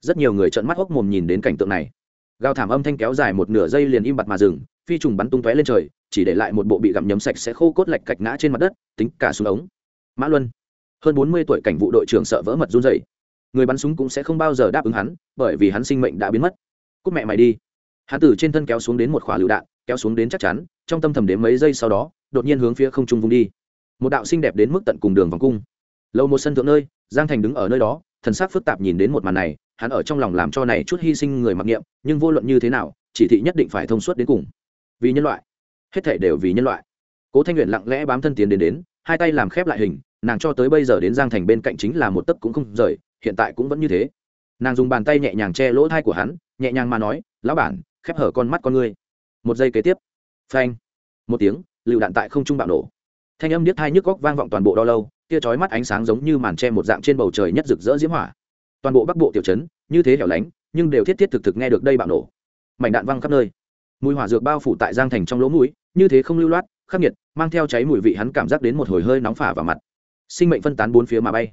Rất nhiều người trợn mắt hốc mồm nhìn đến cảnh tượng này. Gào thảm âm thanh kéo dài một nửa giây liền im bặt mà dừng, phi trùng bắn tung tóe lên trời, chỉ để lại một bộ bị gặm nhấm sạch sẽ khô cốt lạch cạch ngã trên mặt đất, tính cả xuống ống. Mã luân, hơn bốn mươi tuổi cảnh vụ đội trưởng sợ vỡ mật run rẩy người bắn súng cũng sẽ không bao giờ đáp ứng hắn, bởi vì hắn sinh mệnh đã biến mất. Cúc mẹ mày đi. Hắn từ trên thân kéo xuống đến một khỏa lựu đạn, kéo xuống đến chắc chắn, trong tâm thầm đến mấy giây sau đó, đột nhiên hướng phía không trung vung đi. Một đạo xinh đẹp đến mức tận cùng đường vòng cung. Lâu một sân thượng nơi, giang thành đứng ở nơi đó, thần sắc phức tạp nhìn đến một màn này, hắn ở trong lòng làm cho này chút hy sinh người mặc niệm, nhưng vô luận như thế nào, chỉ thị nhất định phải thông suốt đến cùng. Vì nhân loại. Hết thể đều vì nhân loại. Cố thanh nguyện lặng lẽ bám thân tiến đến đến, hai tay làm khép lại hình, nàng cho tới bây giờ đến giang thành bên cạnh chính là một tấc cũng không rời hiện tại cũng vẫn như thế. Nàng dùng bàn tay nhẹ nhàng che lỗ thai của hắn, nhẹ nhàng mà nói, lão bản, khép hở con mắt con ngươi. Một giây kế tiếp. Phanh. Một tiếng, lựu đạn tại không trung bạo nổ. Thanh âm điếc thai nhức góc vang vọng toàn bộ đo lâu kia chói mắt ánh sáng giống như màn tre một dạng trên bầu trời nhất rực rỡ diễm hỏa. Toàn bộ bắc bộ tiểu trấn, như thế hẻo lánh, nhưng đều thiết thiết thực thực nghe được đây bạo nổ. Mảnh đạn văng khắp nơi. Mùi hỏa dược bao phủ tại giang thành trong lỗ mũi, như thế không lưu loát, khắc nghiệt, mang theo cháy mùi vị hắn cảm giác đến một hồi hơi nóng phả vào mặt. Sinh mệnh phân tán bốn phía mà bay.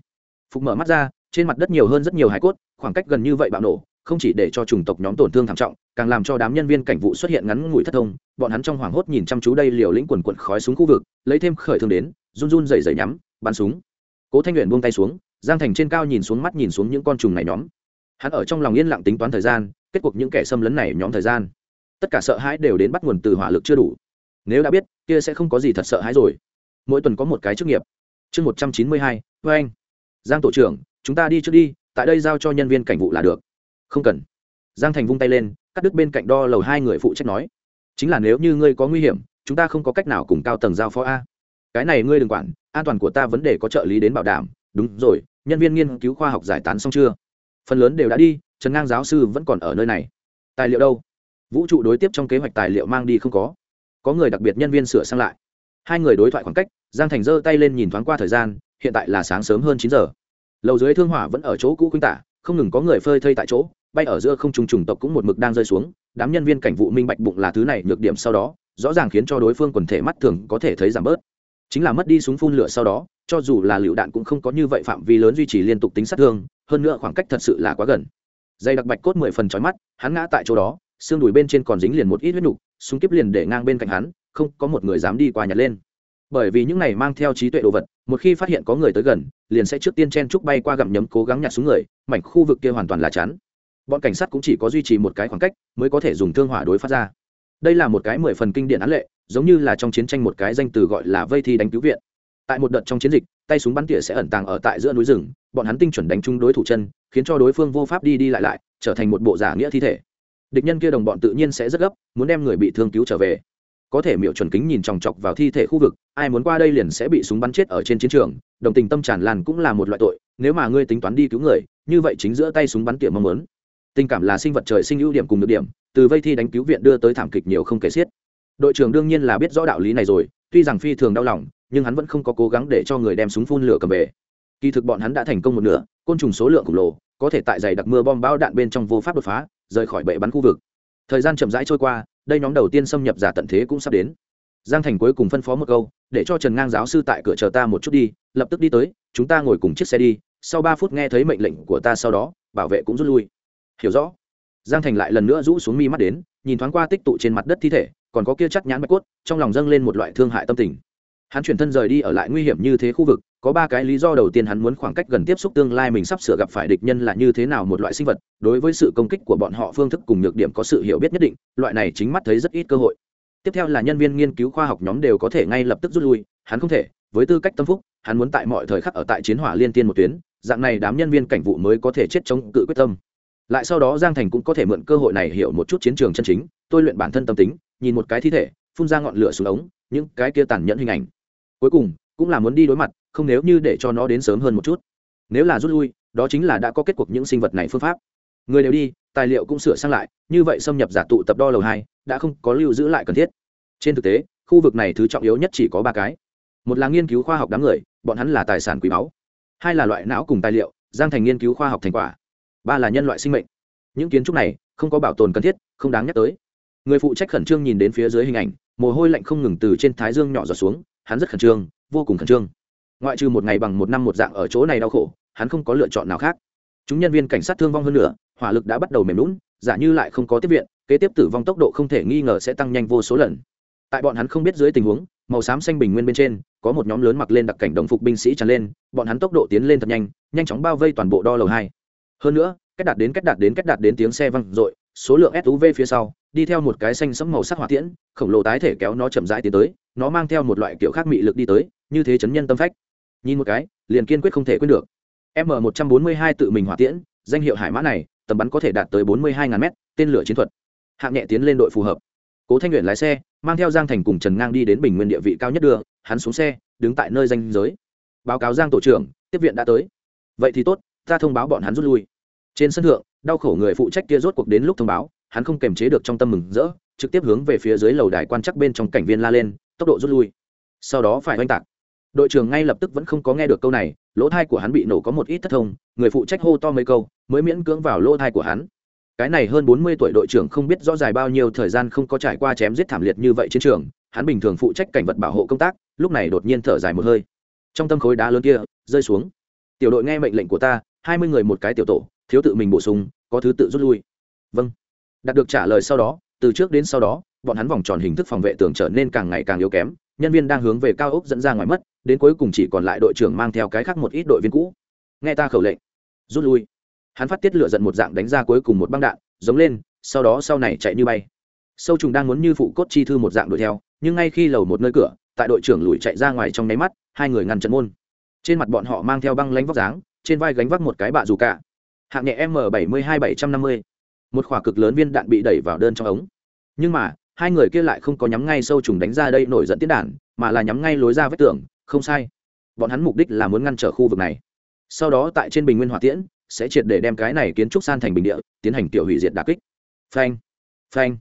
Phục mở mắt ra trên mặt đất nhiều hơn rất nhiều hải cốt, khoảng cách gần như vậy bạo nổ, không chỉ để cho chủng tộc nhóm tổn thương thảm trọng, càng làm cho đám nhân viên cảnh vụ xuất hiện ngắn ngủi thất thông. Bọn hắn trong hoảng hốt nhìn chăm chú đây liều lĩnh quần quận khói xuống khu vực, lấy thêm khởi thương đến, run run dày dày nhắm, bắn súng. Cố thanh luyện buông tay xuống, giang thành trên cao nhìn xuống mắt nhìn xuống những con trùng này nhóm. Hắn ở trong lòng yên lặng tính toán thời gian, kết cuộc những kẻ xâm lấn này nhóm thời gian. Tất cả sợ hãi đều đến bắt nguồn từ hỏa lực chưa đủ. Nếu đã biết, kia sẽ không có gì thật sợ hãi rồi. Mỗi tuần có một cái chức nghiệp. Chương một trăm chín mươi hai vê anh giang tổ trưởng chúng ta đi trước đi, tại đây giao cho nhân viên cảnh vụ là được. Không cần. Giang thành vung tay lên, cắt đứt bên cạnh đo lầu hai người phụ trách nói. Chính là nếu như ngươi có nguy hiểm, chúng ta không có cách nào cùng cao tầng giao phó a. Cái này ngươi đừng quản, an toàn của ta vấn đề có trợ lý đến bảo đảm. Đúng rồi, nhân viên nghiên cứu khoa học giải tán xong chưa? Phần lớn đều đã đi, trần ngang giáo sư vẫn còn ở nơi này. Tài liệu đâu? Vũ trụ đối tiếp trong kế hoạch tài liệu mang đi không có. Có người đặc biệt nhân viên sửa sang lại. Hai người đối thoại khoảng cách, giang thành giơ tay lên nhìn thoáng qua thời gian, hiện tại là sáng sớm hơn chín giờ lầu dưới thương hỏa vẫn ở chỗ cũ khuynh tả, không ngừng có người phơi thây tại chỗ, bay ở giữa không trùng trùng tộc cũng một mực đang rơi xuống, đám nhân viên cảnh vụ minh bạch bụng là thứ này, nhược điểm sau đó, rõ ràng khiến cho đối phương quần thể mắt thường có thể thấy giảm bớt. Chính là mất đi súng phun lửa sau đó, cho dù là lựu đạn cũng không có như vậy phạm vi lớn duy trì liên tục tính sát thương, hơn nữa khoảng cách thật sự là quá gần. Dây đặc bạch cốt mười phần trói mắt, hắn ngã tại chỗ đó, xương đùi bên trên còn dính liền một ít huyết nục, súng kiếp liền để ngang bên cạnh hắn, không có một người dám đi qua nhặt lên bởi vì những này mang theo trí tuệ đồ vật, một khi phát hiện có người tới gần, liền sẽ trước tiên chen trúc bay qua gặm nhấm cố gắng nhặt xuống người, mảnh khu vực kia hoàn toàn là chắn bọn cảnh sát cũng chỉ có duy trì một cái khoảng cách, mới có thể dùng thương hỏa đối phát ra. Đây là một cái mười phần kinh điển án lệ, giống như là trong chiến tranh một cái danh từ gọi là vây thi đánh cứu viện. Tại một đợt trong chiến dịch, tay súng bắn tỉa sẽ ẩn tàng ở tại giữa núi rừng, bọn hắn tinh chuẩn đánh trúng đối thủ chân, khiến cho đối phương vô pháp đi đi lại lại, trở thành một bộ giả nghĩa thi thể. Địch nhân kia đồng bọn tự nhiên sẽ rất gấp, muốn đem người bị thương cứu trở về có thể miệu chuẩn kính nhìn chòng chọc vào thi thể khu vực, ai muốn qua đây liền sẽ bị súng bắn chết ở trên chiến trường, đồng tình tâm tràn lan cũng là một loại tội, nếu mà ngươi tính toán đi cứu người, như vậy chính giữa tay súng bắn tiệm mong muốn. Tình cảm là sinh vật trời sinh ưu điểm cùng được điểm, từ vây thi đánh cứu viện đưa tới thảm kịch nhiều không kể xiết. Đội trưởng đương nhiên là biết rõ đạo lý này rồi, tuy rằng phi thường đau lòng, nhưng hắn vẫn không có cố gắng để cho người đem súng phun lửa cầm về. Kỳ thực bọn hắn đã thành công một nửa, côn trùng số lượng khổng lồ, có thể tại dày đặc mưa bom bão đạn bên trong vô pháp đột phá, rời khỏi bệ bắn khu vực. Thời gian chậm rãi trôi qua đây nhóm đầu tiên xâm nhập giả tận thế cũng sắp đến. Giang thành cuối cùng phân phó một câu, để cho trần ngang giáo sư tại cửa chờ ta một chút đi, lập tức đi tới, chúng ta ngồi cùng chiếc xe đi, sau ba phút nghe thấy mệnh lệnh của ta sau đó, bảo vệ cũng rút lui. Hiểu rõ. Giang thành lại lần nữa rũ xuống mi mắt đến, nhìn thoáng qua tích tụ trên mặt đất thi thể, còn có kia chắc nhãn bạch cốt, trong lòng dâng lên một loại thương hại tâm tình hắn chuyển thân rời đi ở lại nguy hiểm như thế khu vực, có ba cái lý do đầu tiên hắn muốn khoảng cách gần tiếp xúc tương lai mình sắp sửa gặp phải địch nhân là như thế nào một loại sinh vật, đối với sự công kích của bọn họ phương thức cùng nhược điểm có sự hiểu biết nhất định, loại này chính mắt thấy rất ít cơ hội. Tiếp theo là nhân viên nghiên cứu khoa học nhóm đều có thể ngay lập tức rút lui, hắn không thể, với tư cách tâm phúc, hắn muốn tại mọi thời khắc ở tại chiến hỏa liên tiên một tuyến, dạng này đám nhân viên cảnh vụ mới có thể chết chống cự quyết tâm. Lại sau đó giang thành cũng có thể mượn cơ hội này hiểu một chút chiến trường chân chính, tôi luyện bản thân tâm tính, nhìn một cái thi thể, phun ra ngọn lửa xuống ống, những cái kia tàn nhẫn hình ảnh cuối cùng cũng là muốn đi đối mặt, không nếu như để cho nó đến sớm hơn một chút. Nếu là rút lui, đó chính là đã có kết cuộc những sinh vật này phương pháp. Người đều đi, tài liệu cũng sửa sang lại, như vậy xâm nhập giả tụ tập đo lầu hai, đã không có lưu giữ lại cần thiết. Trên thực tế, khu vực này thứ trọng yếu nhất chỉ có ba cái. Một là nghiên cứu khoa học đám người, bọn hắn là tài sản quý báu. Hai là loại não cùng tài liệu, giang thành nghiên cứu khoa học thành quả. Ba là nhân loại sinh mệnh. Những kiến trúc này, không có bảo tồn cần thiết, không đáng nhắc tới. Người phụ trách khẩn trương nhìn đến phía dưới hình ảnh, mồ hôi lạnh không ngừng từ trên thái dương nhỏ giọt xuống hắn rất khẩn trương, vô cùng khẩn trương. Ngoại trừ một ngày bằng một năm một dạng ở chỗ này đau khổ, hắn không có lựa chọn nào khác. Chúng nhân viên cảnh sát thương vong hơn nữa, hỏa lực đã bắt đầu mềm lún, giả như lại không có tiếp viện, kế tiếp tử vong tốc độ không thể nghi ngờ sẽ tăng nhanh vô số lần. Tại bọn hắn không biết dưới tình huống, màu xám xanh bình nguyên bên trên, có một nhóm lớn mặc lên đặc cảnh đồng phục binh sĩ tràn lên, bọn hắn tốc độ tiến lên thật nhanh nhanh chóng bao vây toàn bộ đo lầu hai. Hơn nữa, cách đạt đến cách đạt đến cách đạt đến tiếng xe văng r ộ i số lượng suv phía sau, đi theo một cái xanh sẫm màu sắc hỏa tiễn, khổng lồ tái thể kéo nó chậm rãi tiến tới nó mang theo một loại kiểu khác mị lực đi tới như thế chấn nhân tâm phách. Nhìn một cái liền kiên quyết không thể quên được. M một trăm bốn mươi hai tự mình hỏa tiễn danh hiệu hải mã này tầm bắn có thể đạt tới bốn mươi hai ngàn mét, tên lửa chiến thuật. Hạng nhẹ tiến lên đội phù hợp. Cố thanh nguyện lái xe mang theo giang thành cùng trần ngang đi đến bình nguyên địa vị cao nhất đường, hắn xuống xe đứng tại nơi danh giới. Báo cáo giang tổ trưởng tiếp viện đã tới. Vậy thì tốt ta thông báo bọn hắn rút lui. Trên sân thượng đau khổ người phụ trách kia rốt cuộc đến lúc thông báo hắn không kềm chế được trong tâm mừng rỡ trực tiếp hướng về phía dưới lầu đài quan chắc bên trong cảnh viên la lên tốc độ rút lui. Sau đó phải oanh tạc. Đội trưởng ngay lập tức vẫn không có nghe được câu này, lỗ thai của hắn bị nổ có một ít thất thông, người phụ trách hô to mấy câu, mới miễn cưỡng vào lỗ thai của hắn. Cái này hơn bốn mươi tuổi đội trưởng không biết rõ dài bao nhiêu thời gian không có trải qua chém giết thảm liệt như vậy chiến trường, hắn bình thường phụ trách cảnh vật bảo hộ công tác, lúc này đột nhiên thở dài một hơi. Trong tâm khối đá lớn kia, rơi xuống. Tiểu đội nghe mệnh lệnh của ta, hai mươi người một cái tiểu tổ, thiếu tự mình bổ sung, có thứ tự rút lui. Vâng. Đạt được trả lời sau đó, từ trước đến sau đó bọn hắn vòng tròn hình thức phòng vệ tường trở nên càng ngày càng yếu kém, nhân viên đang hướng về cao ốc dẫn ra ngoài mất, đến cuối cùng chỉ còn lại đội trưởng mang theo cái khác một ít đội viên cũ. Nghe ta khẩu lệnh. Rút lui. Hắn phát tiết lửa giận một dạng đánh ra cuối cùng một băng đạn, giống lên, sau đó sau này chạy như bay. Sâu trùng đang muốn như phụ cốt chi thư một dạng đuổi theo, nhưng ngay khi lầu một nơi cửa, tại đội trưởng lùi chạy ra ngoài trong nháy mắt, hai người ngăn trận môn. Trên mặt bọn họ mang theo băng lánh vóc dáng, trên vai gánh vác một cái bạ dù cả. Hạng nhẹ m bảy mươi hai bảy trăm năm mươi. Một khỏa cực lớn viên đạn bị đẩy vào đơn trong ống. Nhưng mà hai người kia lại không có nhắm ngay sâu trùng đánh ra đây nổi dẫn tiến đàn, mà là nhắm ngay lối ra vách tường không sai. Bọn hắn mục đích là muốn ngăn trở khu vực này. Sau đó tại trên bình nguyên hỏa tiễn sẽ triệt để đem cái này kiến trúc san thành bình địa tiến hành tiểu hủy diệt đà kích. Phanh phanh.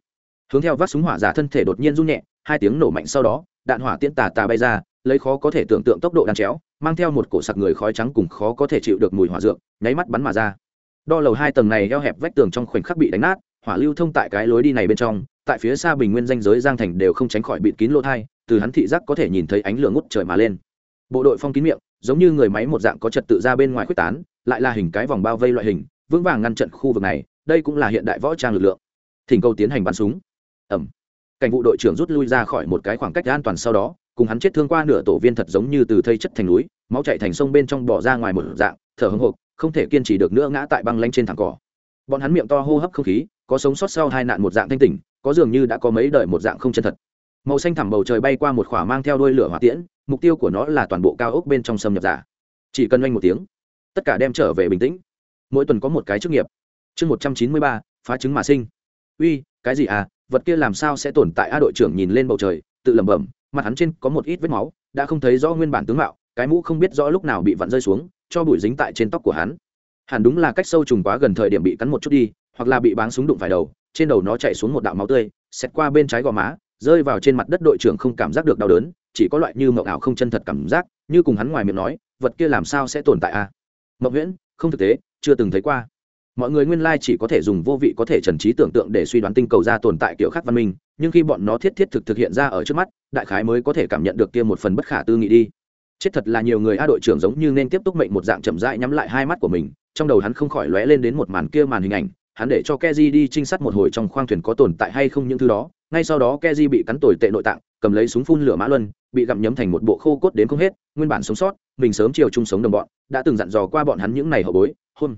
Hướng theo vác súng hỏa giả thân thể đột nhiên run nhẹ hai tiếng nổ mạnh sau đó đạn hỏa tiễn tà tà bay ra lấy khó có thể tưởng tượng tốc độ đan chéo mang theo một cổ sặc người khói trắng cùng khó có thể chịu được mùi hỏa dược nháy mắt bắn mà ra. Đo lầu hai tầng này eo hẹp vách tường trong khoảnh khắc bị đánh nát hỏa lưu thông tại cái lối đi này bên trong tại phía xa bình nguyên danh giới giang thành đều không tránh khỏi bịt kín lỗ thai, từ hắn thị giác có thể nhìn thấy ánh lửa ngút trời mà lên. Bộ đội phong kín miệng, giống như người máy một dạng có trật tự ra bên ngoài quyết tán, lại là hình cái vòng bao vây loại hình, vững vàng ngăn trận khu vực này, đây cũng là hiện đại võ trang lực lượng. Thỉnh cầu tiến hành bắn súng. Ẩm cảnh vụ đội trưởng rút lui ra khỏi một cái khoảng cách an toàn sau đó, cùng hắn chết thương qua nửa tổ viên thật giống như từ thây chất thành núi, máu chạy thành sông bên trong bỏ ra ngoài một dạng, thở hưng hộp không thể kiên trì được nữa ngã tại băng lanh trên thẳng cỏ. Bọn hắn miệng to hô hấp không khí, có sống sót sau hai nạn một dạng thanh tỉnh có dường như đã có mấy đời một dạng không chân thật. Màu xanh thẳm bầu trời bay qua một khỏa mang theo đôi lửa hỏa tiễn, mục tiêu của nó là toàn bộ cao ốc bên trong xâm nhập giả. Chỉ cần oanh một tiếng, tất cả đem trở về bình tĩnh. Mỗi tuần có một cái chức nghiệp. Chương một trăm chín mươi ba, phá chứng mà sinh. Uy, cái gì à? Vật kia làm sao sẽ tồn tại? A đội trưởng nhìn lên bầu trời, tự lẩm bẩm, mặt hắn trên có một ít vết máu, đã không thấy rõ nguyên bản tướng mạo, cái mũ không biết rõ lúc nào bị vặn rơi xuống, cho bụi dính tại trên tóc của hắn. Hẳn đúng là cách sâu trùng quá gần thời điểm bị cắn một chút đi, hoặc là bị báng súng đụng phải đầu trên đầu nó chạy xuống một đạo máu tươi, xẹt qua bên trái gò má, rơi vào trên mặt đất đội trưởng không cảm giác được đau đớn, chỉ có loại như mậu ảo không chân thật cảm giác, như cùng hắn ngoài miệng nói, vật kia làm sao sẽ tồn tại a à? mộng nguyễn, không thực tế, chưa từng thấy qua mọi người nguyên lai chỉ có thể dùng vô vị có thể trần trí tưởng tượng để suy đoán tinh cầu ra tồn tại kiểu khác văn minh, nhưng khi bọn nó thiết thiết thực thực hiện ra ở trước mắt, đại khái mới có thể cảm nhận được kia một phần bất khả tư nghị đi chết thật là nhiều người a đội trưởng giống như nên tiếp tục mệnh một dạng chậm rãi nhắm lại hai mắt của mình, trong đầu hắn không khỏi lóe lên đến một màn kia màn hình ảnh hắn để cho Keji đi trinh sát một hồi trong khoang thuyền có tồn tại hay không những thứ đó. Ngay sau đó Keji bị cắn tồi tệ nội tạng, cầm lấy súng phun lửa mã luân, bị gặm nhấm thành một bộ khô cốt đến không hết, nguyên bản sống sót, mình sớm chiều chung sống đồng bọn, đã từng dặn dò qua bọn hắn những này hậu bối hôn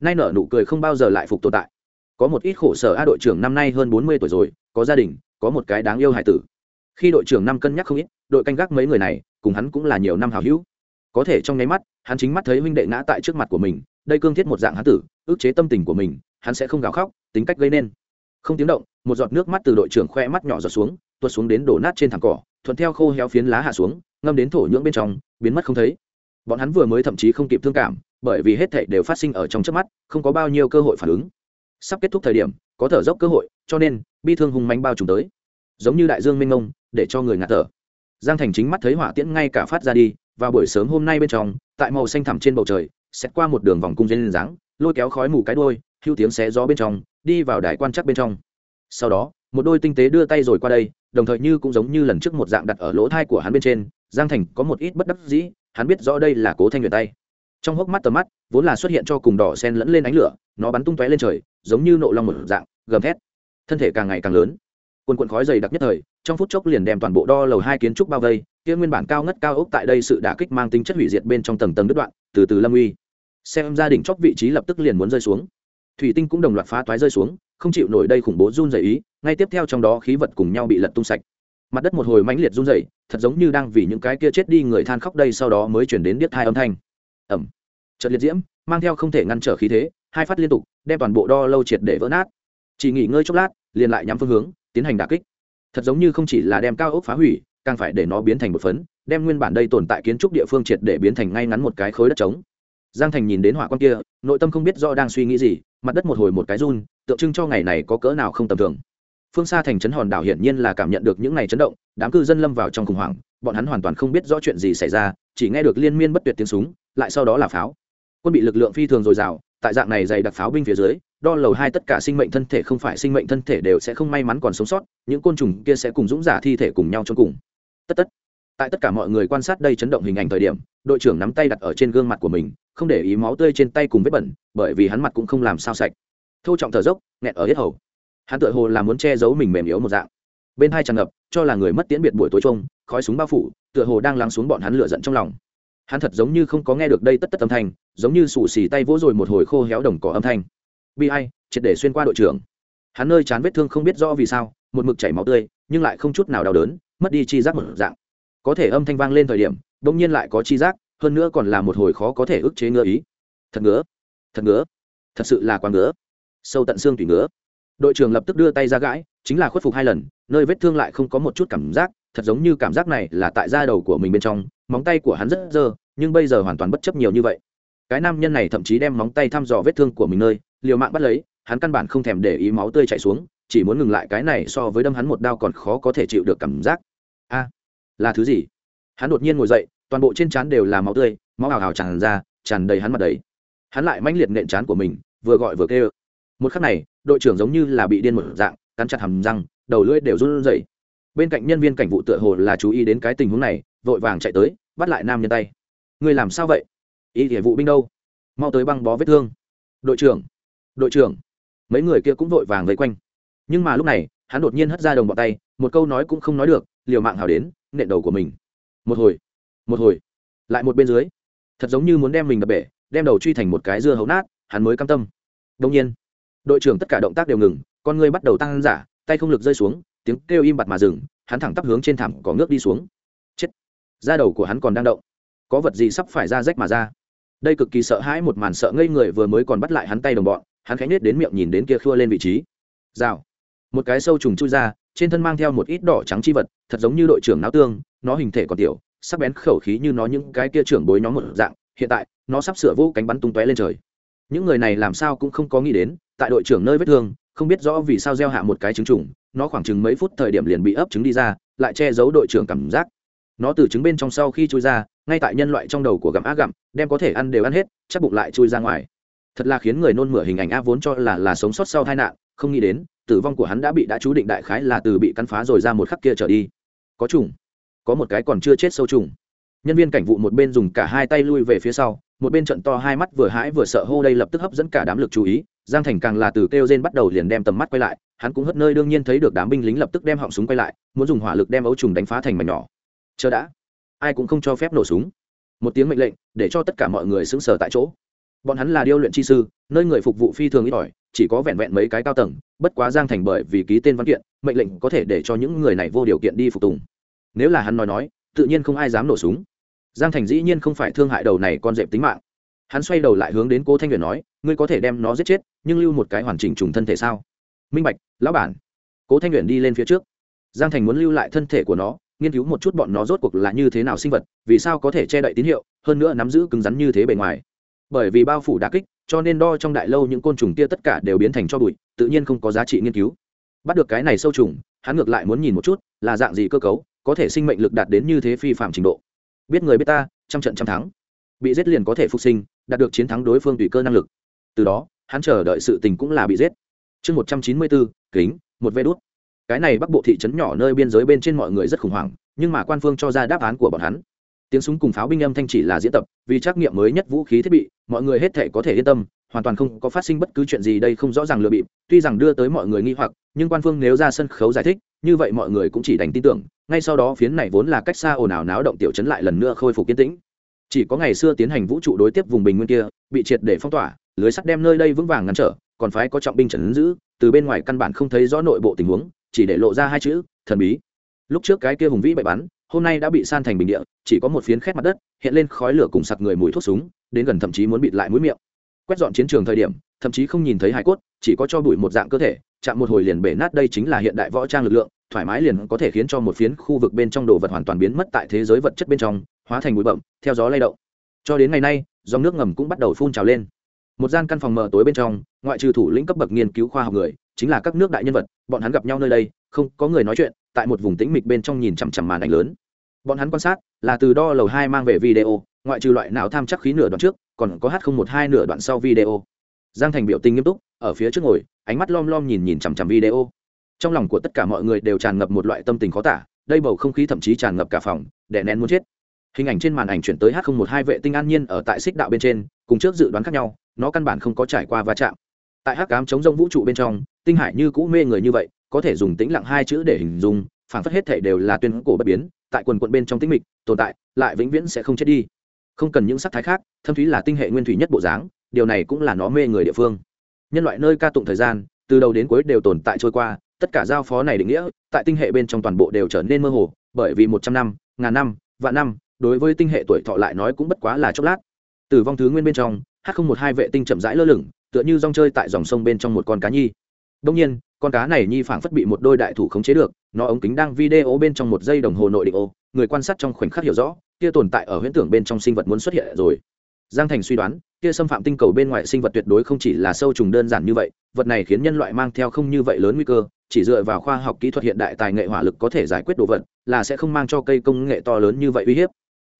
nay nở nụ cười không bao giờ lại phục tồn tại. Có một ít khổ sở a đội trưởng năm nay hơn bốn mươi tuổi rồi, có gia đình, có một cái đáng yêu hải tử. Khi đội trưởng năm cân nhắc không ít, đội canh gác mấy người này, cùng hắn cũng là nhiều năm hào hữu. Có thể trong nháy mắt, hắn chính mắt thấy huynh đệ ngã tại trước mặt của mình, đây cương thiết một dạng hắn tử, ức chế tâm tình của mình hắn sẽ không gào khóc, tính cách gây nên. Không tiếng động, một giọt nước mắt từ đội trưởng khoe mắt nhỏ giọt xuống, tuột xuống đến đổ nát trên thẳng cỏ, thuận theo khô héo phiến lá hạ xuống, ngâm đến thổ nhưỡng bên trong, biến mất không thấy. Bọn hắn vừa mới thậm chí không kịp thương cảm, bởi vì hết thảy đều phát sinh ở trong trước mắt, không có bao nhiêu cơ hội phản ứng. Sắp kết thúc thời điểm, có thở dốc cơ hội, cho nên, bi thương hùng mánh bao trùm tới. Giống như đại dương mênh mông, để cho người ngạt thở. Giang thành chính mắt thấy hỏa tiễn ngay cả phát ra đi, vào buổi sớm hôm nay bên trong, tại màu xanh thẳm trên bầu trời xét qua một đường vòng cung dây lên dáng lôi kéo khói mù cái đôi hưu tiếng xé gió bên trong, đi vào đài quan chắc bên trong. Sau đó, một đôi tinh tế đưa tay rồi qua đây, đồng thời như cũng giống như lần trước một dạng đặt ở lỗ thai của hắn bên trên, giang thành có một ít bất đắc dĩ, hắn biết rõ đây là cố thanh nguyện tay. Trong hốc mắt tầm mắt, vốn là xuất hiện cho cùng đỏ sen lẫn lên ánh lửa, nó bắn tung tóe lên trời, giống như nộ long một dạng, gầm thét. Thân thể càng ngày càng lớn. Quần quần khói dày đặc nhất thời, trong phút chốc liền đem toàn bộ đo lầu hai kiến trúc bao vây, kia nguyên bản cao ngất cao ốc tại đây sự đả kích mang tính chất hủy diệt bên trong tầng tầng đứt đoạn, từ từ lâm uy xem gia đình chóp vị trí lập tức liền muốn rơi xuống. Thủy tinh cũng đồng loạt phá toái rơi xuống, không chịu nổi đây khủng bố run rẩy ý, ngay tiếp theo trong đó khí vật cùng nhau bị lật tung sạch. Mặt đất một hồi mãnh liệt run rẩy, thật giống như đang vì những cái kia chết đi người than khóc đây sau đó mới chuyển đến điếc thai âm thanh. Ẩm trận liệt diễm, mang theo không thể ngăn trở khí thế, hai phát liên tục, đem toàn bộ đo lâu triệt để vỡ nát. Chỉ nghỉ ngơi chốc lát, liền lại nhắm phương hướng, tiến hành đả kích. Thật giống như không chỉ là đem cao ốc phá hủy, càng phải để nó biến thành một phấn, đem nguyên bản đây tồn tại kiến trúc địa phương triệt để biến thành ngay ngắn một cái khối đất trống giang thành nhìn đến hỏa quan kia, nội tâm không biết do đang suy nghĩ gì, mặt đất một hồi một cái run, tượng trưng cho ngày này có cỡ nào không tầm thường. Phương xa thành trấn hòn đảo hiển nhiên là cảm nhận được những ngày chấn động, đám cư dân lâm vào trong khủng hoảng, bọn hắn hoàn toàn không biết rõ chuyện gì xảy ra, chỉ nghe được liên miên bất tuyệt tiếng súng, lại sau đó là pháo. Quân bị lực lượng phi thường dồi dào, tại dạng này dày đặc pháo binh phía dưới, đo lầu hai tất cả sinh mệnh thân thể không phải sinh mệnh thân thể đều sẽ không may mắn còn sống sót, những côn trùng kia sẽ cùng dũng giả thi thể cùng nhau trong cùng. Tất tất tại tất cả mọi người quan sát đây chấn động hình ảnh thời điểm, đội trưởng nắm tay đặt ở trên gương mặt của mình, không để ý máu tươi trên tay cùng vết bẩn, bởi vì hắn mặt cũng không làm sao sạch. Thô trọng thở dốc, nghẹn ở hết hầu. Hắn tự hồ là muốn che giấu mình mềm yếu một dạng. Bên hai tràn ngập, cho là người mất tiễn biệt buổi tối trông khói súng bao phủ, tựa hồ đang lắng xuống bọn hắn lửa giận trong lòng. Hắn thật giống như không có nghe được đây tất tất âm thanh, giống như sủ xì tay vỗ rồi một hồi khô héo đồng cỏ âm thanh. Bi ai, triệt để xuyên qua đội trưởng. Hắn nơi chán vết thương không biết rõ vì sao, một mực chảy máu tươi, nhưng lại không chút nào đau đớn, mất đi chi giác một dạng có thể âm thanh vang lên thời điểm đông nhiên lại có chi giác, hơn nữa còn là một hồi khó có thể ức chế ngứa ý. Thật ngứa thật ngứa, thật sự là quá ngứa. Sâu tận xương tủy ngứa. Đội trưởng lập tức đưa tay ra gãi, chính là khuất phục hai lần, nơi vết thương lại không có một chút cảm giác, thật giống như cảm giác này là tại da đầu của mình bên trong, móng tay của hắn rất dơ, nhưng bây giờ hoàn toàn bất chấp nhiều như vậy. Cái nam nhân này thậm chí đem móng tay thăm dò vết thương của mình nơi, liều mạng bắt lấy, hắn căn bản không thèm để ý máu tươi chảy xuống, chỉ muốn ngừng lại cái này so với đâm hắn một đao còn khó có thể chịu được cảm giác là thứ gì? Hắn đột nhiên ngồi dậy, toàn bộ trên trán đều là máu tươi, máu hào hào tràn ra, tràn đầy hắn mặt đầy hắn lại mãnh liệt nện trán của mình, vừa gọi vừa kêu. Một khắc này, đội trưởng giống như là bị điên một dạng, cắn chặt hầm răng, đầu lưỡi đều run rẩy. Bên cạnh nhân viên cảnh vụ tựa hồ là chú ý đến cái tình huống này, vội vàng chạy tới, bắt lại nam nhân tay. Người làm sao vậy? Y thể vụ binh đâu? Mau tới băng bó vết thương. Đội trưởng đội trưởng. Mấy người kia cũng vội vàng vây quanh. Nhưng mà lúc này, hắn đột nhiên hất ra đồng bọn tay, một câu nói cũng không nói được liều mạng hào đến nện đầu của mình. Một hồi một hồi, lại một bên dưới. Thật giống như muốn đem mình đập bể, đem đầu truy thành một cái dưa hấu nát, hắn mới cam tâm. Đông nhiên, đội trưởng tất cả động tác đều ngừng, con người bắt đầu tăng giả, tay không lực rơi xuống, tiếng kêu im bặt mà dừng, hắn thẳng tắp hướng trên thảm có nước đi xuống. Chết! Da đầu của hắn còn đang động. Có vật gì sắp phải ra rách mà ra? Đây cực kỳ sợ hãi một màn sợ ngây người vừa mới còn bắt lại hắn tay đồng bọn, hắn khẽ nết đến miệng nhìn đến kia khua lên vị trí. Rào! Một cái sâu trùng chui ra trên thân mang theo một ít đỏ trắng chi vật, thật giống như đội trưởng náo tương, nó hình thể còn tiểu, sắc bén khẩu khí như nó những cái kia trưởng bối nó một dạng, hiện tại, nó sắp sửa vô cánh bắn tung tóe lên trời. Những người này làm sao cũng không có nghĩ đến, tại đội trưởng nơi vết thương, không biết rõ vì sao gieo hạ một cái trứng trùng, nó khoảng chừng mấy phút thời điểm liền bị ấp trứng đi ra, lại che giấu đội trưởng cảm giác. Nó từ trứng bên trong sau khi chui ra, ngay tại nhân loại trong đầu của gặm á gặm, đem có thể ăn đều ăn hết, chắc bụng lại chui ra ngoài. Thật là khiến người nôn mửa hình ảnh á vốn cho là là sống sót sau tai nạn, không nghĩ đến tử vong của hắn đã bị đã chú định đại khái là từ bị cắn phá rồi ra một khắc kia trở đi. Có trùng, có một cái còn chưa chết sâu trùng. Nhân viên cảnh vụ một bên dùng cả hai tay lui về phía sau, một bên trận to hai mắt vừa hãi vừa sợ hô đây lập tức hấp dẫn cả đám lực chú ý. Giang thành càng là từ kêu rên bắt đầu liền đem tầm mắt quay lại, hắn cũng hất nơi đương nhiên thấy được đám binh lính lập tức đem họng súng quay lại, muốn dùng hỏa lực đem ấu trùng đánh phá thành mảnh nhỏ. Chờ đã, ai cũng không cho phép nổ súng. Một tiếng mệnh lệnh, để cho tất cả mọi người sững sờ tại chỗ. Bọn hắn là điêu luyện chi sư, nơi người phục vụ phi thường ít ỏi chỉ có vẹn vẹn mấy cái cao tầng, bất quá giang thành bởi vì ký tên văn kiện, mệnh lệnh có thể để cho những người này vô điều kiện đi phục tùng. Nếu là hắn nói nói, tự nhiên không ai dám nổ súng. Giang thành dĩ nhiên không phải thương hại đầu này con dẹp tính mạng. Hắn xoay đầu lại hướng đến cố thanh huyền nói, ngươi có thể đem nó giết chết, nhưng lưu một cái hoàn chỉnh trùng thân thể sao? Minh bạch, lão bản. Cố thanh huyền đi lên phía trước. Giang thành muốn lưu lại thân thể của nó, nghiên cứu một chút bọn nó rốt cuộc là như thế nào sinh vật, vì sao có thể che đậy tín hiệu, hơn nữa nắm giữ cứng rắn như thế bề ngoài. Bởi vì bao phủ đà kích cho nên đo trong đại lâu những côn trùng kia tất cả đều biến thành cho bụi, tự nhiên không có giá trị nghiên cứu. Bắt được cái này sâu trùng, hắn ngược lại muốn nhìn một chút, là dạng gì cơ cấu, có thể sinh mệnh lực đạt đến như thế phi phạm trình độ. Biết người biết ta, trăm trận trăm thắng. Bị giết liền có thể phục sinh, đạt được chiến thắng đối phương tùy cơ năng lực. Từ đó, hắn chờ đợi sự tình cũng là bị giết. Chương một trăm chín mươi bốn, kính, một vê đốt cái này bắc bộ thị trấn nhỏ nơi biên giới bên trên mọi người rất khủng hoảng, nhưng mà quan phương cho ra đáp án của bọn hắn tiếng súng cùng pháo binh âm thanh chỉ là diễn tập, vì trắc nghiệm mới nhất vũ khí thiết bị, mọi người hết thể có thể yên tâm, hoàn toàn không có phát sinh bất cứ chuyện gì đây không rõ ràng lừa bịp. Tuy rằng đưa tới mọi người nghi hoặc, nhưng quan phương nếu ra sân khấu giải thích, như vậy mọi người cũng chỉ đành tin tưởng, ngay sau đó phiến này vốn là cách xa ồn ào náo động tiểu chấn lại lần nữa khôi phục kiên tĩnh. Chỉ có ngày xưa tiến hành vũ trụ đối tiếp vùng bình nguyên kia, bị triệt để phong tỏa, lưới sắt đem nơi đây vững vàng ngăn trở, còn phái có trọng binh trần giữ, từ bên ngoài căn bản không thấy rõ nội bộ tình huống, chỉ để lộ ra hai chữ, thần bí. Lúc trước cái kia hùng vĩ bậy bắn hôm nay đã bị san thành bình địa, chỉ có một phiến khét mặt đất, hiện lên khói lửa cùng sặc người mùi thuốc súng, đến gần thậm chí muốn bịt lại mũi miệng. Quét dọn chiến trường thời điểm, thậm chí không nhìn thấy hải cốt, chỉ có cho bụi một dạng cơ thể, chạm một hồi liền bể nát đây chính là hiện đại võ trang lực lượng, thoải mái liền có thể khiến cho một phiến khu vực bên trong đồ vật hoàn toàn biến mất tại thế giới vật chất bên trong, hóa thành bụi bậm theo gió lay động. Cho đến ngày nay, dòng nước ngầm cũng bắt đầu phun trào lên. Một gian căn phòng mờ tối bên trong, ngoại trừ thủ lĩnh cấp bậc nghiên cứu khoa học người, chính là các nước đại nhân vật, bọn hắn gặp nhau nơi đây, không có người nói chuyện tại một vùng tĩnh mịch bên trong nhìn chằm chằm màn ảnh lớn. Bọn hắn quan sát, là từ đo lầu hai mang về video, ngoại trừ loại não tham chắc khí nửa đoạn trước, còn có h không một hai nửa đoạn sau video. Giang thành biểu tình nghiêm túc, ở phía trước ngồi, ánh mắt lom lom nhìn nhìn chằm chằm video. Trong lòng của tất cả mọi người đều tràn ngập một loại tâm tình khó tả, đây bầu không khí thậm chí tràn ngập cả phòng, đè nén muốn chết. Hình ảnh trên màn ảnh chuyển tới h một hai vệ tinh an nhiên ở tại xích đạo bên trên, cùng trước dự đoán khác nhau, nó căn bản không có trải qua va chạm. Tại hắc cám chống rông vũ trụ bên trong, tinh hải như cũ mê người như vậy có thể dùng tĩnh lặng hai chữ để hình dung phản phất hết thể đều là tuyên cổ bất biến, tại quần quận bên trong tĩnh mịch, tồn tại, lại vĩnh viễn sẽ không chết đi. Không cần những sắc thái khác, thâm thúy là tinh hệ nguyên thủy nhất bộ dáng, điều này cũng là nó mê người địa phương. Nhân loại nơi ca tụng thời gian, từ đầu đến cuối đều tồn tại trôi qua, tất cả giao phó này định nghĩa, tại tinh hệ bên trong toàn bộ đều trở nên mơ hồ, bởi vì một trăm năm, ngàn năm, vạn năm, đối với tinh hệ tuổi thọ lại nói cũng bất quá là chốc lát. Tử vong thứ nguyên bên trong h không một hai vệ tinh chậm rãi lơ lửng, tựa như rong chơi tại dòng sông bên trong một con cá nhi đông nhiên, con cá này nhi phảng phất bị một đôi đại thủ khống chế được, nó ống kính đang video bên trong một giây đồng hồ nội định ô, người quan sát trong khoảnh khắc hiểu rõ, kia tồn tại ở huyễn tưởng bên trong sinh vật muốn xuất hiện rồi. Giang thành suy đoán, kia xâm phạm tinh cầu bên ngoài sinh vật tuyệt đối không chỉ là sâu trùng đơn giản như vậy, vật này khiến nhân loại mang theo không như vậy lớn nguy cơ, chỉ dựa vào khoa học kỹ thuật hiện đại tài nghệ hỏa lực có thể giải quyết đồ vật, là sẽ không mang cho cây công nghệ to lớn như vậy uy hiếp.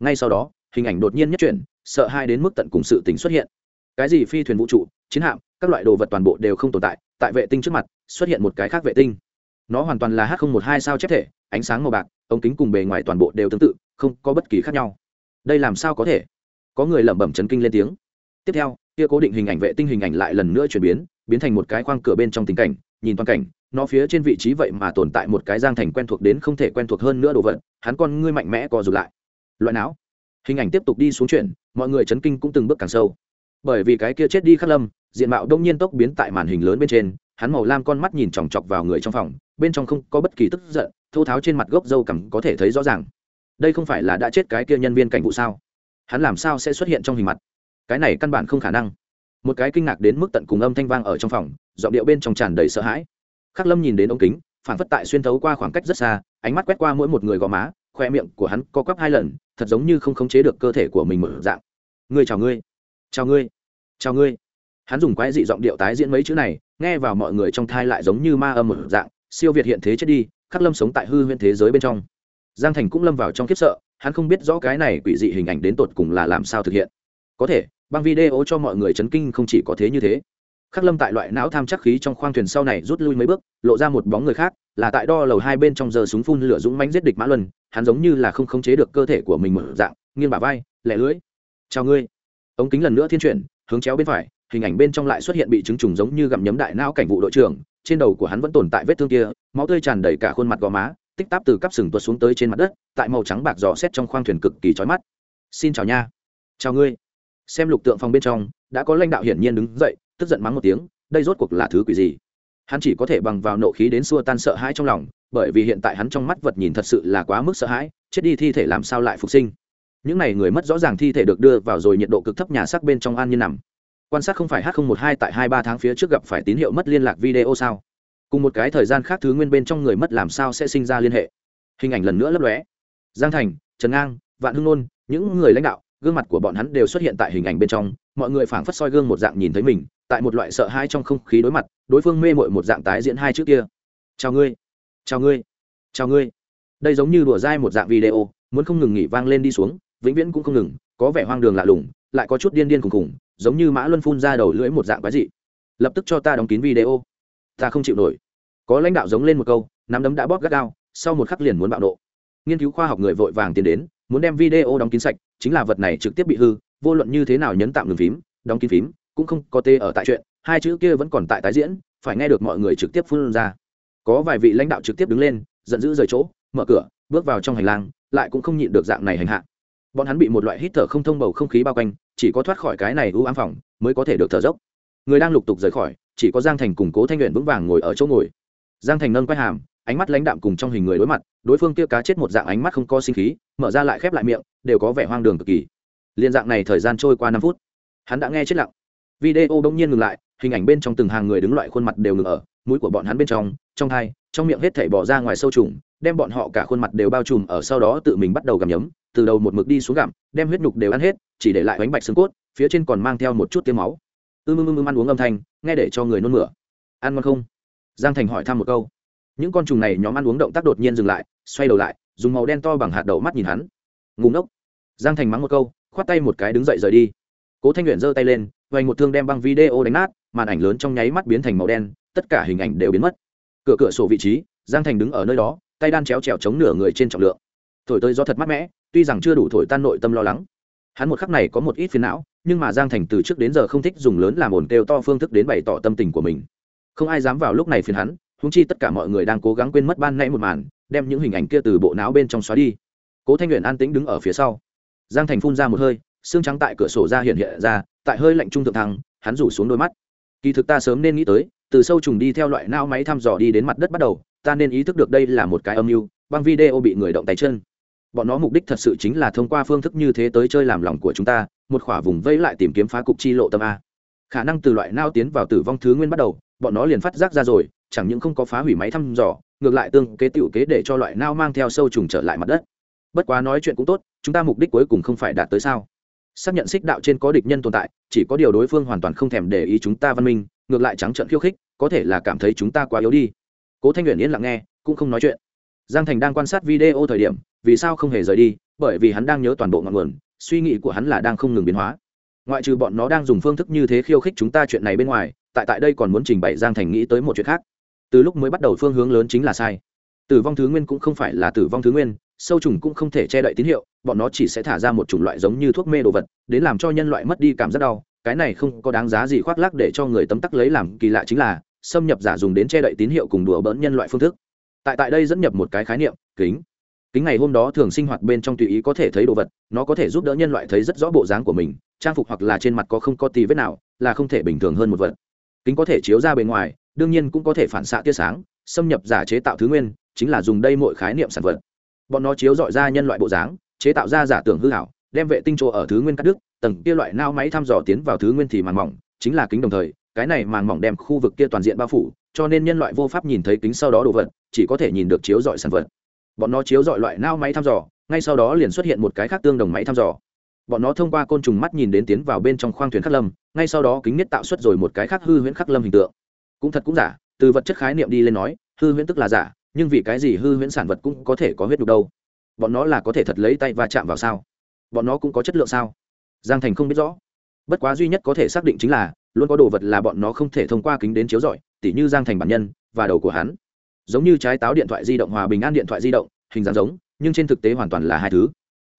Ngay sau đó, hình ảnh đột nhiên nhất chuyển, sợ hai đến mức tận cùng sự tình xuất hiện. Cái gì phi thuyền vũ trụ, chiến hạm, các loại đồ vật toàn bộ đều không tồn tại tại vệ tinh trước mặt, xuất hiện một cái khác vệ tinh. Nó hoàn toàn là h một hai sao chép thể, ánh sáng màu bạc, ống kính cùng bề ngoài toàn bộ đều tương tự, không có bất kỳ khác nhau. Đây làm sao có thể? Có người lẩm bẩm chấn kinh lên tiếng. Tiếp theo, kia cố định hình ảnh vệ tinh hình ảnh lại lần nữa chuyển biến biến thành một cái khoang cửa bên trong tình cảnh, nhìn toàn cảnh, nó phía trên vị trí vậy mà tồn tại một cái giang thành quen thuộc đến không thể quen thuộc hơn nữa đồ vật, hắn con ngươi mạnh mẽ co rụt lại. Loại não. Hình ảnh tiếp tục đi xuống chuyển, mọi người chấn kinh cũng từng bước càng sâu bởi vì cái kia chết đi khắc lâm, diện mạo đông nhiên tốc biến tại màn hình lớn bên trên, hắn màu lam con mắt nhìn chòng chọc vào người trong phòng, bên trong không có bất kỳ tức giận, thô tháo trên mặt gốc dâu cằm có thể thấy rõ ràng. Đây không phải là đã chết cái kia nhân viên cảnh vụ sao? Hắn làm sao sẽ xuất hiện trong hình mặt? Cái này căn bản không khả năng. Một cái kinh ngạc đến mức tận cùng âm thanh vang ở trong phòng, giọng điệu bên trong tràn đầy sợ hãi. Khắc lâm nhìn đến ống kính, phản phất tại xuyên thấu qua khoảng cách rất xa, ánh mắt quét qua mỗi một người gò má, khoe miệng của hắn co quắp hai lần, thật giống như không khống chế được cơ thể của mình mở dạng. Ngươi chào ngươi. Chào ngươi chào ngươi. Hắn dùng quái dị giọng điệu tái diễn mấy chữ này, nghe vào mọi người trong thai lại giống như ma âm một dạng, siêu việt hiện thế chết đi, khắc lâm sống tại hư huyễn thế giới bên trong. Giang thành cũng lâm vào trong khiếp sợ, hắn không biết rõ cái này quỷ dị hình ảnh đến tột cùng là làm sao thực hiện. Có thể, băng video cho mọi người chấn kinh không chỉ có thế như thế. Khắc lâm tại loại não tham chắc khí trong khoang thuyền sau này rút lui mấy bước, lộ ra một bóng người khác, là tại đo lầu hai bên trong giờ súng phun lửa dũng mánh giết địch mã luân, hắn giống như là không khống chế được cơ thể của mình mở dạng, nghiêng bả vai, lẻ lưỡi. Chào ngươi. Ống kính lần nữa thiên chuyển hướng chéo bên phải, hình ảnh bên trong lại xuất hiện bị chứng trùng giống như gặm nhấm đại não cảnh vụ đội trưởng, trên đầu của hắn vẫn tồn tại vết thương kia, máu tươi tràn đầy cả khuôn mặt gò má, tích táp từ cắp sừng tuột xuống tới trên mặt đất, tại màu trắng bạc dò xét trong khoang thuyền cực kỳ chói mắt. Xin chào nha. Chào ngươi. Xem lục tượng phòng bên trong, đã có lãnh đạo hiển nhiên đứng dậy, tức giận mắng một tiếng, đây rốt cuộc là thứ quỷ gì? Hắn chỉ có thể bằng vào nộ khí đến xua tan sợ hãi trong lòng, bởi vì hiện tại hắn trong mắt vật nhìn thật sự là quá mức sợ hãi, chết đi thi thể làm sao lại phục sinh? Những n à y người mất rõ ràng thi thể được đưa vào rồi nhiệt độ cực thấp nhà xác bên trong an nhiên nằm. Quan sát không phải h một hai tại hai ba tháng phía trước gặp phải tín hiệu mất liên lạc video sao? Cùng một cái thời gian khác thứ nguyên bên trong người mất làm sao sẽ sinh ra liên hệ? Hình ảnh lần nữa lấp lóe. Giang thành, trần ngang, vạn hưng nôn, những người lãnh đạo, gương mặt của bọn hắn đều xuất hiện tại hình ảnh bên trong, mọi người phảng phất soi gương một dạng nhìn thấy mình, tại một loại sợ hãi trong không khí đối mặt, đối phương mê mội một dạng tái diễn hai trước kia. Chào ngươi chào ngươi chào ngươi. Đây giống như đùa dai một dạng video, muốn không ngừng nghỉ vang lên đi xuống vĩnh viễn cũng không ngừng, có vẻ hoang đường lạ lùng, lại có chút điên điên khùng khùng, giống như mã luân phun ra đầu lưỡi một dạng quái dị. Lập tức cho ta đóng kín video. Ta không chịu nổi. Có lãnh đạo giống lên một câu, nắm đấm đã bóp gắt gao, sau một khắc liền muốn bạo nộ. Nghiên cứu khoa học người vội vàng tiến đến, muốn đem video đóng kín sạch, chính là vật này trực tiếp bị hư, vô luận như thế nào nhấn tạm ngừng phím, đóng kín phím, cũng không có tê ở tại chuyện, hai chữ kia vẫn còn tại tái diễn, phải nghe được mọi người trực tiếp phun ra. Có vài vị lãnh đạo trực tiếp đứng lên, giận dữ rời chỗ, mở cửa, bước vào trong hành lang, lại cũng không nhịn được dạng này hành hạ bọn hắn bị một loại hít thở không thông bầu không khí bao quanh, chỉ có thoát khỏi cái này ưu ám phòng mới có thể được thở dốc. Người đang lục tục rời khỏi, chỉ có giang thành củng cố thanh luyện vững vàng ngồi ở chỗ ngồi. Giang thành nâng quay hàm, ánh mắt lãnh đạm cùng trong hình người đối mặt, đối phương kia cá chết một dạng ánh mắt không có sinh khí, mở ra lại khép lại miệng, đều có vẻ hoang đường cực kỳ. Liên dạng này thời gian trôi qua năm phút, hắn đã nghe chết lặng. Video bỗng nhiên ngừng lại, hình ảnh bên trong từng hàng người đứng loại khuôn mặt đều ngừng ở, mũi của bọn hắn bên trong trong hai, trong miệng hết thảy bỏ ra ngoài sâu trùng, đem bọn họ cả khuôn mặt đều bao trùm ở sau đó tự mình bắt đầu gặm nhấm từ đầu một mực đi xuống gặm, đem huyết nhục đều ăn hết, chỉ để lại bánh bạch xương cốt, phía trên còn mang theo một chút tiếng máu. Ưm ưm ưm ăn uống âm thanh, nghe để cho người nôn mửa. Ăn ngon không? Giang thành hỏi thăm một câu. Những con trùng này nhóm ăn uống động tác đột nhiên dừng lại, xoay đầu lại, dùng màu đen to bằng hạt đậu mắt nhìn hắn. Ngùng ngốc. Giang thành mắng một câu, khoát tay một cái đứng dậy rời đi. Cố thanh nguyện giơ tay lên hoành một thương đem băng video đánh nát, màn ảnh lớn trong nháy mắt biến thành màu đen, tất cả hình ảnh đều biến mất. Cửa cửa sổ vị trí, giang thành đứng ở nơi đó, tay đan chéo trèo chống nửa người trên trọng lượng thổi tới do thật mát mẻ, tuy rằng chưa đủ thổi tan nội tâm lo lắng. Hắn một khắc này có một ít phiền não nhưng mà giang thành từ trước đến giờ không thích dùng lớn làm ồn kêu to phương thức đến bày tỏ tâm tình của mình. Không ai dám vào lúc này phiền hắn húng chi tất cả mọi người đang cố gắng quên mất ban nãy một màn đem những hình ảnh kia từ bộ não bên trong xóa đi. Cố thanh luyện an tĩnh đứng ở phía sau. Giang thành phun ra một hơi xương trắng tại cửa sổ ra hiện hiện ra tại hơi lạnh trung thượng thăng hắn rủ xuống đôi mắt. Kỳ thực ta sớm nên nghĩ tới từ sâu trùng đi theo loại não máy thăm dò đi đến mặt đất bắt đầu ta nên ý thức được đây là một cái âm mưu băng video bị người động tay chân bọn nó mục đích thật sự chính là thông qua phương thức như thế tới chơi làm lòng của chúng ta, một khỏa vùng vây lại tìm kiếm phá cục chi lộ tâm a. Khả năng từ loại nao tiến vào tử vong thứ nguyên bắt đầu, bọn nó liền phát giác ra rồi, chẳng những không có phá hủy máy thăm dò, ngược lại tương kế tựu kế để cho loại nao mang theo sâu trùng trở lại mặt đất. Bất quá nói chuyện cũng tốt, chúng ta mục đích cuối cùng không phải đạt tới sao? Xác nhận xích đạo trên có địch nhân tồn tại, chỉ có điều đối phương hoàn toàn không thèm để ý chúng ta văn minh, ngược lại trắng trợn khiêu khích, có thể là cảm thấy chúng ta quá yếu đi. Cố thanh nguyện yên lặng nghe, cũng không nói chuyện. Giang thành đang quan sát video thời điểm vì sao không hề rời đi, bởi vì hắn đang nhớ toàn bộ ngọn nguồn, suy nghĩ của hắn là đang không ngừng biến hóa. Ngoại trừ bọn nó đang dùng phương thức như thế khiêu khích chúng ta chuyện này bên ngoài, tại tại đây còn muốn trình bày giang thành nghĩ tới một chuyện khác. Từ lúc mới bắt đầu phương hướng lớn chính là sai. Tử vong thứ nguyên cũng không phải là tử vong thứ nguyên, sâu trùng cũng không thể che đậy tín hiệu, bọn nó chỉ sẽ thả ra một chủng loại giống như thuốc mê đồ vật, đến làm cho nhân loại mất đi cảm giác đau, cái này không có đáng giá gì khoác lác để cho người tấm tắc lấy làm kỳ lạ chính là, xâm nhập giả dùng đến che đậy tín hiệu cùng đùa bỡn nhân loại phương thức. Tại tại đây dẫn nhập một cái khái niệm, kính kính ngày hôm đó thường sinh hoạt bên trong tùy ý có thể thấy đồ vật, nó có thể giúp đỡ nhân loại thấy rất rõ bộ dáng của mình, trang phục hoặc là trên mặt có không có tì vết nào, là không thể bình thường hơn một vật. Kính có thể chiếu ra bề ngoài, đương nhiên cũng có thể phản xạ tia sáng, xâm nhập giả chế tạo thứ nguyên, chính là dùng đây mọi khái niệm sản vật. Bọn nó chiếu dọi ra nhân loại bộ dáng, chế tạo ra giả tưởng hư hảo, đem vệ tinh chỗ ở thứ nguyên cắt đứt, tầng kia loại nao máy thăm dò tiến vào thứ nguyên thì màng mỏng, chính là kính đồng thời, cái này màng mỏng đem khu vực kia toàn diện bao phủ, cho nên nhân loại vô pháp nhìn thấy kính sau đó đồ vật, chỉ có thể nhìn được chiếu dọi sản vật bọn nó chiếu dọi loại nao máy thăm dò, ngay sau đó liền xuất hiện một cái khác tương đồng máy thăm dò. Bọn nó thông qua côn trùng mắt nhìn đến tiến vào bên trong khoang thuyền khắc lâm, ngay sau đó kính nhất tạo xuất rồi một cái khác hư huyễn khắc lâm hình tượng. Cũng thật cũng giả, từ vật chất khái niệm đi lên nói, hư huyễn tức là giả, nhưng vì cái gì hư huyễn sản vật cũng có thể có huyết đục đâu? Bọn nó là có thể thật lấy tay và chạm vào sao? Bọn nó cũng có chất lượng sao? Giang thành không biết rõ. Bất quá duy nhất có thể xác định chính là, luôn có đồ vật là bọn nó không thể thông qua kính đến chiếu rọi, tỉ như giang thành bản nhân và đầu của hắn giống như trái táo điện thoại di động hòa bình an điện thoại di động, hình dáng giống, nhưng trên thực tế hoàn toàn là hai thứ.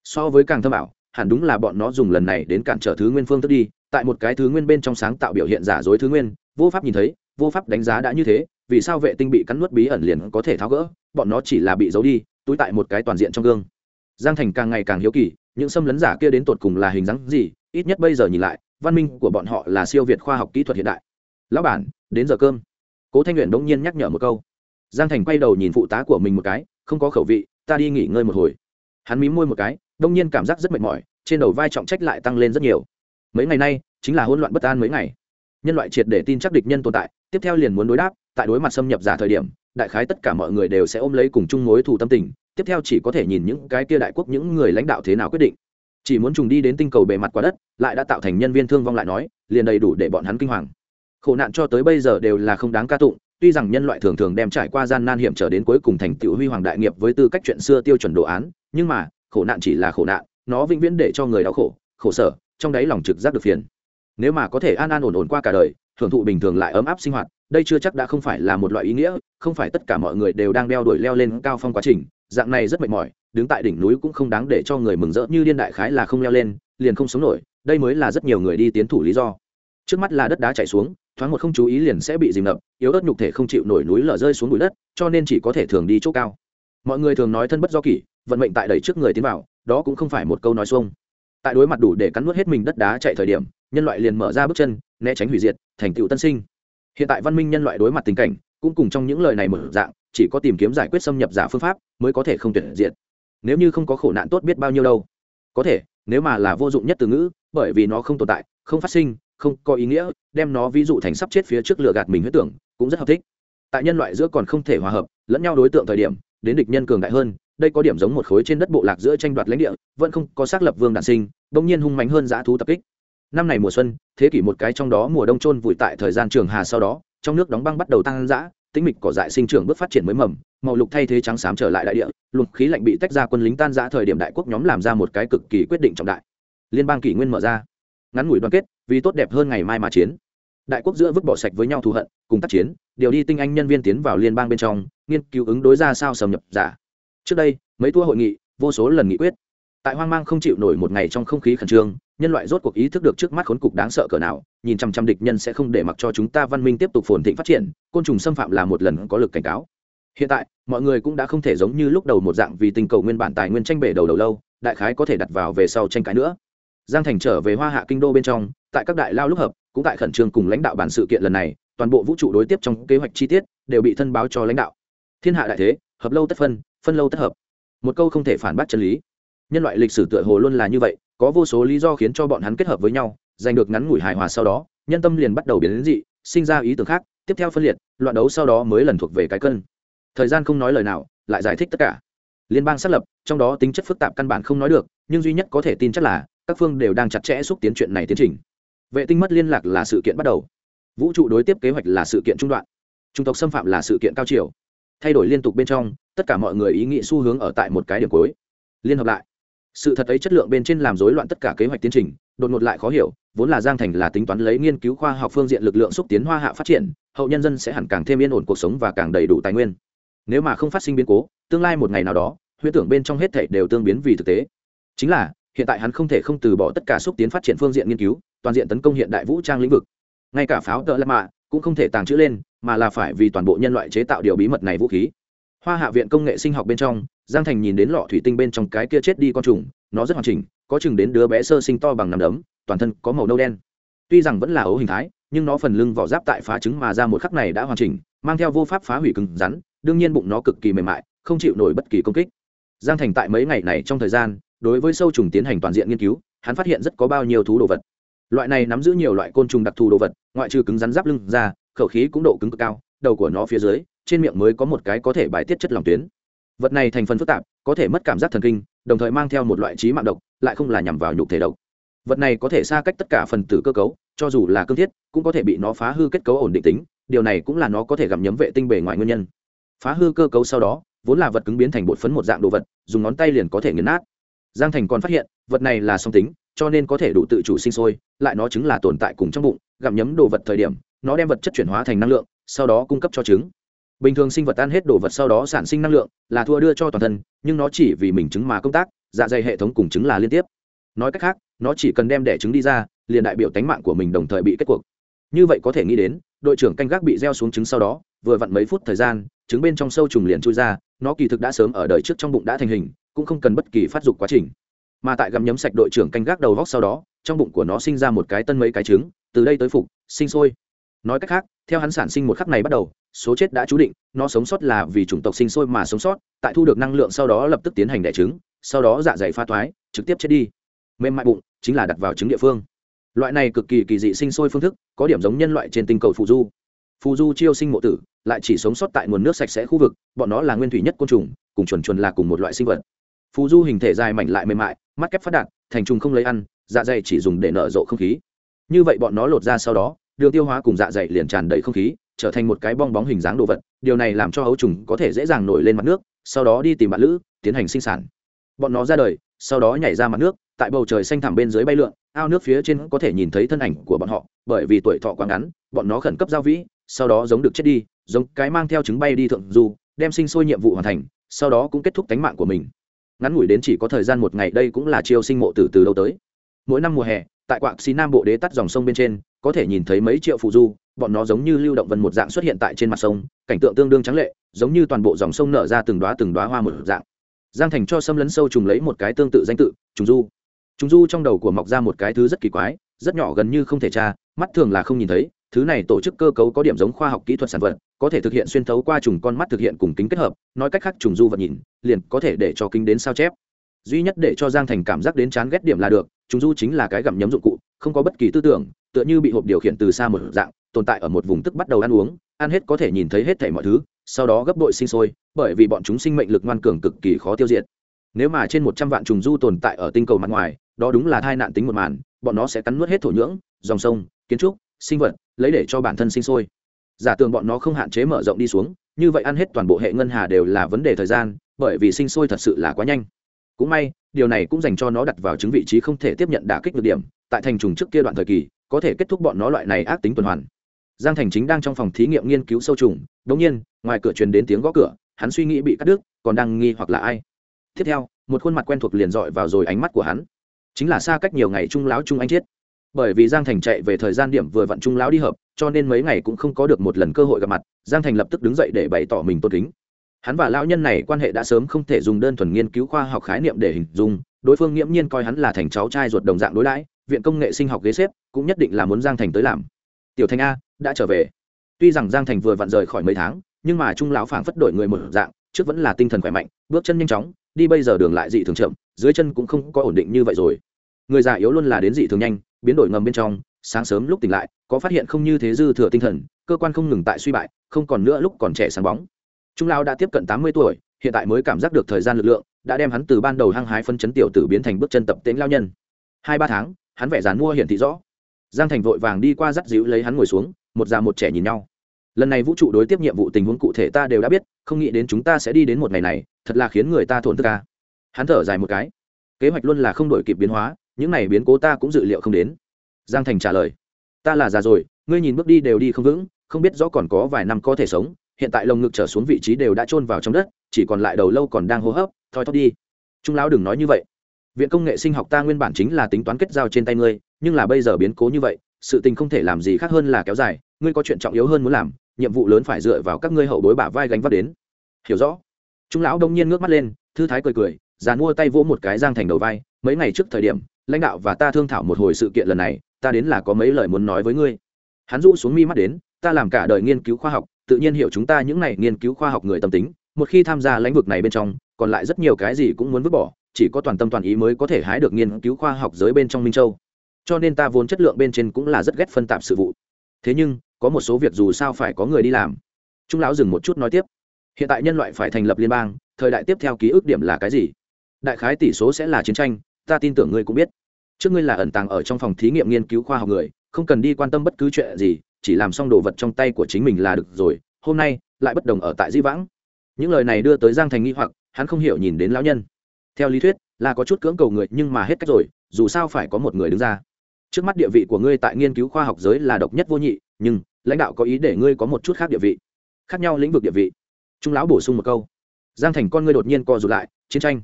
So với càng thâm ảo, hẳn đúng là bọn nó dùng lần này đến cản trở thứ nguyên phương thức đi, tại một cái thứ nguyên bên trong sáng tạo biểu hiện giả dối thứ nguyên, vô pháp nhìn thấy, vô pháp đánh giá đã như thế, vì sao vệ tinh bị cắn nuốt bí ẩn liền có thể tháo gỡ, bọn nó chỉ là bị giấu đi, túi tại một cái toàn diện trong gương. Giang thành càng ngày càng hiếu kỳ, những xâm lấn giả kia đến tột cùng là hình dáng gì, ít nhất bây giờ nhìn lại, văn minh của bọn họ là siêu việt khoa học kỹ thuật hiện đại. Lão bản, đến giờ cơm. Cố thanh nguyện đ nhiên nhắc nhở một câu giang thành quay đầu nhìn phụ tá của mình một cái, không có khẩu vị, ta đi nghỉ ngơi một hồi. Hắn mím môi một cái, đông nhiên cảm giác rất mệt mỏi, trên đầu vai trọng trách lại tăng lên rất nhiều. Mấy ngày nay, chính là hỗn loạn bất an mấy ngày. Nhân loại triệt để tin chắc địch nhân tồn tại, tiếp theo liền muốn đối đáp, tại đối mặt xâm nhập giả thời điểm, đại khái tất cả mọi người đều sẽ ôm lấy cùng chung mối thù tâm tình, tiếp theo chỉ có thể nhìn những cái kia đại quốc, những người lãnh đạo thế nào quyết định. Chỉ muốn trùng đi đến tinh cầu bề mặt quả đất, lại đã tạo thành nhân viên thương vong lại nói, liền đầy đủ để bọn hắn kinh hoàng. Khổ nạn cho tới bây giờ đều là không đáng ca tụng tuy rằng nhân loại thường thường đem trải qua gian nan hiểm trở đến cuối cùng thành tựu huy hoàng đại nghiệp với tư cách chuyện xưa tiêu chuẩn đồ án, nhưng mà, khổ nạn chỉ là khổ nạn, nó vĩnh viễn để cho người đau khổ khổ sở, trong đáy lòng trực giác được phiền. Nếu mà có thể an an ổn ổn qua cả đời hưởng thụ bình thường lại ấm áp sinh hoạt, đây chưa chắc đã không phải là một loại ý nghĩa, không phải tất cả mọi người đều đang đeo đuổi leo lên cao phong quá trình, dạng này rất mệt mỏi, đứng tại đỉnh núi cũng không đáng để cho người mừng rỡ như điên đại khái là không leo lên, liền không sống nổi, đây mới là rất nhiều người đi tiến thủ lý do. Trước mắt là đất đá chảy xuống thoáng một không chú ý liền sẽ bị dìm ngập, yếu ớt nhục thể không chịu nổi núi lở rơi xuống bụi đất, cho nên chỉ có thể thường đi chỗ cao. Mọi người thường nói thân bất do kỷ, vận mệnh tại đẩy trước người tiến vào, đó cũng không phải một câu nói xuông. Tại đối mặt đủ để cắn nuốt hết mình đất đá chạy thời điểm, nhân loại liền mở ra bước chân, né tránh hủy diệt, thành tựu tân sinh. Hiện tại văn minh nhân loại đối mặt tình cảnh, cũng cùng trong những lời này mở dạng, chỉ có tìm kiếm giải quyết xâm nhập giả phương pháp, mới có thể không tuyệt diện nếu như không có khổ nạn tốt biết bao nhiêu đâu. Có thể, nếu mà là vô dụng nhất từ ngữ, bởi vì nó không tồn tại, không phát sinh không có ý nghĩa, đem nó ví dụ thành sắp chết phía trước lửa gạt mình huyết tưởng, cũng rất hợp thích. Tại nhân loại giữa còn không thể hòa hợp, lẫn nhau đối tượng thời điểm, đến địch nhân cường đại hơn, đây có điểm giống một khối trên đất bộ lạc giữa tranh đoạt lãnh địa, vẫn không có xác lập vương đản sinh, bỗng nhiên hung mạnh hơn dã thú tập kích. Năm này mùa xuân, thế kỷ một cái trong đó mùa đông trôn vùi tại thời gian trường hà sau đó, trong nước đóng băng bắt đầu tăng giã tĩnh mịch cỏ dại sinh trưởng bước phát triển mới mầm, màu lục thay thế trắng xám trở lại đại địa, luồng khí lạnh bị tách ra quân lính tan giã thời điểm đại quốc nhóm làm ra một cái cực kỳ quyết định trọng đại. Liên bang kỷ nguyên mở ra. Ngắn ngủi đoàn kết vì tốt đẹp hơn ngày mai mà chiến. Đại quốc giữa vứt bỏ sạch với nhau thù hận, cùng tác chiến, điều đi tinh anh nhân viên tiến vào liên bang bên trong, nghiên cứu ứng đối ra sao xâm nhập giả. Trước đây, mấy tour hội nghị, vô số lần nghị quyết. Tại hoang mang không chịu nổi một ngày trong không khí khẩn trương, nhân loại rốt cuộc ý thức được trước mắt khốn cục đáng sợ cỡ nào, nhìn chăm chăm địch nhân sẽ không để mặc cho chúng ta văn minh tiếp tục phồn thịnh phát triển, côn trùng xâm phạm là một lần có lực cảnh cáo. Hiện tại, mọi người cũng đã không thể giống như lúc đầu một dạng vì tình cầu nguyên bản tài nguyên tranh bể đầu đầu lâu, đại khái có thể đặt vào về sau tranh cãi nữa giang thành trở về hoa hạ kinh đô bên trong, tại các đại lao lúc hợp, cũng tại khẩn trương cùng lãnh đạo bản sự kiện lần này, toàn bộ vũ trụ đối tiếp trong kế hoạch chi tiết, đều bị thân báo cho lãnh đạo. Thiên hạ đại thế, hợp lâu tất phân phân lâu tất hợp. Một câu không thể phản bác chân lý. Nhân loại lịch sử tựa hồ luôn là như vậy, có vô số lý do khiến cho bọn hắn kết hợp với nhau, giành được ngắn ngủi hài hòa sau đó, nhân tâm liền bắt đầu biến đến dị, sinh ra ý tưởng khác, tiếp theo phân liệt, loạn đấu sau đó mới lần thuộc về cái cân. Thời gian không nói lời nào, lại giải thích tất cả. Liên bang xác lập, trong đó tính chất phức tạp căn bản không nói được, nhưng duy nhất có thể tin chắc là các phương đều đang chặt chẽ xúc tiến chuyện này tiến trình. Vệ tinh mất liên lạc là sự kiện bắt đầu. Vũ trụ đối tiếp kế hoạch là sự kiện trung đoạn. Trung tộc xâm phạm là sự kiện cao chiều. Thay đổi liên tục bên trong, tất cả mọi người ý nghĩ xu hướng ở tại một cái điểm cuối. Liên hợp lại. Sự thật ấy chất lượng bên trên làm rối loạn tất cả kế hoạch tiến trình, đột ngột lại khó hiểu, vốn là giang thành là tính toán lấy nghiên cứu khoa học phương diện lực lượng xúc tiến hoa hạ phát triển, hậu nhân dân sẽ hẳn càng thêm yên ổn cuộc sống và càng đầy đủ tài nguyên. Nếu mà không phát sinh biến cố, tương lai một ngày nào đó, huyễn tưởng bên trong hết thảy đều tương biến vì thực tế. Chính là hiện tại hắn không thể không từ bỏ tất cả xúc tiến phát triển phương diện nghiên cứu, toàn diện tấn công hiện đại vũ trang lĩnh vực. Ngay cả pháo tợ lạc mạ cũng không thể tàng trữ lên, mà là phải vì toàn bộ nhân loại chế tạo điều bí mật này vũ khí. Hoa hạ viện công nghệ sinh học bên trong, giang thành nhìn đến lọ thủy tinh bên trong cái kia chết đi con trùng, nó rất hoàn chỉnh, có chừng đến đứa bé sơ sinh to bằng nằm đấm, toàn thân có màu nâu đen. Tuy rằng vẫn là ấu hình thái, nhưng nó phần lưng vỏ giáp tại phá trứng mà ra một khắc này đã hoàn chỉnh, mang theo vô pháp phá hủy cứng rắn, đương nhiên bụng nó cực kỳ mềm mại, không chịu nổi bất kỳ công kích. Giang thành tại mấy ngày này trong thời gian đối với sâu trùng tiến hành toàn diện nghiên cứu, hắn phát hiện rất có bao nhiêu thú đồ vật. Loại này nắm giữ nhiều loại côn trùng đặc thù đồ vật, ngoại trừ cứng rắn giáp lưng ra, khẩu khí cũng độ cứng cực cao, đầu của nó phía dưới, trên miệng mới có một cái có thể bài tiết chất lòng tuyến. Vật này thành phần phức tạp, có thể mất cảm giác thần kinh, đồng thời mang theo một loại trí mạng độc, lại không là nhằm vào nhục thể độc. Vật này có thể xa cách tất cả phần tử cơ cấu, cho dù là cương thiết, cũng có thể bị nó phá hư kết cấu ổn định tính, điều này cũng là nó có thể gặm nhấm vệ tinh bề ngoài nguyên nhân. Phá hư cơ cấu sau đó, vốn là vật cứng biến thành bột phấn một dạng đồ vật, dùng ngón tay liền có thể nghiền nát giang thành còn phát hiện, vật này là song tính, cho nên có thể đủ tự chủ sinh sôi, lại nó chứng là tồn tại cùng trong bụng, gặm nhấm đồ vật thời điểm, nó đem vật chất chuyển hóa thành năng lượng, sau đó cung cấp cho trứng. Bình thường sinh vật ăn hết đồ vật sau đó sản sinh năng lượng, là thua đưa cho toàn thân, nhưng nó chỉ vì mình trứng mà công tác dạ dày hệ thống cùng trứng là liên tiếp. Nói cách khác, nó chỉ cần đem đẻ trứng đi ra, liền đại biểu tánh mạng của mình đồng thời bị kết cuộc. Như vậy có thể nghĩ đến, đội trưởng canh gác bị gieo xuống trứng sau đó, vừa vặn mấy phút thời gian, trứng bên trong sâu trùng liền chui ra, nó kỳ thực đã sớm ở đời trước trong bụng đã thành hình cũng không cần bất kỳ phát dục quá trình. Mà tại gặm nhấm sạch đội trưởng canh gác đầu góc sau đó, trong bụng của nó sinh ra một cái tân mấy cái trứng, từ đây tới phục, sinh sôi. Nói cách khác, theo hắn sản sinh một khắc này bắt đầu, số chết đã chú định, nó sống sót là vì chủng tộc sinh sôi mà sống sót, tại thu được năng lượng sau đó lập tức tiến hành đẻ trứng, sau đó dạ dày pha thoái trực tiếp chết đi. Mềm mại bụng chính là đặt vào trứng địa phương. Loại này cực kỳ kỳ dị sinh sôi phương thức, có điểm giống nhân loại trên tinh cầu phù du. Phù du chiêu sinh mộ tử, lại chỉ sống sót tại nguồn nước sạch sẽ khu vực, bọn nó là nguyên thủy nhất côn trùng, cùng chuẩn chuẩn là cùng một loại sinh vật phù du hình thể dài mảnh lại mềm mại, mắt kép phát đạt, thành trùng không lấy ăn dạ dày chỉ dùng để nở rộ không khí. Như vậy bọn nó lột ra sau đó, đường tiêu hóa cùng dạ dày liền tràn đầy không khí, trở thành một cái bong bóng hình dáng đồ vật, điều này làm cho ấu trùng có thể dễ dàng nổi lên mặt nước, sau đó đi tìm bạn lữ, tiến hành sinh sản. Bọn nó ra đời, sau đó nhảy ra mặt nước, tại bầu trời xanh thẳm bên dưới bay lượn, ao nước phía trên có thể nhìn thấy thân ảnh của bọn họ, bởi vì tuổi thọ quá ngắn, bọn nó khẩn cấp giao vĩ, sau đó giống được chết đi, giống cái mang theo trứng bay đi thượng du, đem sinh sôi nhiệm vụ hoàn thành, sau đó cũng kết thúc tánh mạng của mình ngắn ngủi đến chỉ có thời gian một ngày, đây cũng là chiêu sinh mộ tử từ đâu tới. Mỗi năm mùa hè, tại quạng xí nam bộ đế tắt dòng sông bên trên, có thể nhìn thấy mấy triệu phù du, bọn nó giống như lưu động vân một dạng xuất hiện tại trên mặt sông, cảnh tượng tương đương trắng lệ, giống như toàn bộ dòng sông nở ra từng đoá từng đoá hoa một dạng. Giang thành cho xâm lấn sâu trùng lấy một cái tương tự danh tự, trùng du. Trùng du trong đầu của mọc ra một cái thứ rất kỳ quái rất nhỏ gần như không thể tra, mắt thường là không nhìn thấy, thứ này tổ chức cơ cấu có điểm giống khoa học kỹ thuật sản vật, có thể thực hiện xuyên thấu qua trùng con mắt thực hiện cùng kính kết hợp, nói cách khác trùng du vật nhìn, liền có thể để cho kính đến sao chép. Duy nhất để cho giang thành cảm giác đến chán ghét điểm là được, trùng du chính là cái gặm nhấm dụng cụ, không có bất kỳ tư tưởng, tựa như bị hộp điều khiển từ xa một dạng, tồn tại ở một vùng tức bắt đầu ăn uống, ăn hết có thể nhìn thấy hết thảy mọi thứ, sau đó gấp đội sinh sôi, bởi vì bọn chúng sinh mệnh lực ngoan cường cực kỳ khó tiêu diệt. Nếu mà trên một trăm vạn trùng du tồn tại ở tinh cầu mặt ngoài, đó đúng là tai nạn tính một màn bọn nó sẽ cắn nuốt hết thổ nhưỡng, dòng sông, kiến trúc, sinh vật, lấy để cho bản thân sinh sôi. Giả tưởng bọn nó không hạn chế mở rộng đi xuống, như vậy ăn hết toàn bộ hệ ngân hà đều là vấn đề thời gian, bởi vì sinh sôi thật sự là quá nhanh. Cũng may, điều này cũng dành cho nó đặt vào chứng vị trí không thể tiếp nhận đả kích được điểm, tại thành trùng trước kia đoạn thời kỳ, có thể kết thúc bọn nó loại này ác tính tuần hoàn. Giang thành chính đang trong phòng thí nghiệm nghiên cứu sâu trùng, đống nhiên, ngoài cửa truyền đến tiếng gõ cửa, hắn suy nghĩ bị cắt đứt, còn đang nghi hoặc là ai. Tiếp theo, một khuôn mặt quen thuộc liền dọi vào rồi ánh mắt của hắn chính là xa cách nhiều ngày trung lão trung anh chiết bởi vì giang thành chạy về thời gian điểm vừa vặn trung lão đi hợp, cho nên mấy ngày cũng không có được một lần cơ hội gặp mặt, giang thành lập tức đứng dậy để bày tỏ mình tôn kính. Hắn và lão nhân này quan hệ đã sớm không thể dùng đơn thuần nghiên cứu khoa học khái niệm để hình dung, đối phương nghiễm nhiên coi hắn là thành cháu trai ruột đồng dạng đối đãi, viện công nghệ sinh học ghế xếp, cũng nhất định là muốn giang thành tới làm. Tiểu thành a, đã trở về. Tuy rằng giang thành vừa vặn rời khỏi mấy tháng, nhưng mà trung lão phảng phất đổi người một dạng, trước vẫn là tinh thần khỏe mạnh, bước chân nhanh chóng, đi bây giờ đường lại dị thường chậm, dưới chân cũng không có ổn định như vậy rồi người già yếu luôn là đến dị thường nhanh, biến đổi ngầm bên trong, sáng sớm lúc tỉnh lại, có phát hiện không như thế dư thừa tinh thần, cơ quan không ngừng tại suy bại, không còn nữa lúc còn trẻ sáng bóng. Trung lao đã tiếp cận tám mươi tuổi, hiện tại mới cảm giác được thời gian lực lượng, đã đem hắn từ ban đầu hăng hái phân chấn tiểu tử biến thành bước chân tập tễnh lao nhân. Hai ba tháng, hắn vẻ dán mua hiển thị rõ. Giang thành vội vàng đi qua dắt dịu lấy hắn ngồi xuống, một già một trẻ nhìn nhau. Lần này vũ trụ đối tiếp nhiệm vụ tình huống cụ thể ta đều đã biết, không nghĩ đến chúng ta sẽ đi đến một ngày này, thật là khiến người ta thổn thức ca hắn thở dài một cái. Kế hoạch luôn là không đổi kịp biến hóa những này biến cố ta cũng dự liệu không đến. Giang thành trả lời, ta là già rồi, ngươi nhìn bước đi đều đi không vững, không biết rõ còn có vài năm có thể sống, hiện tại lồng ngực trở xuống vị trí đều đã chôn vào trong đất, chỉ còn lại đầu lâu còn đang hô hấp, thoi thóp đi. Trung lão đừng nói như vậy. Viện công nghệ sinh học ta nguyên bản chính là tính toán kết giao trên tay ngươi, nhưng là bây giờ biến cố như vậy, sự tình không thể làm gì khác hơn là kéo dài, ngươi có chuyện trọng yếu hơn muốn làm, nhiệm vụ lớn phải dựa vào các ngươi hậu bối bả vai gánh vác đến. Hiểu rõ. Trung lão đông nhiên ngước mắt lên, thư thái cười cười dàn mua tay vỗ một cái giang thành đầu vai, mấy ngày trước thời điểm lãnh đạo và ta thương thảo một hồi sự kiện lần này, ta đến là có mấy lời muốn nói với ngươi. Hắn rũ xuống mi mắt đến, ta làm cả đời nghiên cứu khoa học, tự nhiên hiểu chúng ta những này nghiên cứu khoa học người tâm tính, một khi tham gia lãnh vực này bên trong, còn lại rất nhiều cái gì cũng muốn vứt bỏ, chỉ có toàn tâm toàn ý mới có thể hái được nghiên cứu khoa học giới bên trong minh châu. Cho nên ta vốn chất lượng bên trên cũng là rất ghét phân tạp sự vụ. Thế nhưng, có một số việc dù sao phải có người đi làm. Trung lão dừng một chút nói tiếp. Hiện tại nhân loại phải thành lập liên bang, thời đại tiếp theo ký ức điểm là cái gì? Đại khái tỷ số sẽ là chiến tranh ta tin tưởng ngươi cũng biết. Trước ngươi là ẩn tàng ở trong phòng thí nghiệm nghiên cứu khoa học người, không cần đi quan tâm bất cứ chuyện gì, chỉ làm xong đồ vật trong tay của chính mình là được rồi, hôm nay lại bất đồng ở tại di vãng. Những lời này đưa tới giang thành nghi hoặc, hắn không hiểu nhìn đến lão nhân. Theo lý thuyết, là có chút cưỡng cầu người, nhưng mà hết cách rồi, dù sao phải có một người đứng ra. Trước mắt địa vị của ngươi tại nghiên cứu khoa học giới là độc nhất vô nhị, nhưng lãnh đạo có ý để ngươi có một chút khác địa vị, khác nhau lĩnh vực địa vị. Trung lão bổ sung một câu. Giang thành con ngươi đột nhiên co rụt lại, chiến tranh.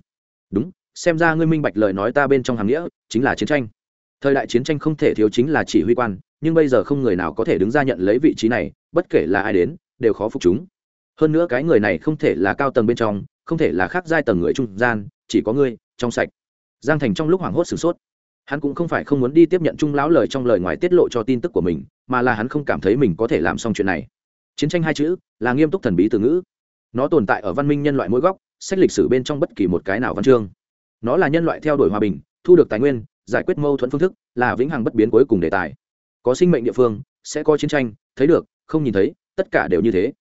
Đúng xem ra ngươi minh bạch lời nói ta bên trong hàm nghĩa, chính là chiến tranh. Thời đại chiến tranh không thể thiếu chính là chỉ huy quan, nhưng bây giờ không người nào có thể đứng ra nhận lấy vị trí này, bất kể là ai đến, đều khó phục chúng. Hơn nữa cái người này không thể là cao tầng bên trong, không thể là khác giai tầng người trung gian, chỉ có ngươi, trong sạch. Giang thành trong lúc hoảng hốt sửng sốt. Hắn cũng không phải không muốn đi tiếp nhận trung lão lời trong lời ngoài tiết lộ cho tin tức của mình, mà là hắn không cảm thấy mình có thể làm xong chuyện này. Chiến tranh hai chữ, là nghiêm túc thần bí từ ngữ. Nó tồn tại ở văn minh nhân loại mỗi góc, sách lịch sử bên trong bất kỳ một cái nào văn chương nó là nhân loại theo đuổi hòa bình, thu được tài nguyên, giải quyết mâu thuẫn phương thức, là vĩnh hằng bất biến cuối cùng đề tài. Có sinh mệnh địa phương, sẽ có chiến tranh, thấy được, không nhìn thấy, tất cả đều như thế.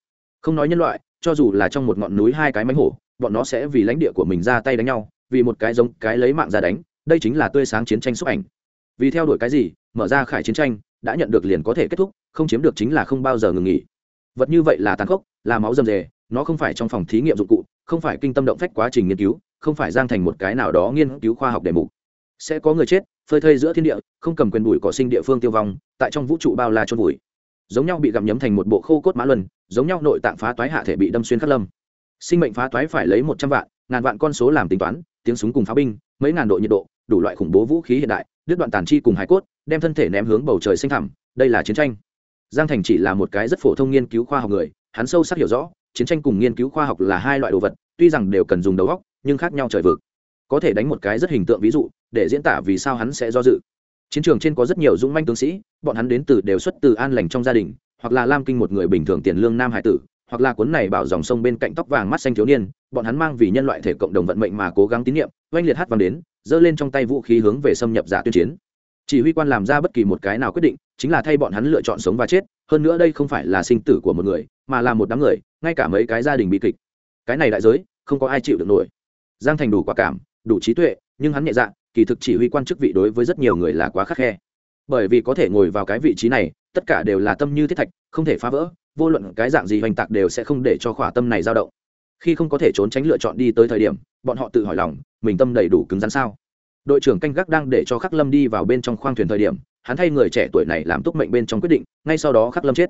Không nói nhân loại, cho dù là trong một ngọn núi hai cái mánh hổ, bọn nó sẽ vì lãnh địa của mình ra tay đánh nhau, vì một cái giống cái lấy mạng ra đánh, đây chính là tươi sáng chiến tranh xúc ảnh. Vì theo đuổi cái gì, mở ra khải chiến tranh, đã nhận được liền có thể kết thúc, không chiếm được chính là không bao giờ ngừng nghỉ. Vật như vậy là tàn khốc, là máu rầm rề, nó không phải trong phòng thí nghiệm dụng cụ, không phải kinh tâm động phách quá trình nghiên cứu không phải giang thành một cái nào đó nghiên cứu khoa học đề mục. Sẽ có người chết, phơi thây giữa thiên địa, không cầm quyền bụi cỏ sinh địa phương tiêu vong, tại trong vũ trụ bao la trôn vùi. Giống nhau bị gặm nhấm thành một bộ khô cốt mã luân, giống nhau nội tạng phá toái hạ thể bị đâm xuyên khắc lâm. Sinh mệnh phá toái phải lấy một trăm vạn, ngàn vạn con số làm tính toán, tiếng súng cùng pháo binh, mấy ngàn độ nhiệt độ, đủ loại khủng bố vũ khí hiện đại, đứt đoạn tàn chi cùng hải cốt, đem thân thể ném hướng bầu trời xanh thẳm, đây là chiến tranh. Giang thành chỉ là một cái rất phổ thông nghiên cứu khoa học người, hắn sâu sắc hiểu rõ, chiến tranh cùng nghiên cứu khoa học là hai loại đồ vật, tuy rằng đều cần dùng đầu óc nhưng khác nhau trời vực. Có thể đánh một cái rất hình tượng ví dụ, để diễn tả vì sao hắn sẽ do dự. Chiến trường trên có rất nhiều dũng manh tướng sĩ, bọn hắn đến từ đều xuất từ an lành trong gia đình, hoặc là lam kinh một người bình thường tiền lương nam hải tử, hoặc là cuốn này bảo dòng sông bên cạnh tóc vàng mắt xanh thiếu niên, bọn hắn mang vì nhân loại thể cộng đồng vận mệnh mà cố gắng tín nhiệm, oanh liệt hát vang đến, giơ lên trong tay vũ khí hướng về xâm nhập giả tuyên chiến. Chỉ huy quan làm ra bất kỳ một cái nào quyết định, chính là thay bọn hắn lựa chọn sống và chết, hơn nữa đây không phải là sinh tử của một người, mà là một đám người, ngay cả mấy cái gia đình bi kịch. Cái này đại giới, không có ai chịu được nổi giang thành đủ quả cảm, đủ trí tuệ, nhưng hắn nhẹ dạ kỳ thực chỉ huy quan chức vị đối với rất nhiều người là quá khắc khe. Bởi vì có thể ngồi vào cái vị trí này, tất cả đều là tâm như thiết thạch, không thể phá vỡ, vô luận cái dạng gì hoành tạc đều sẽ không để cho khỏa tâm này dao động. Khi không có thể trốn tránh lựa chọn đi tới thời điểm, bọn họ tự hỏi lòng, mình tâm đầy đủ cứng rắn sao? Đội trưởng canh gác đang để cho khắc lâm đi vào bên trong khoang thuyền thời điểm, hắn thay người trẻ tuổi này làm túc mệnh bên trong quyết định, ngay sau đó khắc lâm chết.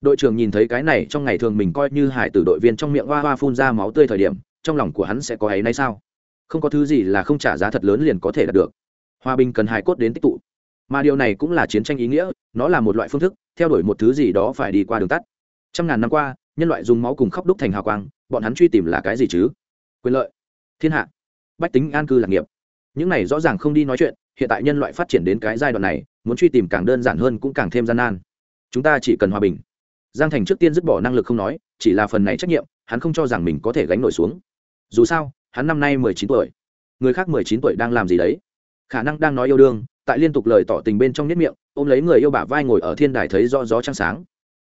Đội trưởng nhìn thấy cái này trong ngày thường mình coi như hải tử đội viên trong miệng hoa hoa phun ra máu tươi thời điểm trong lòng của hắn sẽ có ấy nay sao? Không có thứ gì là không trả giá thật lớn liền có thể đạt được. Hòa bình cần hài cốt đến tích tụ. Mà điều này cũng là chiến tranh ý nghĩa, nó là một loại phương thức, theo đuổi một thứ gì đó phải đi qua đường tắt. Trăm ngàn năm qua, nhân loại dùng máu cùng khóc đúc thành hào quang, bọn hắn truy tìm là cái gì chứ? Quyền lợi. Thiên hạ. Bách tính an cư lạc nghiệp. Những này rõ ràng không đi nói chuyện, hiện tại nhân loại phát triển đến cái giai đoạn này, muốn truy tìm càng đơn giản hơn cũng càng thêm gian nan. Chúng ta chỉ cần hòa bình. Giang thành trước tiên dứt bỏ năng lực không nói, chỉ là phần này trách nhiệm, hắn không cho rằng mình có thể gánh nổi xuống dù sao, hắn năm nay mười chín tuổi. Người khác mười chín tuổi đang làm gì đấy? Khả năng đang nói yêu đương, tại liên tục lời tỏ tình bên trong nhất miệng, ôm lấy người yêu bả vai ngồi ở thiên đài thấy rõ gió trăng sáng.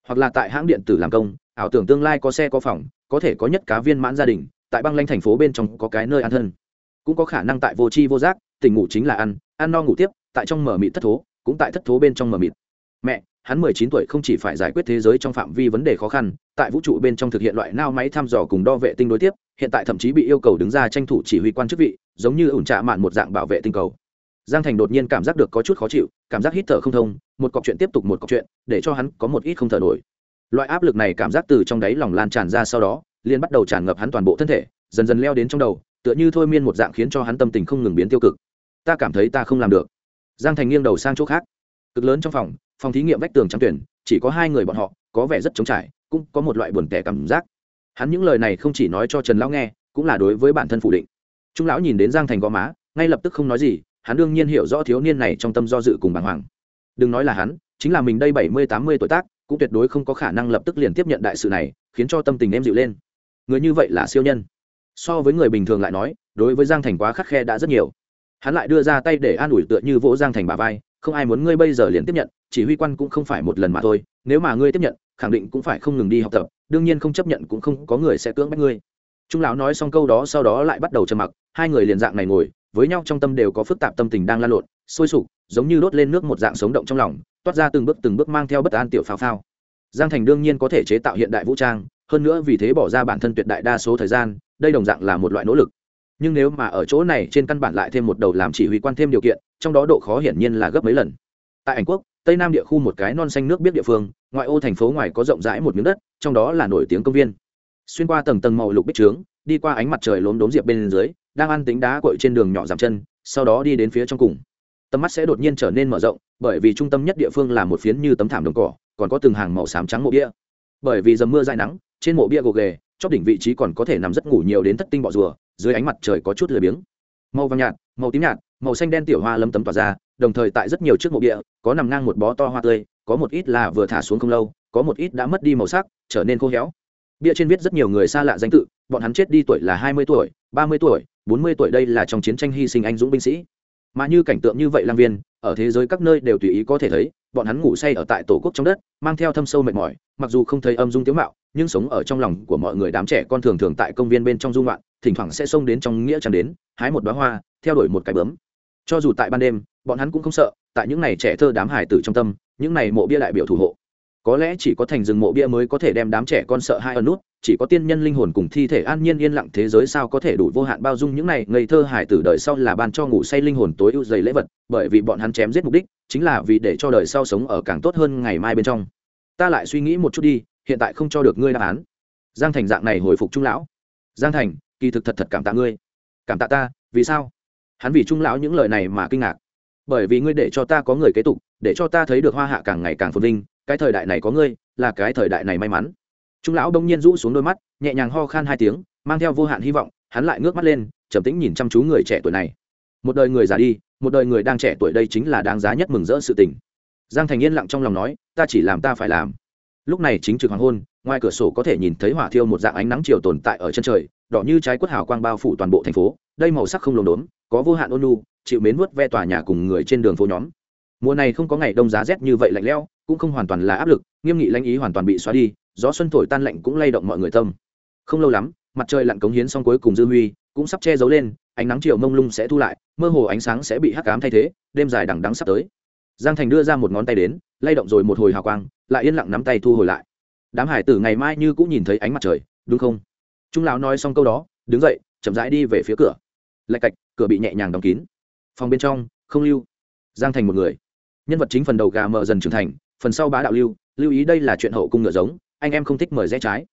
Hoặc là tại hãng điện tử làm công, ảo tưởng tương lai có xe có phòng, có thể có nhất cá viên mãn gia đình, tại băng lanh thành phố bên trong có cái nơi ăn thân. Cũng có khả năng tại vô tri vô giác tình ngủ chính là ăn ăn no ngủ tiếp, tại trong mở mịt thất thố, cũng tại thất thố bên trong mở mịt. Mẹ hắn mười chín tuổi không chỉ phải giải quyết thế giới trong phạm vi vấn đề khó khăn, tại vũ trụ bên trong thực hiện loại nao máy thăm dò cùng đo vệ tinh đối tiếp, hiện tại thậm chí bị yêu cầu đứng ra tranh thủ chỉ huy quan chức vị, giống như ủn trạ mạn một dạng bảo vệ tinh cầu. Giang thành đột nhiên cảm giác được có chút khó chịu, cảm giác hít thở không thông, một cọc chuyện tiếp tục một cọc chuyện, để cho hắn có một ít không thở nổi. Loại áp lực này cảm giác từ trong đáy lòng lan tràn ra sau đó liên bắt đầu tràn ngập hắn toàn bộ thân thể, dần dần leo đến trong đầu, tựa như thôi miên một dạng khiến cho hắn tâm tình không ngừng biến tiêu cực. Ta cảm thấy ta không làm được. Giang thành nghiêng đầu sang chỗ khác. Cực lớn trong phòng phòng thí nghiệm vách tường trắng tuyển, chỉ có hai người bọn họ, có vẻ rất trống trải, cũng có một loại buồn tẻ cảm giác. Hắn những lời này không chỉ nói cho trần lão nghe, cũng là đối với bản thân phủ định. Trung lão nhìn đến giang thành gò má, ngay lập tức không nói gì, hắn đương nhiên hiểu rõ thiếu niên này trong tâm do dự cùng bàng hoàng. Đừng nói là hắn, chính là mình đây bảy mươi, tám mươi tuổi tác, cũng tuyệt đối không có khả năng lập tức liền tiếp nhận đại sự này, khiến cho tâm tình em dịu lên. Người như vậy là siêu nhân. So với người bình thường lại nói, đối với giang thành quá khắc khe đã rất nhiều. Hắn lại đưa ra tay để an ủi tựa như vỗ giang thành bà vai, không ai muốn ngươi bây giờ liền tiếp nhận chỉ huy quan cũng không phải một lần mà thôi, nếu mà ngươi tiếp nhận, khẳng định cũng phải không ngừng đi học tập, đương nhiên không chấp nhận cũng không có người sẽ cưỡng bắt ngươi. Trung lão nói xong câu đó sau đó lại bắt đầu trầm mặc, hai người liền dạng này ngồi, với nhau trong tâm đều có phức tạp tâm tình đang lan lộn, sôi sục, giống như đốt lên nước một dạng sống động trong lòng, toát ra từng bước từng bước mang theo bất an tiểu phao phao. Giang thành đương nhiên có thể chế tạo hiện đại vũ trang, hơn nữa vì thế bỏ ra bản thân tuyệt đại đa số thời gian, đây đồng dạng là một loại nỗ lực. Nhưng nếu mà ở chỗ này trên căn bản lại thêm một đầu làm chỉ huy quan thêm điều kiện, trong đó độ khó hiển nhiên là gấp mấy lần. Tại anh quốc tây nam địa khu một cái non xanh nước biết địa phương, ngoại ô thành phố ngoài có rộng rãi một miếng đất, trong đó là nổi tiếng công viên. Xuyên qua tầng tầng màu lục bích trướng, đi qua ánh mặt trời lốm đốm diệp bên dưới, đang ăn tính đá cội trên đường nhỏ giảm chân, sau đó đi đến phía trong cùng. Tầm mắt sẽ đột nhiên trở nên mở rộng, bởi vì trung tâm nhất địa phương là một phiến như tấm thảm đồng cỏ, còn có từng hàng màu xám trắng mộ bia. Bởi vì dầm mưa dài nắng, trên mộ bia gồ ghề, chóp đỉnh vị trí còn có thể nằm rất ngủ nhiều đến thất tinh bọ rùa, dưới ánh mặt trời có chút lười biếng. Màu vàng nhạt, màu tím nhạt, màu xanh đen tiểu hoa lâm tấm tỏa ra đồng thời tại rất nhiều chiếc mộ bia có nằm ngang một bó to hoa tươi, có một ít là vừa thả xuống không lâu, có một ít đã mất đi màu sắc, trở nên khô héo. Bia trên viết rất nhiều người xa lạ danh tự, bọn hắn chết đi tuổi là hai mươi tuổi, ba mươi tuổi, bốn mươi tuổi đây là trong chiến tranh hy sinh anh dũng binh sĩ. Mà như cảnh tượng như vậy lang viên, ở thế giới các nơi đều tùy ý có thể thấy, bọn hắn ngủ say ở tại tổ quốc trong đất, mang theo thâm sâu mệt mỏi, mặc dù không thấy âm dung tiếu mạo, nhưng sống ở trong lòng của mọi người đám trẻ con thường thường tại công viên bên trong dung loạn, thỉnh thoảng sẽ xông đến trong nghĩa chẳng đến, hái một bá hoa, theo đuổi một cái bướm. Cho dù tại ban đêm bọn hắn cũng không sợ, tại những ngày trẻ thơ đám hải tử trong tâm, những ngày mộ bia đại biểu thủ hộ. Có lẽ chỉ có thành rừng mộ bia mới có thể đem đám trẻ con sợ hai ẩn nút, chỉ có tiên nhân linh hồn cùng thi thể an nhiên yên lặng thế giới sao có thể đủ vô hạn bao dung những này ngây thơ hải tử đời sau là ban cho ngủ say linh hồn tối ưu dày lễ vật, bởi vì bọn hắn chém giết mục đích, chính là vì để cho đời sau sống ở càng tốt hơn ngày mai bên trong. Ta lại suy nghĩ một chút đi, hiện tại không cho được ngươi đáp án. Giang thành dạng này hồi phục trung lão. Giang thành, kỳ thực thật thật cảm tạ ngươi. Cảm tạ ta, vì sao? Hắn vì trung lão những lời này mà kinh ngạc bởi vì ngươi để cho ta có người kế tục, để cho ta thấy được hoa hạ càng ngày càng phồn vinh, cái thời đại này có ngươi, là cái thời đại này may mắn. Trung lão đông nhiên rũ xuống đôi mắt, nhẹ nhàng ho khan hai tiếng, mang theo vô hạn hy vọng, hắn lại ngước mắt lên, trầm tĩnh nhìn chăm chú người trẻ tuổi này. Một đời người già đi, một đời người đang trẻ tuổi đây chính là đáng giá nhất mừng rỡ sự tình. Giang thành yên lặng trong lòng nói, ta chỉ làm ta phải làm. Lúc này chính trực hoàng hôn ngoài cửa sổ có thể nhìn thấy hỏa thiêu một dạng ánh nắng chiều tồn tại ở chân trời, đỏ như trái quất hào quang bao phủ toàn bộ thành phố, đây màu sắc không lồn đốn có vô hạn ôn nhu, chịu mến vuốt ve tòa nhà cùng người trên đường phố nhóm. Mùa này không có ngày đông giá rét như vậy lạnh lẽo, cũng không hoàn toàn là áp lực, nghiêm nghị lãnh ý hoàn toàn bị xóa đi, gió xuân thổi tan lạnh cũng lay động mọi người tâm. Không lâu lắm, mặt trời lặn cống hiến xong cuối cùng dư huy, cũng sắp che giấu lên, ánh nắng chiều mông lung sẽ thu lại, mơ hồ ánh sáng sẽ bị hắc cám thay thế, đêm dài đằng đắng sắp tới. Giang thành đưa ra một ngón tay đến, lay động rồi một hồi hào quang, lại yên lặng nắm tay thu hồi lại đám hải tử ngày mai như cũng nhìn thấy ánh mặt trời, đúng không? Trung lão nói xong câu đó, đứng dậy, chậm rãi đi về phía cửa. Lạch cạch, cửa bị nhẹ nhàng đóng kín. Phòng bên trong, không lưu. Giang thành một người. Nhân vật chính phần đầu gà mờ dần trưởng thành, phần sau bá đạo lưu. Lưu ý đây là chuyện hậu cung ngựa giống, anh em không thích mời rẽ trái.